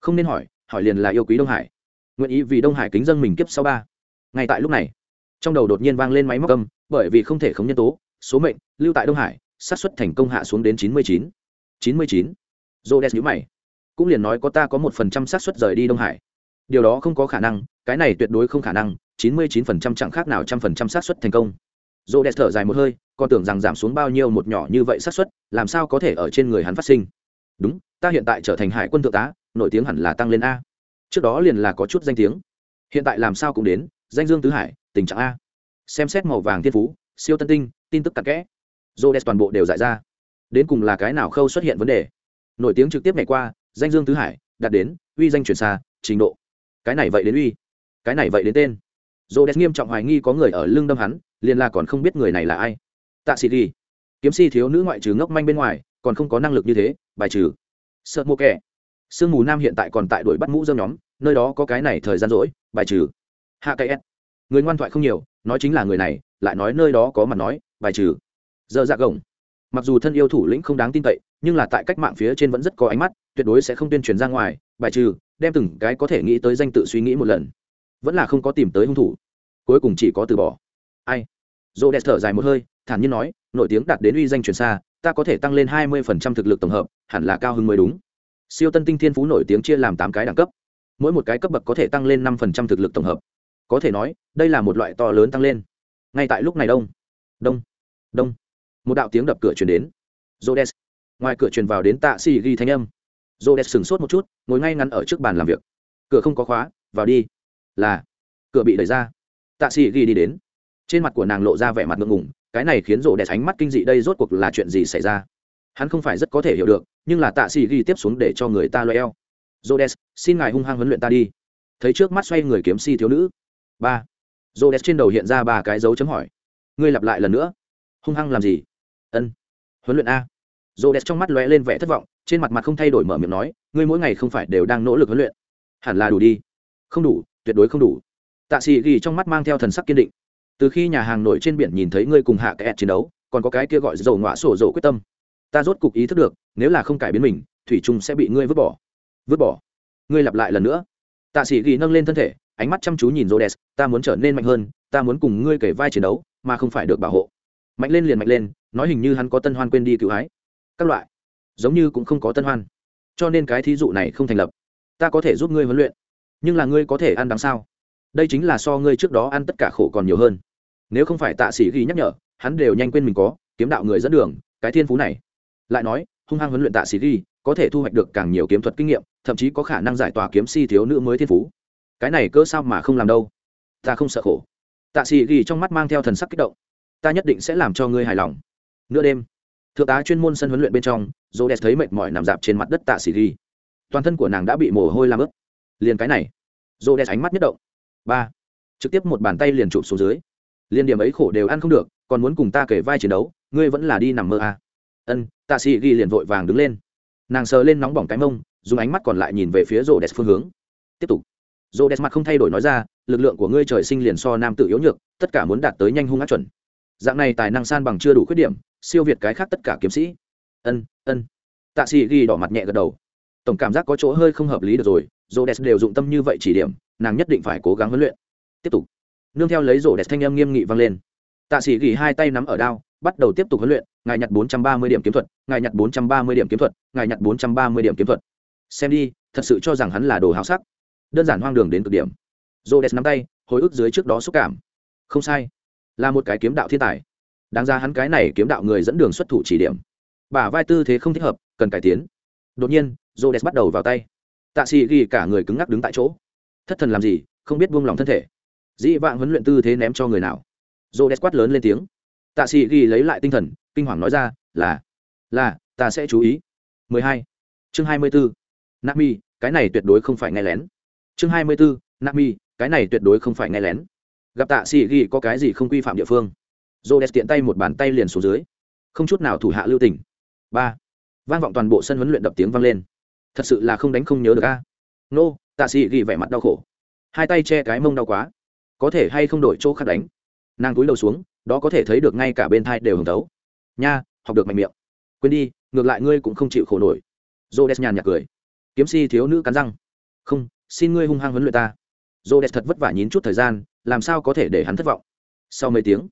Không nên hỏi hỏi liền là yêu quý đông hải nguyện ý vì đông hải kính dân mình kiếp sau ba. Ngay tại lúc này, trong đầu đột nhiên vang lên máy móc âm, bởi vì không thể khống nhân tố, số mệnh, lưu tại đông hải, xác suất thành công hạ xuống đến chín mươi chín. chín mươi chín. Dô đen nhữ mày, cũng liền nói có ta có một phần trăm xác suất rời đi đông hải. Điều đó không có khả năng, cái này tuyệt đối không khả năng, chín mươi chín phần trăm chẳng khác nào trăm phần trăm xác suất thành công. Dô đen thở dài một hơi, còn tưởng rằng giảm xuống bao nhiêu một nhỏ như vậy xác suất, làm sao có thể ở trên người hắn phát sinh? Đúng, ta hiện tại trở thành hải quân thượng tá, nổi tiếng hẳn là tăng lên a trước đó liền là có chút danh tiếng. Hiện tại làm sao cũng đến, danh dương tứ hải, tình trạng a. Xem xét màu vàng thiên phú, siêu tân tinh, tin tức cặn kẽ. Dô đen toàn bộ đều giải ra. Đến cùng là cái nào khâu xuất hiện vấn đề? Nổi tiếng trực tiếp ngày qua, danh dương tứ hải, đạt đến, uy danh truyền xa, trình độ. Cái này vậy đến uy. Cái này vậy đến tên. Dô đen nghiêm trọng hoài nghi có người ở lưng đâm hắn, liền là còn không biết người này là ai. Tạ sĩ đi kiếm si thiếu nữ ngoại trừ ngốc manh bên ngoài, còn không có năng lực như thế, bài trừ. Sợ mua kẻ sương mù nam hiện tại còn tại đuổi bắt mũ dơm nhóm, nơi đó có cái này thời gian rỗi, bài trừ. Hạ cây s. Người ngoan thoại không nhiều, nói chính là người này, lại nói nơi đó có mặt nói, bài trừ. Giờ dạ gồng. Mặc dù thân yêu thủ lĩnh không đáng tin cậy, nhưng là tại cách mạng phía trên vẫn rất có ánh mắt, tuyệt đối sẽ không tuyên truyền ra ngoài, bài trừ, đem từng cái có thể nghĩ tới danh tự suy nghĩ một lần. Vẫn là không có tìm tới hung thủ. Cuối cùng chỉ có từ bỏ. Ai? Dô đẹp thở dài một hơi, thản nhiên nói, nổi tiếng đạt đến uy danh truyền xa, ta có thể tăng lên hai mươi phần trăm thực lực tổng hợp, hẳn là cao hơn mới đúng siêu tân tinh thiên phú nổi tiếng chia làm tám cái đẳng cấp. Mỗi một cái cấp bậc có thể tăng lên năm phần trăm thực lực tổng hợp. Có thể nói, đây là một loại to lớn tăng lên. Ngay tại lúc này đông. Đông. Đông. Một đạo tiếng đập cửa chuyển đến. Jodes ngoài cửa truyền vào đến tạ xì ghi thanh âm. Jodes sửng sốt một chút, ngồi ngay ngắn ở trước bàn làm việc. Cửa không có khóa, vào đi. Là. Cửa bị đẩy ra. Tạ xì ghi đi đến. Trên mặt của nàng lộ ra vẻ mặt ngượng ngùng, cái này khiến rộ đẹp ánh mắt kinh dị đây rốt cuộc là chuyện gì xảy ra? Hắn không phải rất có thể hiểu được, nhưng là tạ xì ghi tiếp xuống để cho người ta loe eo. Jodes xin ngài hung hăng huấn luyện ta đi. Thấy trước mắt xoay người kiếm si thiếu nữ. Ba. Jodes trên đầu hiện ra ba cái dấu chấm hỏi. Ngươi lặp lại lần nữa. Hung hăng làm gì? Ân. Huấn luyện a. Jodes trong mắt lóe lên vẻ thất vọng, trên mặt mặt không thay đổi mở miệng nói, ngươi mỗi ngày không phải đều đang nỗ lực huấn luyện. Hẳn là đủ đi. Không đủ, tuyệt đối không đủ. Tạ sĩ ghi trong mắt mang theo thần sắc kiên định. Từ khi nhà hàng nổi trên biển nhìn thấy ngươi cùng hạ kẹt chiến đấu, còn có cái kia gọi dầu ngọa sổ dầu quyết tâm ta rốt cục ý thức được, nếu là không cải biến mình, thủy trung sẽ bị ngươi vứt bỏ. Vứt bỏ. Ngươi lặp lại lần nữa. Tạ sĩ ghi nâng lên thân thể, ánh mắt chăm chú nhìn rhodes, ta muốn trở nên mạnh hơn, ta muốn cùng ngươi kể vai chiến đấu, mà không phải được bảo hộ. Mạnh lên liền mạnh lên, nói hình như hắn có tân hoan quên đi cựu hái các loại. Giống như cũng không có tân hoan. Cho nên cái thí dụ này không thành lập. Ta có thể giúp ngươi huấn luyện, nhưng là ngươi có thể ăn đằng sao? Đây chính là so ngươi trước đó ăn tất cả khổ còn nhiều hơn. Nếu không phải tạ sĩ ghi nhắc nhở, hắn đều nhanh quên mình có, kiếm đạo người dẫn đường, cái thiên phú này lại nói, hung hăng huấn luyện tạ sĩ ghi, có thể thu hoạch được càng nhiều kiếm thuật kinh nghiệm, thậm chí có khả năng giải tỏa kiếm si thiếu nữ mới thiên phú. Cái này cỡ sao mà không làm đâu? Ta không sợ khổ. Tạ sĩ ghi trong mắt mang theo thần sắc kích động. Ta nhất định sẽ làm cho ngươi hài lòng. Nửa đêm, thượng tá chuyên môn sân huấn luyện bên trong dô đẹp thấy mệt mỏi nằm dạp trên mặt đất tạ sĩ ghi. Toàn thân của nàng đã bị mồ hôi làm ướt. Liền cái này dô đẹp ánh mắt nhất động. Ba, trực tiếp một bàn tay liền chụp xuống dưới. Liên điểm ấy khổ đều ăn không được, còn muốn cùng ta kể vai chiến đấu, ngươi vẫn là đi nằm mơ à ân, tạ sĩ ghi liền vội vàng đứng lên. Nàng sờ lên nóng bỏng cái mông, dùng ánh mắt còn lại nhìn về phía rô đẹp phương hướng. Tiếp tục. Rô đẹp mặt không thay đổi nói ra, lực lượng của ngươi trời sinh liền so nam tự yếu nhược, tất cả muốn đạt tới nhanh hung ác chuẩn. Dạng này tài năng san bằng chưa đủ khuyết điểm, siêu việt cái khác tất cả kiếm sĩ. Ân ân. Tạ sĩ ghi đỏ mặt nhẹ gật đầu. Tổng cảm giác có chỗ hơi không hợp lý được rồi rô đẹp đều dụng tâm như vậy chỉ điểm, nàng nhất định phải cố gắng huấn luyện. Tiếp tục. Nương theo lấy rô đẹp thanh âm nghiêm nghị vang lên. Tạ sĩ ghi hai tay nắm ở đao, bắt đầu tiếp tục huấn luyện ngài nhặt bốn trăm ba mươi điểm kiếm thuật, ngài nhặt bốn trăm ba mươi điểm kiếm thuật, ngài nhặt bốn trăm ba mươi điểm kiếm thuật. Xem đi, thật sự cho rằng hắn là đồ háo sắc. Đơn giản hoang đường đến cực điểm. Rhodes nắm tay, hồi ức dưới trước đó xúc cảm. Không sai. Là một cái kiếm đạo thiên tài. Đáng ra hắn cái này kiếm đạo người dẫn đường xuất thủ chỉ điểm. Bả vai tư thế không thích hợp, cần cải tiến. Đột nhiên, Rhodes bắt đầu vào tay. Tạ sĩ ghi cả người cứng ngắc đứng tại chỗ. Thất thần làm gì, không biết buông lòng thân thể. Dĩ vãng huấn luyện tư thế ném cho người nào. Rhodes quát lớn lên tiếng tạ sĩ ghi lấy lại tinh thần, kinh hoàng nói ra, là là, ta sẽ chú ý. 12. chương 24. nami cái này tuyệt đối không phải nghe lén. Chương 24. nami cái này tuyệt đối không phải nghe lén. Gặp tạ sĩ ghi có cái gì không quy phạm địa phương? Rô đès tiện tay một bàn tay liền xuống dưới. Không chút nào thủ hạ lưu tình. Ba. Vang vọng toàn bộ sân huấn luyện đập tiếng vang lên. Thật sự là không đánh không nhớ được a. Nô, tạ sĩ ghi vẻ mặt đau khổ. Hai tay che cái mông đau quá. Có thể hay không đổi chỗ khác đánh? Nàng túi đầu xuống đó có thể thấy được ngay cả bên thai đều hồng tấu nha, học được mạnh miệng. Quên đi, ngược lại ngươi cũng không chịu khổ nổi. J o nhàn nhạt cười. Kiếm si thiếu nữ cắn răng. Không, xin ngươi hung hăng huấn luyện ta. J o thật vất vả nhín chút thời gian, làm sao có thể để hắn thất vọng? Sau mấy tiếng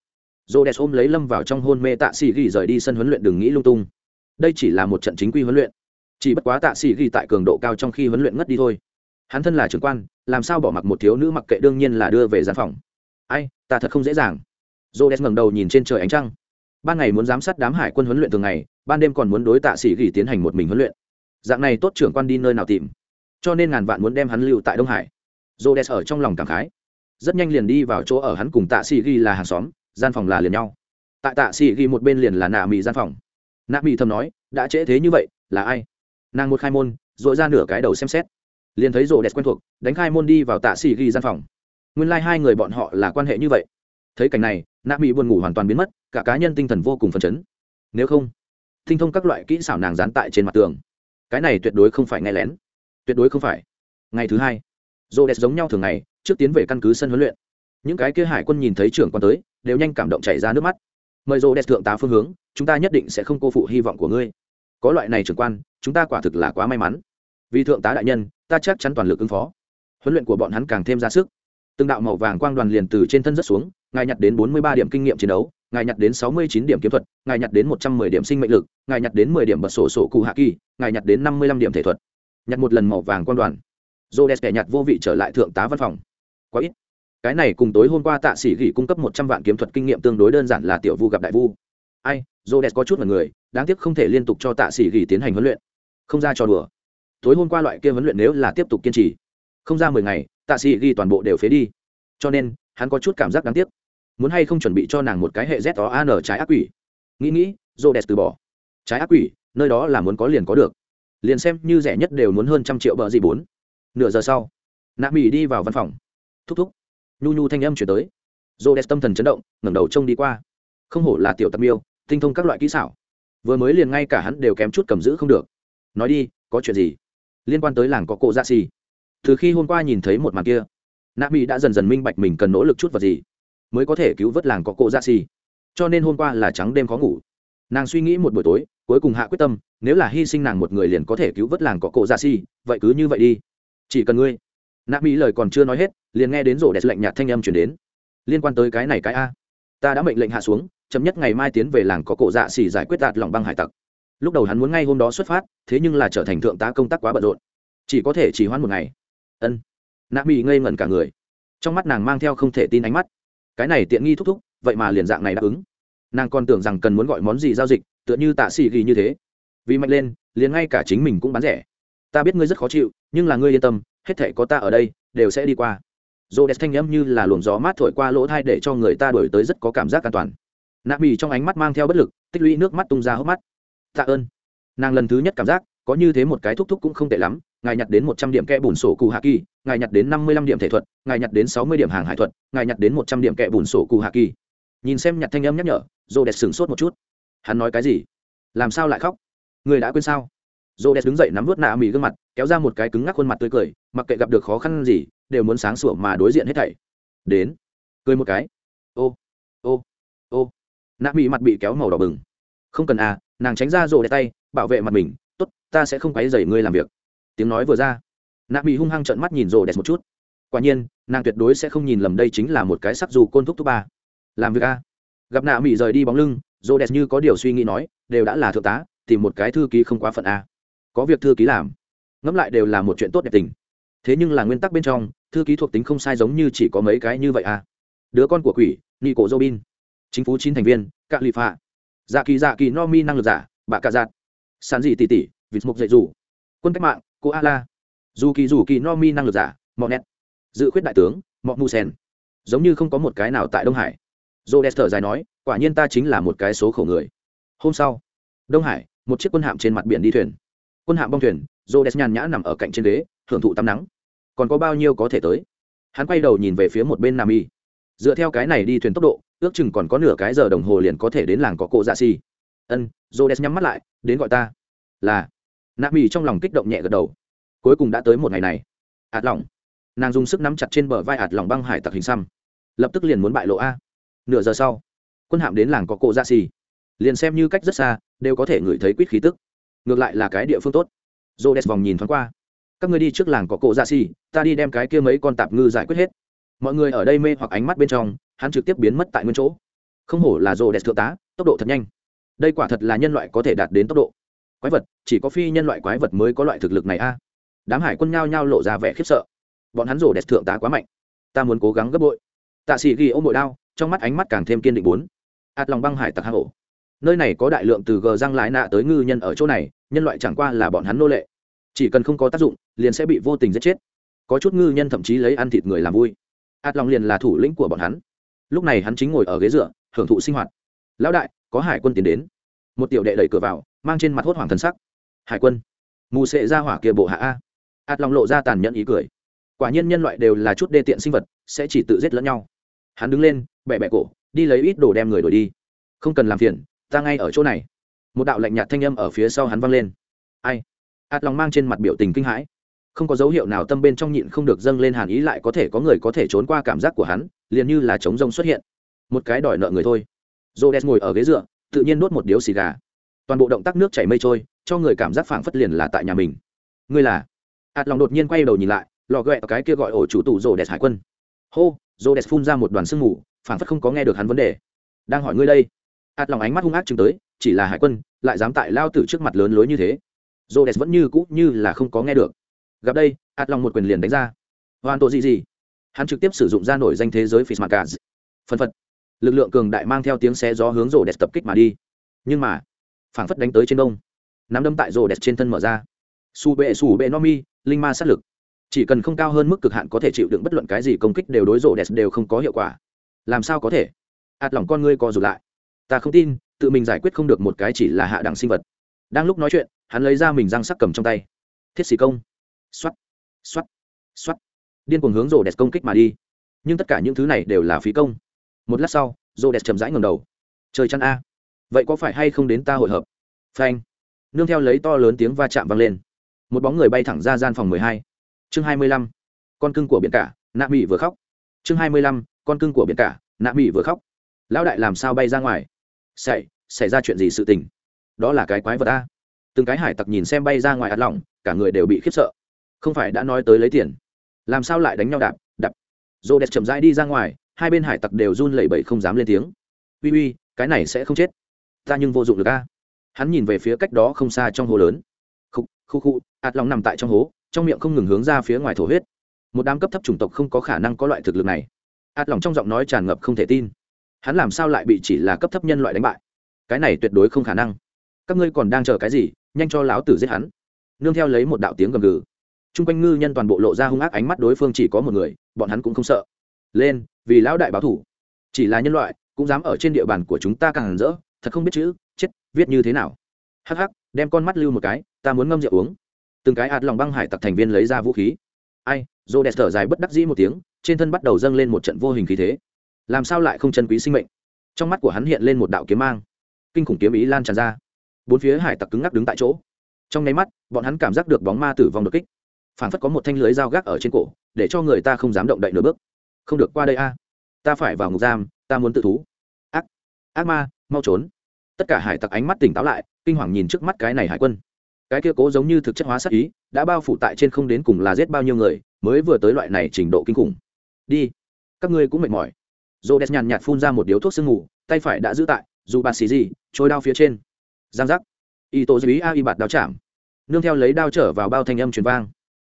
j o ôm lấy lâm vào trong hôn mê tạ xì ghi rời đi sân huấn luyện đừng nghĩ lung tung. Đây chỉ là một trận chính quy huấn luyện. Chỉ bất quá tạ xì ghi tại cường độ cao trong khi huấn luyện ngất đi thôi. Hắn thân là trưởng quan, làm sao bỏ mặc một thiếu nữ mặc kệ đương nhiên là đưa về gian phòng. Ai, ta thật không dễ dàng j o ngẩng đầu nhìn trên trời ánh trăng. Ban ngày muốn giám sát đám hải quân huấn luyện thường ngày, ban đêm còn muốn đối tạ sĩ ghi tiến hành một mình huấn luyện. Dạng này tốt trưởng quan đi nơi nào tìm? Cho nên ngàn vạn muốn đem hắn lưu tại đông hải. J o ở trong lòng cảm khái. Rất nhanh liền đi vào chỗ ở hắn cùng tạ sĩ ghi là hàng xóm, gian phòng là liền nhau. Tại tạ sĩ ghi một bên liền là nạ mỹ gian phòng. Nạ mỹ thầm nói, đã trễ thế như vậy, là ai? Nàng một khai môn dội ra nửa cái đầu xem xét. Liền thấy rổ đẹp quen thuộc, đánh khai môn đi vào tạ sĩ ghi gian phòng. Nguyên lai、like、hai người bọn họ là quan hệ như vậy thấy cảnh này, nạ mỹ buồn ngủ hoàn toàn biến mất, cả cá nhân tinh thần vô cùng phấn chấn. Nếu không, tinh thông các loại kỹ xảo nàng dán tại trên mặt tường. Cái này tuyệt đối không phải nghe lén. Tuyệt đối không phải. Ngày thứ hai, rô đẹp giống nhau thường ngày, trước tiến về căn cứ sân huấn luyện. Những cái kia hải quân nhìn thấy trưởng quan tới, đều nhanh cảm động chảy ra nước mắt. Mời rô đẹp thượng tá phương hướng, chúng ta nhất định sẽ không cô phụ hy vọng của ngươi. Có loại này trưởng quan, chúng ta quả thực là quá may mắn. Vì thượng tá đại nhân, ta chắc chắn toàn lực ứng phó. Huấn luyện của bọn hắn càng thêm ra sức từng đạo màu vàng quang đoàn liền từ trên thân rất xuống, ngài nhặt đến bốn mươi ba điểm kinh nghiệm chiến đấu, ngài nhặt đến sáu mươi chín điểm kiếm thuật, ngài nhặt đến một trăm mười điểm sinh mệnh lực, ngài nhặt đến mười điểm bật sổ sổ cụ hạ kỳ, ngài nhặt đến năm mươi lăm điểm thể thuật. Nhặt một lần màu vàng quang đoàn. Dô đès kẻ nhặt vô vị trở lại thượng tá văn phòng. Quá ít. Cái này cùng tối hôm qua tạ sĩ gỉ cung cấp một trăm vạn kiếm thuật kinh nghiệm tương đối đơn giản là tiểu vu gặp đại vu. Ai dô đès có chút mật người, đáng tiếc không thể liên tục cho tạ sĩ gỉ tiến hành huấn luyện. Không ra trò đùa. Tối hôm qua loại kia huấn luyện nếu là tiếp tục kiên trì, không ra mười ngày tạ sĩ ghi toàn bộ đều phế đi. Cho nên, hắn có chút cảm giác đáng tiếc. Muốn hay không chuẩn bị cho nàng một cái hệ z o an trái ác quỷ? Nghĩ nghĩ, rô đẹp từ bỏ. Trái ác quỷ, nơi đó là muốn có liền có được. Liền xem như rẻ nhất đều muốn hơn trăm triệu bờ gì bốn. Nửa giờ sau, nạ mỹ đi vào văn phòng. Thúc thúc, nhu nhu thanh âm chuyển tới. Rô đẹp tâm thần chấn động, ngẩng đầu trông đi qua. Không hổ là tiểu tặc miêu, tinh thông các loại kỹ xảo. Vừa mới liền ngay cả hắn đều kém chút cầm giữ không được. Nói đi, có chuyện gì? Liên quan tới làng có cổ dạ xì từ khi hôm qua nhìn thấy một màn kia nạ mỹ đã dần dần minh bạch mình cần nỗ lực chút vật gì mới có thể cứu vớt làng có cổ dạ xì cho nên hôm qua là trắng đêm khó ngủ. Nàng suy nghĩ một buổi tối, cuối cùng hạ quyết tâm, nếu là hy sinh nàng một người liền có thể cứu vớt làng có cổ dạ xì vậy cứ như vậy đi. Chỉ cần ngươi. Nạ mỹ lời còn chưa nói hết, liền nghe đến rổ đẹp lệnh nhạt thanh âm chuyển đến. Liên quan tới cái này cái a. Ta đã mệnh lệnh hạ xuống, chậm nhất ngày mai tiến về làng có cổ dạ xì giải quyết đạt lòng băng hải tặc. Lúc đầu hắn muốn ngay hôm đó xuất phát, thế nhưng là trở thành thượng tá công tác quá bận rộn. Chỉ có thể chỉ hoãn một ngày ân nạ mỹ ngây ngẩn cả người trong mắt nàng mang theo không thể tin ánh mắt cái này tiện nghi thúc thúc vậy mà liền dạng này đáp ứng nàng còn tưởng rằng cần muốn gọi món gì giao dịch tựa như tạ xì ghi như thế vì mạnh lên liền ngay cả chính mình cũng bán rẻ ta biết ngươi rất khó chịu nhưng là ngươi yên tâm hết thể có ta ở đây đều sẽ đi qua dô đẹp thanh âm như là luồng gió mát thổi qua lỗ thai để cho người ta đổi tới rất có cảm giác an toàn nạ bì trong ánh mắt mang theo bất lực tích lũy nước mắt tung ra hốc mắt tạ ơn nàng lần thứ nhất cảm giác có như thế một cái thúc thúc cũng không tệ lắm, ngài nhặt đến một trăm điểm kẽ bùn sổ cụ hạ kỳ, ngài nhặt đến năm mươi lăm điểm thể thuật, ngài nhặt đến sáu mươi điểm hàng hải thuật, ngài nhặt đến một trăm điểm kẽ bùn sổ cụ hạ kỳ. Nhìn xem nhặt thanh âm nhắc nhở rô đẹp sửng sốt một chút. Hắn nói cái gì? Làm sao lại khóc? Người đã quên sao? Rô đẹp đứng dậy nắm vớt nạ mì gương mặt, kéo ra một cái cứng ngắc khuôn mặt tươi cười, mặc kệ gặp được khó khăn gì, đều muốn sáng sủa mà đối diện hết thảy. Đến, cười một cái. Ô ô ô. Nạ mì mặt bị kéo màu đỏ bừng. Không cần à nàng tránh ra rô đẹp tay, bảo vệ mặt mình ta sẽ không quấy rầy ngươi làm việc. Tiếng nói vừa ra, nạ bị hung hăng trợn mắt nhìn rồ đẹp một chút. Quả nhiên, nàng tuyệt đối sẽ không nhìn lầm đây chính là một cái sắc dù côn thúc thúc ba. Làm việc a. Gặp nạ mỹ rời đi bóng lưng rồ đẹp như có điều suy nghĩ nói, đều đã là thượng tá, tìm một cái thư ký không quá phận a. Có việc thư ký làm. Ngẫm lại đều là một chuyện tốt đẹp tình. Thế nhưng là nguyên tắc bên trong, thư ký thuộc tính không sai giống như chỉ có mấy cái như vậy a. Đứa con của quỷ, nico robin chính phủ chín thành viên cạ lì phạ dạ kỳ dạ kỳ no mi năng lực giả bạ cả giạt sản dị tỷ tỷ vịt mục dạy dù. Quân cách mạng, cô a la. Dù kỳ dù kỳ no mi năng lực giả, mọ nét dự khuyết đại tướng, mọ mu sen. Giống như không có một cái nào tại đông hải. Dô đès thở dài nói, quả nhiên ta chính là một cái số khổ người. Hôm sau, đông hải, một chiếc quân hạm trên mặt biển đi thuyền. Quân hạm bong thuyền dô đès nhàn nhã nằm ở cạnh trên ghế, hưởng thụ tắm nắng. Còn có bao nhiêu có thể tới? Hắn quay đầu nhìn về phía một bên nam y. Dựa theo cái này đi thuyền tốc độ, ước chừng còn có nửa cái giờ đồng hồ liền có thể đến làng có cộ dạ si. Ân dô đès nhắm mắt lại, đến gọi ta. Là nạ mỹ trong lòng kích động nhẹ gật đầu. Cuối cùng đã tới một ngày này. Ạt lỏng. Nàng dùng sức nắm chặt trên bờ vai ạt lỏng băng hải tặc hình xăm. Lập tức liền muốn bại lộ a. Nửa giờ sau, quân hạm đến làng có cộ dạ xì. Liền xem như cách rất xa, đều có thể ngửi thấy quýt khí tức. Ngược lại là cái địa phương tốt. Dô đès vòng nhìn thoáng qua. Các người đi trước làng có cộ dạ xì, ta đi đem cái kia mấy con tạp ngư giải quyết hết. Mọi người ở đây mê hoặc ánh mắt bên trong, hắn trực tiếp biến mất tại nguyên chỗ. Không hổ là rô đẹp thượng tá, tốc độ thật nhanh. Đây quả thật là nhân loại có thể đạt đến tốc độ quái vật, chỉ có phi nhân loại quái vật mới có loại thực lực này a. Đám hải quân nhao nhao lộ ra vẻ khiếp sợ. Bọn hắn rổ đẹp thượng tá quá mạnh. Ta muốn cố gắng gấp bội. Tạ sĩ ghi ôm bội đao, trong mắt ánh mắt càng thêm kiên định bốn. Ạt lòng băng hải tặc hạ hổ. Nơi này có đại lượng từ gờ răng lái nạ tới ngư nhân ở chỗ này, nhân loại chẳng qua là bọn hắn nô lệ. Chỉ cần không có tác dụng, liền sẽ bị vô tình giết chết. Có chút ngư nhân thậm chí lấy ăn thịt người làm vui. Ạt lòng liền là thủ lĩnh của bọn hắn. Lúc này hắn chính ngồi ở ghế dựa, hưởng thụ sinh hoạt. Lão đại, có hải quân tiến đến. Một tiểu đệ đẩy cửa vào mang trên mặt hốt hoảng thần sắc. Hải quân, mù sệ ra hỏa kia bộ hạ a. Ạt lòng lộ ra tàn nhẫn ý cười. Quả nhiên nhân loại đều là chút đê tiện sinh vật, sẽ chỉ tự giết lẫn nhau. Hắn đứng lên bẹ bẹ cổ, đi lấy ít đồ đem người đổi đi. Không cần làm phiền, ta ngay ở chỗ này. Một đạo lạnh nhạt thanh âm ở phía sau hắn vang lên. Ai? Ạt lòng mang trên mặt biểu tình kinh hãi. Không có dấu hiệu nào tâm bên trong nhịn không được dâng lên hàn ý lại có thể có người có thể trốn qua cảm giác của hắn, liền như là trống rông xuất hiện. Một cái đòi nợ người thôi. J o ngồi ở ghế dựa, tự nhiên nuốt một điếu xì gà toàn bộ động tác nước chảy mây trôi cho người cảm giác phảng phất liền là tại nhà mình. Ngươi là? Ạt lòng đột nhiên quay đầu nhìn lại lò ghẹ cái kia gọi ổ chủ tủ rồ đẹp hải quân. Hô rồ đẹp phun ra một đoàn sương mù phảng phất không có nghe được hắn vấn đề. Đang hỏi ngươi đây. Ạt lòng ánh mắt hung ác chừng tới chỉ là hải quân lại dám tại lao tử trước mặt lớn lối như thế. Rồ đẹp vẫn như cũ như là không có nghe được. Gặp đây ạt lòng một quyền liền đánh ra. Hoàn tổ gì gì? Hắn trực tiếp sử dụng ra nổi danh thế giới Fismacaz. Phân phật. Lực lượng cường đại mang theo tiếng xé gió hướng rồ đẹp tập kích mà đi. Nhưng mà, phảng phất đánh tới trên đông. Nắm đâm tại rồ đẹp trên thân mở ra. Su bệ su bệ nomi, linh ma sát lực. Chỉ cần không cao hơn mức cực hạn có thể chịu đựng bất luận cái gì công kích đều đối rồ đẹp đều không có hiệu quả. Làm sao có thể? Ạt lòng con ngươi co rụt lại. Ta không tin, tự mình giải quyết không được một cái chỉ là hạ đẳng sinh vật. Đang lúc nói chuyện, hắn lấy ra mình răng sắc cầm trong tay. Thiết sĩ công. Xoát, xoát, xoát điên cuồng hướng rồ đẹp công kích mà đi nhưng tất cả những thứ này đều là phí công một lát sau rồ đẹp chầm rãi ngầm đầu trời chăn a vậy có phải hay không đến ta hội hợp? Phanh. Nương theo lấy to lớn tiếng va chạm vang lên. Một bóng người bay thẳng ra gian phòng mười hai. Chương hai mươi lăm. Con cưng của biển cả, nạ mỹ vừa khóc. Chương hai mươi lăm. Con cưng của biển cả, nạ mỹ vừa khóc. Lão đại làm sao bay ra ngoài? Xảy xảy ra chuyện gì sự tình? Đó là cái quái vật a. Từng cái hải tặc nhìn xem bay ra ngoài ạt lỏng, cả người đều bị khiếp sợ. Không phải đã nói tới lấy tiền. Làm sao lại đánh nhau đạp đạp. Rô đẹp chậm rãi đi ra ngoài, hai bên hải tặc đều run lẩy bẩy không dám lên tiếng. Uy uy, cái này sẽ không chết ta nhưng vô dụng được a. Hắn nhìn về phía cách đó không xa trong hồ lớn. Khu khu khu ạt lòng nằm tại trong hố, trong miệng không ngừng hướng ra phía ngoài thổ huyết. Một đám cấp thấp chủng tộc không có khả năng có loại thực lực này. Ạt lòng trong giọng nói tràn ngập không thể tin. Hắn làm sao lại bị chỉ là cấp thấp nhân loại đánh bại? Cái này tuyệt đối không khả năng. Các ngươi còn đang chờ cái gì? Nhanh cho lão tử giết hắn. Nương theo lấy một đạo tiếng gầm gừ. Chung quanh ngư nhân toàn bộ lộ ra hung ác ánh mắt đối phương chỉ có một người, bọn hắn cũng không sợ. Lên, vì lão đại báo thủ. Chỉ là nhân loại, cũng dám ở trên địa bàn của chúng ta càng hẳn rỡ thật không biết chữ, chết, viết như thế nào. Hắc hắc, đem con mắt lưu một cái, ta muốn ngâm rượu uống. Từng cái ạt lòng băng hải tặc thành viên lấy ra vũ khí. Ai dô đẹp thở dài bất đắc dĩ một tiếng, trên thân bắt đầu dâng lên một trận vô hình khí thế. Làm sao lại không chân quý sinh mệnh? Trong mắt của hắn hiện lên một đạo kiếm mang. Kinh khủng kiếm ý lan tràn ra. Bốn phía hải tặc cứng ngắc đứng tại chỗ. Trong nháy mắt, bọn hắn cảm giác được bóng ma tử vong đột kích. Phản phất có một thanh lưới dao gác ở trên cổ, để cho người ta không dám động đậy nửa bước. Không được qua đây a. Ta phải vào ngục giam, ta muốn tự thú. Ác ác ma, mau trốn tất cả hải tặc ánh mắt tỉnh táo lại, kinh hoàng nhìn trước mắt cái này hải quân. Cái kia cố giống như thực chất hóa sắc ý, đã bao phủ tại trên không đến cùng là giết bao nhiêu người, mới vừa tới loại này trình độ kinh khủng. Đi, các ngươi cũng mệt mỏi. Dô đét nhàn nhạt phun ra một điếu thuốc sương ngủ tay phải đã giữ tại, dù bà xì gì, trôi đao phía trên. Giang giác. Y tổ dĩ a y bạt đao chạm. Nương theo lấy đao trở vào bao thanh âm truyền vang.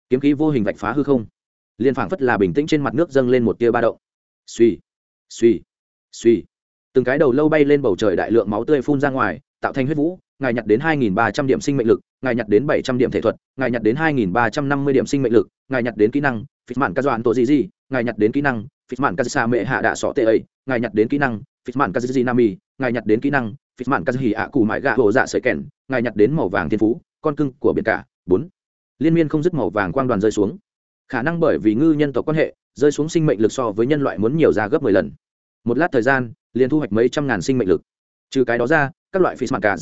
Kiếm khí vô hình vạch phá hư không. Liên phảng phất là bình tĩnh trên mặt nước dâng lên một tia ba động. Suy suy suy từng cái đầu lâu bay lên bầu trời đại lượng máu tươi phun ra ngoài, tạo thành huyết vũ, ngài nhặt đến 2.300 điểm sinh mệnh lực, ngài nhặt đến 700 điểm thể thuật, ngài nhặt đến 2.350 điểm sinh mệnh lực, ngài nhặt đến kỹ năng phịch mạn ca doan tổ gì gì ngài nhặt đến kỹ năng phịch mạn ca sa mệ hạ đạ sọ tê ấy ngài nhặt đến kỹ năng phịch mạn ca gì nami, ngài nhặt đến kỹ năng phịch mạn ca hỉ ạ cù mãi gạ hồ dạ sợi kèn, ngài nhặt đến màu vàng thiên phú, con cưng của biển cả. Bốn. Liên miên không dứt màu vàng quang đoàn rơi xuống. Khả năng bởi vì ngư nhân tộc quan hệ, rơi xuống sinh mệnh lực so với nhân loại muốn nhiều ra gấp mười lần. Một lát thời gian liền thu hoạch mấy trăm ngàn sinh mệnh lực. Trừ cái đó ra, các loại phí mạn cả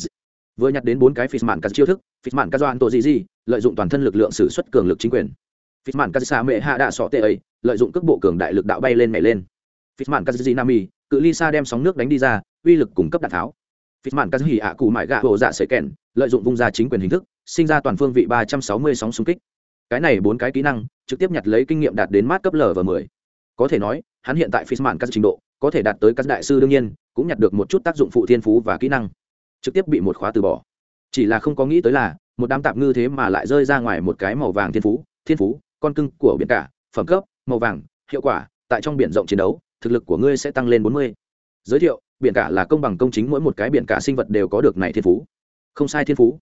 vừa nhặt đến bốn cái phí mạn cả chiêu thức, phí mạn cả doan tổ gì gì lợi dụng toàn thân lực lượng sử xuất cường lực chính quyền. Phí mạn cả xa mẹ hạ đạ sọ tệ ấy, lợi dụng cước bộ cường đại lực đạo bay lên mẹ lên. Phí mạn cả gì nami, cự ly xa đem sóng nước đánh đi ra, uy lực cung cấp đạn tháo. Phí mạn cả hỉ ạ cụ mại gạ hồ dạ sợi kèn, lợi dụng vung ra chính quyền hình thức, sinh ra toàn phương vị ba trăm sáu mươi sóng xung kích. Cái này bốn cái kỹ năng, trực tiếp nhặt lấy kinh nghiệm đạt đến mát cấp lv mười. Có thể nói, hắn hiện tại phí mạn các trình độ có thể đạt tới các đại sư đương nhiên, cũng nhặt được một chút tác dụng phụ thiên phú và kỹ năng. Trực tiếp bị một khóa từ bỏ. Chỉ là không có nghĩ tới là, một đám tạp ngư thế mà lại rơi ra ngoài một cái màu vàng thiên phú thiên phú, con cưng của biển cả, phẩm cấp, màu vàng, hiệu quả, tại trong biển rộng chiến đấu, thực lực của ngươi sẽ tăng lên bốn mươi. Giới thiệu, biển cả là công bằng công chính mỗi một cái biển cả sinh vật đều có được này thiên phú. Không sai thiên phú.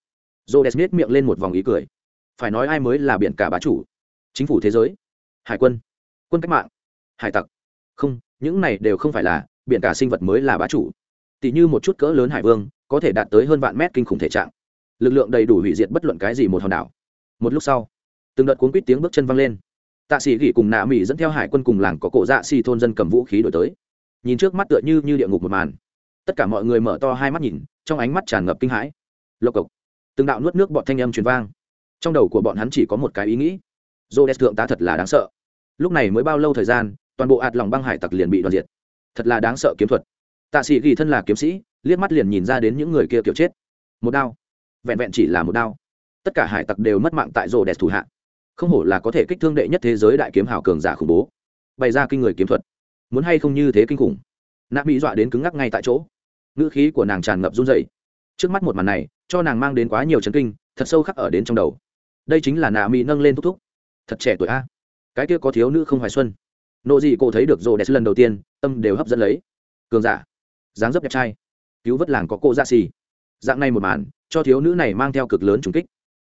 J o d miệng lên một vòng ý cười. Phải nói ai mới là biển cả bá chủ? Chính phủ thế giới. Hải quân. Quân cách mạng. Hải tặc. Không những này đều không phải là, biển cả sinh vật mới là bá chủ. Tỷ như một chút cỡ lớn hải vương, có thể đạt tới hơn vạn mét kinh khủng thể trạng. Lực lượng đầy đủ hủy diệt bất luận cái gì một hòn đảo. Một lúc sau, từng đợt cuốn quýt tiếng bước chân văng lên. Tạ sĩ gỉ cùng nạ mỹ dẫn theo hải quân cùng làng có cổ dạ xì thôn dân cầm vũ khí đổi tới. Nhìn trước mắt tựa như như địa ngục một màn. Tất cả mọi người mở to hai mắt nhìn, trong ánh mắt tràn ngập kinh hãi. Lộc cộc. Từng đạo nuốt nước bọn thanh âm truyền vang. Trong đầu của bọn hắn chỉ có một cái ý nghĩ. Dô đès thượng tá thật là đáng sợ. Lúc này mới bao lâu thời gian toàn bộ ạt lòng băng hải tặc liền bị đoàn diệt. Thật là đáng sợ kiếm thuật. Tạ sĩ ghi thân là kiếm sĩ, liếc mắt liền nhìn ra đến những người kia kiểu chết. Một đao. Vẹn vẹn chỉ là một đao. Tất cả hải tặc đều mất mạng tại rô đẹp thủ hạ. Không hổ là có thể kích thương đệ nhất thế giới đại kiếm hào cường giả khủng bố. Bày ra kinh người kiếm thuật. Muốn hay không như thế kinh khủng. Nạ bị dọa đến cứng ngắc ngay tại chỗ. Ngữ khí của nàng tràn ngập run dậy trước mắt một màn này, cho nàng mang đến quá nhiều chấn kinh, thật sâu khắc ở đến trong đầu. Đây chính là nạ mỹ nâng lên thúc thúc. Thật trẻ tuổi a. Cái kia có thiếu nữ không hoài xuân nộ dị cô thấy được rô đẹp lần đầu tiên, tâm đều hấp dẫn lấy. Cường giả. Dáng dấp đẹp trai. Cứu vớt làng có cô dạ xì. Dạng này một màn, cho thiếu nữ này mang theo cực lớn trùng kích.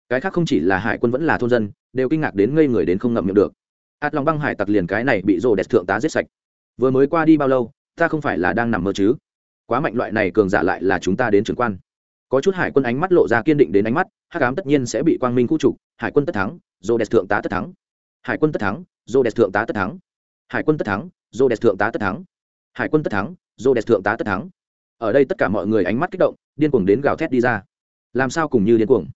Cái khác không chỉ là hải quân vẫn là thôn dân, đều kinh ngạc đến ngây người đến không ngậm miệng được. Át lòng băng hải tặc liền cái này bị rô đẹp thượng tá giết sạch. Vừa mới qua đi bao lâu, ta không phải là đang nằm mơ chứ? Quá mạnh loại này cường giả lại là chúng ta đến trường quan. Có chút hải quân ánh mắt lộ ra kiên định đến ánh mắt, hắc ám tất nhiên sẽ bị quang minh khu trục, hải quân tất thắng rô đẹp thượng tá tất thắng. Hải quân tất thắng rô đẹp thượng tá tất thắng hải quân tất thắng dô đẹp thượng tá tất thắng. Hải quân tất thắng dô đẹp thượng tá tất thắng. Ở đây tất cả mọi người ánh mắt kích động, điên cuồng đến gào thét đi ra. Làm sao cùng như điên cuồng?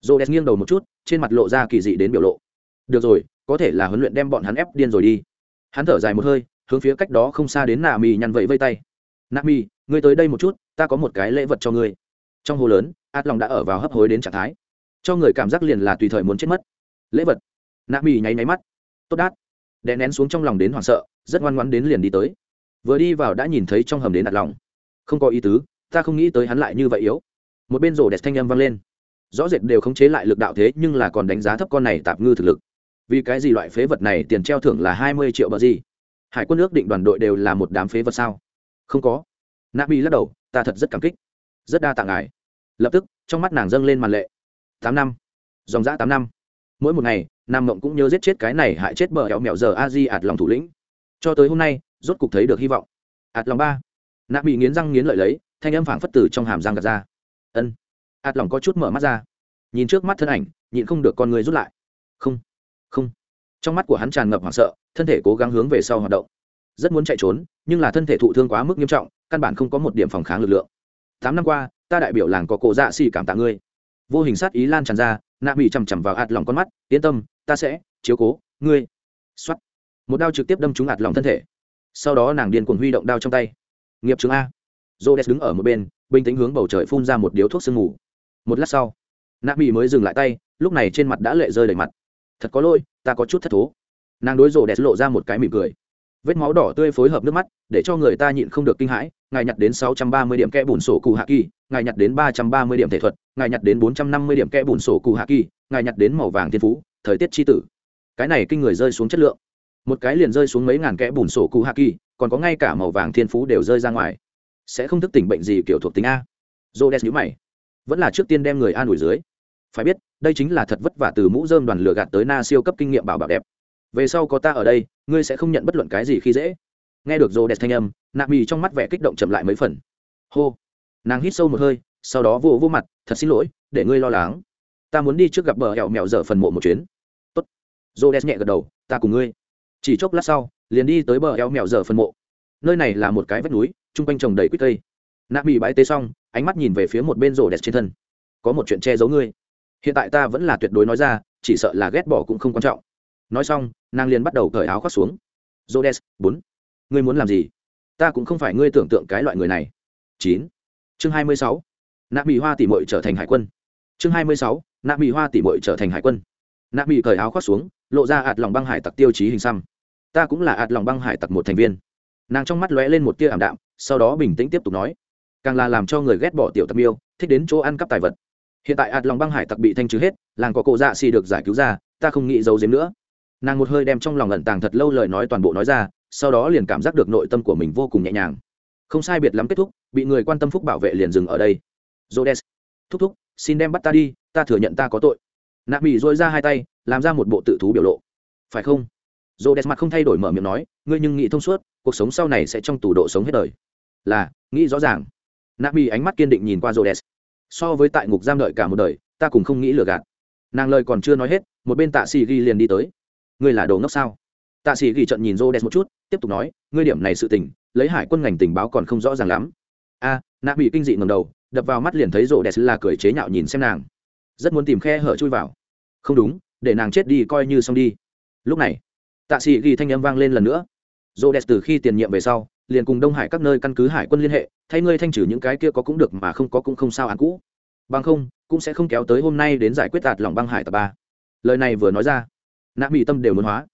Dô đẹp nghiêng đầu một chút, trên mặt lộ ra kỳ dị đến biểu lộ. Được rồi, có thể là huấn luyện đem bọn hắn ép điên rồi đi. Hắn thở dài một hơi, hướng phía cách đó không xa đến nà mì nhăn vẫy vây tay. Nà mì ngươi tới đây một chút, ta có một cái lễ vật cho ngươi. Trong hồ lớn, át lòng đã ở vào hấp hối đến trạng thái. Cho người cảm giác liền là tùy thời muốn chết mất. Lễ vật. Nà mì nháy nháy mắt. Tốt đát đè nén xuống trong lòng đến hoảng sợ, rất ngoan ngoãn đến liền đi tới. Vừa đi vào đã nhìn thấy trong hầm đến đặt lòng. Không có ý tứ, ta không nghĩ tới hắn lại như vậy yếu. Một bên rổ đẹp thanh âm vang lên. Rõ rệt đều khống chế lại lực đạo thế nhưng là còn đánh giá thấp con này tạp ngư thực lực. Vì cái gì loại phế vật này tiền treo thưởng là hai mươi triệu bờ gì? Hải quân ước định đoàn đội đều là một đám phế vật sao? Không có. Nạ bị lắc đầu, ta thật rất cảm kích. Rất đa tạ ngài. Lập tức, trong mắt nàng dâng lên màn lệ. Tám năm. Dòng dã tám năm mỗi một ngày, nam mộng cũng nhớ giết chết cái này hại chết bờ hẹo mẹo giờ a di ạt lòng thủ lĩnh. Cho tới hôm nay, rốt cục thấy được hy vọng. Ạt lòng ba. Nạ bị nghiến răng nghiến lợi lấy, thanh âm phảng phất tử trong hàm răng gạt ra. Ân. Ạt lòng có chút mở mắt ra. Nhìn trước mắt thân ảnh, nhịn không được con người rút lại. Không không. Trong mắt của hắn tràn ngập hoảng sợ, thân thể cố gắng hướng về sau hoạt động. Rất muốn chạy trốn, nhưng là thân thể thụ thương quá mức nghiêm trọng, căn bản không có một điểm phòng kháng lực lượng. Tám năm qua, ta đại biểu làng có cổ dạ xì cảm tạ ngươi vô hình sát ý lan tràn ra, nạ bị chằm chằm vào ạt lòng con mắt, yên tâm, ta sẽ chiếu cố ngươi. X o á t một đao trực tiếp đâm trúng ạt lòng thân thể. Sau đó nàng điên cuồng huy động đao trong tay. Nghiệp trường a. J o đứng ở một bên, bình tĩnh hướng bầu trời phun ra một điếu thuốc sương mù. Một lát sau, nạ bị mới dừng lại tay, lúc này trên mặt đã lệ rơi đầy mặt. Thật có lỗi, ta có chút thất thố. Nàng đối rồ đẹp lộ ra một cái mỉm cười vết máu đỏ tươi phối hợp nước mắt, để cho người ta nhịn không được kinh hãi, ngài nhặt đến sáu trăm ba mươi điểm kẽ bùn sổ cụ hạ kỳ, ngài nhặt đến ba trăm ba mươi điểm thể thuật, ngài nhặt đến bốn trăm năm mươi điểm kẽ bùn sổ cụ hạ kỳ, ngài nhặt đến màu vàng thiên phú, thời tiết tri tử. Cái này kinh người rơi xuống chất lượng. Một cái liền rơi xuống mấy ngàn kẽ bùn sổ cụ hạ kỳ, còn có ngay cả màu vàng thiên phú đều rơi ra ngoài. Sẽ không thức tỉnh bệnh gì kiểu thuộc tính a. Dô đen nhữ mày. Vẫn là trước tiên đem người an ủi dưới. Phải biết, đây chính là thật vất vả từ mũ dơm đoàn lửa gạt tới na siêu cấp kinh nghiệm bảo bảo đẹp về sau có ta ở đây, ngươi sẽ không nhận bất luận cái gì khi dễ. Nghe được rô đẹp thanh âm, nạ mì trong mắt vẻ kích động chậm lại mấy phần. Hô. Nàng hít sâu một hơi, sau đó vô vô mặt, thật xin lỗi, để ngươi lo lắng. Ta muốn đi trước gặp bờ hẹo mẹo dở phần mộ một chuyến. Tốt. Rô đẹp nhẹ gật đầu, ta cùng ngươi. Chỉ chốc lát sau, liền đi tới bờ hẹo mẹo dở phần mộ. Nơi này là một cái vách núi, chung quanh trồng đầy quýt cây. Nạ mì bãi tê xong, ánh mắt nhìn về phía một bên rô đẹp trên thân. Có một chuyện che giấu ngươi. Hiện tại ta vẫn là tuyệt đối nói ra, chỉ sợ là ghét bỏ cũng không quan trọng nói xong, nàng liền bắt đầu cởi áo khoác xuống. Jodes bốn. Ngươi muốn làm gì? Ta cũng không phải ngươi tưởng tượng cái loại người này. Chín. Chương hai mươi sáu. Nạ mỹ hoa tỉ mội trở thành hải quân. Chương hai mươi sáu. Nạ mỹ hoa tỉ mội trở thành hải quân. Nạ mỹ cởi áo khoác xuống, lộ ra ạt lòng băng hải tặc tiêu chí hình xăm. Ta cũng là ạt lòng băng hải tặc một thành viên. Nàng trong mắt lóe lên một tia ảm đạm, sau đó bình tĩnh tiếp tục nói. Càng là làm cho người ghét bỏ tiểu tặc miêu, thích đến chỗ ăn cắp tài vật. Hiện tại ạt lòng băng hải tặc bị thanh trừ hết, làng có cổ dạ xì được giải cứu ra, ta không nghĩ giấu giếm nữa nàng một hơi đem trong lòng ẩn tàng thật lâu lời nói toàn bộ nói ra, sau đó liền cảm giác được nội tâm của mình vô cùng nhẹ nhàng. Không sai biệt lắm kết thúc, bị người quan tâm phúc bảo vệ liền dừng ở đây. Jodes thúc thúc, xin đem bắt ta đi, ta thừa nhận ta có tội. Nạp mỹ dôi ra hai tay, làm ra một bộ tự thú biểu lộ. Phải không? Jodes mặt không thay đổi mở miệng nói, ngươi nhưng nghĩ thông suốt, cuộc sống sau này sẽ trong tủ độ sống hết đời. Là, nghĩ rõ ràng. Nạp mỹ ánh mắt kiên định nhìn qua jodes so với tại ngục giam đợi cả một đời, ta cũng không nghĩ lừa gạt. Nàng lời còn chưa nói hết, một bên tạ xì ghi liền đi tới ngươi là đồ ngốc sao? Tạ sĩ ghi trận nhìn rô đen một chút tiếp tục nói ngươi điểm này sự tình lấy hải quân ngành tình báo còn không rõ ràng lắm. A à, nạ bị kinh dị ngầm đầu đập vào mắt liền thấy rô đen là cười chế nhạo nhìn xem nàng. Rất muốn tìm khe hở chui vào. Không đúng để nàng chết đi coi như xong đi. Lúc này tạ sĩ ghi thanh âm vang lên lần nữa. Rô đen từ khi tiền nhiệm về sau liền cùng đông hải các nơi căn cứ hải quân liên hệ thay ngươi thanh trừ những cái kia có cũng được mà không có cũng không sao án cũ. Bằng không cũng sẽ không kéo tới hôm nay đến giải quyết tạt lòng băng hải tập ba. Lời này vừa nói ra nạ mỹ tâm đều muốn hóa.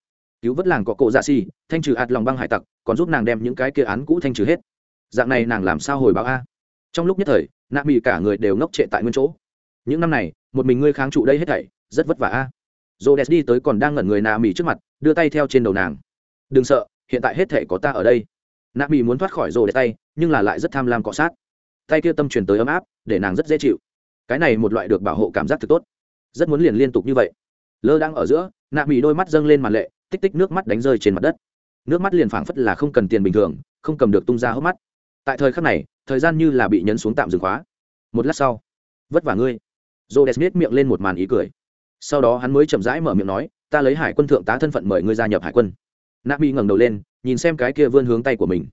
Cứu vớt làng có cổ dạ xì, thanh trừ hạt lòng băng hải tặc, còn giúp nàng đem những cái kia án cũ thanh trừ hết. Dạng này nàng làm sao hồi báo a? Trong lúc nhất thời nạ mỹ cả người đều ngốc trệ tại nguyên chỗ. Những năm này, một mình ngươi kháng trụ đây hết thảy, rất vất vả a. Dô đẹp đi tới còn đang ngẩn người nạ mỹ trước mặt, đưa tay theo trên đầu nàng. Đừng sợ, hiện tại hết thảy có ta ở đây. Nạ mỹ muốn thoát khỏi rô đẹp tay, nhưng là lại rất tham lam cọ sát. Tay kia tâm truyền tới ấm áp, để nàng rất dễ chịu. Cái này một loại được bảo hộ cảm giác thực tốt. Rất muốn liền liên tục như vậy. Lơ đang ở giữa nạ mỹ đôi mắt dâng lên màn lệ, tích tích nước mắt đánh rơi trên mặt đất. Nước mắt liền phảng phất là không cần tiền bình thường, không cầm được tung ra hốc mắt. Tại thời khắc này, thời gian như là bị nhấn xuống tạm dừng khóa. Một lát sau, vất vả ngươi. J o d e s miết miệng lên một màn ý cười. Sau đó hắn mới chậm rãi mở miệng nói, ta lấy hải quân thượng tá thân phận mời ngươi gia nhập hải quân. Nạ mỹ ngẩng đầu lên, nhìn xem cái kia vươn hướng tay của mình.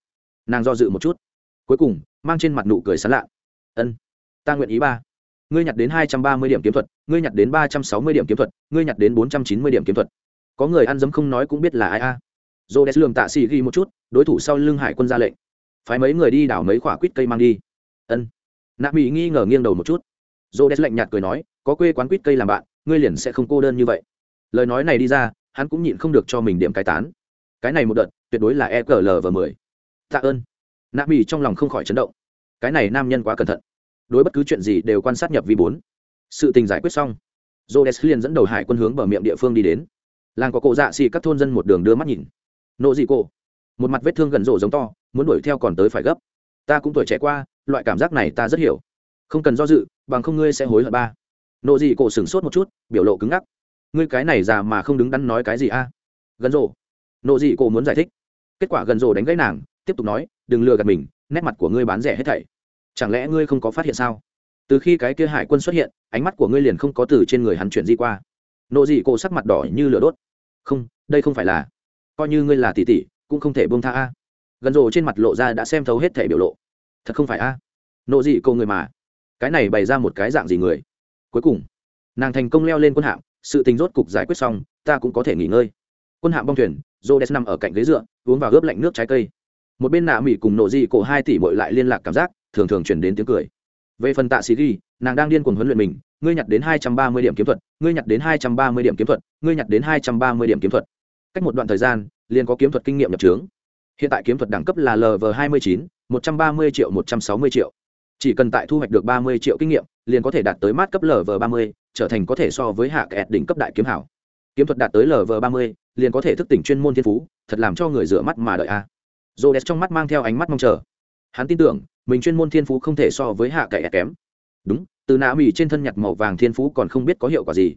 Nàng do dự một chút. Cuối cùng, mang trên mặt nụ cười sán lạ. Ân, ta nguyện ý ba ngươi nhặt đến hai trăm ba mươi điểm kiếm thuật, ngươi nhặt đến ba trăm sáu mươi điểm kiếm thuật, ngươi nhặt đến bốn trăm chín mươi điểm kiếm thuật. Có người ăn dấm không nói cũng biết là ai a. À. dô lường tạ xì ghi một chút, đối thủ sau lưng hải quân ra lệnh. Phái mấy người đi đảo mấy quả quýt cây mang đi. Ân. Nạp mỹ nghi ngờ nghiêng đầu một chút. Dô lạnh nhạt cười nói, có quê quán quýt cây làm bạn, ngươi liền sẽ không cô đơn như vậy. Lời nói này đi ra, hắn cũng nhịn không được cho mình điểm cái tán. Cái này một đợt, tuyệt đối là e và mười. Tạ ơn. Nạp mỹ trong lòng không khỏi chấn động. Cái này nam nhân quá cẩn thận đối bất cứ chuyện gì đều quan sát nhập vi bốn. Sự tình giải quyết xong jodes liền dẫn đầu hải quân hướng bờ miệng địa phương đi đến. Làng có cổ dạ xì các thôn dân một đường đưa mắt nhìn. Nộ dị cổ, một mặt vết thương gần rổ giống to, muốn đuổi theo còn tới phải gấp. Ta cũng tuổi trẻ qua, loại cảm giác này ta rất hiểu. Không cần do dự, bằng không ngươi sẽ hối hận ba. Nộ dị cổ sửng sốt một chút, biểu lộ cứng ngắc. Ngươi cái này già mà không đứng đắn nói cái gì a? Gần rổ nộ dị cổ muốn giải thích. Kết quả gần rổ đánh gãy nàng, tiếp tục nói, đừng lừa gạt mình, nét mặt của ngươi bán rẻ hết thảy chẳng lẽ ngươi không có phát hiện sao? Từ khi cái kia hải quân xuất hiện, ánh mắt của ngươi liền không có từ trên người hắn chuyển di qua. Nộ dị cổ sắc mặt đỏ như lửa đốt. Không, đây không phải là. Coi như ngươi là tỷ tỷ, cũng không thể buông tha a. Gần rồ trên mặt lộ ra đã xem thấu hết thể biểu lộ. Thật không phải a? Nộ dị cô người mà. Cái này bày ra một cái dạng gì người? Cuối cùng, nàng thành công leo lên quân hạm, sự tình rốt cục giải quyết xong, ta cũng có thể nghỉ ngơi. Quân hạm bong thuyền rô đès nằm ở cạnh ghế dựa, uống vào ướp lạnh nước trái cây. Một bên nạ mỹ cùng nộ dị cổ hai tỷ bội lại liên lạc cảm giác thường thường chuyển đến tiếng cười. Về phần tạ sĩ ghi, nàng đang điên cuồng huấn luyện mình, ngươi nhặt đến hai trăm ba mươi điểm kiếm thuật, ngươi nhặt đến hai trăm ba mươi điểm kiếm thuật, ngươi nhặt đến hai trăm ba mươi điểm kiếm thuật. Cách một đoạn thời gian, liền có kiếm thuật kinh nghiệm nhập trướng. Hiện tại kiếm thuật đẳng cấp là lv hai mươi chín, một trăm ba mươi triệu một trăm sáu mươi triệu. Chỉ cần tại thu hoạch được ba mươi triệu kinh nghiệm, liền có thể đạt tới mát cấp lv ba mươi, trở thành có thể so với hạ kẹt đỉnh cấp đại kiếm hảo. Kiếm thuật đạt tới lv ba mươi, liền có thể thức tỉnh chuyên môn thiên phú, thật làm cho người rửa mắt mà đợi a. À. e s trong mắt mang theo ánh mắt mong chờ. Hắn tin tưởng mình chuyên môn thiên phú không thể so với hạ cậy kém. Đúng, từ nạ mỹ trên thân nhặt màu vàng thiên phú còn không biết có hiệu quả gì.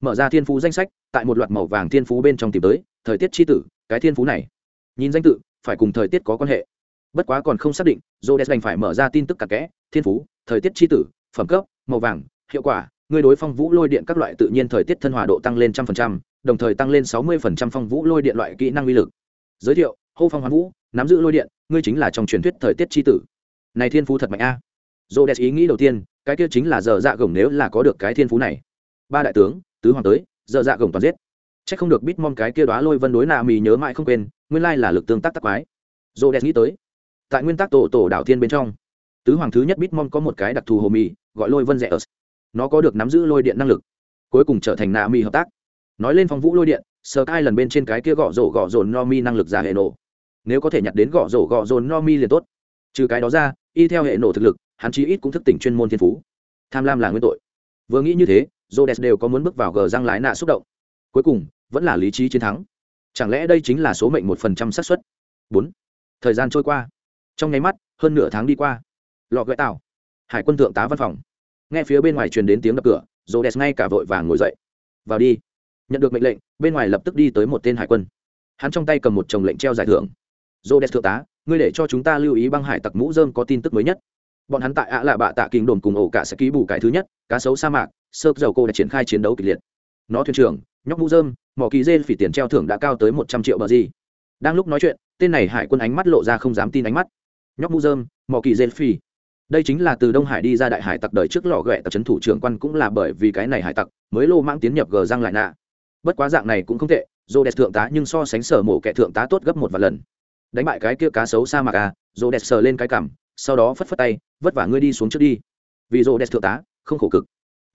Mở ra thiên phú danh sách, tại một loạt màu vàng thiên phú bên trong tìm tới, thời tiết tri tử, cái thiên phú này. Nhìn danh tự, phải cùng thời tiết có quan hệ. Bất quá còn không xác định dô đen đành phải mở ra tin tức cặn kẽ, thiên phú, thời tiết tri tử, phẩm cấp, màu vàng, hiệu quả, người đối phong vũ lôi điện các loại tự nhiên thời tiết thân hòa độ tăng lên trăm phần trăm, đồng thời tăng lên sáu mươi phần trăm phong vũ lôi điện loại kỹ năng uy lực. Giới thiệu, hô phong hoán vũ, nắm giữ lôi điện, ngươi chính là trong truyền thuyết thời tiết tri tử này thiên phú thật mạnh a. À. dô đẹp ý nghĩ đầu tiên, cái kia chính là giờ dạ gồng nếu là có được cái thiên phú này. Ba đại tướng, tứ hoàng tới, giờ dạ gồng toàn giết. C h ắ c không được bít mong cái kia đoá lôi vân đối nạ mì nhớ mãi không quên, nguyên lai là lực tương tác tắc quái. Dô đẹp nghĩ tới, tại nguyên tắc tổ tổ đảo thiên bên trong, tứ hoàng thứ nhất bít mong có một cái đặc thù hồ mì, gọi lôi vân rẻ ớt nó có được nắm giữ lôi điện năng lực, cuối cùng trở thành nạ mì hợp tác. Nói lên phong vũ lôi điện sờ cai lần bên trên cái kia gõ rổ gõ rồn no mi năng lực giả hệ nổ. Nếu có thể nhặt đến gõ rổ gõ rồn no mi liền tốt. Trừ cái đó ra y theo hệ nổ thực lực, hắn chí ít cũng thức tỉnh chuyên môn thiên phú. Tham lam là nguyên tội. Vừa nghĩ như thế jodes đều có muốn bước vào gờ răng lái nạ xúc động. Cuối cùng, vẫn là lý trí chiến thắng. Chẳng lẽ đây chính là số mệnh một phần trăm xác suất? Bốn. Thời gian trôi qua. Trong nháy mắt, hơn nửa tháng đi qua. Lọ gợi tàu hải quân thượng tá văn phòng. Nghe phía bên ngoài truyền đến tiếng đập cửa jodes ngay cả vội vàng ngồi dậy. Vào đi. Nhận được mệnh lệnh, bên ngoài lập tức đi tới một tên hải quân. Hắn trong tay cầm một chồng lệnh treo giải thưởng. Jodes thượng tá ngươi để cho chúng ta lưu ý băng hải tặc mũ dơm có tin tức mới nhất. Bọn hắn tại ạ là bạ tạ kinh đồn cùng ổ cả sẽ ký bù cái thứ nhất, cá sấu sa mạc, sơ dầu cô đã triển khai chiến đấu kịch liệt. Nó thuyền trưởng, nhóc mũ dơm mỏ kỳ dê phỉ tiền treo thưởng đã cao tới một trăm triệu bờ gì. Đang lúc nói chuyện, tên này hải quân ánh mắt lộ ra không dám tin ánh mắt. Nhóc mũ dơm mỏ kỳ dê phỉ. Đây chính là từ đông hải đi ra đại hải tặc đời trước lò ghẹ tập trấn thủ trưởng quan cũng là bởi vì cái này hải tặc mới lô mang tiến nhập gờ răng lại nạ. Bất quá dạng này cũng không tệ dô đẹp thượng tá nhưng so sánh sở mổ kẻ thượng tá tốt gấp một vài lần đánh bại cái kia cá sấu sa mạc à dô đẹp sờ lên cái cảm sau đó phất phất tay, vất vả ngươi đi xuống trước đi. Vì dô đẹp thượng tá, không khổ cực.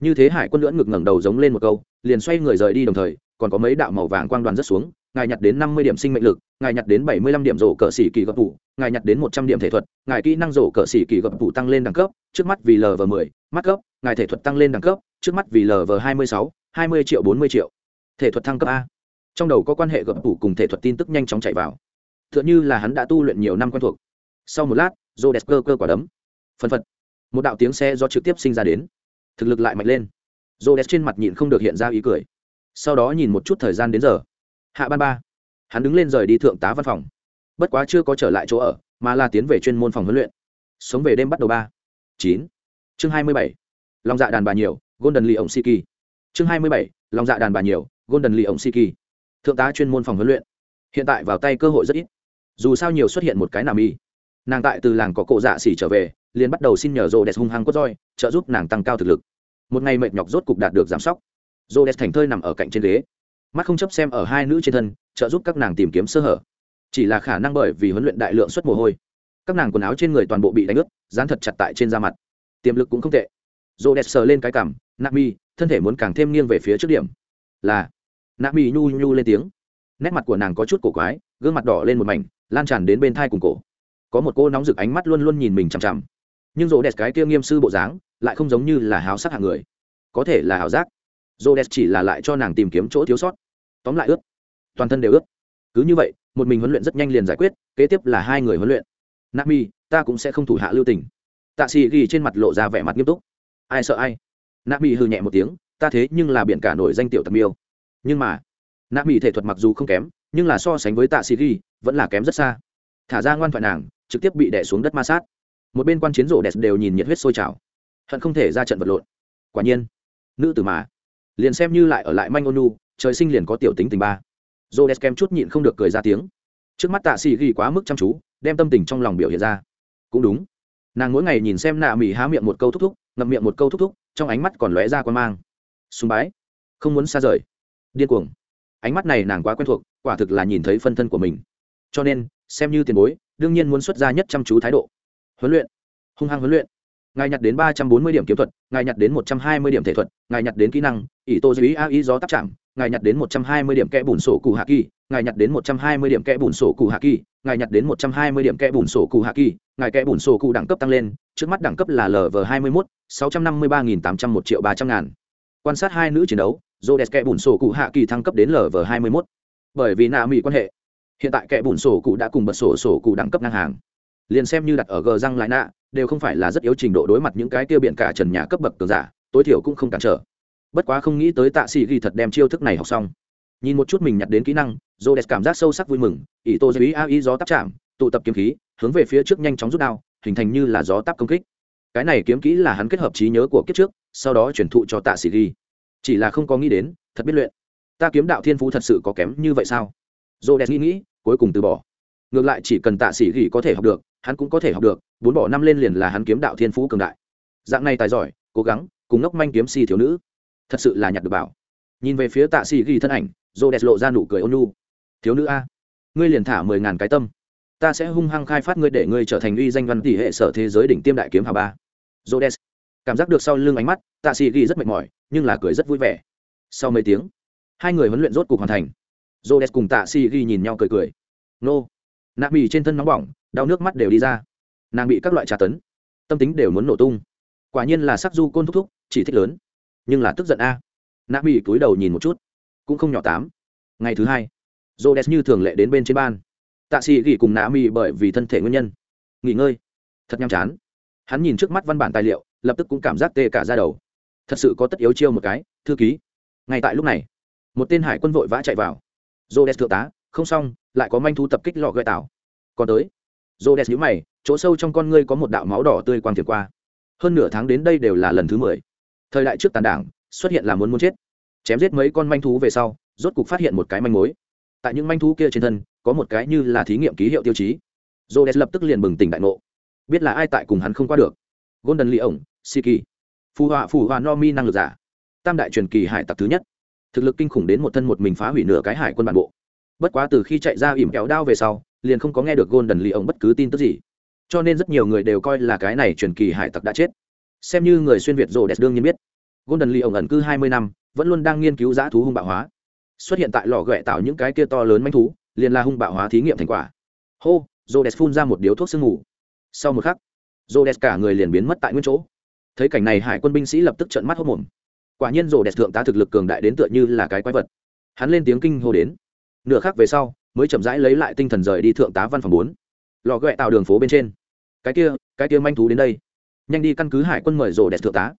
Như thế hải quân lưỡn ngực ngẩng đầu giống lên một câu, liền xoay người rời đi đồng thời, còn có mấy đạo màu vàng quang đoàn rất xuống, ngài nhặt đến năm mươi điểm sinh mệnh lực, ngài nhặt đến bảy mươi lăm điểm rổ cỡ xỉ kỳ gập tủ, ngài nhặt đến một trăm điểm thể thuật, ngài kỹ năng rổ cỡ xỉ kỳ gập tủ tăng lên đẳng cấp, trước mắt vì lv mười, mắt cấp, ngài thể thuật tăng lên đẳng cấp, trước mắt vì lv hai mươi sáu, hai mươi triệu bốn mươi triệu. Thể thuật thăng cấp a. Trong đầu có quan hệ gập tủ cùng thể thuật tin tức nhanh chóng chạy vào t h ư ợ n là hắn đã tu luyện nhiều năm quen thuộc. Sau một lát rô đẹp cơ cơ quả đấm. Phân phật. Một đạo tiếng xe do trực tiếp sinh ra đến. Thực lực lại mạnh lên. Rô đẹp trên mặt nhịn không được hiện ra ý cười. Sau đó nhìn một chút thời gian đến giờ. Hạ ban ba. Hắn đứng lên rời đi thượng tá văn phòng. Bất quá chưa có trở lại chỗ ở, mà là tiến về chuyên môn phòng huấn luyện. Sống về đêm bắt đầu ba. Chín. Chương hai mươi bảy. Lòng dạ đàn bà nhiều, golden lee ổng siki. Chương hai mươi bảy. Lòng dạ đàn bà nhiều, golden lee ổng siki. Thượng tá chuyên môn phòng huấn luyện. Hiện tại vào tay cơ hội rất ít dù sao nhiều xuất hiện một cái nam y nàng tại từ làng có cổ dạ xỉ trở về, liền bắt đầu xin nhờ rô đẹp hung hăng cốt roi, trợ giúp nàng tăng cao thực lực. Một ngày mệt nhọc rốt cục đạt được giảm sóc. Rô đẹp thành thơi nằm ở cạnh trên ghế. Mắt không chấp xem ở hai nữ trên thân, trợ giúp các nàng tìm kiếm sơ hở. Chỉ là khả năng bởi vì huấn luyện đại lượng suất mồ hôi, các nàng quần áo trên người toàn bộ bị đánh ướt, dán thật chặt tại trên da mặt. Tiềm lực cũng không tệ. Rô đẹp sờ lên cái cằm nạp mi thân thể muốn càng thêm nghiêng về phía trước điểm. Là nạp mi nhu nhu lên tiếng. Nét mặt của nàng có chút cổ quái, gương mặt đỏ lên một mảnh lan tràn đến bên thai cùng cổ. Có một cô nóng rực ánh mắt luôn luôn nhìn mình chằm chằm. Nhưng rô đẹp cái kia nghiêm sư bộ dáng lại không giống như là háo sắc hạng người. Có thể là hảo giác. Rô đẹp chỉ là lại cho nàng tìm kiếm chỗ thiếu sót. Tóm lại ướt toàn thân đều ướt cứ như vậy, một mình huấn luyện rất nhanh liền giải quyết, kế tiếp là hai người huấn luyện. Nami, ta cũng sẽ không thủ hạ lưu tình. Tạ xì ghi trên mặt lộ ra vẻ mặt nghiêm túc. Ai sợ ai? Nami hư nhẹ một tiếng, ta thế nhưng là biển cả nổi danh tiểu tầm miêu. Nhưng mà, nami thể thuật mặc dù không kém, nhưng là so sánh với tạ xì ghi vẫn là kém rất xa. Thả ra ngoan thoại nàng, trực tiếp bị đẻ xuống đất ma sát. Một bên quan chiến rổ đẹp đều nhìn nhiệt huyết sôi trào. Hận không thể ra trận vật lộn. Quả nhiên, nữ tử mà. Liền xem như lại ở lại manh ônu trời sinh liền có tiểu tính tình ba. Rổ đẹp kém chút nhịn không được cười ra tiếng. Trước mắt tạ xì ghi quá mức chăm chú, đem tâm tình trong lòng biểu hiện ra. Cũng đúng. Nàng mỗi ngày nhìn xem nạ mỹ há miệng một câu thúc thúc, ngậm miệng một câu thúc thúc, trong ánh mắt còn lóe ra quan mang. Súng bái. Không muốn xa rời. Điên cuồng. Ánh mắt này nàng quá quen thuộc, quả thực là nhìn thấy phân thân của mình cho nên, xem như tiền bối, đương nhiên muốn xuất ra nhất chăm chú thái độ. Huấn luyện. Hung hăng huấn luyện. Ngài nhặt đến ba trăm bốn mươi điểm kiếm thuật, ngài nhặt đến một trăm hai mươi điểm thể thuật, ngài nhặt đến kỹ năng, ỷ tô dưới a ý gió tác chạm, ngài nhặt đến một trăm hai mươi điểm kẽ bùn sổ cụ hạ kỳ, ngài nhặt đến một trăm hai mươi điểm kẽ bùn sổ cụ hạ kỳ, ngài nhặt đến một trăm hai mươi điểm kẽ bùn sổ cụ hạ kỳ, ngài kẽ bùn sổ cụ đẳng cấp tăng lên, trước mắt đẳng cấp là lv hai mươi mốt, sáu trăm năm mươi ba nghìn tám trăm một triệu ba trăm ngàn. Quan sát hai nữ chiến đấu dô đẹp kẽ bùn sổ cụ hạ kỳ thăng cấp đến lv hai mươi mốt. Bởi vì nạ mỹ quan hệ hiện tại kẻ bùn sổ cụ đã cùng bật sổ sổ cụ đẳng cấp ngang hàng. Liền xem như đặt ở gờ răng lại nạ, đều không phải là rất yếu trình độ đối mặt những cái tiêu biện cả trần nhà cấp bậc cường giả, tối thiểu cũng không cản trở. Bất quá không nghĩ tới tạ sĩ ghi thật đem chiêu thức này học xong. Nhìn một chút mình nhặt đến kỹ năng dô đẹp cảm giác sâu sắc vui mừng, ỷ tô dây a ý gió tắp chạm, tụ tập kiếm khí, hướng về phía trước nhanh chóng rút đao, hình thành như là gió tắp công kích. Cái này kiếm kỹ là hắn kết hợp trí nhớ của kiếp trước, sau đó chuyển thụ cho tạ sĩ ghi. Chỉ là không có nghĩ đến, thật biết luyện. Ta kiếm đạo thiên phú thật sự có kém như vậy sao? Dô đẹp nghĩ nghĩ, cuối cùng từ bỏ. Ngược lại chỉ cần tạ sĩ ghi có thể học được, hắn cũng có thể học được, bốn bỏ năm lên liền là hắn kiếm đạo thiên phú cường đại. Dạng này tài giỏi, cố gắng, cùng ngốc manh kiếm si thiếu nữ. Thật sự là nhặt được bảo. Nhìn về phía tạ sĩ ghi thân ảnh, rô đẹp lộ ra nụ cười ôn nhu. Thiếu nữ a, ngươi liền thả mười ngàn cái tâm. Ta sẽ hung hăng khai phát ngươi để ngươi trở thành uy danh văn tỷ hệ sở thế giới đỉnh tiêm đại kiếm hà ba. Rô đẹp cảm giác được sau lưng ánh mắt, tạ sĩ ghi rất mệt mỏi, nhưng là cười rất vui vẻ. Sau mấy tiếng, hai người huấn luyện rốt cuộc hoàn thành rô đẹp cùng tạ si ghi nhìn nhau cười cười. Nô. Nạ mì trên thân nóng bỏng, đau nước mắt đều đi ra. Nàng bị các loại trà tấn. Tâm tính đều muốn nổ tung. Quả nhiên là sắc du côn thúc thúc, chỉ thích lớn. Nhưng là tức giận a. Nạ mì cúi đầu nhìn một chút. Cũng không nhỏ tám. Ngày thứ hai j o d e s như thường lệ đến bên trên ban. Tạ sĩ ghi cùng nạ mì bởi vì thân thể nguyên nhân. Nghỉ ngơi. Thật nhàm chán. Hắn nhìn trước mắt văn bản tài liệu, lập tức cũng cảm giác tê cả ra đầu. Thật sự có tất yếu chiêu một cái, thư ký. Ngay tại lúc này, một tên hải quân vội vã chạy vào. Rhodes thượng tá, không xong, lại có manh thú tập kích lọ gợi tảo. Còn tới, Rhodes nhíu mày, chỗ sâu trong con ngươi có một đạo máu đỏ tươi quang thiệt qua. Hơn nửa tháng đến đây đều là lần thứ mười. Thời đại trước tàn đảng, xuất hiện là muốn muốn chết. Chém giết mấy con manh thú về sau, rốt cục phát hiện một cái manh mối. Tại những manh thú kia trên thân, có một cái như là thí nghiệm ký hiệu tiêu chí. Rhodes lập tức liền bừng tỉnh đại ngộ. Biết là ai tại cùng hắn không qua được. Golden lee ổng siki. Phù họa phù họa no mi năng lực giả. Tam đại truyền kỳ hải tặc thứ nhất thực lực kinh khủng đến một thân một mình phá hủy nửa cái hải quân bản bộ. Bất quá từ khi chạy ra ỉm kéo đao về sau, liền không có nghe được golden lee ổng bất cứ tin tức gì. Cho nên rất nhiều người đều coi là cái này truyền kỳ hải tặc đã chết. Xem như người xuyên việt rồ đẹp đương nhiên biết, golden lee ổng ẩn cư hai mươi năm, vẫn luôn đang nghiên cứu giã thú hung bạo hóa. Xuất hiện tại lò ghẹ tạo những cái kia to lớn manh thú, liền là hung bạo hóa thí nghiệm thành quả. Hô, rồ đẹp phun ra một điếu thuốc sương ngủ sau một khắc, rồ đẹp cả người liền biến mất tại nguyên chỗ. Thấy cảnh này, hải quân binh sĩ lập tức trợn mắt hốc mồm quả nhiên rồ đẹp thượng tá thực lực cường đại đến tựa như là cái quái vật. Hắn lên tiếng kinh hô đến. Nửa khắc về sau, mới chậm rãi lấy lại tinh thần rời đi thượng tá văn phòng bốn. Lò ghẹ tạo đường phố bên trên. Cái kia cái kia manh thú đến đây. Nhanh đi căn cứ hải quân mời rồ đẹp thượng tá.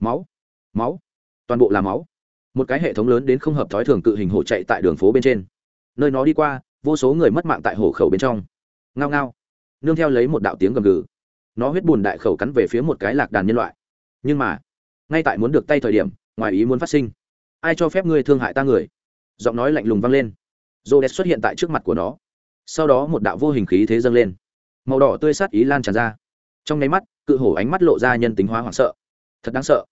Máu máu, toàn bộ là máu. Một cái hệ thống lớn đến không hợp thói thường cự hình hổ chạy tại đường phố bên trên. Nơi nó đi qua, vô số người mất mạng tại hổ khẩu bên trong. Ngao ngao. Nương theo lấy một đạo tiếng gầm gừ. Nó huyết bùn đại khẩu cắn về phía một cái lạc đàn nhân loại. Nhưng mà, ngay tại muốn được tay thời điểm ngoài ý muốn phát sinh. Ai cho phép ngươi thương hại ta người? Giọng nói lạnh lùng vang lên. Rô đẹp xuất hiện tại trước mặt của nó. Sau đó một đạo vô hình khí thế dâng lên. Màu đỏ tươi sát ý lan tràn ra. Trong nháy mắt, cự hổ ánh mắt lộ ra nhân tính hóa hoảng sợ. Thật đáng sợ.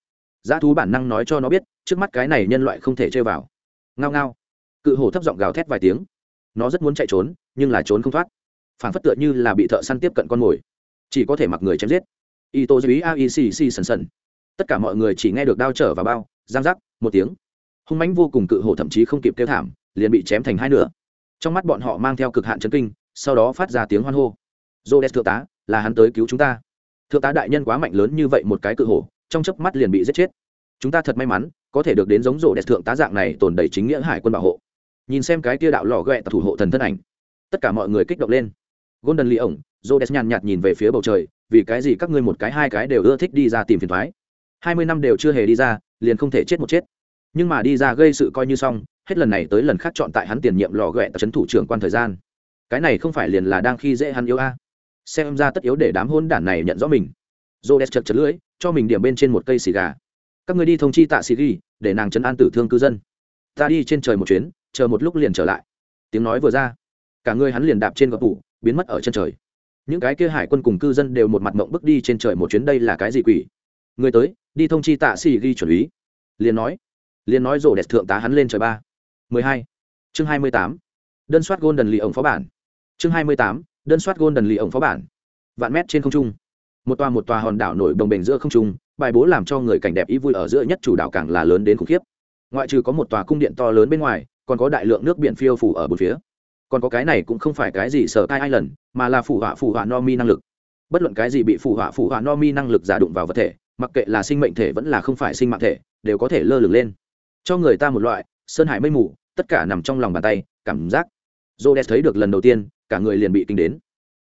Giá thú bản năng nói cho nó biết, trước mắt cái này nhân loại không thể chơi vào. Ngao ngao. Cự hổ thấp giọng gào thét vài tiếng. Nó rất muốn chạy trốn, nhưng là trốn không thoát. Phản phất tựa như là bị thợ săn tiếp cận con mồi. Chỉ có thể mặc người chém giết. Y tô dưới a y xì xì sần sần. Tất cả mọi người chỉ nghe được đao trở vào bao giang rắc một tiếng. Hung mãnh vô cùng cự hổ thậm chí không kịp kêu thảm, liền bị chém thành hai nửa. Trong mắt bọn họ mang theo cực hạn chấn kinh, sau đó phát ra tiếng hoan hô. Dô thượng tá, là hắn tới cứu chúng ta. Thượng tá đại nhân quá mạnh lớn như vậy một cái cự hổ, trong chớp mắt liền bị giết chết. Chúng ta thật may mắn, có thể được đến giống rổ đẹp thượng tá dạng này tồn đầy chính nghĩa hải quân bảo hộ. Nhìn xem cái tia đạo lò ghẹ thủ hộ thần thân ảnh, tất cả mọi người kích động lên. Golden lee ổng rô đẹp nhàn nhạt nhìn về phía bầu trời, vì cái gì các ngươi một cái hai cái đều ưa thích đi ra tìm phiền thoái hai mươi năm đều chưa hề đi ra, liền không thể chết một chết. Nhưng mà đi ra gây sự coi như xong, hết lần này tới lần khác chọn tại hắn tiền nhiệm lò ghẹ trấn thủ trưởng quan thời gian. Cái này không phải liền là đang khi dễ hắn yếu a. Xem ra tất yếu để đám hôn đản này nhận rõ mình. Rô đẹp chật chật lưỡi, cho mình điểm bên trên một cây xì gà. Các người đi thông chi tạ sĩ ghi, để nàng chấn an tử thương cư dân. Ta đi trên trời một chuyến, chờ một lúc liền trở lại. Tiếng nói vừa ra, cả người hắn liền đạp trên gò tủ, biến mất ở chân trời. Những cái kia hải quân cùng cư dân đều một mặt mộng bước đi trên trời một chuyến đây là cái gì quỷ? Người tới, đi thông chi tạ xì ghi chuẩn lý liền nói. Liền nói rổ đẹp thượng tá hắn lên trời ba. Mười hai. Chương hai mươi tám. Đơn soát gôn đần lì ổng phó bản. Chương hai mươi tám. Đơn soát gôn đần lì ổng phó bản. Vạn mét trên không trung. Một tòa một tòa hòn đảo nổi đồng bền giữa không trung, bài bố làm cho người cảnh đẹp ý vui ở giữa nhất chủ đảo càng là lớn đến khủng khiếp. Ngoại trừ có một tòa cung điện to lớn bên ngoài, còn có đại lượng nước biển phiêu phủ ở bốn phía. Còn có cái này cũng không phải cái gì sở cai ai lần mà là phủ họa phủ họa no mi năng lực. Bất luận cái gì bị phủ họa phủ họa no mi năng lực giả đụng vào vật thể mặc kệ là sinh mệnh thể vẫn là không phải sinh mạng thể, đều có thể lơ lửng lên. Cho người ta một loại, sơn hải mây mù, tất cả nằm trong lòng bàn tay, cảm giác. J o d e s thấy được lần đầu tiên, cả người liền bị kinh đến.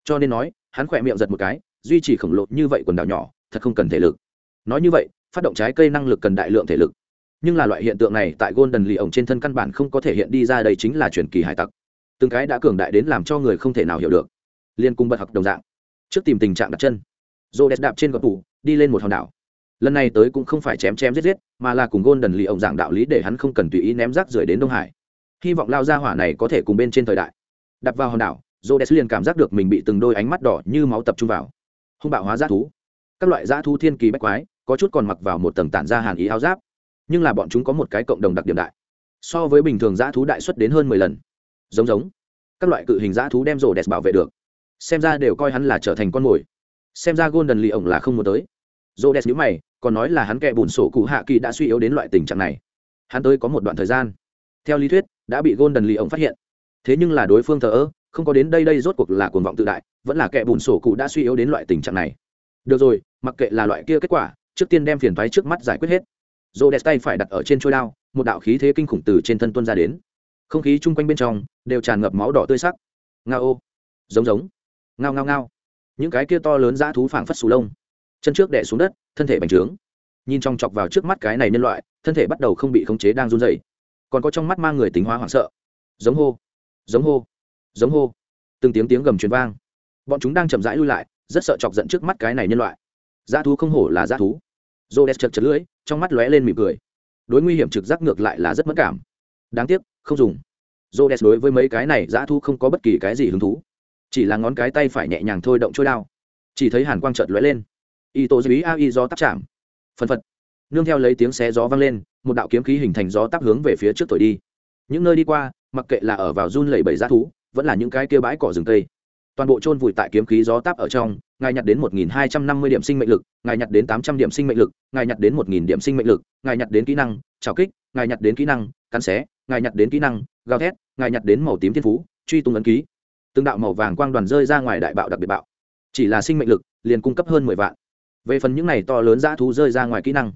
Cho nên nói, hắn khỏe miệng giật một cái, duy trì khổng lồ như vậy quần đảo nhỏ, thật không cần thể lực. Nói như vậy, phát động trái cây năng lực cần đại lượng thể lực. Nhưng là loại hiện tượng này tại golden lì ổng trên thân căn bản không có thể hiện đi ra đây chính là truyền kỳ hải tặc. Từng cái đã cường đại đến làm cho người không thể nào hiểu được. Liên cung bật học đồng dạng. Trước tìm tình trạng đặt chân. Rô đẹp đạp trên gọt tủ, đi lên một hòn đảo lần này tới cũng không phải chém chém giết giết, mà là cùng golden lì ổng dạng đạo lý để hắn không cần tùy ý ném rác rưởi đến đông hải. Hy vọng lao ra hỏa này có thể cùng bên trên thời đại. Đặt vào hòn đảo rô đẹp liền cảm giác được mình bị từng đôi ánh mắt đỏ như máu tập trung vào. Hung bạo hóa g thú. Các loại g thú thiên kỳ bách quái, có chút còn mặc vào một tầng tản ra hàn ý áo giáp. Nhưng là bọn chúng có một cái cộng đồng đặc điểm đại. So với bình thường g thú đại xuất đến hơn mười lần. Giống giống. Các loại cự hình g thú đem rổ đẹp bảo vệ được. Xem ra đều coi hắn là trở thành con mồi. Xem ra golden lì ổng là không muốn tới. Rổ đẹp nhữ mày còn nói là hắn kẹ bùn sổ cụ hạ kỳ đã suy yếu đến loại tình trạng này. Hắn tới có một đoạn thời gian. Theo lý thuyết, đã bị golden lì ổng phát hiện. Thế nhưng là đối phương thờ ơ, không có đến đây đây rốt cuộc là cuồng vọng tự đại, vẫn là kẻ bùn sổ cụ đã suy yếu đến loại tình trạng này. Được rồi, mặc kệ là loại kia kết quả, trước tiên đem phiền thoái trước mắt giải quyết hết. Dồ đẹp tay phải đặt ở trên trôi đao, một đạo khí thế kinh khủng từ trên thân tuân ra đến. Không khí chung quanh bên trong đều tràn ngập máu đỏ tươi sắc. Ngao. Ô giống giống. Ngao ngao ngao. Những cái kia to lớn dã thú phảng phất sù lông chân trước đẻ xuống đất, thân thể bành trướng. Nhìn trong chọc vào trước mắt cái này nhân loại, thân thể bắt đầu không bị khống chế đang run dày còn có trong mắt mang người tính hóa hoảng sợ. Giống hô giống hô giống hô. Từng tiếng tiếng gầm truyền vang. Bọn chúng đang chậm rãi lui lại, rất sợ chọc giận trước mắt cái này nhân loại. Dã thú không hổ là dã thú. Rô đès chật chật lưỡi, trong mắt lóe lên mỉm cười. Đối nguy hiểm trực giác ngược lại là rất mất cảm. Đáng tiếc, không dùng. Rô đès đối với mấy cái này dã thú không có bất kỳ cái gì hứng thú. Chỉ là ngón cái tay phải nhẹ nhàng thôi động trôi đao. Chỉ thấy hàn quang trợt lóe lên y tô dưới ai gió tắt chạm. Phân phật. Nương theo lấy tiếng xé gió vang lên, một đạo kiếm khí hình thành gió tắc hướng về phía trước thổi đi. Những nơi đi qua, mặc kệ là ở vào run lẩy bẩy giá thú, vẫn là những cái kia bãi cỏ rừng tây toàn bộ chôn vùi tại kiếm khí gió táp ở trong, ngài nhặt đến một nghìn hai trăm năm mươi điểm sinh mệnh lực, ngài nhặt đến tám trăm điểm sinh mệnh lực, ngài nhặt đến một nghìn điểm sinh mệnh lực, ngài nhặt đến kỹ năng trào kích, ngài nhặt đến kỹ năng, cắn xé, ngài nhặt đến kỹ năng, gào thét, ngài nhặt đến màu tím thiên phú, truy tung ấn ký. Từng đạo màu vàng quang đoàn rơi ra ngoài đại bạo đặc biệt bạo. Chỉ là sinh mệnh lực liền cung cấp hơn mười vạn về phần những này to lớn dã thú rơi ra ngoài kỹ năng.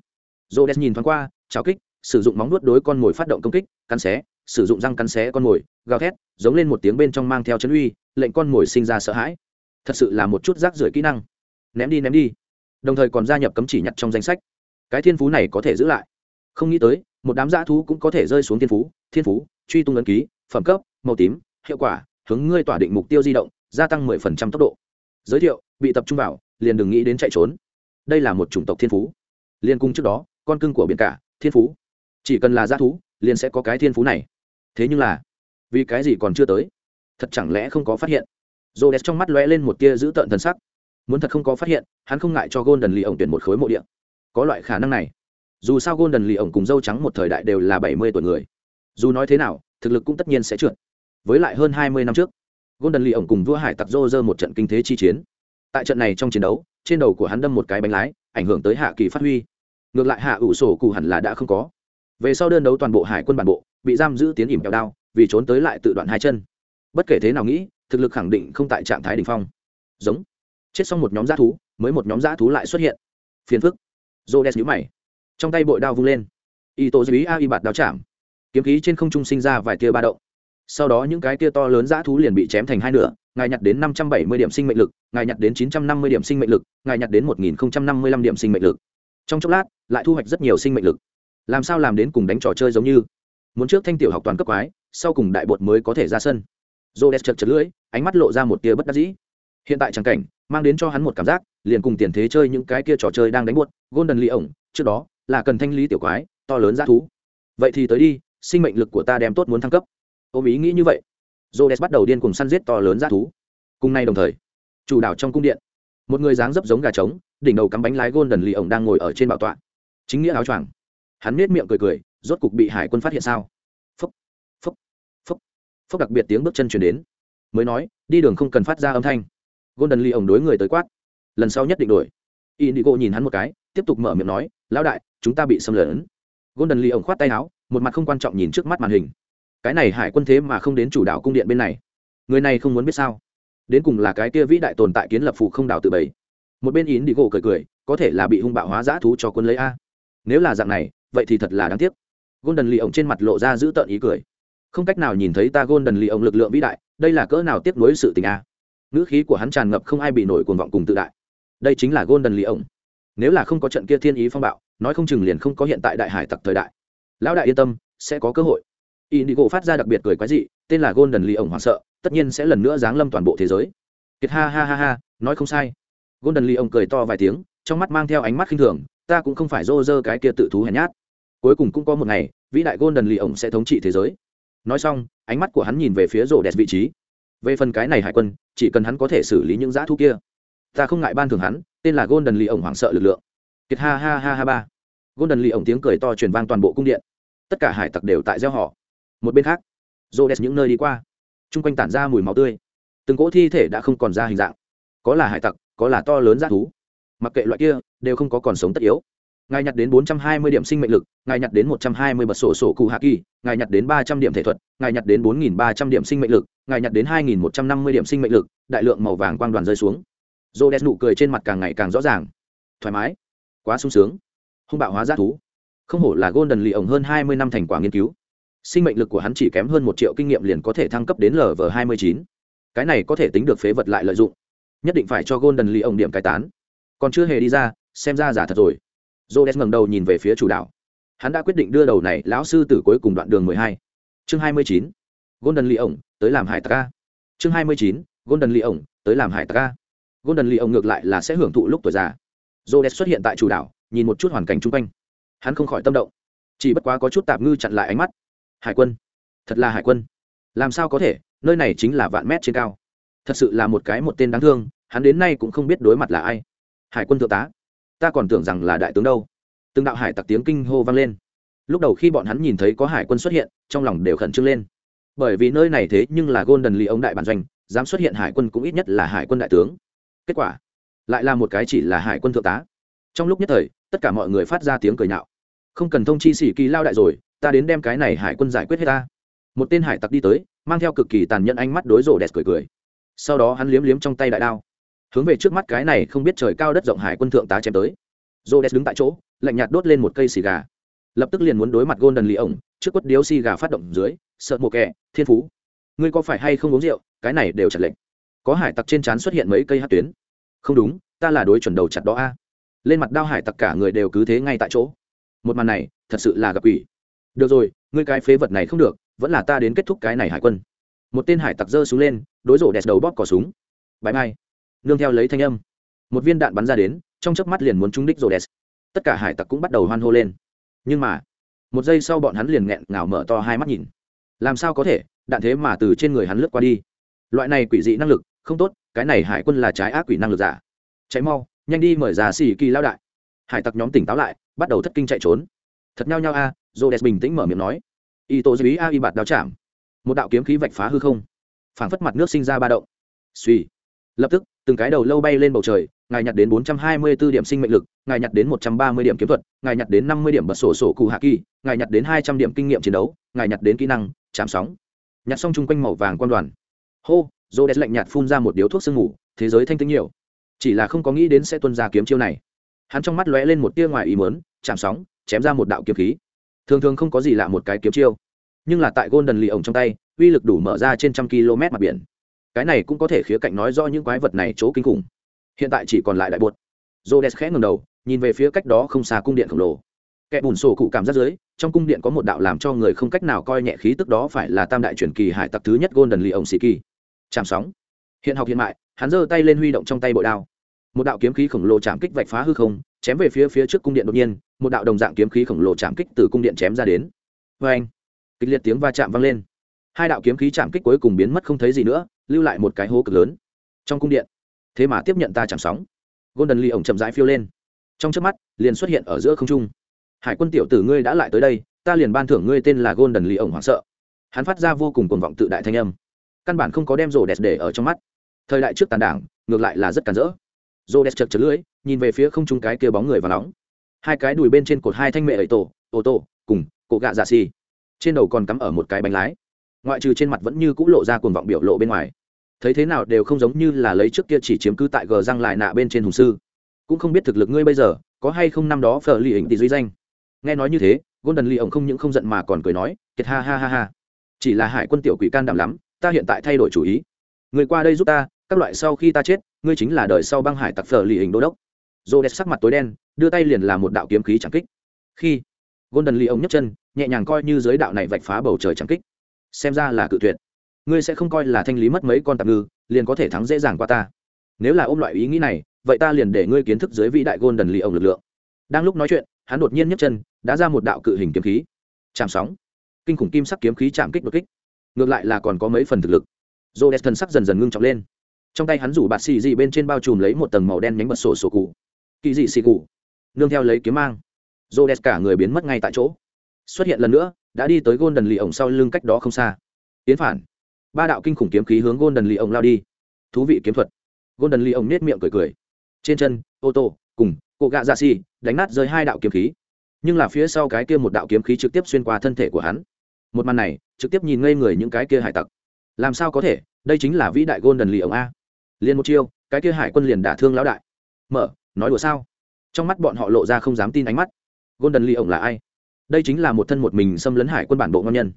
J đen nhìn thoáng qua trào kích, sử dụng móng nuốt đối con mồi phát động công kích, cắn xé, sử dụng răng cắn xé con mồi, gào thét, giống lên một tiếng bên trong mang theo chân uy, lệnh con mồi sinh ra sợ hãi. Thật sự là một chút rác rưởi kỹ năng. Ném đi ném đi. Đồng thời còn gia nhập cấm chỉ nhặt trong danh sách. Cái thiên phú này có thể giữ lại. Không nghĩ tới, một đám dã thú cũng có thể rơi xuống thiên phú thiên phú, truy tung ấn ký, phẩm cấp, màu tím, hiệu quả, hướng ngươi tỏa định mục tiêu di động, gia tăng 10% tốc độ. Giới thiệu, bị tập trung vào, liền đừng nghĩ đến chạy trốn đây là một chủng tộc thiên phú. Liên cung trước đó, con cưng của biển cả, thiên phú. Chỉ cần là g thú, liền sẽ có cái thiên phú này. Thế nhưng là, vì cái gì còn chưa tới? Thật chẳng lẽ không có phát hiện? Rô đẹp trong mắt lóe lên một tia dữ tợn thần sắc. Muốn thật không có phát hiện, hắn không ngại cho golden lì ổng tuyển một khối mộ địa. Có loại khả năng này. Dù sao golden lì ổng cùng dâu trắng một thời đại đều là bảy mươi tuổi người. Dù nói thế nào, thực lực cũng tất nhiên sẽ trượt. Với lại hơn hai mươi năm trước, golden lì ổng cùng vua hải tặc dô dơ một trận kinh thế chi chiến. Tại trận này trong chiến đấu trên đầu của hắn đâm một cái bánh lái, ảnh hưởng tới hạ kỳ phát huy. Ngược lại hạ ủ sổ cụ hẳn là đã không có. Về sau đơn đấu toàn bộ hải quân bản bộ, bị giam giữ tiến ỉm kẹo đao, vì trốn tới lại tự đoạn hai chân. Bất kể thế nào nghĩ, thực lực khẳng định không tại trạng thái đ ỉ n h phong. Giống. Chết xong một nhóm g thú, mới một nhóm g thú lại xuất hiện. Phiền phức. Rô đen nhũ mày. Trong tay bội đao vung lên. Y tô dĩ a y bạt đao chạm. Kiếm khí trên không trung sinh ra vài tia ba động. Sau đó những cái tia to lớn g thú liền bị chém thành hai nửa ngài nhặt đến năm trăm bảy mươi điểm sinh mệnh lực, ngài nhặt đến chín trăm năm mươi điểm sinh mệnh lực, ngài nhặt đến một nghìn năm mươi lăm điểm sinh mệnh lực. Trong chốc lát, lại thu hoạch rất nhiều sinh mệnh lực. Làm sao làm đến cùng đánh trò chơi giống như? Muốn trước thanh tiểu học toàn cấp quái, sau cùng đại bột mới có thể ra sân. J o d e s chật chật lưỡi, ánh mắt lộ ra một tia bất đắc dĩ. Hiện tại trắng cảnh, mang đến cho hắn một cảm giác, liền cùng tiền thế chơi những cái kia trò chơi đang đánh buột golden ly ổng, trước đó, là cần thanh lý tiểu quái, to lớn g thú. Vậy thì tới đi, sinh mệnh lực của ta đem tốt muốn thăng cấp. Ôm ý nghĩ như vậy. Rhodes bắt đầu điên cuồng săn giết to lớn dã thú. Cùng nay đồng thời, chủ đảo trong cung điện, một người dáng dấp giống gà trống, đỉnh đầu cắm bánh lái golden ly ổng đang ngồi ở trên bảo tọa. Chính nghĩa áo choàng. Hắn nhếch miệng cười cười, rốt cục bị hải quân phát hiện sao? Phúc phúc phúc phúc đặc biệt tiếng bước chân truyền đến. Mới nói, đi đường không cần phát ra âm thanh. Golden lee ổng đối người tới quát. Lần sau nhất định đổi indigo nhìn hắn một cái, tiếp tục mở miệng nói, lão đại, chúng ta bị xâm lấn. Golden lee ổng khoát tay áo, một mặt không quan trọng nhìn trước mắt màn hình cái này hải quân thế mà không đến chủ đạo cung điện bên này. Người này không muốn biết sao? Đến cùng là cái kia vĩ đại tồn tại kiến lập phụ không đảo tự bảy một bên yến đi gỗ cười cười, có thể là bị hung bạo hóa giã thú cho quân lấy a. Nếu là dạng này, vậy thì thật là đáng tiếc. Golden lì ổng trên mặt lộ ra giữ tợn ý cười. Không cách nào nhìn thấy ta golden lì ổng lực lượng vĩ đại, đây là cỡ nào tiếp nối sự tình a. Ngữ khí của hắn tràn ngập không ai bị nổi cuồng vọng cùng tự đại. Đây chính là golden lì ổng. Nếu là không có trận kia thiên ý phong bạo, nói không chừng liền không có hiện tại đại hải tặc thời đại. Lão đại yên tâm, sẽ có cơ hội indigo phát ra đặc biệt cười quái dị, tên là golden lì ổng hoảng sợ, tất nhiên sẽ lần nữa giáng lâm toàn bộ thế giới. Kiệt ha ha ha ha, nói không sai. Golden lì ổng cười to vài tiếng, trong mắt mang theo ánh mắt khinh thường, ta cũng không phải rô rơ cái kia tự thú hèn nhát. Cuối cùng cũng có một ngày, vĩ đại golden lì ổng sẽ thống trị thế giới. Nói xong, ánh mắt của hắn nhìn về phía rổ đẹp vị trí. Về phần cái này hải quân, chỉ cần hắn có thể xử lý những dã thu kia. Ta không ngại ban thường hắn, tên là golden lì ổng hoảng sợ lực lượng. Kiệt ha ha ha ha ba. Golden lì ổng tiếng cười to truyền vang toàn bộ cung điện. Tất cả hải tặc đều tại gieo họ một bên khác rô đès những nơi đi qua, chung quanh tản ra mùi máu tươi. Từng cỗ thi thể đã không còn ra hình dạng. Có là hải tặc, có là to lớn g thú. Mặc kệ loại kia, đều không có còn sống tất yếu. Ngài nhặt đến bốn trăm hai mươi điểm sinh mệnh lực, ngài nhặt đến một trăm hai mươi bật sổ sổ cụ hạ kỳ, ngài nhặt đến ba trăm điểm thể thuật, ngài nhặt đến bốn nghìn ba trăm điểm sinh mệnh lực, ngài nhặt đến hai nghìn một trăm năm mươi điểm sinh mệnh lực, đại lượng màu vàng quang đoàn rơi xuống. Rô nụ cười trên mặt càng ngày càng rõ ràng. Thoải mái, quá sung sướng. Hung bạo hóa g thú. Không hổ là golden lì ổng hơn hai mươi năm thành quả nghiên cứu sinh mệnh lực của hắn chỉ kém hơn một triệu kinh nghiệm liền có thể thăng cấp đến lv hai mươi chín cái này có thể tính được phế vật lại lợi dụng nhất định phải cho golden lee ổng điểm cai tán còn chưa hề đi ra xem ra giả thật rồi Rhodes ngẩng đầu nhìn về phía chủ đạo. Hắn đã quyết định đưa đầu này lão sư tử cuối cùng đoạn đường mười hai. Chương hai mươi chín. Golden Lee ổng tới làm hải tặc. Chương hai mươi chín. Golden Lee ổng tới làm hải tặc. Golden Lee ổng ngược lại là sẽ hưởng thụ lúc tuổi già. Rhodes xuất hiện tại chủ đạo, nhìn một chút hoàn cảnh xung quanh. Hắn không khỏi tâm động. Chỉ bất quá có chút tạp ngư chặn lại ánh mắt. Hải quân, thật là hải quân. Làm sao có thể, nơi này chính là vạn mét trên cao. Thật sự là một cái một tên đáng thương, hắn đến nay cũng không biết đối mặt là ai. Hải quân thượng tá ta còn tưởng rằng là đại tướng đâu. Từng đạo hải tặc tiếng kinh hô vang lên. Lúc đầu khi bọn hắn nhìn thấy có hải quân xuất hiện trong lòng đều khẩn trương lên. Bởi vì nơi này thế nhưng là golden lee ông đại bản doanh dám xuất hiện hải quân cũng ít nhất là hải quân đại tướng. Kết quả lại là một cái chỉ là hải quân thượng tá. Trong lúc nhất thời tất cả mọi người phát ra tiếng cười nhạo. Không cần thông chi sĩ kỳ lao đại rồi ta đến đem cái này hải quân giải quyết hết ta. Một tên hải tặc đi tới, mang theo cực kỳ tàn nhẫn ánh mắt đối rộ đẹp cười cười. Sau đó hắn liếm liếm trong tay đại đao, hướng về trước mắt cái này không biết trời cao đất rộng hải quân thượng tá chém tới. J đẹp đứng tại chỗ, lạnh nhạt đốt lên một cây xì gà. Lập tức liền muốn đối mặt golden lì ổng trước quất điếu xì gà phát động dưới, sợ mồ kẹ thiên phú. Ngươi có phải hay không uống rượu? Cái này đều chặt lệnh có hải tặc trên trán xuất hiện mấy cây hát tuyến. Không đúng, ta là đối chuẩn đầu chặt đó a. Lên mặt đao hải tặc cả người đều cứ thế ngay tại chỗ. Một màn này, thật sự là gặp ủy được rồi ngươi cái phế vật này không được vẫn là ta đến kết thúc cái này hải quân. Một tên hải tặc giơ xuống lên đối rổ đẹp đầu bóp cỏ súng. Bãi mai. Nương theo lấy thanh âm. Một viên đạn bắn ra đến trong chớp mắt liền muốn trúng đích rổ đẹp tất cả hải tặc cũng bắt đầu hoan hô lên. Nhưng mà một giây sau bọn hắn liền nghẹn ngào mở to hai mắt nhìn. Làm sao có thể đạn thế mà từ trên người hắn lướt qua đi. Loại này quỷ dị năng lực không tốt cái này hải quân là trái ác quỷ năng lực giả. Cháy mau nhanh đi mời già xì kỳ lao đại. Hải tặc nhóm tỉnh táo lại bắt đầu thất kinh chạy trốn. Thật nhau nhau a à, j o bình tĩnh mở miệng nói. Y tô dĩ a y bạt đao chạm. Một đạo kiếm khí vạch phá hư không. Phảng phất mặt nước sinh ra ba động. Suy lập tức, từng cái đầu lâu bay lên bầu trời, ngài nhặt đến bốn trăm hai mươi 424 điểm sinh mệnh lực, ngài nhặt đến một trăm ba mươi điểm kiếm thuật, ngài nhặt đến năm mươi điểm bật sổ sổ cụ hạ kỳ, ngài nhặt đến hai trăm điểm kinh nghiệm chiến đấu, ngài nhặt đến kỹ năng, chạm sóng. Nhặt xong chung quanh màu vàng quan đoàn. Hô dô đét lạnh nhạt phun ra một điếu thuốc sương ngủ thế giới thanh tĩnh nhiều. Chỉ là không có nghĩ đến sẽ tuân ra kiếm chiêu này. Hắn trong mắt lóe lên một tia ngoài ý mớn chạm sóng, chém ra một đạo kiếm khí thường thường không có gì lạ một cái kiếm chiêu. Nhưng là tại golden lì ổng trong tay, uy lực đủ mở ra trên trăm km mặt biển. Cái này cũng có thể khía cạnh nói do những quái vật này chỗ kinh khủng. Hiện tại chỉ còn lại đại bột. J o d e s khẽ ngầm đầu, nhìn về phía cách đó không xa cung điện khổng lồ. Kẻ bùn sổ cụ cảm giác dưới, trong cung điện có một đạo làm cho người không cách nào coi nhẹ khí tức đó phải là tam đại truyền kỳ hải tặc thứ nhất golden lì ổng sĩ kỳ. Chạm sóng. Hiện học hiện mại, hắn giơ tay lên huy động trong tay bội đao. Một đạo kiếm khí khổng lồ chạm kích vạch phá hư không chém về phía phía trước cung điện đột nhiên, một đạo đồng dạng kiếm khí khổng lồ chạm kích từ cung điện chém ra đến. Vê anh, kịch liệt tiếng va chạm vang lên. Hai đạo kiếm khí chạm kích cuối cùng biến mất không thấy gì nữa, lưu lại một cái hố cực lớn. Trong cung điện, thế mà tiếp nhận ta chạm sóng. Golden lee ổng chậm rãi phiêu lên. Trong trước mắt, liền xuất hiện ở giữa không trung. Hải quân tiểu tử ngươi đã lại tới đây, ta liền ban thưởng ngươi tên là golden lee ổng hoảng sợ. Hắn phát ra vô cùng cuồng vọng tự đại thanh âm. Căn bản không có đem rổ đẹp để ở trong mắt. Thời đại trước tàn đảng, ngược lại là rất cản rỡ rổ đẹp chật chật lưỡi, nhìn về phía không trung cái kia bóng người và nóng. Hai cái đùi bên trên cột hai thanh mệ ẩy tổ, ô tô, cùng cổ gạ dạ xì. Trên đầu còn cắm ở một cái bánh lái. Ngoại trừ trên mặt vẫn như c ũ lộ ra cuồng vọng biểu lộ bên ngoài. Thấy thế nào đều không giống như là lấy trước kia chỉ chiếm cứ tại gờ răng lại nạ bên trên hùng sư. Cũng không biết thực lực ngươi bây giờ, có hay không năm đó phở lì hình thì duy danh. Nghe nói như thế, golden lì ổng không những không giận mà còn cười nói, kiệt ha ha ha ha. Chỉ là hải quân tiểu quỷ can đảm lắm, ta hiện tại thay đổi chủ ý. Người qua đây giúp ta các loại sau khi ta chết, ngươi chính là đời sau băng hải tặc phở lì hình đô đốc. Rô đẹp sắc mặt tối đen, đưa tay liền làm một đạo kiếm khí chẳng kích. Khi, golden lee ông nhấc chân, nhẹ nhàng coi như giới đạo này vạch phá bầu trời chẳng kích. Xem ra là cự tuyệt. Ngươi sẽ không coi là thanh lý mất mấy con tạp ngư, liền có thể thắng dễ dàng qua ta. Nếu là ôm loại ý nghĩ này, vậy ta liền để ngươi kiến thức dưới vĩ đại golden lee ông lực lượng. Đang lúc nói chuyện, hắn đột nhiên nhấc chân, đã ra một đạo cự hình kiếm khí. Chạm sóng. Kinh khủng kim sắc kiếm khí chạm kích đột kích. Ngược lại là còn có mấy phần thực lực. Rô đès thần sắc dần dần ngưng trọng lên trong tay hắn rủ bạt xì dị bên trên bao trùm lấy một tầng màu đen nhánh bật sổ sổ cụ. Kỳ dị xì cụ. Nương theo lấy kiếm mang. Rô đès cả người biến mất ngay tại chỗ. Xuất hiện lần nữa, đã đi tới gôn đần lì ổng sau lưng cách đó không xa. Tiến phản. Ba đạo kinh khủng kiếm khí hướng gôn đần lì ổng lao đi. Thú vị kiếm thuật. Gôn đần lì ổng nết miệng cười cười. Trên chân, ô tô, cùng cộ gạ dạ xì, đánh nát rơi hai đạo kiếm khí. Nhưng là phía sau cái kia một đạo kiếm khí trực tiếp xuyên qua thân thể của hắn. Một màn này, trực tiếp nhìn ngây người những cái kia hải tặc. Làm sao có thể? Đây chính là vĩ đại gôn đần lì ổng a liền một chiêu cái kia hải quân liền đả thương lão đại. Mở nói đùa sao? Trong mắt bọn họ lộ ra không dám tin ánh mắt. Golden lee ổng là ai? Đây chính là một thân một mình xâm lấn hải quân bản bộ ngon nhân.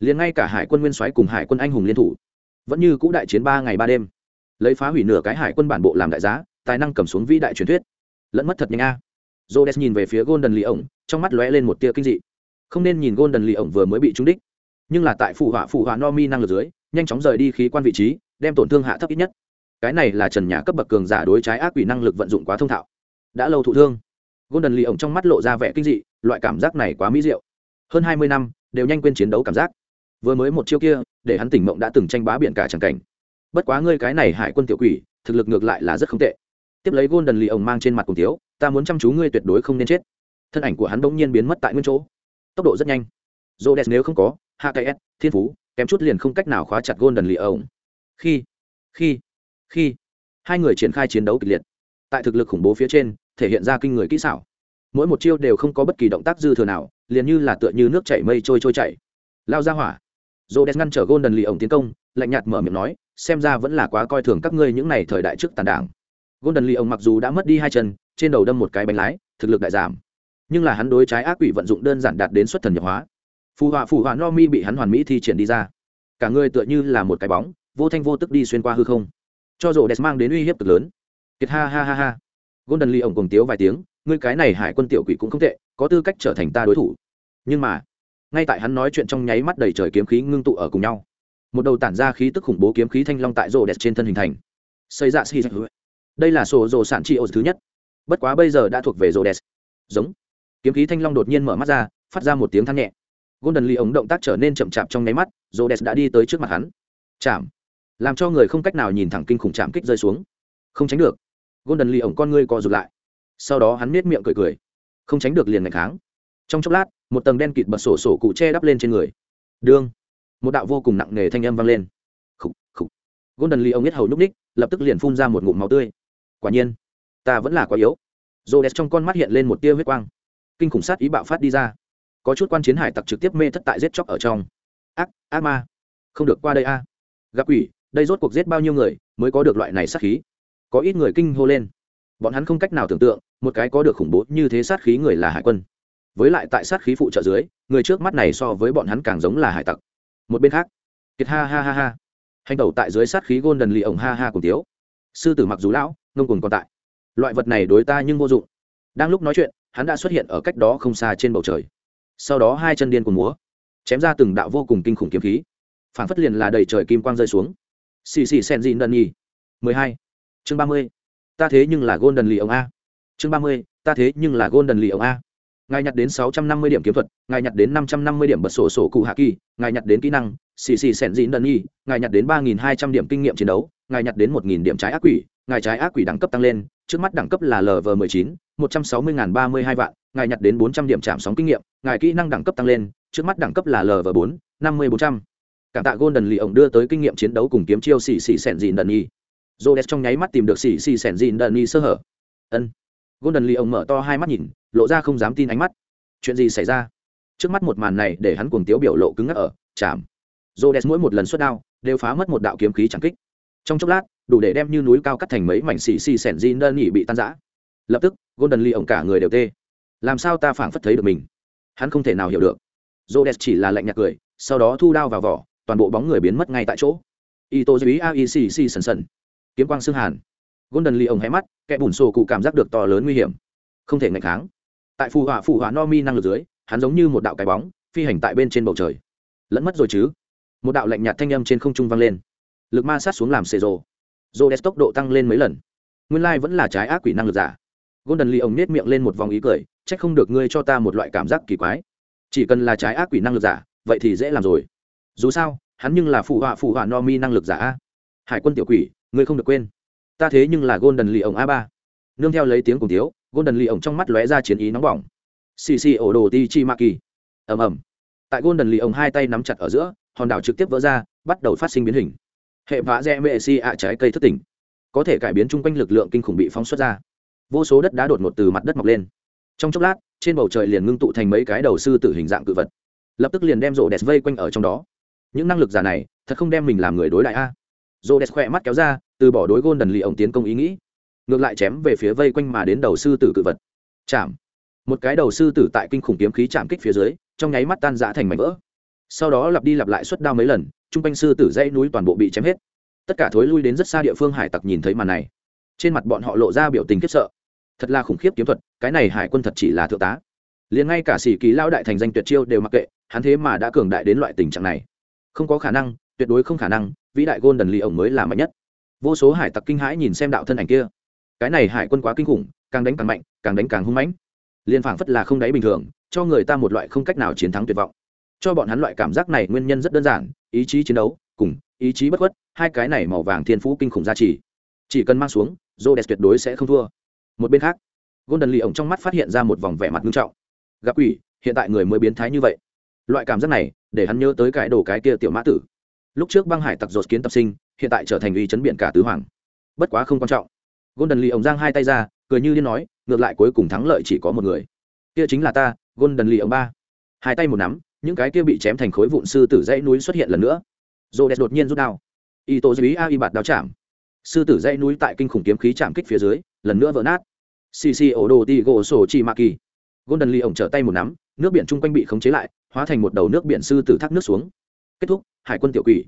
Liền ngay cả hải quân nguyên soái cùng hải quân anh hùng liên thủ vẫn như cũ đại chiến ba ngày ba đêm. Lấy phá hủy nửa cái hải quân bản bộ làm đại giá tài năng cầm xuống vĩ đại truyền thuyết. Lẫn mất thật nhanh a. Jodes nhìn về phía Golden Lee ổng, trong mắt lóe lên một tia kinh dị. Không nên nhìn Golden Lee ổng vừa mới bị trúng đích, nhưng là tại phụ họa phụ họa Nomi năng lực dưới, nhanh chóng rời đi khí quan vị trí, đem tổn thương hạ thấp ít nhất. Cái này là trần nhà cấp bậc cường giả đối trái ác quỷ năng lực vận dụng quá thông thạo. Đã lâu thụ thương. Golden Lee ổng trong mắt lộ ra vẻ kinh dị, loại cảm giác này quá mỹ diệu. Hơn hai mươi năm, đều nhanh quên chiến đấu cảm giác. Vừa mới một chiêu kia, để hắn tỉnh mộng đã từng tranh bá biển cả chẳng cảnh. Bất quá ngươi cái này hải quân tiểu quỷ, thực lực ngược lại là rất không tệ. Tiếp lấy Golden Lee ổng mang trên mặt cùng thiếu, ta muốn chăm chú ngươi tuyệt đối không nên chết. Thân ảnh của hắn bỗng nhiên biến mất tại nguyên chỗ. Tốc độ rất nhanh. Rhodes nếu không có, HKS, Thiên Phú, kém chút liền không cách nào khóa chặt Golden Lee ổng. Khi, khi, khi hai người triển khai chiến đấu kịch liệt, tại thực lực khủng bố phía trên, thể hiện ra kinh người kỹ xảo. Mỗi một chiêu đều không có bất kỳ động tác dư thừa nào, liền như là tựa như nước chảy mây trôi trôi chảy. Lao ra hỏa dô đen ngăn trở golden lì ổng tiến công, lạnh nhạt mở miệng nói, xem ra vẫn là quá coi thường các ngươi những n à y thời đại trước tàn đảng. Golden lì ổng mặc dù đã mất đi hai chân, trên đầu đâm một cái bánh lái, thực lực đại giảm. Nhưng là hắn đối trái ác quỷ vận dụng đơn giản đạt đến xuất thần nhập hóa. Phù họa phù họa no mi bị hắn hoàn mỹ thi triển đi ra. Cả người tựa như là một cái bóng, vô thanh vô tức đi xuyên qua hư không cho rổ đẹp mang đến uy hiếp cực lớn. Kiệt ha ha ha ha. Golden lee ổng cùng tiếu vài tiếng, ngươi cái này hải quân tiểu quỷ cũng không tệ, có tư cách trở thành ta đối thủ. Nhưng mà, ngay tại hắn nói chuyện trong nháy mắt đầy trời kiếm khí ngưng tụ ở cùng nhau. Một đầu tản ra khí tức khủng bố kiếm khí thanh long tại rổ đẹp trên thân hình thành. Xây dạ xì đây là sổ rổ sản trị ô thứ nhất. Bất quá bây giờ đã thuộc về rổ đẹp. Giống. Kiếm khí thanh long đột nhiên mở mắt ra, phát ra một tiếng thang nhẹ. Golden lee ống động tác trở nên chậm chạp trong nháy mắt, rổ đẹp đã đi tới trước mặt hắn. Chạm làm cho người không cách nào nhìn thẳng kinh khủng chạm kích rơi xuống. Không tránh được. Golden lee ổng con ngươi co rụt lại. Sau đó hắn nết miệng cười cười. Không tránh được liền ngày kháng. Trong chốc lát, một tầng đen kịt bật sổ sổ cụ che đắp lên trên người. Đương, một đạo vô cùng nặng nề thanh âm vang lên. Khúc khúc golden lee ổng nhất hầu nhúc ních lập tức liền phun ra một ngụm máu tươi. Quả nhiên, ta vẫn là quá yếu. Rô đẹp trong con mắt hiện lên một tia huyết quang. Kinh khủng sát ý bạo phát đi ra. Có chút quan chiến hải tặc trực tiếp mê thất tại giết chóc ở trong. Ác ác ma. Không được qua đây a. Gặp quỷ đây rốt cuộc giết bao nhiêu người mới có được loại này sát khí? Có ít người kinh hô lên. Bọn hắn không cách nào tưởng tượng, một cái có được khủng bố như thế sát khí người là hải quân. Với lại tại sát khí phụ trợ dưới, người trước mắt này so với bọn hắn càng giống là hải tặc. Một bên khác, kiệt ha ha ha ha. Hành tẩu tại dưới sát khí gôn đần lì ổng ha ha cùng tiếu. Sư tử mặc dù lão, ngông cùng còn tại. Loại vật này đối ta nhưng vô dụng. Đang lúc nói chuyện, hắn đã xuất hiện ở cách đó không xa trên bầu trời. Sau đó hai chân điên cùng múa, chém ra từng đạo vô cùng kinh khủng kiếm khí. Phản phất liền là đầy trời kim quang rơi xuống xì xì sen gì đần nhì. mười hai. Chương ba mươi. Ta thế nhưng là golden lì ông a. Chương ba mươi. Ta thế nhưng là golden lì ông a. Ngài nhặt đến sáu trăm năm mươi điểm kiếm thuật, ngài nhặt đến năm trăm năm mươi điểm bật sổ sổ cụ hạ kỳ, ngài nhặt đến kỹ năng, xì xì sen gì đần nhì. ngài nhặt đến ba nghìn hai trăm điểm kinh nghiệm chiến đấu, ngài nhặt đến một nghìn điểm trái ác quỷ, ngài trái ác quỷ đẳng cấp tăng lên, trước mắt đẳng cấp là lv mười chín, một trăm sáu mươi ngàn ba mươi hai vạn, ngài nhặt đến bốn trăm điểm chạm sóng kinh nghiệm, ngài kỹ năng đẳng cấp tăng lên, trước mắt đẳng cấp là lv bốn, năm mươi bốn trăm cảm tạ golden lì ổng đưa tới kinh nghiệm chiến đấu cùng kiếm chiêu xì xì sẻn dìn đần nhi. J trong nháy mắt tìm được xì xì sẻn dìn đần nhi sơ hở. Ân. Golden lì ổng mở to hai mắt nhìn, lộ ra không dám tin ánh mắt. Chuyện gì xảy ra? Trước mắt một màn này để hắn cuồng tiếu biểu lộ cứng ngắc ở chạm j mỗi một lần xuất đao đều phá mất một đạo kiếm khí chẳng kích. Trong chốc lát, đủ để đem như núi cao cắt thành mấy mảnh xì xì sẻn dìn đần nhi bị tan rã. Lập tức, golden lì ổng cả người đều tê. Làm sao ta phảng phất thấy được mình? Hắn không thể nào hiểu được. J chỉ là lạnh nhạt cười, sau đó thu đao vào vỏ toàn bộ bóng người biến mất ngay tại chỗ. Ito dưới aiecc sần sần. Kiếm quang xương hàn. Golden lee ông hé mắt, kẻ bùn sổ cụ cảm giác được to lớn nguy hiểm. Không thể ngạch kháng. Tại phù họa phù họa no mi năng lực dưới, hắn giống như một đạo cái bóng, phi hành tại bên trên bầu trời. Lẫn mất rồi chứ? Một đạo lạnh nhạt thanh âm trên không trung vang lên. Lực ma sát xuống làm xề rồ. Rô đès tốc độ tăng lên mấy lần. Nguyên lai vẫn là trái ác quỷ năng lực giả. Golden lee ông nết miệng lên một vòng ý cười c h ắ c không được ngươi cho ta một loại cảm giác kỳ quái. Chỉ cần là trái ác quỷ năng lực giả, vậy thì dễ làm rồi dù sao, hắn nhưng là phụ họa phụ họa no mi năng lực giả a. Hải quân tiểu quỷ, ngươi không được quên. Ta thế nhưng là golden lì ổng a ba. Nương theo lấy tiếng cùng tiếu, golden lì ổng trong mắt lóe ra chiến ý nóng bỏng. Xì xì ổ đồ ti chi ma kỳ. Ầm ầm. Tại golden lì ổng hai tay nắm chặt ở giữa, hòn đảo trực tiếp vỡ ra, bắt đầu phát sinh biến hình. Hệ vã dẹ mệ si ạ trái cây thất tỉnh. Có thể cải biến chung quanh lực lượng kinh khủng bị phóng xuất ra. Vô số đất đá đột ngột từ mặt đất mọc lên. Trong chốc lát, trên bầu trời liền ngưng tụ thành mấy cái đầu sư tử hình dạng cự vật. Lập tức liền đem rổ đẹp vây quanh ở trong đó những năng lực giả này thật không đem mình làm người đối đại a. Rô đẹp khỏe mắt kéo ra, từ bỏ đối gôn đần lì ổng tiến công ý nghĩ. Ngược lại chém về phía vây quanh mà đến đầu sư tử cự vật. Chạm. Một cái đầu sư tử tại kinh khủng kiếm khí chạm kích phía dưới, trong nháy mắt tan rã thành mảnh vỡ. Sau đó lặp đi lặp lại suất đao mấy lần chung quanh sư tử dãy núi toàn bộ bị chém hết. Tất cả thối lui đến rất xa địa phương hải tặc nhìn thấy màn này. Trên mặt bọn họ lộ ra biểu tình khiếp sợ. Thật là khủng khiếp kiếm thuật, cái này hải quân thật chỉ là thượng tá. Liền ngay cả sĩ kỳ lao đại thành danh tuyệt chiêu đều mặc kệ, hắn thế mà đã cường đại đến loại tình trạng này không có khả năng, tuyệt đối không khả năng, vĩ đại gôn đần lì ổng mới là mạnh nhất. Vô số hải tặc kinh hãi nhìn xem đạo thân ảnh kia. Cái này hải quân quá kinh khủng, càng đánh càng mạnh, càng đánh càng hung mãnh. Liên phảng phất là không đáy bình thường, cho người ta một loại không cách nào chiến thắng tuyệt vọng. Cho bọn hắn loại cảm giác này nguyên nhân rất đơn giản, ý chí chiến đấu, cùng ý chí bất khuất, hai cái này màu vàng thiên phú kinh khủng giá trị chỉ cần mang xuống j tuyệt đối sẽ không thua. Một bên khác, golden lì ổng trong mắt phát hiện ra một vòng vẻ mặt nghiêm trọng. Gặp quỷ, hiện tại người mới biến thái như vậy loại cảm giác này, để hắn nhớ tới cái đồ cái kia tiểu mã tử. Lúc trước băng hải tặc dột kiến tập sinh, hiện tại trở thành uy chấn biển cả tứ hoàng. Bất quá không quan trọng. Golden lee ổng giang hai tay ra, cười như điên nói, ngược lại cuối cùng thắng lợi chỉ có một người. Kia chính là ta, golden lee ổng ba. Hai tay một nắm, những cái kia bị chém thành khối vụn sư tử dãy núi xuất hiện lần nữa. Rô đột nhiên rút đao. Y tô dưới a y bạt đao chạm. Sư tử dãy núi tại kinh khủng kiếm khí chạm kích phía dưới, lần nữa vỡ nát. Xì ổ đồ ti gỗ sổ chi ma kỳ golden lee ổng trở tay một nắm nước biển chung quanh bị khống chế lại, hóa thành một đầu nước biển sư tử thác nước xuống. Kết thúc, hải quân tiểu quỷ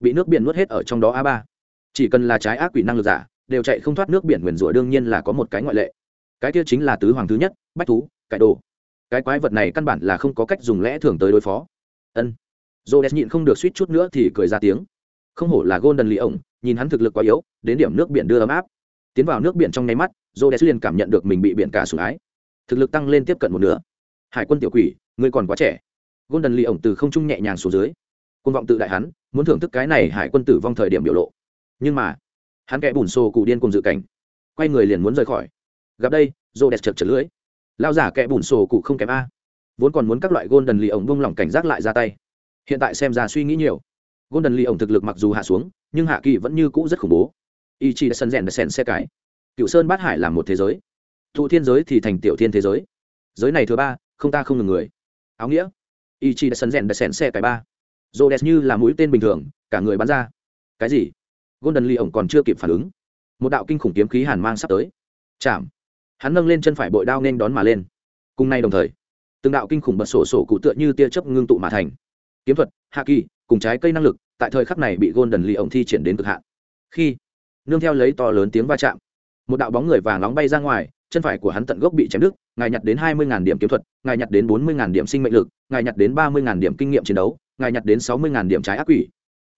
bị nước biển nuốt hết ở trong đó a ba. Chỉ cần là trái ác quỷ năng lực giả, đều chạy không thoát nước biển nguyền rủa đương nhiên là có một cái ngoại lệ. Cái kia chính là tứ hoàng thứ nhất, bách thú, cải đồ. Cái quái vật này căn bản là không có cách dùng lẽ thường tới đối phó. Ân. Dô đès nhịn không được suýt chút nữa thì cười ra tiếng. Không hổ là golden lì ổng nhìn hắn thực lực quá yếu, đến điểm nước biển đưa ấm áp. Tiến vào nước biển trong nháy mắt dô đès liền cảm nhận được mình bị biển cả sủng ái. Thực lực tăng lên tiếp cận một nửa hải quân tiểu quỷ, ngươi còn quá trẻ. Golden lee ổng từ không trung nhẹ nhàng xuống dưới. Côn vọng tự đại hắn, muốn thưởng thức cái này hải quân tử vong thời điểm biểu lộ. Nhưng mà, hắn kẽ bùn xô cụ điên cùng dự cảnh. Quay người liền muốn rời khỏi. Gặp đây rô đẹp chật chật lưới lao giả kẽ bùn xô cụ không kém a. Vốn còn muốn các loại golden lee ổng vung lỏng cảnh giác lại ra tay. Hiện tại xem ra suy nghĩ nhiều. Golden lee ổng thực lực mặc dù hạ xuống, nhưng hạ kỳ vẫn như cũ rất khủng bố. Y chi đã sân rèn đã sèn xe cái. Cựu sơn bát hải là một thế giới. Thụ thiên giới thì thành tiểu thiên thế giới. Giới này thứ ba không ta không ngừng người. Áo nghĩa. Ý chí đã sân rèn đã sèn xe cái ba. Rô đẹp như là mũi tên bình thường, cả người bắn ra. Cái gì? Golden lee ổng còn chưa kịp phản ứng. Một đạo kinh khủng kiếm khí hàn mang sắp tới. Chạm. Hắn nâng lên chân phải bội đao nên đón mà lên. Cùng nay đồng thời, từng đạo kinh khủng bật sổ sổ cụ tựa như tia chớp ngưng tụ mà thành. Kiếm thuật, hạ kỳ, cùng trái cây năng lực, tại thời khắc này bị golden lee ổng thi triển đến cực hạn. Khi, nương theo lấy to lớn tiếng va chạm, một đạo bóng người vàng nóng bay ra ngoài chân phải của hắn tận gốc bị chém đứt, ngài nhặt đến hai mươi điểm kiếm thuật, ngài nhặt đến bốn mươi điểm sinh mệnh lực, ngài nhặt đến ba mươi điểm kinh nghiệm chiến đấu, ngài nhặt đến sáu mươi điểm trái ác quỷ.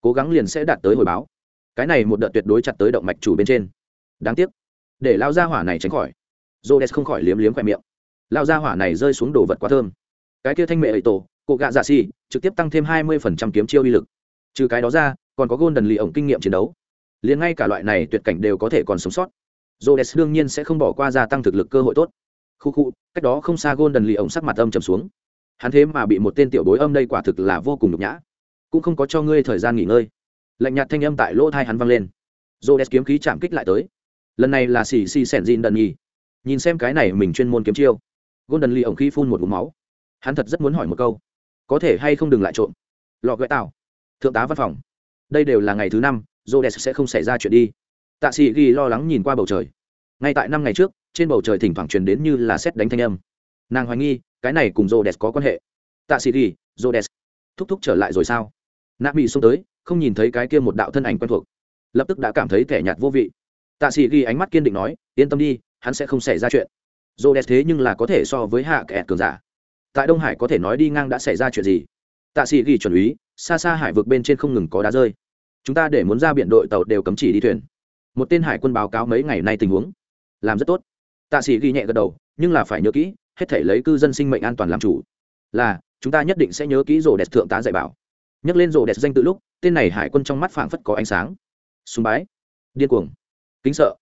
Cố gắng liền sẽ đạt tới hồi báo. Cái này một đợt tuyệt đối chặt tới động mạch chủ bên trên. Đáng tiếc. Để lao ra hỏa này tránh khỏi. J không khỏi liếm liếm khoe miệng. Lao ra hỏa này rơi xuống đồ vật quá thơm. Cái kia thanh mệ ấy tổ cụ gạ dạ xì, trực tiếp tăng thêm hai mươi kiếm chiêu uy lực. Trừ cái đó ra, còn có gôn đần lì ổng kinh nghiệm chiến đấu. Liền ngay cả loại này tuyệt cảnh đều có thể còn sống sót. Rhodes đương nhiên sẽ không bỏ qua gia tăng thực lực cơ hội tốt. Khu khu, cách đó không xa Golden Lee ổng sắc mặt âm trầm xuống. Hắn thế mà bị một tên tiểu bối âm đây quả thực là vô cùng nhục nhã. Cũng không có cho ngươi thời gian nghỉ ngơi. Lạnh nhạt thanh âm tại lỗ tai hắn vang lên. Rhodes kiếm khí chạm kích lại tới. Lần này là xì xì xẻn Jin đần nhì. Nhìn xem cái này mình chuyên môn kiếm chiêu. Golden Lee ổng khí phun một ngụm máu. Hắn thật rất muốn hỏi một câu, có thể hay không đừng lại trộm. Lọ gợi tạo, Thượng tá văn phòng. Đây đều là ngày thứ năm, Rhodes sẽ không xảy ra chuyện đi tạ sĩ ghi lo lắng nhìn qua bầu trời. Ngay tại năm ngày trước, trên bầu trời thỉnh thoảng truyền đến như là xét đánh thanh âm. Nàng hoài nghi, cái này cùng rô đès có quan hệ. Tạ sĩ ghi rô đès thúc thúc trở lại rồi sao? Nạ bị xông tới, không nhìn thấy cái kia một đạo thân ảnh quen thuộc. Lập tức đã cảm thấy thẻ nhạt vô vị. Tạ sĩ ghi ánh mắt kiên định nói, yên tâm đi, hắn sẽ không xảy ra chuyện. Rô đès thế nhưng là có thể so với hạ kẹt cường giả. Tại đông hải có thể nói đi ngang đã xảy ra chuyện gì? Tạ sĩ ghi chuẩn úy, xa xa hải vực bên trên không ngừng có đá rơi. Chúng ta để muốn ra biển đội tàu đều cấm chỉ đi thuyền một tên hải quân báo cáo mấy ngày nay tình huống. Làm rất tốt. Tạ sĩ ghi nhẹ gật đầu, nhưng là phải nhớ kỹ, hết thể lấy cư dân sinh mệnh an toàn làm chủ. Là, chúng ta nhất định sẽ nhớ kỹ rổ đẹp thượng tá dạy bảo. Nhắc lên rổ đẹp danh tự lúc, tên này hải quân trong mắt phảng phất có ánh sáng. Súng bái. Điên cuồng. Kính sợ.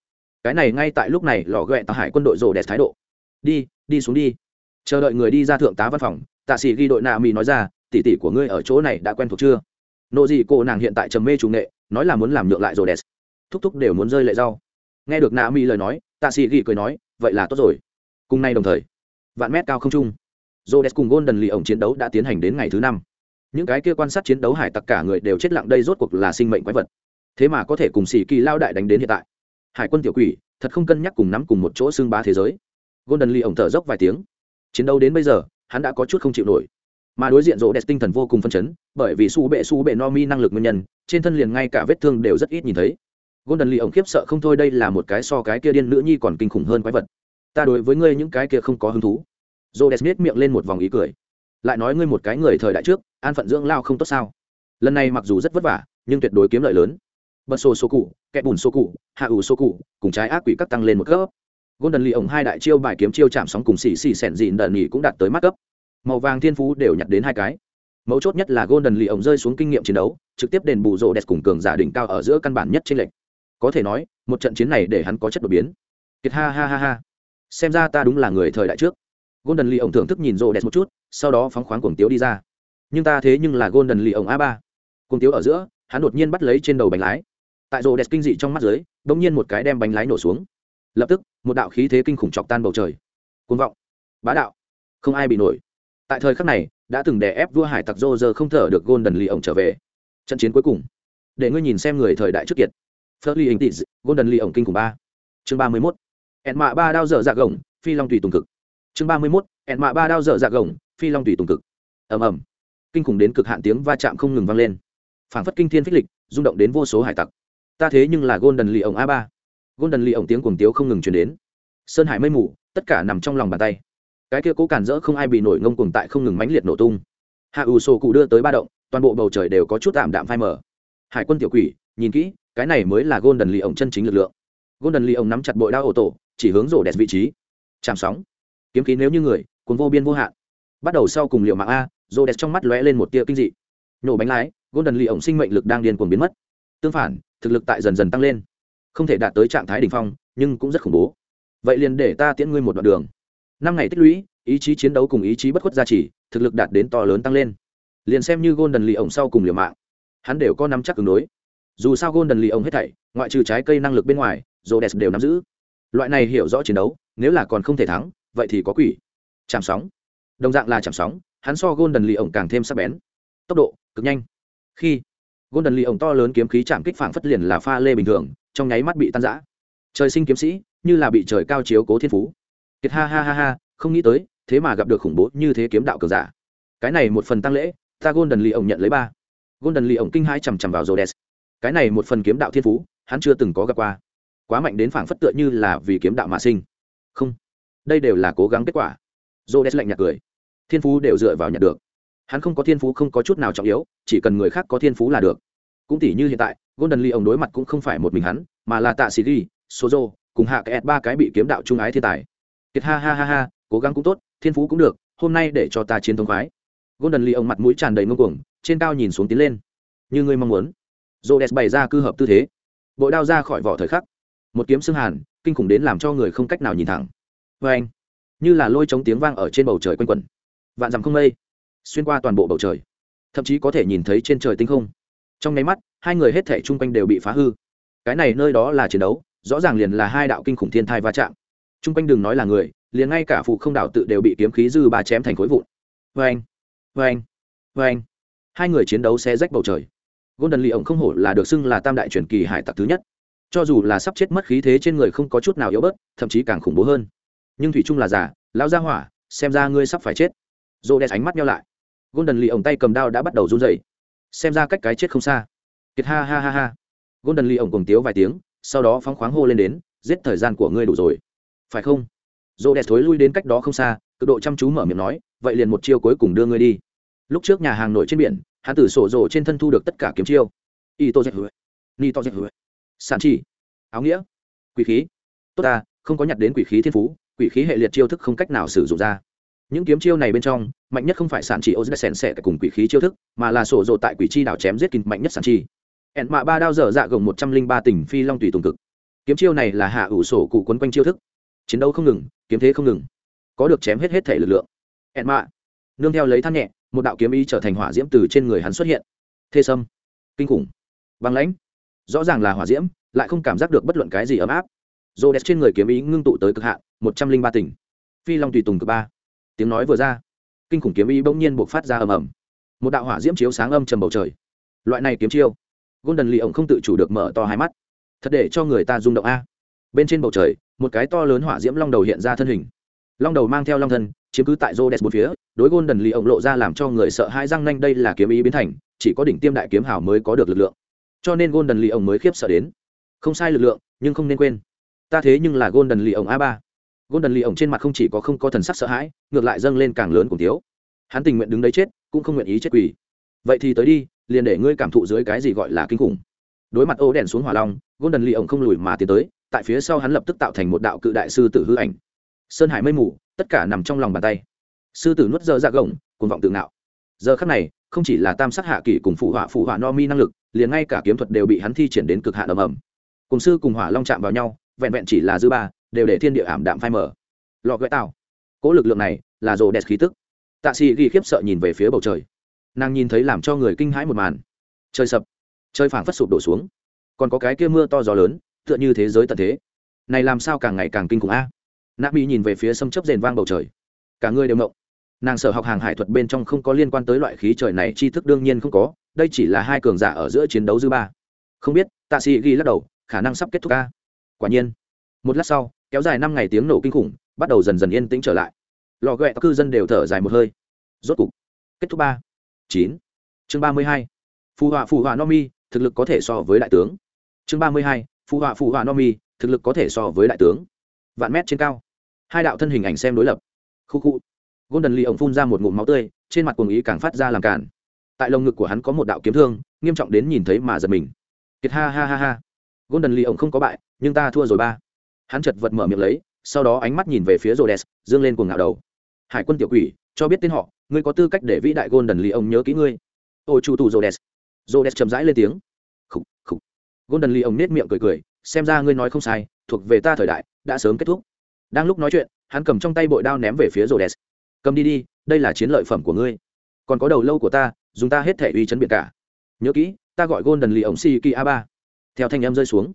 Cái này ngay tại lúc này lò ghẹ tạ hải quân đội rổ đẹp thái độ. Đi đi xuống đi. Chờ đợi người đi ra thượng tá văn phòng, tạ sĩ ghi đội nạ mỹ nói ra tỉ tỉ của ngươi ở chỗ này đã quen thuộc chưa? Nộ gì cô nàng hiện tại trầm mê chủ nghệ, nói là muốn làm nhượng lại rồi đẹp thúc thúc đều muốn rơi lệ rau nghe được nạ mỹ lời nói tạ sĩ ghi cười nói vậy là tốt rồi cùng nay đồng thời vạn mét cao không trung Rhodes cùng Golden lì ổng chiến đấu đã tiến hành đến ngày thứ năm. Những cái kia quan sát chiến đấu hải tặc cả người đều chết lặng đây rốt cuộc là sinh mệnh quái vật. Thế mà có thể cùng sĩ kỳ lao đại đánh đến hiện tại. Hải quân tiểu quỷ, thật không cân nhắc cùng nắm cùng một chỗ xương bá thế giới. Golden lì ổng thở dốc vài tiếng. Chiến đấu đến bây giờ, hắn đã có chút không chịu nổi. Mà đối diện Rhodes tinh thần vô cùng phân chấn, bởi vì su bệ su bệ no mi năng lực nguyên nhân, trên thân liền ngay cả vết thương đều rất ít nhìn thấy. Golden Lee ổng khiếp sợ không thôi, đây là một cái so cái kia điên nữ nhi còn kinh khủng hơn quái vật. Ta đối với ngươi những cái kia không có hứng thú. J o d e s miết miệng lên một vòng ý cười. Lại nói ngươi một cái người thời đại trước, an phận dưỡng lao không tốt sao? Lần này mặc dù rất vất vả, nhưng tuyệt đối kiếm lợi lớn. Bật sổ số cụ, kẻ bùn số cụ, hạ ủ số cụ, cùng trái ác quỷ cắt tăng lên một cấp. Golden lee ổng hai đại chiêu bài kiếm chiêu chạm sóng cùng xì xì sẻn dịn đợn nhỉ cũng đạt tới mắt cấp. Màu vàng thiên phú đều nhặt đến hai cái. Mấu chốt nhất là golden lee ổng rơi xuống kinh nghiệm chiến đấu, trực tiếp đền bù rộ đẹp cùng cường giả đỉnh cao ở giữa căn bản nhất trên lệnh có thể nói, một trận chiến này để hắn có chất đột biến. Kiệt ha ha ha ha. Xem ra ta đúng là người thời đại trước. Golden lee ổng thưởng thức nhìn rô đẹp một chút, sau đó phóng khoáng cuồng tiếu đi ra. Nhưng ta thế nhưng là golden lee ổng a ba. Cuồng tiếu ở giữa, hắn đột nhiên bắt lấy trên đầu bánh lái. Tại rô đẹp kinh dị trong mắt dưới bỗng nhiên một cái đem bánh lái nổ xuống. Lập tức, một đạo khí thế kinh khủng chọc tan bầu trời. Cuồng vọng. Bá đạo. Không ai bị nổi. Tại thời khắc này, đã từng đè ép vua hải tặc rô giờ không thở được golden lee ổng trở về. Trận chiến cuối cùng. Để ngươi nhìn xem người thời đại trước kiệt. Furley hình Golden Lee ổng kinh khủng ba. Chương ba mươi 31. Ẹn mạ ba đao dở dạ gồng, phi long tùy tùng cực. Chương ba mươi mốt. Ẹn mạ ba đao dở dạ gồng phi long tùy tùng cực. Ầm ầm. Kinh khủng đến cực hạn tiếng va chạm không ngừng vang lên. Phảng phất kinh thiên phích lịch rung động đến vô số hải tặc. Ta thế nhưng là golden lì ổng a ba. Golden lì ổng tiếng cuồng tiếu không ngừng truyền đến. Sơn hải mây mù tất cả nằm trong lòng bàn tay. Cái kia cố cản rỡ không ai bị nổi ngông cuồng tại không ngừng mãnh liệt nổ tung. Hạ ủ sổ cụ đưa tới ba động toàn bộ bầu trời đều có chút tạm đạm phai mờ. Hải quân tiểu quỷ nhìn kỹ cái này mới là golden lì ổng chân chính lực lượng. Golden lì ổng nắm chặt bội đao ô tổ, chỉ hướng rổ đẹp vị trí. Chạm sóng. Kiếm khí nếu như người cuốn vô biên vô hạn. Bắt đầu sau cùng liệu mạng a rô đẹp trong mắt lóe lên một tia kinh dị. Nhổ bánh lái, golden lì ổng sinh mệnh lực đang điên cuồng biến mất. Tương phản, thực lực tại dần dần tăng lên. Không thể đạt tới trạng thái đ ỉ n h phong, nhưng cũng rất khủng bố. Vậy liền để ta tiễn ngươi một đoạn đường. Năm ngày tích lũy, ý chí chiến đấu cùng ý chí bất khuất gia trì, thực lực đạt đến to lớn tăng lên. Liền xem như golden lì ổng sau cùng liều mạng, hắn đều có nắm chắc ứng đối dù sao golden lì ông hết thảy, ngoại trừ trái cây năng lực bên ngoài rô đẹp đều nắm giữ. Loại này hiểu rõ chiến đấu, nếu là còn không thể thắng, vậy thì có quỷ. Chạm sóng. Đồng dạng là chạm sóng, hắn so golden lì ổng càng thêm sắc bén. Tốc độ, cực nhanh. Khi golden lì ổng to lớn kiếm khí chạm kích phảng phất liền là pha lê bình thường, trong nháy mắt bị tan rã. Trời sinh kiếm sĩ, như là bị trời cao chiếu cố thiên phú. Kiệt ha ha ha ha, không nghĩ tới, thế mà gặp được khủng bố như thế kiếm đạo cường giả. Cái này một phần tăng lễ, ta golden lì ổng nhận lấy ba. Golden lì ổng kinh hai chằm chằm vào rhodes cái này một phần kiếm đạo thiên phú, hắn chưa từng có gặp qua. Quá mạnh đến phảng phất tựa như là vì kiếm đạo mà sinh. Không, đây đều là cố gắng kết quả. Dô đès lạnh nhạt cười. Thiên phú đều dựa vào nhặt được. Hắn không có thiên phú không có chút nào trọng yếu, chỉ cần người khác có thiên phú là được. Cũng tỷ như hiện tại, golden lee ông đối mặt cũng không phải một mình hắn, mà là tạ sĩ ghi, sozo, cùng hạ kẹt ba cái bị kiếm đạo trung ái thiên tài. Kiệt ha ha ha ha, cố gắng cũng tốt, thiên phú cũng được, hôm nay để cho ta chiến thống khoái. Golden lee ông mặt mũi tràn đầy ngông cuồng, trên cao nhìn xuống tiến lên. Như ngươi mong muốn rô đès bày ra cư hợp tư thế. Bội đao ra khỏi vỏ thời khắc, một kiếm xương hàn, kinh khủng đến làm cho người không cách nào nhìn thẳng. Vê anh, như là lôi trống tiếng vang ở trên bầu trời quanh quẩn. Vạn dằm không mây, xuyên qua toàn bộ bầu trời. Thậm chí có thể nhìn thấy trên trời tinh không. Trong nháy mắt, hai người hết thể chung quanh đều bị phá hư. Cái này nơi đó là chiến đấu, rõ ràng liền là hai đạo kinh khủng thiên thai va chạm. Chung quanh đừng nói là người, liền ngay cả phụ không đạo tự đều bị kiếm khí dư ba chém thành khối vụn. Vê anh vê anh vê anh. Hai người chiến đấu xe rách bầu trời golden lì ổng không hổ là được xưng là tam đại truyền kỳ hải tặc thứ nhất. Cho dù là sắp chết mất khí thế trên người không có chút nào yếu bớt, thậm chí càng khủng bố hơn. Nhưng thủy trung là giả, lão gia hỏa, xem ra ngươi sắp phải chết. Rô đen ánh mắt nhau lại. Golden lì ổng tay cầm đao đã bắt đầu run dậy xem ra cách cái chết không xa. Kiệt ha ha ha ha. Golden lee ổng cùng tiếu vài tiếng, sau đó phóng khoáng hô lên đến, giết thời gian của ngươi đủ rồi. Phải không? Rô đẹp thối lui đến cách đó không xa, cực độ chăm chú mở miệng nói, vậy liền một chiêu cuối cùng đưa ngươi đi. Lúc trước nhà hàng nổi trên biển hắn tử sổ rồ trên thân thu được tất cả kiếm chiêu. Y tô dẹp hứa. Ni tô dẹp hứa. Sản chi áo nghĩa. Quỷ khí. Tốt ta, không có nhặt đến quỷ khí thiên phú, quỷ khí hệ liệt chiêu thức không cách nào sử dụng ra. Những kiếm chiêu này bên trong, mạnh nhất không phải sản chỉ ô dê sèn sẹ cùng quỷ khí chiêu thức, mà là sổ rồ tại quỷ chi đảo chém giết kín mạnh nhất sản chi ẹn mạ ba đao dở dạ gồng một trăm linh ba tỉnh phi long tùy tùng cực. Kiếm chiêu này là hạ ủ sổ cụ quấn quanh chiêu thức. Chiến đấu không ngừng, kiếm thế không ngừng. Có được chém hết hết thể lực lượng. Ẹn mạ. Nương theo lấy than nhẹ một đạo kiếm ý trở thành hỏa diễm từ trên người hắn xuất hiện. Thê sâm. Kinh khủng. Băng lãnh. Rõ ràng là hỏa diễm, lại không cảm giác được bất luận cái gì ấm áp. Rô đẹp trên người kiếm ý ngưng tụ tới cực hạn, một trăm linh ba tỉnh. Phi long tùy tùng cực ba. Tiếng nói vừa ra, kinh khủng kiếm ý bỗng nhiên buộc phát ra ầm ầm. Một đạo hỏa diễm chiếu sáng âm trầm bầu trời. Loại này kiếm chiêu, golden lì ổng không tự chủ được mở to hai mắt. Thật để cho người ta rung động a. Bên trên bầu trời, một cái to lớn hỏa diễm long đầu hiện ra thân hình. Long đầu mang theo long thân chiếm cứ tại Rhodes bốn phía, đối golden Lee ổng lộ ra làm cho người sợ hãi răng nanh đây là kiếm ý biến thành, chỉ có đỉnh tiêm đại kiếm hào mới có được lực lượng. Cho nên golden Lee ổng mới khiếp sợ đến. Không sai lực lượng, nhưng không nên quên. Ta thế nhưng là golden Lee ổng a ba. Golden Lee ổng trên mặt không chỉ có không có thần sắc sợ hãi, ngược lại dâng lên càng lớn cùng thiếu. Hắn tình nguyện đứng đấy chết, cũng không nguyện ý chết quỳ. Vậy thì tới đi, liền để ngươi cảm thụ dưới cái gì gọi là kinh khủng. Đối mặt ô đèn xuống hỏa long, golden Lee ổng không lùi mà tiến tới, tại phía sau hắn lập tức tạo thành một đạo cự đại sư tử hư ảnh. Sơn hải mây mù tất cả nằm trong lòng bàn tay. Sư tử nuốt dơ ra gồng, cuồng vọng tự ngạo. Giờ khắc này, không chỉ là tam sắc hạ kỷ cùng phụ họa phụ họa no mi năng lực, liền ngay cả kiếm thuật đều bị hắn thi triển đến cực hạn ầm ầm. Cùng sư cùng hỏa long chạm vào nhau, vẹn vẹn chỉ là dư ba, đều để thiên địa ảm đạm phai mở lọ gợi tạo cỗ lực lượng này là rồ đẹp khí tức. Tạ sĩ ghi khiếp sợ nhìn về phía bầu trời. Nàng nhìn thấy làm cho người kinh hãi một màn. Trời sập. Trời phảng phất sụp đổ xuống. Còn có cái kia mưa to gió lớn, tựa như thế giới tận thế. Này làm sao càng ngày càng kinh khủng a? Nạ mỹ nhìn về phía sâm chấp rền vang bầu trời. Cả người đều mộng nàng sở học hàng hải thuật bên trong không có liên quan tới loại khí trời này, tri thức đương nhiên không có, đây chỉ là hai cường giả ở giữa chiến đấu dư ba. Không biết, tạ sĩ ghi lắc đầu, khả năng sắp kết thúc ca quả nhiên. Một lát sau, kéo dài năm ngày tiếng nổ kinh khủng, bắt đầu dần dần yên tĩnh trở lại. Lò ghẹ cư dân đều thở dài một hơi. Rốt cục, kết thúc ba. Chín. Chương ba mươi hai. Phù họa phù họa no mi, thực lực có thể so với đại tướng. Chương ba mươi hai. Phù họa phù họa no mi, thực lực có thể so với đại tướng vạn mét trên cao. Hai đạo thân hình ảnh xem đối lập. Khu khu. Golden lee ổng phun ra một ngụm máu tươi, trên mặt cuồng ý càng phát ra làm cản tại lồng ngực của hắn có một đạo kiếm thương, nghiêm trọng đến nhìn thấy mà giật mình. Kiệt ha ha ha ha. Golden lee ổng không có bại, nhưng ta thua rồi ba. Hắn chật vật mở miệng lấy, sau đó ánh mắt nhìn về phía rhodes, dương lên cuồng ngạo đầu. Hải quân tiểu quỷ, cho biết tên họ, ngươi có tư cách để vĩ đại golden lee ổng nhớ kỹ ngươi. Ôi chủ tù rhodes. Rhodes chậm rãi lên tiếng. Khục khục. Golden lee ổng nết miệng cười cười, xem ra ngươi nói không sai, thuộc về ta thời đại đã sớm kết thúc. Đang lúc nói chuyện, hắn cầm trong tay bội đao ném về phía rhodes. Cầm đi đi, đây là chiến lợi phẩm của ngươi. Còn có đầu lâu của ta, dùng ta hết thể uy chấn biệt cả. Nhớ kỹ, ta gọi golden lee ổng si a ba. Theo thanh em rơi xuống,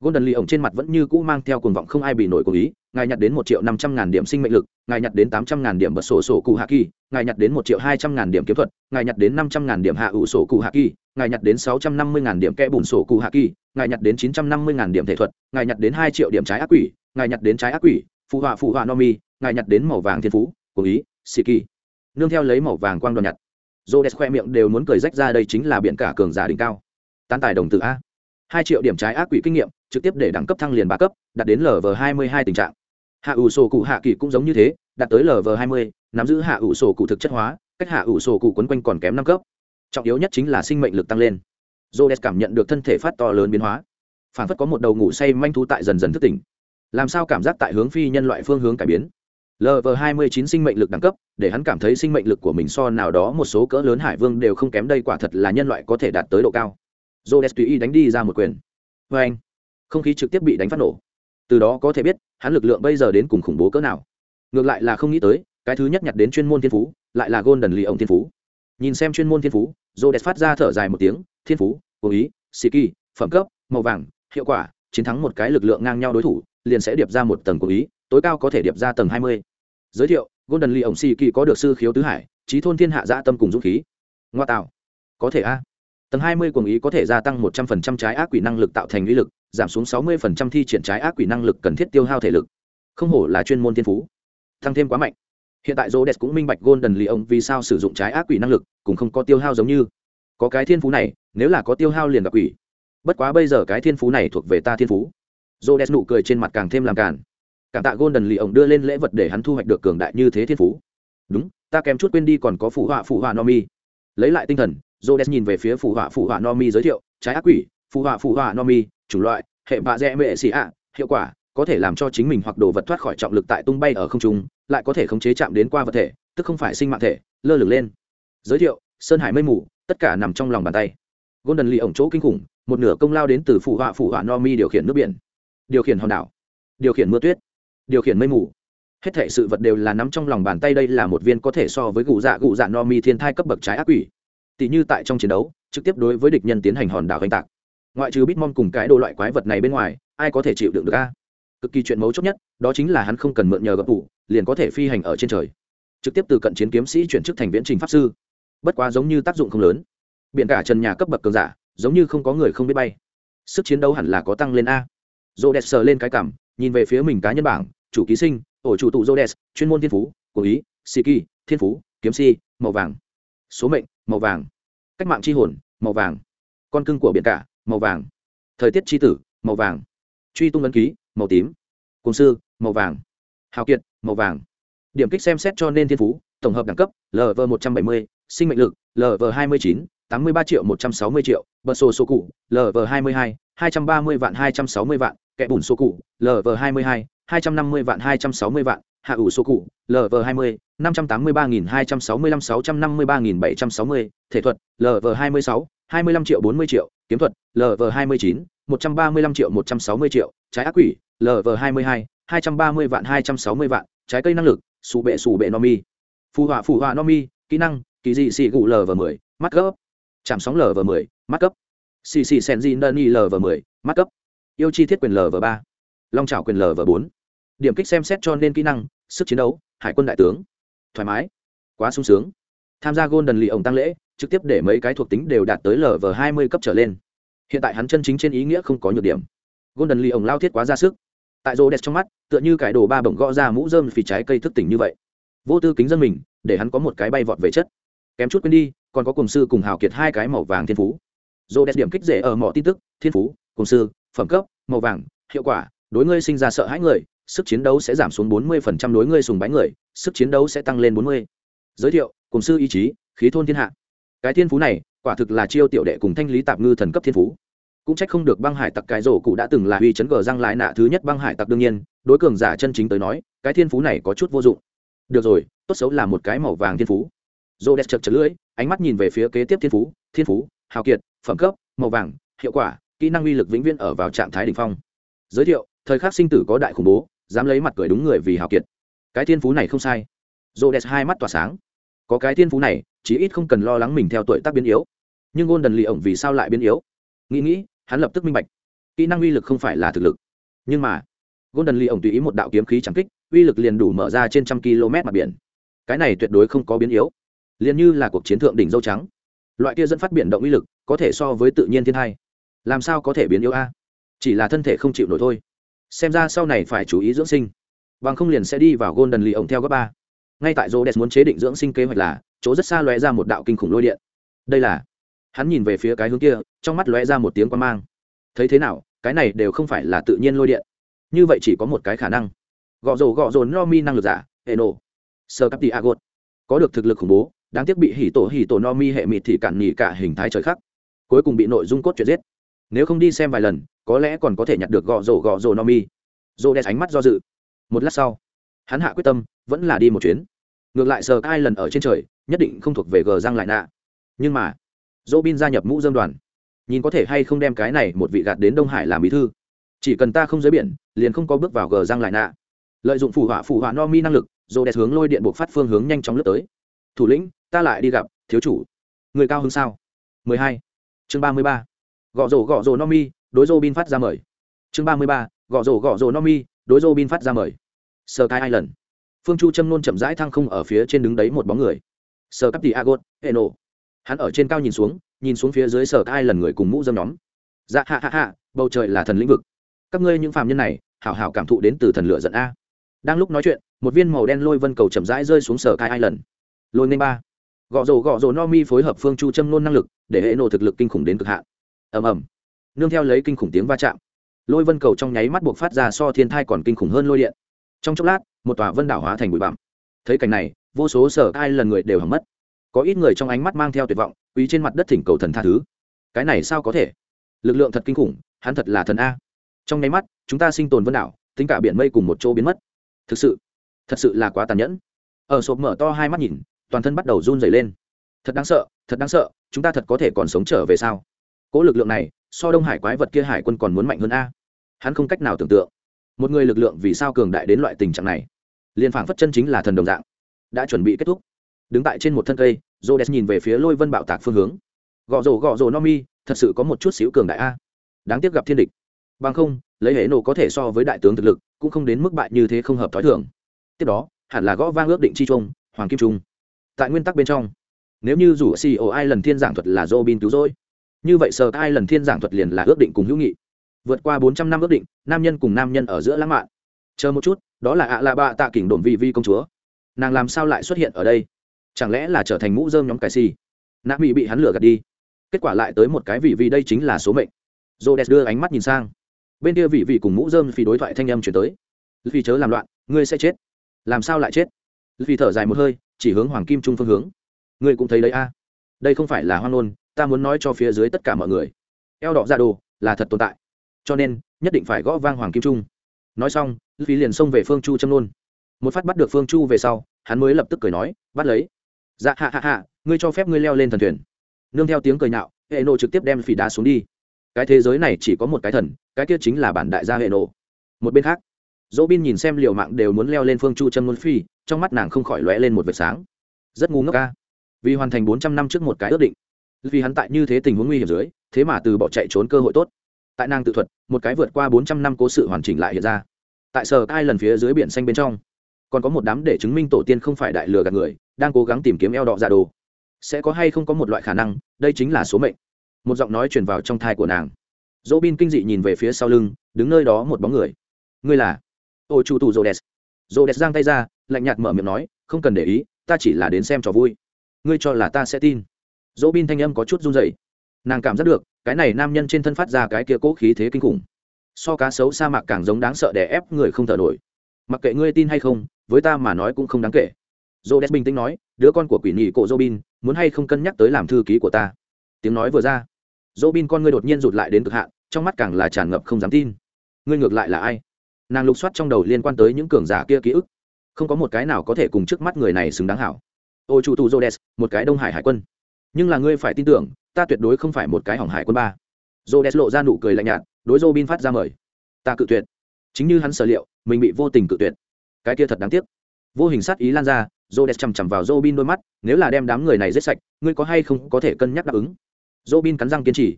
golden lee ổng trên mặt vẫn như cũ mang theo cuồng vọng không ai bị nổi của ý, ngài nhặt đến một triệu năm trăm ngàn điểm sinh mệnh lực, ngài nhặt đến tám trăm ngàn điểm bật sổ sổ cụ hạ kỳ, ngài nhặt đến một triệu hai trăm ngàn điểm kiếm thuật, ngài nhặt đến năm trăm ngàn điểm hạ ủ sổ cụ hạ kỳ, ngài nhặt đến sáu trăm năm mươi ngàn điểm kẽ bùn sổ cụ hạ kỳ, ngài nhặt đến chín trăm năm mươi ngàn điểm thể thuật, ngài nhặt đến hai triệu điểm trái ác quỷ ngài nhặt đến trái ác quỷ, phụ họa phụ họa no mi, ngài nhặt đến màu vàng thiên phú cùng ý, xì kỳ. Nương theo lấy màu vàng quang đoàn nhặt. Dô đẹp khoe miệng đều muốn cười rách ra đây chính là biển cả cường giả đỉnh cao. Tán tài đồng tử a. Hai triệu điểm trái ác quỷ kinh nghiệm, trực tiếp để đẳng cấp thăng liền ba cấp, đạt đến lv hai mươi hai tình trạng. Hạ ủ sổ cụ hạ kỳ cũng giống như thế, đạt tới lv hai mươi, nắm giữ hạ ủ sổ cụ thực chất hóa, cách hạ ủ sổ cụ quấn quanh còn kém năm cấp. Trọng yếu nhất chính là sinh mệnh lực tăng lên. J o d e s cảm nhận được thân thể phát to lớn biến hóa. Phản phất có một đầu ngủ say manh thú tại dần dần thức tỉnh làm sao cảm giác tại hướng phi nhân loại phương hướng cải biến? Lv hai mươi chín sinh mệnh lực đẳng cấp, để hắn cảm thấy sinh mệnh lực của mình so nào đó một số cỡ lớn hải vương đều không kém đây quả thật là nhân loại có thể đạt tới độ cao. J o d e s tùy ý đánh đi ra một quyền. Vê anh, không khí trực tiếp bị đánh phát nổ. Từ đó có thể biết, hắn lực lượng bây giờ đến cùng khủng bố cỡ nào. Ngược lại là không nghĩ tới, cái thứ nhất nhặt đến chuyên môn thiên phú, lại là golden lì ông thiên phú. Nhìn xem chuyên môn thiên phú j o d e s phát ra thở dài một tiếng, thiên phú, cố ý sĩ kỳ, phẩm cấp, màu vàng, hiệu quả, chiến thắng một cái lực lượng ngang nhau đối thủ liền sẽ điệp ra một tầng cố ý, tối cao có thể điệp ra tầng hai mươi. Giới thiệu, golden lee ông si kỳ có được sư khiếu tứ hải, trí thôn thiên hạ dã tâm cùng dũng khí. Ngoa tạo. Có thể a. Tầng hai mươi cuồng ý có thể gia tăng một trăm phần trăm trái ác quỷ năng lực tạo thành uy lực, giảm xuống sáu mươi phần trăm thi triển trái ác quỷ năng lực cần thiết tiêu hao thể lực. Không hổ là chuyên môn thiên phú. Tăng thêm quá mạnh. Hiện tại rô cũng minh bạch golden lee ông vì sao sử dụng trái ác quỷ năng lực, cũng không có tiêu hao giống như. Có cái thiên phú này, nếu là có tiêu hao liền gặp quỷ. Bất quá bây giờ cái thiên phú này thuộc về ta thiên phú dô đen nụ cười trên mặt càng thêm làm càn. Cảm tạ golden lì ổng đưa lên lễ vật để hắn thu hoạch được cường đại như thế thiên phú. Đúng, ta kém chút quên đi còn có phụ họa phụ họa no mi lấy lại tinh thần dô đen nhìn về phía phụ họa phụ họa no mi giới thiệu, trái ác quỷ, phụ họa phụ họa no mi chủng loại, hệ bạ rẽ mệ xì ạ, hiệu quả có thể làm cho chính mình hoặc đồ vật thoát khỏi trọng lực tại tung bay ở không trung, lại có thể khống chế chạm đến qua vật thể, tức không phải sinh mạng thể. Lơ lửng lên. Giới thiệu, sơn hải mây mù, tất cả nằm trong lòng bàn tay. Golden lì ổng chỗ kinh khủng, một nửa công lao đến từ phụ họa phụ họa no mi điều khiển nước biển điều khiển hòn đảo, điều khiển mưa tuyết, điều khiển mây mù. Hết thể sự vật đều là nắm trong lòng bàn tay đây là một viên có thể so với gù dạ gù dạ no mi thiên thai cấp bậc trái ác quỷ. Tỷ như tại trong chiến đấu, trực tiếp đối với địch nhân tiến hành hòn đảo oanh tạc. Ngoại trừ bitmon cùng cái đồ loại quái vật này bên ngoài, ai có thể chịu đựng được a? Cực kỳ chuyện mấu chốt nhất, đó chính là hắn không cần mượn nhờ gập tủ, liền có thể phi hành ở trên trời. Trực tiếp từ cận chiến kiếm sĩ chuyển chức thành viễn trình pháp sư. Bất quá giống như tác dụng không lớn. Biện cả trần nhà cấp bậc cường giả, giống như không có người không biết bay. Sức chiến đấu hẳn là có tăng lên a rô đẹp sờ lên cái cảm, nhìn về phía mình cá nhân bảng, chủ ký sinh, ổ chủ tụ rô đẹp chuyên môn thiên phú cố ý, sĩ kỳ, thiên phú, kiếm si, màu vàng. Số mệnh, màu vàng. Cách mạng tri hồn, màu vàng. Con cưng của biển cả, màu vàng. Thời tiết tri tử, màu vàng. Truy tung ấn ký, màu tím. Cồn sư, màu vàng. Hào kiệt, màu vàng. Điểm kích xem xét cho nên thiên phú, tổng hợp đẳng cấp lv một trăm bảy mươi, sinh mệnh lực lv hai mươi chín tám mươi ba triệu một trăm sáu mươi triệu, bật sổ số cụ lv hai mươi hai hai trăm ba mươi vạn hai trăm sáu mươi vạn kẻ bùn số cụ lv hai mươi hai hai trăm năm mươi vạn hai trăm sáu mươi vạn, hạ ủ số cụ lv hai mươi, năm trăm tám mươi ba nghìn hai trăm sáu mươi lăm sáu trăm năm mươi ba nghìn bảy trăm sáu mươi, thể thuật lv hai mươi sáu, hai mươi lăm triệu bốn mươi triệu, kiếm thuật lv hai mươi chín, một trăm ba mươi lăm triệu một trăm sáu mươi triệu, trái ác quỷ lv hai mươi hai hai trăm ba mươi vạn hai trăm sáu mươi vạn, trái cây năng lực sủ bệ sủ bệ nomi phù họa phù họa nomi kỹ năng, kỳ dị xì gù lv mười, mắt gấp chạm sóng lv mười, mắt cấp. Xì xì sen nani lv mười, mắt cấp. Yêu chi thiết quyền lv ba. Long trào quyền lv bốn. Điểm kích xem xét cho nên kỹ năng, sức chiến đấu, hải quân đại tướng. Thoải mái. Quá sung sướng. Tham gia golden lì ổng tăng lễ, trực tiếp để mấy cái thuộc tính đều đạt tới lv hai mươi cấp trở lên. Hiện tại hắn chân chính trên ý nghĩa không có nhược điểm. Golden lì ổng lao thiết quá ra sức. Tại rô đẹp trong mắt, tựa như cải đồ ba bổng gõ ra mũ rơm phì trái cây thức tỉnh như vậy. Vô tư kính dân mình, để hắn có một cái bay vọt về chất. Kém chút quên đi còn có cùng sư cùng hào kiệt hai cái màu vàng thiên phú. Dồ đẹp điểm kích rể ở mọi tin tức, thiên phú, cùng sư, phẩm cấp, màu vàng, hiệu quả, đối ngươi sinh ra sợ hãi người, sức chiến đấu sẽ giảm xuống 40% đối ngươi sùng bái người, sức chiến đấu sẽ tăng lên 40. giới thiệu, cùng sư ý chí, khí thôn thiên hạ. Cái thiên phú này, quả thực là chiêu tiểu đệ cùng thanh lý tạp ngư thần cấp thiên phú. Cũng trách không được băng hải tặc cái rổ cụ đã từng là uy chấn gờ răng lại nạ thứ nhất băng hải tặc đương nhiên, đối cường giả chân chính tới nói, cái thiên phú này có chút vô dụng. Được rồi, tốt xấu là một cái màu vàng thiên phú. Dô đẹp chật chật lưỡi ánh mắt nhìn về phía kế tiếp thiên phú thiên phú, hào kiệt, phẩm cấp, màu vàng, hiệu quả, kỹ năng uy lực vĩnh viễn ở vào trạng thái đ ỉ n h phong. Giới thiệu, thời khắc sinh tử có đại khủng bố, dám lấy mặt cười đúng người vì hào kiệt. Cái thiên phú này không sai. Rô đẹp hai mắt tỏa sáng. Có cái thiên phú này, chí ít không cần lo lắng mình theo tuổi tác biến yếu. Nhưng ngôn đần lì ổng vì sao lại biến yếu? Nghĩ nghĩ, hắn lập tức minh bạch. Kỹ năng uy lực không phải là thực lực. Nhưng mà, golden lee ổng tùy ý một đạo kiếm khí chẳng kích, uy lực liền đủ mở ra trên trăm km mặt biển. Cái này tuyệt đối không có biến yếu liền như là cuộc chiến thượng đỉnh dâu trắng. Loại kia dẫn phát biển động uy lực, có thể so với tự nhiên thiên hai. Làm sao có thể biến yếu a? Chỉ là thân thể không chịu nổi thôi. Xem ra sau này phải chú ý dưỡng sinh. Bằng không liền sẽ đi vào golden lì ổng theo gấp ba. Ngay tại rô đẹp muốn chế định dưỡng sinh kế hoạch là, chỗ rất xa lóe ra một đạo kinh khủng lôi điện. Đây là, hắn nhìn về phía cái hướng kia, trong mắt lóe ra một tiếng quan mang. Thấy thế nào, cái này đều không phải là tự nhiên lôi điện. Như vậy chỉ có một cái khả năng. Gọ rồ gọ rồn no mi năng lực giả hệ nổ sơ cắp đi a gột có được thực lực khủng bố đáng tiếc bị hỉ tổ hỉ tổ no mi hệ mịt thì cản nhỉ cả hình thái trời khắc. Cuối cùng bị nội dung cốt chuyện giết. Nếu không đi xem vài lần, có lẽ còn có thể nhặt được gọ rổ gọ rổ no mi. Rô đen ánh mắt do dự. Một lát sau, hắn hạ quyết tâm, vẫn là đi một chuyến. Ngược lại sờ ai lần ở trên trời, nhất định không thuộc về gờ răng lại nạ. Nhưng mà dỗ bin gia nhập mũ dâm đoàn. Nhìn có thể hay không đem cái này một vị gạt đến đông hải làm bí thư. Chỉ cần ta không giới biển, liền không có bước vào gờ răng lại nạ. Lợi dụng phù họa phù họa no mi năng lực dồ đẹp hướng lôi điện buộc phát phương hướng nhanh chóng lướt tới. Thủ lĩnh ta lại đi gặp thiếu chủ. Người cao hơn sao? 12. chương 33. gõ rổ gõ rổ no mi, đối dô bin phát ra mời. Chương 33. gõ rổ gõ rổ no mi, đối dô bin phát ra mời. Sơ hai island. Phương chu châm nôn chậm rãi thăng không ở phía trên đứng đấy một bóng người. Sơ cắp tỷ agot hệ nổ hắn ở trên cao nhìn xuống nhìn xuống phía dưới sở ai lần người cùng mũ dâm nhóm. Dạ hạ hạ hạ bầu trời là thần lĩnh vực. Các ngươi những phạm nhân này, hảo hảo cảm thụ đến từ thần lửa giận a. Đang lúc nói chuyện, một viên màu đen lôi vân cầu chậm rãi rơi xuống sở cai ai lần lôi nên ba gõ rổ gõ rổ no mi phối hợp phương chu châm nôn năng lực, để hệ nổ thực lực kinh khủng đến cực hạn. Ầm ầm. Nương theo lấy kinh khủng tiếng va chạm, lôi vân cầu trong nháy mắt buộc phát ra so thiên thai còn kinh khủng hơn lôi điện. Trong chốc lát, một tòa vân đảo hóa thành bụi bặm. Thấy cảnh này, vô số sở ai lần người đều hỏng mất. Có ít người trong ánh mắt mang theo tuyệt vọng quý trên mặt đất thỉnh cầu thần tha thứ. Cái này sao có thể? Lực lượng thật kinh khủng, hắn thật là thần a. Trong nháy mắt, chúng ta sinh tồn vân đảo, tính cả biển mây cùng một chỗ biến mất. Thực sự, thật sự là quá tàn nhẫn. Ở sộp mở to hai mắt nhìn toàn thân bắt đầu run rẩy lên. Thật đáng sợ, thật đáng sợ, chúng ta thật có thể còn sống trở về sao? Cỗ lực lượng này, so đông hải quái vật kia hải quân còn muốn mạnh hơn a. Hắn không cách nào tưởng tượng. Một người lực lượng vì sao cường đại đến loại tình trạng này? Liên phảng phất chân chính là thần đồng dạng. Đã chuẩn bị kết thúc. Đứng tại trên một thân cây j o d e s nhìn về phía lôi vân bạo tạc phương hướng. Gõ rổ gõ rổ no mi thật sự có một chút xíu cường đại a. Đáng tiếc gặp thiên địch. Bằng không, lấy hệ nổ có thể so với đại tướng thực lực, cũng không đến mức bại như thế không hợp t h ó i thường. Tiếp đó, hẳn là gõ vang ước định chi trung, hoàng kim trung tại nguyên tắc bên trong, nếu như rủ ceo ai lần thiên giảng thuật là dô bin cứu rỗi, như vậy sờ ai lần thiên giảng thuật liền là ước định cùng hữu nghị. Vượt qua bốn trăm năm ước định, nam nhân cùng nam nhân ở giữa lãng mạn. Chờ một chút, đó là ạ à lạ bạ tạ kỉnh đồn vị vi công chúa. Nàng làm sao lại xuất hiện ở đây? Chẳng lẽ là trở thành mũ dơm nhóm cài xì nạ mỹ bị hắn lừa gạt đi. Kết quả lại tới một cái vị vi đây chính là số mệnh. J o đưa ánh mắt nhìn sang. Bên kia vị vị cùng mũ dơm phi đối thoại thanh âm chuyển tới. Vì chớ làm loạn, ngươi sẽ chết. Làm sao lại chết? Vì thở dài một hơi chỉ hướng hoàng kim trung phương hướng. Ngươi cũng thấy đấy a. Đây không phải là hoang ngôn, ta muốn nói cho phía dưới tất cả mọi người. Eo đỏ ra đồ, là thật tồn tại. Cho nên, nhất định phải gõ vang hoàng kim trung. Nói xong phí liền xông về phương chu châm nôn. Một phát bắt được phương chu về sau, hắn mới lập tức cười nói, bắt lấy. Dạ hạ hạ hạ, ngươi cho phép ngươi leo lên thần thuyền. Nương theo tiếng cười nhạo, hệ nộ trực tiếp đem phỉ đá xuống đi. Cái thế giới này chỉ có một cái thần, cái kia chính là bản đại gia hệ nộ một bên khác dỗ bin nhìn xem liều mạng đều muốn leo lên phương chu châm ngôn phi, trong mắt nàng không khỏi lóe lên một vệt sáng. Rất ngu ngốc ca vì hoàn thành bốn trăm năm trước một cái ước định. Vì hắn tại như thế tình huống nguy hiểm dưới, thế mà từ bỏ chạy trốn cơ hội tốt. Tại nàng tự thuật, một cái vượt qua bốn trăm năm cố sự hoàn chỉnh lại hiện ra. Tại sở ai lần phía dưới biển xanh bên trong, còn có một đám để chứng minh tổ tiên không phải đại lừa gạt người, đang cố gắng tìm kiếm eo đọ dạ đồ. Sẽ có hay không có một loại khả năng, đây chính là số mệnh. Một giọng nói truyền vào trong thai của nàng. Dỗ bin kinh dị nhìn về phía sau lưng, đứng nơi đó một bóng người. Ngươi là? Ô chu tù rô đès rô đès giang tay ra, lạnh nhạt mở miệng nói, không cần để ý, ta chỉ là đến xem trò vui. Ngươi cho là ta sẽ tin. Dỗ bin thanh âm có chút run dậy nàng cảm giác được, cái này nam nhân trên thân phát ra cái kia cố khí thế kinh khủng. So cá sấu sa mạc càng giống đáng sợ để ép người không thở nổi. Mặc kệ ngươi tin hay không, với ta mà nói cũng không đáng kể. Dô đét bình tĩnh nói, đứa con của quỷ nhị cổ robin, muốn hay không cân nhắc tới làm thư ký của ta? Tiếng nói vừa ra, robin con ngươi đột nhiên rụt lại đến cực hạn, trong mắt càng là tràn ngập không dám tin. Ngươi ngược lại là ai? Nàng lục soát trong đầu liên quan tới những cường giả kia ký ức không có một cái nào có thể cùng trước mắt người này xứng đáng hảo ô chủ tù jodes một cái đông hải hải quân nhưng là ngươi phải tin tưởng ta tuyệt đối không phải một cái hỏng hải quân ba jodes lộ ra nụ cười lạnh nhạt đối robin phát ra mời ta cự tuyệt chính như hắn sở liệu mình bị vô tình cự tuyệt cái kia thật đáng tiếc vô hình sát ý lan ra Rhodes chằm chằm vào Robin đôi mắt, nếu là đem đám người này giết sạch, ngươi có hay không có thể cân nhắc đáp ứng. Robin cắn răng kiên trì.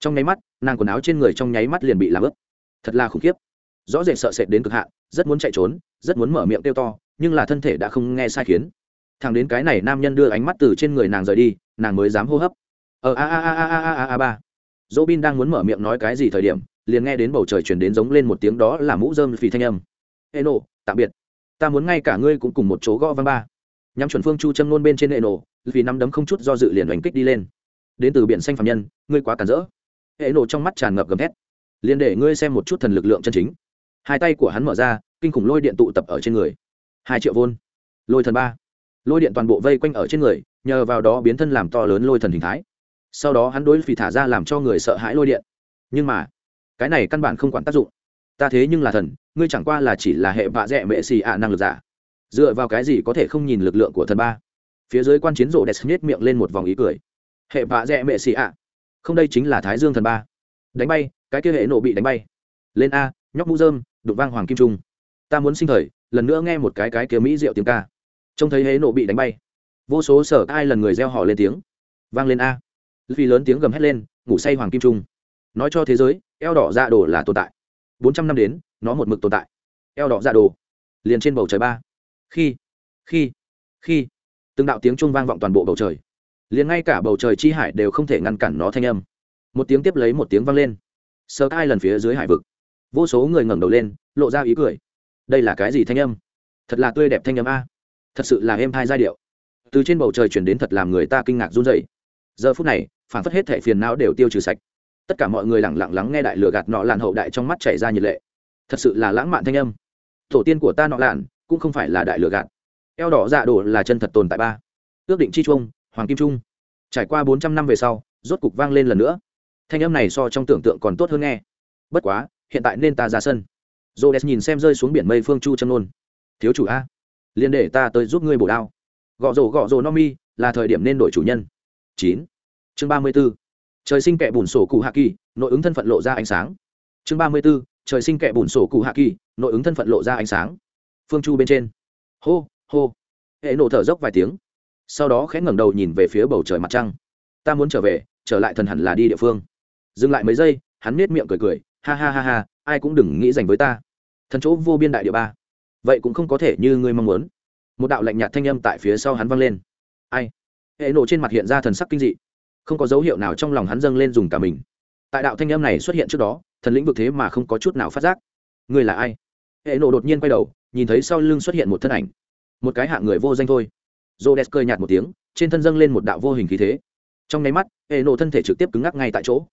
Trong nháy mắt, nàng quần áo trên người trong nháy mắt liền bị làm ướt. Thật là khủng khiếp. Rõ rệt sợ sệt đến cực hạn, rất muốn chạy trốn, rất muốn mở miệng kêu to, nhưng là thân thể đã không nghe sai khiến. Thằng đến cái này nam nhân đưa ánh mắt từ trên người nàng rời đi, nàng mới dám hô hấp. Ờ a a a a a a a ba. Robin đang muốn mở miệng nói cái gì thời điểm, liền nghe đến bầu trời truyền đến giống lên một tiếng đó là mũ rơm phì thanh âm. Eno, tạm biệt. Ta muốn ngay cả ngươi cũng cùng một chỗ gõ văn ba nhắm chuẩn phương chu châm nôn bên trên hệ nổ vì nắm đấm không chút do dự liền đánh kích đi lên đến từ biển xanh phạm nhân ngươi quá cản rỡ hệ nổ trong mắt tràn ngập gầm thét liền để ngươi xem một chút thần lực lượng chân chính hai tay của hắn mở ra, kinh khủng lôi điện tụ tập ở trên người. Hai triệu vôn. Lôi thần ba. Lôi điện toàn bộ vây quanh ở trên người, nhờ vào đó biến thân làm to lớn lôi thần hình thái. Sau đó hắn đối phì thả ra làm cho người sợ hãi lôi điện. Nhưng mà, cái này căn bản không quản tác dụng. Ta thế nhưng là thần, ngươi chẳng qua là chỉ là hệ vạ dẹ mệ xì ạ năng lực giả. Dựa vào cái gì có thể không nhìn lực lượng của thần ba? Phía dưới quan chiến rộ đẹp nhét miệng lên một vòng ý cười. Hệ vạ dẹ mệ xì ạ. Không đây chính là thái dương thần ba. Đánh bay, cái kia hệ nổ bị đánh bay. Lên a, nhóc mũ dơm đụng vang hoàng kim trung. Ta muốn sinh thời, lần nữa nghe một cái cái kia mỹ rượu tiếng ca. Trông thấy hế nộ bị đánh bay. Vô số sở ai lần người gieo họ lên tiếng. Vang lên a. Vì lớn tiếng gầm hét lên, ngủ say hoàng kim trung. Nói cho thế giới, eo đỏ dạ đồ là tồn tại. Bốn trăm năm đến, nó một mực tồn tại. Eo đỏ dạ đồ. Liền trên bầu trời ba. Khi khi khi. Từng đạo tiếng chuông vang vọng toàn bộ bầu trời. Liền ngay cả bầu trời chi hải đều không thể ngăn cản nó thanh âm. Một tiếng tiếp lấy một tiếng vang lên. Sơ tai lần phía dưới hải vực vô số người ngẩng đầu lên, lộ ra ý cười. Đây là cái gì thanh âm? Thật là tươi đẹp thanh âm a. Thật sự là êm hai giai điệu. Từ trên bầu trời chuyển đến thật làm người ta kinh ngạc run dậy giờ phút này, phản phất hết thẻ phiền não đều tiêu trừ sạch. Tất cả mọi người lẳng lặng lắng nghe đại lửa gạt nọ làn hậu đại trong mắt chảy ra nhiệt lệ. Thật sự là lãng mạn thanh âm. Tổ tiên của ta nọ làn cũng không phải là đại lửa gạt. Eo đỏ dạ đổ là chân thật tồn tại ba. Ước định chi trung hoàng kim trung trải qua bốn trăm năm về sau, rốt cục vang lên lần nữa. Thanh âm này so trong tưởng tượng còn tốt hơn nghe. Bất quá hiện tại nên ta ra sân. J o nhìn xem rơi xuống biển mây phương chu châm nôn. Thiếu chủ a, liền để ta tới giúp ngươi bổ đao. Gõ rổ gõ rổ no mi, là thời điểm nên đổi chủ nhân. Chín. Chương ba mươi b ố trời sinh kẻ bùn sổ cụ hạ kỳ, nội ứng thân phận lộ ra ánh sáng. Chương ba mươi b ố trời sinh kẻ bùn sổ cụ hạ kỳ, nội ứng thân phận lộ ra ánh sáng. Phương chu bên trên. Hô hô. Hệ nổ thở dốc vài tiếng. Sau đó khẽ ngẩng đầu nhìn về phía bầu trời mặt trăng. Ta muốn trở về, trở lại thần hẳn là đi địa phương. Dừng lại mấy giây, hắn nết miệng cười cười ha ha ha ha, ai cũng đừng nghĩ dành với ta. Thần chỗ vô biên đại địa ba. Vậy cũng không có thể như ngươi mong muốn. Một đạo lạnh nhạt thanh âm tại phía sau hắn vang lên. Ai? Hệ nổ trên mặt hiện ra thần sắc kinh dị. Không có dấu hiệu nào trong lòng hắn dâng lên dùng cả mình. Tại đạo thanh âm này xuất hiện trước đó, thần lĩnh vực thế mà không có chút nào phát giác. Ngươi là ai? Hệ nổ đột nhiên quay đầu, nhìn thấy sau lưng xuất hiện một thân ảnh. Một cái hạng người vô danh thôi. Rô đès cười nhạt một tiếng, trên thân dâng lên một đạo vô hình khí thế. Trong nháy mắt, hệ nổ thân thể trực tiếp cứng ngắc ngay tại chỗ.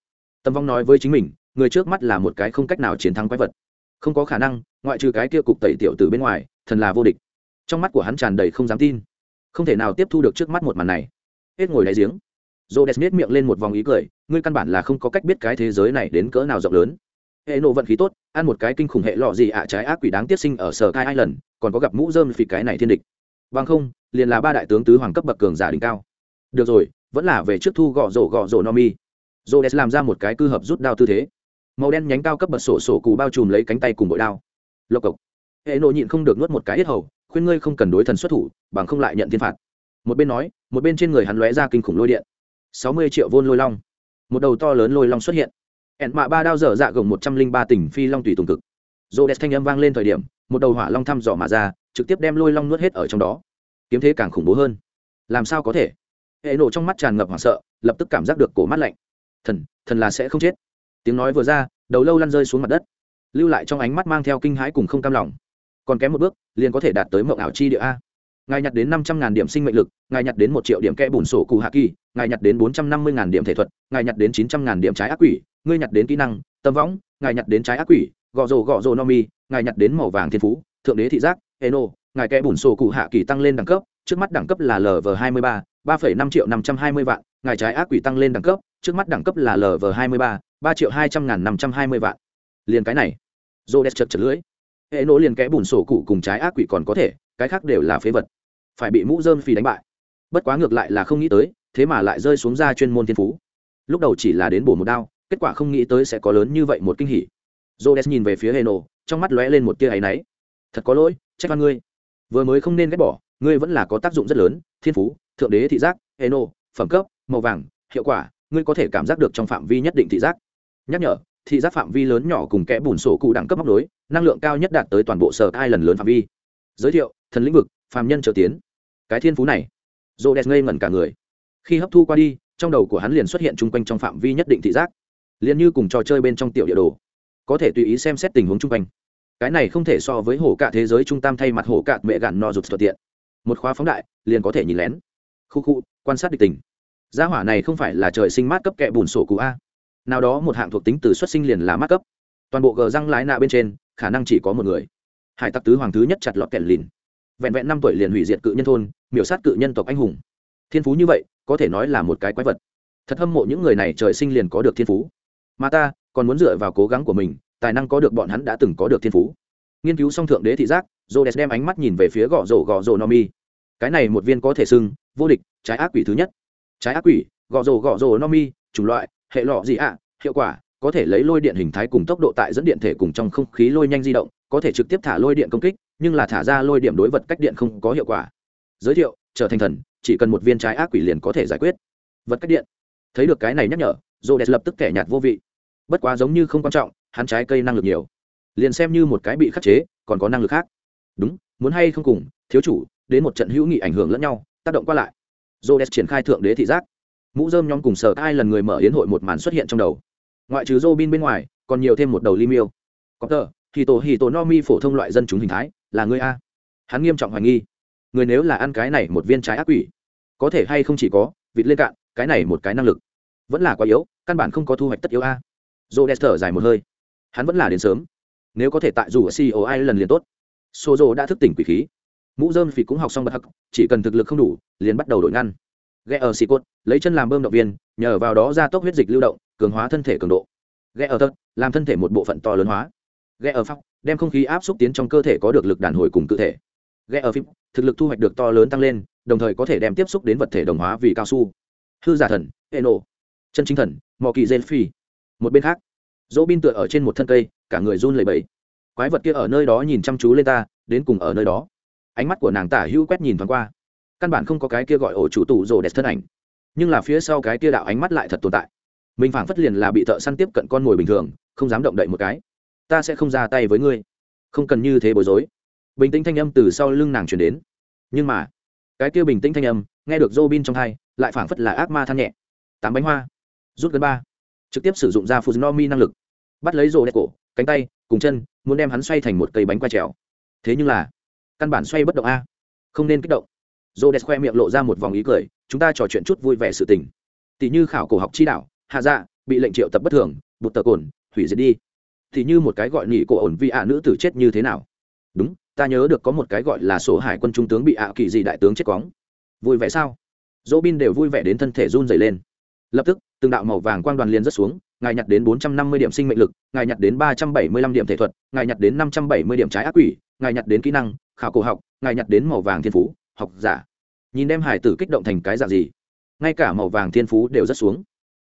Tâm vong nói với chính mình người trước mắt là một cái không cách nào chiến thắng quái vật. Không có khả năng, ngoại trừ cái kia cục tẩy tiểu từ bên ngoài, thần là vô địch. Trong mắt của hắn tràn đầy không dám tin. Không thể nào tiếp thu được trước mắt một màn này. Hết ngồi đáy giếng. Rô đès miết miệng lên một vòng ý cười, ngươi căn bản là không có cách biết cái thế giới này đến cỡ nào rộng lớn. Hệ nộ vận khí tốt, ăn một cái kinh khủng hệ lọ gì ạ, trái ác quỷ đáng tiết sinh ở sở kai lần còn có gặp mũ dơm phì cái này thiên địch. Bằng không, liền là ba đại tướng tứ hoàng cấp bậc cường giả đỉnh cao. Được rồi, vẫn là về trước thu gõ rổ gõ rổ no mi. Rô đès làm ra một cái cư hợp rút đao tư thế màu đen nhánh cao cấp bật sổ sổ cụ bao trùm lấy cánh tay cùng bội đao. Lộc cộc. Hệ nộ nhịn không được nuốt một cái hết hầu, khuyên ngươi không cần đối thần xuất thủ, bằng không lại nhận thiên phạt. Một bên nói, một bên trên người hắn lóe ra kinh khủng lôi điện. Sáu mươi triệu vôn lôi long. Một đầu to lớn lôi long xuất hiện. Ẹn mạ ba đao dở dạ gồng một trăm linh ba tỉnh phi long tùy tùng cực. Rô đẹp thanh âm vang lên thời điểm, một đầu hỏa long thăm dò mà ra, trực tiếp đem lôi long nuốt hết ở trong đó. Kiếm thế càng khủng bố hơn. Làm sao có thể? Hệ nổ trong mắt tràn ngập hoảng sợ, lập tức cảm giác được cổ mắt lạnh. Thần thần là sẽ không chết tiếng nói vừa ra, đầu lâu lăn rơi xuống mặt đất. Lưu lại trong ánh mắt mang theo kinh hãi cùng không cam lòng. Còn kém một bước, liền có thể đạt tới mộng ảo chi địa a. Ngài nhặt đến năm trăm ngàn điểm sinh mệnh lực, ngài nhặt đến một triệu điểm kẽ bùn sổ cụ hạ kỳ, ngài nhặt đến bốn trăm năm mươi ngàn điểm thể thuật, ngài nhặt đến chín trăm ngàn điểm trái ác quỷ, ngươi nhặt đến kỹ năng tâm võng, ngài nhặt đến trái ác quỷ, gọ rồ gọ rồ no mi, ngài nhặt đến màu vàng thiên phú, thượng đế thị giác, eno, ngài kẽ bùn sổ cụ hạ kỳ tăng lên đẳng cấp, trước mắt đẳng cấp là lv hai mươi ba ba phẩy năm triệu năm trăm hai mươi vạn, ngài trái ác quỷ tăng lên đẳng cấp, trước mắt đẳng cấp là lv hai mươi ba ba triệu hai trăm ngàn năm trăm hai mươi vạn. Liền cái này. Rô đès chật chật lưỡi. Hệ nỗ liền kẽ bùn sổ cụ cùng trái ác quỷ còn có thể, cái khác đều là phế vật. Phải bị mũ dơm phì đánh bại. Bất quá ngược lại là không nghĩ tới, thế mà lại rơi xuống ra chuyên môn thiên phú. Lúc đầu chỉ là đến bổ một đao, kết quả không nghĩ tới sẽ có lớn như vậy một kinh hỉ. J nhìn về phía hệ nổ, trong mắt lóe lên một tia áy náy. Thật có lỗi, trách văn ngươi. Vừa mới không nên ghét bỏ, ngươi vẫn là có tác dụng rất lớn, thiên phú, thượng đế thị giác, hệ nổ, phẩm cấp, màu vàng, hiệu quả, ngươi có thể cảm giác được trong phạm vi nhất định thị giác nhắc nhở, thị giác phạm vi lớn nhỏ cùng kẽ bùn sổ cụ đẳng cấp móc đối năng lượng cao nhất đạt tới toàn bộ sở hai lần lớn phạm vi. Giới thiệu, thần lĩnh vực, phàm nhân trở tiến. Cái thiên phú này dồ đẹp ngây ngẩn cả người. Khi hấp thu qua đi, trong đầu của hắn liền xuất hiện chung quanh trong phạm vi nhất định thị giác. Liền như cùng trò chơi bên trong tiểu địa đồ. Có thể tùy ý xem xét tình huống chung quanh. Cái này không thể so với hổ cạ thế giới trung tam thay mặt hổ cạ mẹ gạn no rụt thuận tiện. Một khóa phóng đại, liền có thể nhìn lén. Khu khu, quan sát địch tình. Gia hỏa này không phải là trời sinh mát cấp kẹ bùn sổ cụ a nào đó một hạng thuộc tính từ xuất sinh liền là mắt cấp. Toàn bộ gờ răng lái nạ bên trên, khả năng chỉ có một người. Hải tặc tứ hoàng thứ nhất chặt lọt kẹt lìn. Vẹn vẹn năm tuổi liền hủy diệt cự nhân thôn, miểu sát cự nhân tộc anh hùng. Thiên phú như vậy, có thể nói là một cái quái vật. Thật hâm mộ những người này trời sinh liền có được thiên phú. Mà ta, còn muốn dựa vào cố gắng của mình, tài năng có được bọn hắn đã từng có được thiên phú. Nghiên cứu song thượng đế thị giác j o đem ánh mắt nhìn về phía gõ rổ gõ rổ no mi cái này một viên có thể sưng vô địch, trái ác quỷ thứ nhất. Trái ác quỷ gõ rổ gõ rổ no mi chủng loại hệ lọ gì ạ? Hiệu quả, có thể lấy lôi điện hình thái cùng tốc độ tại dẫn điện thể cùng trong không khí lôi nhanh di động, có thể trực tiếp thả lôi điện công kích, nhưng là thả ra lôi điểm đối vật cách điện không có hiệu quả. Giới thiệu, trở thành thần, chỉ cần một viên trái ác quỷ liền có thể giải quyết. Vật cách điện. Thấy được cái này nhắc nhở dồ đẹp lập tức kẻ nhạt vô vị. Bất quá giống như không quan trọng, hắn trái cây năng lực nhiều. Liền xem như một cái bị khắc chế, còn có năng lực khác. Đúng, muốn hay không cùng, thiếu chủ, đến một trận hữu nghị ảnh hưởng lẫn nhau, tác động qua lại. Rô đẹp triển khai thượng đế thị giác mũ dơm nhóm cùng sở hai lần người mở yến hội một màn xuất hiện trong đầu. Ngoại trừ Robin bên ngoài, còn nhiều thêm một đầu Limio. Có tờ, thì tổ hỉ tổ no mi phổ thông loại dân chúng hình thái, là ngươi a. Hắn nghiêm trọng hoài nghi, người nếu là ăn cái này một viên trái ác quỷ, có thể hay không chỉ có vịt lên cạn, cái này một cái năng lực, vẫn là quá yếu, căn bản không có thu hoạch tất yếu a. Dô đès thở dài một hơi. Hắn vẫn là đến sớm. Nếu có thể tại dù ở co ai lần liền tốt. Sô dô đã thức tỉnh quỷ khí. Mũ dơm phì cũng học xong bật hắc chỉ cần thực lực không đủ liền bắt đầu đội ngăn ghe ở xì cốt lấy chân làm bơm động viên, nhờ vào đó gia tốc huyết dịch lưu động, cường hóa thân thể cường độ. Ghe ở tật, làm thân thể một bộ phận to lớn hóa. Ghe ở phóc, đem không khí áp xúc tiến trong cơ thể có được lực đàn hồi cùng cơ thể. Ghe ở phim thực lực thu hoạch được to lớn tăng lên, đồng thời có thể đem tiếp xúc đến vật thể đồng hóa vì cao su. Hư giả thần, eno. Chân chính thần mò kỳ gen phi một bên khác, dỗ bin tựa ở trên một thân cây, cả người run lẩy bẩy. Quái vật kia ở nơi đó nhìn chăm chú lên ta, đến cùng ở nơi đó. Ánh mắt của nàng tả hữu quét nhìn thoáng qua căn bản không có cái kia gọi ổ chủ tù rồ đẹp thân ảnh. Nhưng là phía sau cái kia đạo ánh mắt lại thật tồn tại. Mình phảng phất liền là bị thợ săn tiếp cận con mồi bình thường, không dám động đậy một cái. Ta sẽ không ra tay với ngươi. Không cần như thế bối rối. Bình tĩnh thanh âm từ sau lưng nàng chuyển đến. Nhưng mà, cái kia bình tĩnh thanh âm, nghe được dô bin trong hai, lại phảng phất là ác ma than nhẹ. Tám bánh hoa. Rút gần ba. Trực tiếp sử dụng ra fuzinomi năng lực. Bắt lấy rồ đẹp cổ, cánh tay, cùng chân, muốn đem hắn xoay thành một cây bánh quay trèo. Thế nhưng là, căn bản xoay bất động a. Không nên kích động rô đẹp khoe miệng lộ ra một vòng ý cười, chúng ta trò chuyện chút vui vẻ sự tình. Tỷ như khảo cổ học chi đạo, hạ dạ bị lệnh triệu tập bất thường, bụt tờ cồn, hủy diệt đi. Thì như một cái gọi nghỉ cổ ổn vi ạ nữ tử chết như thế nào? Đúng, ta nhớ được có một cái gọi là sổ hải quân trung tướng bị ạ kỳ gì đại tướng chết cóng vui vẻ sao? Dỗ bin đều vui vẻ đến thân thể run dày lên. Lập tức, từng đạo màu vàng quang đoàn liền rất xuống, ngài nhặt đến bốn trăm năm mươi điểm sinh mệnh lực, ngài nhặt đến ba trăm bảy mươi lăm điểm thể thuật, ngài nhặt đến năm trăm bảy mươi điểm trái ác quỷ, ngài nhặt đến kỹ năng, khảo cổ học, ngài nhặt đến màu vàng thiên phú học giả. Nhìn đem hải tử kích động thành cái dạng gì, ngay cả màu vàng thiên phú đều rất xuống.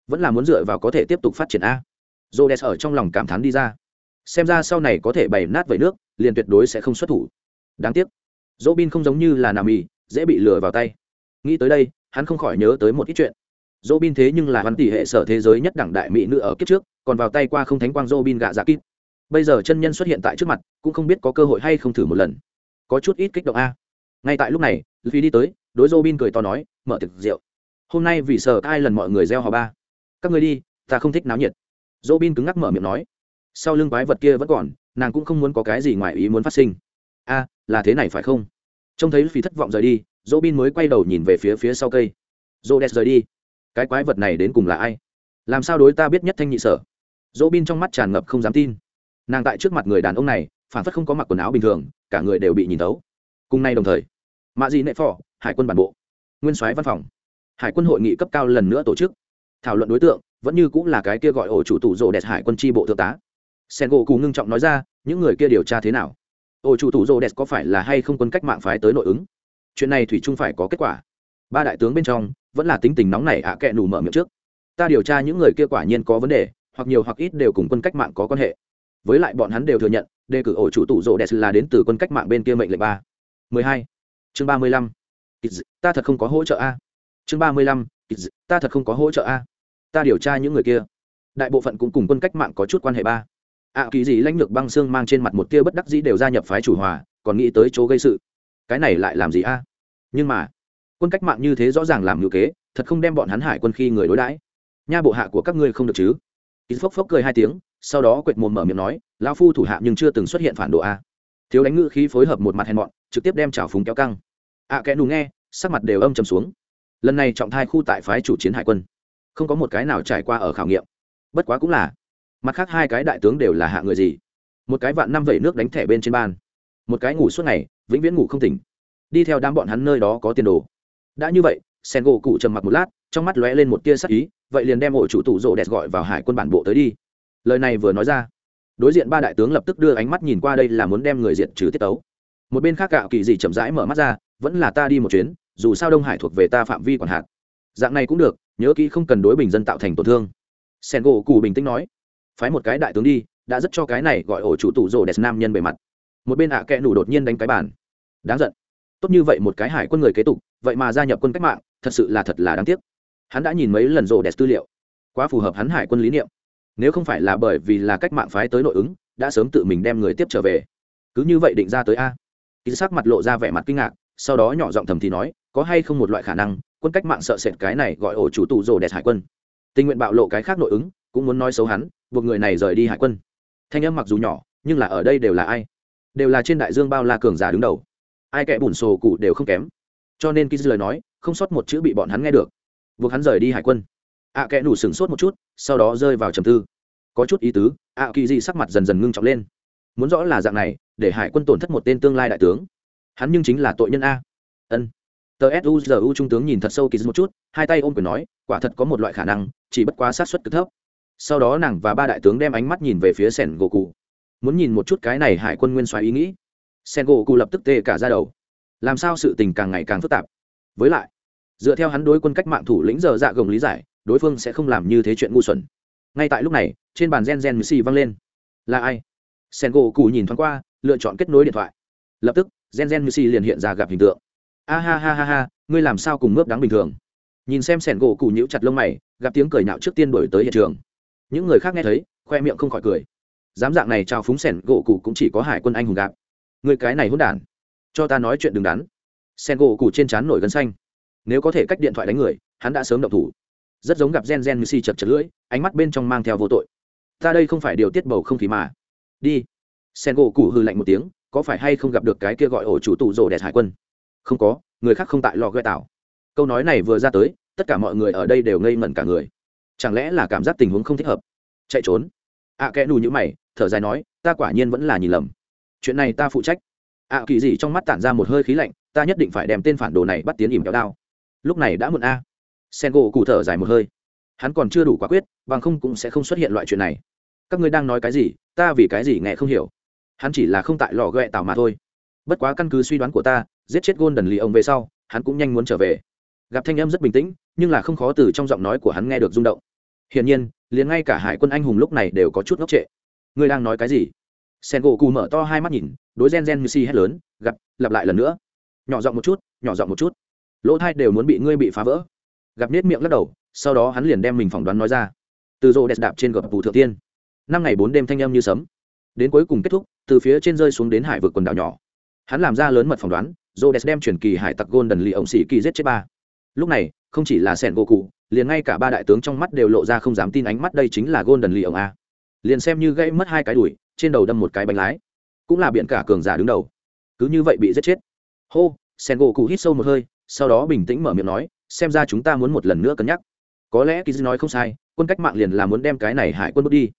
Vẫn là muốn dựa vào có thể tiếp tục phát triển a. J o ở trong lòng cảm thán đi ra. Xem ra sau này có thể bày nát vẩy nước, liền tuyệt đối sẽ không xuất thủ. Đáng tiếc dỗ bin không giống như là nà mì, dễ bị lừa vào tay. Nghĩ tới đây, hắn không khỏi nhớ tới một ít chuyện. Dỗ bin thế nhưng là văn tỷ hệ sở thế giới nhất đẳng đại mỹ nữ ở kiếp trước, còn vào tay qua không thánh quang dỗ bin gạ dạ kít. Bây giờ chân nhân xuất hiện tại trước mặt, cũng không biết có cơ hội hay không thử một lần. Có chút ít kích động a ngay tại lúc này phi đi tới, đối robin cười to nói, mở thực rượu. Hôm nay vì sợ ai lần mọi người gieo hò ba. Các người đi, ta không thích náo nhiệt. Robin cứng ngắc mở miệng nói. Sau lưng quái vật kia vẫn còn, nàng cũng không muốn có cái gì ngoài ý muốn phát sinh. A, là thế này phải không? Trông thấy phi thất vọng rời đi, robin mới quay đầu nhìn về phía phía sau cây. Jodes rời đi. Cái quái vật này đến cùng là ai? Làm sao đối ta biết nhất thanh nhị sở? Robin trong mắt tràn ngập không dám tin. Nàng tại trước mặt người đàn ông này, phản phất không có mặc quần áo bình thường, cả người đều bị nhìn tấu cùng nay đồng thời mạ dị nệ phò, hải quân bản bộ. Nguyên soái văn phòng. Hải quân hội nghị cấp cao lần nữa tổ chức. Thảo luận đối tượng, vẫn như cũng là cái kia gọi ổ chủ tụ rộ đẹp hải quân tri bộ thượng tá. Sen gỗ cù ngưng trọng nói ra, những người kia điều tra thế nào? Ổ chủ tụ rộ đẹp có phải là hay không quân cách mạng phái tới nội ứng? Chuyện này thủy chung phải có kết quả. Ba đại tướng bên trong, vẫn là tính tình nóng này ạ à kệ nủ mở miệng trước. Ta điều tra những người kia quả nhiên có vấn đề, hoặc nhiều hoặc ít đều cùng quân cách mạng có quan hệ. Với lại bọn hắn đều thừa nhận, đề cử ổ chủ tụ rộ đẹp là đến từ quân cách mạng bên kia mệnh lệnh ba. Mười hai chương ba mươi lăm. Ta thật không có hỗ trợ a. Chương ba mươi lăm ta thật không có hỗ trợ a. Ta điều tra những người kia. Đại bộ phận cũng cùng quân cách mạng có chút quan hệ ba. Ạ à, kỳ gì lãnh lược băng xương mang trên mặt một tia bất đắc dĩ đều gia nhập phái chủ hòa còn nghĩ tới chỗ gây sự. Cái này lại làm gì a? Nhưng mà quân cách mạng như thế rõ ràng làm ngữ kế thật không đem bọn hắn hải quân khi người đối đãi. Nha bộ hạ của các ngươi không được chứ? Ít phốc phốc cười hai tiếng sau đó quệt mồm mở miệng nói lão phu thủ hạ nhưng chưa từng xuất hiện phản đồ a. Thiếu đánh ngữ khí phối hợp một mặt hèn mọn trực tiếp đem chảo phúng kéo căng ạ à, kẽ nù nghe sắc mặt đều âm trầm xuống. Lần này trọng thai khu tại phái chủ chiến hải quân. Không có một cái nào trải qua ở khảo nghiệm. Bất quá cũng là. Mặt khác hai cái đại tướng đều là hạ người gì? Một cái vạn năm vẩy nước đánh thẻ bên trên ban. Một cái ngủ suốt ngày vĩnh viễn ngủ không tỉnh. Đi theo đám bọn hắn nơi đó có tiền đồ. Đã như vậy sen gỗ cụ trầm mặc một lát trong mắt lóe lên một tia sắc ý vậy liền đem ổ chủ tụ rộ đẹp gọi vào hải quân bản bộ tới đi. Lời này vừa nói ra đối diện ba đại tướng lập tức đưa ánh mắt nhìn qua đây là muốn đem người diệt trừ tiết tấu. Một bên khác gạo kỳ dị chậm rãi mở mắt ra vẫn là ta đi một chuyến, dù sao đông hải thuộc về ta phạm vi quản hạt. Dạng này cũng được, nhớ kỹ không cần đối bình dân tạo thành tổn thương. Sen gỗ cù bình tĩnh nói. Phái một cái đại tướng đi, đã rất cho cái này gọi ổ chủ tủ rồ đẹp nam nhân bề mặt. Một bên ạ à kẽ nủ đột nhiên đánh cái bàn. Đáng giận. Tốt như vậy một cái hải quân người kế tục, vậy mà gia nhập quân cách mạng, thật sự là thật là đáng tiếc. Hắn đã nhìn mấy lần rồ đẹp tư liệu. Quá phù hợp hắn hải quân lý niệm. Nếu không phải là bởi vì là cách mạng phái tới nội ứng, đã sớm tự mình đem người tiếp trở về. Cứ như vậy định ra tới a. Ký sắc mặt lộ ra vẻ mặt kinh ngạc sau đó nhỏ giọng thầm thì nói, có hay không một loại khả năng, quân cách mạng sợ sệt cái này gọi ổ chủ tụ rồ đẹp hải quân. Tình nguyện bạo lộ cái khác nội ứng, cũng muốn nói xấu hắn, buộc người này rời đi hải quân. Thanh âm mặc dù nhỏ, nhưng là ở đây đều là ai? Đều là trên đại dương bao la cường giả đứng đầu. Ai kẻ bùn sổ cụ đều không kém. Cho nên ký lời nói, không sót một chữ bị bọn hắn nghe được. Buộc hắn rời đi hải quân. Ạ kẽ nủ sửng sốt một chút, sau đó rơi vào trầm tư. Có chút ý tứ ạ kỳ di sắc mặt dần dần ngưng trọng lên. Muốn rõ là dạng này, để hải quân tổn thất một tên tương lai đại tướng hắn nhưng chính là tội nhân a. Ân. Tờ suzu trung tướng nhìn thật sâu kỳ một chút, hai tay ôm quyền nói, quả thật có một loại khả năng, chỉ bất quá sát xuất cực thấp. Sau đó nàng và ba đại tướng đem ánh mắt nhìn về phía sẻn gỗ cụ muốn nhìn một chút cái này hải quân nguyên soái ý nghĩ. Sen gỗ cụ lập tức tê cả ra đầu. Làm sao sự tình càng ngày càng phức tạp? Với lại, dựa theo hắn đối quân cách mạng thủ lĩnh giờ dạ gồng lý giải, đối phương sẽ không làm như thế chuyện ngu xuẩn. Ngay tại lúc này, trên bàn gen gen missy văng lên. Là ai? Sen gỗ cụ nhìn thoáng qua, lựa chọn kết nối điện thoại. Lập tức gen gen missy liền hiện ra gặp hình tượng. A ha ha ha ha, ngươi làm sao cùng mướp đáng bình thường? Nhìn xem sẻn gỗ cụ nhíu chặt lông mày, gặp tiếng cười nhạo trước tiên đổi tới hiện trường. Những người khác nghe thấy, khoe miệng không khỏi cười. Dám dạng này trao phúng sẻn gỗ cụ cũng chỉ có hải quân anh hùng gạp người cái này hôn đản. Cho ta nói chuyện đứng đắn. Sen gỗ cụ trên trán nổi gân xanh. Nếu có thể cách điện thoại đánh người, hắn đã sớm động thủ. Rất giống gặp gen gen như si chật chật lưỡi, ánh mắt bên trong mang theo vô tội. Ta đây không phải điều tiết bầu không khí mà. Đi. Sen gỗ cụ hư lạnh một tiếng có phải hay không gặp được cái kia gọi ổ chủ tụ rồ đẹp hải quân? Không có người khác không tại lò ghe tảo câu nói này vừa ra tới tất cả mọi người ở đây đều ngây ngẩn cả người. Chẳng lẽ là cảm giác tình huống không thích hợp? Chạy trốn. Ạ à, kẽ nù như mày thở dài nói ta quả nhiên vẫn là nhìn lầm. Chuyện này ta phụ trách. Ạ kỳ gì trong mắt tản ra một hơi khí lạnh ta nhất định phải đem tên phản đồ này bắt tiến ỉm kéo đao. Lúc này đã muộn a. Sen gỗ cụ thở dài một hơi. Hắn còn chưa đủ quả quyết bằng không cũng sẽ không xuất hiện loại chuyện này. Các ngươi đang nói cái gì ta vì cái gì nghe không hiểu hắn chỉ là không tại lò ghẹ tảo mà thôi. Bất quá căn cứ suy đoán của ta, giết chết gôn đần lì ông về sau, hắn cũng nhanh muốn trở về. Gặp thanh em rất bình tĩnh, nhưng là không khó từ trong giọng nói của hắn nghe được rung động. Hiển nhiên, liền ngay cả hải quân anh hùng lúc này đều có chút ngốc trệ. Ngươi đang nói cái gì? Sen gỗ cù mở to hai mắt nhìn, đối gen gen như si hét lớn, gặp, lặp lại lần nữa. Nhỏ giọng một chút, nhỏ giọng một chút. Lỗ thai đều muốn bị ngươi bị phá vỡ. Gặp nết miệng lắc đầu, sau đó hắn liền đem mình phỏng đoán nói ra. Từ rô đẹp đạp trên gập bù thượng tiên năm ngày bốn đêm thanh em như sấm đến cuối cùng kết thúc, từ phía trên rơi xuống đến hải vực quần đảo nhỏ. Hắn làm ra lớn mật phỏng đoán rô đẹp đem chuyển kỳ hải tặc gôn đần lì ổng xỉ kỳ giết chết ba. Lúc này, không chỉ là sẻn gỗ cụ liền ngay cả ba đại tướng trong mắt đều lộ ra không dám tin ánh mắt đây chính là gôn đần lì ổng a. Liền xem như gãy mất hai cái đùi, trên đầu đâm một cái bánh lái, cũng là biện cả cường giả đứng đầu. Cứ như vậy bị giết chết. Hô sen gỗ cụ hít sâu một hơi, sau đó bình tĩnh mở miệng nói, xem ra chúng ta muốn một lần nữa cân nhắc. Có lẽ kỳ dư nói không sai, quân cách mạng liền là muốn đem cái này hải quân bước đi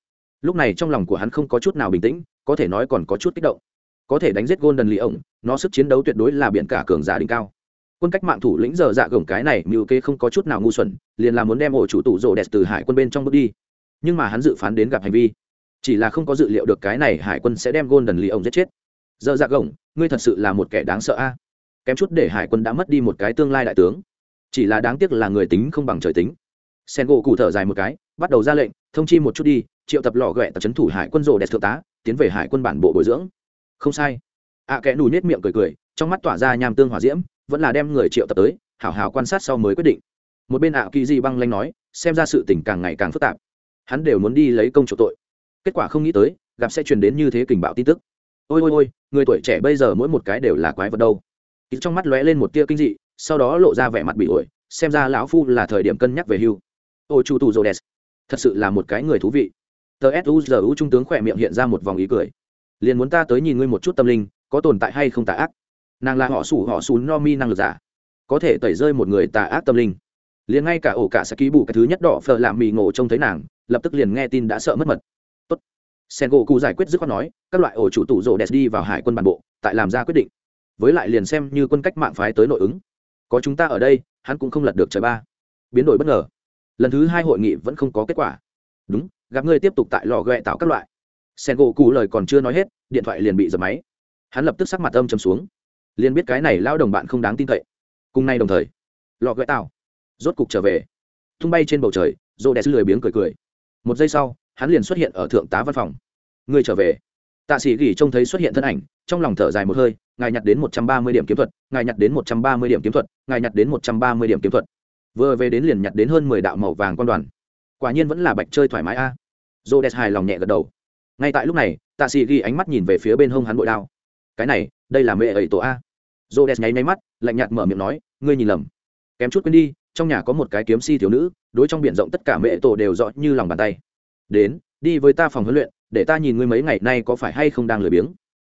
lúc này trong lòng của hắn không có chút nào bình tĩnh, có thể nói còn có chút kích động. Có thể đánh giết golden lì ổng nó sức chiến đấu tuyệt đối là biện cả cường giả đỉnh cao. Quân cách mạng thủ lĩnh giờ dạ gồng cái này, mưu kê không có chút nào ngu xuẩn, liền là muốn đem ổ chủ tụ rổ đẹp từ hải quân bên trong bước đi. Nhưng mà hắn dự phán đến gặp hành vi. Chỉ là không có dự liệu được cái này hải quân sẽ đem golden lì ông giết chết. Giờ dạ gồng, ngươi thật sự là một kẻ đáng sợ a. Kém chút để hải quân đã mất đi một cái tương lai đại tướng. Chỉ là đáng tiếc là người tính không bằng trời tính. Sen gỗ cụ thở dài một cái bắt đầu ra lệnh thông chi một chút đi triệu tập lò ghẹ tập trấn thủ hải quân rồ đẹp thượng tá tiến về hải quân bản bộ bồi dưỡng. Không sai. Ạ à, kẽ nù nết miệng cười cười trong mắt tỏa ra nham tương hỏa diễm vẫn là đem người triệu tập tới hảo hảo quan sát sau mới quyết định. Một bên ạ kỳ di băng lanh nói xem ra sự tình càng ngày càng phức tạp. Hắn đều muốn đi lấy công chủ tội. Kết quả không nghĩ tới gặp sẽ truyền đến như thế kình bạo tin tức. Ôi ôi ôi người tuổi trẻ bây giờ mỗi một cái đều là quái vật đâu. Ít trong mắt lóe lên một tia kinh dị sau đó lộ ra vẻ mặt bị ổi xem ra lão phu là thời điểm cân nhắc về hưu. Ôi chu tù rô đès thật sự là một cái người thú vị. Tờ suzu trung tướng khỏe miệng hiện ra một vòng ý cười. Liền muốn ta tới nhìn ngươi một chút tâm linh, có tồn tại hay không tà ác? Nàng là họ sủ, họ sún no mi năng lực giả. Có thể tẩy rơi một người tà ác tâm linh. Liền ngay cả ổ cả sẽ ký bù cái thứ nhất đỏ phờ làm mì ngộ trông thấy nàng, lập tức liền nghe tin đã sợ mất mật. Tốt. Sen gỗ cụ giải quyết dứt khoát nói, các loại ổ chủ tủ rộ đẹp đi vào hải quân bản bộ, tại làm ra quyết định. Với lại liền xem như quân cách mạng phái tới nội ứng. Có chúng ta ở đây, hắn cũng không lật được trời ba. Biến đổi bất ngờ lần thứ hai hội nghị vẫn không có kết quả. Đúng, gặp ngươi tiếp tục tại lò ghẹ tạo các loại. Sen gỗ cụ lời còn chưa nói hết, điện thoại liền bị dập máy. Hắn lập tức sắc mặt âm chầm xuống. Liền biết cái này lao đồng bạn không đáng tin cậy. Cùng nay đồng thời, lò ghẹ tạo, rốt cục trở về. Tung bay trên bầu trời, rô đẹp lười biếng cười cười. Một giây sau, hắn liền xuất hiện ở thượng tá văn phòng. Người trở về. Tạ sĩ gỉ trông thấy xuất hiện thân ảnh, trong lòng thở dài một hơi, ngài nhặt đến một trăm ba mươi điểm kiếm thuật, ngài nhặt đến một trăm ba mươi điểm kiếm thuật, ngài nhặt đến một trăm ba mươi điểm kiếm thuật vừa về đến liền nhặt đến hơn mười đạo màu vàng quan đoàn. Quả nhiên vẫn là bạch chơi thoải mái a. À. dô đẹp hài lòng nhẹ gật đầu. Ngay tại lúc này tạ sĩ ghi ánh mắt nhìn về phía bên hông hắn bội đao. Cái này, đây là mẹ ẩy tổ a. Dô đẹp nháy máy mắt, lạnh nhạt mở miệng nói, ngươi nhìn lầm. Kém chút quên đi, trong nhà có một cái kiếm si thiếu nữ, đối trong b i ể n rộng tất cả mẹ tổ đều rõ như lòng bàn tay. Đến, đi với ta phòng huấn luyện, để ta nhìn ngươi mấy ngày nay có phải hay không đang lười biếng.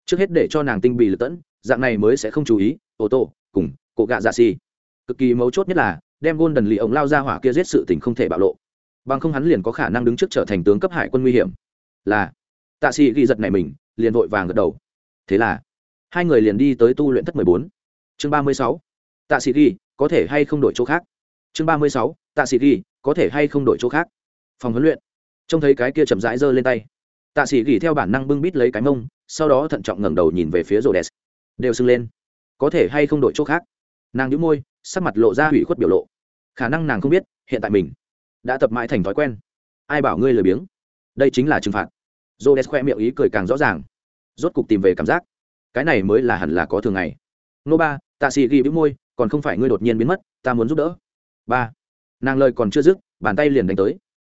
Trước hết để cho nàng tinh bị lật tẫn, dạng này mới sẽ không chú ý, ô tô, cùng cụ gạ dạ si cực kỳ mấu chốt nhất là đem gôn đần lì ổng lao ra hỏa kia giết sự tình không thể bạo lộ. Bằng không hắn liền có khả năng đứng trước trở thành tướng cấp hải quân nguy hiểm. Là. Tạ sĩ ghi giật này mình, liền vội vàng gật đầu. Thế là, hai người liền đi tới tu luyện thất mười bốn. Chương ba mươi sáu. Tạ sĩ ghi, có thể hay không đổi chỗ khác? Chương ba mươi sáu. Tạ sĩ ghi, có thể hay không đổi chỗ khác? Phòng huấn luyện. Trông thấy cái kia chậm rãi giơ lên tay. Tạ sĩ ghi theo bản năng bưng bít lấy cái mông, sau đó thận trọng ngẩng đầu nhìn về phía rô đều sưng lên. Có thể hay không đổi chỗ khác? Nàng nhũ môi, sắc mặt lộ ra hủy khuất biểu lộ. Khả năng nàng không biết, hiện tại mình đã tập mãi thành thói quen. Ai bảo ngươi lười biếng? Đây chính là trừng phạt. Rô đès khoe miệng ý cười càng rõ ràng. Rốt cục tìm về cảm giác. Cái này mới là hẳn là có thường ngày. Nô ba, tạ sĩ ghi bĩu môi, còn không phải ngươi đột nhiên biến mất, ta muốn giúp đỡ. Ba, nàng lời còn chưa dứt, bàn tay liền đánh tới.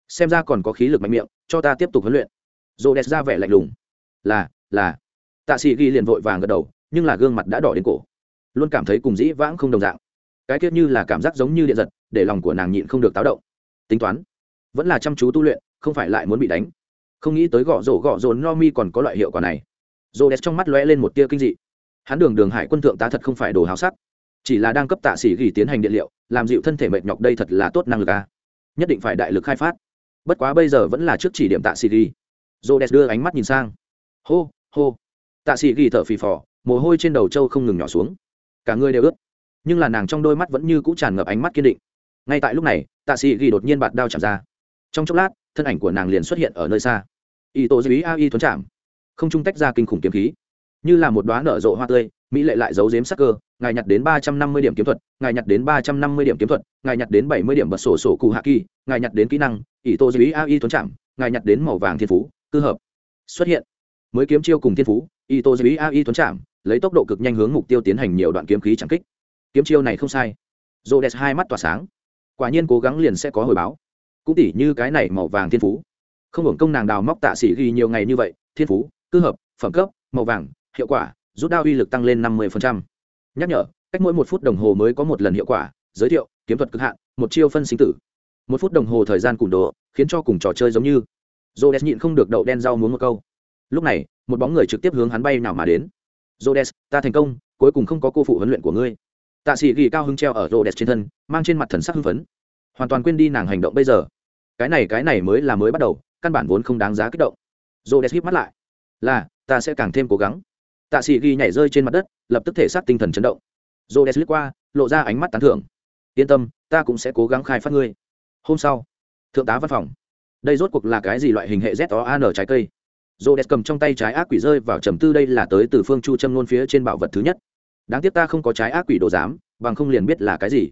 Xem ra còn có khí lực mạnh miệng, cho ta tiếp tục huấn luyện. Rô đès ra vẻ lạnh lùng. Là là. Tạ sĩ ghi liền vội vàng gật đầu, nhưng là gương mặt đã đỏ đến cổ luôn cảm thấy cùng dĩ vãng không đồng dạng. Cái tiết như là cảm giác giống như điện giật, để lòng của nàng nhịn không được táo động. Tính toán, vẫn là chăm chú tu luyện, không phải lại muốn bị đánh. Không nghĩ tới gõ rổ gõ rổ no mi còn có loại hiệu quả này. Rô đès trong mắt lóe lên một tia kinh dị. Hắn đường đường hải quân thượng tá thật không phải đồ háo sắc. Chỉ là đang cấp tạ sĩ gỉ tiến hành điện liệu, làm dịu thân thể mệt nhọc đây thật là tốt năng lực a. Nhất định phải đại lực khai phát. Bất quá bây giờ vẫn là trước chỉ điểm tạ sĩ gỉ. rô đès đưa ánh mắt nhìn sang. Hô hô. Tạ sĩ gỉ thở phì phò, mồ hôi trên đầu trâu không ngừng nhỏ xuống cả người đều ướt. Nhưng là nàng trong đôi mắt vẫn như cũ tràn ngập ánh mắt kiên định. Ngay tại lúc này, tạ sĩ ghi đột nhiên bạt đao chạm ra. Trong chốc lát, thân ảnh của nàng liền xuất hiện ở nơi xa. Y tô dĩ a y thuấn chạm. Không trung tách ra kinh khủng kiếm khí. Như là một đoá nở rộ hoa tươi, mỹ lệ lại giấu giếm sắc cơ, ngài nhặt đến ba trăm năm mươi điểm kiếm thuật, ngài nhặt đến ba trăm năm mươi điểm kiếm thuật, ngài nhặt đến bảy mươi điểm bật sổ sổ cụ hạ kỳ, ngài nhặt đến kỹ năng ỷ tô dĩ a y thuấn chạm, ngài nhặt đến màu vàng thiên phú tư hợp. Xuất hiện. Mới kiếm chiêu cùng thiên phú ỷ tô dĩ a y thuấn chạm lấy tốc độ cực nhanh hướng mục tiêu tiến hành nhiều đoạn kiếm khí chẳng kích. Kiếm chiêu này không sai. Rô đẹp hai mắt tỏa sáng. Quả nhiên cố gắng liền sẽ có hồi báo. Cũng tỉ như cái này màu vàng thiên phú. Không hưởng công nàng đào móc tạ sĩ ghi nhiều ngày như vậy, thiên phú, tư hợp, phẩm cấp, màu vàng, hiệu quả, rút đao uy lực tăng lên năm mươi nhắc nhở, cách mỗi một phút đồng hồ mới có một lần hiệu quả, giới thiệu, kiếm thuật cực hạn, một chiêu phân sinh tử. Một phút đồng hồ thời gian cùn đồ khiến cho cùng trò chơi giống như. J o nhịn không được đậu đen rau muốn một câu. Lúc này, một bóng người trực tiếp hướng hắn bay nào mà đến. Rhodes, ta thành công, cuối cùng không có cô phụ huấn luyện của ngươi. Tạ sĩ ghi cao hứng treo ở Rhodes trên thân, mang trên mặt thần sắc hưng phấn. Hoàn toàn quên đi nàng hành động bây giờ. Cái này cái này mới là mới bắt đầu, căn bản vốn không đáng giá kích động. Rhodes híp mắt lại. Là, ta sẽ càng thêm cố gắng. Tạ sĩ ghi nhảy rơi trên mặt đất, lập tức thể xác tinh thần chấn động. Rhodes lướt qua, lộ ra ánh mắt tán thưởng. Yên tâm, ta cũng sẽ cố gắng khai phát ngươi. Hôm sau, thượng tá văn phòng. Đây rốt cuộc là cái gì loại hình hệ Z O A N trái cây? Rô đès cầm trong tay trái ác quỷ rơi vào trầm tư đây là tới từ phương chu châm nôn phía trên bảo vật thứ nhất. Đáng tiếc ta không có trái ác quỷ đồ giám bằng không liền biết là cái gì.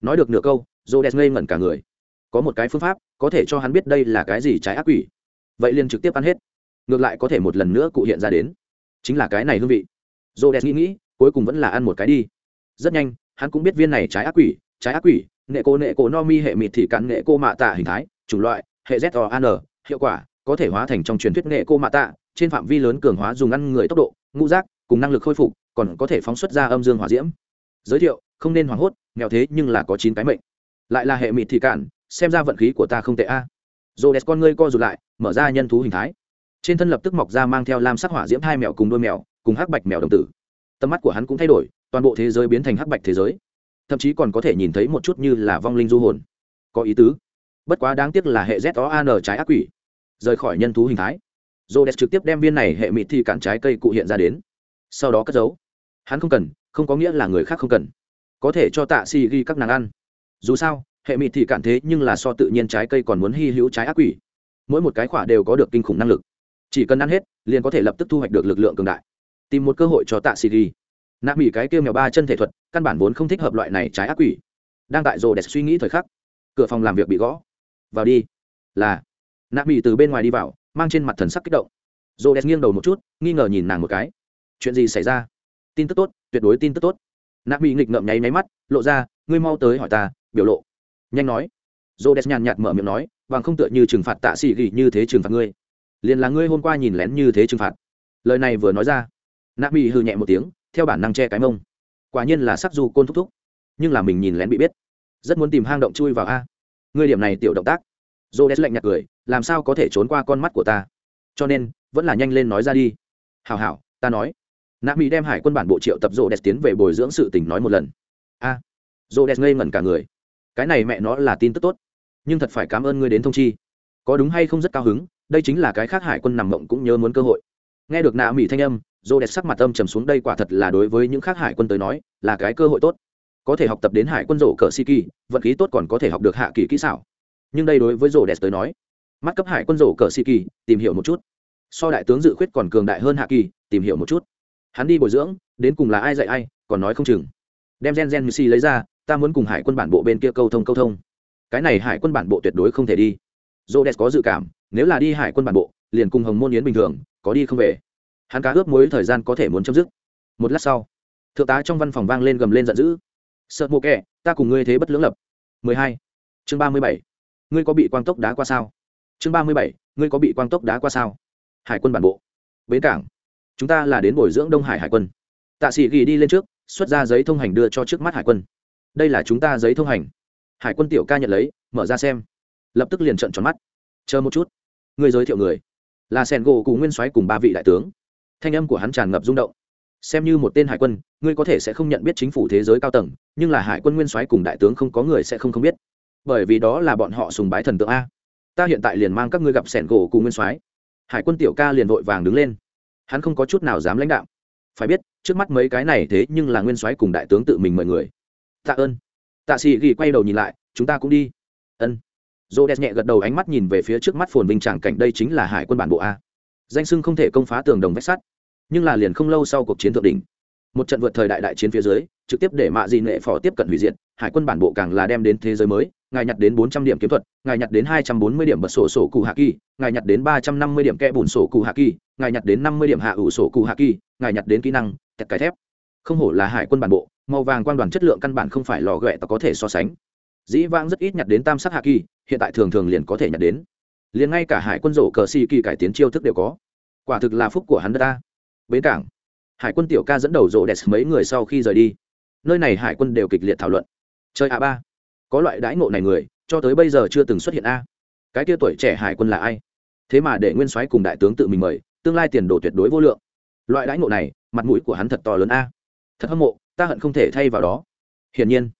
Nói được nửa câu, rô đès ngây ngẩn cả người. Có một cái phương pháp, có thể cho hắn biết đây là cái gì trái ác quỷ. Vậy liền trực tiếp ăn hết. Ngược lại có thể một lần nữa cụ hiện ra đến. Chính là cái này hương vị. Rô đès nghĩ nghĩ, cuối cùng vẫn là ăn một cái đi. Rất nhanh, hắn cũng biết viên này trái ác quỷ, trái ác quỷ nghệ cô nệ cô no mi hệ mịt thì cắn nghệ cô mạ tạ hình thái, chủng loại, hệ z o an hiệu quả có thể hóa thành trong truyền thuyết nghệ cô mạ tạ, trên phạm vi lớn cường hóa dùng ăn người tốc độ, ngũ giác, cùng năng lực khôi phục, còn có thể phóng xuất ra âm dương hỏa diễm. Giới thiệu, không nên hoảng hốt, nghèo thế nhưng là có chín cái mệnh. Lại là hệ mịt thị cản xem ra vận khí của ta không tệ a. À. dồ đẹp con ngươi co rụt lại, mở ra nhân thú hình thái. Trên thân lập tức mọc ra mang theo lam sắc hỏa diễm hai mèo cùng đôi mèo, cùng hắc bạch mèo đồng tử. Tầm mắt của hắn cũng thay đổi, toàn bộ thế giới biến thành hắc bạch thế giới. Thậm chí còn có thể nhìn thấy một chút như là vong linh du hồn. Có ý tứ. Bất quá đáng tiếc là hệ z o an trái ác quỷ rời khỏi nhân thú hình thái. J o d e s trực tiếp đem viên này hệ mịt thì cản trái cây cụ hiện ra đến. Sau đó cất giấu. Hắn không cần, không có nghĩa là người khác không cần. Có thể cho tạ xì ghi các nàng ăn. Dù sao, hệ mịt thì cản thế nhưng là so tự nhiên trái cây còn muốn hy hữu trái ác quỷ. Mỗi một cái khỏa đều có được kinh khủng năng lực. Chỉ cần ăn hết, liền có thể lập tức thu hoạch được lực lượng cường đại. Tìm một cơ hội cho tạ xì ghi. Nạ mỹ cái kêu mèo ba chân thể thuật, căn bản vốn không thích hợp loại này trái ác quỷ. Đang tại rồ đẹp suy nghĩ thời khắc, cửa phòng làm việc bị gõ. Vào đi. Là nạ mỹ từ bên ngoài đi vào, mang trên mặt thần sắc kích động. Dồ đẹp nghiêng đầu một chút, nghi ngờ nhìn nàng một cái. Chuyện gì xảy ra? Tin tức tốt, tuyệt đối tin tức tốt. Nạ mỹ nghịch ngợm nháy máy mắt, lộ ra, ngươi mau tới hỏi ta, biểu lộ. Nhanh nói. Dồ đẹp nhàn nhạt mở miệng nói bằng không tựa như trừng phạt tạ xỉ gỉ như thế trừng phạt ngươi. Liền là ngươi hôm qua nhìn lén như thế trừng phạt. Lời này vừa nói ra, nạ mỹ hư nhẹ một tiếng, theo bản năng che cái mông. Quả nhiên là sắc du côn thúc thúc. Nhưng là mình nhìn lén bị biết. Rất muốn tìm hang động chui vào a. Ngươi điểm này tiểu động tác dô đès lạnh nhạt cười làm sao có thể trốn qua con mắt của ta? Cho nên vẫn là nhanh lên nói ra đi. Hào hào ta nói. Nạ mỹ đem hải quân bản bộ triệu tập rô đès tiến về bồi dưỡng sự tình nói một lần. A. À, rô đès ngây ngẩn cả người. Cái này mẹ nó là tin tức tốt nhưng thật phải cảm ơn ngươi đến thông chi. Có đúng hay không rất cao hứng đây chính là cái khác hải quân nằm mộng cũng nhớ muốn cơ hội. Nghe được nạ mỹ thanh âm dô đẹp sắc mặt âm trầm xuống đây quả thật là đối với những khác hải quân tới nói là cái cơ hội tốt. Có thể học tập đến hải quân rổ cờ si kỳ vận khí tốt còn có thể học được hạ kỳ kỹ xảo nhưng đây đối với rổ đẹp tới nói, mắt cấp hải quân rổ cờ si kỳ, tìm hiểu một chút. So đại tướng dự khuyết còn cường đại hơn hạ kỳ, tìm hiểu một chút. Hắn đi bồi dưỡng, đến cùng là ai dạy ai, còn nói không chừng. Đem gen gen missy lấy ra, ta muốn cùng hải quân bản bộ bên kia câu thông câu thông. Cái này hải quân bản bộ tuyệt đối không thể đi. Dô đès có dự cảm, nếu là đi hải quân bản bộ, liền cùng hồng môn yến bình thường, có đi không về. Hắn cá ướp mối thời gian có thể muốn chấm dứt. Một lát sau, thượng tá trong văn phòng vang lên gầm lên giận dữ. Sợ mộ kẹ ta cùng ngươi thế bất lưỡng lập. 12. chương 37 ngươi có bị quang tốc đá qua sao? Chương 37. ngươi có bị quang tốc đá qua sao? Hải quân bản bộ. Bến cảng. Chúng ta là đến bồi dưỡng đông hải hải quân. Tạ sĩ ghi đi lên trước, xuất ra giấy thông hành đưa cho trước mắt hải quân. Đây là chúng ta giấy thông hành. Hải quân tiểu ca nhận lấy, mở ra xem. Lập tức liền trận tròn mắt. Chờ một chút. Người giới thiệu người. Là Sẻn gỗ cùng nguyên soái cùng ba vị đại tướng. Thanh âm của hắn tràn ngập rung động. Xem như một tên hải quân, ngươi có thể sẽ không nhận biết chính phủ thế giới cao tầng, nhưng là hải quân nguyên soái cùng đại tướng không có người sẽ không không biết bởi vì đó là bọn họ sùng bái thần tượng a. Ta hiện tại liền mang các ngươi gặp sẻn gỗ cùng nguyên soái. Hải quân tiểu ca liền vội vàng đứng lên. Hắn không có chút nào dám lãnh đạo. Phải biết, trước mắt mấy cái này thế nhưng là nguyên soái cùng đại tướng tự mình mời người. Tạ ơn. Tạ sĩ ghi quay đầu nhìn lại, chúng ta cũng đi. Ân. Dô đẹp nhẹ gật đầu ánh mắt nhìn về phía trước mắt phồn vinh tràng cảnh đây chính là hải quân bản bộ a. Danh sưng không thể công phá tường đồng vách sắt, nhưng là liền không lâu sau cuộc chiến thượng đỉnh. Một trận vượt thời đại đại chiến phía dưới, trực tiếp để mạ dị nệ phò tiếp cận hủy diệt, hải quân bản bộ càng là đem đến thế giới mới ngài nhặt đến bốn trăm điểm kiếm thuật, ngài nhặt đến hai trăm bốn mươi điểm bật sổ sổ cụ hạ kỳ, ngài nhặt đến ba trăm năm mươi điểm kẽ bùn sổ cụ hạ kỳ, ngài nhặt đến năm mươi điểm hạ ủ sổ cụ hạ kỳ, ngài nhặt đến kỹ năng, tẹt cái thép. Không hổ là hải quân bản bộ, màu vàng quan đoàn chất lượng căn bản không phải lò ghẹ ta có thể so sánh. Dĩ vãng rất ít nhặt đến tam sắc hạ kỳ, hiện tại thường thường liền có thể nhặt đến. Liền ngay cả hải quân rổ cờ xì kỳ cải tiến chiêu thức đều có. Quả thực là phúc của hắn đất ta. Bến cảng. Hải quân tiểu ca dẫn đầu rổ đẹp mấy người sau khi rời đi. Nơi này hải quân đều kịch liệt thảo luận. Chơi a ba có loại đãi ngộ này người, cho tới bây giờ chưa từng xuất hiện a. Cái tia tuổi trẻ hải quân là ai? Thế mà để nguyên soái cùng đại tướng tự mình mời, tương lai tiền đồ tuyệt đối vô lượng. Loại đãi ngộ này, mặt mũi của hắn thật to lớn a. Thật hâm mộ, ta hận không thể thay vào đó. Hiển nhiên,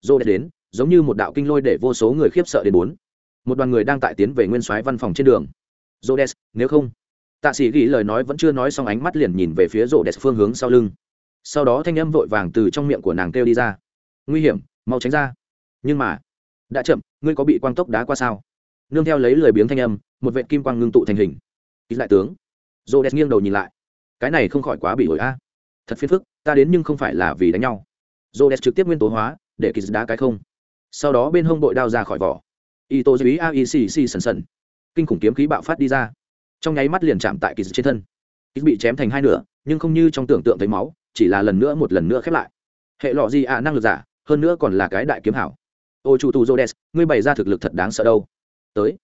dô đến, giống như một đạo kinh lôi để vô số người khiếp sợ đến bốn. Một đoàn người đang tại tiến về nguyên soái văn phòng trên đường. Dô đès nếu không, tạ sĩ ghi lời nói vẫn chưa nói xong ánh mắt liền nhìn về phía rộ đẹp phương hướng sau lưng. Sau đó thanh âm vội vàng từ trong miệng của nàng kêu đi ra. Nguy hiểm, mau tránh ra nhưng mà, đã chậm, ngươi có bị quang tốc đá qua sao? Nương theo lấy lời biếng thanh âm, một vệ kim quang ngưng tụ thành hình. Ký lại tướng. Rộ đẹp nghiêng đầu nhìn lại. Cái này không khỏi quá bị ổi a. Thật phiền phức, ta đến nhưng không phải là vì đánh nhau. Rộ đẹp trực tiếp nguyên tố hóa, để ký đá cái không. Sau đó bên hông bội đao ra khỏi vỏ. Y tô dưới a y c c sần sần. Kinh khủng kiếm khí bạo phát đi ra. Trong nháy mắt liền chạm tại kỳ trên thân. Kỳ bị chém thành hai nửa, nhưng không như trong tưởng tượng thấy máu, chỉ là lần nữa một lần nữa khép lại. Hệ lọ gì ạ năng lực giả, hơn nữa còn là cái đại kiếm hảo ô chủ tù jodes ngươi bày ra thực lực thật đáng sợ đâu. Tới.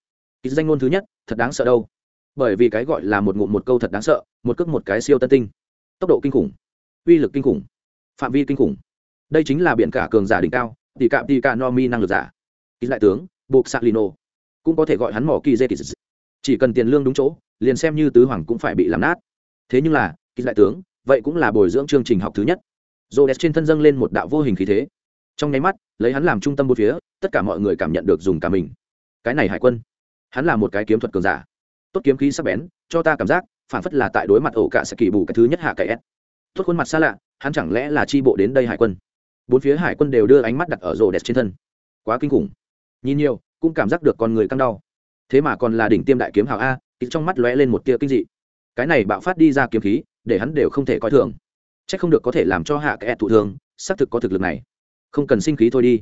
Ký danh ngôn thứ nhất, thật đáng sợ đâu. Bởi vì cái gọi là một ngụm một câu thật đáng sợ, một cước một cái siêu tân tinh. Tốc độ kinh khủng. Uy lực kinh khủng. Phạm vi kinh khủng. Đây chính là biện cả cường giả đỉnh cao, tỷ cạm tỷ cạ no mi năng lực giả. Ký đại tướng, buộc sạc lino cũng có thể gọi hắn mỏ kỳ dê kỳ chỉ cần tiền lương đúng chỗ, liền xem như tứ hoàng cũng phải bị làm nát. Thế nhưng là, ký đại tướng, vậy cũng là bồi dưỡng chương trình học thứ nhất. Rô đẹp trên thân dâng lên một đạo vô hình khí thế trong nháy mắt, lấy hắn làm trung tâm một phía, tất cả mọi người cảm nhận được dùng cả mình. Cái này hải quân, hắn là một cái kiếm thuật cường giả. Tốt kiếm khí sắc bén, cho ta cảm giác, phản phất là tại đối mặt ổ cả sẽ kỳ bù cái thứ nhất hạ cái s. Tốt khuôn mặt xa lạ, hắn chẳng lẽ là chi bộ đến đây hải quân? Bốn phía hải quân đều đưa ánh mắt đặt ở rồ đẹp trên thân. Quá kinh khủng. Nhìn nhiều, cũng cảm giác được con người căng đau. Thế mà còn là đỉnh tiêm đại kiếm hào a ít trong mắt lóe lên một tia kinh dị. Cái này bạo phát đi ra kiếm khí, để hắn đều không thể coi thường. C h ắ c không được có thể làm cho hạ cái thụ thường xác thực có thực lực này không cần sinh khí thôi đi.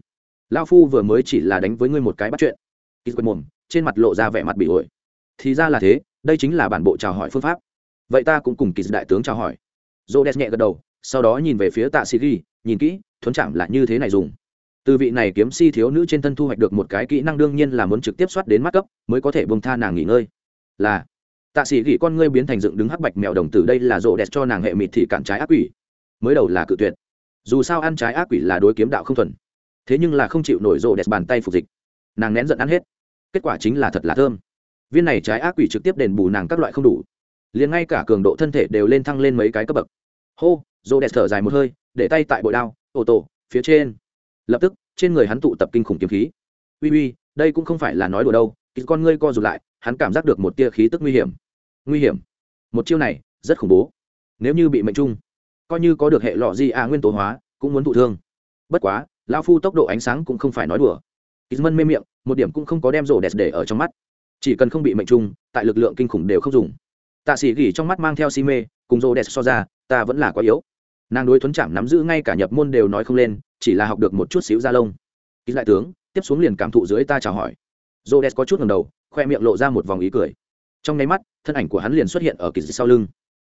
Lao phu vừa mới chỉ là đánh với ngươi một cái bắt chuyện. Ít quên mồm, trên mặt lộ ra vẻ mặt bị ổi. Thì ra là thế, đây chính là bản bộ chào hỏi phương pháp. Vậy ta cũng cùng kỳ đại tướng chào hỏi. Dô đès nhẹ gật đầu, sau đó nhìn về phía tạ sĩ ghi, nhìn kỹ, thuấn chạm là như thế này dùng. Từ vị này kiếm si thiếu nữ trên thân thu hoạch được một cái kỹ năng đương nhiên là muốn trực tiếp soát đến mắt cấp, mới có thể bông tha nàng nghỉ ngơi. Là, tạ sĩ ghi con ngươi biến thành dựng đứng hắc bạch mèo đồng tử, đây là rộ đẹp cho nàng hệ mịt thị cản trái ác quỷ. Mới đầu là cự tuyệt dù sao ăn trái ác quỷ là đối kiếm đạo không thuần. Thế nhưng là không chịu nổi rộ đẹp bàn tay phục dịch. Nàng nén giận ăn hết. Kết quả chính là thật là thơm. Viên này trái ác quỷ trực tiếp đền bù nàng các loại không đủ. Liền ngay cả cường độ thân thể đều lên thăng lên mấy cái cấp bậc. Hô, rộ đẹp thở dài một hơi, để tay tại bội đao, ô tô, phía trên. Lập tức, trên người hắn tụ tập kinh khủng kiếm khí. Uy uy, đây cũng không phải là nói đùa đâu khi con ngươi co rụt lại, hắn cảm giác được một tia khí tức nguy hiểm. Nguy hiểm. Một chiêu này, rất khủng bố. Nếu như bị mệnh trung coi như có được hệ lọ gì à nguyên tố hóa cũng muốn thụ thương bất quá lao phu tốc độ ánh sáng cũng không phải nói đùa Kizman mê miệng, một điểm cũng không có đem rổ đẹp để ở trong mắt. Chỉ cần không bị mệnh trung, tại lực lượng kinh khủng đều không dùng. Tạ sĩ gỉ trong mắt mang theo si mê, cùng rổ đẹp so ra, ta vẫn là quá yếu. Nàng đối thuấn chạm nắm giữ ngay cả nhập môn đều nói không lên, chỉ là học được một chút xíu da lông. Ký lại tướng, tiếp xuống liền cảm thụ dưới ta chào hỏi. Rổ đẹp có chút ngẩng đầu, khoe miệng lộ ra một vòng ý cười. Trong nháy mắt, thân ảnh của hắn liền xuất hiện ở kỳ sau lưng.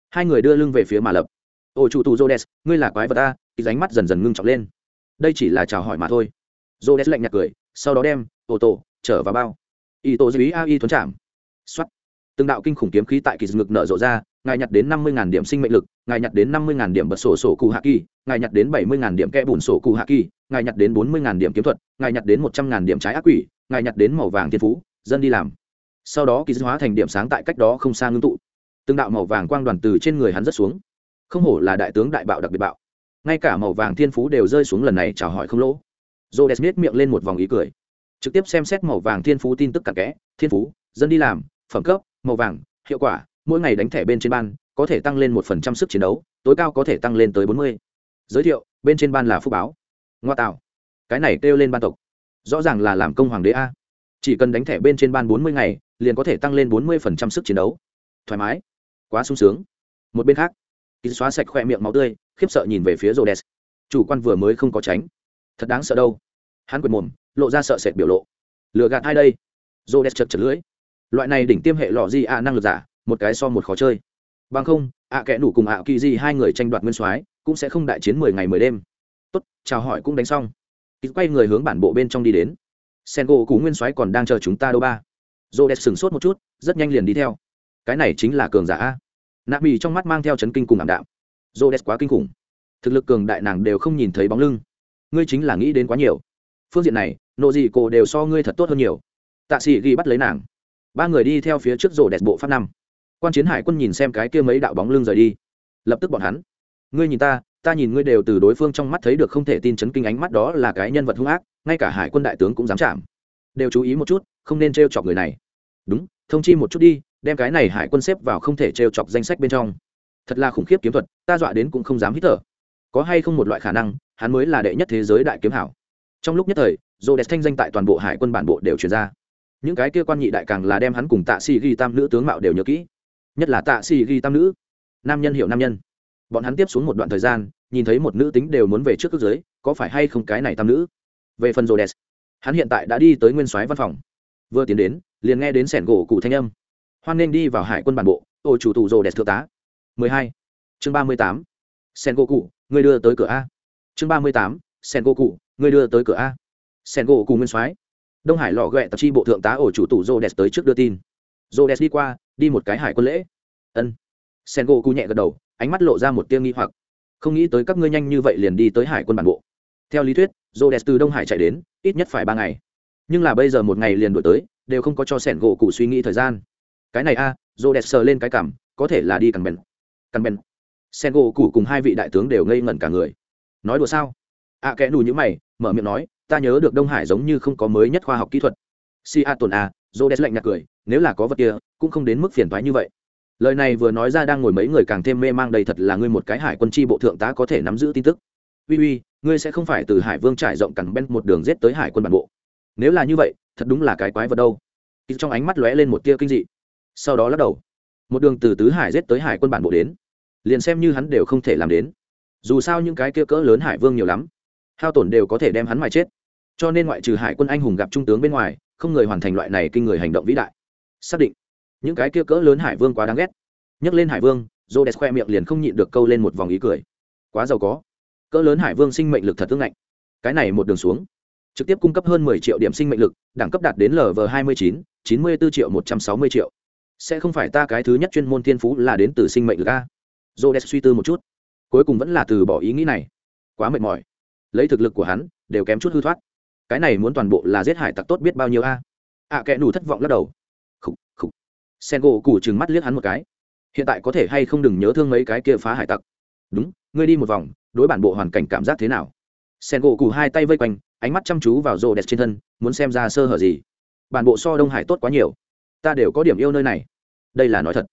Hai người đưa lưng về phía mà lập. "Ôi chủ tù Rhodes, ngươi là quái vật ta thì ránh mắt dần dần ngưng trọng lên. "Đây chỉ là chào hỏi mà thôi." Rhodes lạnh nhạt cười, sau đó đem ô tô trở vào bao. Y tô dưới a y thuấn chạm t từng đạo kinh khủng kiếm khí tại kỳ ngực nở rộ ra ngài nhặt đến năm mươi điểm sinh mệnh lực ngài nhặt đến năm mươi điểm bật sổ sổ cụ hạ kỳ ngài nhặt đến bảy mươi điểm kẽ bùn sổ cụ hạ kỳ ngài nhặt đến bốn mươi điểm kiếm thuật ngài nhặt đến một trăm điểm trái ác quỷ ngài nhặt đến màu vàng thiên phú dân đi làm. Sau đó kỳ hóa thành điểm sáng tại cách đó không xa ngưng tụ. Từng đạo màu vàng quang đoàn từ trên người hắn rất xuống không hổ là đại tướng đại bạo đặc biệt bạo. Ngay cả màu vàng thiên phú đều rơi xuống lần này chào hỏi không lỗ. Rô đès miết miệng lên một vòng ý cười. Trực tiếp xem xét màu vàng thiên phú tin tức cặn kẽ, thiên phú, dân đi làm, phẩm cấp, màu vàng, hiệu quả, mỗi ngày đánh thẻ bên trên ban, có thể tăng lên một phần trăm sức chiến đấu, tối cao có thể tăng lên tới bốn mươi. Giới thiệu, bên trên ban là phúc báo. Ngoa tạo. Cái này kêu lên ban tộc. Rõ ràng là làm công hoàng đế a. Chỉ cần đánh thẻ bên trên ban bốn mươi ngày, liền có thể tăng lên bốn mươi phần trăm sức chiến đấu. Thoải mái. Quá sung sướng. Một bên khác ký xóa sạch khoe miệng máu tươi, khiếp sợ nhìn về phía rô đès chủ quan vừa mới không có tránh. Thật đáng sợ đâu. Hắn quệt mồm, lộ ra sợ sệt biểu lộ. Lừa gạt ai đây? Rô đès chật chật lưỡi. Loại này đỉnh tiêm hệ lò gì ạ, năng lực giả, một cái so một khó chơi. Bằng không, ạ à kẽ đủ cùng ạ kỳ gì hai người tranh đoạt nguyên soái cũng sẽ không đại chiến mười ngày mười đêm. Tốt, chào hỏi cũng đánh xong. Ít quay người hướng bản bộ bên trong đi đến. Sen gỗ cú nguyên soái còn đang chờ chúng ta đâu ba. Rô đès sửng sốt một chút, rất nhanh liền đi theo. Cái này chính là cường giả a nạ mì trong mắt mang theo chấn kinh cùng ảm đạm. Rô đès quá kinh khủng. Thực lực cường đại nàng đều không nhìn thấy bóng lưng. Ngươi chính là nghĩ đến quá nhiều. Phương diện này, nộ dị cổ đều so ngươi thật tốt hơn nhiều. Tạ sĩ ghi bắt lấy nàng. Ba người đi theo phía trước rổ đẹp bộ pháp năm. Quan chiến hải quân nhìn xem cái kia mấy đạo bóng lưng rời đi. Lập tức bọn hắn. Ngươi nhìn ta ta nhìn ngươi đều từ đối phương trong mắt thấy được không thể tin chấn kinh ánh mắt đó là cái nhân vật hung ác, ngay cả hải quân đại tướng cũng dám chạm. Đều chú ý một chút, không nên t r e o chọc người này. Đúng, thông chi một chút đi đem cái này hải quân xếp vào không thể t chọc danh sách bên trong. Thật là khủng khiếp kiếm thuật, ta dọa đến cũng không dám hít thở. Có hay không một loại khả năng, hắn mới là đệ nhất thế giới đại kiếm hảo. Trong lúc nhất thời dồ đẹp thanh danh tại toàn bộ hải quân bản bộ đều chuyển ra. Những cái kia quan nhị đại càng là đem hắn cùng tạ si ghi tam nữ tướng mạo đều nhớ kỹ. Nhất là tạ si ghi tam nữ. Nam nhân hiểu nam nhân. Bọn hắn tiếp xuống một đoạn thời gian, nhìn thấy một nữ tính đều muốn về trước cước giới, có phải hay không cái này tam nữ? Về phần rồ đẹp hắn hiện tại đã đi tới nguyên soái văn phòng. Vừa tiến đến, liền nghe đến sẻn gỗ cụ thanh âm hoan nên đi vào hải quân bản bộ, ô chủ tù rồ đẹp thượng tá. 12. chương 38. sen gỗ cụ người đưa tới cửa a. Chương 38. sen gỗ cụ người đưa tới cửa a. Sen gỗ cụ nguyên soái. Đông hải lò ghẹ tập chi bộ thượng tá ổ chủ tù rồ đẹp tới trước đưa tin. Rồ đẹp đi qua, đi một cái hải quân lễ. Ân. Sen gỗ cụ nhẹ gật đầu, ánh mắt lộ ra một tia nghi hoặc. Không nghĩ tới các ngươi nhanh như vậy liền đi tới hải quân bản bộ. Theo lý thuyết, rồ đẹp từ đông hải chạy đến, ít nhất phải ba ngày. Nhưng là bây giờ một ngày liền đổi tới, đều không có cho sẻn gỗ cụ suy nghĩ thời gian cái này a dô rô sờ lên cái cảm có thể là đi cằn bèn. Cằn bèn. Sen gỗ cụ cùng hai vị đại tướng đều ngây ngẩn cả người. Nói đùa sao? Ạ kẽ nù như mày, mở miệng nói, ta nhớ được đông hải giống như không có mới nhất khoa học kỹ thuật. Si a tồn a dô đẹp lạnh nhạt cười, nếu là có vật kia, cũng không đến mức phiền thoái như vậy. Lời này vừa nói ra đang ngồi mấy người càng thêm mê mang đầy thật là ngươi một cái hải quân tri bộ thượng tá có thể nắm giữ tin tức. Uy uy, ngươi sẽ không phải từ hải vương trải rộng cẳng bên một đường rết tới hải quân bản bộ. Nếu là như vậy, thật đúng là cái quái vật đâu. Trong ánh mắt lóe lên một tia kinh dị sau đó lắc đầu. Một đường từ tứ hải rết tới hải quân bản bộ đến. Liền xem như hắn đều không thể làm đến. Dù sao những cái kia cỡ lớn hải vương nhiều lắm, hao tổn đều có thể đem hắn mà chết. Cho nên ngoại trừ hải quân anh hùng gặp trung tướng bên ngoài, không người hoàn thành loại này kinh người hành động vĩ đại. Xác định, những cái kia cỡ lớn hải vương quá đáng ghét. Nhắc lên hải vương dô đẹp khoe miệng liền không nhịn được câu lên một vòng ý cười. Quá giàu có. Cỡ lớn hải vương sinh mệnh lực thật tương ngạnh. Cái này một đường xuống, trực tiếp cung cấp hơn mười triệu điểm sinh mệnh lực, đẳng cấp đạt đến lv hai mươi chín chín mươi bốn triệu một trăm sáu mươi triệu sẽ không phải ta cái thứ nhất chuyên môn thiên phú là đến từ sinh mệnh lực a. J o suy tư một chút, cuối cùng vẫn là từ bỏ ý nghĩ này. Quá mệt mỏi. Lấy thực lực của hắn, đều kém chút hư thoát. Cái này muốn toàn bộ là giết hải tặc tốt biết bao nhiêu a. Ạ kẽ đủ thất vọng lắc đầu. Khúc khúc sen gỗ củ chừng mắt liếc hắn một cái. Hiện tại có thể hay không đừng nhớ thương mấy cái kia phá hải tặc. Đúng, ngươi đi một vòng, đối bản bộ hoàn cảnh cảm giác thế nào? Sen gỗ củ hai tay vây quanh, ánh mắt chăm chú vào rô đẹp trên thân, muốn xem ra sơ hở gì. Bản bộ so đông hải tốt quá nhiều. Ta đều có điểm yêu nơi này đây là nói thật.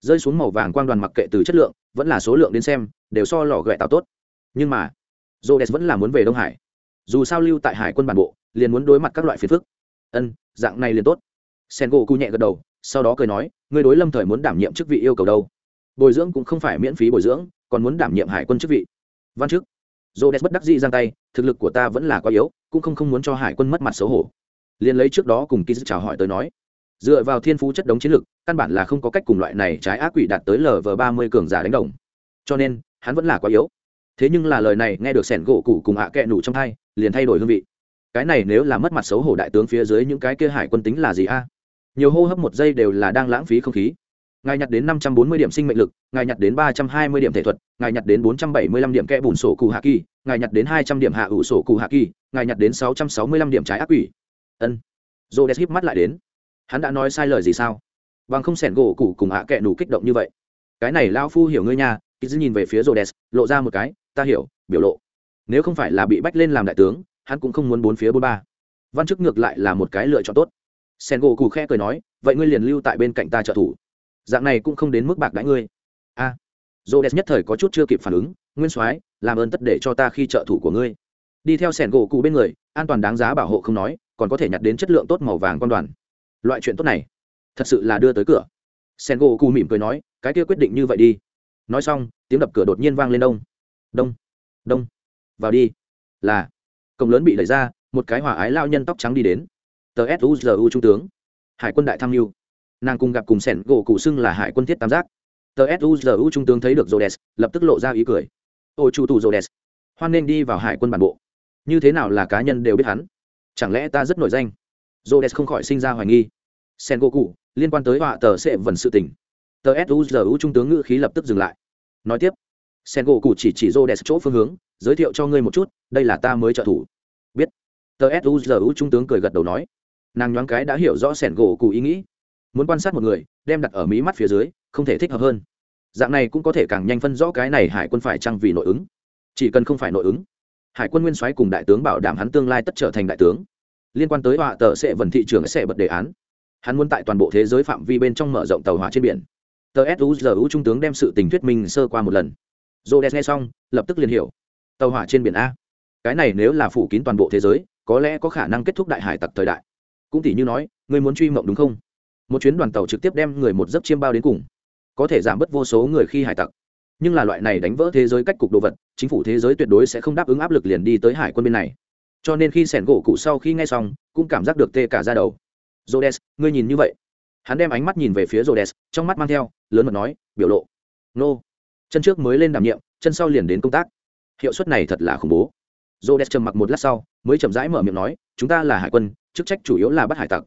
Rơi xuống màu vàng quang đoàn mặc kệ từ chất lượng, vẫn là số lượng đến xem, đều so lò ghẹ tạo tốt. Nhưng mà j vẫn là muốn về đông hải. Dù sao lưu tại hải quân bản bộ, liền muốn đối mặt các loại phiền phức. Ân, dạng này liền tốt. Sen gỗ cụ nhẹ gật đầu, sau đó cười nói người đối lâm thời muốn đảm nhiệm chức vị yêu cầu đâu? Bồi dưỡng cũng không phải miễn phí bồi dưỡng, còn muốn đảm nhiệm hải quân chức vị. Văn chức. Dô đès bất đắc dĩ giang tay, thực lực của ta vẫn là quá yếu, cũng không không muốn cho hải quân mất mặt xấu hổ. Liền lấy trước đó cùng ký chào hỏi tới nói dựa vào thiên phú chất đống chiến lực, căn bản là không có cách cùng loại này trái ác quỷ đạt tới lv ba mươi cường giả đánh đồng. Cho nên, hắn vẫn là quá yếu. Thế nhưng là lời này nghe được sẻn gỗ cụ cùng hạ à kẹ nủ trong thai, liền thay đổi hương vị. Cái này nếu là mất mặt xấu hổ đại tướng phía dưới những cái kia hải quân tính là gì a? Nhiều hô hấp một giây đều là đang lãng phí không khí. Ngài nhặt đến năm trăm bốn mươi điểm sinh mệnh lực, ngài nhặt đến ba trăm hai mươi điểm thể thuật, ngài nhặt đến bốn trăm bảy mươi lăm điểm kẽ bùn sổ cụ hạ kỳ, ngài nhặt đến hai trăm điểm hạ ủ sổ cụ hạ kỳ, ngài nhặt đến sáu trăm sáu mươi lăm điểm trái ác quỷ. Ân. Dô đès híp mắt lại đến hắn đã nói sai lời gì sao? Bằng không sẻn gỗ cụ cùng hạ kệ đủ kích động như vậy. Cái này lao phu hiểu ngươi nha ký nhìn về phía rô đès lộ ra một cái ta hiểu biểu lộ. Nếu không phải là bị bách lên làm đại tướng hắn cũng không muốn bốn phía bốn ba. Văn chức ngược lại là một cái lựa chọn tốt. Sen gỗ cụ khẽ cười nói vậy ngươi liền lưu tại bên cạnh ta trợ thủ. Dạng này cũng không đến mức bạc đãi ngươi. A. À, dô đès nhất thời có chút chưa kịp phản ứng nguyên soái làm ơn tất để cho ta khi trợ thủ của ngươi. Đi theo sẻn gỗ cụ bên người an toàn đáng giá bảo hộ không nói còn có thể nhặt đến chất lượng tốt màu vàng quan đoàn loại chuyện tốt này thật sự là đưa tới cửa sen gỗ cù mỉm cười nói cái kia quyết định như vậy đi nói xong tiếng đập cửa đột nhiên vang lên đông đông đông vào đi là cổng lớn bị đẩy ra một cái hòa ái lao nhân tóc trắng đi đến tờ suzu trung tướng hải quân đại tham mưu nàng cùng gặp cùng sẻn gỗ cụ xưng là hải quân thiết tam giác tờ suzu trung tướng thấy được rhodes, lập tức lộ ra ý cười. Ô, chu tù rhodes, hoan nên đi vào hải quân bản bộ. Như thế nào là cá nhân đều biết hắn. Chẳng lẽ ta rất nổi danh? Rhodes không khỏi sinh ra hoài nghi. Sen gỗ cụ liên quan tới họa tờ sẽ vần sự tình. Tờ suzu trung tướng ngữ khí lập tức dừng lại. Nói tiếp, sen gỗ cụ chỉ chỉ rhodes chỗ phương hướng, giới thiệu cho ngươi một chút, đây là ta mới trợ thủ. Biết. Tờ suzu trung tướng cười gật đầu nói. Nàng nhoáng cái đã hiểu rõ Sen gỗ cụ ý nghĩ. Muốn quan sát một người, đem đặt ở mí mắt phía dưới, không thể thích hợp hơn. Dạng này cũng có thể càng nhanh phân rõ cái này hải quân phải chăng vì nội ứng. Chỉ cần không phải nội ứng, hải quân nguyên soái cùng đại tướng bảo đảm hắn tương lai tất trở thành đại tướng liên quan tới họa tờ sẽ vần thị trường sẽ bật đề án. Hắn muốn tại toàn bộ thế giới phạm vi bên trong mở rộng tàu hỏa trên biển. Tờ suzu trung tướng đem sự tình thuyết minh sơ qua một lần. J o nghe xong, lập tức liền hiểu. Tàu hỏa trên biển a. Cái này nếu là phủ kín toàn bộ thế giới, có lẽ có khả năng kết thúc đại hải tặc thời đại. Cũng tỷ như nói người muốn truy mộng đúng không? Một chuyến đoàn tàu trực tiếp đem người một giấc chiêm bao đến cùng. Có thể giảm bớt vô số người khi hải tặc. Nhưng là loại này đánh vỡ thế giới cách cục đồ vật, chính phủ thế giới tuyệt đối sẽ không đáp ứng áp lực liền đi tới hải quân bên này cho nên khi sẻn gỗ cụ sau khi nghe xong cũng cảm giác được tê cả ra đầu Rhodes, ngươi nhìn như vậy. Hắn đem ánh mắt nhìn về phía Rhodes, trong mắt mang theo, lớn mật nói, biểu lộ. Nô. Chân trước mới lên đảm nhiệm, chân sau liền đến công tác. Hiệu suất này thật là khủng bố. Rhodes trầm mặc một lát sau, mới chậm rãi mở miệng nói, chúng ta là hải quân, chức trách chủ yếu là bắt hải tặc.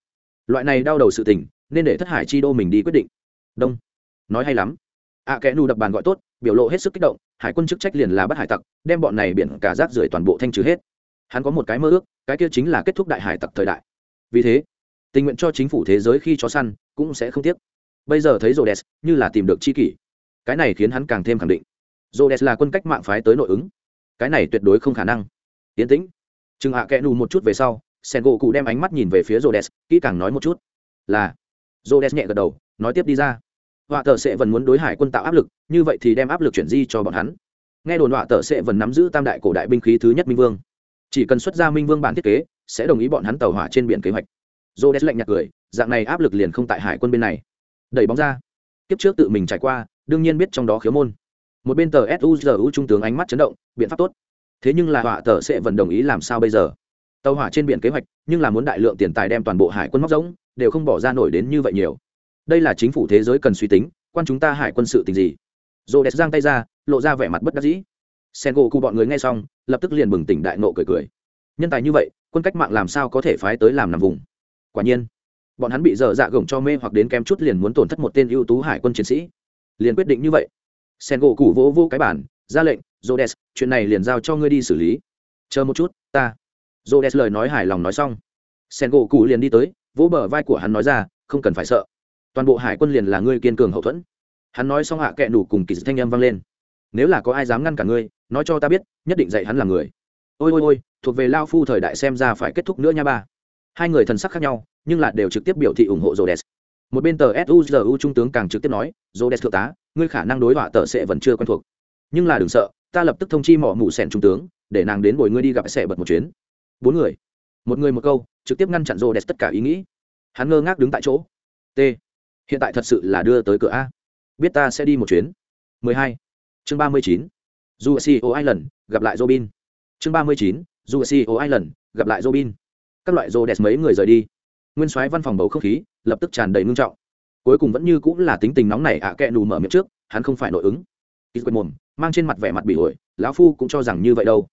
Loại này đau đầu sự tình, nên để thất hải chi đô mình đi quyết định. Đông. Nói hay lắm. À kẽ nù đập bàn gọi tốt, biểu lộ hết sức kích động, hải quân chức trách liền là bắt hải tặc, đem bọn này biển cả rác rưởi toàn bộ thanh trừ hết. Hắn có một cái mơ ước, cái kia chính là kết thúc đại hải tặc thời đại. Vì thế, tình nguyện cho chính phủ thế giới khi chó săn cũng sẽ không tiếc. Bây giờ thấy rô đès như là tìm được c h i kỷ. Cái này khiến hắn càng thêm khẳng định. Rô đès là quân cách mạng phái tới nội ứng. Cái này tuyệt đối không khả năng. Yến tĩnh. Chừng hạ kẽ nù một chút về sau sen gỗ cụ đem ánh mắt nhìn về phía rô đès kỹ càng nói một chút. Là. Rô đès nhẹ gật đầu nói tiếp đi ra. Họa tờ sẽ vẫn muốn đối hải quân tạo áp lực như vậy thì đem áp lực chuyển di cho bọn hắn. Nghe đồn họa tờ sẽ vẫn nắm giữ tam đại cổ đại binh khí thứ nhất minh vương chỉ cần xuất ra minh vương bản thiết kế, sẽ đồng ý bọn hắn tàu hỏa trên biển kế hoạch. Dô đét lạnh nhạt cười, dạng này áp lực liền không tại hải quân bên này. Đẩy bóng ra. Kiếp trước tự mình trải qua, đương nhiên biết trong đó khiếu môn. Một bên tờ suzu trung tướng ánh mắt chấn động, biện pháp tốt. Thế nhưng là họa tờ sẽ vẫn đồng ý làm sao bây giờ? Tàu hỏa trên biển kế hoạch, nhưng là muốn đại lượng tiền tài đem toàn bộ hải quân móc giống đều không bỏ ra nổi đến như vậy nhiều. Đây là chính phủ thế giới cần suy tính, quan chúng ta hải quân sự tình gì? Dồ đẹp giang tay ra, lộ ra vẻ mặt bất đắc dĩ sen gỗ cụ bọn người nghe xong, lập tức liền bừng tỉnh đại nộ cười cười. Nhân tài như vậy, quân cách mạng làm sao có thể phái tới làm nằm vùng? Quả nhiên, bọn hắn bị dở dạ gồng cho mê hoặc đến kém chút liền muốn tổn thất một tên ưu tú hải quân chiến sĩ. Liền quyết định như vậy. Sen gỗ cụ vỗ vô cái bản ra lệnh jodes chuyện này liền giao cho ngươi đi xử lý. Chờ một chút, ta. Jodes lời nói hài lòng nói xong. Sen gỗ cụ liền đi tới, vỗ bờ vai của hắn nói ra, không cần phải sợ. Toàn bộ hải quân liền là ngươi kiên cường hậu thuẫn. Hắn nói xong hạ kệ đủ cùng kỳ thanh âm vang lên nếu là có ai dám ngăn cả ngươi, nói cho ta biết, nhất định dạy hắn là người. Ôi ôi ôi, thuộc về lao phu thời đại xem ra phải kết thúc nữa nha ba. Hai người thần sắc khác nhau, nhưng là đều trực tiếp biểu thị ủng hộ rô đès một bên tờ suzu trung tướng càng trực tiếp nói rô đès thượng tá, ngươi khả năng đối họa tờ sẽ vẫn chưa quen thuộc. Nhưng là đừng sợ, ta lập tức thông chi mỏ mụ sẻn trung tướng, để nàng đến bồi ngươi đi gặp sẻ bật một chuyến. Bốn người. Một người một câu, trực tiếp ngăn chặn rô đès tất cả ý nghĩ. Hắn ngơ ngác đứng tại chỗ. T, hiện tại thật sự là đưa tới cửa a. Biết ta sẽ đi một chuyến. 12 chương 39. dù Island, gặp lại Robin. Chương 39. dù Island, gặp lại Robin. Các loại rô đẹp mấy người rời đi. Nguyên soái văn phòng bầu không khí lập tức tràn đầy ngưng trọng. Cuối cùng vẫn như cũng là tính tình nóng này ạ à kẹ nù mở miệng trước, hắn không phải nội ứng. Ít quên mồm, mang trên mặt vẻ mặt bị ổi, lão phu cũng cho rằng như vậy đâu.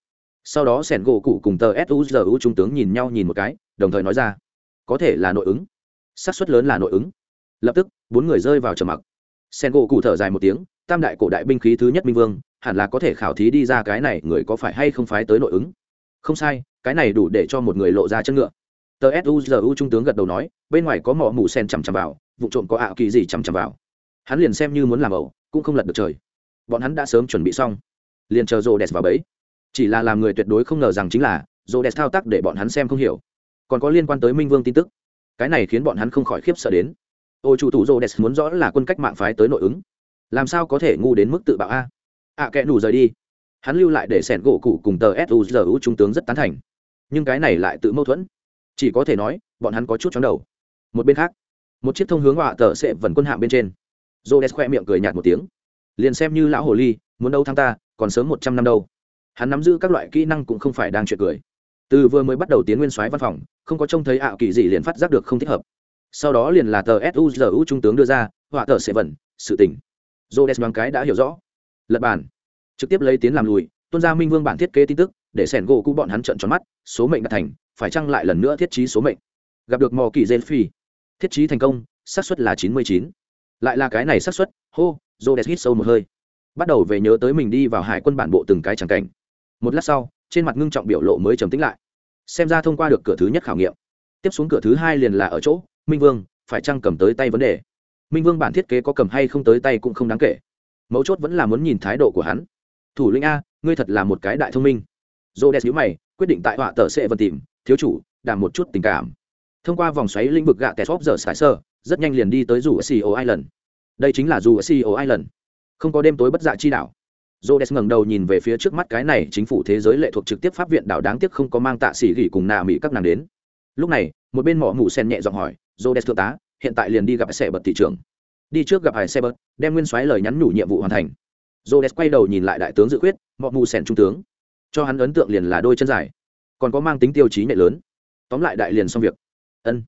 Sau đó sẻn gỗ cụ cùng tờ suzu trung tướng nhìn nhau nhìn một cái, đồng thời nói ra, có thể là nội ứng. Xác suất lớn là nội ứng. Lập tức, bốn người rơi vào trầm mặc. Sẻn gỗ cụ thở dài một tiếng tam đại cổ đại binh khí thứ nhất minh vương, hẳn là có thể khảo thí đi ra cái này người có phải hay không phái tới nội ứng. Không sai, cái này đủ để cho một người lộ ra chân ngựa. Tờ suzu trung tướng gật đầu nói, bên ngoài có mỏ mù sen chằm chằm vào, vụ trộm có ảo kỳ gì chằm chằm vào. Hắn liền xem như muốn làm ẩu, cũng không lật được trời. Bọn hắn đã sớm chuẩn bị xong. Liền chờ rô đẹp vào bẫy. Chỉ là làm người tuyệt đối không ngờ rằng chính là rô đẹp thao tác để bọn hắn xem không hiểu. Còn có liên quan tới minh vương tin tức. Cái này khiến bọn hắn không khỏi khiếp sợ đến. Ôi chủ tủ rô đẹp muốn rõ là quân cách mạng phái tới nội ứng làm sao có thể ngu đến mức tự bạo a? À, ạ kẽ nù rời đi. Hắn lưu lại để sẻn gỗ cụ cùng tờ suzu trung tướng rất tán thành. Nhưng cái này lại tự mâu thuẫn. Chỉ có thể nói, bọn hắn có chút chóng đầu. Một bên khác, một chiếc thông hướng họa tờ sẽ vần quân hạm bên trên. Rô đès khoe miệng cười nhạt một tiếng. Liền xem như lão hồ ly, muốn đâu thăng ta, còn sớm một trăm năm đâu. Hắn nắm giữ các loại kỹ năng cũng không phải đang chuyện cười. Từ vừa mới bắt đầu tiến nguyên soái văn phòng, không có trông thấy ảo kỳ gì liền phát giác được không thích hợp. Sau đó liền là tờ suzu trung tướng đưa ra, họa tờ sẽ vần sự tỉnh Rhodes đoán cái đã hiểu rõ. Lật bàn. Trực tiếp lấy tiến làm lùi tuân ra minh vương bản thiết kế tin tức, để sẻn gỗ cũ bọn hắn trợn tròn mắt, số mệnh đã thành, phải chăng lại lần nữa thiết trí số mệnh? Gặp được mò kỳ gen thiết trí thành công, xác suất là chín mươi chín. Lại là cái này xác suất, hô, Rhodes hít sâu một hơi. Bắt đầu về nhớ tới mình đi vào hải quân bản bộ từng cái chẳng cảnh. Một lát sau, trên mặt ngưng trọng biểu lộ mới trầm tĩnh lại. Xem ra thông qua được cửa thứ nhất khảo nghiệm. Tiếp xuống cửa thứ hai liền là ở chỗ, minh vương, phải chăng cầm tới tay vấn đề? Minh vương bản thiết kế có cầm hay không tới tay cũng không đáng kể mấu chốt vẫn là muốn nhìn thái độ của hắn thủ lĩnh a ngươi thật là một cái đại thông minh dô đès nhữ mày quyết định tại họa tờ sẽ vân tìm thiếu chủ đảm một chút tình cảm thông qua vòng xoáy lĩnh vực gạ tè xóp giờ sải sơ rất nhanh liền đi tới dù ở Island. Đây chính là dù ở Island. Không có đêm tối bất dạ chi đảo. Rhodes ngẩng đầu nhìn về phía trước mắt cái này chính phủ thế giới lệ thuộc trực tiếp pháp viện đảo đáng tiếc không có mang tạ sĩ gỉ cùng nà mỹ các nàng đến. Lúc này, một bên mỏ mù sen nhẹ giọng hỏi, "Rhodes thượng tá, hiện tại liền đi gặp xe bật thị trường." Đi trước gặp hải xe bật, đem nguyên soái lời nhắn nhủ nhiệm vụ hoàn thành. Rhodes quay đầu nhìn lại đại tướng dự quyết, mỏ mù sẻn trung tướng. Cho hắn ấn tượng liền là đôi chân dài, còn có mang tính tiêu chí nhẹ lớn. Tóm lại đại liền xong việc. Ân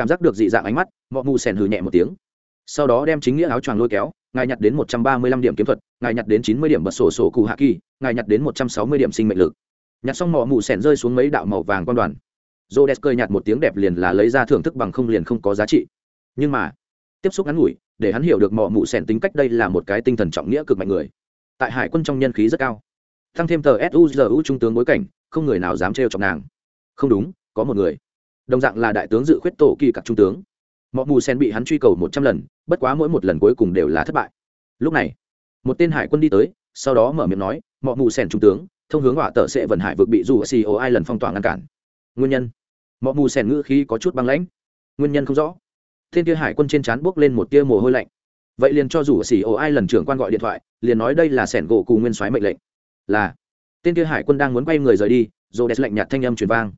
cảm giác được dị dạng ánh mắt mọi mù sẻn hừ nhẹ một tiếng sau đó đem chính nghĩa áo choàng lôi kéo ngài nhặt đến một trăm ba mươi lăm điểm kiếm thuật ngài nhặt đến chín mươi điểm bật sổ sổ cụ hạ kỳ ngài nhặt đến một trăm sáu mươi điểm sinh mệnh lực nhặt xong mỏ mù sẻn rơi xuống mấy đạo màu vàng quan đoàn j o d e s cười nhặt một tiếng đẹp liền là lấy ra thưởng thức bằng không liền không có giá trị nhưng mà, tiếp xúc ngắn ngủi, để hắn hiểu được mỏ mù sẻn tính cách đây là một cái tinh thần trọng nghĩa cực mạnh người. Tại hải quân trong nhân khí rất cao. Thăng thêm tờ suzu trung tướng bối cảnh, không người nào dám trêu chọc nàng. Không đúng, có một người. Đồng dạng là đại tướng dự khuyết tổ kỳ các trung tướng. Mọ mù sen bị hắn truy cầu một trăm lần, bất quá mỗi một lần cuối cùng đều là thất bại. Lúc này, một tên hải quân đi tới, sau đó mở miệng nói, mọ mù sen trung tướng, thông hướng hỏa tờ sẽ vận hải vực bị dù ceo ai lần phong tỏa ngăn cản. Nguyên nhân. Mọ mù sen ngữ khí có chút băng lãnh. Nguyên nhân không rõ thiên kia hải quân trên trán buốc lên một tia mồ hôi lạnh vậy liền cho dù ceo ai lần trưởng quan gọi điện thoại liền nói đây là sẻn gỗ cù nguyên soái mệnh lệnh là tên kia hải quân đang muốn quay người rời đi rồi đẹp lệnh nhạt thanh âm truyền vang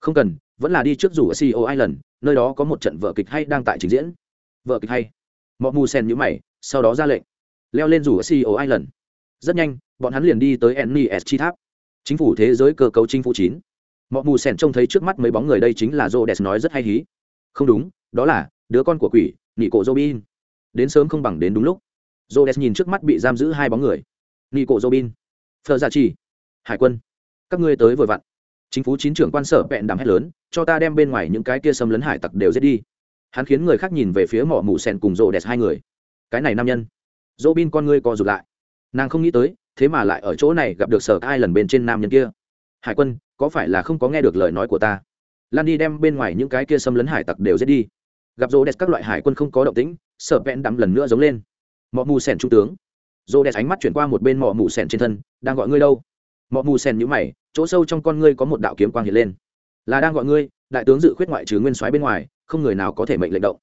không cần vẫn là đi trước rủ ở CEO Island, nơi đó có một trận vở kịch hay đang tại trình diễn. Vở kịch hay. mọi mù sen nhíu mày, sau đó ra lệnh, leo lên rủ ở CEO Island. Rất nhanh, bọn hắn liền đi tới NES chi tháp. Chính phủ thế giới cơ cấu chính phủ chín. mọi mù sen trông thấy trước mắt mấy bóng người đây chính là Rhodes nói rất hay hí. Không đúng, đó là đứa con của quỷ, Nị Cổ Robin. Đến sớm không bằng đến đúng lúc. Rhodes nhìn trước mắt bị giam giữ hai bóng người. Nị Cổ Robin, Phở gia Chỉ, Hải quân. Các ngươi tới vừa vặn. Chính phủ chín trưởng quan sở vẹn đàm hét lớn cho ta đem bên ngoài những cái kia xâm lấn hải tặc đều giết đi. Hắn khiến người khác nhìn về phía mỏ mù sen cùng rộ đẹp hai người. Cái này nam nhân. Dỗ bin con ngươi co rụt lại. Nàng không nghĩ tới thế mà lại ở chỗ này gặp được sở ai lần bên trên nam nhân kia. Hải quân có phải là không có nghe được lời nói của ta? Lan đi đem bên ngoài những cái kia xâm lấn hải tặc đều giết đi gặp rô đẹp các loại hải quân không có động tĩnh sở vẹn đắm lần nữa giống lên. Mọ mù sẻn trung tướng. Rô đẹp ánh mắt chuyển qua một bên mọ mù sẻn trên thân, đang gọi ngươi đâu? Mọ mù sẻn nhữ mày, chỗ sâu trong con ngươi có một đạo kiếm quang hiện lên. Là đang gọi ngươi, đại tướng dự khuyết ngoại trừ nguyên soái bên ngoài, không người nào có thể mệnh lệnh động.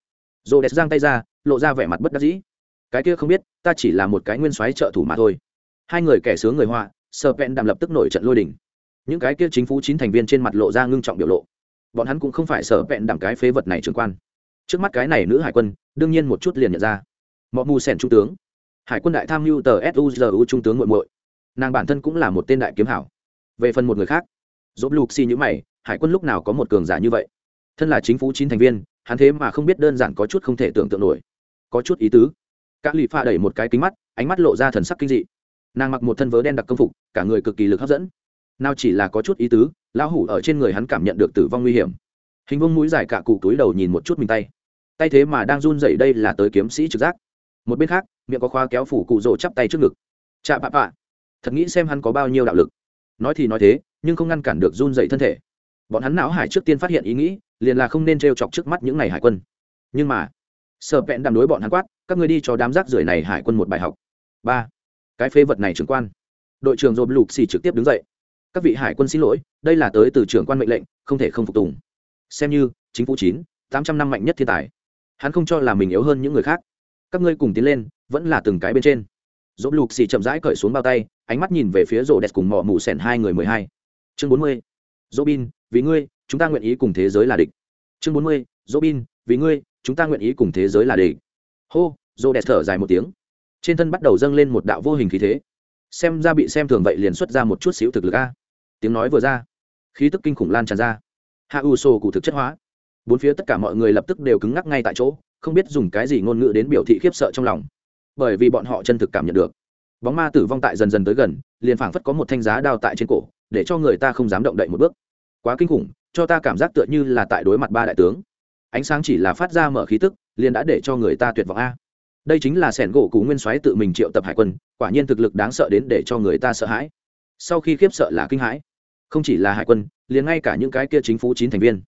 Rô đẹp giang tay ra, lộ ra vẻ mặt bất đắc dĩ. Cái kia không biết, ta chỉ là một cái nguyên soái trợ thủ mà thôi. Hai người kẻ sướng người họa sở vẹn đàm lập tức nổi trận lôi đình. Những cái kia chính phủ chín thành viên trên mặt lộ ra ngưng trọng biểu lộ. Bọn hắn cũng không phải sở vẹn đàm cái phế vật này trường quan trước mắt cái này nữ hải quân, đương nhiên một chút liền nhận ra. Mọi mù sẻn trung tướng. Hải quân đại tham mưu tờ suzu trung tướng muội muội. Nàng bản thân cũng là một tên đại kiếm hảo. Về phần một người khác dốt lục xì như mày, hải quân lúc nào có một cường giả như vậy? Thân là chính phủ chín thành viên, hắn thế mà không biết đơn giản có chút không thể tưởng tượng nổi. Có chút ý tứ. Các lì pha đẩy một cái kính mắt, ánh mắt lộ ra thần sắc kinh dị. Nàng mặc một thân vớ đen đặc công phục, cả người cực kỳ lực hấp dẫn. Nào chỉ là có chút ý tứ, lão hủ ở trên người hắn cảm nhận được tử vong nguy hiểm hình vông mũi dài cả cụ túi đầu nhìn một chút mình tay. Tay thế mà đang run dậy đây là tới kiếm sĩ trực giác. Một bên khác, miệng có khoa kéo phủ cụ rỗ chắp tay trước ngực. Chạ bạ bạ thật nghĩ xem hắn có bao nhiêu đạo lực. Nói thì nói thế, nhưng không ngăn cản được run dậy thân thể. Bọn hắn não hải trước tiên phát hiện ý nghĩ, liền là không nên t chọc trước mắt những n à y hải quân. Nhưng mà, sợ vẹn đàm đối bọn hắn quát, các người đi cho đám rác rưởi này hải quân một bài học. Ba, cái phế vật này trưởng quan. Đội trưởng dồn lục xì trực tiếp đứng dậy. Các vị hải quân xin lỗi, đây là tới từ trưởng quan mệnh lệnh, không thể không phục tùng xem như, chính phủ chín, tám trăm năm mạnh nhất thiên tài. Hắn không cho là mình yếu hơn những người khác. Các ngươi cùng tiến lên, vẫn là từng cái bên trên. Dỗ lục xì chậm rãi cởi xuống bao tay, ánh mắt nhìn về phía rổ đẹp cùng mỏ mù sẻn hai người mười hai. Chương bốn mươi. Dỗ bin, vì ngươi, chúng ta nguyện ý cùng thế giới là địch. Chương bốn mươi. Dỗ bin, vì ngươi, chúng ta nguyện ý cùng thế giới là địch. Hô rổ đẹp thở dài một tiếng. Trên thân bắt đầu dâng lên một đạo vô hình khí thế. Xem ra bị xem thường vậy liền xuất ra một chút xíu thực lực a. Tiếng nói vừa ra, khí tức kinh khủng lan tràn ra hạ ủ sổ cụ thực chất hóa. Bốn phía tất cả mọi người lập tức đều cứng ngắc ngay tại chỗ, không biết dùng cái gì ngôn ngữ đến biểu thị khiếp sợ trong lòng. Bởi vì bọn họ chân thực cảm nhận được, bóng ma tử vong tại dần dần tới gần, liền phảng phất có một thanh giá đao tại trên cổ, để cho người ta không dám động đậy một bước. Quá kinh khủng, cho ta cảm giác tựa như là tại đối mặt ba đại tướng. Ánh sáng chỉ là phát ra mở khí tức, liền đã để cho người ta tuyệt vọng a. Đây chính là sẻn gỗ cú nguyên soái tự mình triệu tập hải quân, quả nhiên thực lực đáng sợ đến để cho người ta sợ hãi. Sau khi khiếp sợ là kinh hãi không chỉ là hải quân, liền ngay cả những cái kia chính phủ chín thành viên.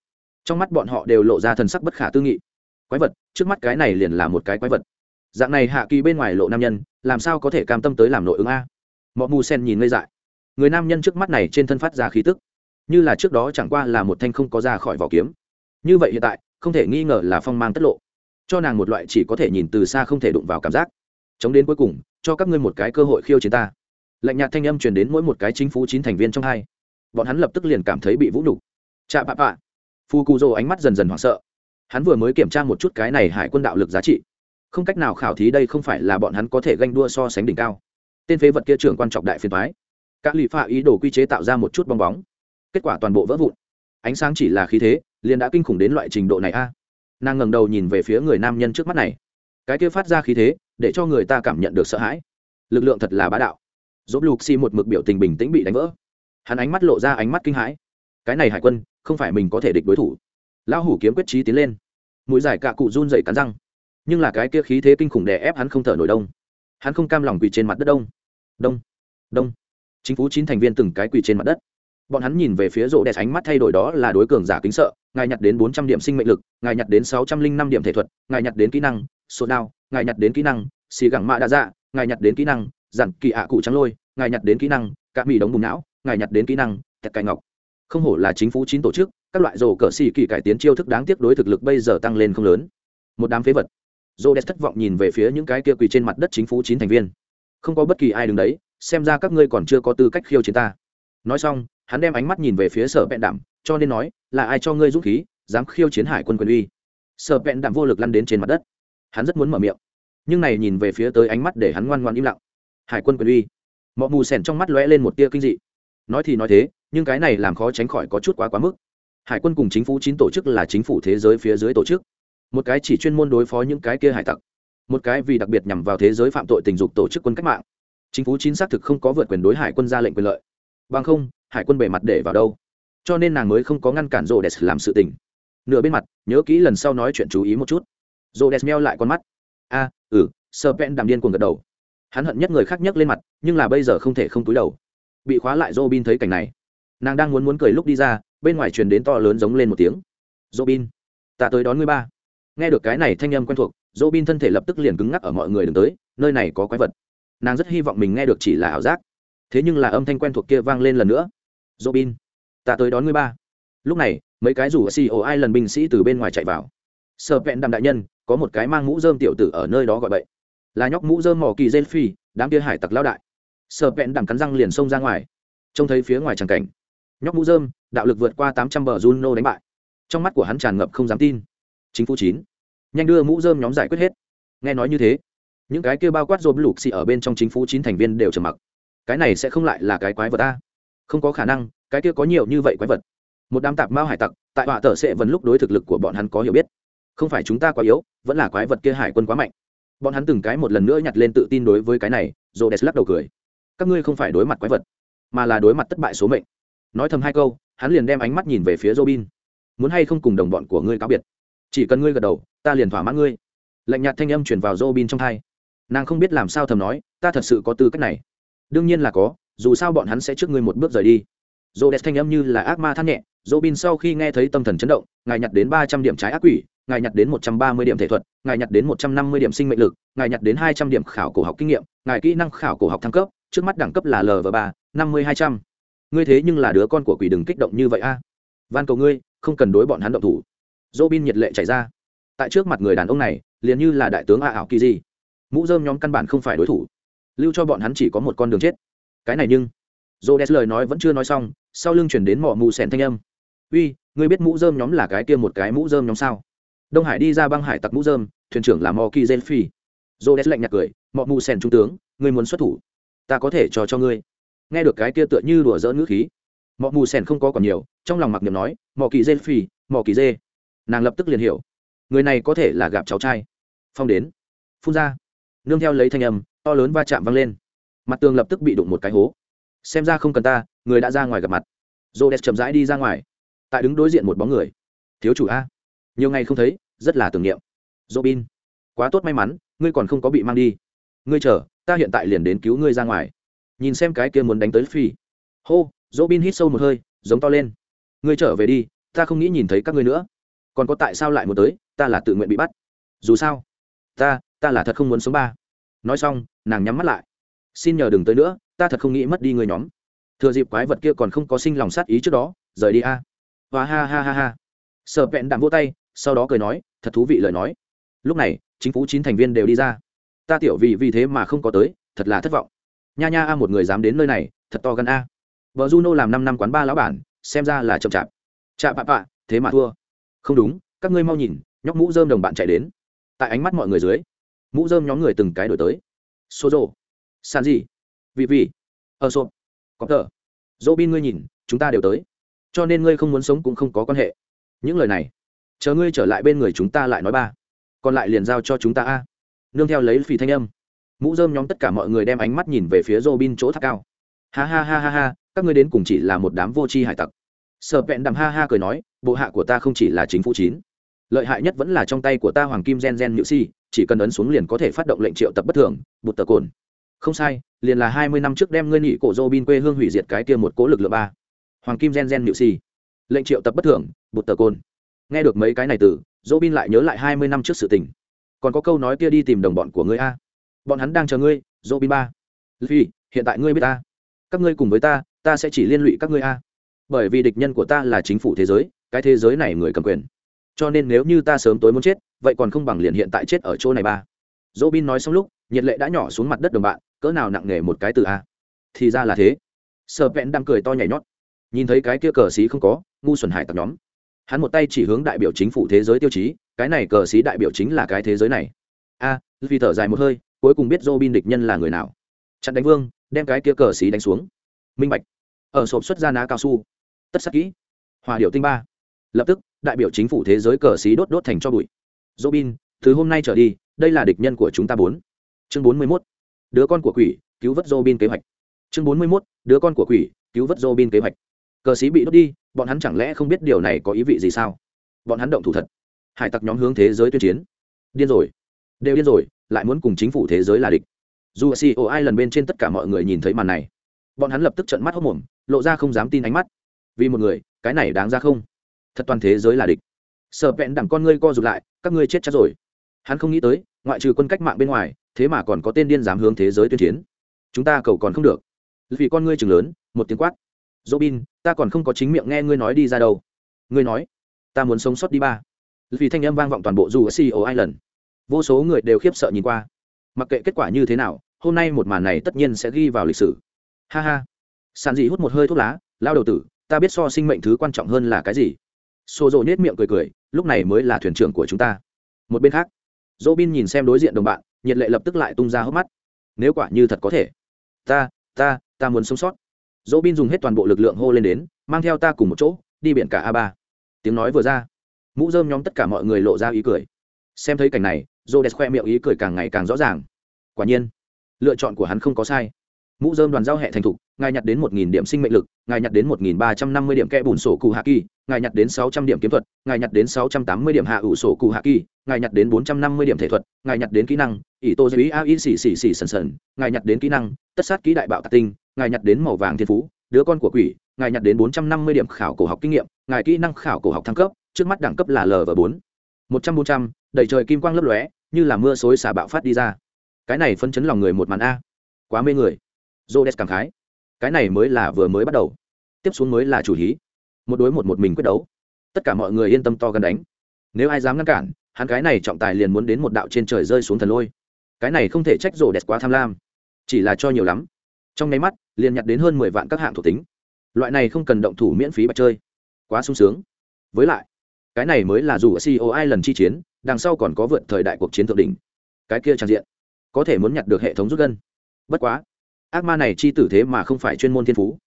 Trong mắt bọn họ đều lộ ra thần sắc bất khả tư nghị. Quái vật, trước mắt cái này liền là một cái quái vật. Dạng này hạ kỳ bên ngoài lộ nam nhân, làm sao có thể cam tâm tới làm nội ứng a? Mọi mù sen nhìn ngây dại. Người nam nhân trước mắt này trên thân phát ra khí tức, như là trước đó chẳng qua là một thanh không có ra khỏi vỏ kiếm. Như vậy hiện tại, không thể nghi ngờ là phong mang tất lộ. Cho nàng một loại chỉ có thể nhìn từ xa không thể đụng vào cảm giác. Chống đến cuối cùng, cho các ngươi một cái cơ hội khiêu chiến ta. Lạnh nhạt thanh âm truyền đến mỗi một cái chính phủ chín thành viên trong hai bọn hắn lập tức liền cảm thấy bị vũ nhục. Chạ bạ bạ phu cu dô ánh mắt dần dần hoảng sợ. Hắn vừa mới kiểm tra một chút cái này hải quân đạo lực giá trị. Không cách nào khảo thí đây không phải là bọn hắn có thể ganh đua so sánh đỉnh cao. Tên phế vật kia trưởng quan trọng đại phiền thoái các lì phạ ý đồ quy chế tạo ra một chút bong bóng. Kết quả toàn bộ vỡ vụn. Ánh sáng chỉ là khí thế, liền đã kinh khủng đến loại trình độ này a. Nàng ngẩng đầu nhìn về phía người nam nhân trước mắt này. Cái kia phát ra khí thế, để cho người ta cảm nhận được sợ hãi. Lực lượng thật là bá đạo. Dốt lục xi một mực biểu tình bình tĩnh bị đánh vỡ hắn ánh mắt lộ ra ánh mắt kinh hãi. Cái này hải quân, không phải mình có thể địch đối thủ. Lão hủ kiếm quyết trí tiến lên. Mũi giải cạ cụ run dậy cắn răng. Nhưng là cái kia khí thế kinh khủng đè ép hắn không thở nổi đông. Hắn không cam lòng quỳ trên mặt đất đông. Đông. Đông. Chính phủ chín thành viên từng cái quỳ trên mặt đất. Bọn hắn nhìn về phía rộ đẹp ánh mắt thay đổi đó là đối cường giả kính sợ, ngài nhặt đến bốn trăm điểm sinh mệnh lực, ngài nhặt đến sáu trăm linh năm điểm thể thuật, ngài nhặt đến kỹ năng, số đao, ngài nhặt đến kỹ năng, xì gẳng mạ đa dạ ngài nhặt đến kỹ năng dặn kỳ ạ cụ trắng lôi, ngài nhặt đến kỹ năng cạ mỹ đống bùng não ngài nhặt đến kỹ năng, tẹt cài ngọc. Không hổ là chính phủ chín tổ chức, các loại rổ cờ xì kỳ cải tiến chiêu thức đáng tiếc đối thực lực bây giờ tăng lên không lớn. Một đám phế vật. Rô đès thất vọng nhìn về phía những cái kia quỳ trên mặt đất chính phủ chín thành viên. Không có bất kỳ ai đứng đấy, xem ra các ngươi còn chưa có tư cách khiêu chiến ta. Nói xong, hắn đem ánh mắt nhìn về phía sở bẹn đảm cho nên nói, là ai cho ngươi dũng khí, dám khiêu chiến hải quân quyền uy? Sở bẹn đảm vô lực lăn đến trên mặt đất. Hắn rất muốn mở miệng, nhưng này nhìn về phía tới ánh mắt để hắn ngoan ngoan im lặng. Hải quân quyền uy? Mọi mù sèn trong mắt lóe lên một tia kinh dị nói thì nói thế, nhưng cái này làm khó tránh khỏi có chút quá quá mức. Hải quân cùng chính phủ chín tổ chức là chính phủ thế giới phía dưới tổ chức. Một cái chỉ chuyên môn đối phó những cái kia hải tặc. Một cái vì đặc biệt nhằm vào thế giới phạm tội tình dục tổ chức quân cách mạng. Chính phủ chín xác thực không có vượt quyền đối hải quân ra lệnh quyền lợi. Bằng không, hải quân bề mặt để vào đâu. Cho nên nàng mới không có ngăn cản rô đès làm sự tình. Nửa bên mặt, nhớ kỹ lần sau nói chuyện chú ý một chút. Rô đès meo lại con mắt. A ừ sơ pen đàm điên cuồng gật đầu. Hắn hận nhất người khác nhấc lên mặt, nhưng là bây giờ không thể không túi đầu bị khóa lại robin thấy cảnh này. Nàng đang muốn muốn cười lúc đi ra, bên ngoài truyền đến to lớn giống lên một tiếng. Robin, ta tới đón ngươi ba. Nghe được cái này thanh âm quen thuộc, robin thân thể lập tức liền cứng ngắc ở mọi người đừng tới, nơi này có quái vật. Nàng rất hy vọng mình nghe được chỉ là ảo giác. Thế nhưng là âm thanh quen thuộc kia vang lên lần nữa. Robin, ta tới đón ngươi ba. Lúc này, mấy cái rủ ceo ai lần binh sĩ từ bên ngoài chạy vào. Sợ vẹn đàm đại nhân, có một cái mang mũ dơm tiểu tử ở nơi đó gọi bậy. Là nhóc mũ dơm mỏ kỳ dê phi đám kia hải tặc lao đại sợ vẹn đàm cắn răng liền xông ra ngoài. Trông thấy phía ngoài tràng cảnh. Nhóc mũ dơm đạo lực vượt qua tám trăm bờ juno đánh bại. Trong mắt của hắn tràn ngập không dám tin. Chính phủ chín. Nhanh đưa mũ dơm nhóm giải quyết hết. Nghe nói như thế, những cái kia bao quát dồn lục xì ở bên trong chính phủ chín thành viên đều trầm mặc. Cái này sẽ không lại là cái quái vật ta. Không có khả năng, cái kia có nhiều như vậy quái vật. Một đám tạp mao hải tặc, tại họa tờ sẽ vẫn lúc đối thực lực của bọn hắn có hiểu biết. Không phải chúng ta quá yếu, vẫn là quái vật kia hải quân quá mạnh. Bọn hắn từng cái một lần nữa nhặt lên tự tin đối với cái này rồi đẹp lắc đầu cười các ngươi không phải đối mặt quái vật, mà là đối mặt thất bại số mệnh. Nói thầm hai câu, hắn liền đem ánh mắt nhìn về phía robin. Muốn hay không cùng đồng bọn của ngươi cáo biệt? Chỉ cần ngươi gật đầu, ta liền thỏa mãn ngươi. Lạnh nhạt thanh âm chuyển vào robin trong thai. Nàng không biết làm sao thầm nói, ta thật sự có tư cách này. Đương nhiên là có, dù sao bọn hắn sẽ trước ngươi một bước rời đi. Dô đẹp thanh âm như là ác ma than nhẹ, robin sau khi nghe thấy tâm thần chấn động, ngài nhặt đến ba trăm điểm trái ác quỷ, ngài nhặt đến một trăm ba mươi điểm thể thuật, ngài nhặt đến một trăm năm mươi điểm sinh mệnh lực, ngài nhặt đến hai trăm điểm khảo cổ học kinh nghiệm, ngài kỹ năng khảo cổ học thăng cấp trước mắt đẳng cấp là l và ba, năm mươi hai trăm. Ngươi thế nhưng là đứa con của quỷ đừng kích động như vậy a. Van cầu ngươi, không cần đối bọn hắn động thủ. Dỗ bin nhiệt lệ chảy ra. Tại trước mặt người đàn ông này, liền như là đại tướng a ảo kỳ di mũ dơm nhóm căn bản không phải đối thủ. Lưu cho bọn hắn chỉ có một con đường chết. Cái này nhưng dô đès lời nói vẫn chưa nói xong, sau lưng chuyển đến mỏ mù sèn thanh âm. Uy, ngươi biết mũ dơm nhóm là cái kia một cái mũ dơm nhóm sao? Đông hải đi ra băng hải tặc mũ dơm thuyền trưởng là mò kỳ gen phi dô đès lạnh nhạt cười mọ mù sèn trung tướng, ngươi muốn xuất thủ ta có thể cho cho ngươi. Nghe được cái kia tựa như đùa dỡ ngữ khí mọi mù sèn không có còn nhiều, trong lòng mặc niệm nói, mọ kỳ dê phì mọ kỳ dê. Nàng lập tức liền hiểu, người này có thể là gặp cháu trai. Phong đến, phun ra, nương theo lấy thanh âm, to lớn va chạm văng lên. Mặt tường lập tức bị đụng một cái hố. Xem ra không cần ta, người đã ra ngoài gặp mặt. Rô đès chậm rãi đi ra ngoài, tại đứng đối diện một bóng người. Thiếu chủ a. Nhiều ngày không thấy, rất là tưởng niệm. Dô bin quá tốt may mắn, ngươi còn không có bị mang đi. Ngươi chờ ta hiện tại liền đến cứu ngươi ra ngoài. Nhìn xem cái kia muốn đánh tới phi hô dỗ bin hít sâu một hơi, giống to lên. Ngươi trở về đi, ta không nghĩ nhìn thấy các ngươi nữa. Còn có tại sao lại muốn tới, ta là tự nguyện bị bắt. Dù sao, ta ta là thật không muốn sống ba. Nói xong, nàng nhắm mắt lại. Xin nhờ đừng tới nữa, ta thật không nghĩ mất đi người nhóm. Thừa dịp quái vật kia còn không có sinh lòng sát ý trước đó, rời đi a. Và ha ha ha ha. Sợ vẹn đạm vô tay, sau đó cười nói, thật thú vị lời nói. Lúc này, chính phủ chín thành viên đều đi ra ta tiểu vì vì thế mà không có tới, thật là thất vọng. Nha nha a, một người dám đến nơi này, thật to gần a. Vợ juno làm năm năm quán ba lão bản, xem ra là chậm chạp. Chạp bạ bạ thế mà thua. Không đúng, các ngươi mau nhìn, nhóc mũ dơm đồng bạn chạy đến. Tại ánh mắt mọi người dưới, mũ dơm nhóm người từng cái đổi tới. Số rộ san gì vị vị ở sộp có tờ dỗ bin ngươi nhìn, chúng ta đều tới. Cho nên ngươi không muốn sống cũng không có quan hệ. Những lời này, chờ ngươi trở lại bên người chúng ta lại nói ba. Còn lại liền giao cho chúng ta a nương theo lấy phi thanh âm. Mũ dơm nhóm tất cả mọi người đem ánh mắt nhìn về phía robin bin chỗ tháp cao. Ha ha ha ha ha, các ngươi đến cùng chỉ là một đám vô tri hải tặc. Sợ vẹn đầm ha ha cười nói, bộ hạ của ta không chỉ là chính phủ chín. Lợi hại nhất vẫn là trong tay của ta hoàng kim gen gen nhự si, chỉ cần ấn xuống liền có thể phát động lệnh triệu tập bất thường, bụt tờ cồn. Không sai, liền là hai mươi năm trước đem ngươi nhị cổ robin bin quê hương hủy diệt cái kia một cố lực lượng ba. Hoàng kim gen gen nhự si. Lệnh triệu tập bất thường, bụt tờ cồn. Nghe được mấy cái này từ, robin bin lại nhớ lại hai mươi năm trước sự tình còn có câu nói kia đi tìm đồng bọn của ngươi a. Bọn hắn đang chờ ngươi dỗ bin ba. Vì hiện tại ngươi biết ta. Các ngươi cùng với ta ta sẽ chỉ liên lụy các ngươi a. Bởi vì địch nhân của ta là chính phủ thế giới, cái thế giới này người cầm quyền. Cho nên nếu như ta sớm tối muốn chết, vậy còn không bằng liền hiện tại chết ở chỗ này ba. Dỗ bin nói xong lúc, nhiệt lệ đã nhỏ xuống mặt đất đồng bạn, cỡ nào nặng nề một cái từ a. Thì ra là thế. Sợ vẹn đang cười to nhảy nhót. Nhìn thấy cái kia cờ xí không có, ngu xuẩn hải tập nhóm. Hắn một tay chỉ hướng đại biểu chính phủ thế giới tiêu chí cái này cờ xí đại biểu chính là cái thế giới này. A, vì thở dài một hơi, cuối cùng biết dô bin địch nhân là người nào. Chặn đánh vương, đem cái kia cờ xí đánh xuống. Minh bạch. Ở sộp xuất ra ná cao su. Tất sắc kỹ. Hòa điệu tinh ba. Lập tức, đại biểu chính phủ thế giới cờ xí đốt đốt thành cho bụi. Robin từ hôm nay trở đi, đây là địch nhân của chúng ta bốn. Chương bốn mươi mốt. Đứa con của quỷ, cứu vớt robin kế hoạch. Chương bốn mươi mốt. Đứa con của quỷ, cứu vớt robin kế hoạch. Cờ xí bị đốt đi, bọn hắn chẳng lẽ không biết điều này có ý vị gì sao? Bọn hắn động thủ thật hải tặc nhóm hướng thế giới tuyên chiến. Điên rồi. Đều điên rồi, lại muốn cùng chính phủ thế giới là địch. Dù ceo ai lần bên trên tất cả mọi người nhìn thấy màn này, bọn hắn lập tức trận mắt hốc mồm, lộ ra không dám tin ánh mắt. Vì một người, cái này đáng ra không? Thật toàn thế giới là địch. Sợ vẹn đẳng con ngươi co rụt lại, các ngươi chết chắc rồi. Hắn không nghĩ tới, ngoại trừ quân cách mạng bên ngoài, thế mà còn có tên điên dám hướng thế giới tuyên chiến. Chúng ta cầu còn không được. Vì con ngươi chừng lớn, một tiếng quát. Dỗ bin ta còn không có chính miệng nghe ngươi nói đi ra đâu. Ngươi nói, ta muốn sống sót đi ba vì thanh âm vang vọng toàn bộ dù ở CEO Island. Vô số người đều khiếp sợ nhìn qua. Mặc kệ kết quả như thế nào, hôm nay một màn này tất nhiên sẽ ghi vào lịch sử. Ha ha. Sản dị hút một hơi thuốc lá, lao đầu tử, ta biết so sinh mệnh thứ quan trọng hơn là cái gì. Sô Dỗ nhếch miệng cười cười, lúc này mới là thuyền trưởng của chúng ta. Một bên khác, Robin nhìn xem đối diện đồng bạn, nhiệt lệ lập tức lại tung ra hốc mắt. Nếu quả như thật có thể, ta, ta, ta muốn sống sót. Robin dùng hết toàn bộ lực lượng hô lên đến, mang theo ta cùng một chỗ, đi biển cả a ba. Tiếng nói vừa ra, mũ rơm nhóm tất cả mọi người lộ ra ý cười. Xem thấy cảnh này j khoe miệng ý cười càng ngày càng rõ ràng. Quả nhiên, lựa chọn của hắn không có sai. Mũ dơm đoàn giao hệ thành thục, ngài nhặt đến một nghìn điểm sinh mệnh lực, ngài nhặt đến một nghìn ba trăm năm mươi điểm kẽ bùn sổ cụ hạ kỳ, ngài nhặt đến sáu trăm điểm kiếm thuật, ngài nhặt đến sáu trăm tám mươi điểm hạ ủ sổ cụ hạ kỳ, ngài nhặt đến bốn trăm năm mươi điểm thể thuật, ngài nhặt đến kỹ năng, ỷ tô dây a y xì xì xì sần sần, ngài nhặt đến kỹ năng, tất sát kỹ đại bạo tạc tinh, ngài nhặt đến màu vàng thiên phú, đứa con của quỷ, ngài nhặt đến bốn trăm năm mươi điểm khảo cổ học kinh nghiệm, ngài kỹ năng khảo cổ học thăng cấp trước mắt đẳng cấp là lv bốn. Một trăm bốn trăm, đầy trời kim quang lấp lóe, như là mưa xối xả bạo phát đi ra. Cái này phân chấn lòng người một màn a. Quá mê người. J cảm khái. Cái này mới là vừa mới bắt đầu. Tiếp xuống mới là chủ hí. Một đối một một mình quyết đấu. Tất cả mọi người yên tâm to gần đánh. Nếu ai dám ngăn cản, hắn cái này trọng tài liền muốn đến một đạo trên trời rơi xuống thần lôi. Cái này không thể trách rổ đẹp quá tham lam. Chỉ là cho nhiều lắm. Trong nháy mắt, liền nhặt đến hơn mười vạn các hạng thuộc tính. Loại này không cần động thủ miễn phí bạch chơi. Quá sung sướng. Với lại cái này mới là dù ở CEO ai lần chi chiến, đằng sau còn có vượt thời đại cuộc chiến thượng đỉnh. Cái kia trang diện, có thể muốn nhặt được hệ thống rút gân. Bất quá, ác ma này chi tử thế mà không phải chuyên môn thiên phú.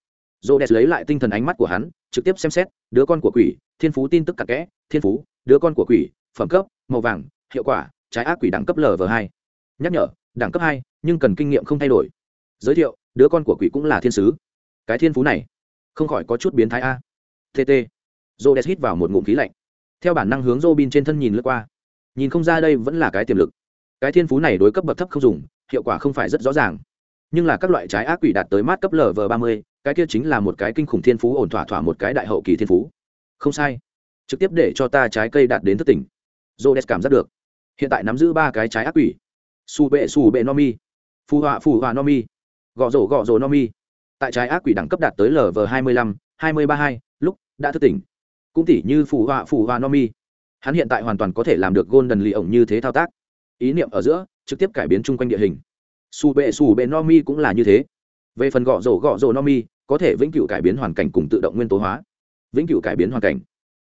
Dô đẹp lấy lại tinh thần ánh mắt của hắn, trực tiếp xem xét, đứa con của quỷ, thiên phú tin tức cặn kẽ, thiên phú, đứa con của quỷ, phẩm cấp, màu vàng, hiệu quả, trái ác quỷ đẳng cấp lv hai. Nhắc nhở, đẳng cấp hai, nhưng cần kinh nghiệm không thay đổi. Giới thiệu, đứa con của quỷ cũng là thiên sứ. Cái thiên phú này, không khỏi có chút biến thái a. Tt dô đẹp hít vào một ngụm khí lạnh theo bản năng hướng Robin trên thân nhìn lướt qua. Nhìn không ra đây vẫn là cái tiềm lực. Cái thiên phú này đối cấp bậc thấp không dùng, hiệu quả không phải rất rõ ràng. Nhưng là các loại trái ác quỷ đạt tới mát cấp lv ba mươi, cái kia chính là một cái kinh khủng thiên phú ổn thỏa thỏa một cái đại hậu kỳ thiên phú. Không sai. Trực tiếp để cho ta trái cây đạt đến thất tỉnh. J cảm giác được. Hiện tại nắm giữ ba cái trái ác quỷ. Su bệ su bệ no mi. Phù họa phù họa no mi. Gõ rổ gõ rổ no mi. Tại trái ác quỷ đẳng cấp đạt tới lv hai mươi lăm, hai mươi ba hai, lúc đã thức tỉnh cũng tỉ như phù họa phù họa no mi hắn hiện tại hoàn toàn có thể làm được gôn đần lì ổng như thế thao tác. Ý niệm ở giữa, trực tiếp cải biến chung quanh địa hình. Su bệ su bệ no mi cũng là như thế. Về phần gõ rổ gõ rổ no mi có thể vĩnh cửu cải biến hoàn cảnh cùng tự động nguyên tố hóa. Vĩnh cửu cải biến hoàn cảnh.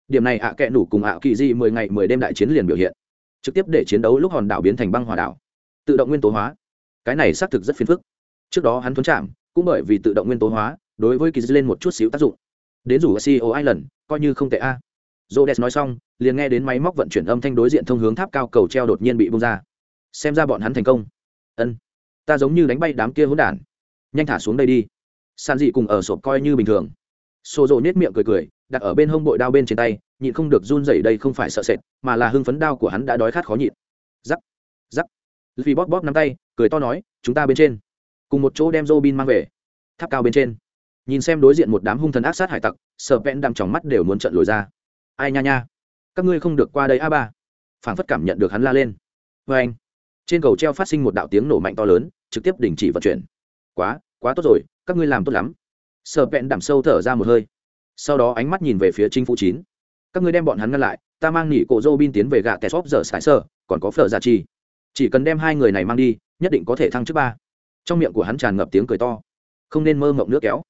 Điểm này ạ à kẽ nủ cùng ạ kỳ di mười ngày, mười đêm đại chiến liền biểu hiện. Trực tiếp để chiến đấu lúc hòn đảo biến thành băng hòa đảo. Tự động nguyên tố hóa. Cái này xác thực rất phiền phức. Trước đó hắn thuấn chạm, cũng bởi vì tự động nguyên tố hóa, đối với kỳ lên một chút xíu tác dụng đến rủ CEO Island, coi như không tệ a. Rhodes nói xong, liền nghe đến máy móc vận chuyển âm thanh đối diện thông hướng tháp cao cầu treo đột nhiên bị bung ra. Xem ra bọn hắn thành công. Ân, ta giống như đánh bay đám kia hỗn đản. Nhanh thả xuống đây đi. San dị cùng ở sộp coi như bình thường. Sô Dỗ nhếch miệng cười cười, đặt ở bên hông bội đao bên trên tay, nhịn không được run rẩy đây không phải sợ sệt, mà là hưng phấn đao của hắn đã đói khát khó nhịn. Rắc, rắc. Luffy bóp bóp nắm tay, cười to nói, chúng ta bên trên, cùng một chỗ đem Robin mang về. Tháp cao bên trên nhìn xem đối diện một đám hung thần ác sát hải tặc sợ vẹn đang tròng mắt đều muốn trận lồi ra. Ai nha nha, các ngươi không được qua đây a ba. Phảng phất cảm nhận được hắn la lên. Vê anh, trên cầu treo phát sinh một đạo tiếng nổ mạnh to lớn, trực tiếp đình chỉ vận chuyển. Quá quá tốt rồi, các ngươi làm tốt lắm. Sợ vẹn đảm sâu thở ra một hơi. Sau đó ánh mắt nhìn về phía chính phủ chín. Các ngươi đem bọn hắn ngăn lại, ta mang nghỉ cổ dô bin tiến về gạ tè xóp giờ sải sơ, còn có phở Giả chi chỉ cần đem hai người này mang đi, nhất định có thể thăng trước ba. Trong miệng của hắn tràn ngập tiếng cười to. Không nên mơ mộng nước kéo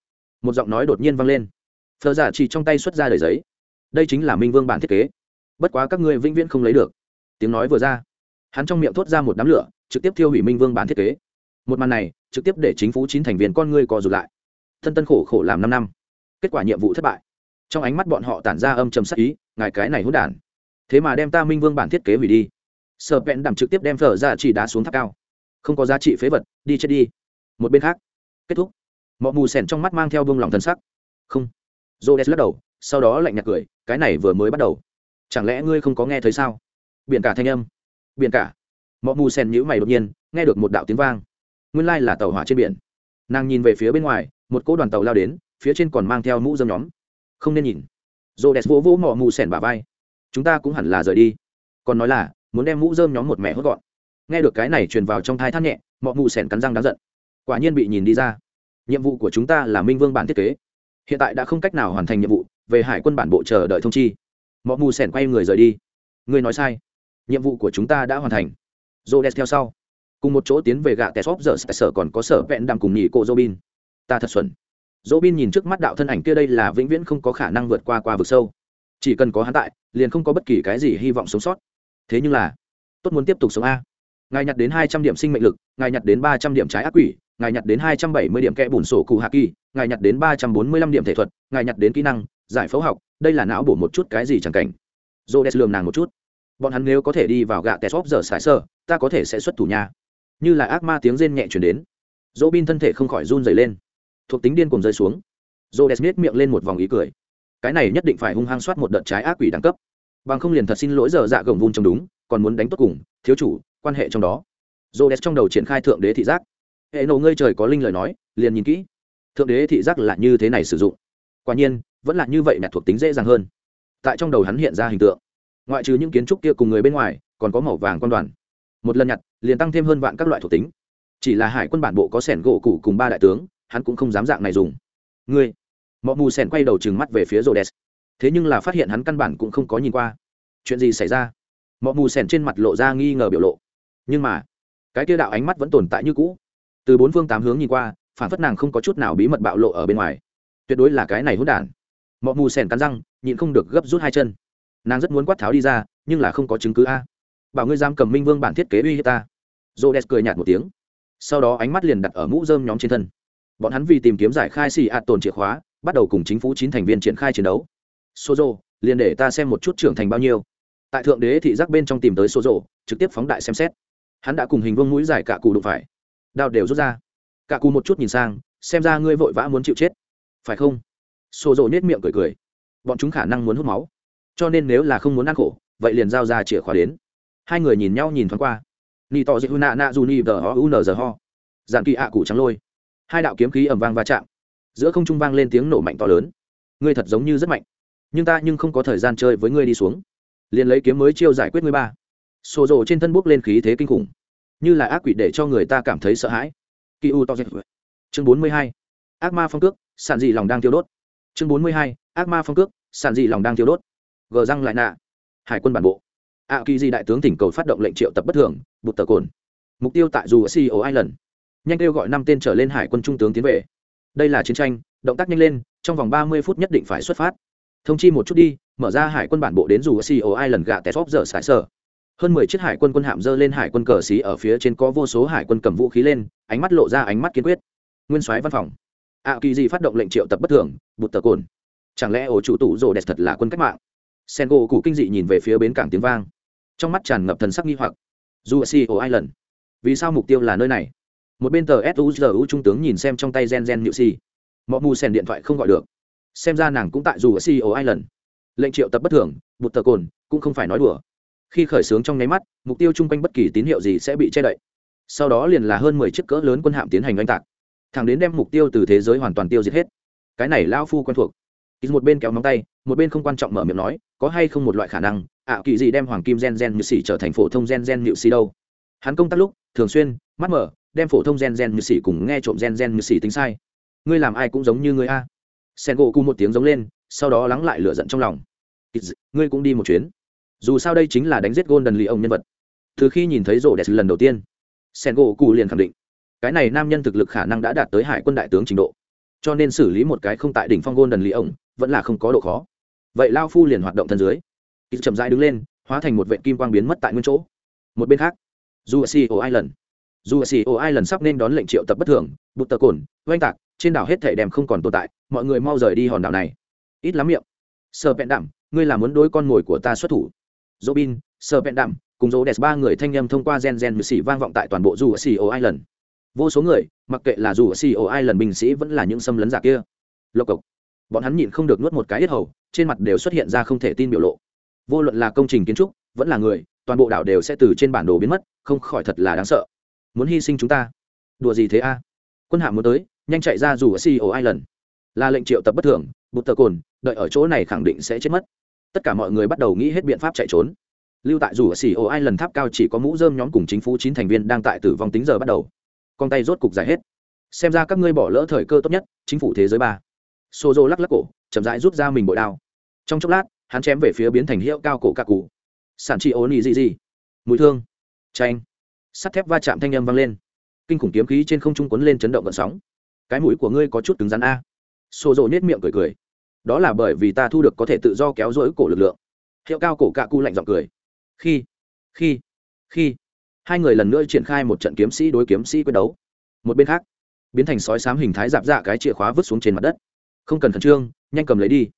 một giọng nói đột nhiên vang lên. Phờ giả chỉ trong tay xuất ra đầy giấy. Đây chính là minh vương bản thiết kế. Bất quá các ngươi vĩnh viễn không lấy được. Tiếng nói vừa ra, hắn trong miệng thốt ra một đám lửa, trực tiếp thiêu hủy minh vương bản thiết kế. Một màn này, trực tiếp để chính phủ chín thành viên con ngươi co rụt lại. Thân tân khổ khổ làm năm năm, kết quả nhiệm vụ thất bại. Trong ánh mắt bọn họ tản ra âm trầm sắc ý, ngài cái này hỗn đản. Thế mà đem ta minh vương bản thiết kế hủy đi. Sợ vẹn đàm trực tiếp đem phở ra chỉ đá xuống tháp cao. Không có giá trị phế vật, đi chết đi. Một bên khác, kết thúc mọ mù sèn trong mắt mang theo vương lòng thân sắc. Không. J o lắc đầu, sau đó lạnh nhạt cười, cái này vừa mới bắt đầu. Chẳng lẽ ngươi không có nghe thấy sao? Biển cả thanh âm. Biển cả. Mọ mù sèn nhữ mày đột nhiên, nghe được một đạo tiếng vang. Nguyên lai là tàu hỏa trên biển. Nàng nhìn về phía bên ngoài, một cỗ đoàn tàu lao đến, phía trên còn mang theo mũ dâm nhóm. Không nên nhìn. Rô đès vỗ vỗ mọ mù sèn bả vai. Chúng ta cũng hẳn là rời đi. Còn nói là, muốn đem mũ dơm nhóm một mẹ hốt gọn. Nghe được cái này truyền vào trong thai thắt nhẹ, mọ mù sèn cắn răng đáng giận. Quả nhiên bị nhìn đi ra nhiệm vụ của chúng ta là minh vương bản thiết kế. Hiện tại đã không cách nào hoàn thành nhiệm vụ, về hải quân bản bộ chờ đợi thông chi. Mọi mù sẻn quay người rời đi. Ngươi nói sai. Nhiệm vụ của chúng ta đã hoàn thành. Rô đès theo sau. Cùng một chỗ tiến về gạ tesop giờ sở còn có sở vẹn đàm cùng nhị cô robin. Ta thật xuẩn. Robin nhìn trước mắt đạo thân ảnh kia đây là vĩnh viễn không có khả năng vượt qua qua vực sâu. Chỉ cần có hắn tại, liền không có bất kỳ cái gì hy vọng sống sót. Thế nhưng là, tốt muốn tiếp tục sống a ngài nhặt đến hai trăm điểm sinh mệnh lực, ngài nhặt đến ba trăm điểm trái ác quỷ, ngài nhặt đến hai trăm bảy mươi điểm kẽ bùn sổ cụ hạ kỳ, ngài nhặt đến ba trăm bốn mươi lăm điểm thể thuật, ngài nhặt đến kỹ năng, giải phẫu học, đây là não bổ một chút cái gì chẳng cảnh. Dô đès lườm nàng một chút. Bọn hắn nếu có thể đi vào gạ test giờ sải sơ, ta có thể sẽ xuất thủ nhà như là ác ma tiếng rên nhẹ chuyển đến dỗ bin thân thể không khỏi run dày lên. Thuộc tính điên cùng rơi xuống. Dô đès miết miệng lên một vòng ý cười. Cái này nhất định phải hung hăng soát một đợt trái ác quỷ đẳng cấp. Bằng không liền thật xin lỗi giờ dạ gồng vun trong đúng, còn muốn đánh tốt cùng, thiếu chủ quan hệ trong đó. Dô đès trong đầu triển khai thượng đế thị giác. Hệ nổ ngơi trời có linh lời nói, liền nhìn kỹ. Thượng đế thị giác là như thế này sử dụng. Quả nhiên, vẫn là như vậy nhặt thuộc tính dễ dàng hơn. Tại trong đầu hắn hiện ra hình tượng. Ngoại trừ những kiến trúc kia cùng người bên ngoài, còn có màu vàng quan đoàn. Một lần nhặt, liền tăng thêm hơn vạn các loại thuộc tính. Chỉ là hải quân bản bộ có sẻn gỗ cũ cùng ba đại tướng, hắn cũng không dám dạng này dùng. Ngươi mọi mù sẻn quay đầu trừng mắt về phía rô đès thế nhưng là phát hiện hắn căn bản cũng không có nhìn qua. Chuyện gì xảy ra? Mọi mù sẻn trên mặt lộ ra nghi ngờ biểu lộ nhưng mà, cái kia đạo ánh mắt vẫn tồn tại như cũ. Từ bốn phương tám hướng nhìn qua, phản phất nàng không có chút nào bí mật bạo lộ ở bên ngoài. Tuyệt đối là cái này hỗn đản. Mọi mù sèn cắn răng, nhịn không được gấp rút hai chân. Nàng rất muốn quát tháo đi ra, nhưng là không có chứng cứ a. Bảo ngươi giam cầm minh vương bản thiết kế uy hiếp ta. J o cười nhạt một tiếng. Sau đó ánh mắt liền đặt ở mũ dơm nhóm trên thân. Bọn hắn vì tìm kiếm giải khai xì ạt tồn chìa khóa, bắt đầu cùng chính phủ chín thành viên triển khai chiến đấu. Sozo, liền để ta xem một chút trưởng thành bao nhiêu. Tại thượng đế thị giác bên trong tìm tới sozo, trực tiếp phóng đại xem xét hắn đã cùng hình vương mũi dài cả cụ đụng phải. Đao đều rút ra. Cả cụ một chút nhìn sang, xem ra ngươi vội vã muốn chịu chết. Phải không? Xô rộ nết miệng cười cười. Bọn chúng khả năng muốn hút máu. Cho nên nếu là không muốn ăn khổ, vậy liền giao ra chìa khóa đến. Hai người nhìn nhau nhìn thoáng qua. Ni tỏ hư nạ nạ dù ni tờ ho, u n giờ ho. Dạn kỳ ạ cụ trắng lôi. Hai đạo kiếm khí ẩm vang va chạm. Giữa không trung vang lên tiếng nổ mạnh to lớn. Ngươi thật giống như rất mạnh. Nhưng ta nhưng không có thời gian chơi với ngươi đi xuống. Liền lấy kiếm mới chiêu giải quyết ngươi ba xô rồ trên thân bốc lên khí thế kinh khủng. Như là ác quỷ để cho người ta cảm thấy sợ hãi. Kỳ u to chương bốn mươi hai. Ác ma phong cước sàn dị lòng đang tiêu đốt. Chương bốn mươi hai. Ác ma phong cước sàn dị lòng đang tiêu đốt. Gờ răng lại nạ. Hải quân bản bộ. A kỳ di đại tướng tỉnh cầu phát động lệnh triệu tập bất thường, bụt tờ cồn. Mục tiêu tại dù ở ceo island. Nhanh kêu gọi năm tên trở lên hải quân trung tướng tiến về. Đây là chiến tranh, động tác nhanh lên, trong vòng ba mươi phút nhất định phải xuất phát. Thông chi một chút đi, mở ra hải quân bản bộ đến dù ở ceo island gạ test giờ sải sở hơn mười chiếc hải quân quân hạm dơ lên hải quân cờ xí ở phía trên có vô số hải quân cầm vũ khí lên, ánh mắt lộ ra ánh mắt kiên quyết. Nguyên soái văn phòng. Ạ kỳ di phát động lệnh triệu tập bất thường, bụt tờ cồn. Chẳng lẽ ổ chủ tụ rồ đẹp thật là quân cách mạng? Sen gỗ cụ kinh dị nhìn về phía bến cảng tiếng vang. Trong mắt tràn ngập thần sắc nghi hoặc. Dù ở sea island. Vì sao mục tiêu là nơi này? Một bên tờ suzu trung tướng nhìn xem trong tay gen gen nhự si mọi mù sen điện thoại không gọi được. Xem ra nàng cũng tại dù ở sea island. Lệnh triệu tập bất thường, bụt tờ cồn, cũng không phải nói đùa khi khởi xướng trong nháy mắt, mục tiêu chung quanh bất kỳ tín hiệu gì sẽ bị che đậy. Sau đó liền là hơn mười chiếc cỡ lớn quân hạm tiến hành oanh tạc. Thẳng đến đem mục tiêu từ thế giới hoàn toàn tiêu diệt hết. Cái này lao phu quen thuộc. Ít một bên kéo móng tay, một bên không quan trọng mở miệng nói, có hay không một loại khả năng, ạ kỳ gì đem hoàng kim gen gen nhự xỉ trở thành phổ thông gen gen nhự xỉ đâu? Hắn công tác lúc, thường xuyên, mắt mở, đem phổ thông gen gen nhự xỉ cùng nghe trộm gen gen nhự xỉ tính sai. Ngươi làm ai cũng giống như ngươi a. Sen gỗ cu một tiếng giống lên, sau đó lắng lại lửa giận trong lòng. Ngươi cũng đi một chuyến dù sao đây chính là đánh giết golden lì ông nhân vật. Từ khi nhìn thấy rổ đẹp lần đầu tiên sen gỗ cụ liền khẳng định, cái này nam nhân thực lực khả năng đã đạt tới hải quân đại tướng trình độ. Cho nên xử lý một cái không tại đỉnh phong golden lì ông vẫn là không có độ khó. Vậy lao phu liền hoạt động thân dưới. Ít chậm rãi đứng lên, hóa thành một vệ kim quang biến mất tại nguyên chỗ. Một bên khác dù ở Island. Dù ở Island sắp nên đón lệnh triệu tập bất thường, bụt tờ cồn, oanh tạc, trên đảo hết thể đèm không còn tồn tại, mọi người mau rời đi hòn đảo này. Ít lắm miệng. Sờ bẹn đạm, ngươi là muốn đối con mồi của ta xuất thủ robin Sir Pendam, cùng dỗ đẹp ba người thanh âm thông qua gen gen mười xỉ vang vọng tại toàn bộ dù ở Island. Vô số người mặc kệ là dù ở Island binh sĩ vẫn là những xâm lấn giả kia. Lộc cộc. Bọn hắn nhịn không được nuốt một cái yết hầu trên mặt đều xuất hiện ra không thể tin biểu lộ. Vô luận là công trình kiến trúc vẫn là người toàn bộ đảo đều sẽ từ trên bản đồ biến mất không khỏi thật là đáng sợ. Muốn hy sinh chúng ta? Đùa gì thế a? Quân hạm muốn tới nhanh chạy ra dù ở island. Là lệnh triệu tập bất thường bụt tờ cồn đợi ở chỗ này khẳng định sẽ chết mất tất cả mọi người bắt đầu nghĩ hết biện pháp chạy trốn. Lưu tại dù ở ai lần tháp cao chỉ có mũ dơm nhóm cùng chính phủ chín thành viên đang tại tử vong tính giờ bắt đầu. Con tay rốt cục dài hết. Xem ra các ngươi bỏ lỡ thời cơ tốt nhất, chính phủ thế giới ba. Xô dô lắc lắc cổ, chậm rãi rút ra mình bội đao. Trong chốc lát, hắn chém về phía biến thành hiệu cao cổ cà cụ sản trị ố nị gì gì mùi thương. Tranh sắt thép va chạm thanh âm vang lên. Kinh khủng kiếm khí trên không trung quấn lên chấn động gợn sóng. Cái mũi của ngươi có chút cứng rắn a. Xô dô nhét miệng cười cười đó là bởi vì ta thu được có thể tự do kéo dỗi cổ lực lượng. Hiệu cao cổ cạ cụ lạnh giọng cười. Khi khi khi. Hai người lần nữa triển khai một trận kiếm sĩ đối kiếm sĩ quyết đấu. Một bên khác, biến thành sói sám hình thái dạp dạ cái chìa khóa vứt xuống trên mặt đất. Không cần khẩn trương, nhanh cầm lấy đi.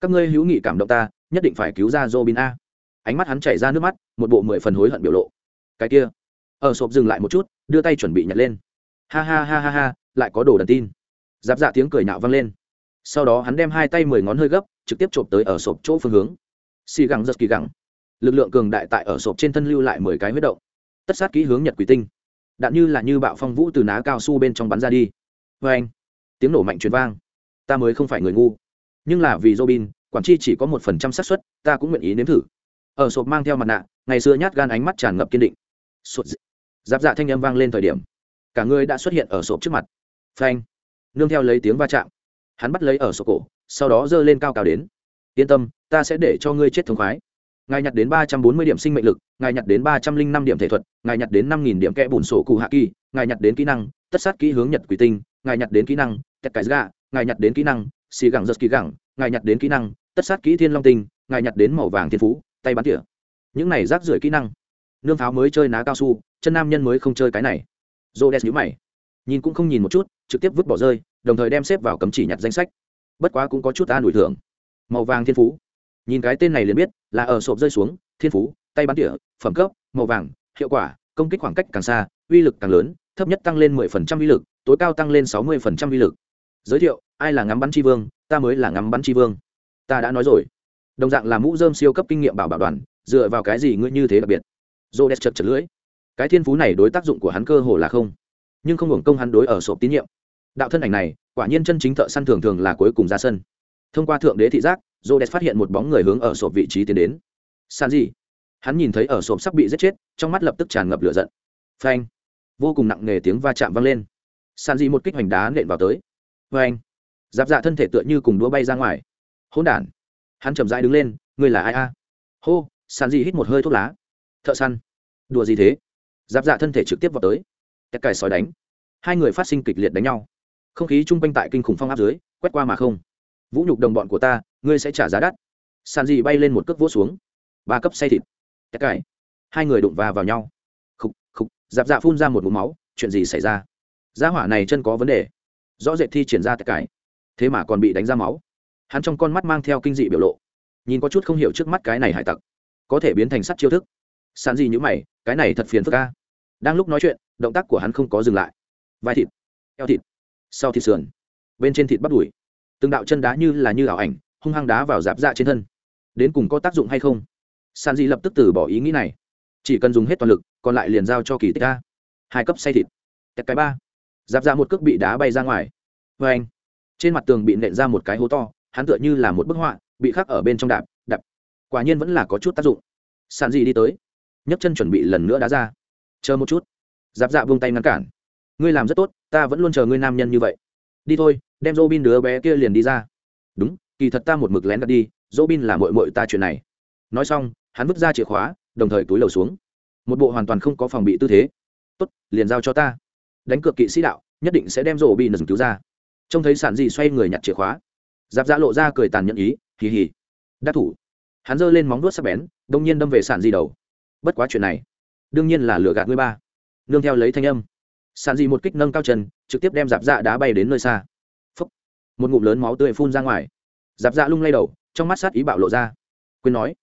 Các ngươi hữu nghị cảm động ta, nhất định phải cứu ra Robin a. Ánh mắt hắn chảy ra nước mắt, một bộ mười phần hối hận biểu lộ. Cái kia. Ở sộp dừng lại một chút, đưa tay chuẩn bị nhặt lên. Ha ha ha ha ha, lại có đồ đần tin. Giáp dạ tiếng cười nhạo vang lên sau đó hắn đem hai tay mười ngón hơi gấp, trực tiếp chộp tới ở sộp chỗ phương hướng. Xì gẳng giật kỳ gẳng. Lực lượng cường đại tại ở sộp trên thân lưu lại mười cái huyết động. Tất sát kỹ hướng nhật quỷ tinh. Đạn như là như bạo phong vũ từ ná cao su bên trong bắn ra đi. Vê anh, tiếng nổ mạnh truyền vang. Ta mới không phải người ngu. Nhưng là vì robin, quản chi chỉ có một phần trăm xác suất, ta cũng nguyện ý nếm thử. Ở sộp mang theo mặt nạ, ngày xưa nhát gan ánh mắt tràn ngập kiên định. Sụt giáp dạ thanh âm vang lên thời điểm. Cả người đã xuất hiện ở sộp trước mặt. Phanh. Nương theo lấy tiếng va chạm hắn bắt lấy ở sổ cổ, sau đó giơ lên cao cao đến. Yên tâm, ta sẽ để cho ngươi chết thống khoái. Ngài nhặt đến ba trăm bốn mươi điểm sinh mệnh lực, ngài nhặt đến ba trăm linh năm điểm thể thuật, ngài nhặt đến năm nghìn điểm kẽ bùn sổ cụ hạ kỳ, ngài nhặt đến kỹ năng, tất sát kỹ hướng nhật quỷ tinh, ngài nhặt đến kỹ năng tét cái gà, ngài nhặt đến kỹ năng, xì gẳng giật kỹ gẳng, ngài nhặt đến kỹ năng, tất sát kỹ thiên long tinh, ngài nhặt đến màu vàng thiên phú, tay bắn tỉa. Những này rác rưởi kỹ năng. Nương pháo mới chơi ná cao su, chân nam nhân mới không chơi cái này. Dô đen nhữ mày, nhìn cũng không nhìn một chút, trực tiếp vứt bỏ rơi đồng thời đem xếp vào cấm chỉ nhặt danh sách. Bất quá cũng có chút an ủi thưởng. Màu vàng thiên phú. Nhìn cái tên này liền biết là ở sộp rơi xuống, thiên phú, tay bắn tỉa, phẩm cấp, màu vàng, hiệu quả, công kích khoảng cách càng xa, uy lực càng lớn, thấp nhất tăng lên 10% uy lực, tối cao tăng lên 60% uy lực. Giới thiệu, ai là ngắm bắn tri vương, ta mới là ngắm bắn tri vương. Ta đã nói rồi. Đồng dạng là mũ dơm siêu cấp kinh nghiệm bảo bảo đoàn, dựa vào cái gì ngươi như thế đặc biệt? Dô đét chật chật lưỡi. Cái thiên phú này đối tác dụng của hắn cơ hồ là không. Nhưng không hưởng công hắn đối ở sộp tín nhiệm đạo thân ảnh này, quả nhiên chân chính thợ săn thường thường là cuối cùng ra sân. Thông qua thượng đế thị giác j o phát hiện một bóng người hướng ở sộp vị trí tiến đến. San gì hắn nhìn thấy ở sộp sắp bị giết chết, trong mắt lập tức tràn ngập lửa giận. Phanh. Vô cùng nặng nề tiếng va chạm vang lên. San gì một kích hoành đá nện vào tới. Phanh. Giáp dạ thân thể tựa như cùng đũa bay ra ngoài. Hỗn đản. Hắn chậm rãi đứng lên người là ai a? Hô, san gì hít một hơi thuốc lá. Thợ săn. Đùa gì thế? Giáp dạ thân thể trực tiếp vào tới. Tất cài sói đánh. Hai người phát sinh kịch liệt đánh nhau không khí chung quanh tại kinh khủng phong áp dưới, quét qua mà không. Vũ nhục đồng bọn của ta, ngươi sẽ trả giá đắt. Sàn dị bay lên một cước vỗ xuống. Ba cấp say thịt. Tất cài hai người đụng va vào nhau. Khục khục dạp dạ phun ra một mũ máu, chuyện gì xảy ra? Gia hỏa này chân có vấn đề. Rõ rệt thi triển ra tất cài thế mà còn bị đánh ra máu. Hắn trong con mắt mang theo kinh dị biểu lộ. Nhìn có chút không hiểu trước mắt cái này hải tặc. Có thể biến thành sắt chiêu thức. Sàn dị nhữ mày, cái này thật phiền phức ca đang lúc nói chuyện, động tác của hắn không có dừng lại. Vai thịt. Eo thịt sau thịt sườn, bên trên thịt bắp đùi. Từng đạo chân đá như là như ảo ảnh, hung hăng đá vào dạp dạ trên thân. Đến cùng có tác dụng hay không? San di lập tức từ bỏ ý nghĩ này. Chỉ cần dùng hết toàn lực, còn lại liền giao cho kỳ tích a. Hai cấp say thịt. Tét cái ba. Dạp dạ một cước bị đá bay ra ngoài. Vê anh, trên mặt tường bị nện ra một cái hố to, hắn tựa như là một bức họa, bị khắc ở bên trong đạp đập quả nhiên vẫn là có chút tác dụng. Sàn di đi tới, nhấc chân chuẩn bị lần nữa đá ra. Chờ một chút. Giáp dạ vung tay ngăn cản. Ngươi làm rất tốt ta vẫn luôn chờ ngươi nam nhân như vậy. Đi thôi, đem dô bin đứa bé kia liền đi ra. Đúng, kỳ thật ta một mực lén đặt đi dô bin là mội mội ta chuyện này. Nói xong, hắn vứt ra chìa khóa, đồng thời túi lầu xuống. Một bộ hoàn toàn không có phòng bị tư thế. Tốt, liền giao cho ta. Đánh cược kỵ sĩ đạo, nhất định sẽ đem rổ bị nâng cứu ra. Trông thấy sản dị xoay người nhặt chìa khóa. Giáp dạ lộ ra cười tàn nhẫn ý, hì hì. Đắc thủ. Hắn giơ lên móng đuốt sắc bén, đông nhiên đâm về sản dị đầu. Bất quá chuyện này, đương nhiên là lừa gạt ngươi ba. Nương theo lấy thanh âm sàn dị một kích nâng cao chân, trực tiếp đem giáp dạ đá bay đến nơi xa. Phúc. một ngụm lớn máu tươi phun ra ngoài. Giáp dạ lung lay đầu, trong mắt sát ý bạo lộ ra. Quên nói,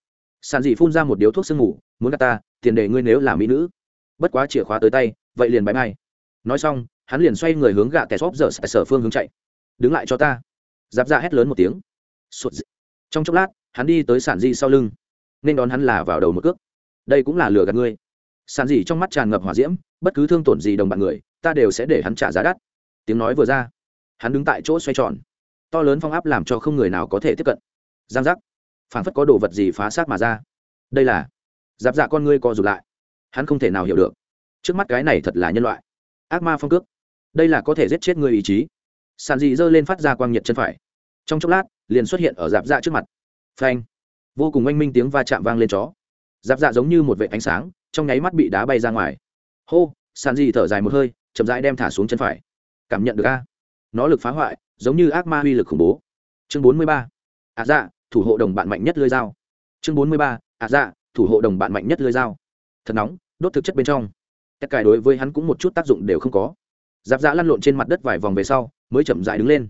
sàn dị phun ra một điếu thuốc sương ngủ muốn gạt ta, tiền đề ngươi nếu là mỹ nữ. Bất quá chìa khóa tới tay, vậy liền bãi mai. Nói xong, hắn liền xoay người hướng gạ kẻ xóp giờ sở phương hướng chạy. Đứng lại cho ta. Giáp dạ hét lớn một tiếng. Sụt dị. trong chốc lát, hắn đi tới sản di sau lưng. Nên đón hắn là vào đầu một cước. Đây cũng là lừa gạt ngươi sàn gì trong mắt tràn ngập hỏa diễm, bất cứ thương tổn gì đồng bạn người, ta đều sẽ để hắn trả giá đắt. Tiếng nói vừa ra, hắn đứng tại chỗ xoay tròn. To lớn phong áp làm cho không người nào có thể tiếp cận. Giang giác. Phảng phất có đồ vật gì phá sát mà ra. Đây là, giáp dạ con ngươi co rụt lại. Hắn không thể nào hiểu được. Trước mắt cái này thật là nhân loại. Ác ma phong cước. Đây là có thể giết chết người ý chí. Sàn dị giơ lên phát ra quang nhiệt chân phải. Trong chốc lát, liền xuất hiện ở giáp dạ trước mặt. Phanh. Vô cùng oanh minh tiếng va chạm vang lên chó. Giáp dạ giống như một vệ ánh sáng trong nháy mắt bị đá bay ra ngoài. Hô sàn di thở dài một hơi, chậm rãi đem thả xuống chân phải. Cảm nhận được a. Nó lực phá hoại, giống như ác ma uy lực khủng bố. Chương bốn mươi ba. Ạ dạ thủ hộ đồng bạn mạnh nhất lưới dao. Chương bốn mươi ba. Ạ dạ thủ hộ đồng bạn mạnh nhất lưới dao. Thật nóng, đốt thực chất bên trong. Tất cả đối với hắn cũng một chút tác dụng đều không có. Giáp giã lăn lộn trên mặt đất vài vòng về sau, mới chậm dại đứng lên.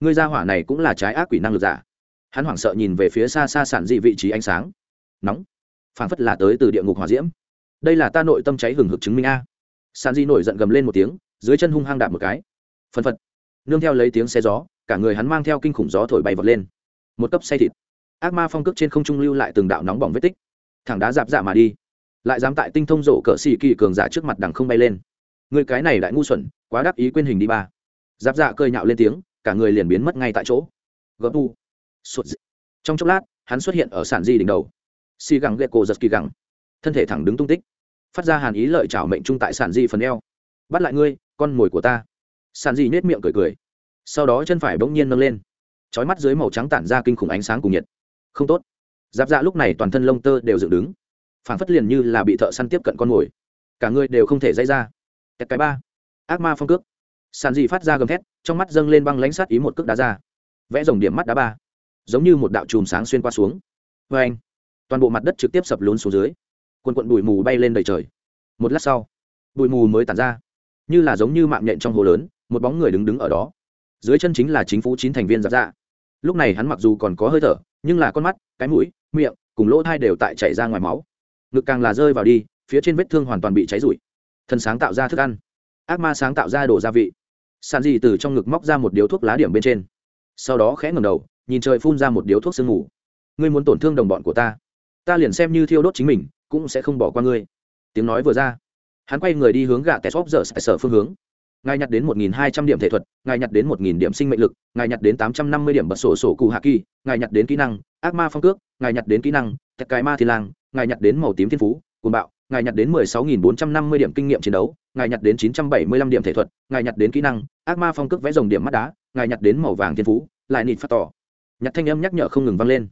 Ngươi ra hỏa này cũng là trái ác quỷ năng lực giả. Hắn hoảng sợ nhìn về phía xa xa sản dị vị trí ánh sáng. Nóng. Phảng phất là tới từ địa ngục hỏa diễm đây là ta nội tâm cháy hừng hực chứng minh a. Sản di nổi giận gầm lên một tiếng, dưới chân hung hăng đạp một cái. Phân phật. Nương theo lấy tiếng xe gió, cả người hắn mang theo kinh khủng gió thổi bay vọt lên. Một cấp say thịt. Ác ma phong cước trên không trung lưu lại từng đạo nóng bỏng vết tích. Thẳng đá dạp dạ mà đi. Lại dám tại tinh thông rổ cỡ xì kỳ cường giả trước mặt đằng không bay lên. Người cái này lại ngu xuẩn, quá đắc ý quên hình đi ba. Giáp dạ cơi nhạo lên tiếng, cả người liền biến mất ngay tại chỗ. Gấp u. Sụt dị. trong chốc lát, hắn xuất hiện ở sản di đỉnh đầu. Xì gẳng ghệ cổ giật kỳ gẳng. Thân thể thẳng đứng tung tích phát ra hàn ý lợi chảo mệnh trung tại sản di phần eo. Bắt lại ngươi, con mồi của ta. Sản di nết miệng cười cười. Sau đó chân phải bỗng nhiên nâng lên. Trói mắt dưới màu trắng tản ra kinh khủng ánh sáng cùng nhiệt. Không tốt. Giáp dạ lúc này toàn thân lông tơ đều dựng đứng. Phản phất liền như là bị thợ săn tiếp cận con mồi. Cả người đều không thể dây ra. Tẹt cái ba. Ác ma phong cước. Sàn dị phát ra gầm thét, trong mắt dâng lên băng lãnh sát ý một cước đá ra. Vẽ dòng điểm mắt đá ba. Giống như một đạo chùm sáng xuyên qua xuống. Vê anh toàn bộ mặt đất trực tiếp sập lún xuống dưới quần quận bụi mù bay lên đầy trời. Một lát sau, bụi mù mới tàn ra, như là giống như mạng nhện trong hồ lớn, một bóng người đứng đứng ở đó. Dưới chân chính là chính phủ chín thành viên giáp dạ. Lúc này hắn mặc dù còn có hơi thở, nhưng là con mắt, cái mũi, miệng cùng lỗ thai đều tại chảy ra ngoài máu. Ngực càng là rơi vào đi, phía trên vết thương hoàn toàn bị cháy rụi. Thần sáng tạo ra thức ăn, ác ma sáng tạo ra đồ gia vị. Sàn dì từ trong ngực móc ra một điếu thuốc lá điểm bên trên. Sau đó khẽ ngầm đầu, nhìn trời phun ra một điếu thuốc sương ngủ ngươi muốn tổn thương đồng bọn của ta ta liền xem như thiêu đốt chính mình cũng sẽ không bỏ qua ngươi tiếng nói vừa ra hắn quay người đi hướng gạ tẻ xóp giờ sở phương hướng ngài nhặt đến một nghìn hai trăm điểm thể thuật ngài nhặt đến một nghìn điểm sinh mệnh lực ngài nhặt đến tám trăm năm mươi điểm bật sổ sổ cụ hạ kỳ ngài nhặt đến kỹ năng ác ma phong cước ngài nhặt đến kỹ năng tech cái ma thiên lang ngài nhặt đến màu tím thiên phú cuồng bạo ngài nhặt đến mười sáu nghìn bốn trăm năm mươi điểm kinh nghiệm chiến đấu ngài nhặt đến chín trăm bảy mươi lăm điểm thể thuật ngài nhặt đến kỹ năng ác ma phong cước vẽ rồng điểm mắt đá ngài nhặt đến màu vàng thiên phú lại nịt phát tỏ nhặt thanh âm nhắc nhở không ngừng vang lên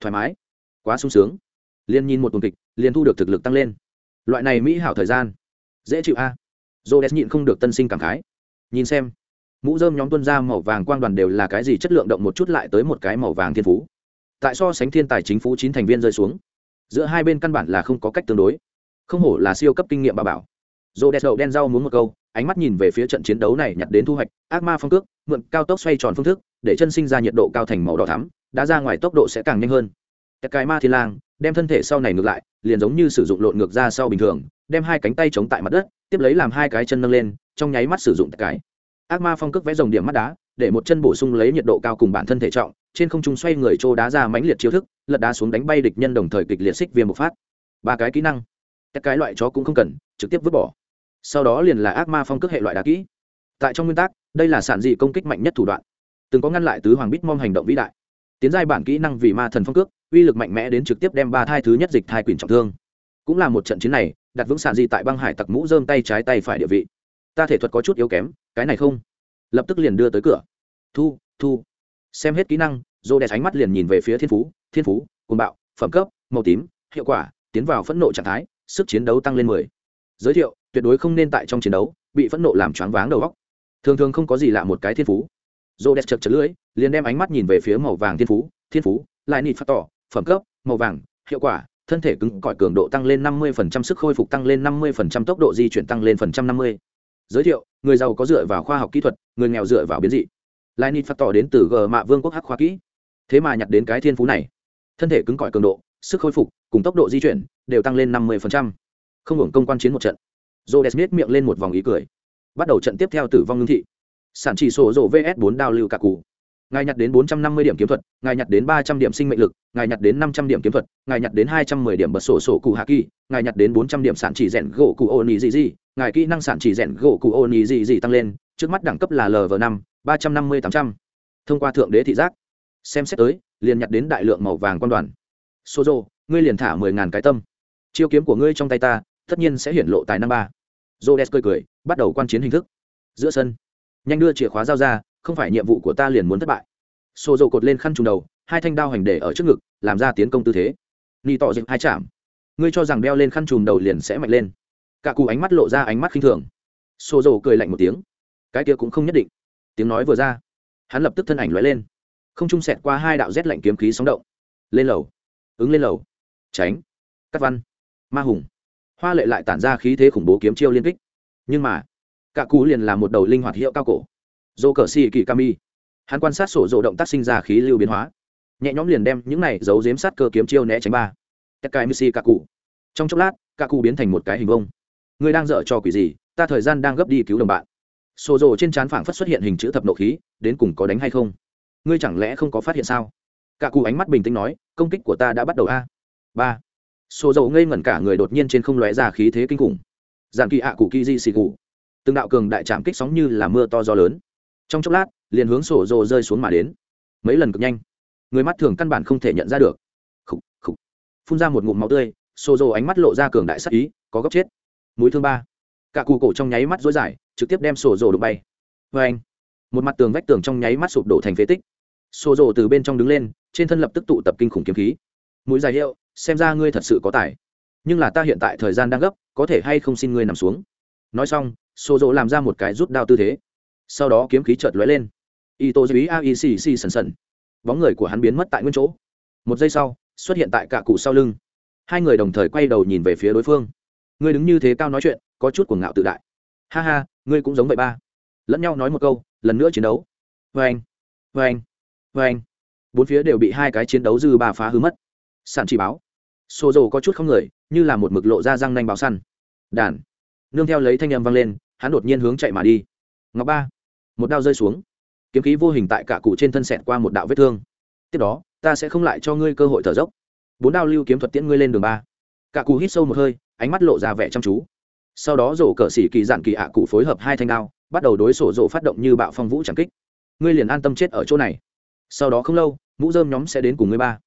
thoải mái quá sung sướng liên nhìn một tuần kịch, liền thu được thực lực tăng lên. Loại này mỹ hảo thời gian, dễ chịu a. À? dô nhịn không được tân sinh cảm khái. Nhìn xem, mũ dơm nhóm tuân ra màu vàng quang đoàn đều là cái gì chất lượng động một chút lại tới một cái màu vàng thiên phú. Tại so sánh thiên tài chính phú chín thành viên rơi xuống, giữa hai bên căn bản là không có cách tương đối. Không hổ là siêu cấp kinh nghiệm bà bảo. Dô đẹp đậu đen rau muốn một câu, ánh mắt nhìn về phía trận chiến đấu này nhặt đến thu hoạch, ác ma phong cước, mượn cao tốc xoay tròn phương thức, để chân sinh ra nhiệt độ cao thành màu đỏ thắm, đã ra ngoài tốc độ sẽ càng nhanh hơn. Cái ma thiên lang đem thân thể sau này ngược lại, liền giống như sử dụng lộn ngược ra sau bình thường, đem hai cánh tay chống tại mặt đất, tiếp lấy làm hai cái chân nâng lên, trong nháy mắt sử dụng cái. Ác ma phong cước vẽ dòng điểm mắt đá, để một chân bổ sung lấy nhiệt độ cao cùng bản thân thể trọng, trên không trung xoay người trô đá ra mãnh liệt chiêu thức, lật đá xuống đánh bay địch nhân đồng thời kịch liệt xích viêm bộc phát. Ba cái kỹ năng. Các cái loại chó cũng không cần, trực tiếp vứt bỏ. Sau đó liền là ác ma phong cước hệ loại đá kỹ. Tại trong nguyên tắc, đây là sản dị công kích mạnh nhất thủ đoạn. Từng có ngăn lại tứ hoàng bít mong hành động vĩ đại. Tiến giai bản kỹ năng vì ma thần phong cước uy lực mạnh mẽ đến trực tiếp đem ba thai thứ nhất dịch thai quyền trọng thương. Cũng là một trận chiến này, đặt vững sản di tại băng hải tặc mũ dơm tay trái tay phải địa vị. Ta thể thuật có chút yếu kém, cái này không. Lập tức liền đưa tới cửa. Thu thu. Xem hết kỹ năng dô đẹp ánh mắt liền nhìn về phía thiên phú thiên phú côn bạo, phẩm cấp, màu tím, hiệu quả, tiến vào phẫn nộ trạng thái, sức chiến đấu tăng lên mười. Giới thiệu, tuyệt đối không nên tại trong chiến đấu, bị phẫn nộ làm choáng váng đầu góc thường thường không có gì lạ một cái thiên phú. Dô đẹp chật chật lưỡi, liền đem ánh mắt nhìn về phía màu vàng thiên phú thiên phú lại nịt phát tỏ phẩm cấp, màu vàng, hiệu quả, thân thể cứng, cỏi cường độ tăng lên 50% sức khôi phục tăng lên 50% tốc độ di chuyển tăng lên phần trăm 50. giới thiệu, người giàu có dựa vào khoa học kỹ thuật, người nghèo dựa vào biến dị. Lai nít phát tỏ đến từ g mạ vương quốc hắc khoa kỹ. Thế mà nhặt đến cái thiên phú này. Thân thể cứng, cỏi cường độ, sức khôi phục, cùng tốc độ di chuyển, đều tăng lên 50%. không hưởng công quan chiến một trận. J biết miết miệng lên một vòng ý cười. Bắt đầu trận tiếp theo tử vong ngưng thị. Sản chỉ sổ rộ vs 4 đao lưu cả cụ ngài nhặt đến 450 điểm kiếm thuật, ngài nhặt đến 300 điểm sinh mệnh lực, ngài nhặt đến 500 điểm kiếm thuật, ngài nhặt đến 210 điểm bật sổ sổ cụ hạ kỳ ngài nhặt đến 400 điểm sản chỉ rèn gỗ cụ ô nì gì gì ngài kỹ năng sản chỉ rèn gỗ cụ ô nì gì gì tăng lên, trước mắt đẳng cấp là lv năm, ba trăm năm mươi tám trăm. Thông qua thượng đế thị giác, xem xét tới, liền nhặt đến đại lượng màu vàng quan đoàn. Số rô ngươi liền thả mười ngàn cái tâm. Chiêu kiếm của ngươi trong tay ta, tất nhiên sẽ hiển lộ tài năng ba. J cười cười, bắt đầu quan chiến hình thức. Giữa sân, nhanh đưa chìa khóa giao ra không phải nhiệm vụ của ta liền muốn thất bại. Xô dầu cột lên khăn trùng đầu, hai thanh đao hành để ở trước ngực, làm ra tiến công tư thế. Ni tỏ dịch hai chạm. Ngươi cho rằng đeo lên khăn trùm đầu liền sẽ mạnh lên. Cả cụ ánh mắt lộ ra ánh mắt khinh thường. Xô dầu cười lạnh một tiếng. Cái kia cũng không nhất định. Tiếng nói vừa ra, hắn lập tức thân ảnh lóe lên. Không trung sẹt qua hai đạo rét lạnh kiếm khí sóng động. Lên lầu. Ứng lên lầu. Tránh. Cắt văn. Ma hùng. Hoa lệ lại tản ra khí thế khủng bố kiếm chiêu liên kích. Nhưng mà, cả cụ liền là một đầu linh hoạt hiệu cao cổ dô cờ xì kỳ kami hắn quan sát sổ dỗ động tác sinh ra khí lưu biến hóa. Nhẹ nhõm liền đem những này giấu giếm sát cơ kiếm chiêu né tránh ba. Tekkai misi cả cụ trong chốc lát cả cụ biến thành một cái hình vông ngươi đang dở cho quỷ gì? Ta thời gian đang gấp đi cứu đồng bạn. Sổ dỗ trên trán phảng phất xuất hiện hình chữ thập nộ khí, đến cùng có đánh hay không? Ngươi chẳng lẽ không có phát hiện sao? Cả cụ ánh mắt bình tĩnh nói, công kích của ta đã bắt đầu a. Ba. Sổ dầu ngây ngẩn cả người đột nhiên trên không lóe ra khí thế kinh khủng. Giàn kỳ ạ cụ kỳ di xì cụ. Từng đạo cường đại trạm kích sóng như là mưa to gió lớn trong chốc lát liền hướng sổ rồ rơi xuống mà đến. Mấy lần cực nhanh người mắt thường căn bản không thể nhận ra được. Khủ, khủ. phun ra một ngụm máu tươi sổ rồ ánh mắt lộ ra cường đại sắc ý có góc chết. Mũi thương ba. Cả cụ cổ trong nháy mắt dối dài trực tiếp đem sổ rồ đụng bay. Vê anh một mặt tường vách tường trong nháy mắt sụp đổ thành phế tích. Sổ rồ từ bên trong đứng lên trên thân lập tức tụ tập kinh khủng kiếm khí. Mũi dài hiệu xem ra ngươi thật sự có tài. Nhưng là ta hiện tại thời gian đang gấp có thể hay không xin ngươi nằm xuống? Nói xong sổ rồ làm ra một cái rút đao tư thế sau đó kiếm khí chợt lóe lên. Y tô dưới a sần sần. Bóng người của hắn biến mất tại nguyên chỗ. Một giây sau, xuất hiện tại cả cụ sau lưng. Hai người đồng thời quay đầu nhìn về phía đối phương. Ngươi đứng như thế cao nói chuyện, có chút cuồng ngạo tự đại. Ha ha, ngươi cũng giống vậy ba. Lẫn nhau nói một câu, lần nữa chiến đấu. Vê anh vê anh vê anh bốn phía đều bị hai cái chiến đấu dư ba phá hư mất. Sản chỉ báo. Xô dầu có chút không người, như là một mực lộ ra răng nanh báo săn. Đàn. Nương theo lấy thanh âm vang lên, hắn đột nhiên hướng chạy mà đi. Ngọc ba một đao rơi xuống. Kiếm khí vô hình tại cả cụ trên thân sẹt qua một đạo vết thương. Tiếp đó, ta sẽ không lại cho ngươi cơ hội thở dốc. Bốn đao lưu kiếm thuật tiễn ngươi lên đường ba. Cả cụ hít sâu một hơi, ánh mắt lộ ra vẻ chăm chú. Sau đó rổ cờ xỉ kỳ dạn kỳ ạ cụ phối hợp hai thanh đao, bắt đầu đối sổ rộ phát động như bạo phong vũ tràng kích. Ngươi liền an tâm chết ở chỗ này. Sau đó không lâu, mũ dơm nhóm sẽ đến cùng ngươi ba.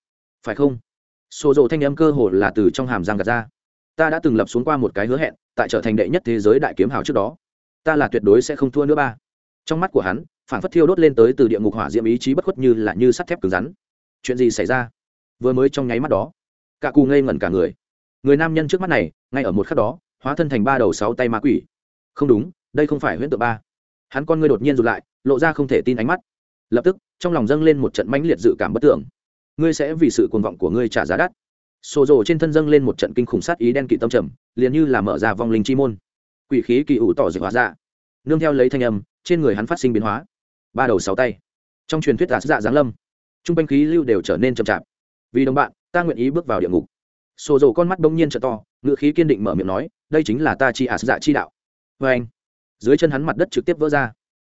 Phải không? Sổ rộ thanh âm cơ hồ là từ trong hàm giang gạt ra. Ta đã từng lập xuống qua một cái hứa hẹn, tại trở thành đệ nhất thế giới đại kiếm hào trước đó. Ta là tuyệt đối sẽ không thua nữa ba trong mắt của hắn phản phất thiêu đốt lên tới từ địa ngục hỏa diễm ý chí bất khuất như là như sắt thép cứng rắn. Chuyện gì xảy ra? Vừa mới trong nháy mắt đó, cả cù ngây ngẩn cả người. Người nam nhân trước mắt này, ngay ở một khắc đó, hóa thân thành ba đầu sáu tay ma quỷ. Không đúng, đây không phải huyễn tượng ba. Hắn con ngươi đột nhiên rụt lại, lộ ra không thể tin ánh mắt. Lập tức, trong lòng dâng lên một trận mãnh liệt dự cảm bất tưởng. Ngươi sẽ vì sự cuồng vọng của ngươi trả giá đắt. Xô rồ trên thân dâng lên một trận kinh khủng sát ý đen kỵ tâm trầm, liền như là mở ra vong linh chi môn. Quỷ khí kỳ ủ tỏ dịch hóa ra nương theo lấy thanh âm trên người hắn phát sinh biến hóa. Ba đầu sáu tay. Trong truyền thuyết giả dạ giáng lâm t r u n g quanh khí lưu đều trở nên chậm chạp. Vì đồng bạn, ta nguyện ý bước vào địa ngục. Xô dầu con mắt bỗng nhiên trở to ngự khí kiên định mở miệng nói, đây chính là ta chi ả dạ chi đạo. Vê anh, dưới chân hắn mặt đất trực tiếp vỡ ra.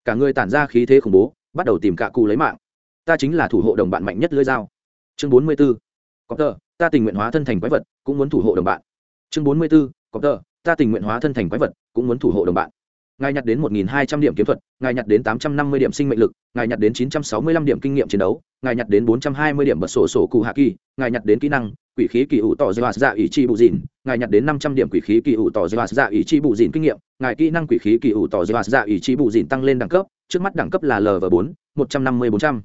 Cả người tản ra khí thế khủng bố, bắt đầu tìm cạ cụ lấy mạng. Ta chính là thủ hộ đồng bạn mạnh nhất lưỡi dao. Chương bốn mươi b ố có tờ, ta tình nguyện hóa thân thành quái vật, cũng muốn thủ hộ đồng bạn. Chương bốn mươi b ố có tờ, ta tình nguyện hóa thân thành quái vật, cũng muốn thủ hộ đồng bạn ngài nhặt đến 1.200 điểm kiếm thuật, ngài nhặt đến 850 điểm sinh mệnh lực, ngài nhặt đến 965 điểm kinh nghiệm chiến đấu, ngài nhặt đến 420 điểm bật sổ sổ cụ hạ kỳ, ngài nhặt đến kỹ năng, quỷ khí kỳ ủ tỏ dư dạ ý chi bù dìn, ngài nhặt đến 500 điểm quỷ khí kỳ ủ tỏ dư dạ ý chi bù dìn kinh nghiệm, ngài kỹ năng quỷ khí kỳ ủ tỏ dư dạ ý chi bù dìn tăng lên đẳng cấp, trước mắt đẳng cấp là lv bốn 150 400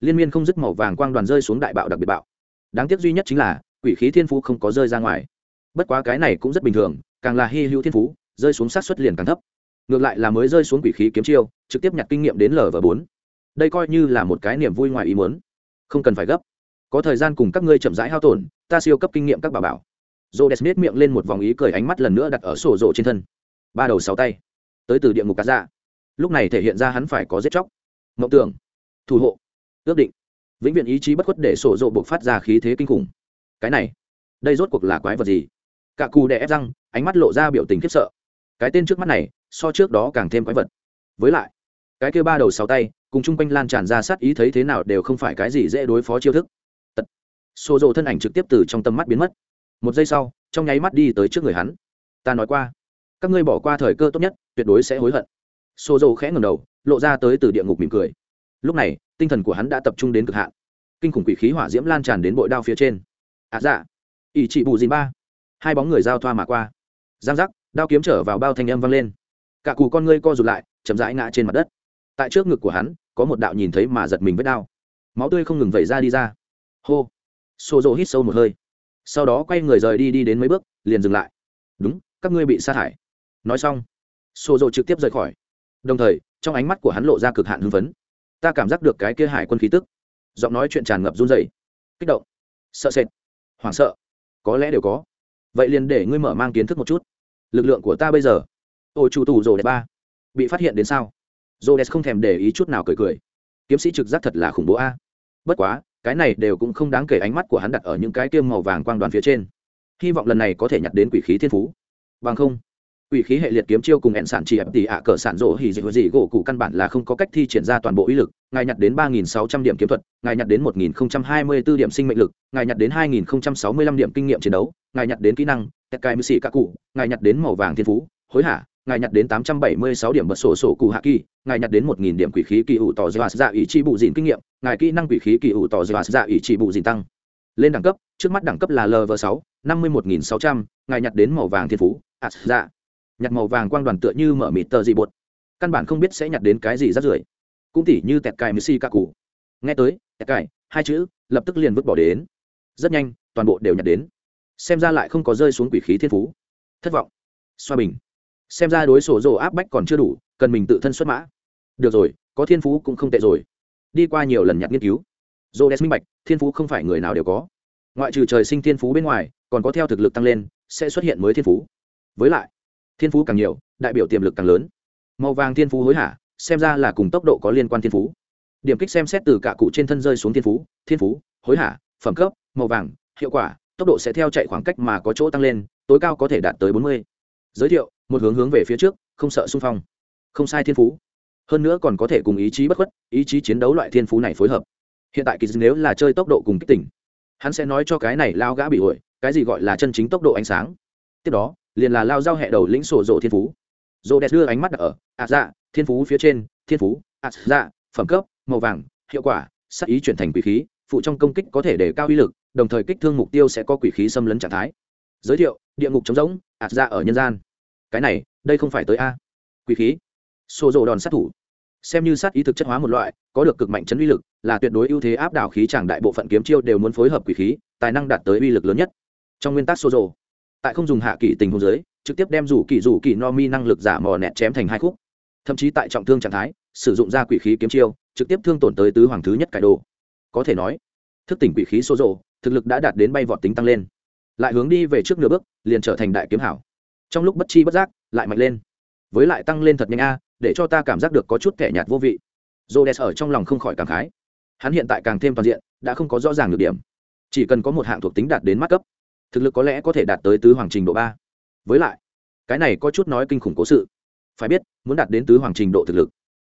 liên miên không dứt màu vàng quang đoàn rơi xuống đại bạo đặc biệt bạo. Đáng tiếc duy nhất chính là, quỷ khí thiên phú không có rơi ra ngoài. Bất quá cái này cũng rất bình thường, càng là hy hữu thiên phú, rơi xuống sát suất liền càng thấp ngược lại là mới rơi xuống quỷ khí kiếm chiêu, trực tiếp nhặt kinh nghiệm đến lv bốn. Đây coi như là một cái niềm vui ngoài ý muốn. Không cần phải gấp. Có thời gian cùng các ngươi chậm rãi hao tổn, ta siêu cấp kinh nghiệm các bà bảo. Rô đès miết miệng lên một vòng ý cười ánh mắt lần nữa đặt ở sổ rộ trên thân. Ba đầu sáu tay. Tới từ địa ngục cá ra lúc này thể hiện ra hắn phải có giết chóc. Mộng tưởng. Thủ hộ. Ước định. Vĩnh viễn ý chí bất khuất để sổ rộ buộc phát ra khí thế kinh khủng. Cái này, đây rốt cuộc là quái vật gì? Cả cù đè ép răng, ánh mắt lộ ra biểu tình khiếp sợ. Cái tên trước mắt này so trước đó càng thêm quái vật. Với lại, cái kia ba đầu sáu tay, cùng chung quanh lan tràn ra sát ý thấy thế nào đều không phải cái gì dễ đối phó chiêu thức. Tật. Xô rộ thân ảnh trực tiếp từ trong tâm mắt biến mất. Một giây sau, trong nháy mắt đi tới trước người hắn. Ta nói qua, các ngươi bỏ qua thời cơ tốt nhất, tuyệt đối sẽ hối hận. Xô rộ khẽ ngầm đầu, lộ ra tới từ địa ngục mỉm cười. Lúc này, tinh thần của hắn đã tập trung đến cực hạn. Kinh khủng quỷ khí hỏa diễm lan tràn đến bội đao phía trên. À dạ. Ỷ trị bù dìn ba. Hai bóng người giao thoa mà qua. Giang giác, đao kiếm trở vào bao thanh âm vang lên cả cù con ngươi co rụt lại, chậm rãi ngã trên mặt đất. Tại trước ngực của hắn, có một đạo nhìn thấy mà giật mình vết đau. máu tươi không ngừng vẩy ra đi ra. Hô. Xô rộ hít sâu một hơi. Sau đó quay người rời đi đi đến mấy bước, liền dừng lại. Đúng, các ngươi bị sa thải. Nói xong xô rộ trực tiếp rời khỏi. Đồng thời, trong ánh mắt của hắn lộ ra cực hạn hưng phấn. Ta cảm giác được cái kia hải quân khí tức. Giọng nói chuyện tràn ngập run dày kích động. Sợ sệt. Hoảng sợ. Có lẽ đều có. Vậy liền để ngươi mở mang kiến thức một chút. Lực lượng của ta bây giờ ôi chủ tù rồ đẹp ba. Bị phát hiện đến sao? Rồ đẹp không thèm để ý chút nào cười cười. Kiếm sĩ trực giác thật là khủng bố a. Bất quá, cái này đều cũng không đáng kể ánh mắt của hắn đặt ở những cái tiêm màu vàng quang đoàn phía trên. Hy vọng lần này có thể nhặt đến quỷ khí thiên phú. Bằng không, quỷ khí hệ liệt kiếm chiêu cùng ẹn sản chỉ ập tỷ ạ cỡ sản rỗ hỉ dị dị gỗ cụ căn bản là không có cách thi triển ra toàn bộ uy lực. Ngài nhặt đến ba nghìn sáu trăm điểm kiếm thuật, ngài nhặt đến một nghìn không trăm hai mươi b ố điểm sinh mệnh lực, ngài nhặt đến hai nghìn không trăm sáu mươi lăm điểm kinh nghiệm chiến đấu, ngài nhặt đến kỹ năng tét cai mưu sĩ các cụ, ngài nhặt đến màu vàng thiên phú, hối hả ngài nhặt đến tám trăm bảy mươi sáu điểm bật sổ sổ cụ hạ kỳ ngài nhặt đến một nghìn điểm quỷ khí kỳ ủ tỏ dịa dạ ý chi bù dịn kinh nghiệm ngài kỹ năng quỷ khí kỳ ủ tỏ dịa dạ ý chi bù dịn tăng. Lên đẳng cấp trước mắt đẳng cấp là lv sáu năm mươi một nghìn sáu trăm ngài nhặt đến màu vàng thiên phú à, dạ. Nhặt màu vàng quang đoàn tựa như mở mịt tờ dị bột. Căn bản không biết sẽ nhặt đến cái gì rắt rưởi. Cũng tỉ như tẹt cài Messi ca cụ nghe tới tẹt cài hai chữ lập tức liền vứt bỏ đến. Rất nhanh toàn bộ đều nhặt đến. Xem ra lại không có rơi xuống quỷ khí thiên phú. Thất vọng. Xoa bình xem ra đối sổ rồ áp bách còn chưa đủ, cần mình tự thân xuất mã. Được rồi, có thiên phú cũng không tệ rồi. Đi qua nhiều lần nhặt nghiên cứu. Dô đès minh bạch, thiên phú không phải người nào đều có. Ngoại trừ trời sinh thiên phú bên ngoài, còn có theo thực lực tăng lên, sẽ xuất hiện mới thiên phú. Với lại, thiên phú càng nhiều, đại biểu tiềm lực càng lớn. Màu vàng thiên phú hối hả, xem ra là cùng tốc độ có liên quan thiên phú. Điểm kích xem xét từ cả cụ trên thân rơi xuống thiên phú thiên phú, hối hả, phẩm cấp, màu vàng, hiệu quả, tốc độ sẽ theo chạy khoảng cách mà có chỗ tăng lên, tối cao có thể đạt tới bốn mươi. Giới thiệu một hướng hướng về phía trước, không sợ xung phong, không sai thiên phú. Hơn nữa còn có thể cùng ý chí bất khuất, ý chí chiến đấu loại thiên phú này phối hợp. Hiện tại kỳ nếu là chơi tốc độ cùng kích tỉnh, hắn sẽ nói cho cái này lao gã bị ổi, cái gì gọi là chân chính tốc độ ánh sáng. Tiếp đó, liền là lao giao hẹ đầu lĩnh sổ rộ thiên phú. Rô đẹp đưa ánh mắt ở ạ dạ thiên phú phía trên, thiên phú ạ dạ phẩm cấp, màu vàng, hiệu quả, sắc ý chuyển thành quỷ khí, phụ trong công kích có thể để cao uy lực, đồng thời kích thương mục tiêu sẽ có quỷ khí xâm lấn trạng thái. Giới thiệu, địa ngục chống giống à dạ ở nhân gian cái này, đây không phải tới a. Quỷ khí. Xô rộ đòn sát thủ. Xem như sát ý thực chất hóa một loại, có được cực mạnh chấn uy lực, là tuyệt đối ưu thế áp đảo khí chẳng đại bộ phận kiếm chiêu đều muốn phối hợp quỷ khí, tài năng đạt tới uy lực lớn nhất. Trong nguyên tắc xô rộ tại không dùng hạ kỳ tình huống giới trực tiếp đem rủ kỳ rủ kỳ no mi năng lực giả mò nẹt chém thành hai khúc. Thậm chí tại trọng thương trạng thái, sử dụng ra quỷ khí kiếm chiêu, trực tiếp thương tổn tới tứ hoàng thứ nhất cải đồ. Có thể nói, thức tỉnh quỷ khí xô rộ thực lực đã đạt đến bay vọt tính tăng lên. Lại hướng đi về trước nửa bước, liền trở thành đại kiếm hảo trong lúc bất chi bất giác, lại mạnh lên. Với lại tăng lên thật nhanh a, để cho ta cảm giác được có chút kẻ nhạt vô vị. J o ở trong lòng không khỏi cảm khái. Hắn hiện tại càng thêm toàn diện, đã không có rõ ràng được điểm. Chỉ cần có một hạng thuộc tính đạt đến mắt cấp, thực lực có lẽ có thể đạt tới tứ hoàng trình độ ba. Với lại, cái này có chút nói kinh khủng cố sự. Phải biết, muốn đạt đến tứ hoàng trình độ thực lực,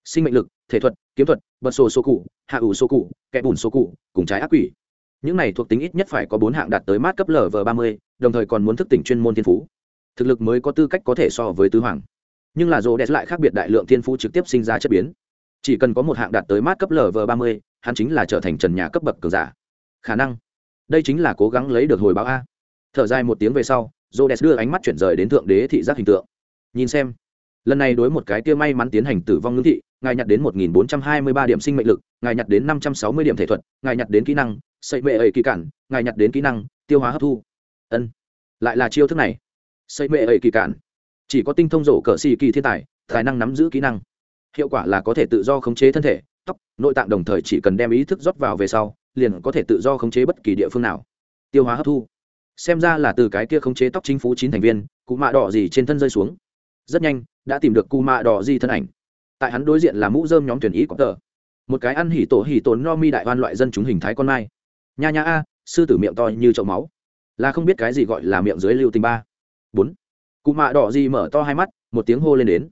sinh mệnh lực, thể thuật, kiếm thuật bật sổ số cụ, hạ ủ số cụ, kẻ bùn số cụ, cùng trái ác quỷ. Những này thuộc tính ít nhất phải có bốn hạng đạt tới mát cấp lv ba mươi, đồng thời còn muốn thức tỉnh chuyên môn thiên phú thực lực mới có tư cách có thể so với tứ hoàng. Nhưng là rô đẹp lại khác biệt đại lượng thiên phú trực tiếp sinh ra chất biến. Chỉ cần có một hạng đạt tới mát cấp lv ba mươi, hắn chính là trở thành trần nhà cấp bậc cường giả. Khả năng, đây chính là cố gắng lấy được hồi báo a. Thở dài một tiếng về sau, rô đẹp đưa ánh mắt chuyển rời đến thượng đế thị giác hình tượng. Nhìn xem, lần này đối một cái kia may mắn tiến hành tử vong ngưng thị, ngài nhặt đến một nghìn bốn trăm hai mươi ba điểm sinh mệnh lực, ngài nhặt đến năm trăm sáu mươi điểm thể thuật, ngài nhặt đến kỹ năng, xây mệ ấy kỳ cản, ngài nhặt đến kỹ năng, tiêu hóa hấp thu. Ân, lại là chiêu thức này xây mệ ấy kỳ cản chỉ có tinh thông rổ cờ xì kỳ thiên tài tài năng nắm giữ kỹ năng. Hiệu quả là có thể tự do khống chế thân thể, tóc, nội tạng đồng thời chỉ cần đem ý thức rót vào về sau, liền có thể tự do khống chế bất kỳ địa phương nào. Tiêu hóa hấp thu. Xem ra là từ cái kia khống chế tóc chính phủ chín thành viên cụ mạ đỏ gì trên thân rơi xuống. Rất nhanh, đã tìm được cụ mạ đỏ gì thân ảnh. Tại hắn đối diện là mũ dơm nhóm tuyển ý có tờ. Một cái ăn hỉ tổ hỉ tốn no mi đại hoan loại dân chúng hình thái con mai. Nha nha a, sư tử miệng to như chậu máu. Là không biết cái gì gọi là miệng dưới lưu tình ba bốn. Cụ mạ đỏ gì mở to hai mắt, một tiếng hô lên đến.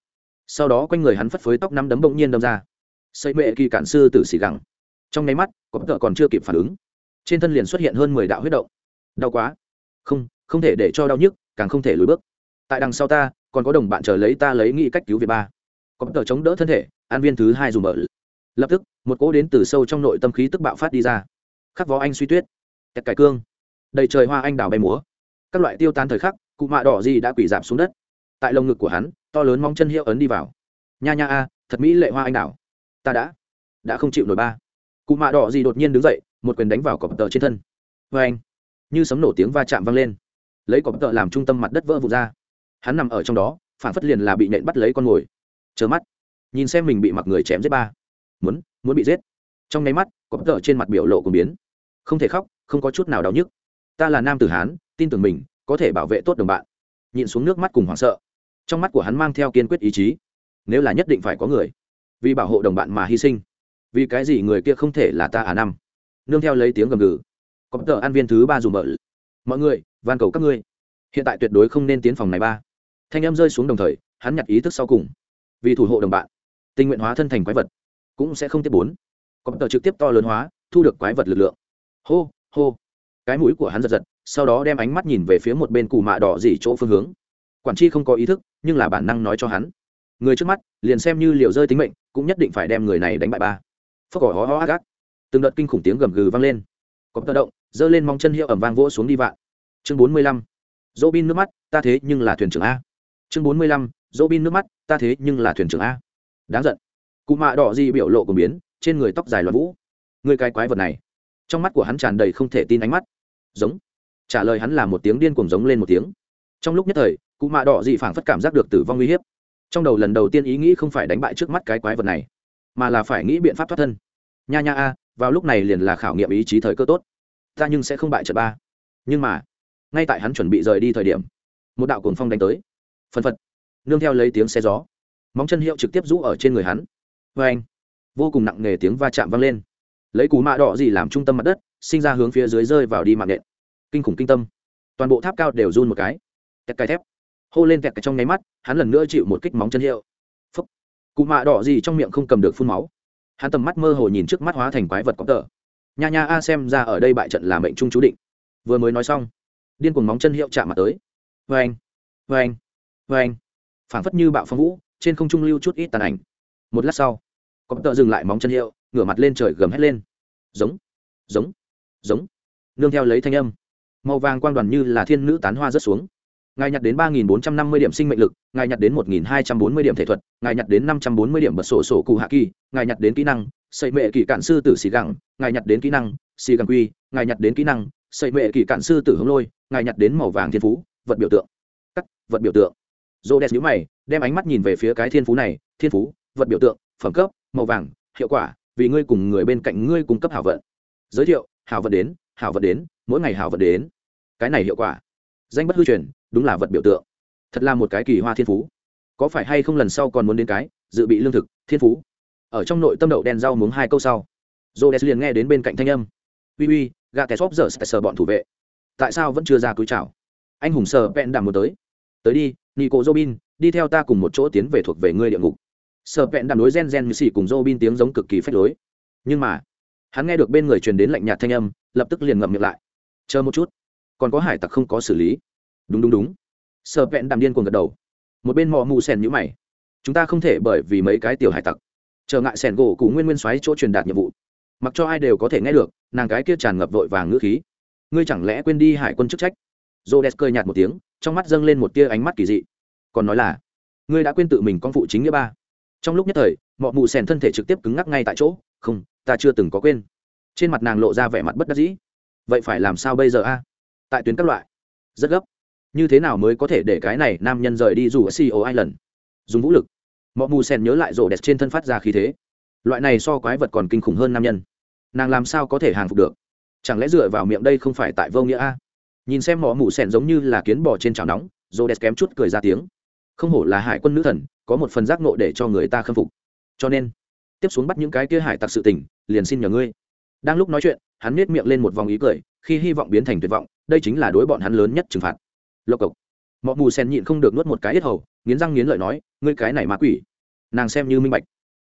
Sau đó quanh người hắn phất phới tóc nắm đấm bỗng nhiên đâm ra. Xây mệ kỳ cản sư tử xì gẳng. Trong nháy mắt có tợ còn chưa kịp phản ứng. Trên thân liền xuất hiện hơn mười đạo huyết động. Đau quá. Không không thể để cho đau nhức, càng không thể lùi bước. Tại đằng sau ta, còn có đồng bạn chờ lấy ta lấy nghị cách cứu việt ba. Có tờ chống đỡ thân thể, an viên thứ hai dùng mở. Lập tức, một cỗ đến từ sâu trong nội tâm khí tức bạo phát đi ra. Khắc vó anh suy tuyết. Kẹt cải cương. Đầy trời hoa anh đào bay múa. Các loại tiêu tan thời khắc cụ mạ đỏ gì đã quỷ giảm xuống đất. Tại lồng ngực của hắn, to lớn mong chân hiệu ấn đi vào. Nha nha a, thật mỹ lệ hoa anh đào. Ta đã đã không chịu nổi ba. Cụ mạ đỏ gì đột nhiên đứng dậy, một quyền đánh vào cọp tờ trên thân. Vê anh, như sấm nổ tiếng va chạm vang lên. Lấy cọp tợ làm trung tâm mặt đất vỡ vụt ra. Hắn nằm ở trong đó, phản phất liền là bị nện bắt lấy con mồi chớ mắt. Nhìn xem mình bị mặc người chém giết ba. Muốn muốn bị giết. Trong nháy mắt, cọp tợ trên mặt biểu lộ của biến. Không thể khóc, không có chút nào đau nhức. Ta là nam tử hán, tin tưởng mình có thể bảo vệ tốt đồng bạn. Nhìn xuống nước mắt cùng hoảng sợ, trong mắt của hắn mang theo kiên quyết ý chí. Nếu là nhất định phải có người, vì bảo hộ đồng bạn mà hy sinh, vì cái gì người kia không thể là ta à năm? Nương theo lấy tiếng gầm gừ, có tờ ăn viên thứ ba dù bợ. Mọi người, van cầu các ngươi. Hiện tại tuyệt đối không nên tiến phòng này ba. Thanh em rơi xuống đồng thời, hắn nhặt ý thức sau cùng. Vì thủ hộ đồng bạn, tình nguyện hóa thân thành quái vật, cũng sẽ không tiếp bốn. Có tờ trực tiếp to lớn hóa, thu được quái vật lực lượng. Hô hô. Cái mũi của hắn giật giật sau đó đem ánh mắt nhìn về phía một bên cù mạ đỏ dỉ chỗ phương hướng. Quản tri không có ý thức, nhưng là bản năng nói cho hắn. Người trước mắt, liền xem như liều rơi tính mệnh, cũng nhất định phải đem người này đánh bại ba. Phất cỏ hó hó gác từng đợt kinh khủng tiếng gầm gừ vang lên. Có tự động, giơ lên mong chân hiệu ẩm vang vỗ xuống đi vạn. Chương bốn mươi lăm. Dỗ bin nước mắt, ta thế nhưng là thuyền trưởng a. Chương bốn mươi lăm. Dỗ bin nước mắt, ta thế nhưng là thuyền trưởng a. Đáng giận. Cụ mạ đỏ di biểu lộ của biến, trên người tóc dài loạn vũ. Người cái quái vật này. Trong mắt của hắn tràn đầy không thể tin ánh mắt. Giống trả lời hắn là một tiếng điên cuồng giống lên một tiếng. Trong lúc nhất thời, cụ mạ đỏ dị phảng phất cảm giác được tử vong uy hiếp. Trong đầu lần đầu tiên ý nghĩ không phải đánh bại trước mắt cái quái vật này, mà là phải nghĩ biện pháp thoát thân. Nha nha a, vào lúc này liền là khảo nghiệm ý chí thời cơ tốt. Ta nhưng sẽ không bại trận ba. Nhưng mà, ngay tại hắn chuẩn bị rời đi thời điểm, một đạo cồn phong đánh tới. Phân phật, nương theo lấy tiếng xe gió, móng chân hiệu trực tiếp rũ ở trên người hắn. Vê anh vô cùng nặng nề tiếng va chạm vang lên. Lấy cú mạ đỏ gì làm trung tâm mặt đất, sinh ra hướng phía dưới rơi vào đi mạng nện kinh khủng kinh tâm. Toàn bộ tháp cao đều run một cái. Tẹt cái thép. Hô lên tẹt cái trong nháy mắt, hắn lần nữa chịu một kích móng chân hiệu. Phúc. Cụ mạ đỏ gì trong miệng không cầm được phun máu. Hắn tầm mắt mơ hồ nhìn trước mắt hóa thành quái vật có tờ. Nha nha a xem ra ở đây bại trận là mệnh trung chú định. Vừa mới nói xong, điên cuồng móng chân hiệu chạm mặt tới. Vê anh vê anh vê anh phảng phất như bạo phong vũ, trên không trung lưu chút ít tàn ảnh. Một lát sau, có tờ dừng lại móng chân hiệu, ngửa mặt lên trời gầm hét lên. Giống giống giống. Nương theo lấy thanh âm màu vàng quang đoàn như là thiên nữ tán hoa rớt xuống. Ngài nhặt đến ba nghìn bốn trăm năm mươi điểm sinh mệnh lực, ngài nhặt đến một nghìn hai trăm bốn mươi điểm thể thuật, ngài nhặt đến năm trăm bốn mươi điểm bật sổ sổ cụ hạ kỳ, ngài nhặt đến kỹ năng xây mệ kỳ cản sư tử xì gẳng, ngài nhặt đến kỹ năng, xì gẳng quy, ngài nhặt đến kỹ năng xây mệ kỳ cản sư tử hướng lôi, ngài nhặt đến màu vàng thiên phú, vật biểu tượng. Cắt, vật biểu tượng. Dô đen nhữ mày, đem ánh mắt nhìn về phía cái thiên phú này, thiên phú, vật biểu tượng, phẩm cấp, màu vàng, hiệu quả, vì ngươi cùng người bên cạnh ngươi cung cấp hảo vận. Giới thiệu, hảo vận đến, hảo vận đến, mỗi ngày hảo vận đến cái này hiệu quả. Danh bất hư truyền, đúng là vật biểu tượng. Thật là một cái kỳ hoa thiên phú. Có phải hay không lần sau còn muốn đến cái, dự bị lương thực, thiên phú? Ở trong nội tâm đậu đen rau muống hai câu sau j liền nghe đến bên cạnh thanh âm. Uy uy, gà kẻ xóp giờ sờ bọn thủ vệ. Tại sao vẫn chưa ra túi chào? Anh hùng sờ vẹn đàm một tới. Tới đi, nico robin, đi theo ta cùng một chỗ tiến về thuộc về ngươi địa ngục. Sờ vẹn đàm đối gen gen như xì cùng robin tiếng giống cực kỳ phách lối. Nhưng mà, hắn nghe được bên người truyền đến lạnh nhạt thanh âm, lập tức liền ngậm miệng lại. Chờ một chút còn có hải tặc không có xử lý. Đúng đúng đúng. Sợ vẹn đàm điên cuồng gật đầu. Một bên mò mù sèn nhữ mày. Chúng ta không thể bởi vì mấy cái tiểu hải tặc. Trở ngại sèn gỗ cụ nguyên nguyên xoáy chỗ truyền đạt nhiệm vụ. Mặc cho ai đều có thể nghe được, nàng cái kia tràn ngập vội vàng ngữ khí. Ngươi chẳng lẽ quên đi hải quân chức trách? J o cười nhạt một tiếng, trong mắt dâng lên một tia ánh mắt kỳ dị. Còn nói là, ngươi đã quên tự mình con phụ chính nghĩa ba. Trong lúc nhất thời mọi mù sèn thân thể trực tiếp cứng ngắc ngay tại chỗ. Không, ta chưa từng có quên. Trên mặt nàng lộ ra vẻ mặt bất đắc dĩ. Vậy phải làm sao bây giờ a? Tại tuyến các loại. Rất gấp. Như thế nào mới có thể để cái này nam nhân rời đi dù ở co Island? Dùng vũ lực. Mọi mù sen nhớ lại rổ đẹp trên thân phát ra khí thế. Loại này so quái vật còn kinh khủng hơn nam nhân. Nàng làm sao có thể hàng phục được? Chẳng lẽ dựa vào miệng đây không phải tại vô nghĩa a? Nhìn xem mỏ mù sen giống như là kiến bò trên chảo nóng, rổ đẹp kém chút cười ra tiếng. Không hổ là hải quân nữ thần, có một phần giác nộ để cho người ta khâm phục. Cho nên, tiếp xuống bắt những cái kia hải tặc sự tình, liền xin nhờ ngươi. Đang lúc nói chuyện, hắn nết miệng lên một vòng ý cười, khi hy vọng biến thành tuyệt vọng đây chính là đối bọn hắn lớn nhất trừng phạt. Lộc cộc. Mọ mù sen nhịn không được nuốt một cái yết hầu, nghiến răng nghiến lợi nói, ngươi cái này ma quỷ. Nàng xem như minh bạch.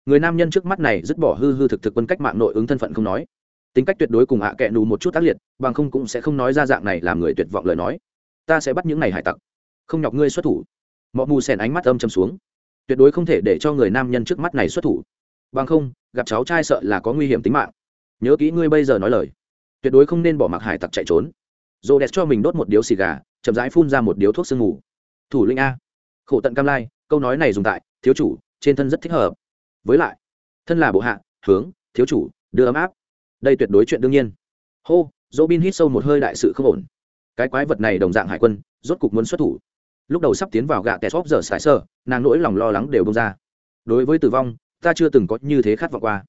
Người nam nhân trước mắt này dứt bỏ hư hư thực thực quân cách mạng nội ứng thân phận không nói. Tính cách tuyệt đối cùng hạ à kệ nù một chút tác liệt, bằng không cũng sẽ không nói ra dạng này làm người tuyệt vọng lời nói. Ta sẽ bắt những này hải tặc. Không nhọc ngươi xuất thủ. Mọ mù sen ánh mắt âm châm xuống. Tuyệt đối không thể để cho người nam nhân trước mắt này xuất thủ. Bằng không, gặp cháu trai sợ là có nguy hiểm tính mạng. Nhớ kỹ ngươi bây giờ nói lời. Tuyệt đối không nên bỏ mặc hải tặc chạy trốn rô đẹp cho mình đốt một điếu xì gà, chậm rãi phun ra một điếu thuốc sương ngủ thủ lĩnh a. Khổ tận cam lai, câu nói này dùng tại, thiếu chủ, trên thân rất thích hợp. Với lại, thân là bộ hạ, hướng, thiếu chủ, đưa ấm áp. Đây tuyệt đối chuyện đương nhiên. Hô dỗ bin hít sâu một hơi đại sự không ổn. Cái quái vật này đồng dạng hải quân, rốt cục muốn xuất thủ. Lúc đầu sắp tiến vào gạ tè xóp giờ sải sơ, nàng nỗi lòng lo lắng đều bông ra. Đối với tử vong, ta chưa từng có như thế khát vọng qua.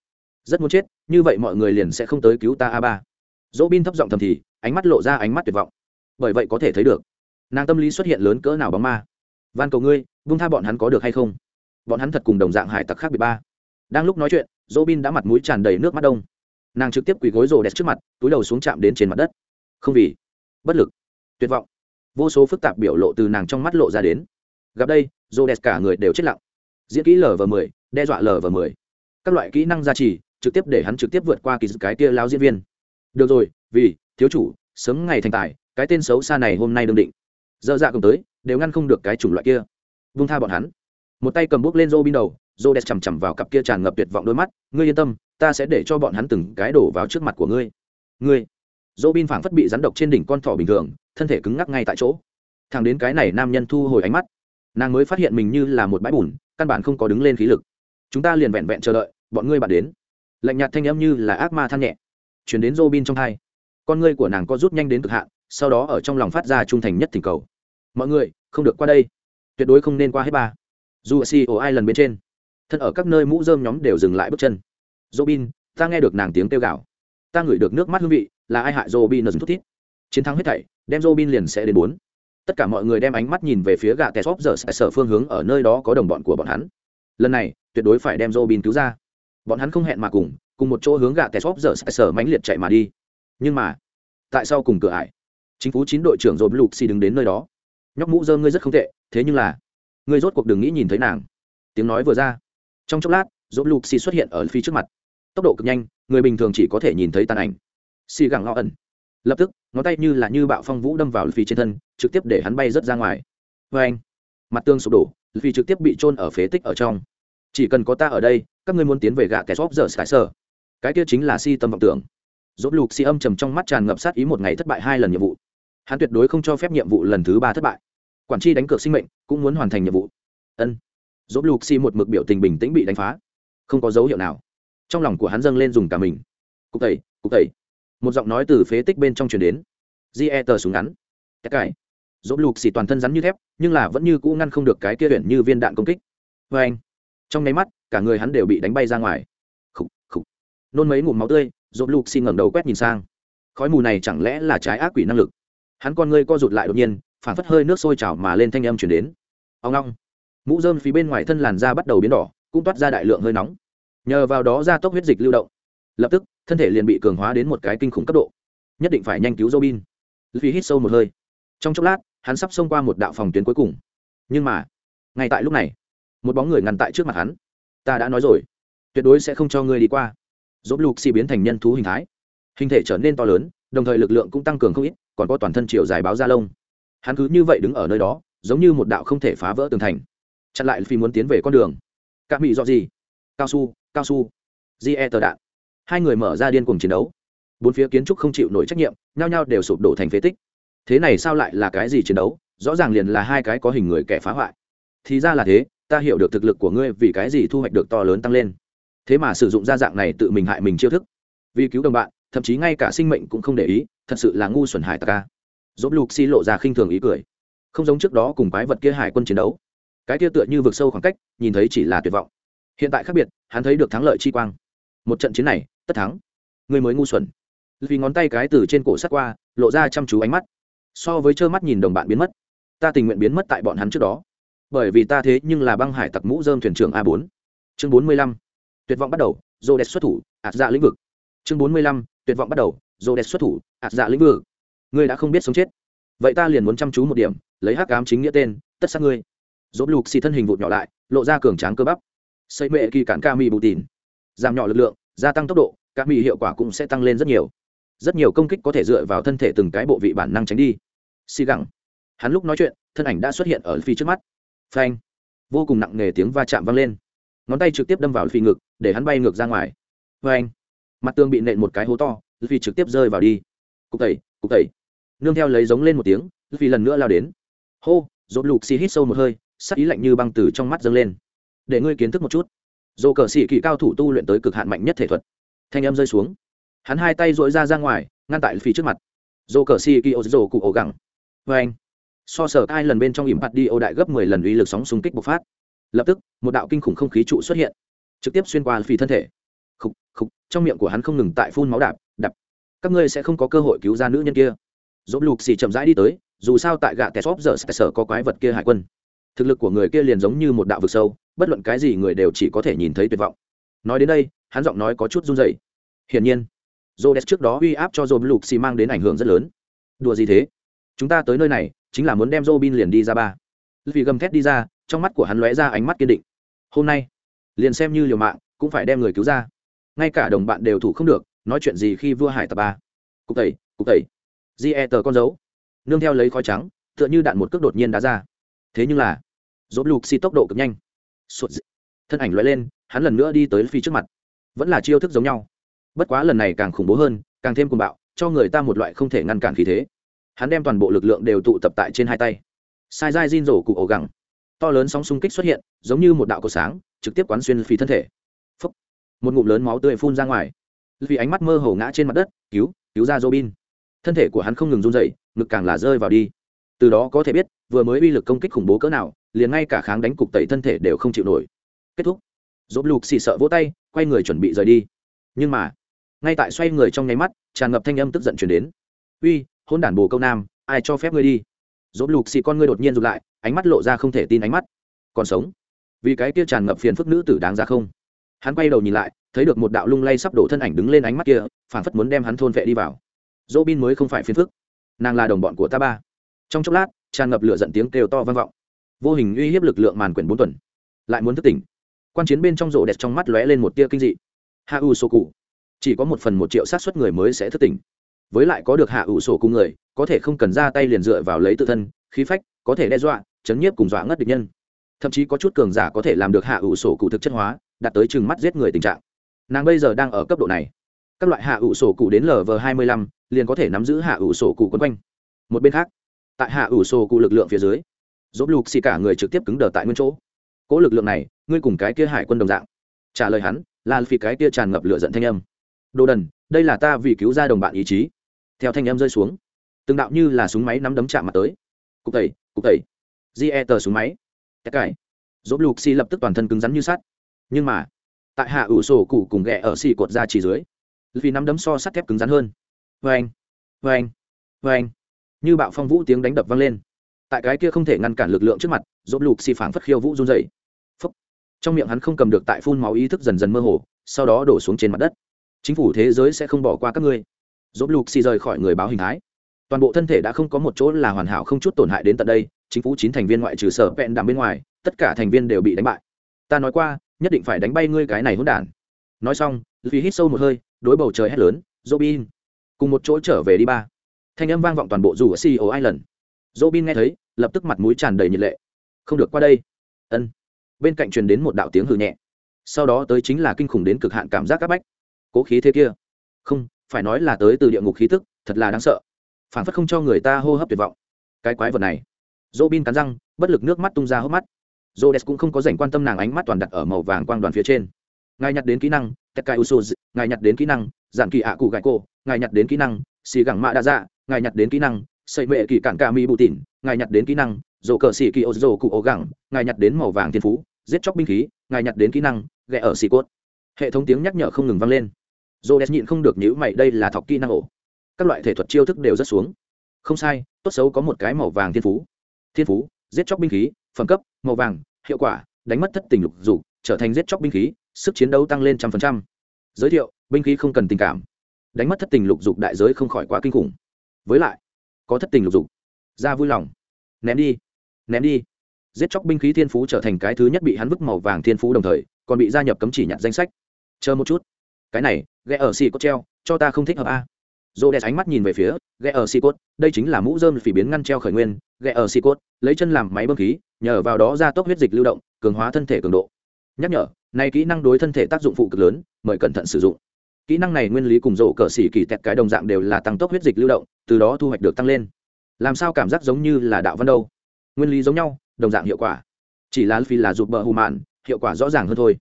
Rất muốn chết, như vậy mọi người liền sẽ không tới cứu ta a ba. Dỗ bin thấp giọng thầm thì ánh mắt lộ ra ánh mắt tuyệt vọng. Bởi vậy có thể thấy được, nàng tâm lý xuất hiện lớn cỡ nào bóng ma. Van cầu ngươi vung tha bọn hắn có được hay không? Bọn hắn thật cùng đồng dạng hải tặc khác biệt ba. Đang lúc nói chuyện dỗ bin đã mặt mũi tràn đầy nước mắt đông. Nàng trực tiếp quỳ gối rồ đẹp trước mặt, túi đầu xuống chạm đến trên mặt đất. Không vì, bất lực, tuyệt vọng. Vô số phức tạp biểu lộ từ nàng trong mắt lộ ra đến. Gặp đây rồ đẹp cả người đều chết lặng. Diễn kỹ lv mười, đe dọa lv mười. Các loại kỹ năng gia trì, trực tiếp để hắn trực tiếp vượt qua kỳ cái kia lao diễn viên. Được rồi, vì thiếu chủ, sớm ngày thành tài, cái tên xấu xa này hôm nay đương định. Dơ dạ cùng tới, đều ngăn không được cái chủng loại kia. Vung tha bọn hắn. Một tay cầm bút lên rô bin đầu rô đẹp chằm chằm vào cặp kia tràn ngập tuyệt vọng đôi mắt. Ngươi yên tâm, ta sẽ để cho bọn hắn từng cái đổ vào trước mặt của ngươi. Ngươi. Rô bin phảng phất bị rắn độc trên đỉnh con thỏ bình thường, thân thể cứng ngắc ngay tại chỗ. Thằng đến cái này nam nhân thu hồi ánh mắt, nàng mới phát hiện mình như là một bãi bùn, căn bản không có đứng lên khí lực. Chúng ta liền vẹn vẹn chờ đợi, bọn ngươi bạn đến. Lạnh nhạt thanh âm như là ác ma than nhẹ chuyển đến Robin trong thai con ngươi của nàng có rút nhanh đến cực hạn, sau đó ở trong lòng phát ra trung thành nhất thỉnh cầu. Mọi người, không được qua đây. Tuyệt đối không nên qua hết ba. Dù si ở ai lần bên trên, thân ở các nơi mũ rơm nhóm đều dừng lại bước chân. Robin, ta nghe được nàng tiếng kêu gào. Ta ngửi được nước mắt hương vị, là ai hại Robin nâng thút thít? Chiến thắng hết thảy, đem Robin liền sẽ đến bốn. Tất cả mọi người đem ánh mắt nhìn về phía gà tè xóp giờ sở phương hướng ở nơi đó có đồng bọn của bọn hắn. Lần này, tuyệt đối phải đem Robin cứu ra. Bọn hắn không hẹn mà cùng cùng một chỗ hướng gà tè xóp giờ sở mãnh liệt chạy mà đi nhưng mà, tại sao cùng cửa ải, chính phủ chín đội trưởng rồi lục xì đứng đến nơi đó. Nhóc mũ dơ ngươi rất không tệ, thế nhưng là, ngươi rốt cuộc đừng nghĩ nhìn thấy nàng. Tiếng nói vừa ra, trong chốc lát dồn lục xì xuất hiện ở phía trước mặt. Tốc độ cực nhanh, người bình thường chỉ có thể nhìn thấy tàn ảnh. Xì gẳng lo ẩn. Lập tức, ngón tay như là như bạo phong vũ đâm vào phi trên thân, trực tiếp để hắn bay rớt ra ngoài. Vê anh, mặt tương sụp đổ phi trực tiếp bị trôn ở phế tích ở trong. Chỉ cần có ta ở đây, các ngươi muốn tiến về gạ kẻ xóp giờ sải sở. Cái kia chính là si tâm vọng tưởng dốt lục si âm trầm trong mắt tràn ngập sát ý một ngày thất bại hai lần nhiệm vụ. Hắn tuyệt đối không cho phép nhiệm vụ lần thứ ba thất bại. Quản tri đánh cược sinh mệnh cũng muốn hoàn thành nhiệm vụ. Ân. Dốt lục si một mực biểu tình bình tĩnh bị đánh phá. Không có dấu hiệu nào. Trong lòng của hắn dâng lên dùng cả mình. Cục tẩy cục tẩy. Một giọng nói từ phế tích bên trong truyền đến. E tờ súng ngắn. Tất cải dốt lục xì toàn thân rắn như thép nhưng là vẫn như cũ ngăn không được cái kia tuyển như viên đạn công kích. Vê anh trong nháy mắt cả người hắn đều bị đánh bay ra ngoài. Khủ, khủ. nôn mấy ngụm máu tươi dốt lục xin ngẩng đầu quét nhìn sang. Khói mù này chẳng lẽ là trái ác quỷ năng lực? Hắn con ngươi co rụt lại đột nhiên, phản phất hơi nước sôi trào mà lên thanh âm chuyển đến. Ông long mũ dơm phía bên ngoài thân làn da bắt đầu biến đỏ, cũng toát ra đại lượng hơi nóng. Nhờ vào đó da tốc huyết dịch lưu động. Lập tức, thân thể liền bị cường hóa đến một cái kinh khủng cấp độ. Nhất định phải nhanh cứu robin. Vì hít sâu một hơi. Trong chốc lát, hắn sắp xông qua một đạo phòng tuyến cuối cùng. Nhưng mà, ngay tại lúc này, một bóng người ngăn tại trước mặt hắn. Ta đã nói rồi, tuyệt đối sẽ không cho ngươi đi qua dốt lục xì biến thành nhân thú hình thái. Hình thể trở nên to lớn, đồng thời lực lượng cũng tăng cường không ít, còn có toàn thân chiều dài báo da lông. Hắn cứ như vậy đứng ở nơi đó, giống như một đạo không thể phá vỡ tường thành. Chặn lại phi muốn tiến về con đường. Các bị do gì? Cao su cao su. Ge tờ đạn. Hai người mở ra điên cuồng chiến đấu. Bốn phía kiến trúc không chịu nổi trách nhiệm, nhao nhao đều sụp đổ thành phế tích. Thế này sao lại là cái gì chiến đấu? Rõ ràng liền là hai cái có hình người kẻ phá hoại. Thì ra là thế, ta hiểu được thực lực của ngươi vì cái gì thu hoạch được to lớn tăng lên thế mà sử dụng ra dạng này tự mình hại mình chiêu thức. Vì cứu đồng bạn, thậm chí ngay cả sinh mệnh cũng không để ý, thật sự là ngu xuẩn hải tặc ca. Dốt lục xi lộ ra khinh thường ý cười. Không giống trước đó cùng quái vật kia hải quân chiến đấu. Cái kia tựa như vượt sâu khoảng cách, nhìn thấy chỉ là tuyệt vọng. Hiện tại khác biệt, hắn thấy được thắng lợi chi quang. Một trận chiến này, tất thắng. Người mới ngu xuẩn. Vì ngón tay cái từ trên cổ sắt qua, lộ ra chăm chú ánh mắt. So với trơ mắt nhìn đồng bạn biến mất, ta tình nguyện biến mất tại bọn hắn trước đó. Bởi vì ta thế nhưng là băng hải tặc mũ dơm thuyền trưởng a bốn. Chương bốn mươi lăm tuyệt vọng bắt đầu dô đẹp xuất thủ, ạt dạ lĩnh vực. Chương bốn mươi lăm, tuyệt vọng bắt đầu dô đẹp xuất thủ, ạt dạ lĩnh vực. Ngươi đã không biết sống chết. Vậy ta liền muốn chăm chú một điểm, lấy hắc ám chính nghĩa tên, tất sát ngươi. Dốt lục xì thân hình vụt nhỏ lại, lộ ra cường tráng cơ bắp. Xây mệ kỳ cản ca mi bù tìn. Giảm nhỏ lực lượng, gia tăng tốc độ các mi hiệu quả cũng sẽ tăng lên rất nhiều. Rất nhiều công kích có thể dựa vào thân thể từng cái bộ vị bản năng tránh đi. Xì gẳng. Hắn lúc nói chuyện, thân ảnh đã xuất hiện ở phi trước mắt. Phanh. Vô cùng nặng nề tiếng va chạm vang lên ngón tay trực tiếp đâm vào phi ngực, để hắn bay ngược ra ngoài. Phanh mặt tường bị nện một cái hố to, phi trực tiếp rơi vào đi. Cục tẩy cục tẩy. Nương theo lấy giống lên một tiếng, phi lần nữa lao đến. Hô dỗ lục xì hít sâu một hơi, sắc ý lạnh như băng từ trong mắt dâng lên. Để ngươi kiến thức một chút. Dỗ cờ sĩ kỳ cao thủ tu luyện tới cực hạn mạnh nhất thể thuật. Thanh âm rơi xuống. Hắn hai tay dội ra ra ngoài, ngăn tại phi trước mặt. Dỗ cờ si kỳ ô dỗ cụ ổ gẳng. Vê anh, so sở ai lần bên trong ỉm hạt đi ô đại gấp mười lần uy lực sóng xung kích bộc phát lập tức, một đạo kinh khủng không khí trụ xuất hiện, trực tiếp xuyên qua phi thân thể. Khục khục, trong miệng của hắn không ngừng tại phun máu đạp đập các ngươi sẽ không có cơ hội cứu ra nữ nhân kia. Dỗ lục xì chậm rãi đi tới, dù sao tại gạ tè xóp giờ sở có quái vật kia hải quân. Thực lực của người kia liền giống như một đạo vực sâu, bất luận cái gì người đều chỉ có thể nhìn thấy tuyệt vọng. Nói đến đây, hắn giọng nói có chút run dày hiển nhiên dô đès trước đó uy áp cho dồn lục xì mang đến ảnh hưởng rất lớn. Đùa gì thế? Chúng ta tới nơi này, chính là muốn đem dô bin liền đi ra ba. Vì gầm thét đi ra trong mắt của hắn lóe ra ánh mắt kiên định. Hôm nay, liền xem như liều mạng, cũng phải đem người cứu ra. Ngay cả đồng bạn đều thủ không được, nói chuyện gì khi vua hải tập ba cục tẩy cục tẩy. Di e tờ con dấu. Nương theo lấy khói trắng, tựa như đạn một cước đột nhiên đá ra. Thế nhưng là dốt lục xì tốc độ cực nhanh. Sụt dị. thân ảnh lóe lên, hắn lần nữa đi tới phi trước mặt. Vẫn là chiêu thức giống nhau. Bất quá lần này càng khủng bố hơn, càng thêm cuồng bạo, cho người ta một loại không thể ngăn cản khí thế. Hắn đem toàn bộ lực lượng đều tụ tập tại trên hai tay. Sai dai Jin rổ cụ ổ gẳng to lớn sóng xung kích xuất hiện, giống như một đạo cầu sáng, trực tiếp quán xuyên phi thân thể. Phúc. một ngụm lớn máu tươi phun ra ngoài. Vì ánh mắt mơ hồ ngã trên mặt đất, cứu cứu ra robin. Thân thể của hắn không ngừng run dậy ngực càng là rơi vào đi. Từ đó có thể biết, vừa mới uy lực công kích khủng bố cỡ nào, liền ngay cả kháng đánh cục tẩy thân thể đều không chịu nổi. Kết thúc. Dốt lục xì sợ vỗ tay, quay người chuẩn bị rời đi. Nhưng mà, ngay tại xoay người trong nháy mắt, tràn ngập thanh âm tức giận chuyển đến. Uy hôn đản bồ câu nam, ai cho phép ngươi đi? Dốt lục xì con ngươi đột nhiên rụt lại ánh mắt lộ ra không thể tin ánh mắt. Còn sống? Vì cái kia tràn ngập phiền phức nữ tử đáng ra không? Hắn quay đầu nhìn lại, thấy được một đạo lung lay sắp đổ thân ảnh đứng lên ánh mắt kia phản phất muốn đem hắn thôn vệ đi vào. Dỗ bin mới không phải phiền phức. Nàng là đồng bọn của ta ba. Trong chốc lát, tràn ngập lửa giận tiếng kêu to vang vọng. Vô hình uy hiếp lực lượng màn quyển bốn tuần. Lại muốn thức tỉnh. Quan chiến bên trong rộ đẹp trong mắt lóe lên một tia kinh dị. Hạ ủ sổ cụ. Chỉ có một phần một triệu sát suất người mới sẽ thức tỉnh. Với lại có được hạ ủ sổ cùng người, có thể không cần ra tay liền dựa vào lấy tự thân, khí phách, có thể đe dọa chấn nhiếp cùng dọa ngất địch nhân. Thậm chí có chút cường giả có thể làm được hạ ủ sổ cụ thực chất hóa, đạt tới chừng mắt giết người tình trạng. Nàng bây giờ đang ở cấp độ này. Các loại hạ ủ sổ cụ đến lv hai mươi lăm, liền có thể nắm giữ hạ ủ sổ cụ quấn quanh. Một bên khác, tại hạ ủ sổ cụ lực lượng phía dưới dốt lục xì cả người trực tiếp cứng đờ tại nguyên chỗ. Cỗ lực lượng này, ngươi cùng cái kia hải quân đồng dạng. Trả lời hắn, là vì cái kia tràn ngập lửa giận thanh âm. Đồ đần, đây là ta vì cứu ra đồng bạn ý chí. Theo thanh âm rơi xuống, từng đạo như là súng máy nắm đấm chạm mặt tới. Cục tẩy cục tẩy ge tờ xuống máy. Tất cải dốt lục Xi lập tức toàn thân cứng rắn như sắt. Nhưng mà, tại hạ ủ sổ cụ cùng ghẹ ở xì cột ra chỉ dưới vì nắm đấm so sắt thép cứng rắn hơn. Vê anh vê anh anh như bạo phong vũ tiếng đánh đập vang lên. Tại cái kia không thể ngăn cản lực lượng trước mặt dốt lục Xi phảng phất khiêu vũ run rẩy. Phúc. trong miệng hắn không cầm được tại phun máu ý thức dần dần mơ hồ, sau đó đổ xuống trên mặt đất. Chính phủ thế giới sẽ không bỏ qua các ngươi. Dốt lục Xi rời khỏi người báo hình thái. Toàn bộ thân thể đã không có một chỗ là hoàn hảo không chút tổn hại đến tận đây chính phủ chín thành viên ngoại trừ sở vẹn đàm bên ngoài, tất cả thành viên đều bị đánh bại. Ta nói qua, nhất định phải đánh bay ngươi cái này hỗn đản. Nói xong vì hít sâu một hơi, đối bầu trời hét lớn, robin! Cùng một chỗ trở về đi ba. Thanh âm vang vọng toàn bộ dù ở ceo island. Robin nghe thấy, lập tức mặt mũi tràn đầy nhiệt lệ. Không được qua đây. Ân. Bên cạnh truyền đến một đạo tiếng hừ nhẹ. Sau đó tới chính là kinh khủng đến cực hạn cảm giác áp bách. Cố khí thế kia. Không, phải nói là tới từ địa ngục khí tức, thật là đáng sợ. Phản phất không cho người ta hô hấp tuyệt vọng. Cái quái vật này dỗ bin cắn răng, bất lực nước mắt tung ra hốc mắt. Dô đès cũng không có dành quan tâm nàng ánh mắt toàn đặt ở màu vàng quang đoàn phía trên. Ngài nhặt đến kỹ năng tekkai uso ngài nhặt đến kỹ năng, giản kỳ ạ cụ gãi cô, ngài nhặt đến kỹ năng, xì gẳng mạ đa dạ ngài nhặt đến kỹ năng xây mệ kỳ cản ca mi bù tỉn, ngài nhặt đến kỹ năng dồ cờ xì kỳ ô dồ cụ ổ gẳng, ngài nhặt đến màu vàng thiên phú, giết chóc binh khí, ngài nhặt đến kỹ năng, ghẹ ở xì cốt. Hệ thống tiếng nhắc nhở không ngừng vang lên. Dô đès nhịn không được nhữ mày, đây là thọc kỹ năng ổ. Các loại thể thuật chiêu thức đều rất xuống. Không sai, tốt xấu có một cái màu vàng thiên phú thiên phú, giết chóc binh khí, phẩm cấp, màu vàng, hiệu quả, đánh mất thất tình lục dục, trở thành giết chóc binh khí, sức chiến đấu tăng lên trăm phần trăm. Giới thiệu, binh khí không cần tình cảm. Đánh mất thất tình lục dục đại giới không khỏi quá kinh khủng. Với lại, có thất tình lục dục. Ra vui lòng. Ném đi. Ném đi. Giết chóc binh khí thiên phú trở thành cái thứ nhất bị hắn vứt màu vàng thiên phú đồng thời, còn bị gia nhập cấm chỉ nhặt danh sách. Chờ một chút. Cái này ghé ở xì có treo, cho ta không thích hợp a dô đẹp ánh mắt nhìn về phía ghé ở xì cốt, đây chính là mũ dơm phỉ biến ngăn treo khởi nguyên. Ghé ở xì cốt, lấy chân làm máy bơm khí, nhờ vào đó gia tốc huyết dịch lưu động, cường hóa thân thể cường độ. Nhắc nhở, này kỹ năng đối thân thể tác dụng phụ cực lớn, mời cẩn thận sử dụng. Kỹ năng này nguyên lý cùng rổ cờ xỉ kỳ tẹt cái đồng dạng đều là tăng tốc huyết dịch lưu động, từ đó thu hoạch được tăng lên. Làm sao cảm giác giống như là đạo văn đâu? Nguyên lý giống nhau, đồng dạng hiệu quả. Chỉ là phi là rụt bờ hù mạn, hiệu quả rõ ràng hơn thôi.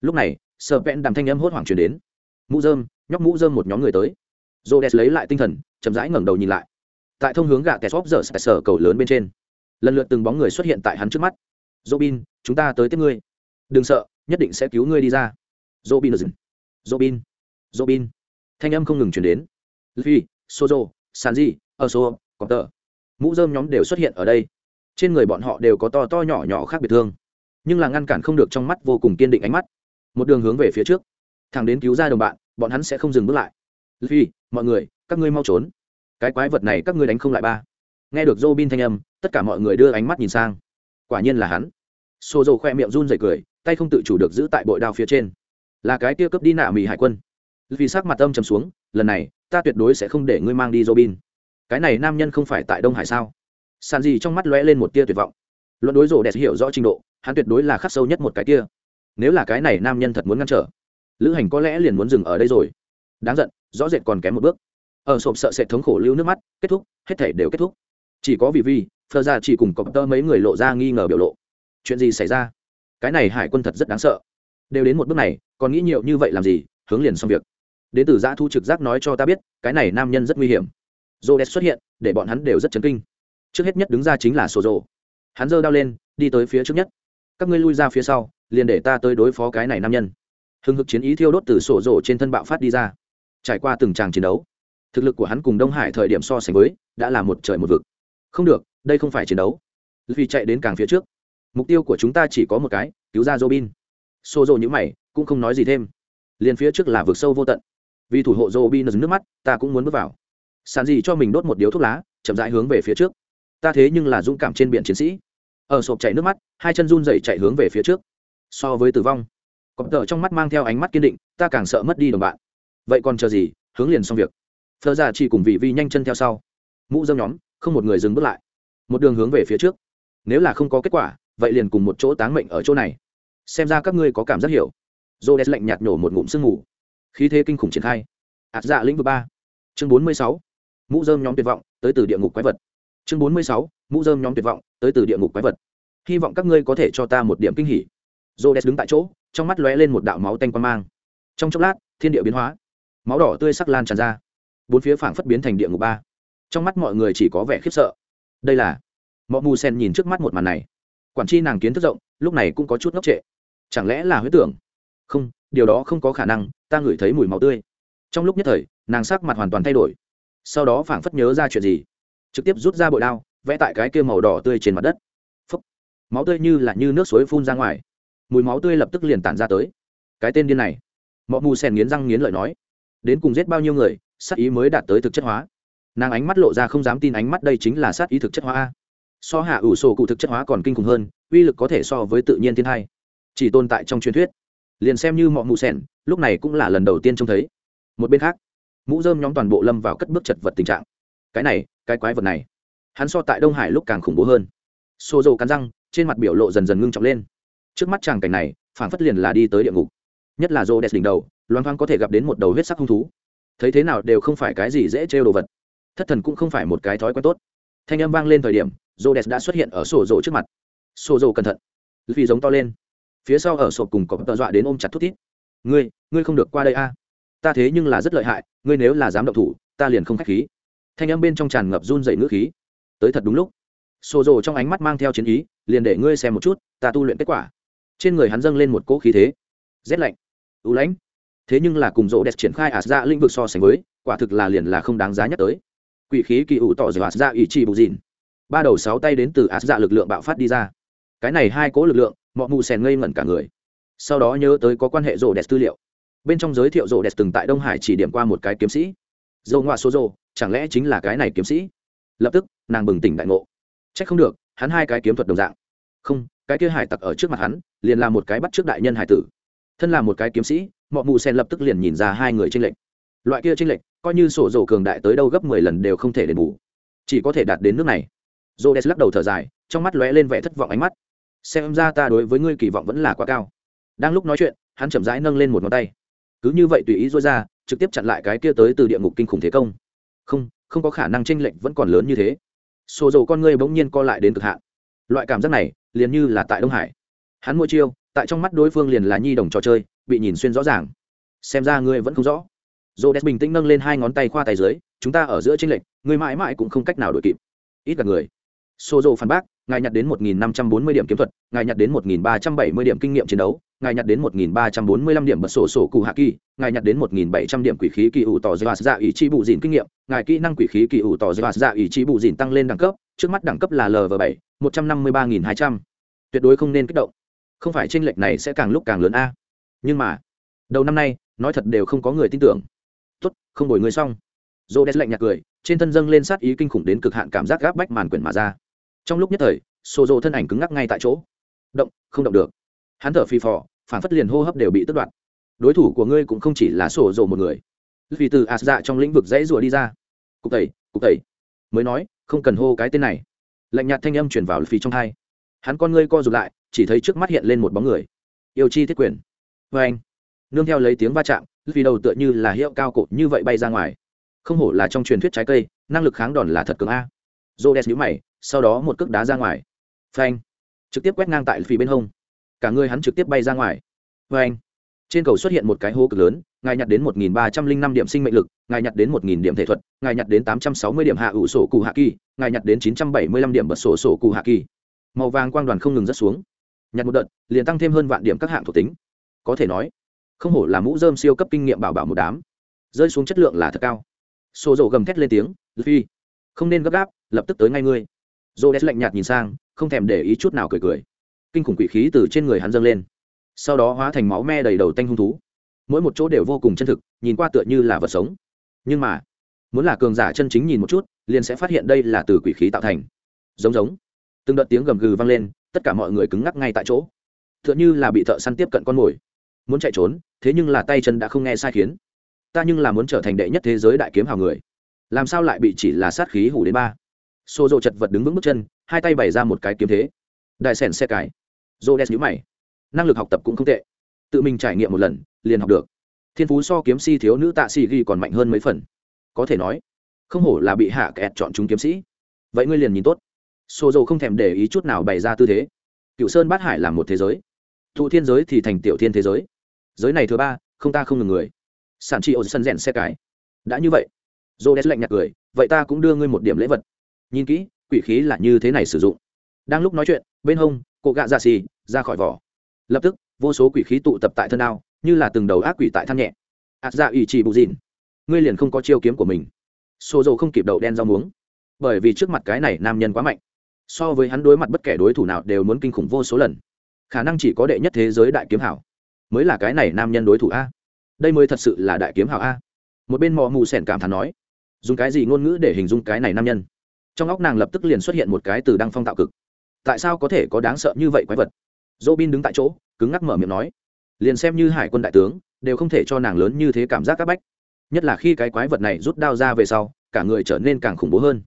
Lúc này sợ vẹn đàm thanh âm hốt hoảng chuyển đến. Mũ dơm nhóc mũ dơm một nhóm người tới. Rhodes lấy lại tinh thần chậm rãi ngẩng đầu nhìn lại. Tại thông hướng gạ kẻ xóp giờ sở cầu lớn bên trên lần lượt từng bóng người xuất hiện tại hắn trước mắt. Robin chúng ta tới tiếp ngươi. Đừng sợ nhất định sẽ cứu ngươi đi ra. Robin dừng. Robin robin. Thanh âm không ngừng truyền đến. Luffy, sozo sanji ở số mũ rơm nhóm đều xuất hiện ở đây. Trên người bọn họ đều có to to nhỏ nhỏ khác biệt thương nhưng là ngăn cản không được trong mắt vô cùng kiên định ánh mắt. Một đường hướng về phía trước. Thằng đến cứu ra đồng bạn bọn hắn sẽ không dừng bước lại phi, mọi người, các ngươi mau trốn. Cái quái vật này các ngươi đánh không lại ba. Nghe được Robin thanh âm, tất cả mọi người đưa ánh mắt nhìn sang. Quả nhiên là hắn. Xô dầu khoe miệng run rẩy cười, tay không tự chủ được giữ tại bội đao phía trên. Là cái kia cướp đi nạ mì hải quân. Vì sắc mặt âm trầm xuống, lần này, ta tuyệt đối sẽ không để ngươi mang đi Robin. Cái này nam nhân không phải tại đông hải sao? Sàn gì trong mắt lóe lên một tia tuyệt vọng. Luận đối rộ đẹp hiểu rõ trình độ, hắn tuyệt đối là khắc sâu nhất một cái kia. Nếu là cái này nam nhân thật muốn ngăn trở, lữ hành có lẽ liền muốn dừng ở đây rồi đáng giận, rõ rệt còn kém một bước. Ở sộp sợ sẽ thống khổ lưu nước mắt, kết thúc, hết thể đều kết thúc. Chỉ có vì vi phờ ra chỉ cùng cọp tơ mấy người lộ ra nghi ngờ biểu lộ. Chuyện gì xảy ra? Cái này hải quân thật rất đáng sợ. Đều đến một bước này, còn nghĩ nhiều như vậy làm gì? Hướng liền xong việc. Đến từ giã thu trực giác nói cho ta biết, cái này nam nhân rất nguy hiểm. Rô đẹp xuất hiện, để bọn hắn đều rất chấn kinh. Trước hết nhất đứng ra chính là sổ rồ. Hắn giơ đao lên, đi tới phía trước nhất. Các ngươi lui ra phía sau, liền để ta tới đối phó cái này nam nhân. Hừng hực chiến ý thiêu đốt từ sổ rồ trên thân bạo phát đi ra trải qua từng tràng chiến đấu. Thực lực của hắn cùng đông hải thời điểm so sánh với, đã là một trời một vực. Không được, đây không phải chiến đấu. Vì chạy đến càng phía trước. Mục tiêu của chúng ta chỉ có một cái, cứu ra robin. Xô rộ những mày, cũng không nói gì thêm. Liền phía trước là vực sâu vô tận. Vì thủ hộ robin nước mắt, ta cũng muốn bước vào. Sàn gì cho mình đốt một điếu thuốc lá, chậm rãi hướng về phía trước. Ta thế nhưng là dũng cảm trên biển chiến sĩ. Ở sộp chảy nước mắt, hai chân run dậy chạy hướng về phía trước. So với tử vong, cọp tờ trong mắt mang theo ánh mắt kiên định, ta càng sợ mất đi đồng bạn vậy còn chờ gì? Hướng liền xong việc. Thơ ra dạ chỉ cùng vị vi nhanh chân theo sau. Mũ dâm nhóm, không một người dừng bước lại. Một đường hướng về phía trước. Nếu là không có kết quả, vậy liền cùng một chỗ táng mệnh ở chỗ này. Xem ra các ngươi có cảm giác hiểu. Dô s lạnh nhạt nhổ một ngụm sương mù. Khí thế kinh khủng triển khai. Ạt dạ lĩnh vực ba. Chương bốn mươi sáu. Mũ dơm nhóm tuyệt vọng, tới từ địa ngục quái vật. Chương bốn mươi sáu. Mũ dơm nhóm tuyệt vọng, tới từ địa ngục quái vật. Hy vọng các ngươi có thể cho ta một điểm kinh hỉ. Dô s đứng tại chỗ, trong mắt lóe lên một đạo máu tanh quan mang. Trong chốc lát, thiên địa biến hóa máu đỏ tươi sắc lan tràn ra. Bốn phía phảng phất biến thành địa ngục ba. Trong mắt mọi người chỉ có vẻ khiếp sợ. Đây là mọi mù sen nhìn trước mắt một màn này. Quản tri nàng kiến thức rộng, lúc này cũng có chút ngốc trệ. Chẳng lẽ là huyết tưởng? Không, điều đó không có khả năng, ta ngửi thấy mùi máu tươi. Trong lúc nhất thời, nàng sắc mặt hoàn toàn thay đổi. Sau đó phảng phất nhớ ra chuyện gì, trực tiếp rút ra bội đao, vẽ tại cái kia màu đỏ tươi trên mặt đất. Phúc. máu tươi như là như nước suối phun ra ngoài. Mùi máu tươi lập tức liền tản ra tới. Cái tên điên này. Mọi mù sen nghiến răng nghiến lợi nói đến cùng giết bao nhiêu người, sát ý mới đạt tới thực chất hóa. Nàng ánh mắt lộ ra không dám tin ánh mắt đây chính là sát ý thực chất hóa so hạ ủ sổ cụ thực chất hóa còn kinh khủng hơn, uy lực có thể so với tự nhiên thiên hai. Chỉ tồn tại trong truyền thuyết. Liền xem như mọi mụ sẻn, lúc này cũng là lần đầu tiên trông thấy. Một bên khác, mũ dơm nhóm toàn bộ lâm vào cất bước chật vật tình trạng. Cái này, cái quái vật này, hắn so tại đông hải lúc càng khủng bố hơn. Xô dầu cắn răng, trên mặt biểu lộ dần dần ngưng trọng lên. Trước mắt chàng cảnh này phản phất liền là đi tới địa ngục. Nhất là rô đẹp đỉnh đầu loan thoáng có thể gặp đến một đầu huyết sắc hung thú. Thấy thế nào đều không phải cái gì dễ trêu đồ vật. Thất thần cũng không phải một cái thói quen tốt. Thanh âm vang lên thời điểm rô đẹp đã xuất hiện ở sổ rộ trước mặt. Sổ rộ cẩn thận. Vì giống to lên. Phía sau ở sộp cùng có tợ dọa đến ôm chặt thút thít. Ngươi ngươi không được qua đây a. Ta thế nhưng là rất lợi hại, ngươi nếu là dám động thủ, ta liền không k h á c h khí. Thanh âm bên trong tràn ngập run dậy ngữ khí. Tới thật đúng lúc. Sổ rồ trong ánh mắt mang theo chiến ý, liền để ngươi xem một chút, ta tu luyện kết quả. Trên người hắn dâng lên một cỗ khí thế. Rét lạnh. Ưu lãnh thế nhưng là cùng rỗ đẹp triển khai ạt ra lĩnh vực so sánh với, quả thực là liền là không đáng giá nhắc tới. Quỷ khí kỳ ủ tỏ dầu ạt ra ý chi bù dìn ba đầu sáu tay đến từ ạt dạ lực lượng bạo phát đi ra. Cái này hai cố lực lượng mọi mù sèn ngây ngẩn cả người. Sau đó nhớ tới có quan hệ rỗ đẹp tư liệu. Bên trong giới thiệu rỗ đẹp từng tại đông hải chỉ điểm qua một cái kiếm sĩ. Dầu ngoại số rỗ chẳng lẽ chính là cái này kiếm sĩ? Lập tức, nàng bừng tỉnh đại ngộ. C h ắ c không được, hắn hai cái kiếm thuật đồng dạng. Không, cái kia hải tặc ở trước mặt hắn, liền là một cái bắt trước đại nhân hải tử. Thân là một cái kiếm sĩ mọ mù sen lập tức liền nhìn ra hai người tranh lệch. Loại kia tranh lệch, coi như sổ dầu cường đại tới đâu gấp mười lần đều không thể đền bù. Chỉ có thể đạt đến nước này. J o lắc đầu thở dài, trong mắt lóe lên vẻ thất vọng ánh mắt. Xem ra ta đối với ngươi kỳ vọng vẫn là quá cao. Đang lúc nói chuyện, hắn chậm rãi nâng lên một ngón tay. Cứ như vậy tùy ý dối ra, trực tiếp chặn lại cái kia tới từ địa ngục kinh khủng thế công. Không không có khả năng tranh lệch vẫn còn lớn như thế. Sổ dầu con ngươi bỗng nhiên co lại đến cực hạn. Loại cảm giác này, liền như là tại đông hải. Hắn mỗi chiêu, tại trong mắt đối phương liền là nhi đồng trò chơi bị nhìn xuyên rõ ràng. Xem ra ngươi vẫn không rõ. Dô đès bình tĩnh nâng lên hai ngón tay khoa tay dưới, chúng ta ở giữa tranh lệch, ngươi mãi mãi cũng không cách nào đổi kịp. Ít gần người. Xô phản bác, ngài nhặt đến 1.540 điểm kiếm thuật, ngài nhặt đến 1.370 điểm kinh nghiệm chiến đấu, ngài nhặt đến 1.345 điểm bật sổ sổ cụ hạ kỳ, ngài nhặt đến 1.700 điểm quỷ khí kỳ ủ tỏ dư dạ ý chi bù dìn kinh nghiệm, ngài kỹ năng quỷ khí kỳ ủ tỏ dư dạ ý chi bù dìn tăng lên đẳng cấp, trước mắt đẳng cấp là lv bảy, một trăm năm mươi ba nghìn hai trăm. Tuyệt đối không nên kích động. Không phải tranh lệch này sẽ càng lúc càng lớn a nhưng mà, đầu năm nay, nói thật đều không có người tin tưởng. Tốt, không đổi người xong. Dô đen lạnh nhạt cười, trên thân dâng lên sát ý kinh khủng đến cực hạn cảm giác gáp bách màn quyển mà ra. Trong lúc nhất thời xô dô thân ảnh cứng ngắc ngay tại chỗ. Động, không động được. Hắn thở phi phò, phản phất liền hô hấp đều bị tước đoạt. Đối thủ của ngươi cũng không chỉ là sổ dồ một người. Vì từ ạt dạ trong lĩnh vực dãy rùa đi ra. Cục tẩy cục tẩy. Mới nói, không cần hô cái tên này. Lạnh nhạt thanh âm chuyển vào phì trong hai hắn con ngươi co rụt lại, chỉ thấy trước mắt hiện lên một bóng người. Yêu chi thiết quyền vê anh. Nương theo lấy tiếng va chạm, vì đầu tựa như là hiệu cao cột như vậy bay ra ngoài. Không hổ là trong truyền thuyết trái cây, năng lực kháng đòn là thật cường a. Rô đen nhũ mày, sau đó một cước đá ra ngoài. Vâng Phanh trực tiếp quét ngang tại phì bên hông. Cả người hắn trực tiếp bay ra ngoài. Vê anh. Trên cầu xuất hiện một cái hố cực lớn, ngài nhặt đến một nghìn ba trăm linh năm điểm sinh mệnh lực, ngài nhặt đến một nghìn điểm thể thuật, ngài nhặt đến tám trăm sáu mươi điểm hạ ủ sổ cụ hạ kỳ, ngài nhặt đến chín trăm bảy mươi lăm điểm bật sổ sổ cụ hạ kỳ. Màu vàng quang đoàn không ngừng rớt xuống. Nhặt một đợt, liền tăng thêm hơn vạn điểm các hạng thuộc tính có thể nói, không hổ là mũ dơm siêu cấp kinh nghiệm bảo bảo một đám. Rơi xuống chất lượng là thật cao. Xô rộ gầm thét lên tiếng phi không nên gấp gáp, lập tức tới ngay ngươi. Rô đét lạnh nhạt nhìn sang, không thèm để ý chút nào cười cười. Kinh khủng quỷ khí từ trên người hắn dâng lên. Sau đó hóa thành máu me đầy đầu tanh hung thú. Mỗi một chỗ đều vô cùng chân thực, nhìn qua tựa như là vật sống. Nhưng mà, muốn là cường giả chân chính nhìn một chút, liền sẽ phát hiện đây là từ quỷ khí tạo thành. Giống giống. Từng đợt tiếng gầm gừ vang lên, tất cả mọi người cứng ngắc ngay tại chỗ. T h ư ợ n h ư là bị thợ săn tiếp cận con mồi muốn chạy trốn, thế nhưng là tay chân đã không nghe sai khiến. Ta nhưng là muốn trở thành đệ nhất thế giới đại kiếm hào người. Làm sao lại bị chỉ là sát khí hủ đến ba? Xô rộ chật vật đứng vững bước chân, hai tay bày ra một cái kiếm thế. Đại sẻn xe cái. Rô đen nhữ mày. Năng lực học tập cũng không tệ. Tự mình trải nghiệm một lần, liền học được. Thiên phú so kiếm si thiếu nữ tạ si ghi còn mạnh hơn mấy phần. Có thể nói, không hổ là bị hạ kẹt chọn chúng kiếm sĩ. Vậy ngươi liền nhìn tốt. Xô rộ không thèm để ý chút nào bày ra tư thế. Cựu sơn bát hải là một thế giới. Thụ thiên giới thì thành tiểu thiên thế giới giới này thứ ba, không ta không ngừng người. Sản trị ô sân rèn xe cái. Đã như vậy. Dô đét lạnh nhạt cười, vậy ta cũng đưa ngươi một điểm lễ vật. Nhìn kỹ, quỷ khí là như thế này sử dụng. Đang lúc nói chuyện, bên hông cụ gạ ra xì, ra khỏi vỏ. Lập tức, vô số quỷ khí tụ tập tại thân đao, như là từng đầu ác quỷ tại than nhẹ. Ạt dạ ủy chỉ bù dìn ngươi liền không có chiêu kiếm của mình. Xô dầu không kịp đậu đen rau muống. Bởi vì trước mặt cái này nam nhân quá mạnh. So với hắn đối mặt bất kể đối thủ nào đều muốn kinh khủng vô số lần. Khả năng chỉ có đệ nhất thế giới đại kiếm hảo mới là cái này nam nhân đối thủ a. Đây mới thật sự là đại kiếm hảo a. Một bên mò mù sẻn cảm thán nói, dùng cái gì ngôn ngữ để hình dung cái này nam nhân? Trong óc nàng lập tức liền xuất hiện một cái từ đăng phong tạo cực. Tại sao có thể có đáng sợ như vậy quái vật? Dỗ bin đứng tại chỗ, cứng ngắc mở miệng nói, liền xem như hải quân đại tướng, đều không thể cho nàng lớn như thế cảm giác c bách. Nhất là khi cái quái vật này rút đao ra về sau, cả người trở nên càng khủng bố hơn.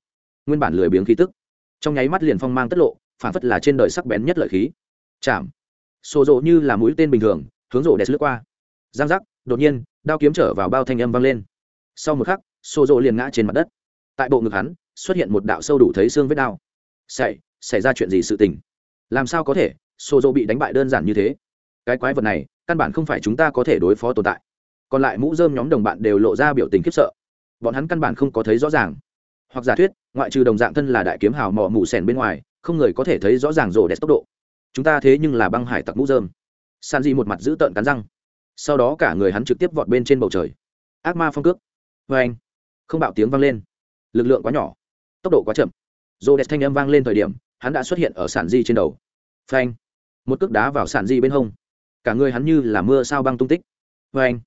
Nguyên bản lười biếng khí tức, trong nháy mắt liền phong mang tất lộ, phản phất là trên đời sắc bén nhất lợi khí. Chạm. Xô rộ như là mũi tên bình thường hướng rổ đẹp lướt qua. Giang giác, đột nhiên, đao kiếm trở vào bao thanh âm vang lên. Sau một khắc xô rộ liền ngã trên mặt đất. Tại bộ ngực hắn, xuất hiện một đạo sâu đủ thấy xương vết đao. Xảy xảy ra chuyện gì sự tình? Làm sao có thể xô rộ bị đánh bại đơn giản như thế? Cái quái vật này, căn bản không phải chúng ta có thể đối phó tồn tại. Còn lại mũ dơm nhóm đồng bạn đều lộ ra biểu tình khiếp sợ. Bọn hắn căn bản không có thấy rõ ràng. Hoặc giả thuyết, ngoại trừ đồng dạng thân là đại kiếm hào mò mù sèn bên ngoài, không người có thể thấy rõ ràng rổ đẹp tốc độ. Chúng ta thế nhưng là băng hải tặc mũ dơm san di một mặt giữ tợn cắn răng sau đó cả người hắn trực tiếp vọt bên trên bầu trời ác ma phong cước vê anh không bạo tiếng vang lên lực lượng quá nhỏ tốc độ quá chậm dồ đẹp thanh âm vang lên thời điểm hắn đã xuất hiện ở sản di trên đầu phanh một cước đá vào sản di bên hông cả người hắn như là mưa sao băng tung tích vê anh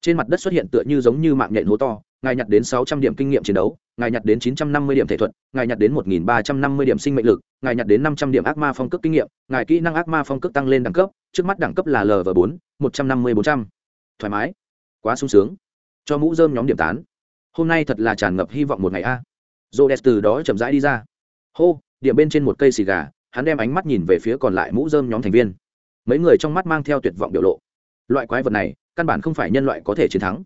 trên mặt đất xuất hiện tựa như giống như mạng nhện hố to ngài nhặt đến sáu trăm điểm kinh nghiệm chiến đấu, ngài nhặt đến chín trăm năm mươi điểm thể thuật, ngài nhặt đến một nghìn ba trăm năm mươi điểm sinh mệnh lực, ngài nhặt đến năm trăm điểm ác ma phong cấp kinh nghiệm, ngài kỹ năng ác ma phong cấp tăng lên đẳng cấp, trước mắt đẳng cấp là lv bốn, một trăm năm mươi bốn trăm. Thoải mái. Quá sung sướng. Cho mũ dơm nhóm điểm tán. Hôm nay thật là tràn ngập hy vọng một ngày a. Dô từ đó chậm rãi đi ra. Hô, điểm bên trên một cây xì gà, hắn đem ánh mắt nhìn về phía còn lại mũ dơm nhóm thành viên. Mấy người trong mắt mang theo tuyệt vọng biểu lộ. Loại quái vật này, căn bản không phải nhân loại có thể chiến thắng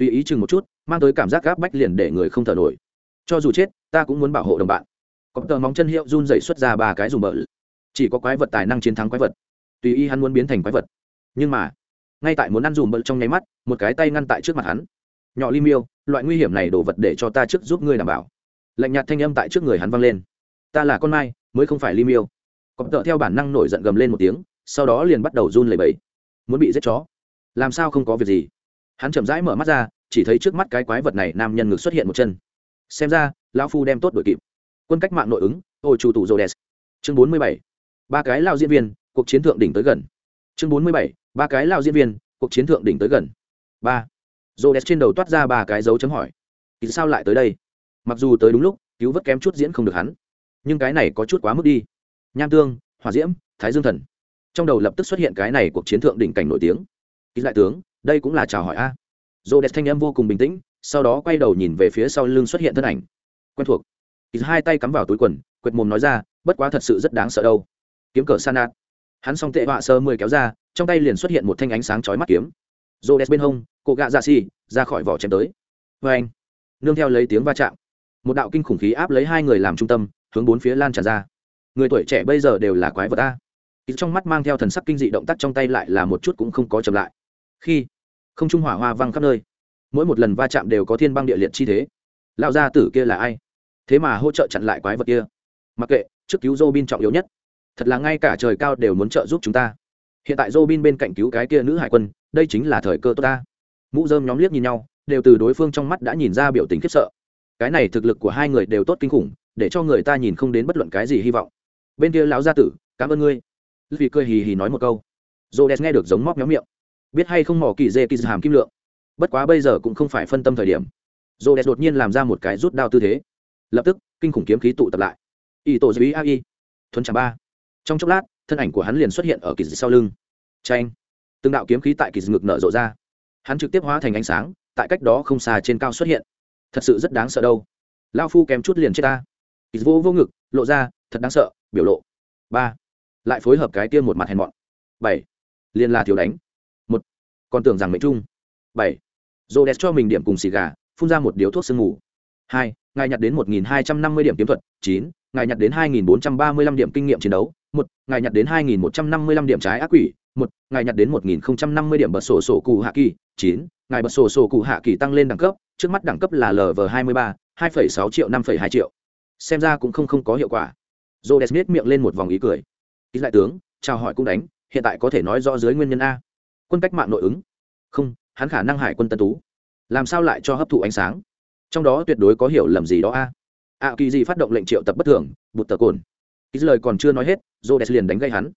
tùy ý chừng một chút, mang tới cảm giác gáp bách liền để người không thở nổi. Cho dù chết, ta cũng muốn bảo hộ đồng bạn. Có tờ móng chân hiệu run dậy xuất ra ba cái dùng bợ chỉ có quái vật tài năng chiến thắng quái vật. Tùy ý hắn muốn biến thành quái vật. Nhưng mà, ngay tại muốn ăn dùm bợ trong nháy mắt, một cái tay ngăn tại trước mặt hắn. Nhỏ ly miêu, loại nguy hiểm này đổ vật để cho ta trước giúp ngươi đảm bảo. Lạnh nhạt thanh âm tại trước người hắn vang lên. Ta là con mai, mới không phải ly miêu. Cọp tợ theo bản năng nổi giận gầm lên một tiếng, sau đó liền bắt đầu run lẩy bẩy. Muốn bị giết chó. Làm sao không có việc gì? Hắn chậm rãi mở mắt ra, chỉ thấy trước mắt cái quái vật này nam nhân ngực xuất hiện một chân. Xem ra, lão phu đem tốt đội kịp. Quân cách mạng nội ứng, ôi chủ tụ rô chương bốn mươi bảy. Ba cái lao diễn viên, cuộc chiến thượng đỉnh tới gần. Chương bốn mươi bảy. Ba cái lao diễn viên, cuộc chiến thượng đỉnh tới gần. Ba. Rô trên đầu toát ra ba cái dấu chấm hỏi. Thì sao lại tới đây? Mặc dù tới đúng lúc, cứu vớt kém chút diễn không được hắn. Nhưng cái này có chút quá mức đi. Nham tương, hỏa diễm, thái dương thần. Trong đầu lập tức xuất hiện cái này cuộc chiến thượng đỉnh cảnh nổi tiếng. Ký lại tướng đây cũng là chào hỏi a. Dô đẹp thanh âm vô cùng bình tĩnh, sau đó quay đầu nhìn về phía sau lưng xuất hiện thân ảnh. Quen thuộc. Ký hai tay cắm vào túi quần, quệt mồm nói ra, bất quá thật sự rất đáng sợ đâu. Kiếm cờ san nạt hắn xong tệ họa sơ mười kéo ra, trong tay liền xuất hiện một thanh ánh sáng chói mắt kiếm. Dô đẹp bên hông, cô gạ ra xì, ra khỏi vỏ chém tới. Vê anh, nương theo lấy tiếng va chạm, một đạo kinh khủng khí áp lấy hai người làm trung tâm, hướng bốn phía lan tràn ra. Người tuổi trẻ bây giờ đều là quái vật ta trong mắt mang theo thần sắc kinh dị động tác trong tay lại là một chút cũng không có chậm lại khi không trung hỏa hoa văng khắp nơi, mỗi một lần va chạm đều có thiên băng địa liệt chi thế. Lão gia tử kia là ai? Thế mà hỗ trợ chặn lại quái vật kia. Mặc kệ, trước cứu Robin trọng yếu nhất. Thật là ngay cả trời cao đều muốn trợ giúp chúng ta. Hiện tại Robin bên cạnh cứu cái kia nữ hải quân, đây chính là thời cơ tốt ta. Mũ dơm nhóm liếc nhìn nhau, đều từ đối phương trong mắt đã nhìn ra biểu tình khiếp sợ. Cái này thực lực của hai người đều tốt kinh khủng, để cho người ta nhìn không đến bất luận cái gì hy vọng. Bên kia lão gia tử, cảm ơn ngươi. Vì cười hì hì nói một câu. Dô đès nghe được giống móc nhóm miệng biết hay không mỏ kỳ dê kỳ hàm kim lượng. Bất quá bây giờ cũng không phải phân tâm thời điểm. Dồ đẹp đột nhiên làm ra một cái rút đao tư thế. Lập tức, kinh khủng kiếm khí tụ tập lại. Y tổ dưới ai. thuấn trà ba. Trong chốc lát, thân ảnh của hắn liền xuất hiện ở kỳ sau lưng. Tranh từng đạo kiếm khí tại kỳ ngực nở rộ ra. Hắn trực tiếp hóa thành ánh sáng, tại cách đó không xa trên cao xuất hiện. Thật sự rất đáng sợ đâu. Lao phu kém chút liền chết ta. Kỳ vô vô ngực, lộ ra, thật đáng sợ, biểu lộ. Ba. Lại phối hợp cái kia một mặt hèn mọn. Bảy. Liền là thiếu đánh còn tưởng rằng mệnh trung. Bảy. Dồ đẹp cho mình điểm cùng xì gà, phun ra một điếu thuốc sương ngủ hai. Ngài nhặt đến một nghìn hai trăm năm mươi điểm kiếm thuật. Chín. Ngài nhặt đến hai nghìn bốn trăm ba mươi lăm điểm kinh nghiệm chiến đấu. Một. Ngài nhặt đến hai nghìn một trăm năm mươi lăm điểm trái ác quỷ. Một. Ngài nhặt đến một nghìn không trăm năm mươi điểm bật sổ sổ cụ hạ kỳ. Chín. Ngài bật sổ sổ cụ hạ kỳ tăng lên đẳng cấp. Trước mắt đẳng cấp là lv hai mươi ba, hai phẩy sáu triệu năm phẩy hai triệu. Xem ra cũng không không có hiệu quả. J o d miệng lên một vòng ý cười. Ý lại tướng, chào hỏi cũng đánh. Hiện tại có thể nói rõ dưới nguyên nhân a quân cách mạng nội ứng. Không, hắn khả năng hải quân tân tú. Làm sao lại cho hấp thụ ánh sáng? Trong đó tuyệt đối có hiểu lầm gì đó a. Ạ kỳ gì phát động lệnh triệu tập bất thường, bụt tờ cồn. Ký lời còn chưa nói hết j o d liền đánh gây hắn.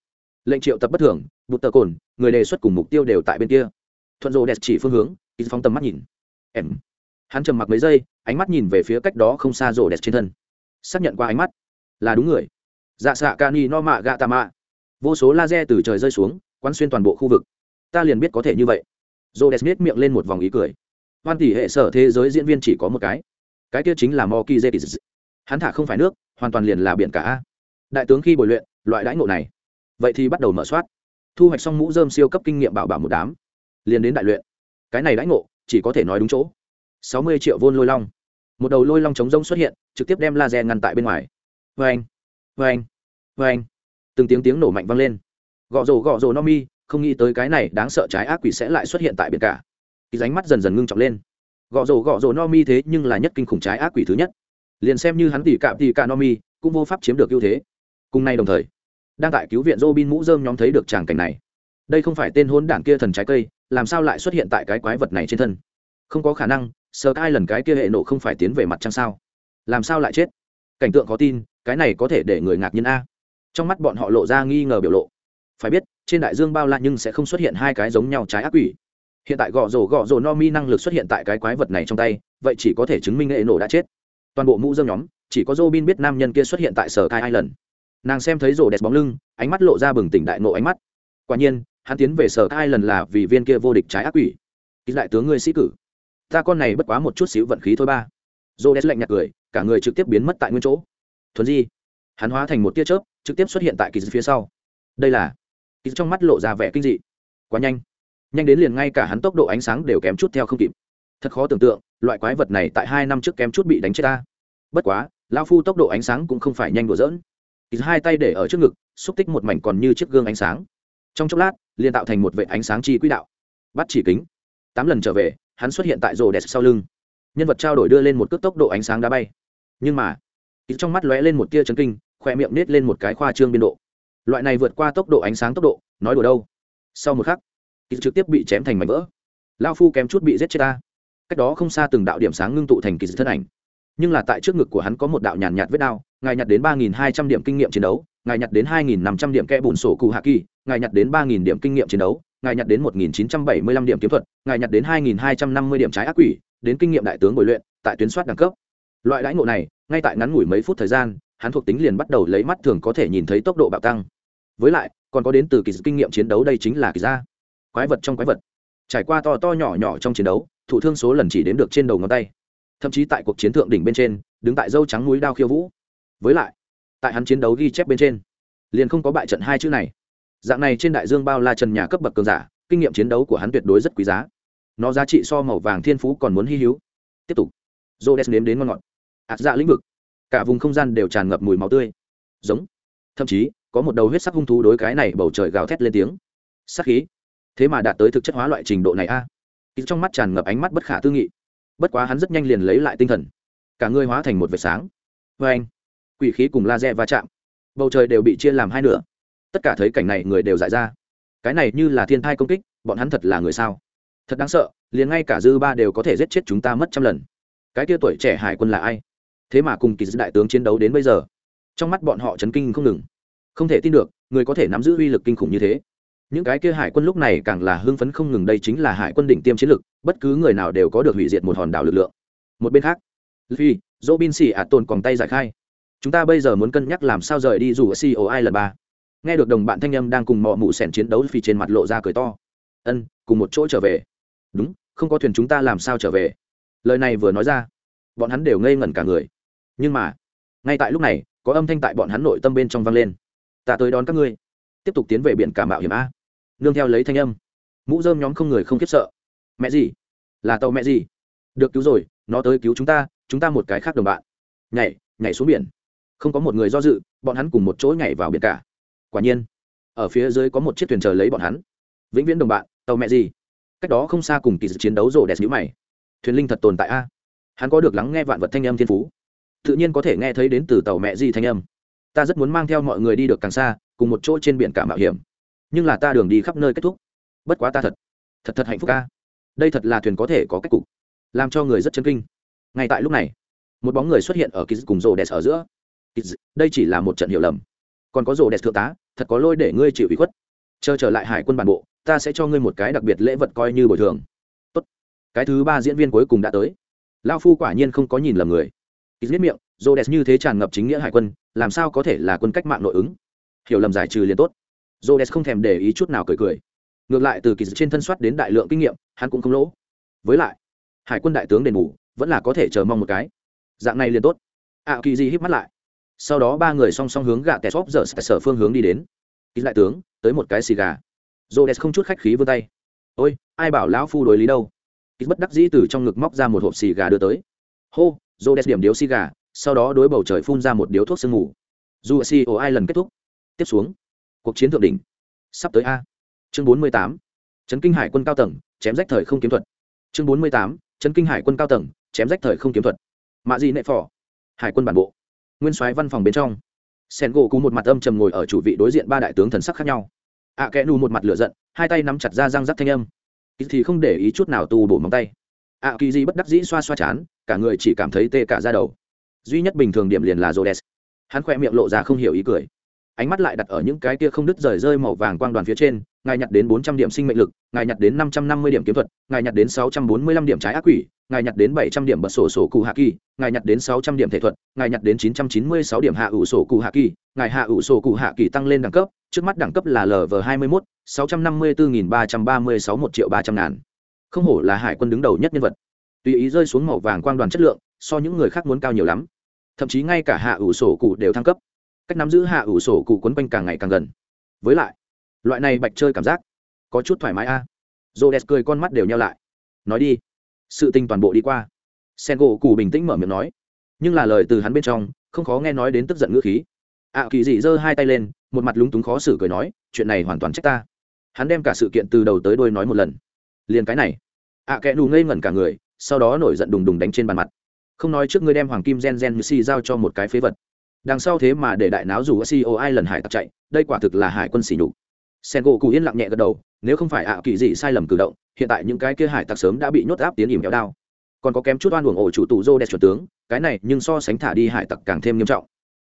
Lệnh triệu tập bất thường, bụt tờ cồn, người đề xuất cùng mục tiêu đều tại bên kia. Thuận rô s chỉ phương hướng ký phóng tầm mắt nhìn. Em. Hắn trầm mặc mấy giây, ánh mắt nhìn về phía cách đó không xa rô s trên thân. Xác nhận qua ánh mắt. Là đúng người. Dạ xạ ca ni no mạ gạ tà mạ. Vô số laser từ trời rơi xuống, quán xuyên toàn bộ khu vực ta liền biết có thể như vậy. Rô đẹp miết miệng lên một vòng ý cười. Hoan tỷ hệ sở thế giới diễn viên chỉ có một cái. Cái kia chính là moki j hắn thả không phải nước, hoàn toàn liền là biển cả đại tướng khi bồi luyện, loại đãi ngộ này. Vậy thì bắt đầu mở soát. Thu hoạch xong mũ dơm siêu cấp kinh nghiệm bảo bảo một đám. Liền đến đại luyện. Cái này đãi ngộ, chỉ có thể nói đúng chỗ. Sáu mươi triệu vôn lôi long. Một đầu lôi long chống rông xuất hiện, trực tiếp đem laser ngăn tại bên ngoài. Vê anh vê anh vê anh từng tiếng tiếng nổ mạnh vang lên. Gõ rổ gõ rổ no mi không nghĩ tới cái này đáng sợ trái ác quỷ sẽ lại xuất hiện tại biển cả kỳ ránh mắt dần dần ngưng trọng lên gõ rổ gõ rổ no mi thế nhưng là nhất kinh khủng trái ác quỷ thứ nhất liền xem như hắn tỉ cạm tỉ cả no mi cũng vô pháp chiếm được ưu thế cùng nay đồng thời đang tại cứu viện Robin mũ rơm nhóm thấy được tràng cảnh này. Đây không phải tên hôn đảng kia thần trái cây, làm sao lại xuất hiện tại cái quái vật này trên thân? Không có khả năng, sơ ai lần cái kia hệ nộ không phải tiến về mặt trăng sao? Làm sao lại chết? Cảnh tượng khó tin, cái này có thể để người ngạc nhiên a. Trong mắt bọn họ lộ ra nghi ngờ biểu lộ. Phải biết, trên đại dương bao la nhưng sẽ không xuất hiện hai cái giống nhau trái ác quỷ. Hiện tại gõ rổ gõ rổ no mi năng lực xuất hiện tại cái quái vật này trong tay, vậy chỉ có thể chứng minh hệ nổ đã chết. Toàn bộ mũ rơm nhóm, chỉ có Robin biết nam nhân kia xuất hiện tại sở Kai Island. Nàng xem thấy rổ đẹp bóng lưng ánh mắt lộ ra bừng tỉnh đại nộ ánh mắt. Quả nhiên hắn tiến về sở hai lần là vì viên kia vô địch trái ác quỷ. Ít lại tướng ngươi sĩ cử. Ta con này bất quá một chút xíu vận khí thôi ba. Rổ đẹp lạnh nhạt cười cả người trực tiếp biến mất tại nguyên chỗ. Thuần di hắn hóa thành một tia chớp trực tiếp xuất hiện tại kỳ phía sau. Đây là kỳ trong mắt lộ ra vẻ kinh dị. Quá nhanh. Nhanh đến liền ngay cả hắn tốc độ ánh sáng đều kém chút theo không kịp. Thật khó tưởng tượng, loại quái vật này tại hai năm trước kém chút bị đánh chết ta. Bất quá lao phu tốc độ ánh sáng cũng không phải nhanh đùa dỡn kỳ hai tay để ở trước ngực, xúc tích một mảnh còn như chiếc gương ánh sáng. Trong chốc lát, liền tạo thành một vệ ánh sáng chi quỹ đạo. Bắt chỉ kính. Tám lần trở về, hắn xuất hiện tại rồ đẹp sau lưng. Nhân vật trao đổi đưa lên một cước tốc độ ánh sáng đá bay. Nhưng mà ít trong mắt lóe lên một tia chấn kinh, khoe miệng nết lên một cái khoa trương biên độ loại này vượt qua tốc độ ánh sáng tốc độ, nói đùa đâu. Sau một khắc ít trực tiếp bị chém thành mảnh vỡ. Lao phu kém chút bị giết chết ta. Cách đó không xa từng đạo điểm sáng ngưng tụ thành kỳ thân ảnh. Nhưng là tại trước ngực của hắn có một đạo nhàn nhạt vết đao ngài nhặt đến ba nghìn hai trăm điểm kinh nghiệm chiến đấu, ngài nhặt đến hai nghìn năm trăm điểm kẽ bùn sổ cụ hạ kỳ, ngài nhặt đến ba nghìn điểm kinh nghiệm chiến đấu, ngài nhặt đến một nghìn chín trăm bảy mươi lăm điểm kiếm thuật, ngài nhặt đến hai nghìn hai trăm năm mươi điểm trái ác quỷ, đến kinh nghiệm đại tướng bồi luyện, tại tuyến soát đẳng cấp. Loại đãi ngộ này, ngay tại ngắn ngủi mấy phút thời gian, hắn thuộc tính liền bắt đầu lấy mắt thường có thể nhìn thấy tốc độ bạo tăng với lại, còn có đến từ kỳ kinh nghiệm chiến đấu đây chính là kỳ gia. Quái vật trong quái vật. Trải qua to to nhỏ nhỏ trong chiến đấu, thủ thương số lần chỉ đến được trên đầu ngón tay. Thậm chí tại cuộc chiến thượng đỉnh bên trên, đứng tại dâu trắng núi đao khiêu vũ. Với lại, tại hắn chiến đấu ghi chép bên trên, liền không có bại trận hai chữ này. Dạng này trên đại dương bao la trần nhà cấp bậc cường giả, kinh nghiệm chiến đấu của hắn tuyệt đối rất quý giá. Nó giá trị so màu vàng thiên phú còn muốn hy hữu. Tiếp tục. J o nếm đến ngon ngọt. Ạt dạ lĩnh vực. Cả vùng không gian đều tràn ngập mùi máu tươi. Giống. Thậm chí có một đầu huyết sắc hung thú đối cái này bầu trời gào thét lên tiếng. Sắc khí. Thế mà đạt tới thực chất hóa loại trình độ này a. À? trong mắt tràn ngập ánh mắt bất khả tư nghị. Bất quá hắn rất nhanh liền lấy lại tinh thần. Cả người hóa thành một vệt sáng. Vê anh, quỷ khí cùng laser va chạm. Bầu trời đều bị chia làm hai nửa. Tất cả thấy cảnh này người đều dại ra. Cái này như là thiên thai công kích, bọn hắn thật là người sao? Thật đáng sợ, liền ngay cả dư ba đều có thể giết chết chúng ta mất trăm lần. Cái kia tuổi trẻ hải quân là ai? Thế mà cùng kỳ đại tướng chiến đấu đến bây giờ, trong mắt bọn họ chấn kinh không ngừng không thể tin được, người có thể nắm giữ uy lực kinh khủng như thế. Những cái kia hải quân lúc này càng là hưng phấn không ngừng, đây chính là hải quân đỉnh tiêm chiến lực, bất cứ người nào đều có được hủy diệt một hòn đảo lực lượng. Một bên khác phi dỗ bin xì ạt tồn còn tay giải khai. Chúng ta bây giờ muốn cân nhắc làm sao rời đi dù ở co lần ba. Nghe được đồng bạn thanh âm đang cùng mọ mụ sẻn chiến đấu phi trên mặt lộ ra cười to. Ân, cùng một chỗ trở về. Đúng, không có thuyền chúng ta làm sao trở về? Lời này vừa nói ra, bọn hắn đều ngây ngẩn cả người. Nhưng mà, ngay tại lúc này, có âm thanh tại bọn hắn nội tâm bên trong vang lên ta tới đón các ngươi. Tiếp tục tiến về biển cả mạo hiểm a. Nương theo lấy thanh âm. Mũ dơm nhóm không người không khiếp sợ. Mẹ gì? Là tàu mẹ gì? Được cứu rồi, nó tới cứu chúng ta chúng ta một cái khác đồng bạn. Nhảy nhảy xuống biển. Không có một người do dự, bọn hắn cùng một chỗ nhảy vào biển cả. Quả nhiên, ở phía dưới có một chiếc thuyền chờ lấy bọn hắn. Vĩnh viễn đồng bạn, tàu mẹ gì? Cách đó không xa cùng kỳ dự chiến đấu rổ đẹp nhữ mày. Thuyền linh thật tồn tại a. Hắn có được lắng nghe vạn vật thanh âm thiên phú. Tự nhiên có thể nghe thấy đến từ tàu mẹ gì thanh âm ta rất muốn mang theo mọi người đi được càng xa cùng một chỗ trên biển cả mạo hiểm. Nhưng là ta đường đi khắp nơi kết thúc. Bất quá ta thật thật thật hạnh phúc ca. Đây thật là thuyền có thể có cách cục làm cho người rất chân kinh. Ngay tại lúc này một bóng người xuất hiện ở kiz cùng rồ đẹp ở giữa. Kiz, đây chỉ là một trận hiểu lầm. Còn có rồ đẹp thượng tá thật có lôi để ngươi chịu ủy khuất. Chờ trở lại hải quân bản bộ ta sẽ cho ngươi một cái đặc biệt lễ vật coi như bồi thường. Tốt. cái thứ ba diễn viên cuối cùng đã tới. Lao phu quả nhiên không có nhìn lầm người. Kiz biết miệng rồ đẹp như thế tràn ngập chính nghĩa hải quân, làm sao có thể là quân cách mạng nội ứng? Hiểu lầm giải trừ liền tốt. Rồ đẹp không thèm để ý chút nào cười cười. Ngược lại, từ kỳ trên thân soát đến đại lượng kinh nghiệm, hắn cũng không lỗ. Với lại, hải quân đại tướng đền bù, vẫn là có thể chờ mong một cái. Dạng này liền tốt. Ạ, kỳ di hít mắt lại. Sau đó ba người song song hướng gạ tè xóp giờ sở phương hướng đi đến. Kỳ đại tướng, tới một cái xì gà. Rô đès không chút khách khí vươn tay. Ôi, ai bảo lão phu đối lý đâu? Kỳ bất đắc dĩ từ trong ngực móc ra một hộp xì gà đưa tới. Hô rô đès điểm điếu xì gà sau đó đối bầu trời phun ra một điếu thuốc sương mù. Dù si ai lần kết thúc. Tiếp xuống. Cuộc chiến thượng đỉnh. Sắp tới a. Chương bốn mươi tám. Trấn kinh hải quân cao tầng chém rách thời không kiếm thuật. Chương bốn mươi tám. Trấn kinh hải quân cao tầng chém rách thời không kiếm thuật. Mạ di nệ phỏ hải quân bản bộ. Nguyên soái văn phòng bên trong. Sen gỗ cú một mặt âm trầm ngồi ở chủ vị đối diện ba đại tướng thần sắc khác nhau. Ạ à, kẽ nù một mặt lửa giận hai tay nắm chặt ra răng rắc thanh âm. Thì không để ý chút nào tu bổ móng tay. Ạ à, kỳ di bất đắc dĩ xoa xoa chán cả người chỉ cảm thấy tê cả ra đầu duy nhất bình thường điểm liền là rô hắn khoe miệng lộ ra không hiểu ý cười. Ánh mắt lại đặt ở những cái kia không đứt rời rơi màu vàng quang đoàn phía trên, ngài nhặt đến bốn trăm điểm sinh mệnh lực, ngài nhặt đến năm trăm năm mươi điểm kiếm thuật, ngài nhặt đến sáu trăm bốn mươi lăm điểm trái ác quỷ, ngài nhặt đến bảy trăm điểm bật sổ sổ cụ hạ kỳ, ngài nhặt đến sáu trăm điểm thể thuật, ngài nhặt đến chín trăm chín mươi sáu điểm hạ ủ sổ cụ hạ kỳ, ngài hạ ủ sổ cụ hạ kỳ tăng lên đẳng cấp, trước mắt đẳng cấp là lv hai mươi mốt, sáu trăm năm mươi bốn nghìn ba trăm ba mươi sáu, một triệu ba trăm ngàn. Không hổ là hải quân đứng đầu nhất nhân vật. Tùy ý rơi xuống màu vàng quang đoàn chất lượng, so những người khác muốn cao nhiều lắm thậm chí ngay cả hạ ủ sổ cụ đều thăng cấp. Cách nắm giữ hạ ủ sổ cụ quấn quanh càng ngày càng gần. Với lại loại này bạch chơi cảm giác có chút thoải mái a. À. rô đès cười con mắt đều nhau lại. Nói đi. Sự tình toàn bộ đi qua. Sen gỗ cụ bình tĩnh mở miệng nói. Nhưng là lời từ hắn bên trong không khó nghe nói đến tức giận ngữ khí. Ạ à, kỳ dị giơ hai tay lên một mặt lúng túng khó xử cười nói chuyện này hoàn toàn trách ta. Hắn đem cả sự kiện từ đầu tới đôi nói một lần. Liền cái này. Ạ kẽ đù ngây ngẩn cả người sau đó nổi giận đùng đùng đánh trên bàn mặt không nói trước ngươi đem hoàng kim gen gen si giao cho một cái phế vật. Đằng sau thế mà để đại náo dù si ai lần hải tặc chạy, đây quả thực là hải quân xỉ nhục. Sen gỗ cụ yên lặng nhẹ gật đầu, nếu không phải ạ, kỳ dị sai lầm cử động, hiện tại những cái kia hải tặc sớm đã bị nhốt áp tiến ỉm kéo đao. Còn có kém chút oan uổng ổ chủ tụ rô đẹp chuẩn tướng, cái này nhưng so sánh thả đi hải tặc càng thêm nghiêm trọng.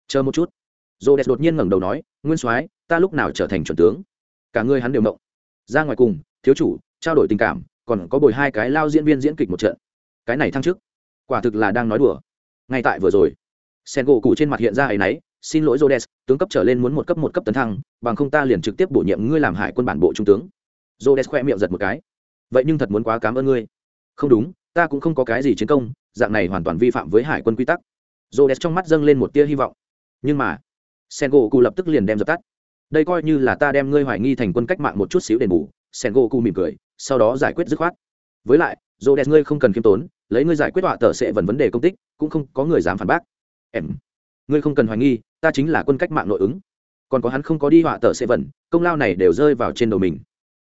Chờ một chút. Rô đẹp đột nhiên ngẩng đầu nói, nguyên soái, ta lúc nào trở thành chuẩn tướng? Cả ngươi hắn đều mộng ra ngoài cùng, thiếu chủ, trao đổi tình cảm, còn có bồi hai cái lao diễn viên diễn kịch một trận. Cái này thăng chức quả thực là đang nói đùa. Ngay tại vừa rồi sen gỗ cụ trên mặt hiện ra ấ y xin lỗi jodes tướng cấp trở lên muốn một cấp một cấp tấn thăng, bằng không ta liền trực tiếp bổ nhiệm ngươi làm hải quân bản bộ trung tướng. Jodes khoe miệng giật một cái. Vậy nhưng thật muốn quá cảm ơn ngươi. Không đúng, ta cũng không có cái gì chiến công, dạng này hoàn toàn vi phạm với hải quân quy tắc. Jodes trong mắt dâng lên một tia hy vọng. Nhưng mà sen gỗ cụ lập tức liền đem dập tắt. Đây coi như là ta đem ngươi hoài nghi thành quân cách mạng một chút xíu đền bù sen gỗ cụ mỉm cười, sau đó giải quyết dứt khoát. Với lại jodes ngươi không cần khiêm tốn lấy ngươi giải quyết họa tờ sẽ vần vấn đề công tích cũng không có người dám phản bác. Em ngươi không cần hoài nghi ta chính là quân cách mạng nội ứng. Còn có hắn không có đi họa tờ sẽ vần công lao này đều rơi vào trên đầu mình.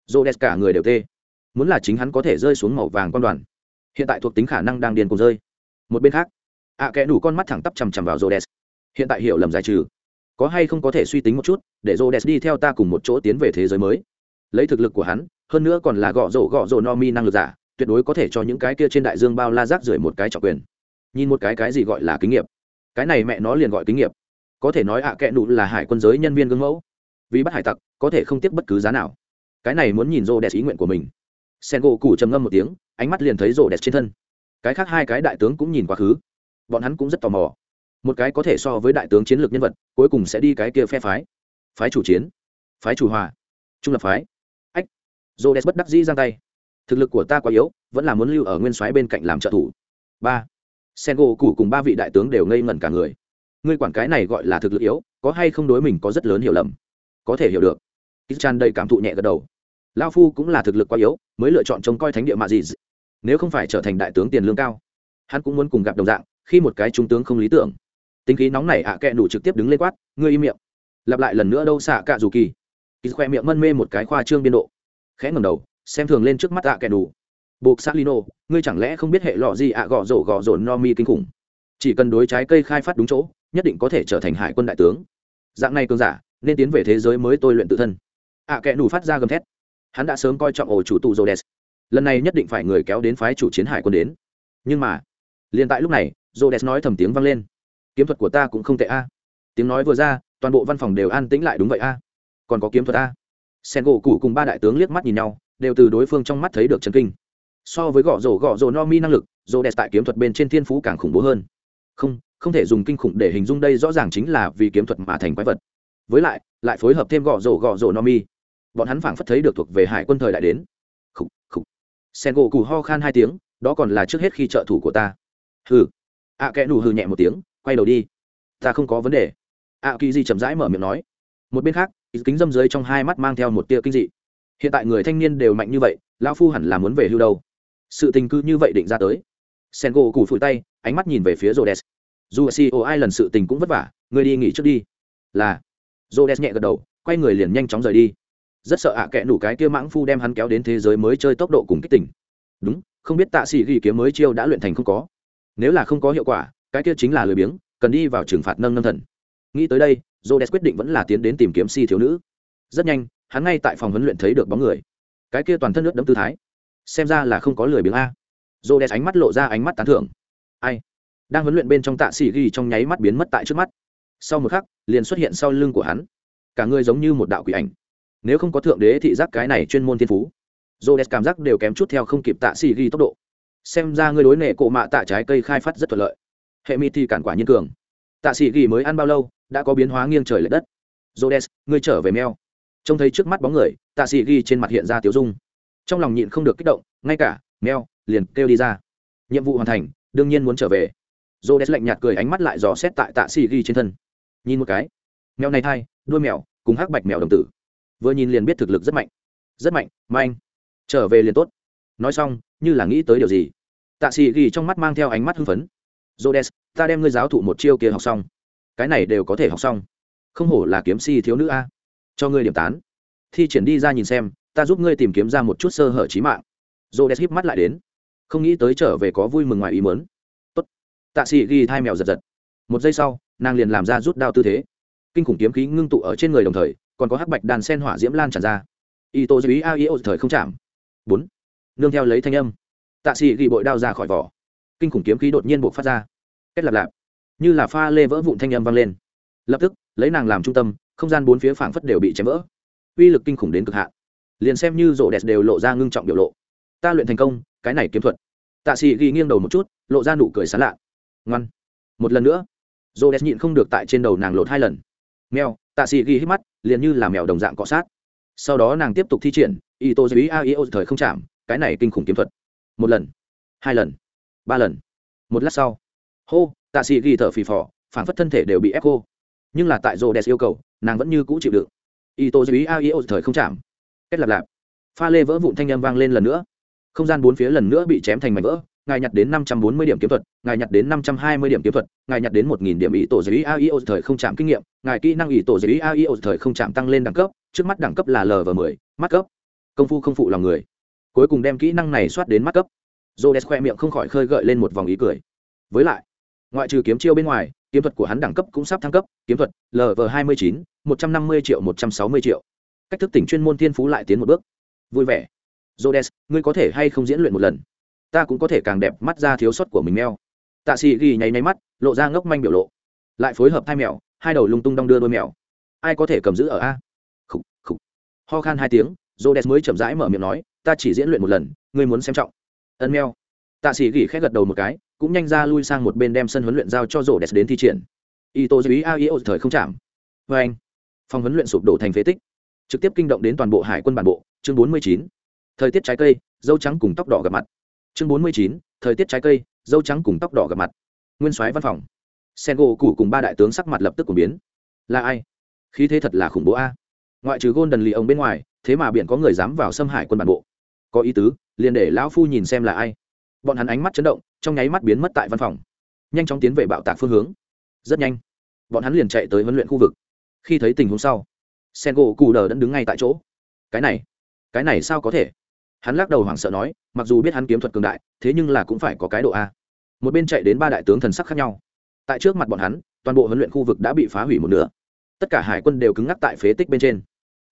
Dô đẹp cả người đều tê. Muốn là chính hắn có thể rơi xuống màu vàng quan đoàn. Hiện tại thuộc tính khả năng đang điên cùng rơi. Một bên khác ạ à, kẽ đủ con mắt thẳng tắp chằm chằm vào rô đès hiện tại hiểu lầm giải trừ. Có hay không có thể suy tính một chút để rô đès đi theo ta cùng một chỗ tiến về thế giới mới. Lấy thực lực của hắn hơn nữa còn là gõ rổ gõ rổ no mi năng lực giả tuyệt đối có thể cho những cái kia trên đại dương bao la rác rưởi một cái trọng quyền. Nhìn một cái cái gì gọi là kinh nghiệm cái này mẹ nó liền gọi kinh nghiệm có thể nói ạ à kẽ nụ là hải quân giới nhân viên gương mẫu. Vì bắt hải tặc, có thể không tiếc bất cứ giá nào. Cái này muốn nhìn rô đẹp ý nguyện của mình. Sen gỗ củ trầm ngâm một tiếng, ánh mắt liền thấy rô đẹp trên thân. Cái khác hai cái đại tướng cũng nhìn quá khứ. Bọn hắn cũng rất tò mò. Một cái có thể so với đại tướng chiến lược nhân vật, cuối cùng sẽ đi cái kia phe phái. Phái chủ chiến. Phái chủ hòa. Trung lập phái. Ách. Rô đẹp bất đắc dĩ giang tay thực lực của ta quá yếu, vẫn là muốn lưu ở nguyên soái bên cạnh làm trợ thủ. Ba. Sen gỗ cụ cùng ba vị đại tướng đều ngây ngẩn cả người. Ngươi quản cái này gọi là thực lực yếu, có hay không đối mình có rất lớn hiểu lầm? Có thể hiểu được. Ít tràn đầy cảm thụ nhẹ gật đầu. Lao phu cũng là thực lực quá yếu, mới lựa chọn trông coi thánh địa mạ gì nếu không phải trở thành đại tướng tiền lương cao, hắn cũng muốn cùng gặp đồng dạng, khi một cái trung tướng không lý tưởng. Tính khí nóng này ạ à kẹ đủ trực tiếp đứng lên quát, ngươi im miệng. Lặp lại lần nữa đâu xạ cạ dù kỳ. Ít khoe miệng mân mê một cái khoa trương biên độ. Khẽ ngầm đầu xem thường lên trước mắt ạ à kẹ đủ buộc xác lino, ngươi chẳng lẽ không biết hệ lọ gì ạ gõ rổ gõ rổ no mi kinh khủng? Chỉ cần đối trái cây khai phát đúng chỗ, nhất định có thể trở thành hải quân đại tướng. Dạng này cường giả, nên tiến về thế giới mới tôi luyện tự thân. Ạ à đủ phát ra gầm thét. Hắn đã sớm coi trọng ổ chủ tù rô đès lần này nhất định phải người kéo đến phái chủ chiến hải quân đến. Nhưng mà, liền tại lúc này rô đès nói thầm tiếng vang lên. Kiếm thuật của ta cũng không tệ a. Tiếng nói vừa ra, toàn bộ văn phòng đều an tĩnh lại đúng vậy a. Còn có kiếm thuật a. Sen gỗ cụ cùng ba đại tướng liếc mắt nhìn nhau đều từ đối phương trong mắt thấy được trần kinh. So với gõ rổ gõ rổ no mi năng lực rổ đẹp tại kiếm thuật bên trên thiên phú càng khủng bố hơn. Không không thể dùng kinh khủng để hình dung đây rõ ràng chính là vì kiếm thuật mà thành quái vật. Với lại lại phối hợp thêm gõ rổ gõ rổ no mi. Bọn hắn phảng phất thấy được thuộc về hải quân thời đại đến. Khục khục. Sen gỗ cù ho khan hai tiếng đó còn là trước hết khi trợ thủ của ta. Hừ. Ạ à, kẽ nù hừ nhẹ một tiếng quay đầu đi. Ta không có vấn đề. Ạ kỳ di chậm rãi mở miệng nói. Một bên khác kính dâm dưới trong hai mắt mang theo một tia kinh dị hiện tại người thanh niên đều mạnh như vậy, lão phu hẳn là muốn về hưu đâu. Sự tình cư như vậy định ra tới. Sen gỗ cù phủi tay, ánh mắt nhìn về phía rô đès dù ceo ai lần sự tình cũng vất vả, người đi nghỉ trước đi. Là. Rô nhẹ gật đầu, quay người liền nhanh chóng rời đi. Rất sợ ạ à kẽ nủ cái kia mãng phu đem hắn kéo đến thế giới mới chơi tốc độ cùng kích tỉnh đúng, không biết tạ sĩ ghi kiếm mới chiêu đã luyện thành không có. Nếu là không có hiệu quả, cái kia chính là lười biếng, cần đi vào trừng phạt nâng nâng thần. Nghĩ tới đây j quyết định vẫn là tiến đến tìm kiếm si thiếu nữ. Rất nhanh hắn ngay tại phòng huấn luyện thấy được bóng người. Cái kia toàn thân nước đấm tư thái, xem ra là không có lười biếng a. J ánh mắt lộ ra ánh mắt tán thưởng. Ai? Đang huấn luyện bên trong tạ sĩ ghi trong nháy mắt biến mất tại trước mắt. Sau một khắc, liền xuất hiện sau lưng của hắn. Cả người giống như một đạo quỷ ảnh. Nếu không có thượng đế thị giác cái này chuyên môn thiên phú j đen cảm giác đều kém chút theo không kịp tạ xì ghi tốc độ. Xem ra ngươi đối nệ cộ mạ tạ trái cây khai phát rất thuận lợi. Hệ mi thì cản quả nhiên cường. Tạ xì ghi mới ăn bao lâu, đã có biến hóa nghiêng trời l ệ đất. J đen ngươi trở về meo trông thấy trước mắt bóng người, tạ Sĩ ghi trên mặt hiện ra tiếu dung. Trong lòng nhịn không được kích động, ngay cả, meo, liền kêu đi ra. Nhiệm vụ hoàn thành, đương nhiên muốn trở về. J o lạnh nhạt cười, ánh mắt lại dò xét tại tạ Sĩ ghi trên thân. Nhìn một cái. Mèo này thai đuôi mèo, cùng hắc bạch mèo đồng tử. Vừa nhìn liền biết thực lực rất mạnh. Rất mạnh, manh. Trở về liền tốt. Nói xong, như là nghĩ tới điều gì. Tạ sĩ ghi trong mắt mang theo ánh mắt hưng phấn. Jodes ta đem ngươi giáo thụ một chiêu kia học xong. Cái này đều có thể học xong. Không hổ là kiếm si thiếu nữ a cho ngươi điểm tán. Thi triển đi ra nhìn xem, ta giúp ngươi tìm kiếm ra một chút sơ hở trí mạng. Rô đẹp híp mắt lại đến. Không nghĩ tới trở về có vui mừng ngoài ý mớn tốt. Tạ sĩ ghi hai mèo giật giật. Một giây sau, nàng liền làm ra rút đao tư thế. Kinh khủng kiếm khí ngưng tụ ở trên người đồng thời, còn có hắc bạch đàn sen hỏa diễm lan tràn ra. Y tô dưới a i thời không chạm. Bốn. Nương theo lấy thanh âm. Tạ sĩ ghi bội đao ra khỏi vỏ. Kinh khủng kiếm khí đột nhiên buộc phát ra. Kết lạp lạp. Như là pha lê vỡ vụn thanh âm vang lên. Lập tức, lấy nàng làm trung tâm không gian bốn phía phảng phất đều bị chém vỡ. Uy lực kinh khủng đến cực hạn. Liền xem như rộ đẹp đều lộ ra ngưng trọng biểu lộ. Ta luyện thành công, cái này kiếm thuật. Tạ sĩ ghi nghiêng đầu một chút, lộ ra nụ cười sán lạ. Ngoan. Một lần nữa. Rộ đẹp nhịn không được tại trên đầu nàng lột hai lần. Mèo, tạ sĩ ghi hít mắt, liền như là mèo đồng dạng cọ sát. Sau đó nàng tiếp tục thi triển y tô dưới a y ô thời không chạm, cái này kinh khủng kiếm thuật. Một lần. Hai lần. Ba lần. Một lát sau. Hô, tạ sĩ ghi thở phì phò phản phất thân thể đều bị ép cô nhưng là tại rô đès yêu cầu, nàng vẫn như cũ chịu đựng. Y tô dưới a i thời không chạm. Kết lạp lạp. Pha lê vỡ vụn thanh â m vang lên lần nữa. Không gian bốn phía lần nữa bị chém thành mảnh vỡ, ngài nhặt đến năm trăm bốn mươi điểm kiếm thuật, ngài nhặt đến năm trăm hai mươi điểm kiếm thuật, ngài nhặt đến một nghìn điểm ý tổ dưới a i thời không chạm kinh nghiệm, ngài kỹ năng ý tổ dưới a i thời không chạm tăng lên đẳng cấp, trước mắt đẳng cấp là l và mười, mắt cấp. Công phu không phụ lòng người. Cuối cùng đem kỹ năng này soát đến mắt cấp. J o khoe miệng không khỏi khơi gợi lên một vòng ý cười. Với lại, ngoại trừ kiếm chiêu bên ngoài kiếm thuật của hắn đẳng cấp cũng sắp thăng cấp kiếm thuật lv hai mươi chín một trăm năm mươi triệu một trăm sáu mươi triệu cách thức tỉnh chuyên môn thiên phú lại tiến một bước vui vẻ Rhodes, ngươi có thể hay không diễn luyện một lần? Ta cũng có thể càng đẹp mắt ra thiếu sót của mình mèo. Tạ Sĩ ghi nháy nháy mắt, lộ ra ngốc manh biểu lộ. Lại phối hợp hai mèo, hai đầu lung tung đong đưa đôi mèo. Ai có thể cầm giữ ở a? Khục, khục. Ho khan hai tiếng, Rhodes mới chậm rãi mở miệng nói, ta chỉ diễn luyện một lần, ngươi muốn xem trọng. Ân mèo. Tạ Sĩ ghi khẽ gật đầu một cái, cũng nhanh ra lui sang một bên đem sân huấn luyện giao cho Rhodes đến thi triển. Ito a Aio thời không chạm. vê anh. Phòng huấn luyện sụp đổ thành phế tích, trực tiếp kinh động đến toàn bộ hải quân bản bộ, chương 49 thời tiết trái cây dâu trắng cùng tóc đỏ gặp mặt. Chương bốn mươi chín thời tiết trái cây dâu trắng cùng tóc đỏ gặp mặt. Nguyên soái văn phòng. Sen gỗ củ cùng ba đại tướng sắc mặt lập tức của biến. Là ai? Khí thế thật là khủng bố a. Ngoại trừ gôn đần lì ông bên ngoài thế mà biển có người dám vào xâm hải quân bản bộ. Có ý tứ liền để lão phu nhìn xem là ai bọn hắn ánh mắt chấn động, trong nháy mắt biến mất tại văn phòng. Nhanh chóng tiến về bạo tạc phương hướng. Rất nhanh, bọn hắn liền chạy tới huấn luyện khu vực. Khi thấy tình huống sau sen gỗ cù đờ đẫn đứng ngay tại chỗ. Cái này cái này sao có thể? Hắn lắc đầu hoảng sợ nói, mặc dù biết hắn kiếm thuật cường đại, thế nhưng là cũng phải có cái độ a. Một bên chạy đến ba đại tướng thần sắc khác nhau. Tại trước mặt bọn hắn, toàn bộ huấn luyện khu vực đã bị phá hủy một nửa. Tất cả hải quân đều cứng ngắc tại phế tích bên trên.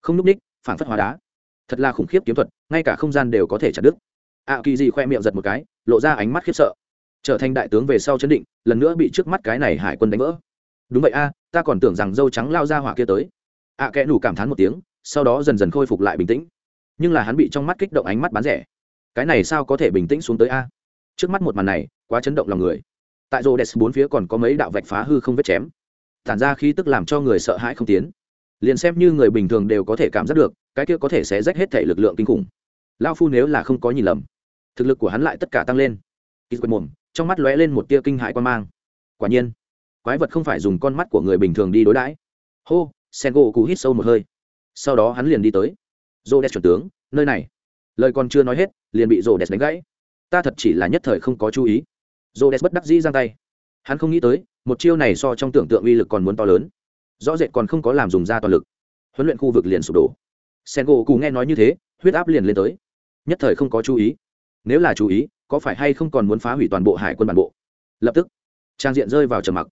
Không n ú c ních, phản phất hóa đá. Thật là khủng khiếp kiếm thuật, ngay cả không gian đều có thể chặt đứt. Ạ kỳ gì khoe miệng giật một cái lộ ra ánh mắt khiếp sợ. Trở thành đại tướng về sau chấn định lần nữa bị trước mắt cái này hải quân đánh vỡ. Đúng vậy a ta còn tưởng rằng dâu trắng lao ra hỏa kia tới. Ạ à, kẽ nủ cảm thán một tiếng sau đó dần dần khôi phục lại bình tĩnh. Nhưng là hắn bị trong mắt kích động ánh mắt bán rẻ. Cái này sao có thể bình tĩnh xuống tới a? Trước mắt một màn này quá chấn động lòng người. Tại rô đès bốn phía còn có mấy đạo vạch phá hư không vết chém. Tản ra khí tức làm cho người sợ hãi không tiến. Liền xem như người bình thường đều có thể cảm giác được cái kia có thể sẽ rách hết thể lực lượng kinh khủng. Lao phu nếu là không có nhìn lầm thực lực của hắn lại tất cả tăng lên. Kýt quên mồm, trong mắt lóe lên một tia kinh hại quan mang. Quả nhiên, quái vật không phải dùng con mắt của người bình thường đi đối đãi. Hô sen gỗ cụ hít sâu một hơi. Sau đó hắn liền đi tới. Rô đès chuẩn tướng, nơi này. Lời còn chưa nói hết, liền bị rô đès đánh gãy. Ta thật chỉ là nhất thời không có chú ý. Rô đès bất đắc dĩ giang tay. Hắn không nghĩ tới, một chiêu này so trong tưởng tượng uy lực còn muốn to lớn. Rõ rệt còn không có làm dùng ra toàn lực. Huấn luyện khu vực liền sụp đổ. Sen gỗ cù nghe nói như thế, huyết áp liền lên tới. Nhất thời không có chú ý nếu là chú ý, có phải hay không còn muốn phá hủy toàn bộ hải quân bản bộ? Lập tức, trang diện rơi vào trầm mặc.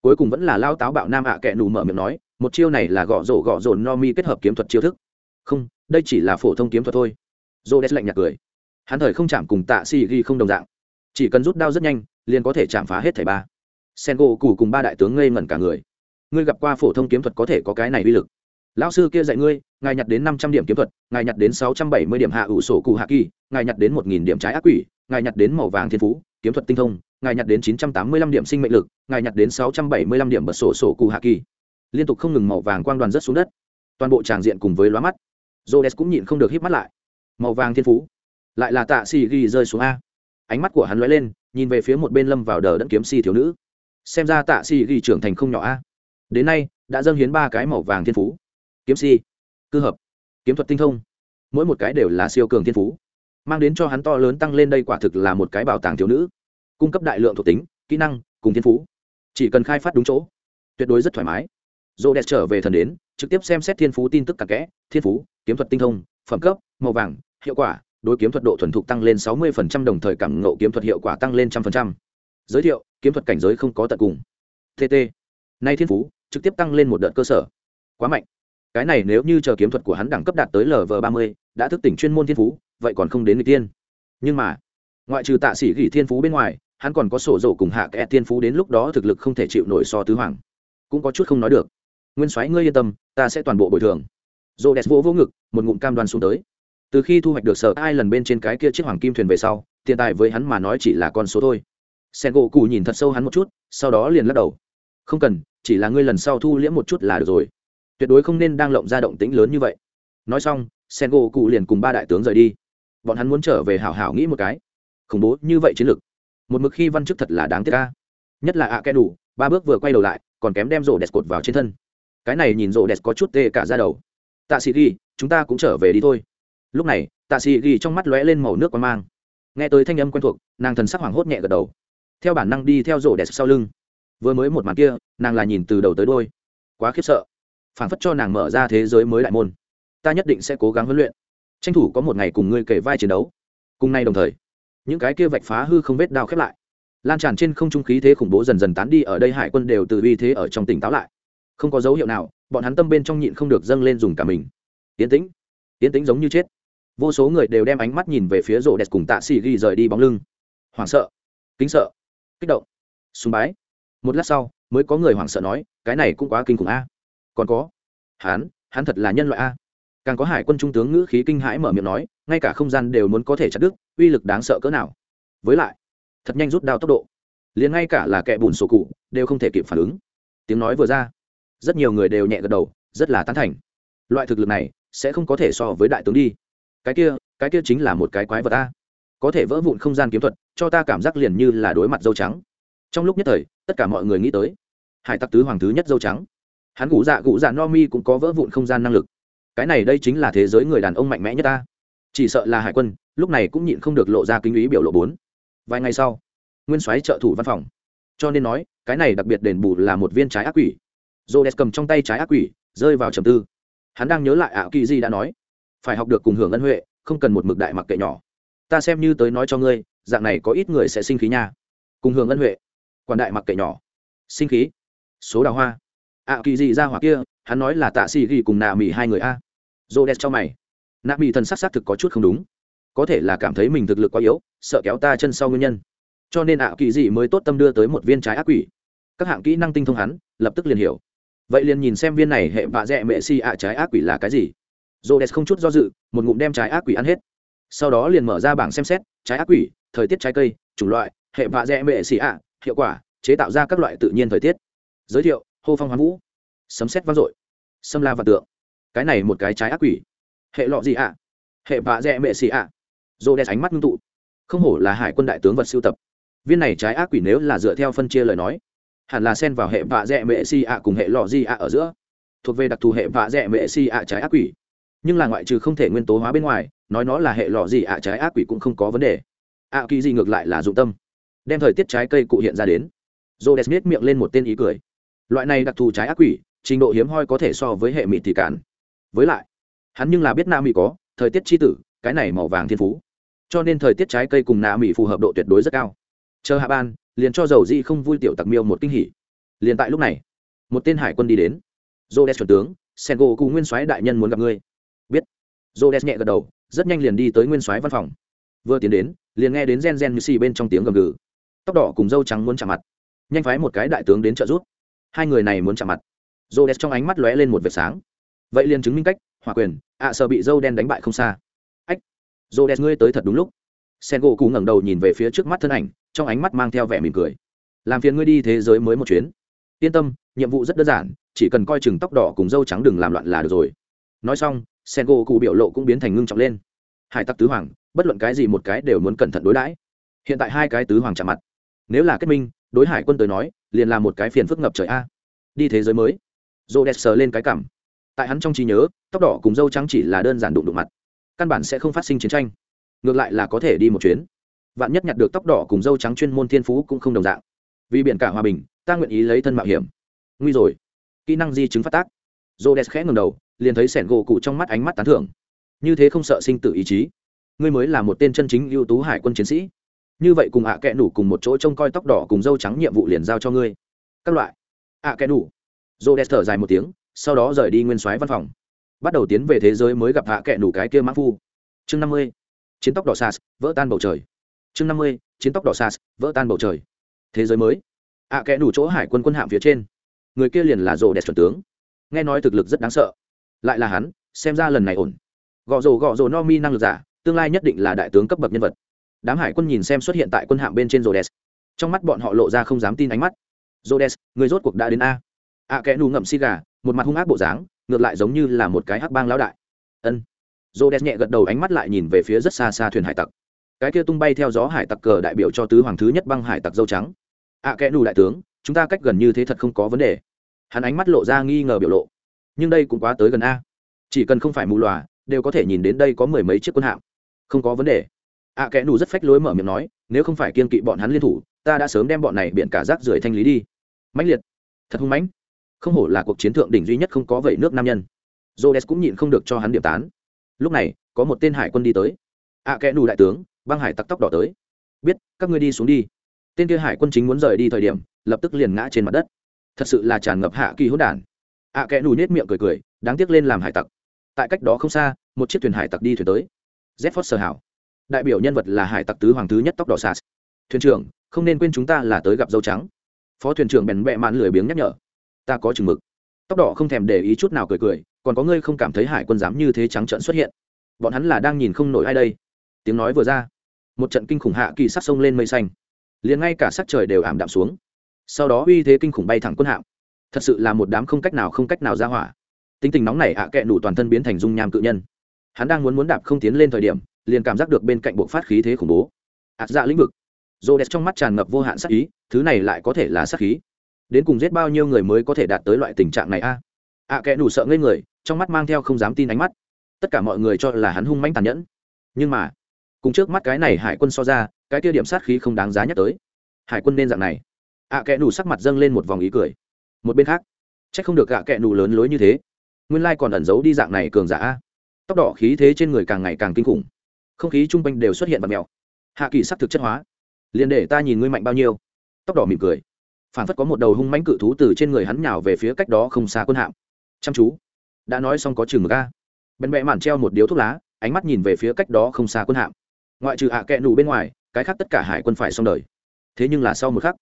Cuối cùng vẫn là lao táo bạo nam ạ à kẹ nù mở miệng nói, một chiêu này là gõ rổ gõ rồn no mi kết hợp kiếm thuật chiêu thức. Không, đây chỉ là phổ thông kiếm thuật thôi. J o d e s lạnh nhạt cười. Hắn thời không chạm cùng tạ si ghi không đồng dạng. Chỉ cần rút đao rất nhanh, liền có thể chạm phá hết thẻ ba. Sen gỗ cù cùng ba đại tướng ngây ngẩn cả người. Ngươi gặp qua phổ thông kiếm thuật có thể có cái này uy lực. Lão sư kia dạy ngươi, ngài nhặt đến năm trăm điểm kiếm thuật, ngài nhặt đến sáu trăm bảy mươi điểm hạ ủ sổ cụ hạ kỳ ngài nhặt đến một nghìn điểm trái ác quỷ ngài nhặt đến màu vàng thiên phú kiếm thuật tinh thông ngài nhặt đến chín trăm tám mươi lăm điểm sinh mệnh lực ngài nhặt đến sáu trăm bảy mươi lăm điểm bật sổ sổ cụ hạ kỳ liên tục không ngừng màu vàng quang đoàn rất xuống đất toàn bộ tràng diện cùng với lóa mắt Rhodes cũng nhịn không được híp mắt lại. Màu vàng thiên phú, lại là Tạ Sĩ ghi rơi xuống a. Ánh mắt của hắn lóe lên, nhìn về phía một bên lâm vào đờ đẫn kiếm si thiếu nữ. Xem ra Tạ Sĩ ghi trưởng thành không nhỏ a. Đến nay, đã dâng hiến ba cái màu vàng thiên phú. Kiếm si, cư hợp, kiếm thuật tinh thông, mỗi một cái đều là siêu cường thiên phú, mang đến cho hắn to lớn tăng lên đây quả thực là một cái bảo tàng thiếu nữ, cung cấp đại lượng thuộc tính, kỹ năng cùng thiên phú. Chỉ cần khai phát đúng chỗ, tuyệt đối rất thoải mái. Rhodes trở về thần đến, trực tiếp xem xét thiên phú tin tức cặn kẽ, thiên phú, kiếm thuật tinh thông phẩm cấp màu vàng hiệu quả đối kiếm thuật độ thuần thục tăng lên sáu mươi phần trăm đồng thời cảm ngộ kiếm thuật hiệu quả tăng lên trăm phần trăm. Giới thiệu kiếm thuật cảnh giới không có tận cùng. Tt nay thiên phú trực tiếp tăng lên một đợt cơ sở. Quá mạnh. Cái này nếu như chờ kiếm thuật của hắn đẳng cấp đạt tới lv ba mươi đã thức tỉnh chuyên môn thiên phú vậy còn không đến người tiên. Nhưng mà, ngoại trừ tạ sĩ gỉ thiên phú bên ngoài, hắn còn có sổ dầu cùng hạ kẽ thiên phú đến lúc đó thực lực không thể chịu nổi so tứ hoàng. Cũng có chút không nói được. Nguyên soái ngươi yên tâm, ta sẽ toàn bộ bồi thường. Rô đẹp vỗ vô ngực, một ngụm cam đoan xuống tới. Từ khi thu hoạch được sở ai lần bên trên cái kia chiếc hoàng kim thuyền về sau, tiền tài với hắn mà nói chỉ là con số thôi. Sen gỗ cụ nhìn thật sâu hắn một chút, sau đó liền lắc đầu. Không cần, chỉ là ngươi lần sau thu liễm một chút là được rồi. Tuyệt đối không nên đang lộng ra động tĩnh lớn như vậy. Nói xong, sen gỗ cụ liền cùng ba đại tướng rời đi bọn hắn muốn trở về hảo hảo nghĩ một cái. Khủng bố như vậy chiến lược. Một mực khi văn chức thật là đáng tiếc ca nhất là ạ à đủ, ba bước vừa quay đầu lại, còn kém đem rổ đẹp cột vào trên thân. Cái này nhìn rổ đẹp có chút tê cả ra đầu. Tạ sĩ ghi, chúng ta cũng trở về đi thôi. Lúc này, tạ sĩ ghi trong mắt lóe lên màu nước quang mang. Nghe tới thanh âm quen thuộc, nàng thần sắc hoảng hốt nhẹ gật đầu. Theo bản năng đi theo rổ đẹp sau lưng. Vừa mới một màn kia, nàng là nhìn từ đầu tới đôi quá khiếp sợ. Phản phất cho nàng mở ra thế giới mới đại môn. Ta nhất định sẽ cố gắng huấn luyện tranh thủ có một ngày cùng ngươi kể vai chiến đấu. Cùng nay đồng thời, những cái kia vạch phá hư không vết đao khép lại. Lan tràn trên không trung khí thế khủng bố dần dần tán đi ở đây hải quân đều từ uy thế ở trong tỉnh táo lại. Không có dấu hiệu nào, bọn hắn tâm bên trong nhịn không được dâng lên dùng cả mình. Yến tĩnh yến tĩnh giống như chết. Vô số người đều đem ánh mắt nhìn về phía rổ đẹp cùng tạ xì ghi rời đi bóng lưng. Hoảng sợ, kính sợ, kích động, sùng bái. Một lát sau, mới có người hoảng sợ nói, cái này cũng quá kinh khủng a. Còn có, hắn hắn thật là nhân loại a càng có hải quân trung tướng ngữ khí kinh hãi mở miệng nói, ngay cả không gian đều muốn có thể chặt đứt, uy lực đáng sợ cỡ nào. Với lại, thật nhanh rút đao tốc độ. Liền ngay cả là kẻ bùn sổ cụ, đều không thể kịp phản ứng. Tiếng nói vừa ra, rất nhiều người đều nhẹ gật đầu, rất là tán thành. Loại thực lực này, sẽ không có thể so với đại tướng đi. Cái kia cái kia chính là một cái quái vật ta có thể vỡ vụn không gian kiếm thuật, cho ta cảm giác liền như là đối mặt dâu trắng. Trong lúc nhất thời, tất cả mọi người nghĩ tới, hải tặc tứ hoàng thứ nhất dâu trắng. Hắn gũ dạ gũ dạ no mi cũng có vỡ vụn không gian năng lực cái này đây chính là thế giới người đàn ông mạnh mẽ nhất ta. Chỉ sợ là hải quân, lúc này cũng nhịn không được lộ ra kinh ý biểu lộ bốn. Vài ngày sau, nguyên soái trợ thủ văn phòng. Cho nên nói, cái này đặc biệt đền bù là một viên trái ác quỷ. J o cầm trong tay trái ác quỷ, rơi vào trầm tư. Hắn đang nhớ lại ảo kỳ di đã nói, phải học được cùng hưởng ân huệ, không cần một mực đại mặc kệ nhỏ. Ta xem như tới nói cho ngươi, dạng này có ít người sẽ sinh khí nha. Cùng hưởng ân huệ, quản đại mặc kệ nhỏ. Sinh khí, số đào hoa ảo kỳ gì ra hỏa kia, hắn nói là tạ xì ghi cùng nạ mỹ hai người a. Dô o cho mày. Nạ mỹ thần sắc xác thực có chút không đúng. Có thể là cảm thấy mình thực lực quá yếu, sợ kéo ta chân sau nguyên nhân. Cho nên ảo kỳ gì mới tốt tâm đưa tới một viên trái ác quỷ. Các hạng kỹ năng tinh thông hắn, lập tức liền hiểu. Vậy liền nhìn xem viên này hệ vạ dẹ mẹ si ạ, trái ác quỷ là cái gì. Dô o không chút do dự, một ngụm đem trái ác quỷ ăn hết. Sau đó liền mở ra bảng xem xét, trái ác quỷ, thời tiết trái cây, chủng loại, hệ vạ dẹ mẹ si ạ, hiệu quả, chế tạo ra các loại tự nhiên thời tiết. Giới thiệu hô phong hoán vũ sấm xét vang dội sâm la và tượng cái này một cái trái ác quỷ hệ lọ gì ạ hệ vạ dẹ mệ xì ạ dô đen ánh mắt ngưng tụ không hổ là hải quân đại tướng vật siêu tập viên này trái ác quỷ nếu là dựa theo phân chia lời nói hẳn là xen vào hệ vạ dẹ mệ xì ạ cùng hệ lọ gì ạ ở giữa thuộc về đặc thù hệ vạ dẹ mệ xì ạ trái ác quỷ nhưng là ngoại trừ không thể nguyên tố hóa bên ngoài nói nó là hệ lọ gì ạ trái ác quỷ cũng không có vấn đề ạ kỳ gì ngược lại là dụng tâm đem thời tiết trái cây cụ hiện ra đến j đen miệng lên một tên ý cười loại này đặc thù trái ác quỷ, trình độ hiếm hoi có thể so với hệ mị tỷ cản với lại, hắn nhưng là biết nam mị có, thời tiết chi tử, cái này màu vàng thiên phú. Cho nên thời tiết trái cây cùng nam mị phù hợp độ tuyệt đối rất cao. Chờ hạ ban, liền cho dầu di không vui tiểu tặc miêu một kinh hỉ. Liền tại lúc này, một tên hải quân đi đến. Jodes chuẩn tướng sen gỗ cụ nguyên soái đại nhân muốn gặp ngươi. Biết. Jodes nhẹ gật đầu, rất nhanh liền đi tới nguyên soái văn phòng. Vừa tiến đến, liền nghe đến gen gen như xì bên trong tiếng gầm gừ. Tóc đỏ cùng dâu trắng muốn chạm mặt. Nhanh phái một cái đại tướng đến trợ giúp hai người này muốn chạm mặt. Rô đen trong ánh mắt lóe lên một vệt sáng. Vậy liền chứng minh cách, hỏa quyền, ạ à sợ bị dâu đen đánh bại không xa. Ách rô đen ngươi tới thật đúng lúc. Sen gỗ cụ ngẩng đầu nhìn về phía trước mắt thân ảnh, trong ánh mắt mang theo vẻ mỉm cười. Làm phiền ngươi đi thế giới mới một chuyến. Yên tâm, nhiệm vụ rất đơn giản, chỉ cần coi chừng tóc đỏ cùng dâu trắng đừng làm loạn là được rồi. Nói xong sen gỗ cụ biểu lộ cũng biến thành ngưng trọng lên. Hải tặc tứ hoàng, bất luận cái gì một cái đều muốn cẩn thận đối đãi. Hiện tại hai cái tứ hoàng chạm mặt. Nếu là kết minh đối hải quân tới nói, liền là một cái phiền phức ngập trời a. Đi thế giới mới. Rô đẹp sờ lên cái cảm. Tại hắn trong trí nhớ, tóc đỏ cùng dâu trắng chỉ là đơn giản đụng đụng mặt. Căn bản sẽ không phát sinh chiến tranh. Ngược lại là có thể đi một chuyến. Vạn nhất nhặt được tóc đỏ cùng dâu trắng chuyên môn thiên phú cũng không đồng dạng. Vì biển cả hòa bình, ta nguyện ý lấy thân mạo hiểm. Nguy rồi. Kỹ năng di chứng phát tác. Rô đẹp khẽ ngầm đầu, liền thấy sẻn gỗ cụ trong mắt ánh mắt tán thưởng. Như thế không sợ sinh tử ý chí. Ngươi mới là một tên chân chính ưu tú hải quân chiến sĩ như vậy cùng ạ à kẽ nủ cùng một chỗ trông coi tóc đỏ cùng dâu trắng nhiệm vụ liền giao cho ngươi. Các loại. Ạ à kẽ nủ. Dô đès thở dài một tiếng, sau đó rời đi nguyên soái văn phòng. Bắt đầu tiến về thế giới mới gặp ạ kẽ nủ cái kia mã phu. Chương năm mươi. Chiến tóc đỏ sas, vỡ tan bầu trời. Chương năm mươi. Chiến tóc đỏ sas, vỡ tan bầu trời. Thế giới mới. Ạ kẽ nủ chỗ hải quân quân hạm phía trên. Người kia liền là rộ đẹp chuẩn tướng. Nghe nói thực lực rất đáng sợ. Lại là hắn, xem ra lần này ổn. Gõ rồ gõ rồ no mi năng lực giả, tương lai nhất định là đại tướng cấp bậc nhân vật đám hải quân nhìn xem xuất hiện tại quân hạm bên trên rhodes. Trong mắt bọn họ lộ ra không dám tin ánh mắt. Rhodes, người rốt cuộc đã đến a. A kẽ nù ngậm xi gà, một mặt hung ác bộ dáng, ngược lại giống như là một cái hắc bang lão đại. Ân. Rhodes nhẹ gật đầu ánh mắt lại nhìn về phía rất xa xa thuyền hải tặc. Cái kia tung bay theo gió hải tặc cờ đại biểu cho tứ hoàng thứ nhất băng hải tặc dâu trắng. A kẽ nù đại tướng, chúng ta cách gần như thế thật không có vấn đề. Hắn ánh mắt lộ ra nghi ngờ biểu lộ. Nhưng đây cũng quá tới gần a. Chỉ cần không phải mù lòa đều có thể nhìn đến đây có mười mấy chiếc quân hạm. Không có vấn đề ạ à, kẽ nù rất phách lối mở miệng nói nếu không phải kiên kỵ bọn hắn liên thủ ta đã sớm đem bọn này biện cả rác rưởi thanh lý đi. Mãnh liệt. Thật hung mãnh. Không hổ là cuộc chiến thượng đỉnh duy nhất không có vậy nước nam nhân. J cũng nhịn không được cho hắn điểm tán. Lúc này có một tên hải quân đi tới. Ạ à, kẽ nù đại tướng băng hải tặc tóc đỏ tới. Biết các ngươi đi xuống đi. Tên kia hải quân chính muốn rời đi thời điểm lập tức liền ngã trên mặt đất. Thật sự là tràn ngập hạ kỳ hỗn đản. Ạ à, kẽ nù nết miệng cười cười đáng tiếc lên làm hải tặc. Tại cách đó không xa một chiếc thuyền hải tặc đi thuyền tới. Z phót sơ hảo đại biểu nhân vật là hải tặc tứ hoàng thứ nhất tóc đỏ sạt. Thuyền trưởng, không nên quên chúng ta là tới gặp dâu trắng. Phó thuyền trưởng bèn bẹ mạn lười biếng nhắc nhở. Ta có chừng mực. Tóc đỏ không thèm để ý chút nào cười cười, còn có ngươi không cảm thấy hải quân dám như thế trắng trợn xuất hiện. Bọn hắn là đang nhìn không nổi ai đây. Tiếng nói vừa ra, một trận kinh khủng hạ kỳ sắc sông lên mây xanh. Liền ngay cả sắc trời đều ảm đạm xuống. Sau đó uy thế kinh khủng bay thẳng quân hạm. Thật sự là một đám không cách nào không cách nào ra hỏa. Tính tình nóng này ạ à kẹ đủ toàn thân biến thành dung nham cự nhân. Hắn đang muốn muốn đạp không tiến lên thời điểm liền cảm giác được bên cạnh buộc phát khí thế khủng bố. Ạt dạ lĩnh vực. Rô đẹp trong mắt tràn ngập vô hạn sát ý, thứ này lại có thể là sát khí. Đến cùng giết bao nhiêu người mới có thể đạt tới loại tình trạng này a? À? ạ kẽ đủ sợ ngây người, trong mắt mang theo không dám tin ánh mắt. Tất cả mọi người cho là hắn hung manh tàn nhẫn. Nhưng mà, cùng trước mắt cái này hải quân so ra, cái kia điểm sát khí không đáng giá nhắc tới. Hải quân nên dạng này. Ạ kẽ đủ sắc mặt dâng lên một vòng ý cười. Một bên khác c h ắ c không được ạ kẽ đủ lớn lối như thế. Nguyên lai còn ẩn giấu đi dạng này cường giả tóc đỏ khí thế trên người càng ngày càng kinh khủng không khí chung quanh đều xuất hiện vật mèo. Hạ kỳ sắc thực chất hóa. Liền để ta nhìn ngươi mạnh bao nhiêu. Tóc đỏ mỉm cười. Phản phất có một đầu hung mãnh cự thú từ trên người hắn nhào về phía cách đó không xa quân hạm. Chăm chú. Đã nói xong có chừng ga. Bên bẹ màn treo một điếu thuốc lá, ánh mắt nhìn về phía cách đó không xa quân hạm. Ngoại trừ hạ kẹ nụ bên ngoài, cái khác tất cả hải quân phải xong đời. Thế nhưng là sau một khắc,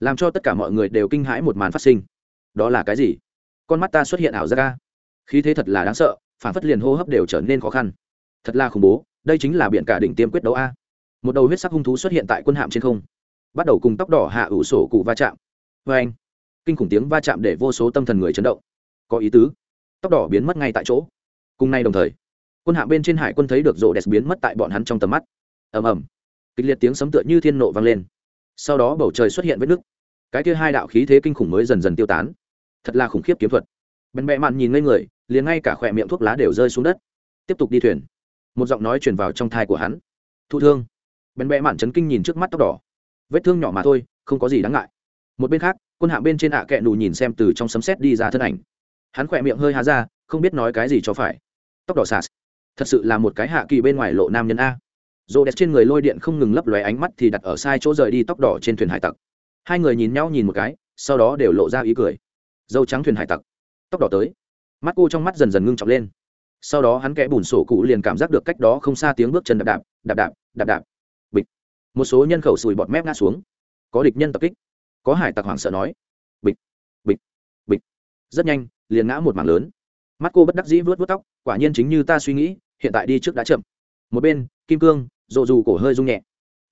làm cho tất cả mọi người đều kinh hãi một màn phát sinh. Đó là cái gì? Con mắt ta xuất hiện ảo ra ga khí thế thật là đáng sợ, phản phất liền hô hấp đều trở nên khó khăn. Thật là khủng bố đây chính là biển cả đỉnh tiêm quyết đấu a. Một đầu huyết sắc hung thú xuất hiện tại quân hạm trên không. Bắt đầu cùng tóc đỏ hạ ủ sổ cụ va chạm. Vê anh, kinh khủng tiếng va chạm để vô số tâm thần người chấn động. Có ý tứ. Tóc đỏ biến mất ngay tại chỗ. Cùng nay đồng thời, quân hạm bên trên hải quân thấy được rộ đẹp biến mất tại bọn hắn trong tầm mắt. Ầm ầm. Kịch liệt tiếng sấm tựa như thiên nộ vang lên. Sau đó bầu trời xuất hiện vết nứt. Cái kia hai đạo khí thế kinh khủng mới dần dần tiêu tán. Thật là khủng khiếp kiếm thuật. Bèn bẹ mạn nhìn ngây người, liền ngay cả khỏe miệng thuốc lá đều rơi xuống đất. Tiếp tục đi thuyền một giọng nói truyền vào trong thai của hắn. Thụ thương. Bèn bẽ mạn chấn kinh nhìn trước mắt tóc đỏ. Vết thương nhỏ mà thôi, không có gì đáng ngại. Một bên khác, quân hạ bên trên ạ à kẹ nù nhìn xem từ trong sấm xét đi ra thân ảnh. Hắn khỏe miệng hơi há ra, không biết nói cái gì cho phải. Tóc đỏ sạt thật sự là một cái hạ kỳ bên ngoài lộ nam nhân a. Rô đẹp trên người lôi điện không ngừng lấp lóe ánh mắt thì đặt ở sai chỗ rời đi tóc đỏ trên thuyền hải tặc. Hai người nhìn nhau nhìn một cái, sau đó đều lộ ra ý cười. Dâu trắng thuyền hải tặc. Tóc đỏ tới. Mắt cô trong mắt dần dần ngưng trọng lên sau đó hắn kẽ bùn sổ cụ liền cảm giác được cách đó không xa tiếng bước chân đạp đạp đạp đạp đạp đạp. Bịch. Một số nhân khẩu sùi bọt mép ngã xuống. Có địch nhân tập kích. Có hải tặc hoảng sợ nói. Bịch. Bịch. Bịch. Rất nhanh, liền ngã một mảng lớn. Mắt cô bất đắc dĩ vớt vớt tóc, quả nhiên chính như ta suy nghĩ, hiện tại đi trước đã chậm. Một bên, kim cương, rộ dù cổ hơi rung nhẹ.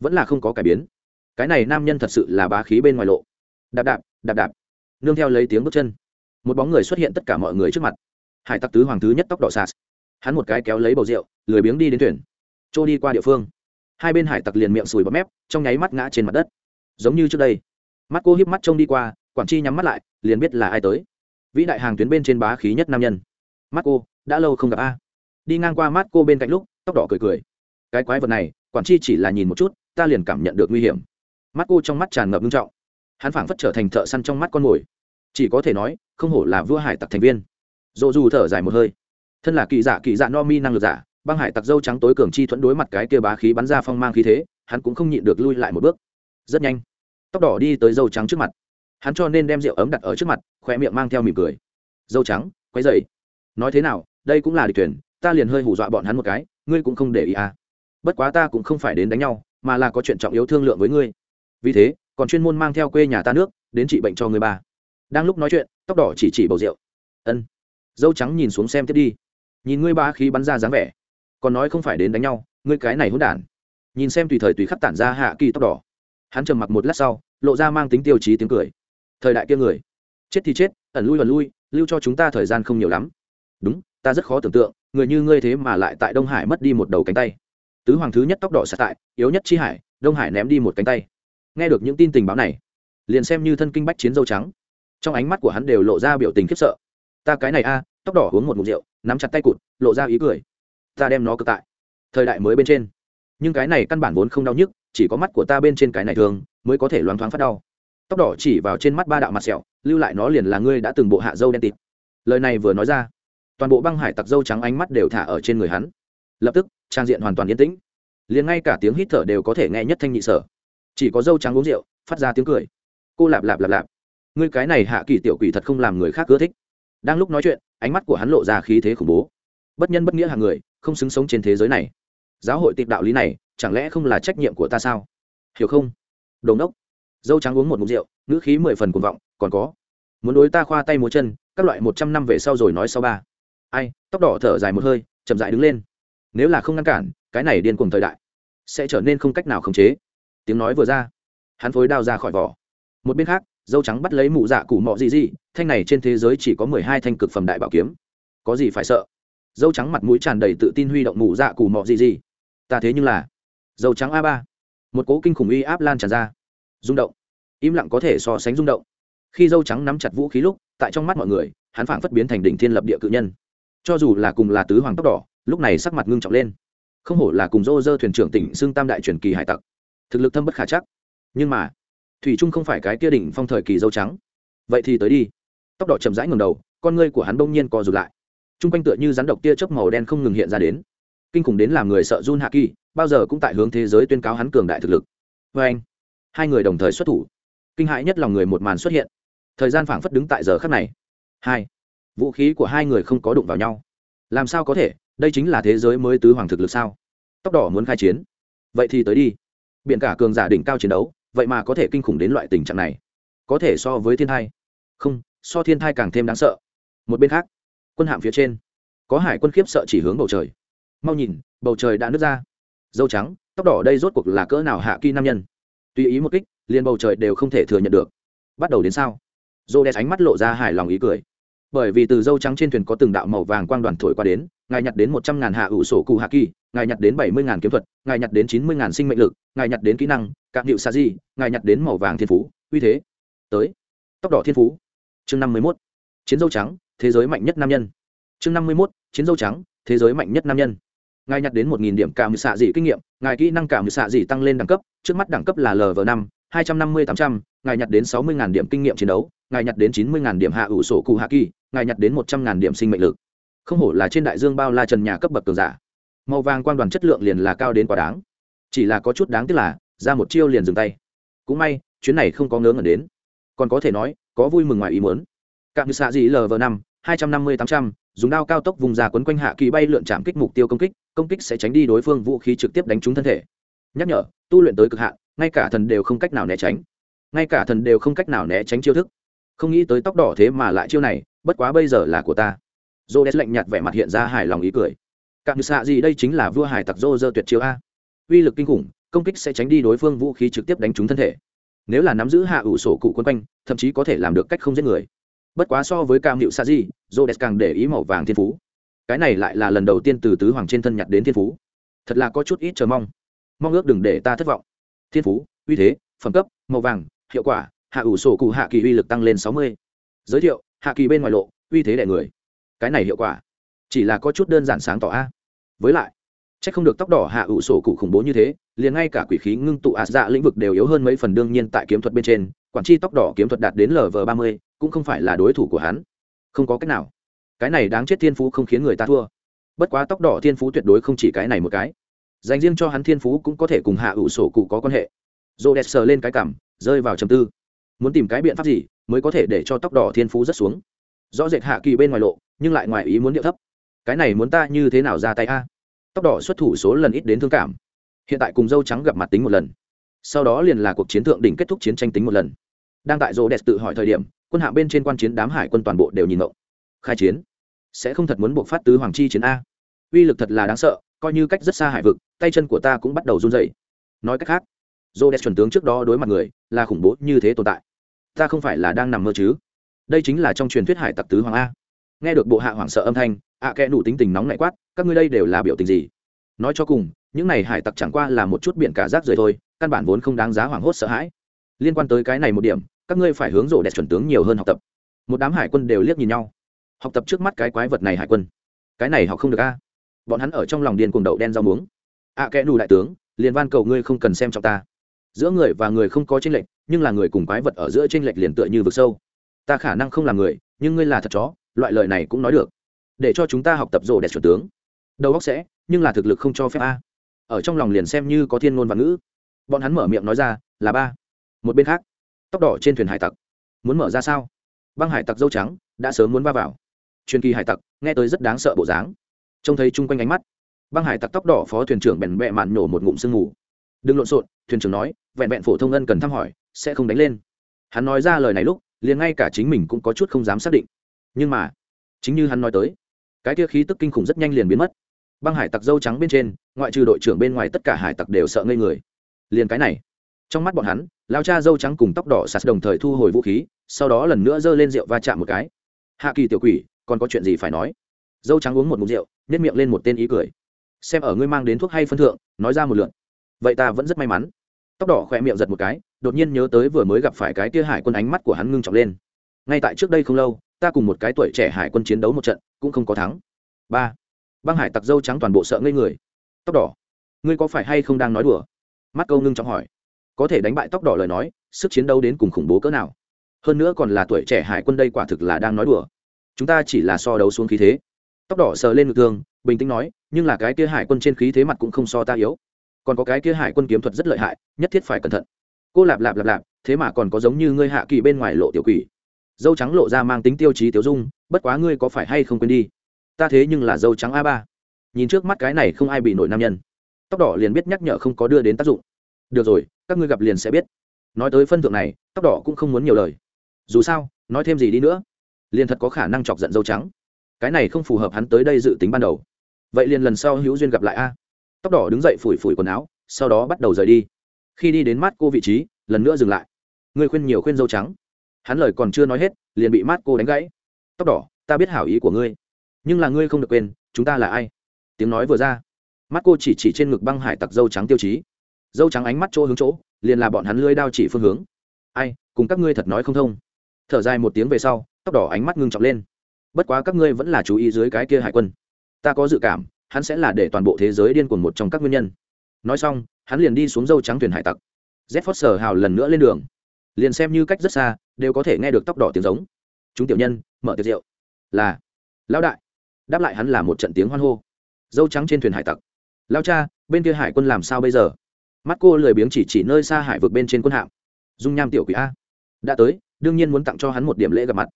Vẫn là không có cải biến. Cái này nam nhân thật sự là bá khí bên ngoài lộ. Đạp đạp đạp đạp. Nương theo lấy tiếng bước chân. Một bóng người xuất hiện tất cả mọi người trước mặt hải tặc tứ hoàng thứ nhất tóc đỏ sạt. Hắn một cái kéo lấy bầu rượu, lười biếng đi đến thuyền. Trôi đi qua địa phương. Hai bên hải tặc liền miệng sùi bọt mép, trong nháy mắt ngã trên mặt đất. Giống như trước đây. Mắt cô hiếp mắt trông đi qua, quản chi nhắm mắt lại, liền biết là ai tới. Vĩ đại hàng tuyến bên trên bá khí nhất nam nhân. Mắt cô, đã lâu không gặp a. Đi ngang qua mắt cô bên cạnh lúc, tóc đỏ cười cười. Cái quái vật này, quản chi chỉ là nhìn một chút, ta liền cảm nhận được nguy hiểm. Mắt cô trong mắt tràn ngập nghiêm trọng. Hắn phảng phất trở thành thợ săn trong mắt con mồi. Chỉ có thể nói, không hổ là vua hải tặc thành viên dỗ dù thở dài một hơi. Thân là kỳ dạ kỳ dạ no mi năng lực giả, băng hải tặc dâu trắng tối cường chi thuẫn đối mặt cái kia bá khí bắn ra phong mang khí thế, hắn cũng không nhịn được lui lại một bước. Rất nhanh, tóc đỏ đi tới dâu trắng trước mặt. Hắn cho nên đem rượu ấm đặt ở trước mặt khoe miệng mang theo mỉm cười. Dâu trắng quay dậy nói thế nào, đây cũng là địch tuyển ta liền hơi hù dọa bọn hắn một cái, ngươi cũng không để ý à? Bất quá ta cũng không phải đến đánh nhau, mà là có chuyện trọng yếu thương lượng với ngươi. Vì thế, còn chuyên môn mang theo quê nhà ta nước, đến trị bệnh cho người ba. Đang lúc nói chuyện, tóc đỏ chỉ chỉ bầu rượu. Ân dâu trắng nhìn xuống xem tiếp đi. Nhìn ngươi ba khí bắn ra dáng vẻ, còn nói không phải đến đánh nhau, ngươi cái này hỗn đản. Nhìn xem tùy thời tùy khắc tản ra hạ kỳ tóc đỏ. Hắn trầm mặc một lát sau, lộ ra mang tính tiêu chí tiếng cười. Thời đại kia người, chết thì chết, ẩn lui ẩn lui, lưu cho chúng ta thời gian không nhiều lắm. Đúng, ta rất khó tưởng tượng, người như ngươi thế mà lại tại đông hải mất đi một đầu cánh tay. Tứ hoàng thứ nhất tóc đỏ sạt tại, yếu nhất chi hải, đông hải ném đi một cánh tay. Nghe được những tin tình báo này, liền xem như thân kinh bách chiến dâu trắng. Trong ánh mắt của hắn đều lộ ra biểu tình khiếp sợ ta cái này a, tóc đỏ uống một mục rượu, nắm chặt tay cụt, lộ ra ý cười. Ta đem nó cực tại thời đại mới bên trên. Nhưng cái này căn bản vốn không đau nhức, chỉ có mắt của ta bên trên cái này thường, mới có thể loáng thoáng phát đau. Tóc đỏ chỉ vào trên mắt ba đạo mặt sẹo, lưu lại nó liền là ngươi đã từng bộ hạ dâu đen tịt. Lời này vừa nói ra, toàn bộ băng hải tặc dâu trắng ánh mắt đều thả ở trên người hắn. Lập tức, trang diện hoàn toàn yên tĩnh. Liền ngay cả tiếng hít thở đều có thể nghe nhất thanh nhị sở. Chỉ có dâu trắng uống rượu, phát ra tiếng cười. Cô lạp lạp lạp lạp. Ngươi cái này hạ kỳ tiểu quỷ thật không làm người khác ưa thích đang lúc nói chuyện, ánh mắt của hắn lộ ra khí thế khủng bố. Bất nhân bất nghĩa hàng người, không xứng sống trên thế giới này. Giáo hội tịp đạo lý này, chẳng lẽ không là trách nhiệm của ta sao? Hiểu không? Đồn đốc dâu trắng uống một mục rượu, ngữ khí mười phần cuồng vọng, còn có. Muốn đối ta khoa tay múa chân, các loại một trăm năm về sau rồi nói sau ba. Ai, tóc đỏ thở dài một hơi, chậm dại đứng lên. Nếu là không ngăn cản, cái này điên cuồng thời đại sẽ trở nên không cách nào khống chế. Tiếng nói vừa ra, hắn phối đao ra khỏi vỏ. Một bên khác dâu trắng bắt lấy mụ dạ cụ mọ gì gì thanh này trên thế giới chỉ có mười hai thanh cực phẩm đại bảo kiếm. Có gì phải sợ? Dâu trắng mặt mũi tràn đầy tự tin huy động mụ dạ cụ mọ gì gì ta thế nhưng là dâu trắng a ba. Một cố kinh khủng uy áp lan tràn ra. Rung động. Im lặng có thể so sánh rung động. Khi dâu trắng nắm chặt vũ khí lúc, tại trong mắt mọi người, hắn phảng phất biến thành đỉnh thiên lập địa cự nhân. Cho dù là cùng là tứ hoàng tóc đỏ, lúc này sắc mặt ngưng trọng lên. Không hổ là cùng dô dơ thuyền trưởng tỉnh xưng tam đại truyền kỳ hải tặc. Thực lực thâm bất khả chắc. Nhưng mà thủy trung không phải cái kia đỉnh phong thời kỳ dâu trắng. Vậy thì tới đi. Tóc đỏ chậm rãi ngầm đầu, con ngươi của hắn bỗng nhiên co rụt lại. T r u n g quanh tựa như rắn độc tia chớp màu đen không ngừng hiện ra đến. Kinh khủng đến làm người sợ run hạ kỳ, bao giờ cũng tại hướng thế giới tuyên cáo hắn cường đại thực lực. Vê anh, hai người đồng thời xuất thủ. Kinh hãi nhất lòng người một màn xuất hiện. Thời gian phảng phất đứng tại giờ khắc này. Hai, vũ khí của hai người không có đụng vào nhau. Làm sao có thể? Đây chính là thế giới mới tứ hoàng thực lực sao? Tóc đỏ muốn khai chiến. Vậy thì tới đi. Biện cả cường giả đỉnh cao chiến đấu vậy mà có thể kinh khủng đến loại tình trạng này. Có thể so với thiên thai. Không, so thiên thai càng thêm đáng sợ. Một bên khác, quân hạm phía trên, có hải quân khiếp sợ chỉ hướng bầu trời. Mau nhìn, bầu trời đã nứt ra. Dâu trắng, tóc đỏ đây rốt cuộc là cỡ nào hạ kỳ nam nhân? Tùy ý một kích, liền bầu trời đều không thể thừa nhận được. Bắt đầu đến sao? Dô đen ánh mắt lộ ra hài lòng ý cười bởi vì từ dâu trắng trên thuyền có từng đạo màu vàng quang đoàn thổi qua đến, ngài nhặt đến một trăm ngàn hạ ủ sổ cụ hạ kỳ, ngài nhặt đến bảy mươi ngàn kiếm thuật, ngài nhặt đến chín mươi ngàn sinh mệnh lực, ngài nhặt đến kỹ năng cạm hiệu sa di, ngài nhặt đến màu vàng thiên phú. Uy thế. Tới. Tóc đỏ thiên phú. Chương năm mươi mốt. Chiến dâu trắng, thế giới mạnh nhất nam nhân. Chương năm mươi mốt. Chiến dâu trắng, thế giới mạnh nhất nam nhân. Ngài nhặt đến một nghìn điểm cảm xạ dị kinh nghiệm, ngài kỹ năng cảm xạ dị tăng lên đẳng cấp, trước mắt đẳng cấp là lv năm, hai trăm năm mươi tám trăm, ngài nhặt đến sáu mươi điểm kinh nghiệm chiến đấu, ngài nhặt đến chín mươi điểm hạ ủ sổ cụ hạ kỳ ngài nhặt đến một trăm ngàn điểm sinh mệnh lực. Không hổ là trên đại dương bao la trần nhà cấp bậc cường giả. Màu vàng quan đoàn chất lượng liền là cao đến quá đáng. Chỉ là có chút đáng tiếc là, ra một chiêu liền dừng tay. Cũng may, chuyến này không có ngớ ngẩn đến. Còn có thể nói, có vui mừng ngoài ý muốn. Cạm xạ dị lv năm, hai trăm năm mươi tám trăm, dùng đao cao tốc vùng ra quấn quanh hạ kỳ bay lượn chạm kích mục tiêu công kích công kích sẽ tránh đi đối phương vũ khí trực tiếp đánh trúng thân thể. Nhắc nhở, tu luyện tới cực hạn, ngay cả thần đều không cách nào né tránh. Ngay cả thần đều không cách nào né tránh chiêu thức. Không nghĩ tới tóc đỏ thế mà lại chiêu này bất quá bây giờ là của ta. Dô đét lạnh nhạt vẻ mặt hiện ra hài lòng ý cười. Cạm xạ gì đây chính là vua hải tặc dô dơ tuyệt chiêu a. Uy lực kinh khủng, công kích sẽ tránh đi đối phương vũ khí trực tiếp đánh trúng thân thể. Nếu là nắm giữ hạ ủ sổ cụ quân quanh, thậm chí có thể làm được cách không giết người. Bất quá so với cam hiệu sa di dô s càng để ý màu vàng thiên phú. Cái này lại là lần đầu tiên từ tứ hoàng trên thân nhặt đến thiên phú. Thật là có chút ít chờ mong. Mong ước đừng để ta thất vọng. Thiên phú, uy thế, phẩm cấp, màu vàng, hiệu quả, hạ ủ sổ cụ hạ kỳ uy lực tăng lên sáu mươi. Giới thiệu hạ kỳ bên ngoài lộ, uy thế đẻ người. Cái này hiệu quả, chỉ là có chút đơn giản sáng tỏ a. Với lại c h ắ c không được tóc đỏ hạ ủ sổ cụ khủng bố như thế, liền ngay cả quỷ khí ngưng tụ ạt dạ lĩnh vực đều yếu hơn mấy phần đương nhiên tại kiếm thuật bên trên, quản tri tóc đỏ kiếm thuật đạt đến lv ba mươi, cũng không phải là đối thủ của hắn. Không có cách nào. Cái này đáng chết thiên phú không khiến người ta thua. Bất quá tóc đỏ thiên phú tuyệt đối không chỉ cái này một cái. Dành riêng cho hắn thiên phú cũng có thể cùng hạ ủ sổ cụ có quan hệ. Dồ đẹp sờ lên cái cảm, rơi vào trầm tư. Muốn tìm cái biện pháp gì mới có thể để cho tóc đỏ thiên phú rất xuống. Rõ rệt hạ kỳ bên ngoài lộ, nhưng lại ngoài ý muốn điệu thấp. Cái này muốn ta như thế nào ra tay a? Tóc đỏ xuất thủ số lần ít đến thương cảm. Hiện tại cùng dâu trắng gặp mặt tính một lần. Sau đó liền là cuộc chiến thượng đỉnh kết thúc chiến tranh tính một lần. Đang tại rô đẹp tự hỏi thời điểm, quân hạ bên trên quan chiến đám hải quân toàn bộ đều nhìn ngộ khai chiến? Sẽ không thật muốn buộc phát tứ hoàng chi chiến a? Uy lực thật là đáng sợ, coi như cách rất xa hải vực, tay chân của ta cũng bắt đầu run dày nói cách khác rô đẹp chuẩn tướng trước đó đối mặt người là khủng bố như thế tồn tại ta không phải là đang nằm mơ chứ? Đây chính là trong truyền thuyết hải tặc tứ hoàng a. Nghe được bộ hạ hoảng sợ âm thanh ạ à kẽ đủ tính tình nóng nảy quát các ngươi đây đều là biểu tình gì? Nói cho cùng những này hải tặc chẳng qua là một chút biển cả rác rời thôi căn bản vốn không đáng giá hoảng hốt sợ hãi. Liên quan tới cái này một điểm các ngươi phải hướng rộ đẹp chuẩn tướng nhiều hơn học tập. Một đám hải quân đều liếc nhìn nhau. Học tập trước mắt cái quái vật này hải quân. Cái này học không được a. Bọn hắn ở trong lòng điên cuồng đậu đen rau muống. Ạ à, kẽ đủ đại tướng liền van cầu ngươi không cần xem trọng ta giữa người và người không có tranh lệch, nhưng là người cùng quái vật ở giữa tranh lệch liền tựa như vực sâu. Ta khả năng không làm người, nhưng ngươi là thật chó, loại lời này cũng nói được. Để cho chúng ta học tập rộ đẹp chuẩn tướng. Đầu óc sẽ, nhưng là thực lực không cho phép a. Ở trong lòng liền xem như có thiên ngôn và ngữ. Bọn hắn mở miệng nói ra, là ba. Một bên khác, tóc đỏ trên thuyền hải tặc. Muốn mở ra sao? Băng hải tặc dâu trắng, đã sớm muốn va vào. Truyền kỳ hải tặc, nghe tới rất đáng sợ bộ dáng. Trông thấy chung quanh ánh mắt, băng hải tặc tóc đỏ phó thuyền trưởng bèn bẹ mạn nổ một ngụm sương mù đừng lộn xộn, thuyền trưởng nói, vẹn vẹn phổ thông ân cần thăm hỏi, sẽ không đánh lên. Hắn nói ra lời này lúc, liền ngay cả chính mình cũng có chút không dám xác định. Nhưng mà, chính như hắn nói tới, cái kia khí tức kinh khủng rất nhanh liền biến mất. Băng hải tặc dâu trắng bên trên, ngoại trừ đội trưởng bên ngoài tất cả hải tặc đều sợ ngây người. Liền cái này, trong mắt bọn hắn, lao cha dâu trắng cùng tóc đỏ sạt đồng thời thu hồi vũ khí, sau đó lần nữa giơ lên rượu va chạm một cái. Hạ kỳ tiểu quỷ, còn có chuyện gì phải nói? Dâu trắng uống một mục rượu nhét miệng lên một tên ý cười. Xem ở ngươi mang đến thuốc hay phân thượng, nói ra một lượn vậy ta vẫn rất may mắn. Tóc đỏ khỏe miệng giật một cái, đột nhiên nhớ tới vừa mới gặp phải cái tia hải quân ánh mắt của hắn ngưng trọng lên. Ngay tại trước đây không lâu, ta cùng một cái tuổi trẻ hải quân chiến đấu một trận, cũng không có thắng. Ba. Băng hải tặc dâu trắng toàn bộ sợ ngây người. Tóc đỏ. Ngươi có phải hay không đang nói đùa? Mắt câu ngưng trọng hỏi. Có thể đánh bại tóc đỏ lời nói, sức chiến đấu đến cùng khủng bố cỡ nào? Hơn nữa còn là tuổi trẻ hải quân đây quả thực là đang nói đùa. Chúng ta chỉ là so đấu xuống khí thế. Tóc đỏ sờ lên ngực thương, bình tĩnh nói, nhưng là cái kia hải quân trên khí thế mặt cũng không so ta yếu còn có cái kia hải quân kiếm thuật rất lợi hại, nhất thiết phải cẩn thận. Cô lạp lạp lạp lạp, thế mà còn có giống như ngươi hạ kỳ bên ngoài lộ tiểu quỷ. Dâu trắng lộ ra mang tính tiêu chí tiêu dung, bất quá ngươi có phải hay không quên đi? Ta thế nhưng là dâu trắng a ba. Nhìn trước mắt cái này không ai bị nổi nam nhân. Tóc đỏ liền biết nhắc nhở không có đưa đến tác dụng. Được rồi, các ngươi gặp liền sẽ biết. Nói tới phân thượng này, tóc đỏ cũng không muốn nhiều lời. Dù sao, nói thêm gì đi nữa, liền thật có khả năng chọc giận dâu trắng. Cái này không phù hợp hắn tới đây dự tính ban đầu. Vậy liền lần sau hữu duyên gặp lại a tóc đỏ đứng dậy phủi phủi quần áo, sau đó bắt đầu rời đi. Khi đi đến mát cô vị trí, lần nữa dừng lại. Ngươi khuyên nhiều khuyên dâu trắng. Hắn lời còn chưa nói hết, liền bị mát cô đánh gãy. Tóc đỏ, ta biết hảo ý của ngươi, nhưng là ngươi không được quên, chúng ta là ai? Tiếng nói vừa ra mắt cô chỉ chỉ trên ngực băng hải tặc dâu trắng tiêu chí. Dâu trắng ánh mắt chỗ hướng chỗ, liền là bọn hắn lưới đao chỉ phương hướng. Ai, cùng các ngươi thật nói không thông. Thở dài một tiếng về sau, tóc đỏ ánh mắt ngưng trọng lên. Bất quá các ngươi vẫn là chú ý dưới cái kia hải quân. Ta có dự cảm hắn sẽ là để toàn bộ thế giới điên cuồng một trong các nguyên nhân. Nói xong, hắn liền đi xuống dâu trắng thuyền hải tặc. Z hào lần nữa lên đường. Liền xem như cách rất xa, đều có thể nghe được tóc đỏ tiếng giống. Chúng tiểu nhân, mở tiệc rượu. Là. Lão đại. Đáp lại hắn là một trận tiếng hoan hô. Dâu trắng trên thuyền hải tặc. Lao cha, bên kia hải quân làm sao bây giờ? Mắt cô lười biếng chỉ chỉ nơi xa hải vực bên trên quân hạm. Dung nham tiểu quỷ a. Đã tới, đương nhiên muốn tặng cho hắn một điểm lễ gặp mặt.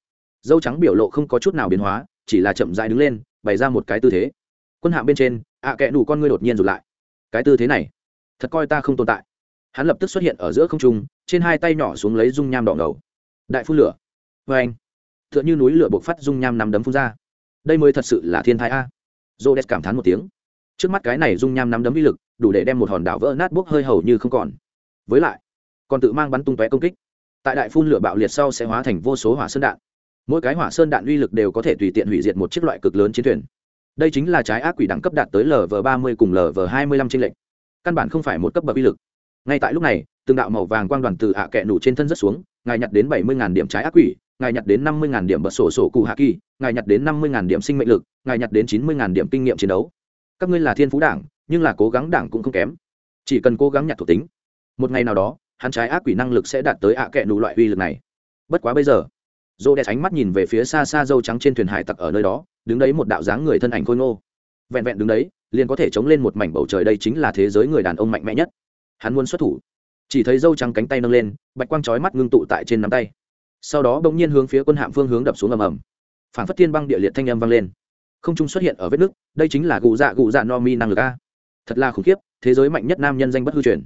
Dâu trắng biểu lộ không có chút nào biến hóa, chỉ là chậm dại đứng lên, bày ra một cái tư thế quân hạm bên trên, ạ à kẽ đủ con ngươi đột nhiên rụt lại. Cái tư thế này, thật coi ta không tồn tại. Hắn lập tức xuất hiện ở giữa không trung, trên hai tay nhỏ xuống lấy dung nham đỏ ngầu. Đại phun lửa. Vê anh t h ư ợ n h ư núi lửa buộc phát dung nham nằm đấm phun ra. Đây mới thật sự là thiên thái a. J o d e s cảm thán một tiếng. Trước mắt cái này dung nham nắm đấm uy lực, đủ để đem một hòn đảo vỡ nát bốc hơi hầu như không còn. Với lại, còn tự mang bắn tung tóe công kích. Tại đại phun lửa bạo liệt sau sẽ hóa thành vô số hỏa sơn đạn. Mỗi cái hỏa sơn đạn uy lực đều có thể tùy tiện hủy diệt một chiếc loại cực lớn chiến thuyền đây chính là trái ác quỷ đẳng cấp đạt tới lv ba mươi cùng lv hai mươi lăm trên lệnh căn bản không phải một cấp bậc uy lực. Ngay tại lúc này, từng đạo màu vàng quang đoàn từ ạ kẹ nủ trên thân rất xuống, ngài nhặt đến bảy mươi điểm trái ác quỷ, ngài nhặt đến năm mươi điểm bật sổ sổ cụ hạ kỳ, ngài nhặt đến năm mươi điểm sinh mệnh lực, ngài nhặt đến chín mươi điểm kinh nghiệm chiến đấu. Các ngươi là thiên phú đảng, nhưng là cố gắng đảng cũng không kém. Chỉ cần cố gắng nhặt thuộc tính, một ngày nào đó, hắn trái ác quỷ năng lực sẽ đạt tới ạ kẹ nủ loại uy lực này. Bất quá bây giờ dô đẹp ánh mắt nhìn về phía xa xa dâu trắng trên thuyền hải tặc ở nơi đó đứng đấy một đạo dáng người thân ảnh khôi ngô. Vẹn vẹn đứng đấy, liền có thể chống lên một mảnh bầu trời đây chính là thế giới người đàn ông mạnh mẽ nhất. Hắn muốn xuất thủ. Chỉ thấy dâu trắng cánh tay nâng lên, bạch quang trói mắt ngưng tụ tại trên nắm tay. Sau đó bỗng nhiên hướng phía quân hạm phương hướng đập xuống ầm ầm. Phản phất thiên băng địa liệt thanh âm vang lên. Không trung xuất hiện ở vết nước, đây chính là gù dạ gù dạ no mi năng lực a. Thật là khủng khiếp, thế giới mạnh nhất nam nhân danh bất hư truyền.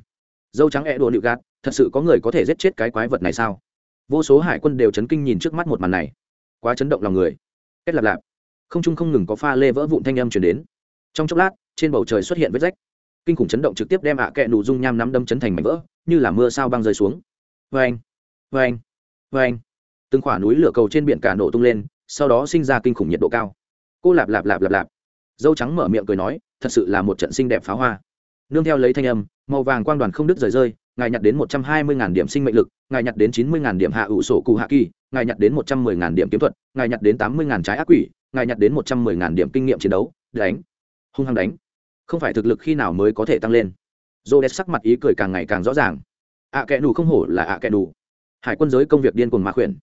Dâu trắng e đồ nịu gạt, thật sự có người có thể giết chết cái quái vật này sao? Vô số hải quân đều chấn kinh nhìn trước mắt một màn này. Quá chấn động lòng người. Kết lạp lạp không trung không ngừng có pha lê vỡ vụn thanh âm chuyển đến. Trong chốc lát, trên bầu trời xuất hiện vết rách. Kinh khủng chấn động trực tiếp đem ạ à kẹ nụ dung nham nắm đâm chấn thành mảnh vỡ, như là mưa sao băng rơi xuống. Vê anh vê anh vê anh từng khoả núi lửa cầu trên biển cả nổ tung lên, sau đó sinh ra kinh khủng nhiệt độ cao. Cô lạp lạp lạp lạp lạp. Dâu trắng mở miệng cười nói, thật sự là một trận xinh đẹp pháo hoa. Nương theo lấy thanh âm, màu vàng quang đoàn không đứt rời rơi, ngài nhặt đến một trăm hai mươi điểm sinh mệnh lực, ngài nhặt đến chín mươi điểm hạ ủ sổ cụ hạ kỳ, ngài nhặt đến một trăm mười điểm kiếm thuật, ngài nhặt đến tám mươi trái ác quỷ ngài nhặt đến một trăm mười ngàn điểm kinh nghiệm chiến đấu, đánh, hung hăng đánh. Không phải thực lực khi nào mới có thể tăng lên. Dô đẹp sắc mặt ý cười càng ngày càng rõ ràng. Ạ à kẽ đủ không hổ là ạ à kẽ đủ hải quân giới công việc điên cuồng mạ khuyển.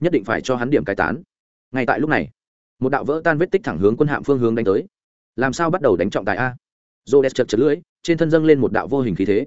Nhất định phải cho hắn điểm cai tán. Ngay tại lúc này, một đạo vỡ tan vết tích thẳng hướng quân hạm phương hướng đánh tới. Làm sao bắt đầu đánh trọng tài a? Dô đẹp chật chật lưỡi, trên thân dâng lên một đạo vô hình khí thế.